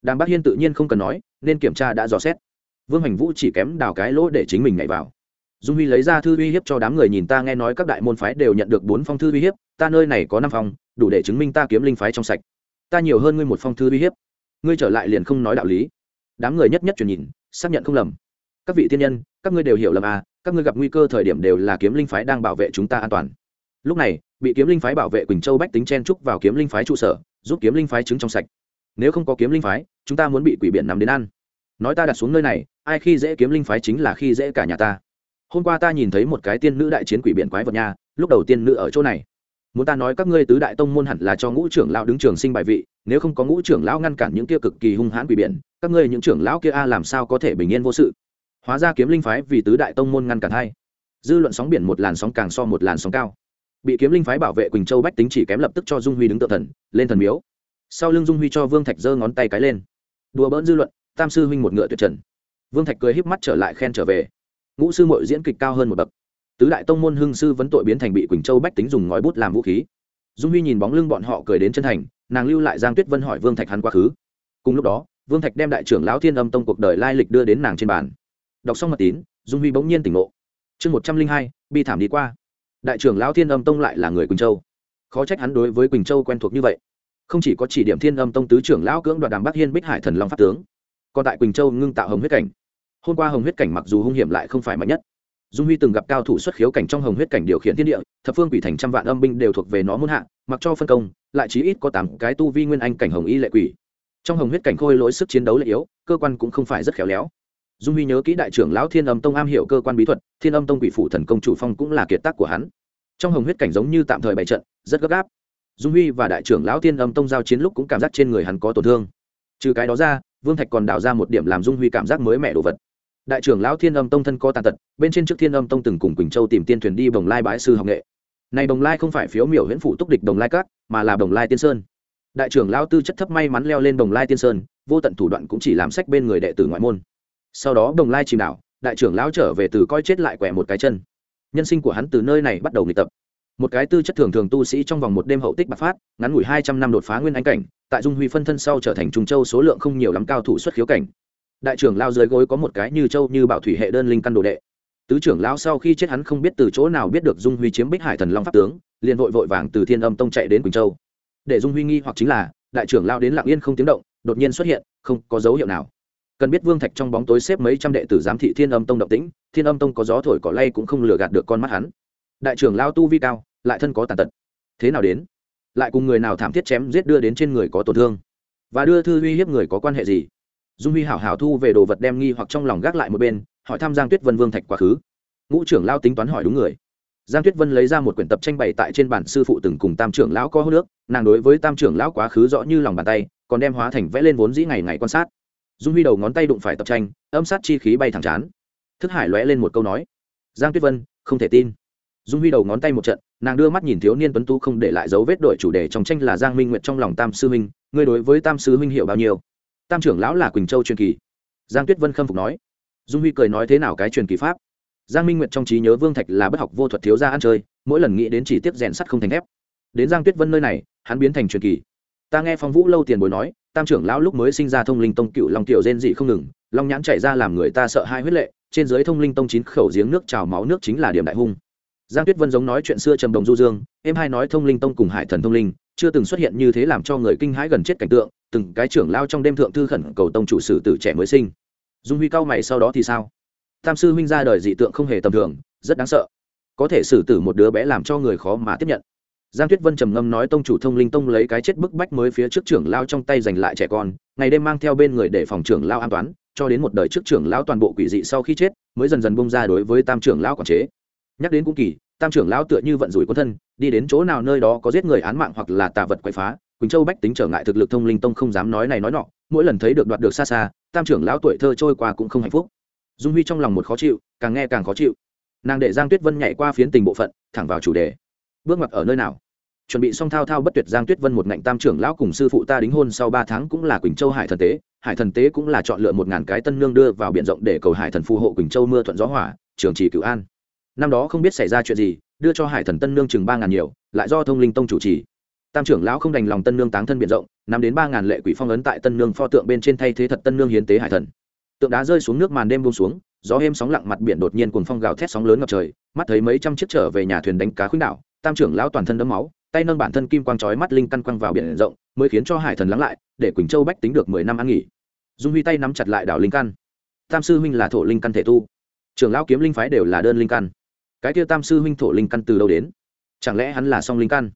Đàm bác hiên tự nhiên không cần nói, nên kiểm tra đã dò xét. Vương hành vũ chỉ kém đào cái lỗ để chính mình nhảy vào. Dung huy lấy ra thư uy hiếp cho đám người nhìn ta nghe nói các đại môn phái đều nhận được bốn phong thư uy hiếp, ta nơi này có năm phong, đủ để chứng minh ta kiếm linh phái trong sạch. Ta nhiều hơn ngươi một phong thư uy hiếp. Ngươi trở lại liền không nói đạo lý. Đám người nhất nhất truyền nhìn, xác nhận không lầm. Các vị tiên nhân, các ngươi đều hiểu lầm à các ngươi gặp nguy cơ thời điểm đều là kiếm linh phái đang bảo vệ chúng ta an toàn. Lúc này, bị kiếm linh phái bảo vệ quỳnh châu bách tính chen trúc vào kiếm linh phái trụ sở, giúp kiếm linh phái chứng trong sạch nếu không có kiếm linh phái, chúng ta muốn bị quỷ biển nằm đến ăn. Nói ta đặt xuống nơi này, ai khi dễ kiếm linh phái chính là khi dễ cả nhà ta. Hôm qua ta nhìn thấy một cái tiên nữ đại chiến quỷ biển quái vật nha, lúc đầu tiên nữ ở chỗ này. Muốn ta nói các ngươi tứ đại tông môn hẳn là cho ngũ trưởng lão đứng trường sinh bài vị, nếu không có ngũ trưởng lão ngăn cản những kia cực kỳ hung hãn quỷ biển, các ngươi những trưởng lão kia a làm sao có thể bình yên vô sự? Hóa ra kiếm linh phái vì tứ đại tông môn ngăn cản hay? dư luận sóng biển một làn sóng càng so một làn sóng cao. Bị kiếm linh phái bảo vệ quỳnh châu bách tính chỉ kém lập tức cho dung huy đứng tự thần, lên thần miếu sau lưng dung huy cho vương thạch giơ ngón tay cái lên. Đùa bỡn dư luận, tam sư huynh một ngựa tuyệt trần. Vương thạch cười híp mắt trở lại khen trở về. Ngũ sư mội diễn kịch cao hơn một bậc. Tứ đại tông môn hưng sư vấn tội biến thành bị quỳnh châu bách tính dùng ngòi bút làm vũ khí. Dung huy nhìn bóng lưng bọn họ cười đến chân thành, nàng lưu lại giang tuyết vân hỏi vương thạch hắn quá khứ. Cùng lúc đó, vương thạch đem đại trưởng lão thiên âm tông cuộc đời lai lịch đưa đến nàng trên bàn. Đọc xong mật tín, dung huy bỗng nhiên tỉnh ngộ. Chương một trăm linh hai, bi thảm đi qua. Đại trưởng lão thiên âm tông lại là người quỳnh châu. Khó trách hắn đối với quỳnh châu quen thuộc như vậy không chỉ có chỉ điểm thiên âm tông tứ trưởng lão cưỡng đoạt đàm bắc hiên bích hải thần long pháp tướng, còn tại quỳnh châu ngưng tạo hồng huyết cảnh. Hôm qua hồng huyết cảnh mặc dù hung hiểm lại không phải mạnh nhất, dung huy từng gặp cao thủ xuất khiếu cảnh trong hồng huyết cảnh điều khiển thiên địa, thập phương quỷ thành trăm vạn âm binh đều thuộc về nó muôn hạ, mặc cho phân công, lại chí ít có tám cái tu vi nguyên anh cảnh hồng y lệ quỷ. Trong hồng huyết cảnh khôi lỗi sức chiến đấu lệ yếu, cơ quan cũng không phải rất khéo léo. Dung huy nhớ kỹ đại trưởng lão thiên âm tông am hiểu cơ quan bí thuật, thiên âm tông quỷ phủ thần công chủ phong cũng là kiệt tác của hắn. Trong hồng huyết cảnh giống như tạm thời bày trận, rất gấp gáp dung huy và đại trưởng lão thiên âm tông giao chiến lúc cũng cảm giác trên người hắn có tổn thương. Trừ cái đó ra, vương thạch còn đào ra một điểm làm dung huy cảm giác mới mẻ đồ vật. Đại trưởng lão thiên âm tông thân có tàn tật, bên trên trước thiên âm tông từng cùng quỳnh châu tìm tiên thuyền đi bồng lai bãi sư học nghệ. Này đồng lai không phải phiếu miểu huyễn phủ túc địch đồng lai các, mà là đồng lai tiên sơn. Đại trưởng lão tư chất thấp may mắn leo lên đồng lai tiên sơn, vô tận thủ đoạn cũng chỉ làm sách bên người đệ tử ngoại môn. Sau đó đồng lai chìm đảo, đại trưởng lão trở về từ coi chết lại quẻ một cái chân. Nhân sinh của hắn từ nơi này bắt đầu nghịch tập một cái tư chất thường thường tu sĩ trong vòng một đêm hậu tích bạc phát, ngắn ngủi hai trăm năm đột phá nguyên anh cảnh, tại dung huy phân thân sau trở thành trung châu số lượng không nhiều lắm cao thủ xuất khiếu cảnh. Đại trưởng lao dưới gối có một cái như châu như bảo thủy hệ đơn linh căn đồ đệ. Tứ trưởng lão sau khi chết hắn không biết từ chỗ nào biết được dung huy chiếm bích hải thần long pháp tướng, liền vội vội vàng từ thiên âm tông chạy đến quỳnh châu. Để dung huy nghi hoặc chính là, đại trưởng lao đến lạng yên không tiếng động, đột nhiên xuất hiện, không có dấu hiệu nào. Cần biết vương thạch trong bóng tối xếp mấy trăm đệ tử giám thị thiên âm tông động tĩnh, thiên âm tông có gió thổi cỏ lay cũng không lừa gạt được con mắt hắn. Đại trưởng lao tu vi cao lại thân có tàn tật. Thế nào đến? Lại cùng người nào thảm thiết chém giết đưa đến trên người có tổn thương? Và đưa thư uy hiếp người có quan hệ gì? Dung huy hảo hảo thu về đồ vật đem nghi hoặc trong lòng gác lại một bên, hỏi thăm giang tuyết vân vương thạch quá khứ. Ngũ trưởng lao tính toán hỏi đúng người. Giang tuyết vân lấy ra một quyển tập tranh bày tại trên bản sư phụ từng cùng tam trưởng lão có hô nước nàng đối với tam trưởng lão quá khứ rõ như lòng bàn tay, còn đem hóa thành vẽ lên vốn dĩ ngày ngày quan sát. Dung huy đầu ngón tay đụng phải tập tranh, âm sát chi khí bay thẳng chán. Thức hải lóe lên một câu nói. Giang tuyết vân, không thể tin dung huy đầu ngón tay một trận, nàng đưa mắt nhìn thiếu niên tuấn tu không để lại dấu vết đổi chủ đề trong tranh là giang minh Nguyệt trong lòng tam sư huynh, ngươi đối với tam sư huynh hiểu bao nhiêu? Tam trưởng lão là quỳnh châu truyền kỳ. Giang tuyết vân khâm phục nói. Dung huy cười nói thế nào cái truyền kỳ pháp? Giang minh nguyệt trong trí nhớ vương thạch là bất học vô thuật thiếu ra ăn chơi, mỗi lần nghĩ đến chỉ tiếp rèn sắt không thành thép. Đến giang tuyết vân nơi này, hắn biến thành truyền kỳ. Ta nghe phong vũ lâu tiền bối nói, tam trưởng lão lúc mới sinh ra thông linh tông cựu long tiểu rên dị không ngừng, long nhãn chảy ra làm người ta sợ hai huyết lệ, trên dưới thông linh tông chín khẩu giếng nước trào máu nước chính là điểm đại hung giang tuyết vân giống nói chuyện xưa trầm đồng du dương, em hai nói thông linh tông cùng hải thần thông linh, chưa từng xuất hiện như thế làm cho người kinh hãi gần chết cảnh tượng, từng cái trưởng lao trong đêm thượng thư khẩn cầu tông chủ sử tử trẻ mới sinh. Dung huy cao mày sau đó thì sao? Tam sư huynh ra đời dị tượng không hề tầm thường, rất đáng sợ. Có thể xử tử một đứa bé làm cho người khó mà tiếp nhận. Giang tuyết vân trầm ngâm nói tông chủ thông linh tông lấy cái chết bức bách mới phía trước trưởng lao trong tay giành lại trẻ con, ngày đêm mang theo bên người để phòng trưởng lao an toàn cho đến một đời trước trưởng lão toàn bộ quỷ dị sau khi chết, mới dần dần bông ra đối với tam trưởng lão quản chế nhắc đến cũng kỳ, tam trưởng lão tựa như vận rủi quân thân, đi đến chỗ nào nơi đó có giết người án mạng hoặc là tà vật quậy phá, quỳnh châu bách tính trở ngại thực lực thông linh tông không dám nói này nói nọ, mỗi lần thấy được đoạt được xa xa, tam trưởng lão tuổi thơ trôi qua cũng không hạnh phúc. Dung huy trong lòng một khó chịu, càng nghe càng khó chịu. Nàng để giang tuyết vân nhảy qua phiến tình bộ phận, thẳng vào chủ đề. Bước ngoặt ở nơi nào? Chuẩn bị xong thao thao bất tuyệt giang tuyết vân một ngạnh tam trưởng lão cùng sư phụ ta đính hôn sau ba tháng cũng là quỳnh châu hải thần tế. Hải thần tế cũng là chọn lựa một ngàn cái tân nương đưa vào b i ể n rộng để cầu hải thần phù hộ quỳnh châu mưa thuận gió hỏa trường trì cửu an năm đó không biết xảy ra chuyện gì, đưa cho hải thần tân nương chừng ba ngàn nhiều, lại do thông linh tông chủ trì. Tam trưởng lão không đành lòng tân nương táng thân b i ể n rộng nằm đến ba ngàn lệ quỷ phong ấn tại tân nương pho tượng bên trên thay thế thật tân nương hiến tế hải thần. Tượng đá rơi xuống nước màn đêm bông xuống, gió êm sóng lặng mặt biển đột nhiên cùng phong gào thét sóng lớn ngập trời, mắt thấy mấy trăm chiếc trở về nhà thuyền đánh cá khuynh đảo, tam trưởng lão toàn thân đấm máu, tay nâng bản thân kim quang trói mắt linh căn quăng vào biển rộng, mới khiến cho hải thần lắng lại, để quỳnh châu bách tính được mười năm ăn nghỉ. Dung huy tay nắm chặt lại đảo linh căn. Tam sư huynh là thổ linh căn thể tu. Trưởng lão kiếm linh phái đều là đơn linh căn cái kia tam sư huynh thổ linh căn từ đâu đến? Chẳng lẽ hắn là song linh căn?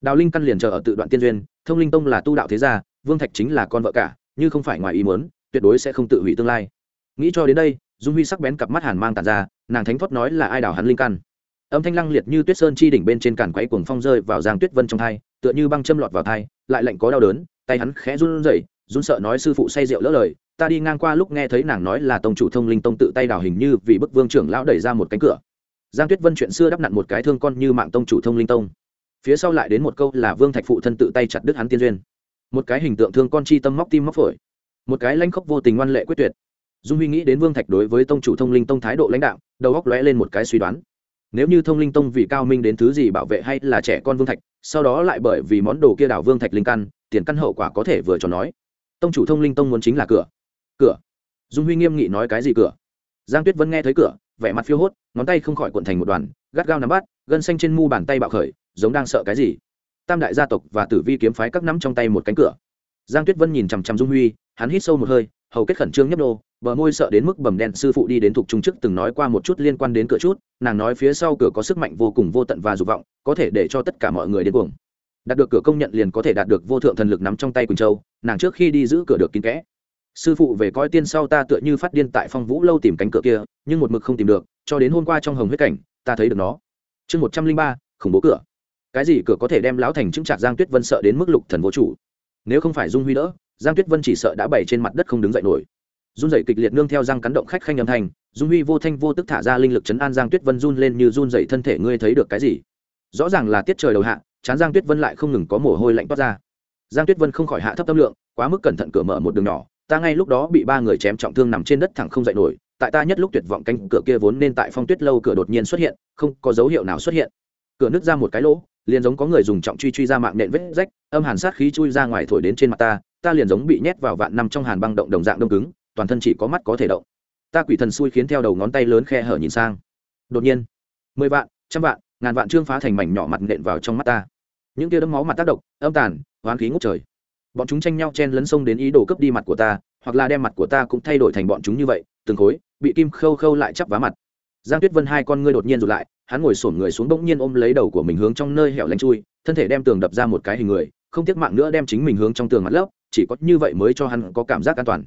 Đào linh căn liền chờ ở tự đoạn tiên duyên, thông linh tông là tu đạo thế gia, vương thạch chính là con vợ cả, như không phải ngoài ý muốn, tuyệt đối sẽ không tự hủy tương lai. Nghĩ cho đến đây, dung huy sắc bén cặp mắt hàn mang tàn ra, nàng thánh thoát nói là ai đào hắn linh căn? Âm thanh lăng liệt như tuyết sơn chi đỉnh bên trên cản quấy cuồng phong rơi vào giang tuyết vân trong thai, tựa như băng châm lọt vào thai, lại lạnh có đau đớn, tay hắn khẽ run rẩy, run sợ nói sư phụ say rượu lỡ lời, ta đi ngang qua lúc nghe thấy nàng nói là tông chủ thông linh tông tự tay đào hình như vì bức vương trưởng lão đẩy ra một cánh cửa giang tuyết vân chuyện xưa đắp nặn một cái thương con như mạng tông chủ thông linh tông. Phía sau lại đến một câu là vương thạch phụ thân tự tay chặt đứt hắn tiên duyên. Một cái hình tượng thương con chi tâm móc tim móc phổi. Một cái lanh khốc vô tình ngoan lệ quyết tuyệt. Dung huy nghĩ đến vương thạch đối với tông chủ thông linh tông thái độ lãnh đạo đầu góc lóe lên một cái suy đoán. Nếu như thông linh tông vì cao minh đến thứ gì bảo vệ hay là trẻ con vương thạch, sau đó lại bởi vì món đồ kia đảo vương thạch linh căn, tiền căn hậu quả có thể vừa cho nói. Tông chủ thông linh tông muốn chính là cửa. Cửa. Dung huy nghiêm nghị nói cái gì cửa? Giang tuyết vẫn nghe thấy cửa vẻ mặt phiêu hốt, ngón tay không khỏi cuộn thành một đoàn, gắt gao nắm bắt, gân xanh trên mu bàn tay bạo khởi, giống đang sợ cái gì. Tam đại gia tộc và tử vi kiếm phái các nắm trong tay một cánh cửa. Giang tuyết vân nhìn chằm chằm dung huy, hắn hít sâu một hơi, hầu kết khẩn trương nhấp nô, bờ môi sợ đến mức bầm đen, sư phụ đi đến thuộc trung chức từng nói qua một chút liên quan đến cửa chút, nàng nói phía sau cửa có sức mạnh vô cùng vô tận và dục vọng, có thể để cho tất cả mọi người đến cuồng. Đạt được cửa công nhận liền có thể đạt được vô thượng thần lực nắm trong tay quỳnh châu, nàng trước khi đi giữ cửa được kín kẽ sư phụ về coi tiên sau ta tựa như phát điên tại phong vũ lâu tìm cánh cửa kia, nhưng một mực không tìm được, cho đến hôm qua trong hồng huyết cảnh, ta thấy được nó. Chương một trăm linh ba, khủng bố cửa. Cái gì cửa có thể đem lão thành chứng trạc giang tuyết vân sợ đến mức lục thần vô chủ? Nếu không phải dung huy đỡ, giang tuyết vân chỉ sợ đã bày trên mặt đất không đứng dậy nổi. Run dậy kịch liệt nương theo răng cắn động khách khanh âm thanh, dung huy vô thanh vô tức thả ra linh lực chấn an giang tuyết vân run lên như run dậy thân thể, ngươi thấy được cái gì? Rõ ràng là tiết trời đầu hạ, chán giang tuyết vân lại không ngừng có mồ hôi lạnh toát ra. Giang tuyết vân không khỏi hạ thấp tâm lượng, quá mức cẩn thận cửa mở một đường nhỏ ta ngay lúc đó bị ba người chém trọng thương nằm trên đất thẳng không dậy nổi, tại ta nhất lúc tuyệt vọng cánh cửa kia vốn nên tại phong tuyết lâu cửa đột nhiên xuất hiện, không có dấu hiệu nào xuất hiện. Cửa nứt ra một cái lỗ, liền giống có người dùng trọng truy truy ra mạng nện vết rách, âm hàn sát khí chui ra ngoài thổi đến trên mặt ta ta liền giống bị nhét vào vạn năm trong hàn băng động đồng dạng đông cứng, toàn thân chỉ có mắt có thể động. Ta quỷ thần xui khiến theo đầu ngón tay lớn khe hở nhìn sang. Đột nhiên, mười vạn, trăm vạn, ngàn vạn trương phá thành mảnh nhỏ mặt nện vào trong mắt ta. Những tia đấm máu mặt tác động, âm tàn, hoán khí ngốc trời bọn chúng tranh nhau chen lấn sông đến ý đồ cướp đi mặt của ta, hoặc là đem mặt của ta cũng thay đổi thành bọn chúng như vậy, từng khối, bị kim khâu khâu lại chắp vá mặt. Giang tuyết vân hai con ngươi đột nhiên rụt lại, hắn ngồi sổm người xuống bỗng nhiên ôm lấy đầu của mình hướng trong nơi hẻo lánh chui, thân thể đem tường đập ra một cái hình người, không tiếc mạng nữa đem chính mình hướng trong tường mặt lớp chỉ có như vậy mới cho hắn có cảm giác an toàn.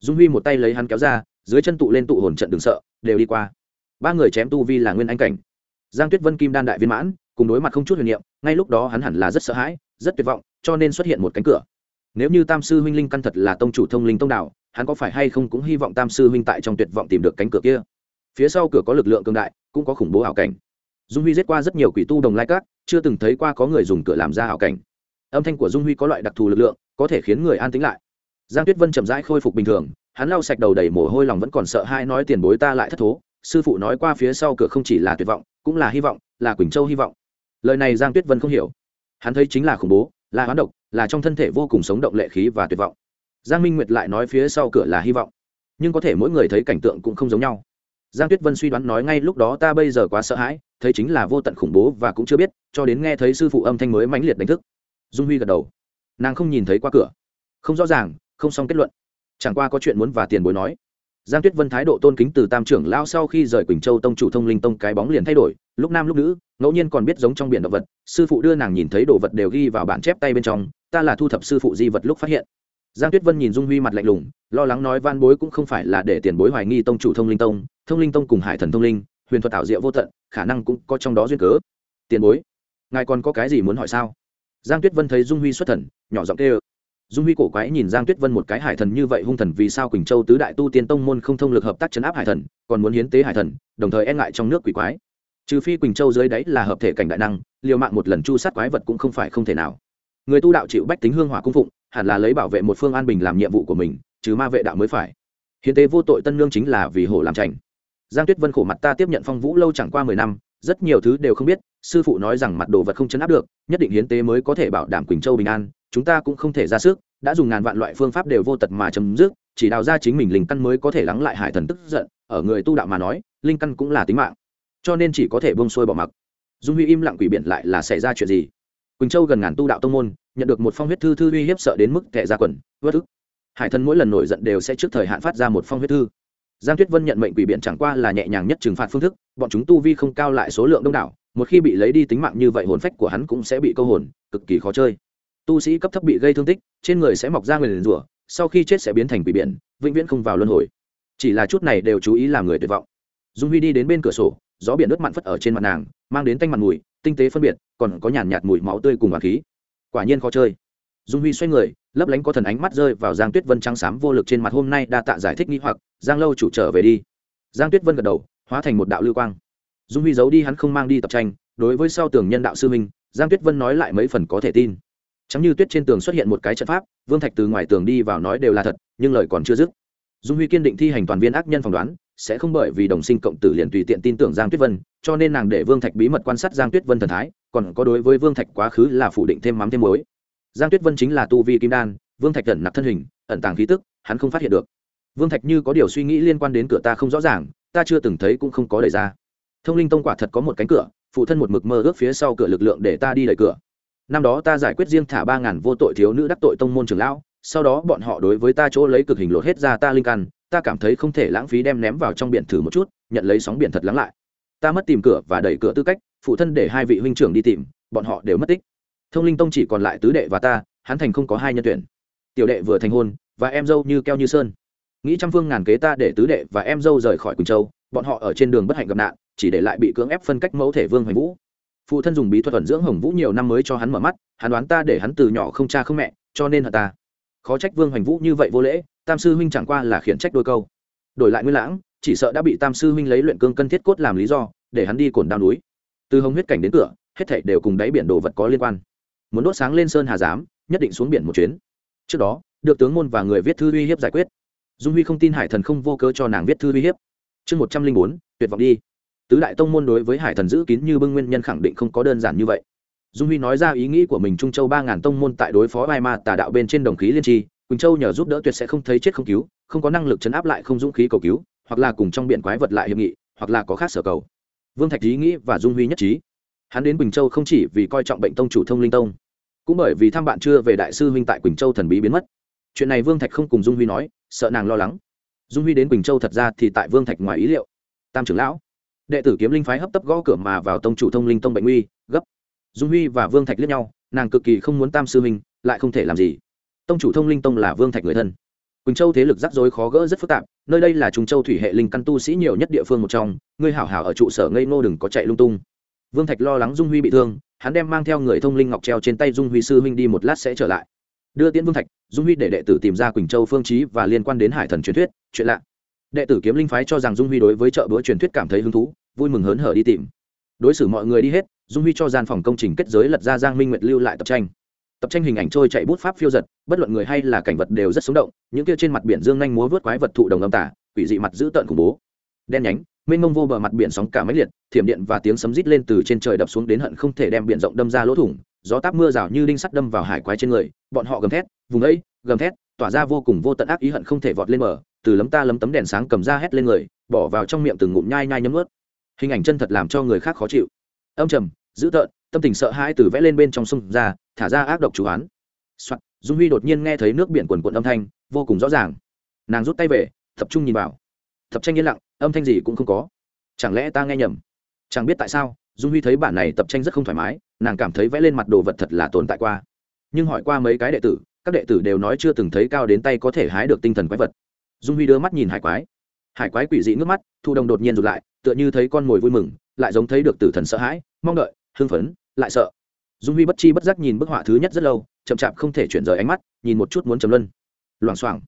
Dung huy một tay lấy hắn kéo ra, dưới chân tụ lên tụ hồn trận đừng sợ, đều đi qua. Ba người chém tu vi là nguyên anh cảnh. Giang tuyết vân kim đan đại viên mãn, cùng đối mặt không chút huyền niệm, ngay lúc đó hắn hẳn là rất sợ hãi, rất tuyệt vọng, cho nên xuất hiện một cánh cửa nếu như tam sư huynh linh căn thật là tông chủ thông linh tông đạo hắn có phải hay không cũng hy vọng tam sư huynh tại trong tuyệt vọng tìm được cánh cửa kia? Phía sau cửa có lực lượng cường đại cũng có khủng bố ảo cảnh. Dung huy giết qua rất nhiều quỷ tu đồng lai cát, chưa từng thấy qua có người dùng cửa làm ra ảo cảnh. Âm thanh của dung huy có loại đặc thù lực lượng có thể khiến người an tĩnh lại. Giang tuyết vân chậm rãi khôi phục bình thường hắn lau sạch đầu đầy mồ hôi lòng vẫn còn sợ hai nói tiền bối ta lại thất thố. Sư phụ nói qua phía sau cửa không chỉ là tuyệt vọng cũng là hy vọng là quỳnh châu hy vọng. Lời này giang tuyết vân không hiểu. Hắn thấy chính là khủng bố là hoán độc là trong thân thể vô cùng sống động lệ khí và tuyệt vọng. Giang minh nguyệt lại nói phía sau cửa là hy vọng, nhưng có thể mỗi người thấy cảnh tượng cũng không giống nhau. Giang tuyết vân suy đoán nói ngay lúc đó ta bây giờ quá sợ hãi, thấy chính là vô tận khủng bố và cũng chưa biết, cho đến nghe thấy sư phụ âm thanh mới mãnh liệt đánh thức. Dung huy gật đầu. Nàng không nhìn thấy qua cửa. Không rõ ràng, không xong kết luận. Chẳng qua có chuyện muốn và tiền bối nói giang tuyết vân thái độ tôn kính từ tam trưởng lao sau khi rời quỳnh châu tông chủ thông linh tông cái bóng liền thay đổi, lúc nam lúc nữ, ngẫu nhiên còn biết giống trong biển động vật, sư phụ đưa nàng nhìn thấy đồ vật đều ghi vào bản chép tay bên trong, ta là thu thập sư phụ di vật lúc phát hiện. Giang tuyết vân nhìn dung huy mặt lạnh lùng, lo lắng nói van bối cũng không phải là để tiền bối hoài nghi tông chủ thông linh tông, thông linh tông cùng hải thần thông linh, huyền thuật ảo diệu vô tận, khả năng cũng có trong đó duyên cớ. Tiền bối, ngài còn có cái gì muốn hỏi sao? Giang tuyết vân thấy dung huy xuất thần, nhỏ giọng kêu dung huy cổ quái nhìn giang tuyết vân một cái hải thần như vậy hung thần vì sao quỳnh châu tứ đại tu tiên tông môn không thông lực hợp tác chấn áp hải thần, còn muốn hiến tế hải thần, đồng thời e ngại trong nước quỷ quái. Trừ phi quỳnh châu dưới đáy là hợp thể cảnh đại năng, liều mạng một lần chu sát quái vật cũng không phải không thể nào. Người tu đạo chịu bách tính hương hỏa cung phụng, hẳn là lấy bảo vệ một phương an bình làm nhiệm vụ của mình, trừ ma vệ đạo mới phải. Hiến tế vô tội tân lương chính là vì hổ làm trành giang tuyết vân khổ mặt ta tiếp nhận phong vũ lâu chẳng qua mười năm, rất nhiều thứ đều không biết, sư phụ nói rằng mặt đồ vật không chấn áp được, nhất định hiến tế mới có thể bảo đảm quỳnh châu bình an chúng ta cũng không thể ra sức, đã dùng ngàn vạn loại phương pháp đều vô tật mà chấm dứt, chỉ đào ra chính mình linh căn mới có thể lắng lại hải thần tức giận, ở người tu đạo mà nói, linh căn cũng là tính mạng. Cho nên chỉ có thể bông xuôi bỏ mặc. Dung huy im lặng quỷ biện lại là xảy ra chuyện gì? Quỳnh châu gần ngàn tu đạo tông môn, nhận được một phong huyết thư thư uy hiếp sợ đến mức tệ ra quần vớt ức. Hải thần mỗi lần nổi giận đều sẽ trước thời hạn phát ra một phong huyết thư. Giang tuyết vân nhận mệnh quỷ biện chẳng qua là nhẹ nhàng nhất trừng phạt phương thức, bọn chúng tu vi không cao lại số lượng đông đảo, một khi bị lấy đi tính mạng như vậy hồn phách của hắn cũng sẽ bị câu hồn, cực kỳ khó chơi tu sĩ cấp thấp bị gây thương tích, trên người sẽ mọc ra người liền rủa, sau khi chết sẽ biến thành quỷ biển, vĩnh viễn không vào luân hồi. Chỉ là chút này đều chú ý làm người tuyệt vọng. Dung huy đi đến bên cửa sổ, gió biển nước mặn phất ở trên mặt nàng, mang đến tanh mặt mùi, tinh tế phân biệt, còn có nhàn nhạt mùi máu tươi cùng hoàng khí. Quả nhiên khó chơi. Dung huy xoay người, lấp lánh có thần ánh mắt rơi vào giang tuyết vân trắng xám vô lực trên mặt hôm nay đa tạ giải thích nghĩ hoặc, giang lâu chủ trở về đi. Giang tuyết vân gật đầu, hóa thành một đạo lưu quang. Dung huy giấu đi hắn không mang đi tập tranh, đối với sau tường nhân đạo sư minh giang tuyết vân nói lại mấy phần có thể tin chẳng như tuyết trên tường xuất hiện một cái trận pháp, vương thạch từ ngoài tường đi vào nói đều là thật, nhưng lời còn chưa dứt. Dung huy kiên định thi hành toàn viên ác nhân phỏng đoán, sẽ không bởi vì đồng sinh cộng tử liền tùy tiện tin tưởng giang tuyết vân, cho nên nàng để vương thạch bí mật quan sát giang tuyết vân thần thái, còn có đối với vương thạch quá khứ là phủ định thêm mắm thêm muối. Giang tuyết vân chính là tu vi kim đan, vương thạch ẩn nặc thân hình, ẩn tàng khí tức, hắn không phát hiện được. Vương thạch như có điều suy nghĩ liên quan đến cửa ta không rõ ràng, ta chưa từng thấy cũng không có đẩy ra. Thông linh tông quả thật có một cánh cửa, phụ thân một mực mơ ước phía sau cửa lực lượng để ta đi đẩy cửa năm đó ta giải quyết riêng thả ba ngàn vô tội thiếu nữ đắc tội tông môn trưởng lão, sau đó bọn họ đối với ta chỗ lấy cực hình lột hết ra ta linh căn, ta cảm thấy không thể lãng phí đem ném vào trong biển thử một chút, nhận lấy sóng biển thật lắng lại. Ta mất tìm cửa và đẩy cửa tư cách, phụ thân để hai vị huynh trưởng đi tìm, bọn họ đều mất tích. Thông linh tông chỉ còn lại tứ đệ và ta, hắn thành không có hai nhân tuyển. Tiểu đệ vừa thành hôn, và em dâu như keo như sơn. Nghĩ trăm phương ngàn kế ta để tứ đệ và em dâu rời khỏi quỳnh châu, bọn họ ở trên đường bất hạnh gặp nạn, chỉ để lại bị cưỡng ép phân cách mẫu thể vương hoành vũ phụ thân dùng bí thuật thuận dưỡng hồng vũ nhiều năm mới cho hắn mở mắt, hắn đoán ta để hắn từ nhỏ không cha không mẹ, cho nên hận ta. Khó trách vương hoành vũ như vậy vô lễ, tam sư huynh chẳng qua là khiển trách đôi câu. Đổi lại nguyên lãng, chỉ sợ đã bị tam sư huynh lấy luyện cương cân thiết cốt làm lý do, để hắn đi cồn đao núi. Từ hồng huyết cảnh đến cửa, hết thảy đều cùng đáy biển đồ vật có liên quan. Muốn đốt sáng lên sơn hà giám, nhất định xuống biển một chuyến. Trước đó, được tướng môn và người viết thư uy hiếp giải quyết. Dung huy không tin hải thần không vô cớ cho nàng viết thư uy hiếp. Chương một trăm linh bốn, tuyệt vọng đi tứ đại tông môn đối với hải thần giữ kín như bưng nguyên nhân khẳng định không có đơn giản như vậy. Dung huy nói ra ý nghĩ của mình trung châu ba ngàn tông môn tại đối phó vai ma tà đạo bên trên đồng khí liên tri, quỳnh châu nhờ giúp đỡ tuyệt sẽ không thấy chết không cứu, không có năng lực chấn áp lại không dũng khí cầu cứu, hoặc là cùng trong biển quái vật lại hiệp nghị, hoặc là có khác sở cầu. Vương thạch ý nghĩ và dung huy nhất trí. Hắn đến quỳnh châu không chỉ vì coi trọng bệnh tông chủ thông linh tông, cũng bởi vì thăm bạn chưa về đại sư huynh tại quỳnh châu thần bí biến mất. Chuyện này vương thạch không cùng dung huy nói, sợ nàng lo lắng. Dung huy đến quỳnh châu thật ra thì tại vương thạch ngoài ý liệu. Tam trưởng lão đệ tử kiếm linh phái hấp tấp gõ cửa mà vào tông chủ thông linh tông bệnh uy, gấp. Dung huy và vương thạch liếc nhau, nàng cực kỳ không muốn tam sư huynh, lại không thể làm gì. Tông chủ thông linh tông là vương thạch người thân. Quỳnh châu thế lực rắc rối khó gỡ rất phức tạp, nơi đây là trung châu thủy hệ linh căn tu sĩ nhiều nhất địa phương một trong, ngươi hảo hảo ở trụ sở ngây ngô đừng có chạy lung tung. Vương thạch lo lắng dung huy bị thương, hắn đem mang theo người thông linh ngọc treo trên tay dung huy sư huynh đi một lát sẽ trở lại. Đưa tiễn vương thạch, dung huy để đệ tử tìm ra quỳnh châu phương trí và liên quan đến hải thần truyền thuyết, chuyện lạ. Đệ tử kiếm linh phái cho rằng dung huy đối với chợ bữa truyền thuyết cảm thấy hứng thú vui mừng hớn hở đi tìm. Đối xử mọi người đi hết, dung huy cho gian phòng công trình kết giới lật ra giang minh nguyệt lưu lại tập tranh. Tập tranh hình ảnh trôi chạy bút pháp phiêu giật, bất luận người hay là cảnh vật đều rất sống động, những kia trên mặt biển dương nhanh múa vớt quái vật thụ đồng âm tả, quỷ dị mặt dữ tợn khủng bố. Đen nhánh, mênh mông vô bờ mặt biển sóng cả máy liệt, thiểm điện và tiếng sấm rít lên từ trên trời đập xuống đến hận không thể đem biển rộng đâm ra lỗ thủng, gió táp mưa rào như đinh sắt đâm vào hải quái trên người, bọn họ gầm thét, vùng ấy, gầm thét, tỏa ra vô cùng vô tận ác ý hận không thể vọt lên mở từ lấm ta lấm tấm đèn sáng cầm ra hét lên người, bỏ vào trong miệng từng ngụm nhai nhai nhấm ướt hình ảnh chân thật làm cho người khác khó chịu. Âm trầm dữ tợn tâm tình sợ hãi từ vẽ lên bên trong sông ra thả ra ác độc chủ án Soạn, dung huy đột nhiên nghe thấy nước biển quần quận âm thanh vô cùng rõ ràng. Nàng rút tay về tập trung nhìn vào. Tập tranh yên lặng âm thanh gì cũng không có. Chẳng lẽ ta nghe nhầm? Chẳng biết tại sao dung huy thấy bản này tập tranh rất không thoải mái nàng cảm thấy vẽ lên mặt đồ vật thật là tồn tại qua. Nhưng hỏi qua mấy cái đệ tử các đệ tử đều nói chưa từng thấy cao đến tay có thể hái được tinh thần quái vật. Dung huy đưa mắt nhìn hải quái hải quái quỷ dị nước mắt, thu đồng đột nhiên rụt lại, tựa như thấy con mồi vui mừng, lại giống thấy được tử thần sợ hãi, mong đợi, hưng phấn, lại sợ. Dung huy bất chi bất giác nhìn bức họa thứ nhất rất lâu, chậm chạp không thể chuyển rời ánh mắt, nhìn một chút muốn chấm luân. Loảng xoảng.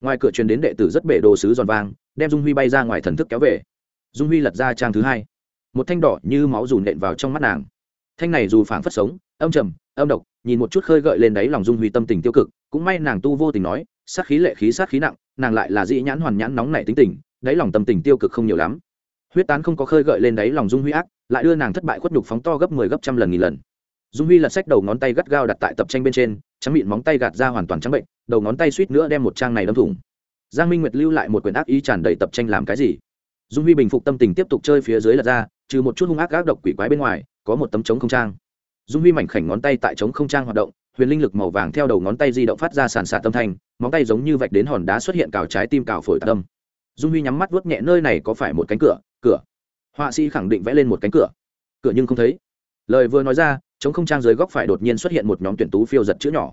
Ngoài cửa truyền đến đệ tử rất bể đồ sứ giòn vang, đem dung huy bay ra ngoài thần thức kéo về. Dung huy lật ra trang thứ hai. Một thanh đỏ như máu dù nện vào trong mắt nàng. Thanh này dù phảng phất sống, âm trầm, âm độc, nhìn một chút khơi gợi lên đáy lòng dung huy tâm tình tiêu cực, cũng may nàng tu vô tình nói, sát khí lệ khí sát khí nặng, nàng lại là dĩ nhãn hoàn nhãn nóng nảy tính tình đáy lòng tâm tình tiêu cực không nhiều lắm. Huyết tán không có khơi gợi lên đáy lòng dung huy ác, lại đưa nàng thất bại khuất nhục phóng to gấp mười 10 gấp trăm lần nghìn lần. Dung huy lật sách đầu ngón tay gắt gao đặt tại tập tranh bên trên, trắng mịn móng tay gạt ra hoàn toàn trắng bệnh, đầu ngón tay suýt nữa đem một trang này đâm thủng. Giang minh nguyệt lưu lại một quyển ác ý tràn đầy tập tranh làm cái gì? Dung huy bình phục tâm tình tiếp tục chơi phía dưới lật ra, trừ một chút hung ác gác độc quỷ quái bên ngoài, có một tấm trống không trang. Dung huy mảnh khảnh ngón tay tại trống không trang hoạt động, huyền linh lực màu vàng theo đầu ngón tay di động phát ra sàn sạt tâm thanh, móng tay giống như vạch đến hòn đá xuất hiện cào trái tim cào phổi tâm dung huy nhắm mắt vuốt nhẹ nơi này có phải một cánh cửa? Cửa. Họa sĩ khẳng định vẽ lên một cánh cửa. Cửa nhưng không thấy. Lời vừa nói ra chống không trang dưới góc phải đột nhiên xuất hiện một nhóm tuyển tú phiêu giật chữ nhỏ.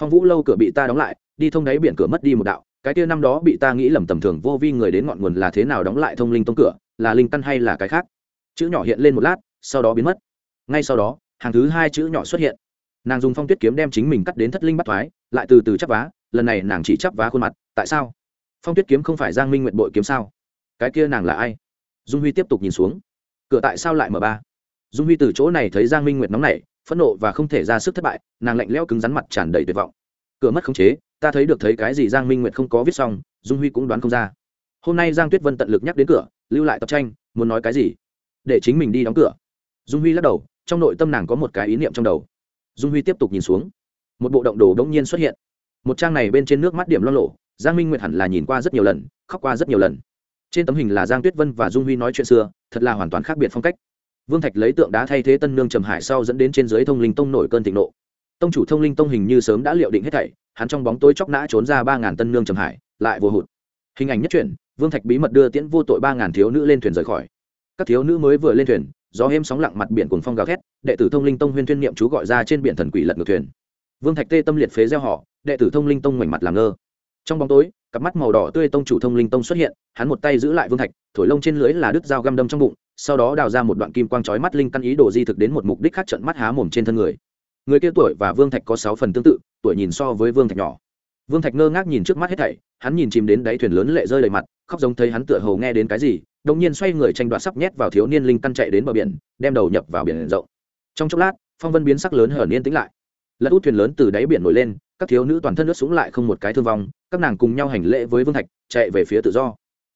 Phong vũ lâu cửa bị ta đóng lại, đi thông đáy biển cửa mất đi một đạo. Cái kia năm đó bị ta nghĩ lầm tầm thường vô vi người đến ngọn nguồn là thế nào đóng lại thông linh tông cửa? Là linh căn hay là cái khác? Chữ nhỏ hiện lên một lát, sau đó biến mất. Ngay sau đó, hàng thứ hai chữ nhỏ xuất hiện. Nàng dùng phong tuyết kiếm đem chính mình cắt đến thất linh bắt thoái, lại từ từ chắp vá. Lần này nàng chỉ chắp vá khuôn mặt, tại sao? Phong tuyết kiếm không phải giang minh nguyện bội kiếm sao? Cái kia nàng là ai? Dung huy tiếp tục nhìn xuống. Cửa tại sao lại mở ba? Dung huy từ chỗ này thấy giang minh nguyệt nóng nảy, phẫn nộ và không thể ra sức thất bại, nàng lạnh lẽo cứng rắn mặt tràn đầy tuyệt vọng. Cửa mất khống chế, ta thấy được thấy cái gì giang minh nguyệt không có viết xong, dung huy cũng đoán không ra. Hôm nay giang tuyết vân tận lực nhắc đến cửa, lưu lại tập tranh, muốn nói cái gì? Để chính mình đi đóng cửa. Dung huy lắc đầu, trong nội tâm nàng có một cái ý niệm trong đầu. Dung huy tiếp tục nhìn xuống. Một bộ động đồ đ ỗ n g nhiên xuất hiện. Một trang này bên trên nước mắt điểm lo lộ giang minh nguyệt hẳn là nhìn qua rất nhiều lần, khóc qua rất nhiều lần. Trên tấm hình là giang tuyết vân và dung huy nói chuyện xưa, thật là hoàn toàn khác biệt phong cách. Vương thạch lấy tượng đá thay thế tân nương trầm hải sau dẫn đến trên dưới thông linh tông nổi cơn thịnh nộ. Tông chủ thông linh tông hình như sớm đã liệu định hết thảy, hắn trong bóng tối chóc nã trốn ra ba ngàn tân nương trầm hải, lại vô hụt. Hình ảnh nhất truyện, vương thạch bí mật đưa tiễn vô tội ba ngàn thiếu nữ lên thuyền rời khỏi. Các thiếu nữ mới vừa lên thuyền, gió êm sóng lặng mặt biển cùng phong gào thét, đệ tử thông linh tông huyên thuyên niệm chú gọi ra trên biển thần quỷ lật ngược thuyền. Vương thạch tê tâm liệt phế gieo họ, đệ tử thông linh tông ngoảnh mặt làm ngơ trong bóng tối, cặp mắt màu đỏ tươi tông chủ thông linh tông xuất hiện, hắn một tay giữ lại vương thạch, thổi lông trên lưới là đứt dao găm đâm trong bụng, sau đó đào ra một đoạn kim quang chói mắt linh căn ý đồ di thực đến một mục đích khác trận mắt há mồm trên thân người. Người kia tuổi và vương thạch có sáu phần tương tự, tuổi nhìn so với vương thạch nhỏ. Vương thạch ngơ ngác nhìn trước mắt hết thảy, hắn nhìn chìm đến đáy thuyền lớn lệ rơi đầy mặt, khóc giống thấy hắn tựa hồ nghe đến cái gì, đột nhiên xoay người tranh đoạt sắp nhét vào thiếu niên linh căn chạy đến bờ biển, đem đầu nhập vào biển rộng. Trong chốc lát, phong vân biến sắc lớn hở niên tĩnh lại. Lật út thuyền lớn từ đáy biển nổi lên các thiếu nữ toàn thân nước súng lại không một cái thương vong, các nàng cùng nhau hành lễ với vương thạch, chạy về phía tự do.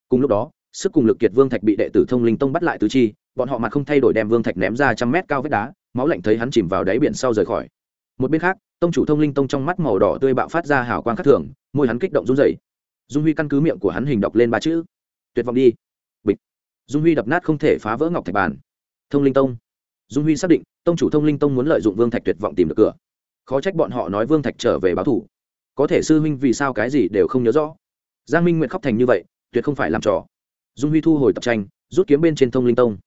Cùng lúc đó, sức cùng lực kiệt vương thạch bị đệ tử thông linh tông bắt lại tứ chi, bọn họ mặt không thay đổi đem vương thạch ném ra trăm mét cao vết đá, máu lạnh thấy hắn chìm vào đáy biển sau rời khỏi. Một bên khác, tông chủ thông linh tông trong mắt màu đỏ tươi bạo phát ra hào quang khắc thường, môi hắn kích động run rẩy. Dung huy căn cứ miệng của hắn hình đọc lên ba chữ. Tuyệt vọng đi. Bịch. Dung huy đập nát không thể phá vỡ ngọc thạch bàn. Thông linh tông. Dung huy xác định, tông chủ thông linh tông muốn lợi dụng vương thạch tuyệt vọng tìm được cửa khó trách bọn họ nói vương thạch trở về báo thủ. Có thể sư huynh vì sao cái gì đều không nhớ rõ. Giang minh nguyện khóc thành như vậy, tuyệt không phải làm trò. Dung huy thu hồi tập tranh, rút kiếm bên trên thông linh tông.